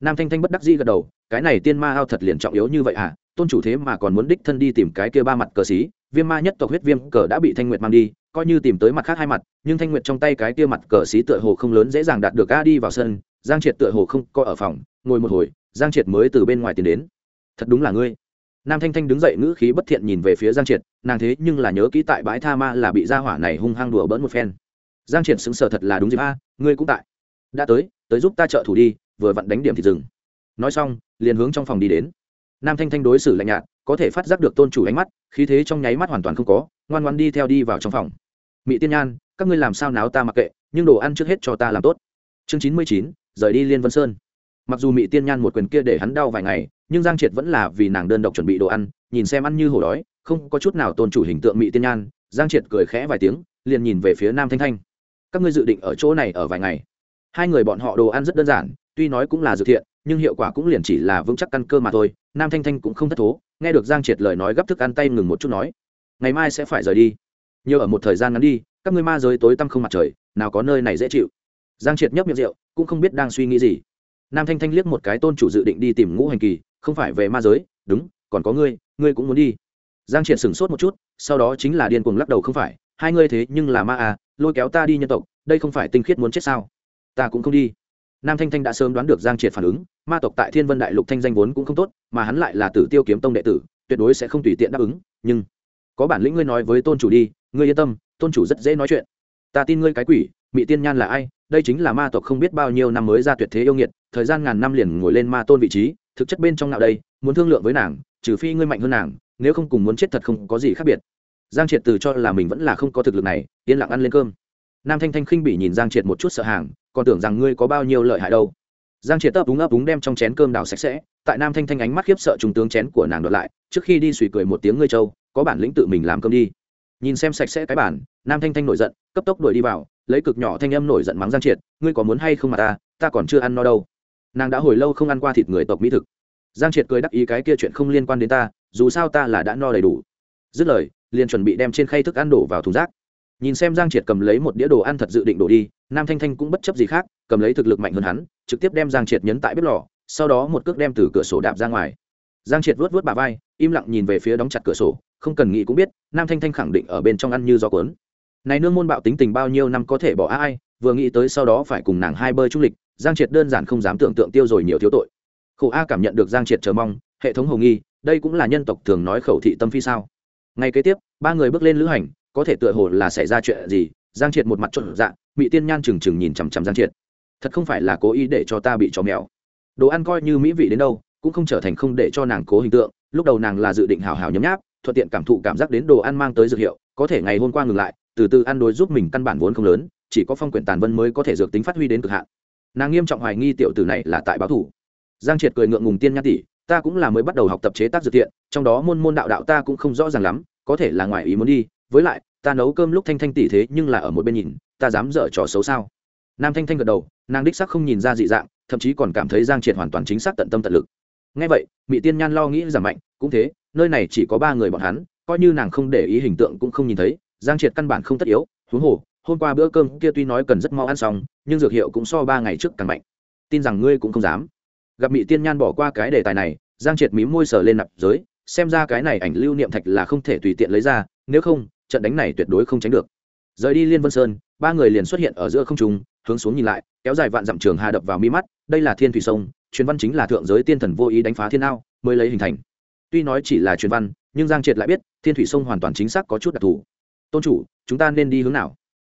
Nam thanh thanh bất đắc dĩ gật đầu, cái này tiên ma ao thật liền trọng yếu như vậy à tôn chủ thế mà còn muốn đích thân đi tìm cái kia ba mặt cờ xí viêm ma nhất tộc huyết viêm cờ đã bị thanh nguyệt mang đi, coi như tìm tới mặt khác hai mặt, nhưng thanh nguyệt trong tay cái kia mặt cờ xí tựa hồ không lớn dễ dàng đạt được, a, đi vào sân, giang triệt tựa hồ không coi ở phòng, ngồi một hồi, giang triệt mới từ bên ngoài tiến đến. Thật đúng là ngươi nam thanh thanh đứng dậy ngữ khí bất thiện nhìn về phía giang triệt, nàng thế nhưng là nhớ kỹ tại bãi tha ma là bị gia hỏa này hung hăng đùa bỡn một phen. Giang triệt xứng sở thật là đúng dịp a, ngươi cũng tại. Đã tới tới giúp ta trợ thủ đi, vừa vặn đánh điểm thì dừng. Nói xong, liền hướng trong phòng đi đến. Nam thanh thanh đối xử lạnh nhạt, có thể phát giác được tôn chủ ánh mắt, khí thế trong nháy mắt hoàn toàn không có, ngoan ngoan đi theo đi vào trong phòng. Mỹ tiên nhan, các ngươi làm sao náo ta mặc kệ, nhưng đồ ăn trước hết cho ta làm tốt. Chương chín mươi chín, rời đi liên vân sơn. Mặc dù mỹ tiên nhan một quyền kia để hắn đau vài ngày nhưng giang triệt vẫn là vì nàng đơn độc chuẩn bị đồ ăn, nhìn xem ăn như hổ đói, không có chút nào tôn chủ hình tượng mỹ tiên nhan, giang triệt cười khẽ vài tiếng, liền nhìn về phía nam thanh thanh. Các ngươi dự định ở chỗ này ở vài ngày? Hai người bọn họ đồ ăn rất đơn giản, tuy nói cũng là dự thiện, nhưng hiệu quả cũng liền chỉ là vững chắc căn cơ mà thôi, nam thanh thanh cũng không thất thố, nghe được giang triệt lời nói gấp thức ăn tay ngừng một chút nói, ngày mai sẽ phải rời đi. Nhiều ở một thời gian ngắn đi, các ngươi ma giới tối tăm không mặt trời, nào có nơi này dễ chịu. Giang triệt nhấp miệng rượu, cũng không biết đang suy nghĩ gì. Nam thanh thanh liếc một cái tôn chủ dự định đi tìm ngũ hành kỳ không phải về ma giới, đúng, còn có ngươi ngươi cũng muốn đi. Giang triệt sửng sốt một chút, sau đó chính là điên cuồng lắc đầu không phải, hai ngươi thế nhưng là ma à lôi kéo ta đi nhân tộc, đây không phải tinh khiết muốn chết sao? Ta cũng không đi. Nam thanh thanh đã sớm đoán được giang triệt phản ứng, ma tộc tại thiên vân đại lục thanh danh vốn cũng không tốt, mà hắn lại là tử tiêu kiếm tông đệ tử, tuyệt đối sẽ không tùy tiện đáp ứng, nhưng có bản lĩnh ngươi nói với tôn chủ đi, ngươi yên tâm, tôn chủ rất dễ nói chuyện. Ta tin ngươi cái quỷ mỹ tiên nhan là ai, đây chính là ma tộc không biết bao nhiêu năm mới ra tuyệt thế yêu nghiệt, thời gian ngàn năm liền ngồi lên ma tôn vị trí thực chất bên trong nào đây, muốn thương lượng với nàng, trừ phi ngươi mạnh hơn nàng, nếu không cùng muốn chết thật không có gì khác biệt. Giang triệt từ cho là mình vẫn là không có thực lực này, yên lặng ăn lên cơm. Nam thanh thanh khinh bị nhìn giang triệt một chút sợ hàng, còn tưởng rằng ngươi có bao nhiêu lợi hại đâu. Giang triệt ấp úng ấp úng đem trong chén cơm đào sạch sẽ, tại nam thanh thanh ánh mắt khiếp sợ trung tướng chén của nàng đoạt lại, trước khi đi suy cười một tiếng ngươi châu có bản lĩnh tự mình làm cơm đi. Nhìn xem sạch sẽ cái bản, nam thanh thanh nổi giận, cấp tốc đuổi đi vào, lấy cực nhỏ thanh âm nổi giận mắng giang triệt, ngươi có muốn hay không mà ta ta còn chưa ăn no đâu nàng đã hồi lâu không ăn qua thịt người tộc mỹ thực. Giang triệt cười đắc ý cái kia chuyện không liên quan đến ta, dù sao ta là đã no đầy đủ. Dứt lời, liền chuẩn bị đem trên khay thức ăn đổ vào thùng rác. Nhìn xem giang triệt cầm lấy một đĩa đồ ăn thật dự định đổ đi, nam thanh thanh cũng bất chấp gì khác, cầm lấy thực lực mạnh hơn hắn, trực tiếp đem giang triệt nhấn tại bếp lò, sau đó một cước đem từ cửa sổ đạp ra ngoài. Giang triệt vớt vớt bà vai, im lặng nhìn về phía đóng chặt cửa sổ, không cần nghĩ cũng biết, nam thanh thanh khẳng định ở bên trong ăn như gió cuốn. Này nương môn bạo tính tình bao nhiêu năm có thể bỏ ai, vừa nghĩ tới sau đó phải cùng nàng hai bơi trung lịch giang triệt đơn giản không dám tưởng tượng tiêu rồi nhiều thiếu tội. Khổ a cảm nhận được giang triệt chờ mong, hệ thống hồ nghi, đây cũng là nhân tộc thường nói khẩu thị tâm phi sao? Ngay kế tiếp, ba người bước lên lữ hành, có thể tựa hồ là xảy ra chuyện gì? Giang triệt một mặt trộn dạng bị tiên nhan trừng trừng nhìn chằm chằm giang triệt. Thật không phải là cố ý để cho ta bị chó mèo. Đồ ăn coi như mỹ vị đến đâu, cũng không trở thành không để cho nàng cố hình tượng, lúc đầu nàng là dự định hào hào nhấm nháp, thuận tiện cảm thụ cảm giác đến đồ ăn mang tới dược hiệu, có thể ngày hôm qua ngừng lại, từ từ ăn đối giúp mình căn bản vốn không lớn, chỉ có phong quyển tàn vân mới có thể dược tính phát huy đến cực hạn nàng nghiêm trọng hoài nghi tiểu tử này là tại báo thủ. Giang triệt cười ngượng ngùng tiên nhã tỷ, ta cũng là mới bắt đầu học tập chế tác dược thiện, trong đó môn môn đạo đạo ta cũng không rõ ràng lắm, có thể là ngoài ý muốn đi. Với lại, ta nấu cơm lúc thanh thanh tỷ thế nhưng là ở một bên nhìn, ta dám dở trò xấu sao? Nam thanh thanh gật đầu, nàng đích sắc không nhìn ra dị dạng, thậm chí còn cảm thấy giang triệt hoàn toàn chính xác tận tâm tận lực. Ngay vậy mỹ tiên nhan lo nghĩ giảm mạnh, cũng thế, nơi này chỉ có ba người bọn hắn, coi như nàng không để ý hình tượng cũng không nhìn thấy, giang triệt căn bản không tất yếu, huống hồ hôm qua bữa cơm kia tuy nói cần rất mau ăn xong, nhưng dược hiệu cũng so ba ngày trước càng mạnh. Tin rằng ngươi cũng không dám. Gặp mỹ tiên nhan bỏ qua cái đề tài này, giang triệt mím môi sờ lên nạp giới, xem ra cái này ảnh lưu niệm thạch là không thể tùy tiện lấy ra, nếu không, trận đánh này tuyệt đối không tránh được. Rời đi liên vân sơn, ba người liền xuất hiện ở giữa không trung, hướng xuống nhìn lại, kéo dài vạn dặm trường hà đập vào mi mắt, đây là thiên thủy sông, truyền văn chính là thượng giới tiên thần vô ý đánh phá thiên ao, mới lấy hình thành. Tuy nói chỉ là truyền văn, nhưng giang triệt lại biết, thiên thủy sông hoàn toàn chính xác có chút đặc thù. Tôn chủ, chúng ta nên đi hướng nào?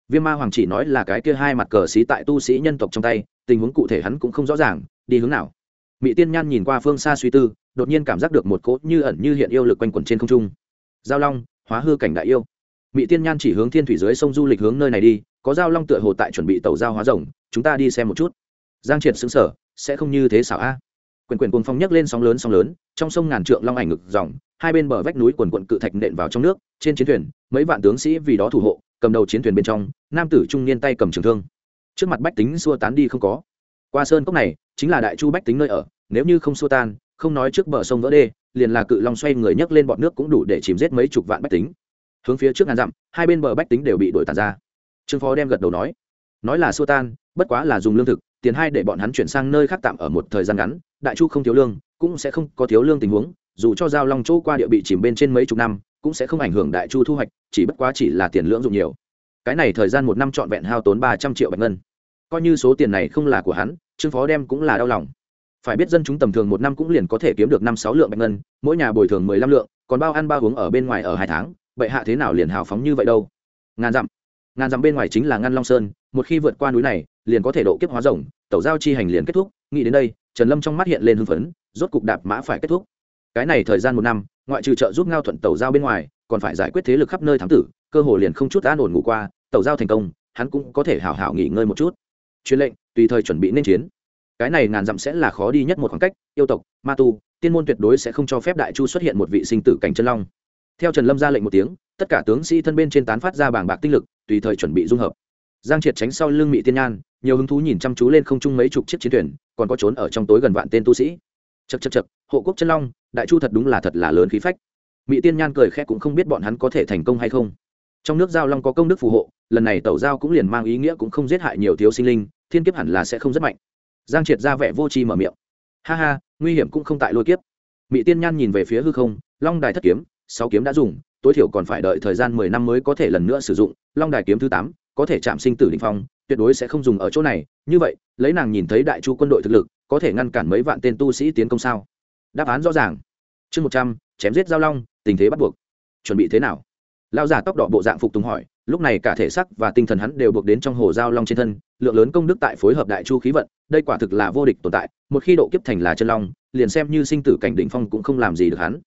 Viêm ma hoàng chỉ nói là cái kia hai mặt cờ xí tại tu sĩ nhân tộc trong tay, tình huống cụ thể hắn cũng không rõ ràng, đi hướng nào. Mỹ tiên nhan nhìn qua phương xa suy tư, đột nhiên cảm giác được một cỗ như ẩn như hiện yêu lực quanh quẩn trên không trung. Giao long, hóa hư cảnh đại yêu. Mỹ tiên nhan chỉ hướng thiên thủy dưới sông du lịch hướng nơi này đi, có giao long tựa hồ tại chuẩn bị tàu giao hóa rồng, chúng ta đi xem một chút. Giang triệt xứng sở sẽ không như thế xảo a. Quyền quyền cuồng phong nhấc lên sóng lớn sóng lớn, trong sông ngàn trượng long ảnh ngực dòng, hai bên bờ vách núi quần quận cự thạch nện vào trong nước, trên chiến thuyền, mấy vạn tướng sĩ vì đó thủ hộ cầm đầu chiến thuyền bên trong, nam tử trung niên tay cầm trường thương. Trước mặt bách tính xua tán đi không có. Qua sơn cốc này, chính là đại chu bách tính nơi ở, nếu như không xua tan, không nói trước bờ sông vỡ đê, liền là cự long xoay người nhấc lên bọn nước cũng đủ để chìm giết mấy chục vạn bách tính. Hướng phía trước ngàn dặm, hai bên bờ bách tính đều bị đổi tàn ra. Trương phó đem gật đầu nói nói là xua tan, bất quá là dùng lương thực, tiền hai để bọn hắn chuyển sang nơi khác tạm ở một thời gian ngắn, đại chu không thiếu lương, cũng sẽ không có thiếu lương tình huống, dù cho giao long chỗ qua địa bị chìm bên trên mấy chục năm cũng sẽ không ảnh hưởng đại chu thu hoạch, chỉ bất quá chỉ là tiền lưỡng dụng nhiều. Cái này thời gian một năm trọn vẹn hao tốn ba trăm triệu bạch ngân. Coi như số tiền này không là của hắn, trương phó đem cũng là đau lòng. Phải biết dân chúng tầm thường một năm cũng liền có thể kiếm được năm sáu lượng bạch ngân, mỗi nhà bồi thường mười lăm lượng, còn bao ăn bao uống ở bên ngoài ở hai tháng, vậy hạ thế nào liền hào phóng như vậy đâu? Ngàn dặm. Ngàn dặm bên ngoài chính là ngăn long sơn, một khi vượt qua núi này, liền có thể độ kiếp hóa rồng, tẩu giao chi hành liền kết thúc, nghĩ đến đây, trần lâm trong mắt hiện lên hưng phấn, rốt cục đạp mã phải kết thúc cái này thời gian một năm, ngoại trừ trợ giúp ngao thuận tẩu giao bên ngoài, còn phải giải quyết thế lực khắp nơi thám tử, cơ hồ liền không chút an ổn ngủ qua, tẩu giao thành công, hắn cũng có thể hào hào nghỉ ngơi một chút. Truyền lệnh, tùy thời chuẩn bị nên chiến. Cái này ngàn dặm sẽ là khó đi nhất một khoảng cách, yêu tộc, ma tu, tiên môn tuyệt đối sẽ không cho phép đại chu xuất hiện một vị sinh tử cảnh chân long. Theo trần lâm ra lệnh một tiếng, tất cả tướng sĩ thân bên trên tán phát ra bảng bạc tinh lực, tùy thời chuẩn bị dung hợp. Giang triệt tránh sau lưng mỹ tiên nhan, nhiều hứng thú nhìn chăm chú lên không trung mấy chục chiếc chiến thuyền, còn có trốn ở trong tối gần vạn tên tu sĩ. Chật chật chật hộ quốc chân long đại chu thật đúng là thật là lớn khí phách. Mỹ tiên nhan cười khẽ cũng không biết bọn hắn có thể thành công hay không. Trong nước giao long có công đức phù hộ, lần này tẩu giao cũng liền mang ý nghĩa cũng không giết hại nhiều thiếu sinh linh, thiên kiếp hẳn là sẽ không rất mạnh. Giang triệt ra vẻ vô tri mở miệng. Ha ha, nguy hiểm cũng không tại lôi kiếp. Mỹ tiên nhan nhìn về phía hư không, long đài thất kiếm, sáu kiếm đã dùng, tối thiểu còn phải đợi thời gian mười năm mới có thể lần nữa sử dụng, long đài kiếm thứ tám, có thể chạm sinh tử đỉnh phong, tuyệt đối sẽ không dùng ở chỗ này. Như vậy, lấy nàng nhìn thấy đại chu quân đội thực lực, có thể ngăn cản mấy vạn tên tu sĩ tiến công sao? Đáp án rõ ràng. Chương một trăm, chém giết giao long, tình thế bắt buộc. Chuẩn bị thế nào? Lao giả tóc đỏ bộ dạng phục tùng hỏi, lúc này cả thể sắc và tinh thần hắn đều buộc đến trong hồ giao long trên thân, lượng lớn công đức tại phối hợp đại chu khí vận, đây quả thực là vô địch tồn tại, một khi độ kiếp thành là chân long, liền xem như sinh tử cảnh đỉnh phong cũng không làm gì được hắn.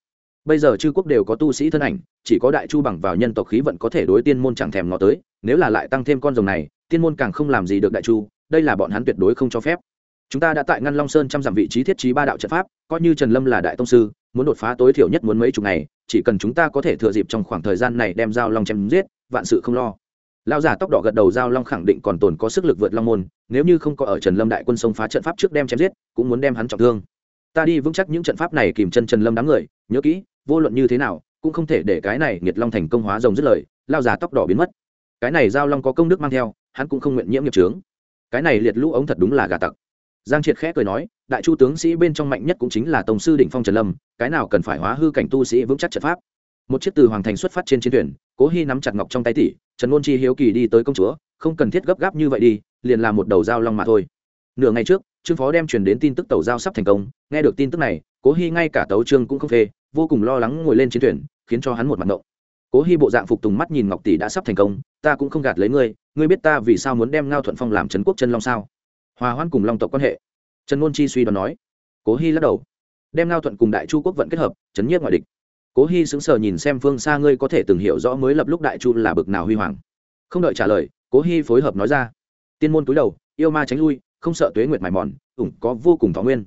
Bây giờ chư quốc đều có tu sĩ thân ảnh, chỉ có đại chu bằng vào nhân tộc khí vận có thể đối tiên môn chẳng thèm ngó tới, nếu là lại tăng thêm con rồng này, tiên môn càng không làm gì được đại chu, đây là bọn hắn tuyệt đối không cho phép chúng ta đã tại ngăn long sơn trăm dặm vị trí thiết trí ba đạo trận pháp, coi như trần lâm là đại tông sư, muốn đột phá tối thiểu nhất muốn mấy chục ngày, chỉ cần chúng ta có thể thừa dịp trong khoảng thời gian này đem giao long chém giết, vạn sự không lo. Lão giả tóc đỏ gật đầu, giao long khẳng định còn tồn có sức lực vượt long môn, nếu như không có ở trần lâm đại quân sông phá trận pháp trước đem chém giết, cũng muốn đem hắn trọng thương. Ta đi vững chắc những trận pháp này kìm chân trần lâm đám người, nhớ kỹ, vô luận như thế nào, cũng không thể để cái này nghiệt long thành công hóa rồng dứt lời lao giả tóc đỏ biến mất. Cái này giao long có công đức mang theo, hắn cũng không nguyện nhiễm nghiệp trướng cái này liệt lũ ống thật đúng là gà tặc giang triệt khẽ cười nói, đại chu tướng sĩ bên trong mạnh nhất cũng chính là tổng sư đỉnh phong trần lâm, cái nào cần phải hóa hư cảnh tu sĩ vững chắc trận pháp. Một chiếc từ hoàng thành xuất phát trên chiến thuyền, cố hy nắm chặt ngọc trong tay tỷ, trần ngôn chi hiếu kỳ đi tới công chúa, không cần thiết gấp gáp như vậy đi, liền làm một đầu dao long mà thôi. Nửa ngày trước, trương phó đem truyền đến tin tức tàu giao sắp thành công, nghe được tin tức này, cố hy ngay cả tấu trương cũng không phê, vô cùng lo lắng ngồi lên chiến thuyền, khiến cho hắn một mặt ngộng. Cố hy bộ dạng phục tùng mắt nhìn ngọc tỷ đã sắp thành công, ta cũng không gạt lấy ngươi ngươi biết ta vì sao muốn đem ngao thuận phong làm trấn quốc chân long sao? Hòa hoãn cùng long tộc quan hệ. Trần ngôn chi suy đoán nói. Cố hy lắc đầu. Đem ngao thuận cùng đại chu quốc vận kết hợp, chấn nhiếp ngoại địch. Cố hy sững sờ nhìn xem phương xa ngươi có thể từng hiểu rõ mới lập lúc đại chu là bực nào huy hoàng. Không đợi trả lời, cố hy phối hợp nói ra. Tiên môn túi đầu, yêu ma tránh lui, không sợ tuế nguyệt mài mòn, ủng có vô cùng thọ nguyên.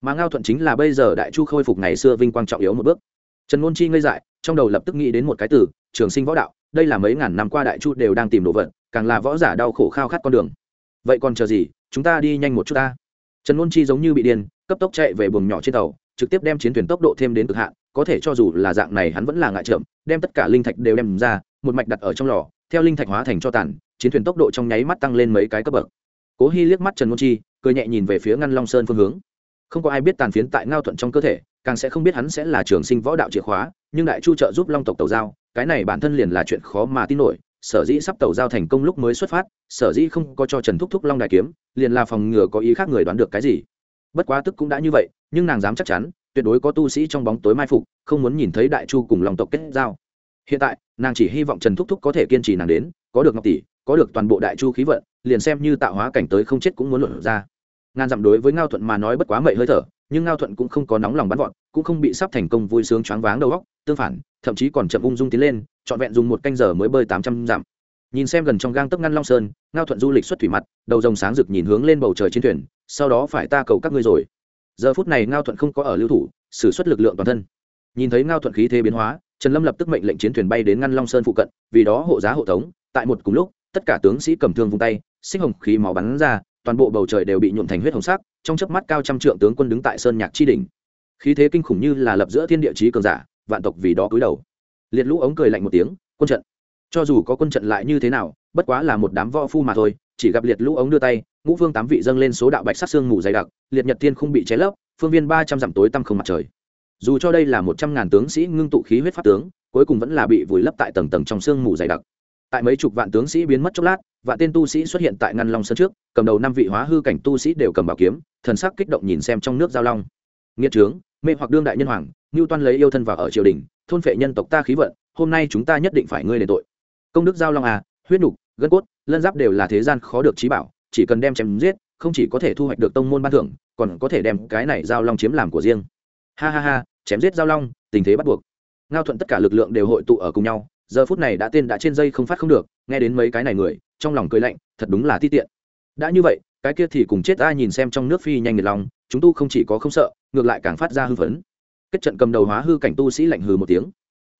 Mà ngao thuận chính là bây giờ đại chu khôi phục ngày xưa vinh quang trọng yếu một bước. Trần ngôn chi ngây dại, trong đầu lập tức nghĩ đến một cái từ, trường sinh võ đạo, đây là mấy ngàn năm qua đại chu đều đang tìm đồ vật, càng là võ giả đau khổ khao khát con đường. Vậy còn chờ gì? Chúng ta đi nhanh một chút ta. Trần ngôn chi giống như bị điên, cấp tốc chạy về buồng nhỏ trên tàu, trực tiếp đem chiến thuyền tốc độ thêm đến cực hạn, có thể cho dù là dạng này hắn vẫn là ngại chậm, đem tất cả linh thạch đều đem ra, một mạch đặt ở trong lò, theo linh thạch hóa thành cho tàn, chiến thuyền tốc độ trong nháy mắt tăng lên mấy cái cấp bậc. Cố hy liếc mắt trần ngôn chi, cười nhẹ nhìn về phía ngăn long sơn phương hướng. Không có ai biết tàn phiến tại ngao thuận trong cơ thể, càng sẽ không biết hắn sẽ là trường sinh võ đạo chìa khóa, nhưng đại chu trợ giúp long tộc tàu giao, cái này bản thân liền là chuyện khó mà tin nổi sở dĩ sắp tàu giao thành công lúc mới xuất phát, sở dĩ không có cho trần thúc thúc long đại kiếm, liền là phòng ngừa có ý khác người đoán được cái gì. Bất quá tức cũng đã như vậy, nhưng nàng dám chắc chắn, tuyệt đối có tu sĩ trong bóng tối mai phục, không muốn nhìn thấy đại chu cùng lòng tộc kết giao. Hiện tại, nàng chỉ hy vọng trần thúc thúc có thể kiên trì nàng đến, có được ngọc tỷ, có được toàn bộ đại chu khí vận, liền xem như tạo hóa cảnh tới không chết cũng muốn luận ra. Ngàn dặm đối với ngao thuận mà nói bất quá mậy hơi thở, nhưng ngao thuận cũng không có nóng lòng bắn vọt, cũng không bị sắp thành công vui sướng choáng váng đầu óc, tương phản, thậm chí còn chậm ung dung tiến lên trọn vẹn dùng một canh giờ mới bơi tám trăm dặm. Nhìn xem gần trong gang tấc ngăn long sơn, ngao thuận du lịch xuất thủy mặt, đầu rồng sáng rực nhìn hướng lên bầu trời chiến thuyền, sau đó phải ta cầu các ngươi rồi. Giờ phút này ngao thuận không có ở lưu thủ, sử suất lực lượng toàn thân. Nhìn thấy ngao thuận khí thế biến hóa, trần lâm lập tức mệnh lệnh chiến thuyền bay đến ngăn long sơn phụ cận, vì đó hộ giá hộ tống, tại một cùng lúc, tất cả tướng sĩ cầm thương vung tay, sinh hồng khí máu bắn ra, toàn bộ bầu trời đều bị nhuộm thành huyết hồng sắc, trong chớp mắt cao trăm trượng tướng quân đứng tại sơn nhạc chi đỉnh. Khí thế kinh khủng như là lập giữa thiên địa chí cường giả, vạn tộc vì đó cúi đầu liệt lũ ống cười lạnh một tiếng, quân trận, cho dù có quân trận lại như thế nào, bất quá là một đám võ phu mà thôi, chỉ gặp liệt lũ ống đưa tay, ngũ vương tám vị dâng lên số đạo bạch sắc xương ngủ dày đặc, liệt nhật thiên không bị cháy lấp, phương viên ba trăm dặm tối tăm không mặt trời. Dù cho đây là một trăm ngàn tướng sĩ ngưng tụ khí huyết pháp tướng, cuối cùng vẫn là bị vùi lấp tại tầng tầng trong sương mù dày đặc. Tại mấy chục vạn tướng sĩ biến mất chốc lát, vạn tên tu sĩ xuất hiện tại ngăn long sân trước, cầm đầu năm vị hóa hư cảnh tu sĩ đều cầm bảo kiếm, thần sắc kích động nhìn xem trong nước giao long. Nghĩa trướng, mê hoặc đương đại nhân hoàng, ngưu toan lấy yêu thân vào ở triều đình thôn phệ nhân tộc ta khí vận, hôm nay chúng ta nhất định phải ngươi đền tội. Công đức giao long à huyết nục, gân cốt, lân giáp đều là thế gian khó được trí bảo, chỉ cần đem chém giết, không chỉ có thể thu hoạch được tông môn ban thưởng, còn có thể đem cái này giao long chiếm làm của riêng. Ha ha ha, chém giết giao long, tình thế bắt buộc. Ngao thuận tất cả lực lượng đều hội tụ ở cùng nhau, giờ phút này đã tên đã trên dây không phát không được, nghe đến mấy cái này người, trong lòng cười lạnh, thật đúng là ti tiện. Đã như vậy, cái kia thì cùng chết ta nhìn xem trong nước phi nhanh nghiệt lòng chúng tu không chỉ có không sợ, ngược lại càng phát ra hư phấn kết trận cầm đầu hóa hư cảnh tu sĩ lạnh hừ một tiếng.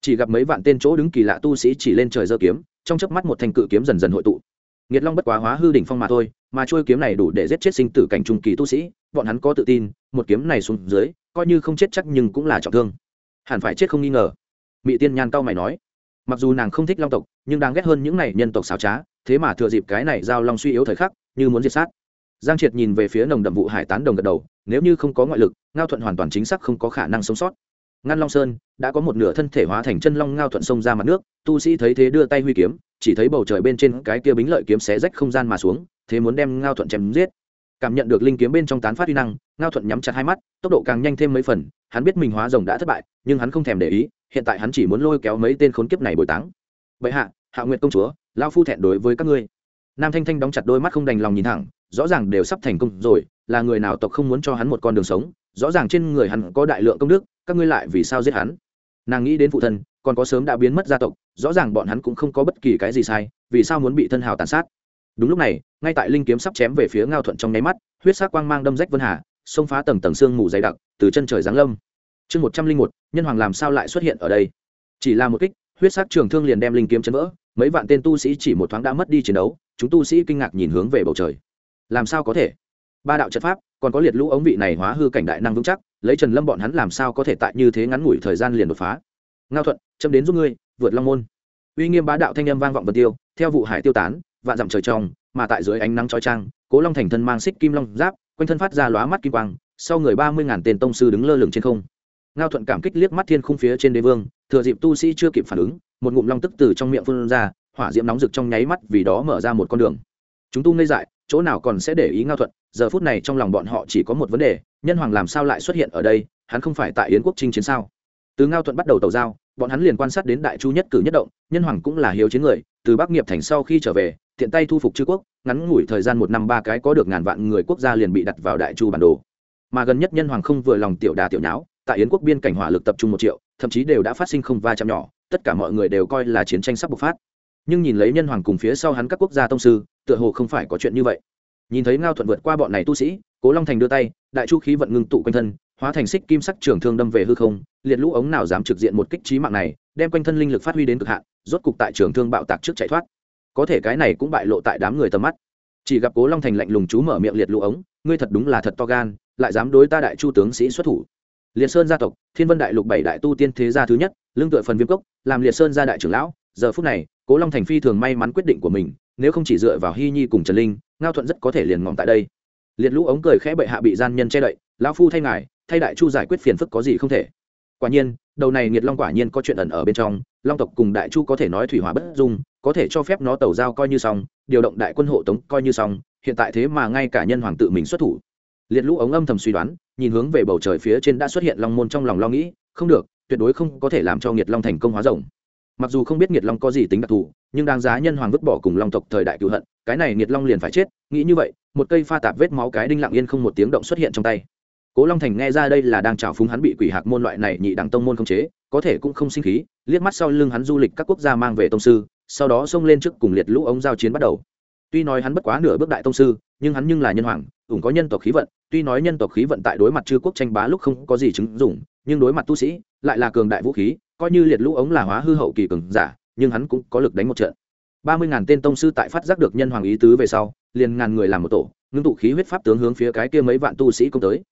Chỉ gặp mấy vạn tên chỗ đứng kỳ lạ tu sĩ chỉ lên trời giơ kiếm, trong chớp mắt một thanh cự kiếm dần dần hội tụ. Nghiệt long bất quá hóa hư đỉnh phong mà thôi, mà trôi kiếm này đủ để giết chết sinh tử cảnh trung kỳ tu sĩ, bọn hắn có tự tin, một kiếm này xuống dưới, coi như không chết chắc nhưng cũng là trọng thương. Hẳn phải chết không nghi ngờ. Mỹ tiên nhan cao mày nói. Mặc dù nàng không thích long tộc, nhưng đáng ghét hơn những này nhân tộc xảo trá, thế mà thừa dịp cái này giao long suy yếu thời khắc, như muốn diệt sát giang triệt nhìn về phía nồng đậm vụ hải tán đồng gật đầu, nếu như không có ngoại lực, ngao thuận hoàn toàn chính xác không có khả năng sống sót. Ngăn long sơn, đã có một nửa thân thể hóa thành chân long ngao thuận sông ra mặt nước, tu sĩ thấy thế đưa tay huy kiếm, chỉ thấy bầu trời bên trên cái kia bính lợi kiếm xé rách không gian mà xuống, thế muốn đem ngao thuận chém giết. Cảm nhận được linh kiếm bên trong tán phát uy năng, ngao thuận nhắm chặt hai mắt, tốc độ càng nhanh thêm mấy phần, hắn biết mình hóa rồng đã thất bại, nhưng hắn không thèm để ý, hiện tại hắn chỉ muốn lôi kéo mấy tên khốn kiếp này bồi táng. Bệ hạ hạ nguyện công chúa lao phu thẹn đối với các ngươi. Nam thanh thanh đóng chặt đôi mắt không đành lòng nhìn thẳng rõ ràng đều sắp thành công rồi, là người nào tộc không muốn cho hắn một con đường sống, rõ ràng trên người hắn có đại lượng công đức, các ngươi lại vì sao giết hắn? Nàng nghĩ đến phụ thân, còn có sớm đã biến mất gia tộc, rõ ràng bọn hắn cũng không có bất kỳ cái gì sai, vì sao muốn bị thân hào tàn sát? Đúng lúc này, ngay tại linh kiếm sắp chém về phía ngao thuận trong nháy mắt, huyết sắc quang mang đâm rách vân hà xông phá tầng tầng xương mù dày đặc, từ chân trời giáng lâm. Chương một trăm linh một, nhân hoàng làm sao lại xuất hiện ở đây? Chỉ là một kích, huyết sắc trường thương liền đem linh kiếm chấn vỡ, mấy vạn tên tu sĩ chỉ một thoáng đã mất đi chiến đấu, chúng tu sĩ kinh ngạc nhìn hướng về bầu trời làm sao có thể? Ba đạo trận pháp, còn có liệt lũ ống vị này hóa hư cảnh đại năng vững chắc, lấy trần lâm bọn hắn làm sao có thể tại như thế ngắn ngủi thời gian liền đột phá? Ngao thuận châm đến giúp ngươi, vượt long môn. Uy nghiêm bá đạo thanh âm vang vọng vật tiêu, theo vụ hải tiêu tán, vạn dặm trời trong, mà tại dưới ánh nắng trói trang cố long thành thân mang xích kim long giáp, quanh thân phát ra lóa mắt kim quang, sau người ba mươi ngàn tên tông sư đứng lơ lửng trên không. Ngao thuận cảm kích liếc mắt thiên khung phía trên đế vương, thừa dịp tu sĩ chưa kịp phản ứng, một ngụm long tức từ trong miệng phun ra, hỏa diễm nóng rực trong nháy mắt vì đó mở ra một con đường. Chúng tu ngây dại chỗ nào còn sẽ để ý ngao thuận, giờ phút này trong lòng bọn họ chỉ có một vấn đề, nhân hoàng làm sao lại xuất hiện ở đây, hắn không phải tại yến quốc chinh chiến sao? Từ ngao thuận bắt đầu tàu giao, bọn hắn liền quan sát đến đại chu nhất cử nhất động, nhân hoàng cũng là hiếu chiến người, từ bắc nghiệp thành sau khi trở về, tiện tay thu phục chư quốc, ngắn ngủi thời gian một năm ba cái có được ngàn vạn người quốc gia liền bị đặt vào đại chu bản đồ. Mà gần nhất nhân hoàng không vừa lòng tiểu đà tiểu nháo, tại yến quốc biên cảnh hỏa lực tập trung một triệu, thậm chí đều đã phát sinh không va chạm nhỏ, tất cả mọi người đều coi là chiến tranh sắp bộc phát nhưng nhìn lấy nhân hoàng cùng phía sau hắn các quốc gia tông sư, tựa hồ không phải có chuyện như vậy. Nhìn thấy ngao thuận vượt qua bọn này tu sĩ, cố long thành đưa tay, đại chu khí vận ngưng tụ quanh thân, hóa thành xích kim sắc trường thương đâm về hư không, liệt lũ ống nào dám trực diện một kích trí mạng này, đem quanh thân linh lực phát huy đến cực hạn, rốt cục tại trường thương bạo tạc trước chạy thoát. Có thể cái này cũng bại lộ tại đám người tầm mắt. Chỉ gặp cố long thành lạnh lùng chú mở miệng liệt lũ ống, ngươi thật đúng là thật to gan, lại dám đối ta đại chu tướng sĩ xuất thủ. Liệt sơn gia tộc, thiên vân đại lục bảy đại tu tiên thế gia thứ nhất lương tựa phần viêm cốc, làm liệt sơn gia đại trưởng lão, giờ phút này cố long thành phi thường may mắn quyết định của mình nếu không chỉ dựa vào hy nhi cùng trần linh ngao thuận rất có thể liền ngỏm tại đây liệt lũ ống cười khẽ bệ hạ bị gian nhân che đậy lão phu thay ngài thay đại chu giải quyết phiền phức có gì không thể quả nhiên đầu này nghiệt long quả nhiên có chuyện ẩn ở bên trong long tộc cùng đại chu có thể nói thủy hỏa bất dung có thể cho phép nó tàu giao coi như xong điều động đại quân hộ tống coi như xong hiện tại thế mà ngay cả nhân hoàng tự mình xuất thủ liệt lũ ống âm thầm suy đoán nhìn hướng về bầu trời phía trên đã xuất hiện long môn trong lòng lo nghĩ không được tuyệt đối không có thể làm cho nghiệt long thành công hóa rồng mặc dù không biết nghiệt long có gì tính đặc thù, nhưng đáng giá nhân hoàng vứt bỏ cùng long tộc thời đại cựu hận, cái này nghiệt long liền phải chết, nghĩ như vậy, một cây pha tạp vết máu cái đinh lặng yên không một tiếng động xuất hiện trong tay. Cố long thành nghe ra đây là đang trào phúng hắn bị quỷ hạc môn loại này nhị đẳng tông môn không chế, có thể cũng không sinh khí, liếc mắt sau lưng hắn du lịch các quốc gia mang về tông sư, sau đó xông lên trước cùng liệt lũ ống giao chiến bắt đầu. Tuy nói hắn bất quá nửa bước đại tông sư, nhưng hắn nhưng là nhân hoàng, ủng có nhân tộc khí vận, tuy nói nhân tộc khí vận tại đối mặt chư quốc tranh bá lúc không có gì chứng dụng, nhưng đối mặt tu sĩ, lại là cường đại vũ khí coi như liệt lũ ống là hóa hư hậu kỳ cường giả, nhưng hắn cũng có lực đánh một trận. Ba mươi ngàn tên tông sư tại phát giác được nhân hoàng ý tứ về sau, liền ngàn người làm một tổ, ngưng tụ khí huyết pháp tướng hướng phía cái kia mấy vạn tu sĩ công tới.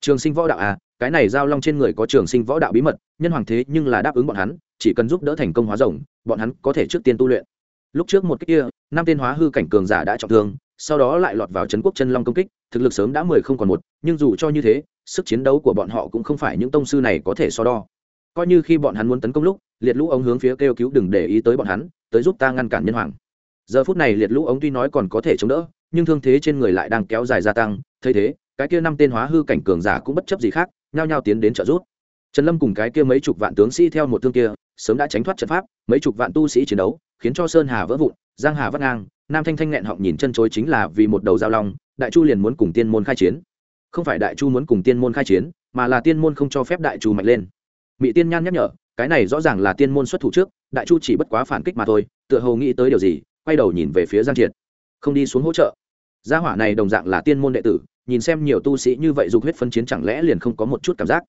Trường sinh võ đạo à cái này giao long trên người có trường sinh võ đạo bí mật, nhân hoàng thế nhưng là đáp ứng bọn hắn, chỉ cần giúp đỡ thành công hóa rồng, bọn hắn có thể trước tiên tu luyện. Lúc trước một cách kia, năm tên hóa hư cảnh cường giả đã trọng thương, sau đó lại lọt vào trấn quốc chân long công kích, thực lực sớm đã mười không còn một, nhưng dù cho như thế, sức chiến đấu của bọn họ cũng không phải những tông sư này có thể so đo coi như khi bọn hắn muốn tấn công lúc, liệt lũ ống hướng phía kêu cứu đừng để ý tới bọn hắn, tới giúp ta ngăn cản nhân hoàng. Giờ phút này liệt lũ ống tuy nói còn có thể chống đỡ, nhưng thương thế trên người lại đang kéo dài gia tăng, thấy thế, cái kia năm tên hóa hư cảnh cường giả cũng bất chấp gì khác, nhao nhao tiến đến trợ giúp. Trần lâm cùng cái kia mấy chục vạn tướng sĩ theo một thương kia, sớm đã tránh thoát trận pháp, mấy chục vạn tu sĩ chiến đấu, khiến cho sơn hà vỡ vụn, giang hà vắt ngang, nam thanh thanh nghẹn họng nhìn chân chối chính là vì một đầu giao long, đại chu liền muốn cùng tiên môn khai chiến. Không phải đại chu muốn cùng tiên môn khai chiến, mà là tiên môn không cho phép đại chu mạnh lên mỹ tiên nhan nhắc nhở, cái này rõ ràng là tiên môn xuất thủ trước, đại chu chỉ bất quá phản kích mà thôi, tựa hồ nghĩ tới điều gì, quay đầu nhìn về phía giang triệt. Không đi xuống hỗ trợ. Gia hỏa này đồng dạng là tiên môn đệ tử, nhìn xem nhiều tu sĩ như vậy dục huyết phân chiến chẳng lẽ liền không có một chút cảm giác.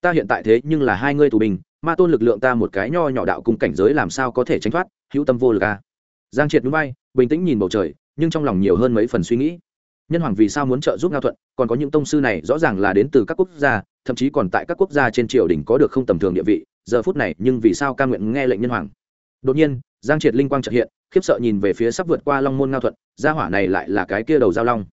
Ta hiện tại thế nhưng là hai ngươi tù binh, ma tôn lực lượng ta một cái nho nhỏ đạo cùng cảnh giới làm sao có thể tránh thoát, hữu tâm vô lực a à? giang triệt núi bay bình tĩnh nhìn bầu trời, nhưng trong lòng nhiều hơn mấy phần suy nghĩ. Nhân hoàng vì sao muốn trợ giúp ngao thuận, còn có những tông sư này rõ ràng là đến từ các quốc gia thậm chí còn tại các quốc gia trên triều đình có được không tầm thường địa vị, giờ phút này nhưng vì sao ca nguyện nghe lệnh nhân hoàng? Đột nhiên, giang triệt linh quang trợ hiện, khiếp sợ nhìn về phía sắp vượt qua long môn ngao thuận, gia hỏa này lại là cái kia đầu giao long.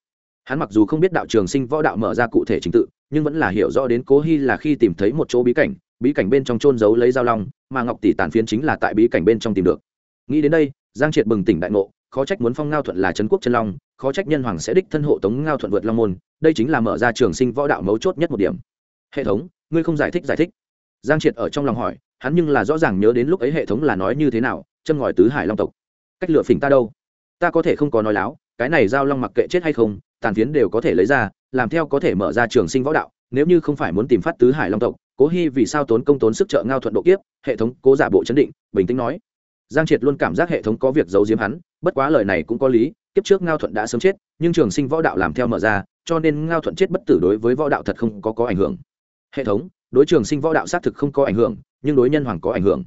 Hắn mặc dù không biết đạo trường sinh võ đạo mở ra cụ thể trình tự, nhưng vẫn là hiểu rõ đến cố hy là khi tìm thấy một chỗ bí cảnh bí cảnh bên trong trôn giấu lấy giao long, mà ngọc tỷ tàn phiến chính là tại bí cảnh bên trong tìm được. Nghĩ đến đây, giang triệt bừng tỉnh đại ngộ, khó trách muốn phong ngao thuận là trấn quốc chân long, khó trách nhân hoàng sẽ đích thân hộ tống ngao thuận vượt long môn, đây chính là mở ra trường sinh võ đạo mấu chốt nhất một điểm hệ thống, ngươi không giải thích giải thích. Giang triệt ở trong lòng hỏi, hắn nhưng là rõ ràng nhớ đến lúc ấy hệ thống là nói như thế nào, châm ngòi tứ hải long tộc. Cách lựa phỉnh ta đâu? Ta có thể không có nói láo, cái này giao long mặc kệ chết hay không, tàn phiến đều có thể lấy ra, làm theo có thể mở ra trường sinh võ đạo, nếu như không phải muốn tìm phát tứ hải long tộc, cố hy vì sao tốn công tốn sức trợ ngao thuận độ kiếp, hệ thống, cố giả bộ chấn định, bình tĩnh nói. Giang triệt luôn cảm giác hệ thống có việc giấu giếm hắn, bất quá lời này cũng có lý, kiếp trước ngao thuận đã sớm chết, nhưng trường sinh võ đạo làm theo mở ra, cho nên ngao thuận chết bất tử đối với võ đạo thật không có có ảnh hưởng hệ thống, đối trường sinh võ đạo xác thực không có ảnh hưởng, nhưng đối nhân hoàng có ảnh hưởng.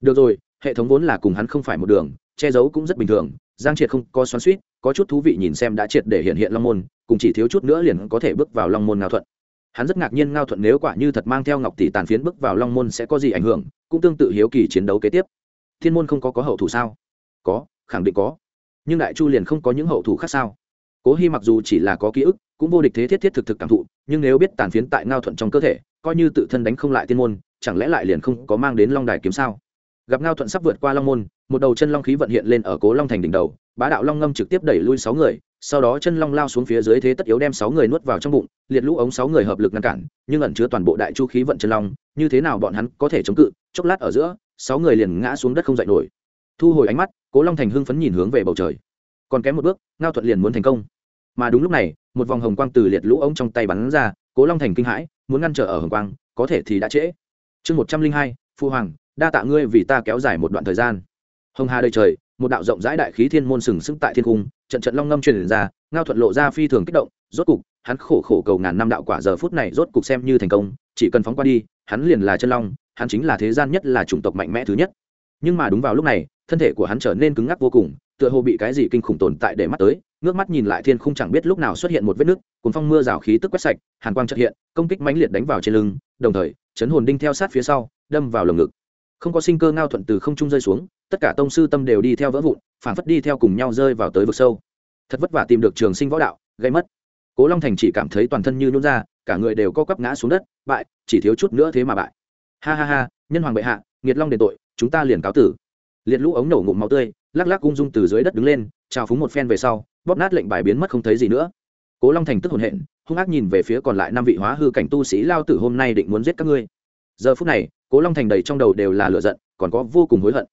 Được rồi, hệ thống vốn là cùng hắn không phải một đường, che giấu cũng rất bình thường, giang triệt không có xoắn suýt, có chút thú vị nhìn xem đã triệt để hiện hiện long môn, cùng chỉ thiếu chút nữa liền có thể bước vào long môn ngao thuận. Hắn rất ngạc nhiên ngao thuận nếu quả như thật mang theo ngọc tỷ tàn phiến bước vào long môn sẽ có gì ảnh hưởng, cũng tương tự hiếu kỳ chiến đấu kế tiếp. Thiên môn không có có hậu thủ sao? Có, khẳng định có. Nhưng đại chu liền không có những hậu thủ khác sao? Cố hy mặc dù chỉ là có ký ức, cũng vô địch thế thiết thiết thực thực cảm thụ, nhưng nếu biết tàn phiến tại ngao thuận trong cơ thể coi như tự thân đánh không lại tiên môn, chẳng lẽ lại liền không có mang đến long đài kiếm sao? Gặp ngao thuận sắp vượt qua long môn, một đầu chân long khí vận hiện lên ở cố long thành đỉnh đầu, bá đạo long ngâm trực tiếp đẩy lui sáu người, sau đó chân long lao xuống phía dưới thế tất yếu đem sáu người nuốt vào trong bụng, liệt lũ ống sáu người hợp lực ngăn cản, nhưng ẩn chứa toàn bộ đại chu khí vận chân long, như thế nào bọn hắn có thể chống cự? Chốc lát ở giữa, sáu người liền ngã xuống đất không dậy nổi. Thu hồi ánh mắt, cố long thành hưng phấn nhìn hướng về bầu trời. Còn kém một bước, ngao thuận liền muốn thành công. Mà đúng lúc này, một vòng hồng quang từ liệt lũ ống trong tay bắn ra, cố long thành kinh hãi muốn ngăn trở ở hồng quang, có thể thì đã trễ. Chương một trăm linh hai, phu hoàng, đa tạ ngươi vì ta kéo dài một đoạn thời gian. Hồng hà đời trời, một đạo rộng rãi đại khí thiên môn sừng sững tại thiên cung, trận trận long ngâm truyền ra, ngao thuận lộ ra phi thường kích động, rốt cục, hắn khổ khổ cầu ngàn năm đạo quả giờ phút này rốt cục xem như thành công, chỉ cần phóng qua đi, hắn liền là chân long, hắn chính là thế gian nhất là chủng tộc mạnh mẽ thứ nhất. Nhưng mà đúng vào lúc này, thân thể của hắn trở nên cứng ngắc vô cùng, tựa hồ bị cái gì kinh khủng tồn tại để mắt tới, ngước mắt nhìn lại thiên khung chẳng biết lúc nào xuất hiện một vết nứt cùng phong mưa rào khí tức quét sạch, hàn quang chợt hiện, công kích mãnh liệt đánh vào trên lưng, đồng thời, chấn hồn đinh theo sát phía sau, đâm vào lồng ngực. Không có sinh cơ ngao thuận từ không trung rơi xuống, tất cả tông sư tâm đều đi theo vỡ vụn phản phất đi theo cùng nhau rơi vào tới vực sâu. Thật vất vả tìm được trường sinh võ đạo, gây mất. Cố long thành chỉ cảm thấy toàn thân như nhún ra, cả người đều co quắp ngã xuống đất, bại, chỉ thiếu chút nữa thế mà bại. Ha ha ha, nhân hoàng bệ hạ, nghiệt long đền tội, chúng ta liền cáo tử. Liệt lũ ống nổ ngụm máu tươi, lắc lắc ung dung từ dưới đất đứng lên, trào phúng một phen về sau, bóp nát lệnh bài biến mất không thấy gì nữa cố long thành tức hồn hện, hung ác nhìn về phía còn lại năm vị hóa hư cảnh tu sĩ lao tử hôm nay định muốn giết các ngươi. Giờ phút này, cố long thành đầy trong đầu đều là lửa giận, còn có vô cùng hối hận.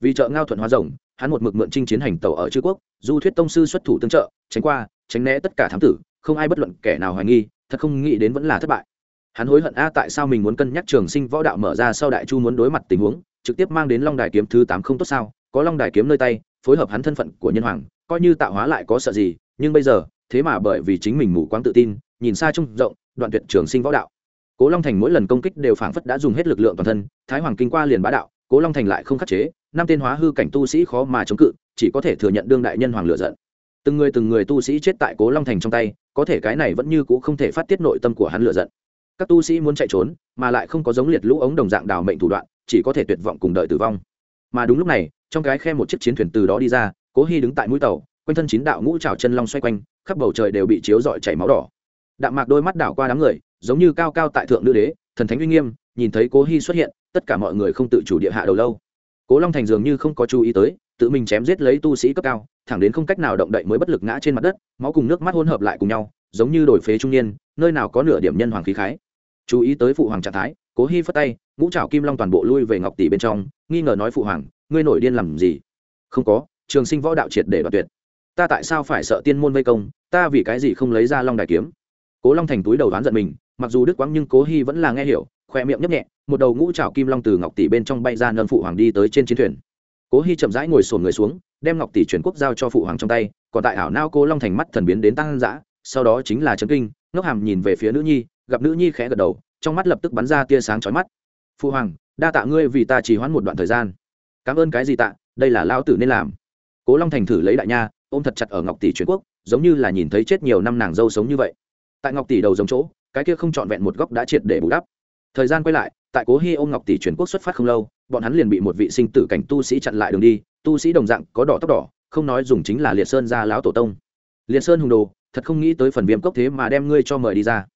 Vì trợ ngao thuận hóa rồng, hắn một mực mượn trinh chiến hành tàu ở chư quốc, du thuyết tông sư xuất thủ tương trợ, tránh qua, tránh né tất cả thám tử, không ai bất luận kẻ nào hoài nghi, thật không nghĩ đến vẫn là thất bại. Hắn hối hận, a, tại sao mình muốn cân nhắc trường sinh võ đạo mở ra sau đại chu muốn đối mặt tình huống, trực tiếp mang đến long đài kiếm thứ tám không tốt sao? Có long đài kiếm nơi tay, phối hợp hắn thân phận của nhân hoàng, coi như tạo hóa lại có sợ gì, nhưng bây giờ thế mà bởi vì chính mình mù quáng tự tin, nhìn xa trông rộng, đoạn tuyệt trường sinh võ đạo. Cố long thành mỗi lần công kích đều phảng phất đã dùng hết lực lượng toàn thân, thái hoàng kinh qua liền bá đạo, cố long thành lại không khắc chế, năm tên hóa hư cảnh tu sĩ khó mà chống cự, chỉ có thể thừa nhận đương đại nhân hoàng lựa giận. Từng người từng người tu sĩ chết tại cố long thành trong tay, có thể cái này vẫn như c ũ không thể phát tiết nội tâm của hắn lựa giận. Các tu sĩ muốn chạy trốn, mà lại không có giống liệt lũ ống đồng dạng đào mệnh thủ đoạn, chỉ có thể tuyệt vọng cùng đợi tử vong. Mà đúng lúc này, trong cái khe một chiếc chiến thuyền từ đó đi ra, cố hy đứng tại mũi tàu quanh thân chín đạo ngũ trào chân long xoay quanh, khắp bầu trời đều bị chiếu rọi chảy máu đỏ. Đạm mạc đôi mắt đảo qua đám người, giống như cao cao tại thượng nữ đế, thần thánh uy nghiêm, nhìn thấy cố hy xuất hiện, tất cả mọi người không tự chủ địa hạ đầu lâu. Cố long thành dường như không có chú ý tới, tự mình chém giết lấy tu sĩ cấp cao, thẳng đến không cách nào động đậy mới bất lực ngã trên mặt đất, máu cùng nước mắt hôn hợp lại cùng nhau, giống như đổi phế trung niên, nơi nào có nửa điểm nhân hoàng khí khái. Chú ý tới phụ hoàng trạng thái, cố hy phất tay, ngũ trào kim long toàn bộ lui về ngọc tỷ bên trong, nghi ngờ nói phụ hoàng, ngươi nổi điên làm gì? Không có, trường sinh võ đạo triệt để đoạt tuyệt ta tại sao phải sợ tiên môn vây công, ta vì cái gì không lấy ra long đài kiếm? Cố long thành túi đầu đoán giận mình, mặc dù đức quáng nhưng cố hy vẫn là nghe hiểu, khoe miệng nhấp nhẹ, một đầu ngũ trào kim long từ ngọc tỷ bên trong bay ra nâng phụ hoàng đi tới trên chiến thuyền. Cố hy chậm rãi ngồi sổn người xuống, đem ngọc tỷ chuyển quốc giao cho phụ hoàng trong tay, còn tại ảo nao cố long thành mắt thần biến đến tăng dã, sau đó chính là trấn kinh, ngốc hàm nhìn về phía nữ nhi, gặp nữ nhi khẽ gật đầu, trong mắt lập tức bắn ra tia sáng chói mắt. Phụ hoàng, đa tạ ngươi vì ta chỉ hoãn một đoạn thời gian. Cảm ơn cái gì tạ, đây là lao tử nên làm. Cố long thành thử lấy đại nha ôm thật chặt ở ngọc tỷ truyền quốc, giống như là nhìn thấy chết nhiều năm nàng dâu sống như vậy. Tại ngọc tỷ đầu giống chỗ, cái kia không trọn vẹn một góc đã triệt để bù đắp. Thời gian quay lại, tại cố hy ôm ngọc tỷ truyền quốc xuất phát không lâu, bọn hắn liền bị một vị sinh tử cảnh tu sĩ chặn lại đường đi, tu sĩ đồng dạng có đỏ tóc đỏ, không nói dùng chính là liệt sơn ra lão tổ tông. Liệt sơn hùng đồ, thật không nghĩ tới phần viêm cốc thế mà đem ngươi cho mời đi ra.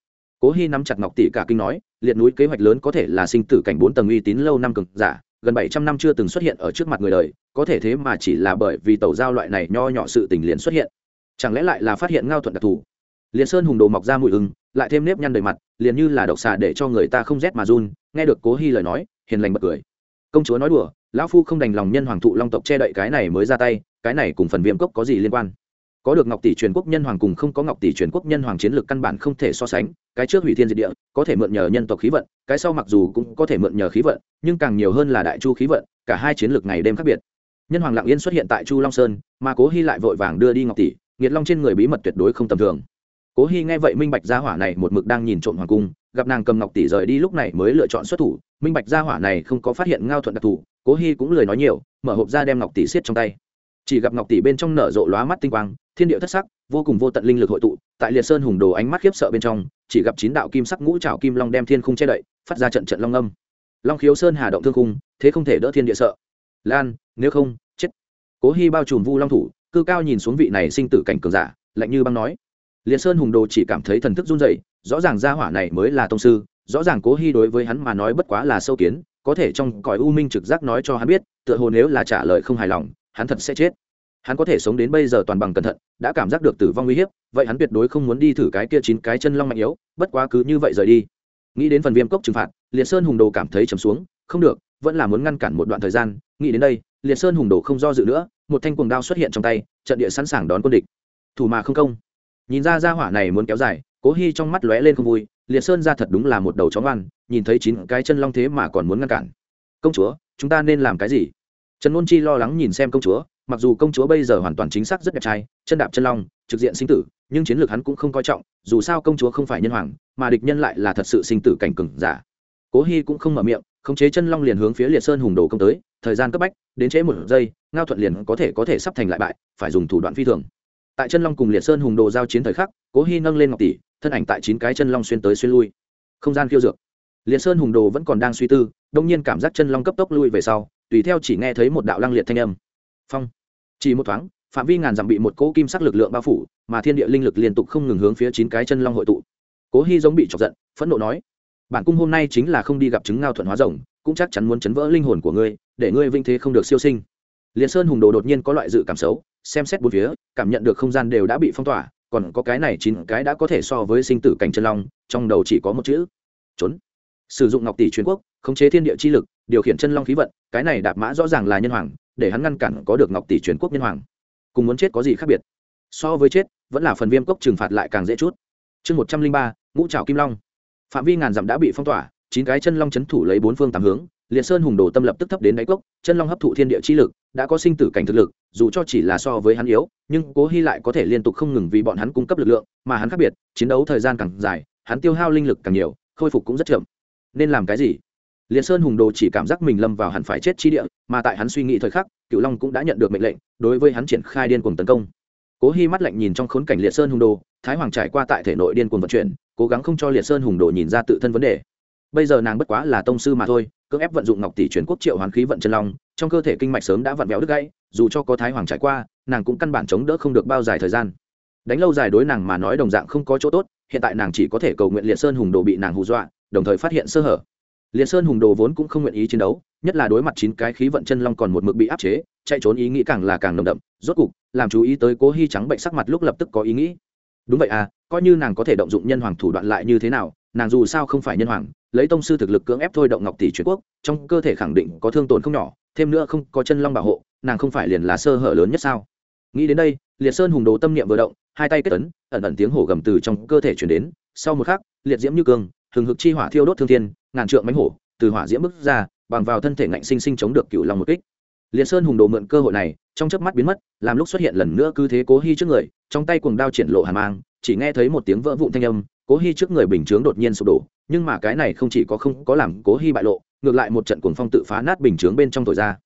Cố hy nắm chặt ngọc tỷ cả kinh nói, liệt núi kế hoạch lớn có thể là sinh tử cảnh bốn tầng uy tín lâu năm cực giả gần bảy trăm năm chưa từng xuất hiện ở trước mặt người đời, có thể thế mà chỉ là bởi vì tàu giao loại này nho nhỏ sự tình liền xuất hiện. Chẳng lẽ lại là phát hiện ngao thuận đặc thù? Liền sơn hùng đồ mọc ra mùi ưng lại thêm nếp nhăn đầy mặt, liền như là độc xà để cho người ta không rét mà run, nghe được cố hy lời nói, hiền lành bật cười. Công chúa nói đùa, lão phu không đành lòng nhân hoàng thụ long tộc che đậy cái này mới ra tay, cái này cùng phần viêm cốc có gì liên quan? Có được ngọc tỷ truyền quốc nhân hoàng cùng không có ngọc tỷ truyền quốc nhân hoàng chiến lược căn bản không thể so sánh, cái trước hủy thiên diệt địa, có thể mượn nhờ nhân tộc khí vận, cái sau mặc dù cũng có thể mượn nhờ khí vận, nhưng càng nhiều hơn là đại chu khí vận, cả hai chiến lược ngày đêm khác biệt. Nhân hoàng lặng yên xuất hiện tại chu long sơn, mà cố hy lại vội vàng đưa đi ngọc tỷ, nghiệt long trên người bí mật tuyệt đối không tầm thường. Cố hy nghe vậy minh bạch gia hỏa này một mực đang nhìn trộm hoàng cung, gặp nàng cầm ngọc tỷ rời đi lúc này mới lựa chọn xuất thủ, minh bạch gia hỏa này không có phát hiện ngao thuận đặc thù, cố hy cũng lười nói nhiều, mở hộp ra đem ngọc tỷ xiết trong tay. Chỉ gặp ngọc tỷ bên trong nở rộ lóa mắt tinh quang thiên địa thất sắc, vô cùng vô tận linh lực hội tụ, tại liệt sơn hùng đồ ánh mắt khiếp sợ bên trong, chỉ gặp chín đạo kim sắc ngũ trảo kim long đem thiên khung che đậy, phát ra trận trận long âm. Long khiếu sơn hà động thương khung, thế không thể đỡ thiên địa sợ. Lan, nếu không, chết. Cố hy bao trùm vu long thủ, cư cao nhìn xuống vị này sinh tử cảnh cường giả, lạnh như băng nói. Liệt sơn hùng đồ chỉ cảm thấy thần thức run dậy rõ ràng gia hỏa này mới là tông sư, rõ ràng cố hy đối với hắn mà nói bất quá là sâu kiến, có thể trong cõi u minh trực giác nói cho hắn biết, tựa hồ nếu là trả lời không hài lòng, hắn thật sẽ chết hắn có thể sống đến bây giờ toàn bằng cẩn thận, đã cảm giác được tử vong uy hiếp, vậy hắn tuyệt đối không muốn đi thử cái kia chín cái chân long mạnh yếu, bất quá cứ như vậy rời đi. Nghĩ đến phần viêm cốc trừng phạt, liệt sơn hùng đồ cảm thấy trầm xuống, không được, vẫn là muốn ngăn cản một đoạn thời gian, nghĩ đến đây, liệt sơn hùng đồ không do dự nữa, một thanh cuồng đao xuất hiện trong tay, trận địa sẵn sàng đón quân địch. Thủ mà không công. Nhìn ra ra hỏa này muốn kéo dài, cố hy trong mắt lóe lên không vui, liệt sơn ra thật đúng là một đầu chó ngoan, nhìn thấy chín cái chân long thế mà còn muốn ngăn cản. Công chúa, chúng ta nên làm cái gì? Trần ngôn chi lo lắng nhìn xem công chúa mặc dù công chúa bây giờ hoàn toàn chính xác rất đẹp trai, chân đạp chân long, trực diện sinh tử, nhưng chiến lược hắn cũng không coi trọng, dù sao công chúa không phải nhân hoàng, mà địch nhân lại là thật sự sinh tử cảnh cừng giả. Cố hy cũng không mở miệng, khống chế chân long liền hướng phía liệt sơn hùng đồ công tới, thời gian cấp bách, đến trễ một giây, ngao thuận liền có thể có thể sắp thành lại bại, phải dùng thủ đoạn phi thường. Tại chân long cùng liệt sơn hùng đồ giao chiến thời khắc, cố hy nâng lên ngọc tỷ, thân ảnh tại chín cái chân long xuyên tới xuyên lui. Không gian khiêu dược. Liệt sơn hùng đồ vẫn còn đang suy tư, đông nhiên cảm giác chân long cấp tốc lui về sau, tùy theo chỉ nghe thấy một đạo lăng liệt thanh âm. Phong chỉ một thoáng, phạm vi ngàn dặm bị một cỗ kim sắc lực lượng bao phủ, mà thiên địa linh lực liên tục không ngừng hướng phía chín cái chân long hội tụ. Cố hy giống bị chọc giận, phẫn nộ nói, bản cung hôm nay chính là không đi gặp chứng ngao thuận hóa rồng, cũng chắc chắn muốn chấn vỡ linh hồn của ngươi, để ngươi vinh thế không được siêu sinh. Liền sơn hùng đồ đột nhiên có loại dự cảm xấu, xem xét bốn phía, cảm nhận được không gian đều đã bị phong tỏa, còn có cái này chín cái đã có thể so với sinh tử cảnh chân long, trong đầu chỉ có một chữ, trốn. Sử dụng ngọc tỷ truyền quốc, khống chế thiên địa chi lực, điều khiển chân long khí vận, cái này đạp mã rõ ràng là nhân hoàng để hắn ngăn cản có được ngọc tỷ truyền quốc nhân hoàng. Cùng muốn chết có gì khác biệt? So với chết, vẫn là phần viêm cốc trừng phạt lại càng dễ chút. Chương một trăm linh ba, ngũ trào kim long. Phạm vi ngàn dặm đã bị phong tỏa, chín cái chân long c h ấ n thủ lấy bốn phương tám hướng, liệt sơn hùng đồ tâm lập tức thấp đến đáy cốc, chân long hấp thụ thiên địa chi lực, đã có sinh tử cảnh thực lực, dù cho chỉ là so với hắn yếu, nhưng cố hy lại có thể liên tục không ngừng vì bọn hắn cung cấp lực lượng, mà hắn khác biệt, chiến đấu thời gian càng dài, hắn tiêu hao linh lực càng nhiều, khôi phục cũng rất chậm. Nên làm cái gì? Liệt sơn hùng đồ chỉ cảm giác mình lâm vào hẳn phải chết chi địa, mà tại hắn suy nghĩ thời khắc cựu long cũng đã nhận được mệnh lệnh, đối với hắn triển khai điên cuồng tấn công. Cố Hi mắt lạnh nhìn trong khốn cảnh liệt sơn hùng đồ, thái hoàng trải qua tại thể nội điên cuồng vận chuyển, cố gắng không cho liệt sơn hùng đồ nhìn ra tự thân vấn đề. Bây giờ nàng bất quá là tông sư mà thôi, cưỡng ép vận dụng ngọc tỷ truyền quốc triệu hoàn khí vận chân long, trong cơ thể kinh mạch sớm đã vặn vẹo đứt gãy, dù cho có thái hoàng trải qua, nàng cũng căn bản chống đỡ không được bao dài thời gian. Đánh lâu dài đối nàng mà nói đồng dạng không có chỗ tốt, hiện tại nàng chỉ có thể cầu nguyện liệt sơn hùng đồ bị nàng hù dọa, đồng thời phát hiện sơ hở liệt sơn hùng đồ vốn cũng không nguyện ý chiến đấu, nhất là đối mặt chín cái khí vận chân long còn một mực bị áp chế, chạy trốn ý nghĩ càng là càng nồng đậm, rốt cục, làm chú ý tới cố hy trắng bệnh sắc mặt lúc lập tức có ý nghĩ. Đúng vậy à coi như nàng có thể động dụng nhân hoàng thủ đoạn lại như thế nào, nàng dù sao không phải nhân hoàng, lấy tông sư thực lực cưỡng ép thôi động ngọc tỷ truyền quốc, trong cơ thể khẳng định có thương tổn không nhỏ, thêm nữa không có chân long bảo hộ, nàng không phải liền là sơ hở lớn nhất sao? Nghĩ đến đây, liệt sơn hùng đồ tâm niệm vừa động, hai tay kết ấn, ẩn ẩn tiếng hổ gầm từ trong cơ thể chuyển đến, sau một khắc, liệt diễm như cương, hừng hực chi hỏa thiêu đốt thương thiên ngàn trượng mánh hổ, từ hỏa diễm bước ra, bằng vào thân thể ngạnh sinh sinh chống được cựu long một kích. Liệt sơn hùng đồ mượn cơ hội này, trong chớp mắt biến mất, làm lúc xuất hiện lần nữa cứ thế cố hy trước người, trong tay cuồng đao triển lộ hàn mang, chỉ nghe thấy một tiếng vỡ vụn thanh âm, cố hy trước người bình chướng đột nhiên sụp đổ, nhưng mà cái này không chỉ có không có làm cố hy bại lộ, ngược lại một trận cuồng phong tự phá nát bình chướng bên trong thổi ra.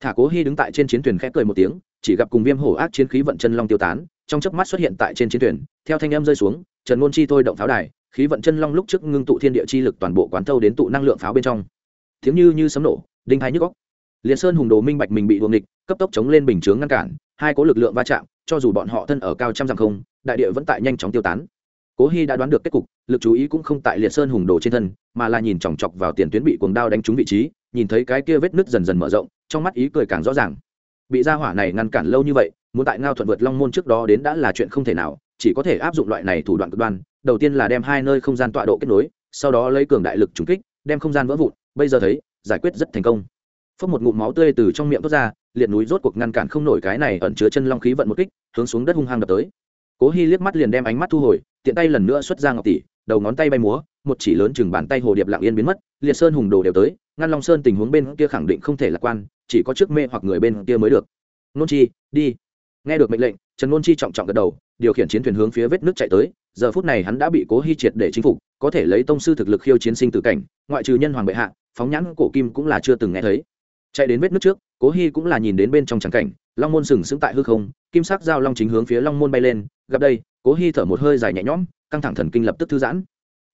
Thả cố hy đứng tại trên chiến thuyền khẽ cười một tiếng, chỉ gặp cùng viêm hổ ác chiến khí vận chân long tiêu tán, trong chớp mắt xuất hiện tại trên chiến thuyền, theo thanh âm rơi xuống, trần ngôn chi thôi động pháo đài khí vận chân long lúc trước ngưng tụ thiên địa chi lực toàn bộ quán thâu đến tụ năng lượng pháo bên trong. Tiếng như như sấm nổ, đinh hai nhức góc liệt sơn hùng đồ minh bạch mình bị đuồng địch cấp tốc chống lên bình chướng ngăn cản, hai có lực lượng va chạm, cho dù bọn họ thân ở cao trăm dặm không, đại địa vẫn tại nhanh chóng tiêu tán. Cố hy đã đoán được kết cục, lực chú ý cũng không tại liệt sơn hùng đồ trên thân, mà là nhìn chòng chọc vào tiền tuyến bị cuồng đao đánh trúng vị trí, nhìn thấy cái kia vết nứt dần dần mở rộng, trong mắt ý cười càng rõ ràng. Bị gia hỏa này ngăn cản lâu như vậy, muốn tại ngao thuận vượt long môn trước đó đến đã là chuyện không thể nào, chỉ có thể áp dụng loại này thủ đoạn cực đoan đầu tiên là đem hai nơi không gian tọa độ kết nối, sau đó lấy cường đại lực trúng kích, đem không gian vỡ vụn, bây giờ thấy, giải quyết rất thành công. Phốc một ngụm máu tươi từ trong miệng thoát ra, liệt núi rốt cuộc ngăn cản không nổi cái này ẩn chứa chân long khí vận một kích, hướng xuống đất hung hăng đập tới. Cố hy liếc mắt liền đem ánh mắt thu hồi, tiện tay lần nữa xuất ra ngọc tỷ, đầu ngón tay bay múa, một chỉ lớn chừng bàn tay hồ điệp lặng yên biến mất, liệt sơn hùng đồ đều tới, ngăn long sơn tình huống bên kia khẳng định không thể lạc quan, chỉ có trước mê hoặc người bên kia mới được. Nôn chi, đi. Nghe được mệnh lệnh, trần nôn chi trọng trọng gật đầu, điều khiển chiến thuyền hướng phía vết nước chạy tới giờ phút này hắn đã bị cố hy triệt để chinh phục, có thể lấy tông sư thực lực khiêu chiến sinh tử cảnh, ngoại trừ nhân hoàng bệ hạ, phóng nhãn cổ kim cũng là chưa từng nghe thấy. Chạy đến vết nước trước, cố hy cũng là nhìn đến bên trong trắng cảnh, long môn sừng sững tại hư không, kim sắc dao long chính hướng phía long môn bay lên, gặp đây, cố hy thở một hơi dài nhẹ nhõm, căng thẳng thần kinh lập tức thư giãn.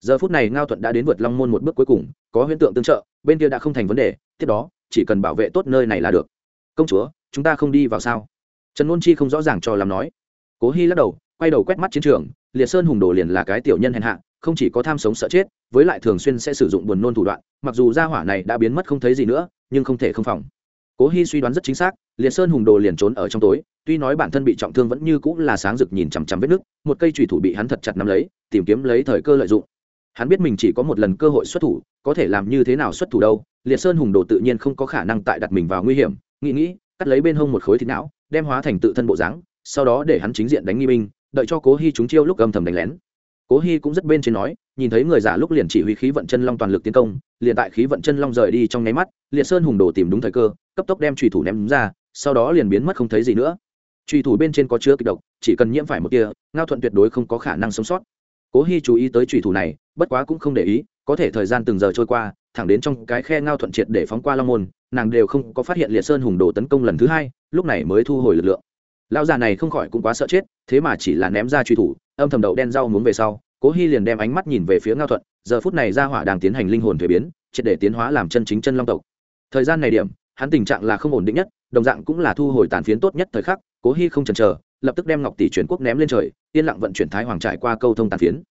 Giờ phút này ngao thuận đã đến vượt long môn một bước cuối cùng, có huyễn tượng tương trợ, bên kia đã không thành vấn đề, tiếp đó, chỉ cần bảo vệ tốt nơi này là được. Công chúa, chúng ta không đi vào sao? Trần ngôn chi không rõ ràng cho làm nói. Cố hy lắc đầu, quay đầu quét mắt chiến trường liệt sơn hùng đồ liền là cái tiểu nhân hèn hạ, không chỉ có tham sống sợ chết, với lại thường xuyên sẽ sử dụng buồn nôn thủ đoạn, mặc dù gia hỏa này đã biến mất không thấy gì nữa, nhưng không thể không phòng. Cố hy suy đoán rất chính xác, liệt sơn hùng đồ liền trốn ở trong tối, tuy nói bản thân bị trọng thương vẫn như cũng là sáng rực nhìn chằm chằm vết nước một cây trùy thủ bị hắn thật chặt nắm lấy, tìm kiếm lấy thời cơ lợi dụng. Hắn biết mình chỉ có một lần cơ hội xuất thủ, có thể làm như thế nào xuất thủ đâu, liệt sơn hùng đồ tự nhiên không có khả năng tại đặt mình vào nguy hiểm, nghĩ nghĩ, cắt lấy bên hông một khối thịt não, đem hóa thành tự thân bộ dáng, sau đó để hắn chính diện đánh nghi binh đợi cho cố hy chúng chiêu lúc âm thầm đánh lén. Cố hy cũng rất bên trên nói, nhìn thấy người giả lúc liền chỉ huy khí vận chân long toàn lực tiến công, liền tại khí vận chân long rời đi trong nháy mắt, liệt sơn hùng đồ tìm đúng thời cơ, cấp tốc đem trùy thủ ném ra, sau đó liền biến mất không thấy gì nữa. Trùy thủ bên trên có chứa kịch độc, chỉ cần nhiễm phải một tia, ngao thuận tuyệt đối không có khả năng sống sót. Cố hy chú ý tới trùy thủ này, bất quá cũng không để ý, có thể thời gian từng giờ trôi qua, thẳng đến trong cái khe ngao thuận triệt để phóng qua long môn, nàng đều không có phát hiện liệt sơn hùng đồ tấn công lần thứ hai, lúc này mới thu hồi lực lượng lão già này không khỏi cũng quá sợ chết, thế mà chỉ là ném ra truy thủ, âm thầm đậu đen rau muốn về sau, cố hy liền đem ánh mắt nhìn về phía ngao thuận, giờ phút này ra hỏa đang tiến hành linh hồn thuế biến, triệt để tiến hóa làm chân chính chân long tộc. Thời gian này điểm, hắn tình trạng là không ổn định nhất, đồng dạng cũng là thu hồi tàn phiến tốt nhất thời khắc, cố hy không chần chờ, lập tức đem ngọc tỷ chuyển quốc ném lên trời, yên lặng vận chuyển thái hoàng trải qua câu thông tàn phiến.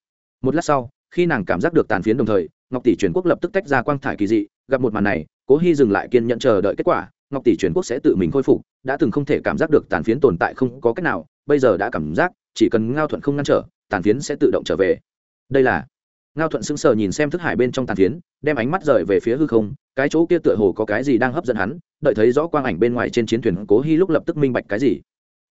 Một lát sau, khi nàng cảm giác được tàn phiến đồng thời, ngọc tỷ chuyển quốc lập tức tách ra quang thải kỳ dị, gặp một màn này, cố hy dừng lại kiên nhận chờ đợi kết quả ngọc tỷ chuyển quốc sẽ tự mình khôi phục, đã từng không thể cảm giác được tàn phiến tồn tại không có cách nào, bây giờ đã cảm giác, chỉ cần ngao thuận không ngăn trở, tàn phiến sẽ tự động trở về. Đây là, ngao thuận sững sờ nhìn xem thức hải bên trong tàn phiến, đem ánh mắt rời về phía hư không, cái chỗ kia tựa hồ có cái gì đang hấp dẫn hắn, đợi thấy rõ quang ảnh bên ngoài trên chiến thuyền cố hy lúc lập tức minh bạch cái gì.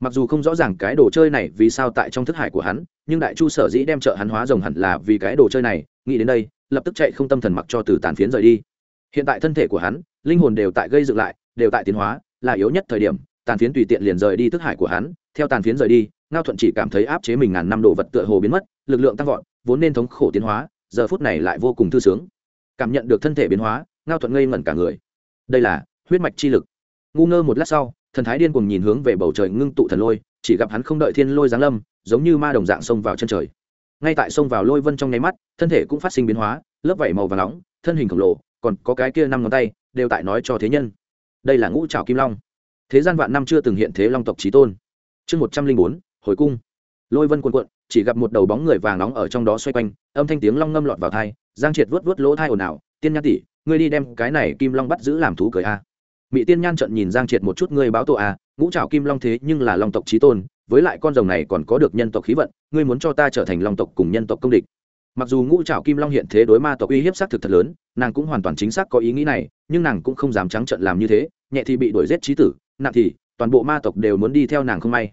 Mặc dù không rõ ràng cái đồ chơi này vì sao tại trong thức hải của hắn, nhưng đại chu sở dĩ đem trợ hắn hóa rồng hẳn là vì cái đồ chơi này, nghĩ đến đây, lập tức chạy không tâm thần mặc cho từ tàn phiến rời đi. Hiện tại thân thể của hắn, linh hồn đều tại gây dựng lại đều tại tiến hóa, là yếu nhất thời điểm, tàn phiến tùy tiện liền rời đi thức hải của hắn, theo tàn phiến rời đi, ngao thuận chỉ cảm thấy áp chế mình ngàn năm đồ vật tựa hồ biến mất, lực lượng tăng vọt, vốn nên thống khổ tiến hóa, giờ phút này lại vô cùng thư sướng. Cảm nhận được thân thể biến hóa, ngao thuận ngây ngẩn cả người. Đây là huyết mạch chi lực. Ngu ngơ một lát sau, thần thái điên cùng nhìn hướng về bầu trời ngưng tụ thần lôi, chỉ gặp hắn không đợi thiên lôi giáng lâm, giống như ma đồng dạng xông vào chân trời. Ngay tại xông vào lôi vân trong nháy mắt, thân thể cũng phát sinh biến hóa, lớp vảy màu và nóng, thân hình khổng lồ, còn có cái kia năm ngón tay, đều tại nói cho thế nhân đây là ngũ trào kim long. Thế gian vạn năm chưa từng hiện thế long tộc trí tôn. Chương một trăm linh bốn, hồi cung. Lôi vân cuộn cuộn, chỉ gặp một đầu bóng người vàng nóng ở trong đó xoay quanh, âm thanh tiếng long ngâm lọt vào thai giang triệt vớt vớt lỗ thai ồn ào, tiên nhan tỷ, ngươi đi đem cái này kim long bắt giữ làm thú cười a. Mỹ tiên nhan trận nhìn giang triệt một chút, ngươi báo tổ a à, ngũ trào kim long thế nhưng là long tộc trí tôn, với lại con rồng này còn có được nhân tộc khí vận, ngươi muốn cho ta trở thành long tộc cùng nhân tộc công địch mặc dù ngũ trảo kim long hiện thế đối ma tộc uy hiếp xác thực thật lớn, nàng cũng hoàn toàn chính xác có ý nghĩ này, nhưng nàng cũng không dám trắng trận làm như thế, nhẹ thì bị đuổi giết trí tử, nặng thì, toàn bộ ma tộc đều muốn đi theo nàng không may.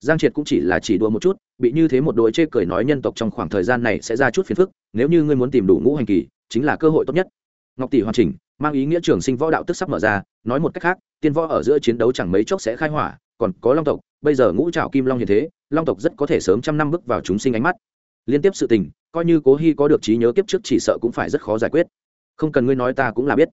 Giang triệt cũng chỉ là chỉ đua một chút, bị như thế một đội chê cười nói nhân tộc trong khoảng thời gian này sẽ ra chút phiền phức, nếu như ngươi muốn tìm đủ ngũ hành kỳ, chính là cơ hội tốt nhất. Ngọc tỷ hoàn chỉnh, mang ý nghĩa trường sinh võ đạo tức sắp mở ra, nói một cách khác, tiên võ ở giữa chiến đấu chẳng mấy chốc sẽ khai hỏa, còn có long tộc, bây giờ ngũ trảo kim long như thế, long tộc rất có thể sớm trăm năm bước vào chúng sinh ánh mắt. Liên tiếp sự tình coi như cố hy có được trí nhớ kiếp trước chỉ sợ cũng phải rất khó giải quyết. Không cần ngươi nói ta cũng là biết.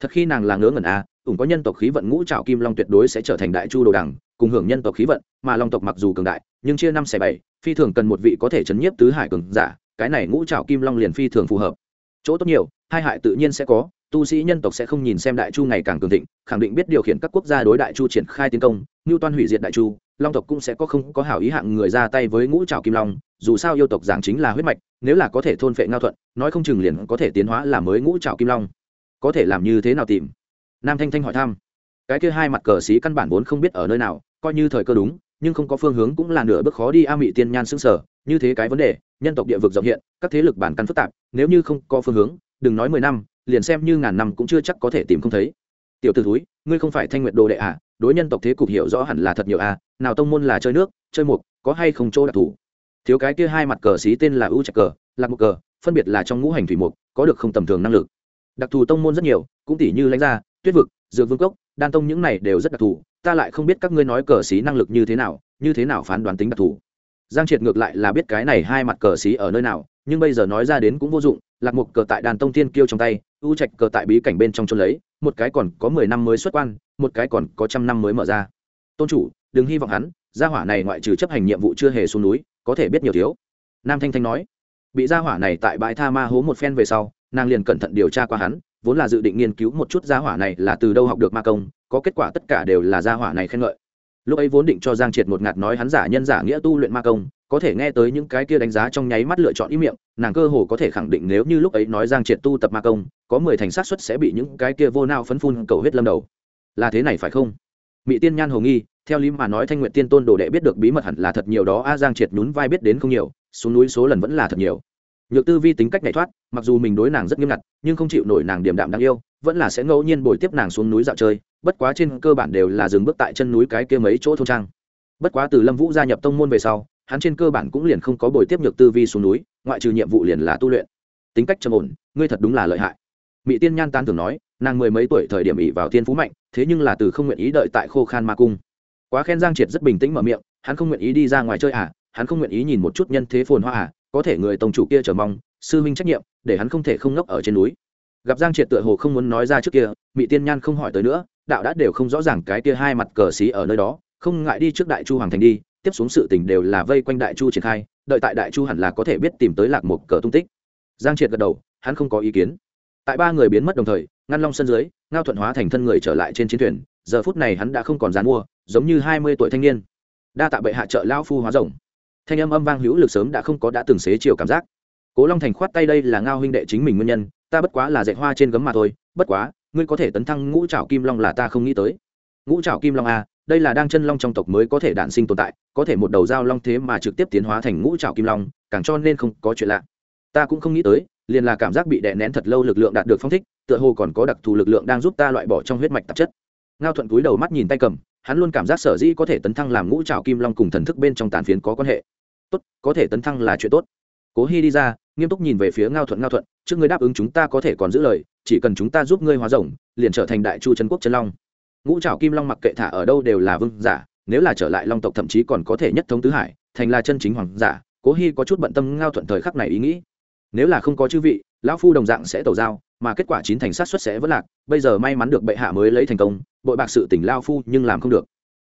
Thật khi nàng là ngớ ngẩn à ủng có nhân tộc khí vận ngũ trào kim long tuyệt đối sẽ trở thành đại chu đồ đằng, cùng hưởng nhân tộc khí vận, mà long tộc mặc dù cường đại, nhưng chia năm xẻ bảy, phi thường cần một vị có thể chấn nhiếp tứ hải cường giả, cái này ngũ trào kim long liền phi thường phù hợp. Chỗ tốt nhiều, hai hại tự nhiên sẽ có tu sĩ nhân tộc sẽ không nhìn xem đại chu ngày càng cường thịnh, khẳng định biết điều khiển các quốc gia đối đại chu triển khai tiến công, như toan hủy diệt đại chu, long tộc cũng sẽ có không có hảo ý hạng người ra tay với ngũ trào kim long, dù sao yêu tộc giảng chính là huyết mạch, nếu là có thể thôn phệ ngao thuận, nói không chừng liền có thể tiến hóa là mới ngũ trào kim long. Có thể làm như thế nào tìm? Nam thanh thanh hỏi thăm. Cái kia hai mặt cờ xí căn bản vốn không biết ở nơi nào, coi như thời cơ đúng, nhưng không có phương hướng cũng là nửa bước khó đi a mị tiên nhan xương sở như thế cái vấn đề, nhân tộc địa vực rộng hiện, các thế lực bản căn phức tạp, nếu như không có phương hướng, đừng nói mười năm liền xem như ngàn năm cũng chưa chắc có thể tìm không thấy. Tiểu t ử thúi, ngươi không phải thanh nguyện đồ đệ à? Đối nhân tộc thế cục hiểu rõ hẳn là thật nhiều à? Nào tông môn là chơi nước, chơi mục, có hay không chỗ đặc thù? Thiếu cái kia hai mặt cờ xí tên là u trạch cờ, lạc mục cờ, phân biệt là trong ngũ hành thủy mục, có được không tầm thường năng lực. Đặc thù tông môn rất nhiều, cũng tỷ như lãnh gia, tuyết vực, dược vương cốc, đan tông những này đều rất đặc thù, ta lại không biết các ngươi nói cờ xí năng lực như thế nào, như thế nào phán đoán tính đặc thù giang triệt ngược lại là biết cái này hai mặt cờ xí ở nơi nào, nhưng bây giờ nói ra đến cũng vô dụng, lạc Mục cờ tại đàn tông tiên kiêu trong tay, u trạch cờ tại bí cảnh bên trong trôn lấy, một cái còn có mười năm mới xuất quan, một cái còn có trăm năm mới mở ra. Tôn chủ, đừng hy vọng hắn, gia hỏa này ngoại trừ chấp hành nhiệm vụ chưa hề xuống núi, có thể biết nhiều thiếu. Nam thanh thanh nói. Bị gia hỏa này tại bãi tha ma hố một phen về sau, nàng liền cẩn thận điều tra qua hắn, vốn là dự định nghiên cứu một chút gia hỏa này là từ đâu học được ma công, có kết quả tất cả đều là gia hỏa này khen ngợi lúc ấy vốn định cho giang triệt một ngạt nói hắn giả nhân giả nghĩa tu luyện ma công, có thể nghe tới những cái kia đánh giá trong nháy mắt lựa chọn ý miệng, nàng cơ hồ có thể khẳng định nếu như lúc ấy nói giang triệt tu tập ma công, có mười thành sát suất sẽ bị những cái kia vô nao phấn phun cầu huyết lâm đầu. Là thế này phải không? Mỹ tiên nhan hồ nghi, theo lý mà nói thanh nguyện tiên tôn đồ đệ biết được bí mật hẳn là thật nhiều đó, a, giang triệt nhún vai biết đến không nhiều, xuống núi số lần vẫn là thật nhiều. Nhược tư vi tính cách nhảy thoát, mặc dù mình đối nàng rất nghiêm ngặt, nhưng không chịu nổi nàng điểm đạm đáng yêu vẫn là sẽ ngẫu nhiên bồi tiếp nàng xuống núi dạo chơi, bất quá trên cơ bản đều là dừng bước tại chân núi cái kia mấy chỗ thôn trang. Bất quá từ lâm vũ gia nhập tông môn về sau, hắn trên cơ bản cũng liền không có bồi tiếp nhược tư vi xuống núi, ngoại trừ nhiệm vụ liền là tu luyện. Tính cách trầm ổn, ngươi thật đúng là lợi hại. Mỹ tiên nhan tan thường nói, nàng mười mấy tuổi thời điểm ỉ vào thiên phú mạnh, thế nhưng là từ không nguyện ý đợi tại khô khan ma cung. Quá khen giang triệt rất bình tĩnh mở miệng, hắn không nguyện ý đi ra ngoài chơi à hắn không nguyện ý nhìn một chút nhân thế phồn hoa à có thể người tổng chủ kia chờ mong, sư minh trách nhiệm, để hắn không thể không ngốc ở trên núi gặp giang triệt tựa hồ không muốn nói ra trước kia mỹ tiên nhan không hỏi tới nữa, đạo đã đều không rõ ràng cái kia hai mặt cờ xí ở nơi đó, không ngại đi trước đại chu hoàng thành đi, tiếp xuống sự tình đều là vây quanh đại chu triển khai, đợi tại đại chu hẳn là có thể biết tìm tới lạc một cờ tung tích. Giang triệt gật đầu, hắn không có ý kiến. Tại ba người biến mất đồng thời, ngăn long sân dưới, ngao thuận hóa thành thân người trở lại trên chiến thuyền, giờ phút này hắn đã không còn dán mua, giống như hai mươi tuổi thanh niên. Đa tạ bệ hạ trợ lao phu hóa rồng. Thanh âm âm vang hữu lực sớm đã không có đã từng xế chiều cảm giác. Cố long thành khoát tay đây là ngao huynh đệ chính mình nguyên nhân ta bất quá là dạy hoa trên gấm mà thôi, bất quá, ngươi có thể tấn thăng ngũ trảo kim long là ta không nghĩ tới. Ngũ trảo kim long a đây là đang chân long trong tộc mới có thể đản sinh tồn tại, có thể một đầu dao long thế mà trực tiếp tiến hóa thành ngũ trào kim long, càng cho nên không có chuyện lạ. Ta cũng không nghĩ tới, liền là cảm giác bị đè nén thật lâu lực lượng đạt được phong thích, tựa hồ còn có đặc thù lực lượng đang giúp ta loại bỏ trong huyết mạch tạp chất. Ngao thuận cúi đầu mắt nhìn tay cầm, hắn luôn cảm giác sở dĩ có thể tấn thăng làm ngũ trào kim long cùng thần thức bên trong tàn phiến có quan hệ. Tốt, có thể tấn thăng là chuyện tốt. Cố hy đi ra, nghiêm túc nhìn về phía ngao thuận ngao thuận trước ngươi đáp ứng chúng ta có thể còn giữ lời, chỉ cần chúng ta giúp ngươi hóa rồng, liền trở thành đại chu trấn quốc trấn long. Ngũ trào kim long mặc kệ thả ở đâu đều là vương giả, nếu là trở lại long tộc thậm chí còn có thể nhất thống tứ hải, thành là chân chính hoàng giả, cố hy có chút bận tâm ngao thuận thời khắc này ý nghĩ. Nếu là không có chư vị, lão phu đồng dạng sẽ tẩu giao, mà kết quả chín thành sát xuất sẽ vất lạc, bây giờ may mắn được bệ hạ mới lấy thành công, bội bạc sự tỉnh lao phu nhưng làm không được.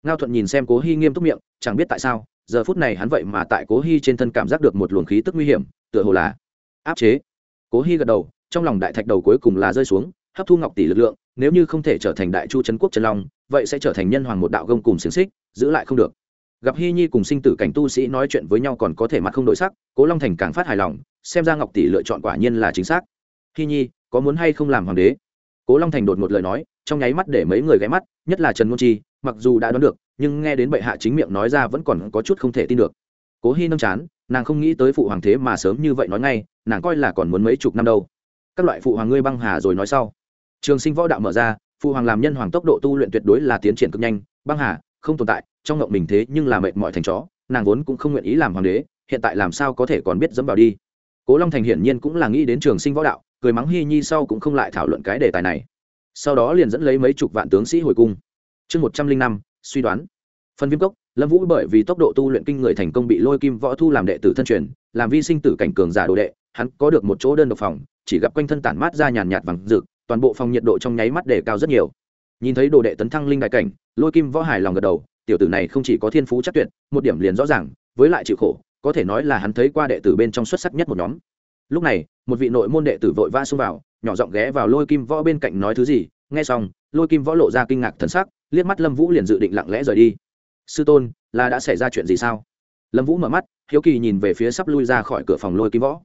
Ngao thuận nhìn xem cố hy nghiêm túc miệng, chẳng biết tại sao, giờ phút này hắn vậy mà tại cố hy trên thân cảm giác được một luồng khí tức nguy hiểm, tựa hồ là áp chế cố hy gật đầu, trong lòng đại thạch đầu cuối cùng là rơi xuống, hấp thu ngọc tỷ lực lượng, nếu như không thể trở thành đại chu trấn quốc trần long, vậy sẽ trở thành nhân hoàng một đạo gông cùng xiềng xích, giữ lại không được. Gặp hy nhi cùng sinh tử cảnh tu sĩ nói chuyện với nhau còn có thể mặt không đổi sắc, cố long thành càng phát hài lòng, xem ra ngọc tỷ lựa chọn quả nhiên là chính xác. Hy nhi, có muốn hay không làm hoàng đế? Cố long thành đột một lời nói, trong nháy mắt để mấy người ghé mắt, nhất là trần ngôn chi, mặc dù đã đoán được, nhưng nghe đến bệ hạ chính miệng nói ra vẫn còn có chút không thể tin được cố hy nâng chán, nàng không nghĩ tới phụ hoàng thế mà sớm như vậy nói ngay, nàng coi là còn muốn mấy chục năm đâu. Các loại phụ hoàng ngươi băng hà rồi nói sau. Trường sinh võ đạo mở ra, phụ hoàng làm nhân hoàng tốc độ tu luyện tuyệt đối là tiến triển cực nhanh. Băng hà, không tồn tại, trong ngộng mình thế nhưng là mệt mỏi thành chó, nàng vốn cũng không nguyện ý làm hoàng đế, hiện tại làm sao có thể còn biết dẫm vào đi. Cố long thành hiển nhiên cũng là nghĩ đến trường sinh võ đạo, cười mắng hy nhi sau cũng không lại thảo luận cái đề tài này. Sau đó liền dẫn lấy mấy chục vạn tướng sĩ hồi cung. Chương một trăm linh năm, suy đoán. Phần viêm cốc lâm vũ bởi vì tốc độ tu luyện kinh người thành công bị lôi kim võ thu làm đệ tử thân truyền, làm vi sinh tử cảnh cường giả đồ đệ, hắn có được một chỗ đơn độc phòng, chỉ gặp quanh thân tản mát ra nhàn nhạt vàng rực, toàn bộ phòng nhiệt độ trong nháy mắt để cao rất nhiều. Nhìn thấy đồ đệ tấn thăng linh đại cảnh, lôi kim võ hài lòng gật đầu, tiểu tử này không chỉ có thiên phú chắc tuyệt, một điểm liền rõ ràng, với lại chịu khổ, có thể nói là hắn thấy qua đệ tử bên trong xuất sắc nhất một nhóm. Lúc này, một vị nội môn đệ tử vội va xông vào, nhỏ giọng ghé vào lôi kim võ bên cạnh nói thứ gì, nghe xong, lôi kim võ lộ ra kinh ngạc thần sắc, liếc mắt lâm vũ liền dự định lặng lẽ rời đi sư tôn, là đã xảy ra chuyện gì sao? Lâm vũ mở mắt, hiếu kỳ nhìn về phía sắp lui ra khỏi cửa phòng lôi kim võ.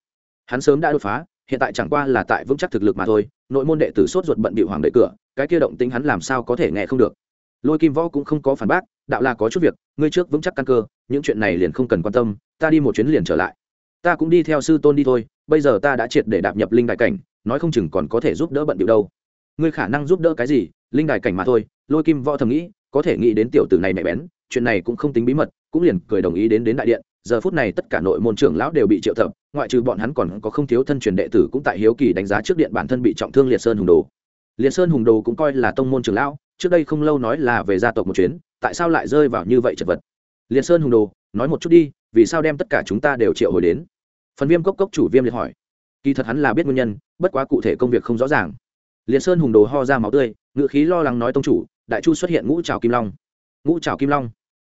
Hắn sớm đã đột phá, hiện tại chẳng qua là tại vững chắc thực lực mà thôi, nội môn đệ tử sốt ruột bận bị hoàng đệ cửa, cái kia động tính hắn làm sao có thể nghe không được. Lôi kim võ cũng không có phản bác, đạo là có chút việc, ngươi trước vững chắc căn cơ, những chuyện này liền không cần quan tâm, ta đi một chuyến liền trở lại. Ta cũng đi theo sư tôn đi thôi, bây giờ ta đã triệt để đạp nhập linh đại cảnh, nói không chừng còn có thể giúp đỡ bận điệu đâu. Ngươi khả năng giúp đỡ cái gì, linh đại cảnh mà thôi, lôi kim võ thầm nghĩ, có thể nghĩ đến tiểu tử này mẹ bén chuyện này cũng không tính bí mật, cũng liền cười đồng ý đến đến đại điện. Giờ phút này tất cả nội môn trưởng lão đều bị triệu tập, ngoại trừ bọn hắn còn có không thiếu thân truyền đệ tử cũng tại hiếu kỳ đánh giá trước điện bản thân bị trọng thương liệt sơn hùng đồ. Liệt sơn hùng đồ cũng coi là tông môn trưởng lão, trước đây không lâu nói là về gia tộc một chuyến, tại sao lại rơi vào như vậy chật vật? Liệt sơn hùng đồ, nói một chút đi, vì sao đem tất cả chúng ta đều triệu hồi đến? Phần viêm cốc cốc chủ viêm liệt hỏi. Kỳ thật hắn là biết nguyên nhân, bất quá cụ thể công việc không rõ ràng. Liệt sơn hùng đồ ho ra máu tươi ngự khí lo lắng nói tông chủ, đại chu xuất hiện ngũ trào kim long ngũ trào kim long.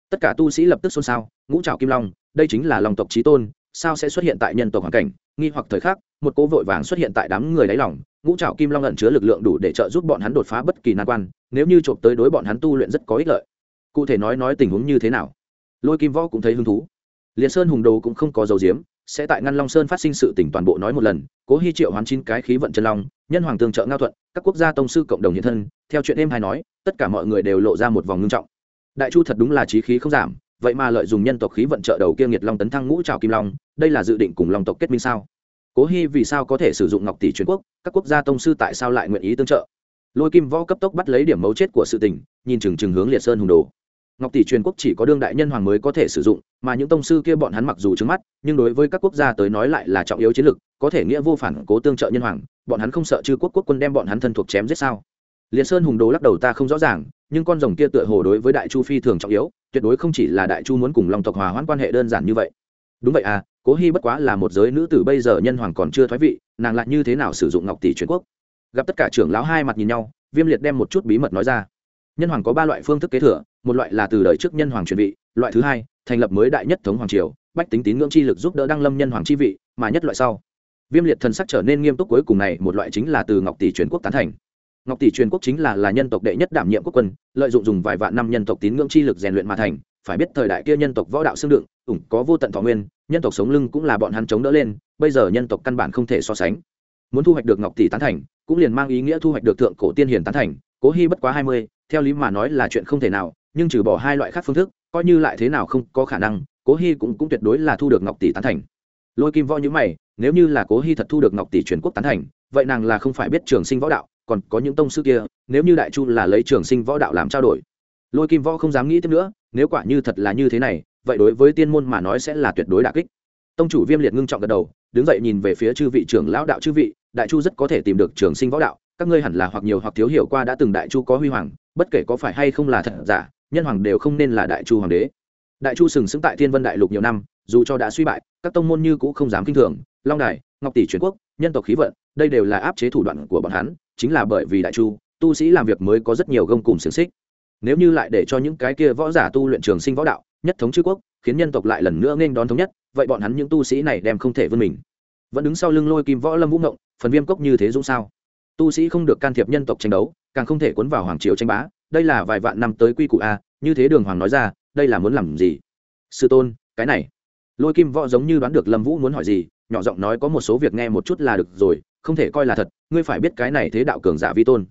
Tất cả tu sĩ lập tức xôn xao, ngũ trào kim long, đây chính là lòng tộc trí tôn, sao sẽ xuất hiện tại nhân tộc hoàn cảnh? Nghi hoặc thời khắc, một cố vội vàng xuất hiện tại đám người đáy lòng, ngũ trào kim long ẩn chứa lực lượng đủ để trợ giúp bọn hắn đột phá bất kỳ nan quan, nếu như trộm tới đối bọn hắn tu luyện rất có ích lợi. Cụ thể nói nói tình huống như thế nào? Lôi kim võ cũng thấy hứng thú. Liền sơn hùng đồ cũng không có dầu diếm sẽ tại ngăn long sơn phát sinh sự tỉnh toàn bộ nói một lần, cố hy triệu hoán chín cái khí vận chân long, nhân hoàng tương trợ ngao thuận, các quốc gia tông sư cộng đồng hiện thân, theo chuyện em hay nói, tất cả mọi người đều lộ ra một vòng ngưng trọng đại chu thật đúng là trí khí không giảm, vậy mà lợi dụng nhân tộc khí vận trợ đầu kia nghiệt long tấn thăng ngũ trào kim long, đây là dự định cùng long tộc kết minh sao? Cố hy vì sao có thể sử dụng ngọc tỷ truyền quốc, các quốc gia tông sư tại sao lại nguyện ý tương trợ? Lôi kim võ cấp tốc bắt lấy điểm mấu chết của sự tình, nhìn chừng chừng hướng liệt sơn hùng đồ. Ngọc tỷ truyền quốc chỉ có đương đại nhân hoàng mới có thể sử dụng, mà những tông sư kia bọn hắn mặc dù trước mắt, nhưng đối với các quốc gia tới nói lại là trọng yếu chiến lược, có thể nghĩa vô phản cố tương trợ nhân hoàng, bọn hắn không sợ chư quốc quốc quân đem bọn hắn thân thuộc chém giết sao? Liệt sơn hùng đồ lắc đầu, ta không rõ ràng nhưng con rồng kia tựa hồ đối với đại chu phi thường trọng yếu, tuyệt đối không chỉ là đại chu muốn cùng long tộc hòa hoãn quan hệ đơn giản như vậy. Đúng vậy à cố hy bất quá là một giới nữ tử bây giờ nhân hoàng còn chưa thoái vị, nàng lại như thế nào sử dụng ngọc tỷ truyền quốc? Gặp tất cả trưởng lão hai mặt nhìn nhau, viêm liệt đem một chút bí mật nói ra. Nhân hoàng có ba loại phương thức kế thừa, một loại là từ đời trước nhân hoàng truyền vị, loại thứ hai, thành lập mới đại nhất thống hoàng triều, bách tính tín ngưỡng chi lực giúp đỡ đăng lâm nhân hoàng chi vị, mà nhất loại sau. Viêm liệt thần sắc trở nên nghiêm túc, cuối cùng này một loại chính là từ ngọc tỷ truyền quốc tán thành ngọc tỷ truyền quốc chính là là nhân tộc đệ nhất đảm nhiệm quốc quân lợi dụng dùng vài vạn năm nhân tộc tín ngưỡng chi lực rèn luyện mà thành. Phải biết thời đại kia nhân tộc võ đạo xương đựng ủng có vô tận thọ nguyên nhân tộc sống lưng cũng là bọn hắn chống đỡ lên bây giờ nhân tộc căn bản không thể so sánh. Muốn thu hoạch được ngọc tỷ tán thành cũng liền mang ý nghĩa thu hoạch được thượng cổ tiên hiền tán thành cố hy bất quá hai mươi theo lý mà nói là chuyện không thể nào nhưng trừ bỏ hai loại khác phương thức coi như lại thế nào không có khả năng cố hy cũng, cũng tuyệt đối là thu được ngọc tỷ tán thành. Lôi kim võ nhữ mày nếu như là cố hy thật thu được ngọc tỷ truyền quốc tán thành vậy nàng là không phải biết trường sinh võ đạo còn có những tông sư kia, nếu như đại chu là lấy trường sinh võ đạo làm trao đổi, lôi kim võ không dám nghĩ tiếp nữa, nếu quả như thật là như thế này, vậy đối với tiên môn mà nói sẽ là tuyệt đối đà kích. Tông chủ viêm liệt ngưng trọng gật đầu, đứng dậy nhìn về phía chư vị trưởng lão đạo chư vị, đại chu rất có thể tìm được trường sinh võ đạo, các ngươi hẳn là hoặc nhiều hoặc thiếu hiểu qua đã từng đại chu có huy hoàng, bất kể có phải hay không là thật giả, nhân hoàng đều không nên là đại chu hoàng đế. Đại chu sừng sững tại thiên vân đại lục nhiều năm, dù cho đã suy bại, các tông môn như cũ không dám kinh thường, long đài, ngọc tỷ truyền quốc, nhân tộc khí vận đây đều là áp chế thủ đoạn của bọn hắn, chính là bởi vì đại chu, tu sĩ làm việc mới có rất nhiều gông cùng xiềng xích. Nếu như lại để cho những cái kia võ giả tu luyện trường sinh võ đạo, nhất thống chư quốc, khiến nhân tộc lại lần nữa nghênh đón thống nhất, vậy bọn hắn những tu sĩ này đem không thể vươn mình. Vẫn đứng sau lưng lôi kim võ lâm vũ ngộng, phần viêm cốc như thế dũng sao? Tu sĩ không được can thiệp nhân tộc tranh đấu, càng không thể cuốn vào hoàng triều tranh bá, đây là vài vạn năm tới quy củ a, như thế đường hoàng nói ra, đây là muốn làm gì? Sư tôn, cái này. Lôi kim võ giống như đoán được lâm vũ muốn hỏi gì, nhỏ giọng nói có một số việc nghe một chút là được rồi không thể coi là thật, ngươi phải biết cái này thế đạo cường giả vi tôn.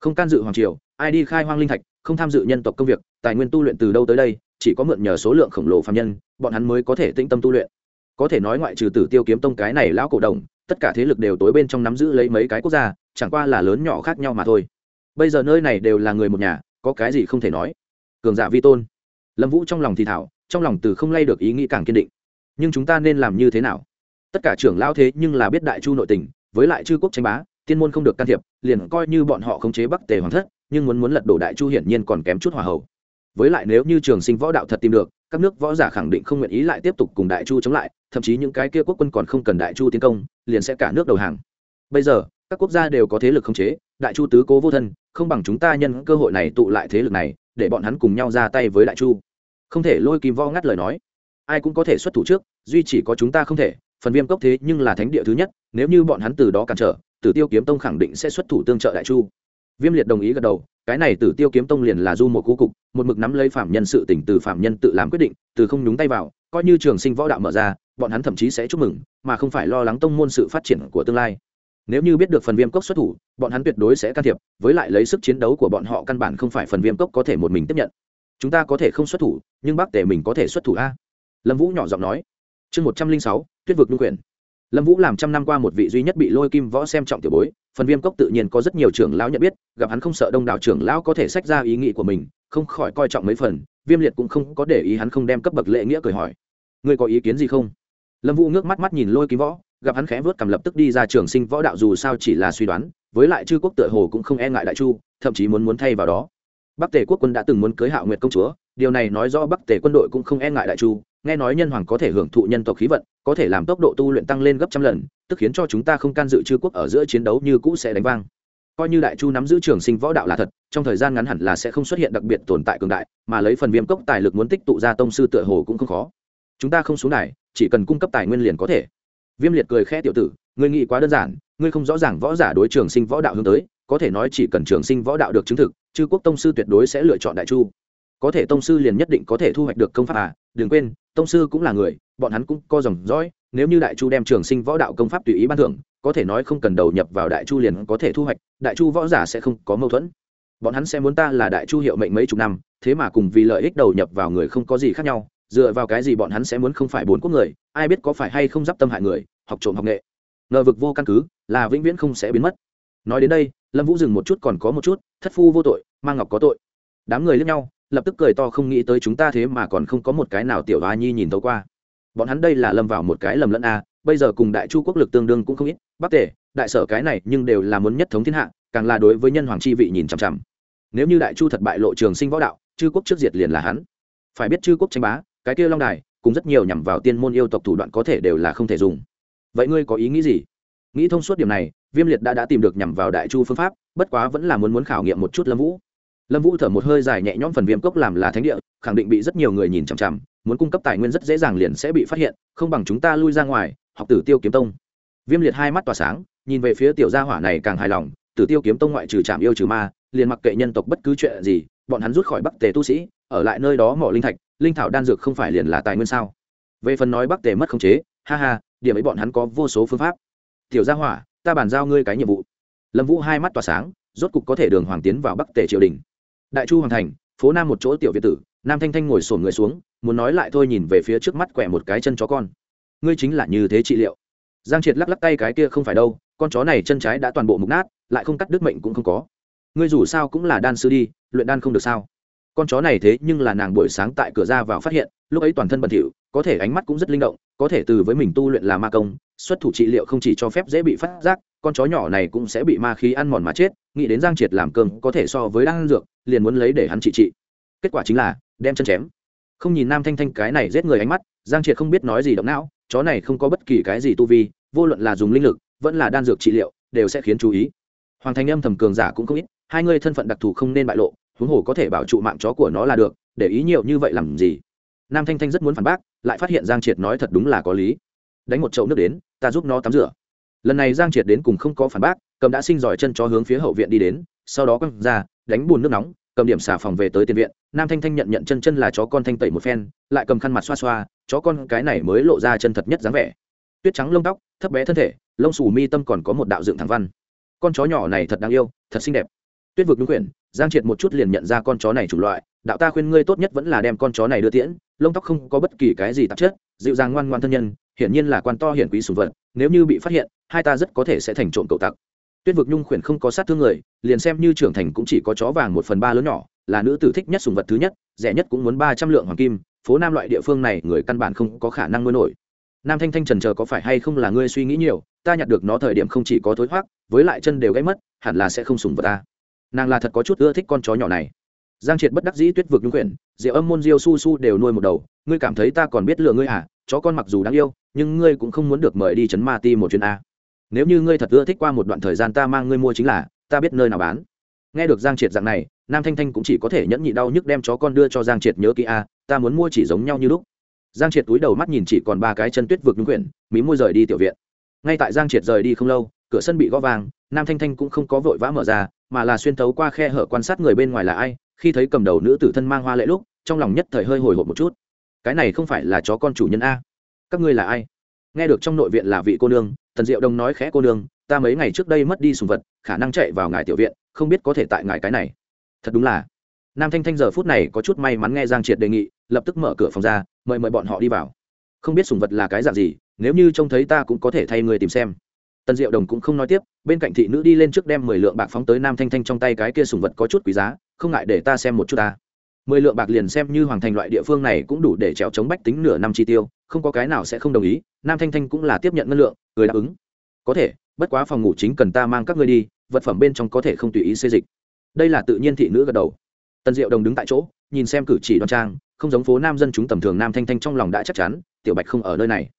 Không can dự hoàng triều, ai đi khai hoang linh thạch, không tham dự nhân tộc công việc, tài nguyên tu luyện từ đâu tới đây, chỉ có mượn nhờ số lượng khổng lồ phạm nhân, bọn hắn mới có thể tĩnh tâm tu luyện. Có thể nói ngoại trừ tử tiêu kiếm tông cái này lão cổ đồng, tất cả thế lực đều tối bên trong nắm giữ lấy mấy cái quốc gia, chẳng qua là lớn nhỏ khác nhau mà thôi. Bây giờ nơi này đều là người một nhà, có cái gì không thể nói? Cường giả vi tôn. Lâm vũ trong lòng thì thảo, trong lòng từ không lay được ý nghĩ càng kiên định. Nhưng chúng ta nên làm như thế nào? Tất cả trưởng lão thế nhưng là biết đại chu nội tình với lại chư quốc tranh bá, tiên môn không được can thiệp, liền coi như bọn họ khống chế bắc tề hoàng thất, nhưng muốn muốn lật đổ đại chu hiển nhiên còn kém chút hòa hậu. Với lại nếu như trường sinh võ đạo thật tìm được, các nước võ giả khẳng định không nguyện ý lại tiếp tục cùng đại chu chống lại, thậm chí những cái kia quốc quân còn không cần đại chu tiến công, liền sẽ cả nước đầu hàng. Bây giờ, các quốc gia đều có thế lực khống chế, đại chu tứ cố vô thân, không bằng chúng ta nhân cơ hội này tụ lại thế lực này, để bọn hắn cùng nhau ra tay với đại chu. Không thể lôi kim võ ngắt lời nói. Ai cũng có thể xuất thủ trước, duy chỉ có chúng ta không thể phần viêm cốc thế nhưng là thánh địa thứ nhất, nếu như bọn hắn từ đó cản trở, tử tiêu kiếm tông khẳng định sẽ xuất thủ tương trợ đại chu. Viêm liệt đồng ý gật đầu, cái này tử tiêu kiếm tông liền là du một cú cục, một mực nắm lấy phạm nhân sự tỉnh từ phạm nhân tự làm quyết định, từ không nhúng tay vào, coi như trường sinh võ đạo mở ra, bọn hắn thậm chí sẽ chúc mừng, mà không phải lo lắng tông môn sự phát triển của tương lai. Nếu như biết được phần viêm cốc xuất thủ, bọn hắn tuyệt đối sẽ can thiệp, với lại lấy sức chiến đấu của bọn họ căn bản không phải phần viêm cốc có thể một mình tiếp nhận. Chúng ta có thể không xuất thủ, nhưng bác tề mình có thể xuất thủ a. Lâm vũ nhỏ giọng nói chương một trăm linh sáu tuyết vực lưu quyền lâm vũ làm trăm năm qua một vị duy nhất bị lôi kim võ xem trọng tiểu bối, phần viêm cốc tự nhiên có rất nhiều trưởng lão nhận biết, gặp hắn không sợ đông đảo trưởng lão có thể sách ra ý nghĩ của mình, không khỏi coi trọng mấy phần, viêm liệt cũng không có để ý hắn không đem cấp bậc lễ nghĩa cười hỏi. Ngươi có ý kiến gì không? Lâm vũ ngước mắt mắt nhìn lôi kim võ, gặp hắn khẽ vớt cầm lập tức đi ra trường sinh võ đạo dù sao chỉ là suy đoán, với lại chư quốc tựa hồ cũng không e ngại đại chu, thậm chí muốn muốn thay vào đó. Bắc tề quốc quân đã từng muốn cưới hạo nguyệt công chúa, điều này nói rõ bắc tề quân đội cũng không e ngại đại chu nghe nói nhân hoàng có thể hưởng thụ nhân tộc khí vận, có thể làm tốc độ tu luyện tăng lên gấp trăm lần, tức khiến cho chúng ta không can dự chư quốc ở giữa chiến đấu như cũ sẽ đánh vang. Coi như đại chu nắm giữ trường sinh võ đạo là thật, trong thời gian ngắn hẳn là sẽ không xuất hiện đặc biệt tồn tại cường đại, mà lấy phần viêm cốc tài lực muốn tích tụ ra tông sư tựa hồ cũng không khó. Chúng ta không xuống này chỉ cần cung cấp tài nguyên liền có thể. Viêm liệt cười khẽ, tiểu tử, ngươi nghĩ quá đơn giản, ngươi không rõ ràng võ giả đối trường sinh võ đạo hướng tới, có thể nói chỉ cần trường sinh võ đạo được chứng thực, chư quốc tông sư tuyệt đối sẽ lựa chọn đại chu. Có thể tông sư liền nhất định có thể thu hoạch được công pháp à đừng quên tông sư cũng là người, bọn hắn cũng co dòng dõi, nếu như đại chu đem trường sinh võ đạo công pháp tùy ý ban thưởng, có thể nói không cần đầu nhập vào đại chu liền có thể thu hoạch, đại chu võ giả sẽ không có mâu thuẫn. Bọn hắn sẽ muốn ta là đại chu hiệu mệnh mấy chục năm, thế mà cùng vì lợi ích đầu nhập vào người không có gì khác nhau, dựa vào cái gì bọn hắn sẽ muốn không phải bốn quốc người, ai biết có phải hay không d i p tâm hại người, học trộm học nghệ. Ngờ vực vô căn cứ, là vĩnh viễn không sẽ biến mất. Nói đến đây, lâm vũ dừng một chút còn có một chút, thất phu vô tội, mang ngọc có tội. Đám người lẫn nhau lập tức cười to không nghĩ tới chúng ta thế mà còn không có một cái nào tiểu hoa nhi nhìn tấu qua. Bọn hắn đây là lâm vào một cái lầm lẫn a, bây giờ cùng đại chu quốc lực tương đương cũng không ít bắc tể, đại sở cái này nhưng đều là muốn nhất thống thiên hạ, càng là đối với nhân hoàng chi vị nhìn chằm chằm. Nếu như đại chu thật bại lộ trường sinh võ đạo, chư quốc trước diệt liền là hắn. Phải biết chư quốc tranh bá, cái kia long đài, cùng rất nhiều nhằm vào tiên môn yêu tộc thủ đoạn có thể đều là không thể dùng. Vậy ngươi có ý nghĩ gì? Nghĩ thông suốt điểm này, viêm liệt đã đã tìm được nhằm vào đại chu phương pháp, bất quá vẫn là muốn muốn khảo nghiệm một chút lâm vũ lâm vũ thở một hơi dài nhẹ nhõm phần viêm cốc làm là thánh địa, khẳng định bị rất nhiều người nhìn chằm chằm, muốn cung cấp tài nguyên rất dễ dàng liền sẽ bị phát hiện, không bằng chúng ta lui ra ngoài, học tử tiêu kiếm tông. Viêm liệt hai mắt tỏa sáng, nhìn về phía tiểu gia hỏa này càng hài lòng, tử tiêu kiếm tông ngoại trừ trạm yêu trừ ma, liền mặc kệ nhân tộc bất cứ chuyện gì, bọn hắn rút khỏi bắc tề tu sĩ, ở lại nơi đó mỏ linh thạch, linh thảo đan dược không phải liền là tài nguyên sao? Về phần nói bắc tề mất khống chế, ha ha, điểm ấy bọn hắn có vô số phương pháp. Tiểu gia hỏa, ta bàn giao ngươi cái nhiệm vụ. Lâm vũ hai mắt tỏa sáng, rốt cục có thể đường hoàng tiến vào bắc tề triều đình đại chu hoàng thành, phố nam một chỗ tiểu việt tử, nam thanh thanh ngồi sổn người xuống, muốn nói lại thôi nhìn về phía trước mắt quẹ một cái chân chó con. Ngươi chính là như thế trị liệu. Giang triệt lắc lắc tay cái kia không phải đâu, con chó này chân trái đã toàn bộ mục nát, lại không cắt đứt mệnh cũng không có. Ngươi dù sao cũng là đan sư đi, luyện đan không được sao? Con chó này thế nhưng là nàng buổi sáng tại cửa ra vào phát hiện, lúc ấy toàn thân bẩn thỉu, có thể ánh mắt cũng rất linh động, có thể từ với mình tu luyện là ma công, xuất thủ trị liệu không chỉ cho phép dễ bị phát giác, con chó nhỏ này cũng sẽ bị ma khí ăn mòn mà chết nghĩ đến giang triệt làm cơm có thể so với đan dược, liền muốn lấy để hắn trị trị. Kết quả chính là, đem chân chém. Không nhìn nam thanh thanh cái này giết người ánh mắt, giang triệt không biết nói gì động não, chó này không có bất kỳ cái gì tu vi, vô luận là dùng linh lực, vẫn là đan dược trị liệu, đều sẽ khiến chú ý. Hoàng thành âm thầm cường giả cũng không ít, hai người thân phận đặc thù không nên bại lộ, huống hồ có thể bảo trụ mạng chó của nó là được, để ý nhiều như vậy làm gì? Nam thanh thanh rất muốn phản bác, lại phát hiện giang triệt nói thật đúng là có lý. Đánh một chậu nước đến, ta giúp nó tắm rửa lần này giang triệt đến cùng không có phản bác, cầm đã sinh giỏi chân chó hướng phía hậu viện đi đến, sau đó quăng ra, đánh bùn nước nóng, cầm điểm xà phòng về tới tiền viện. Nam thanh thanh nhận nhận chân chân là chó con thanh tẩy một phen, lại cầm khăn mặt xoa xoa, chó con cái này mới lộ ra chân thật nhất dáng vẻ. Tuyết trắng lông tóc, thấp bé thân thể, lông xù mi tâm còn có một đạo dựng thẳng văn. Con chó nhỏ này thật đáng yêu, thật xinh đẹp. Tuyết vực đúng quyển, giang triệt một chút liền nhận ra con chó này chủng loại, đạo ta khuyên ngươi tốt nhất vẫn là đem con chó này đưa tiễn, lông tóc không có bất kỳ cái gì tạp chất, dịu dàng ngoan ngoan thân nhân, hiển nhiên là quan to hiển quý sùng vật, nếu như bị phát hiện hai ta rất có thể sẽ thành trộm cậu tặc. Tuyết vực nhung khuyển không có sát thương người, liền xem như trưởng thành cũng chỉ có chó vàng một phần ba lớn nhỏ, là nữ tử thích nhất sùng vật thứ nhất, rẻ nhất cũng muốn ba trăm lượng hoàng kim, phố nam loại địa phương này người căn bản không có khả năng nuôi nổi. Nam thanh thanh trần chờ có phải hay không là ngươi suy nghĩ nhiều, ta nhặt được nó thời điểm không chỉ có thối thoát với lại chân đều gãy mất, hẳn là sẽ không sùng vật ta. Nàng là thật có chút ưa thích con chó nhỏ này. Giang triệt bất đắc dĩ tuyết vực nhung quyển diệu âm môn diêu su su đều nuôi một đầu, ngươi cảm thấy ta còn biết lừa ngươi à chó con mặc dù đáng yêu, nhưng ngươi cũng không muốn được mời đi chấn ma ti một chuyến a nếu như ngươi thật ưa thích qua một đoạn thời gian ta mang ngươi mua chính là, ta biết nơi nào bán. Nghe được giang triệt dạng này, nam thanh thanh cũng chỉ có thể nhẫn nhị đau nhức đem chó con đưa cho giang triệt nhớ kỹ a, ta muốn mua chỉ giống nhau như lúc. Giang triệt túi đầu mắt nhìn chỉ còn ba cái chân tuyết vực nhúng quyển, mí môi rời đi tiểu viện. Ngay tại giang triệt rời đi không lâu, cửa sân bị gõ vàng, nam thanh thanh cũng không có vội vã mở ra, mà là xuyên tấu qua khe hở quan sát người bên ngoài là ai, khi thấy cầm đầu nữ tử thân mang hoa lệ lúc, trong lòng nhất thời hơi hồi hộp một chút. Cái này không phải là chó con chủ nhân a. Các ngươi là ai? Nghe được trong nội viện là vị cô nương, tần diệu đông nói khẽ, cô nương, ta mấy ngày trước đây mất đi sùng vật, khả năng chạy vào ngài tiểu viện, không biết có thể tại ngài cái này. Thật đúng là. Nam thanh thanh giờ phút này có chút may mắn nghe giang triệt đề nghị, lập tức mở cửa phòng ra, mời mời bọn họ đi vào. Không biết sùng vật là cái dạng gì, nếu như trông thấy ta cũng có thể thay người tìm xem. Tần diệu đồng cũng không nói tiếp, bên cạnh thị nữ đi lên trước đem mười lượng bạc phóng tới nam thanh thanh trong tay cái kia sùng vật có chút quý giá, không ngại để ta xem một chút ta. Mười lượng bạc liền xem như hoàng thành loại địa phương này cũng đủ để trèo chống bách tính nửa năm chi tiêu không có cái nào sẽ không đồng ý, nam thanh thanh cũng là tiếp nhận ngân lượng người đáp ứng. Có thể, bất quá phòng ngủ chính cần ta mang các ngươi đi, vật phẩm bên trong có thể không tùy ý xê dịch. Đây là tự nhiên thị nữ gật đầu. Tần diệu đồng đứng tại chỗ, nhìn xem cử chỉ đoan trang, không giống phố nam dân chúng tầm thường nam thanh thanh trong lòng đã chắc chắn, tiểu bạch không ở nơi này.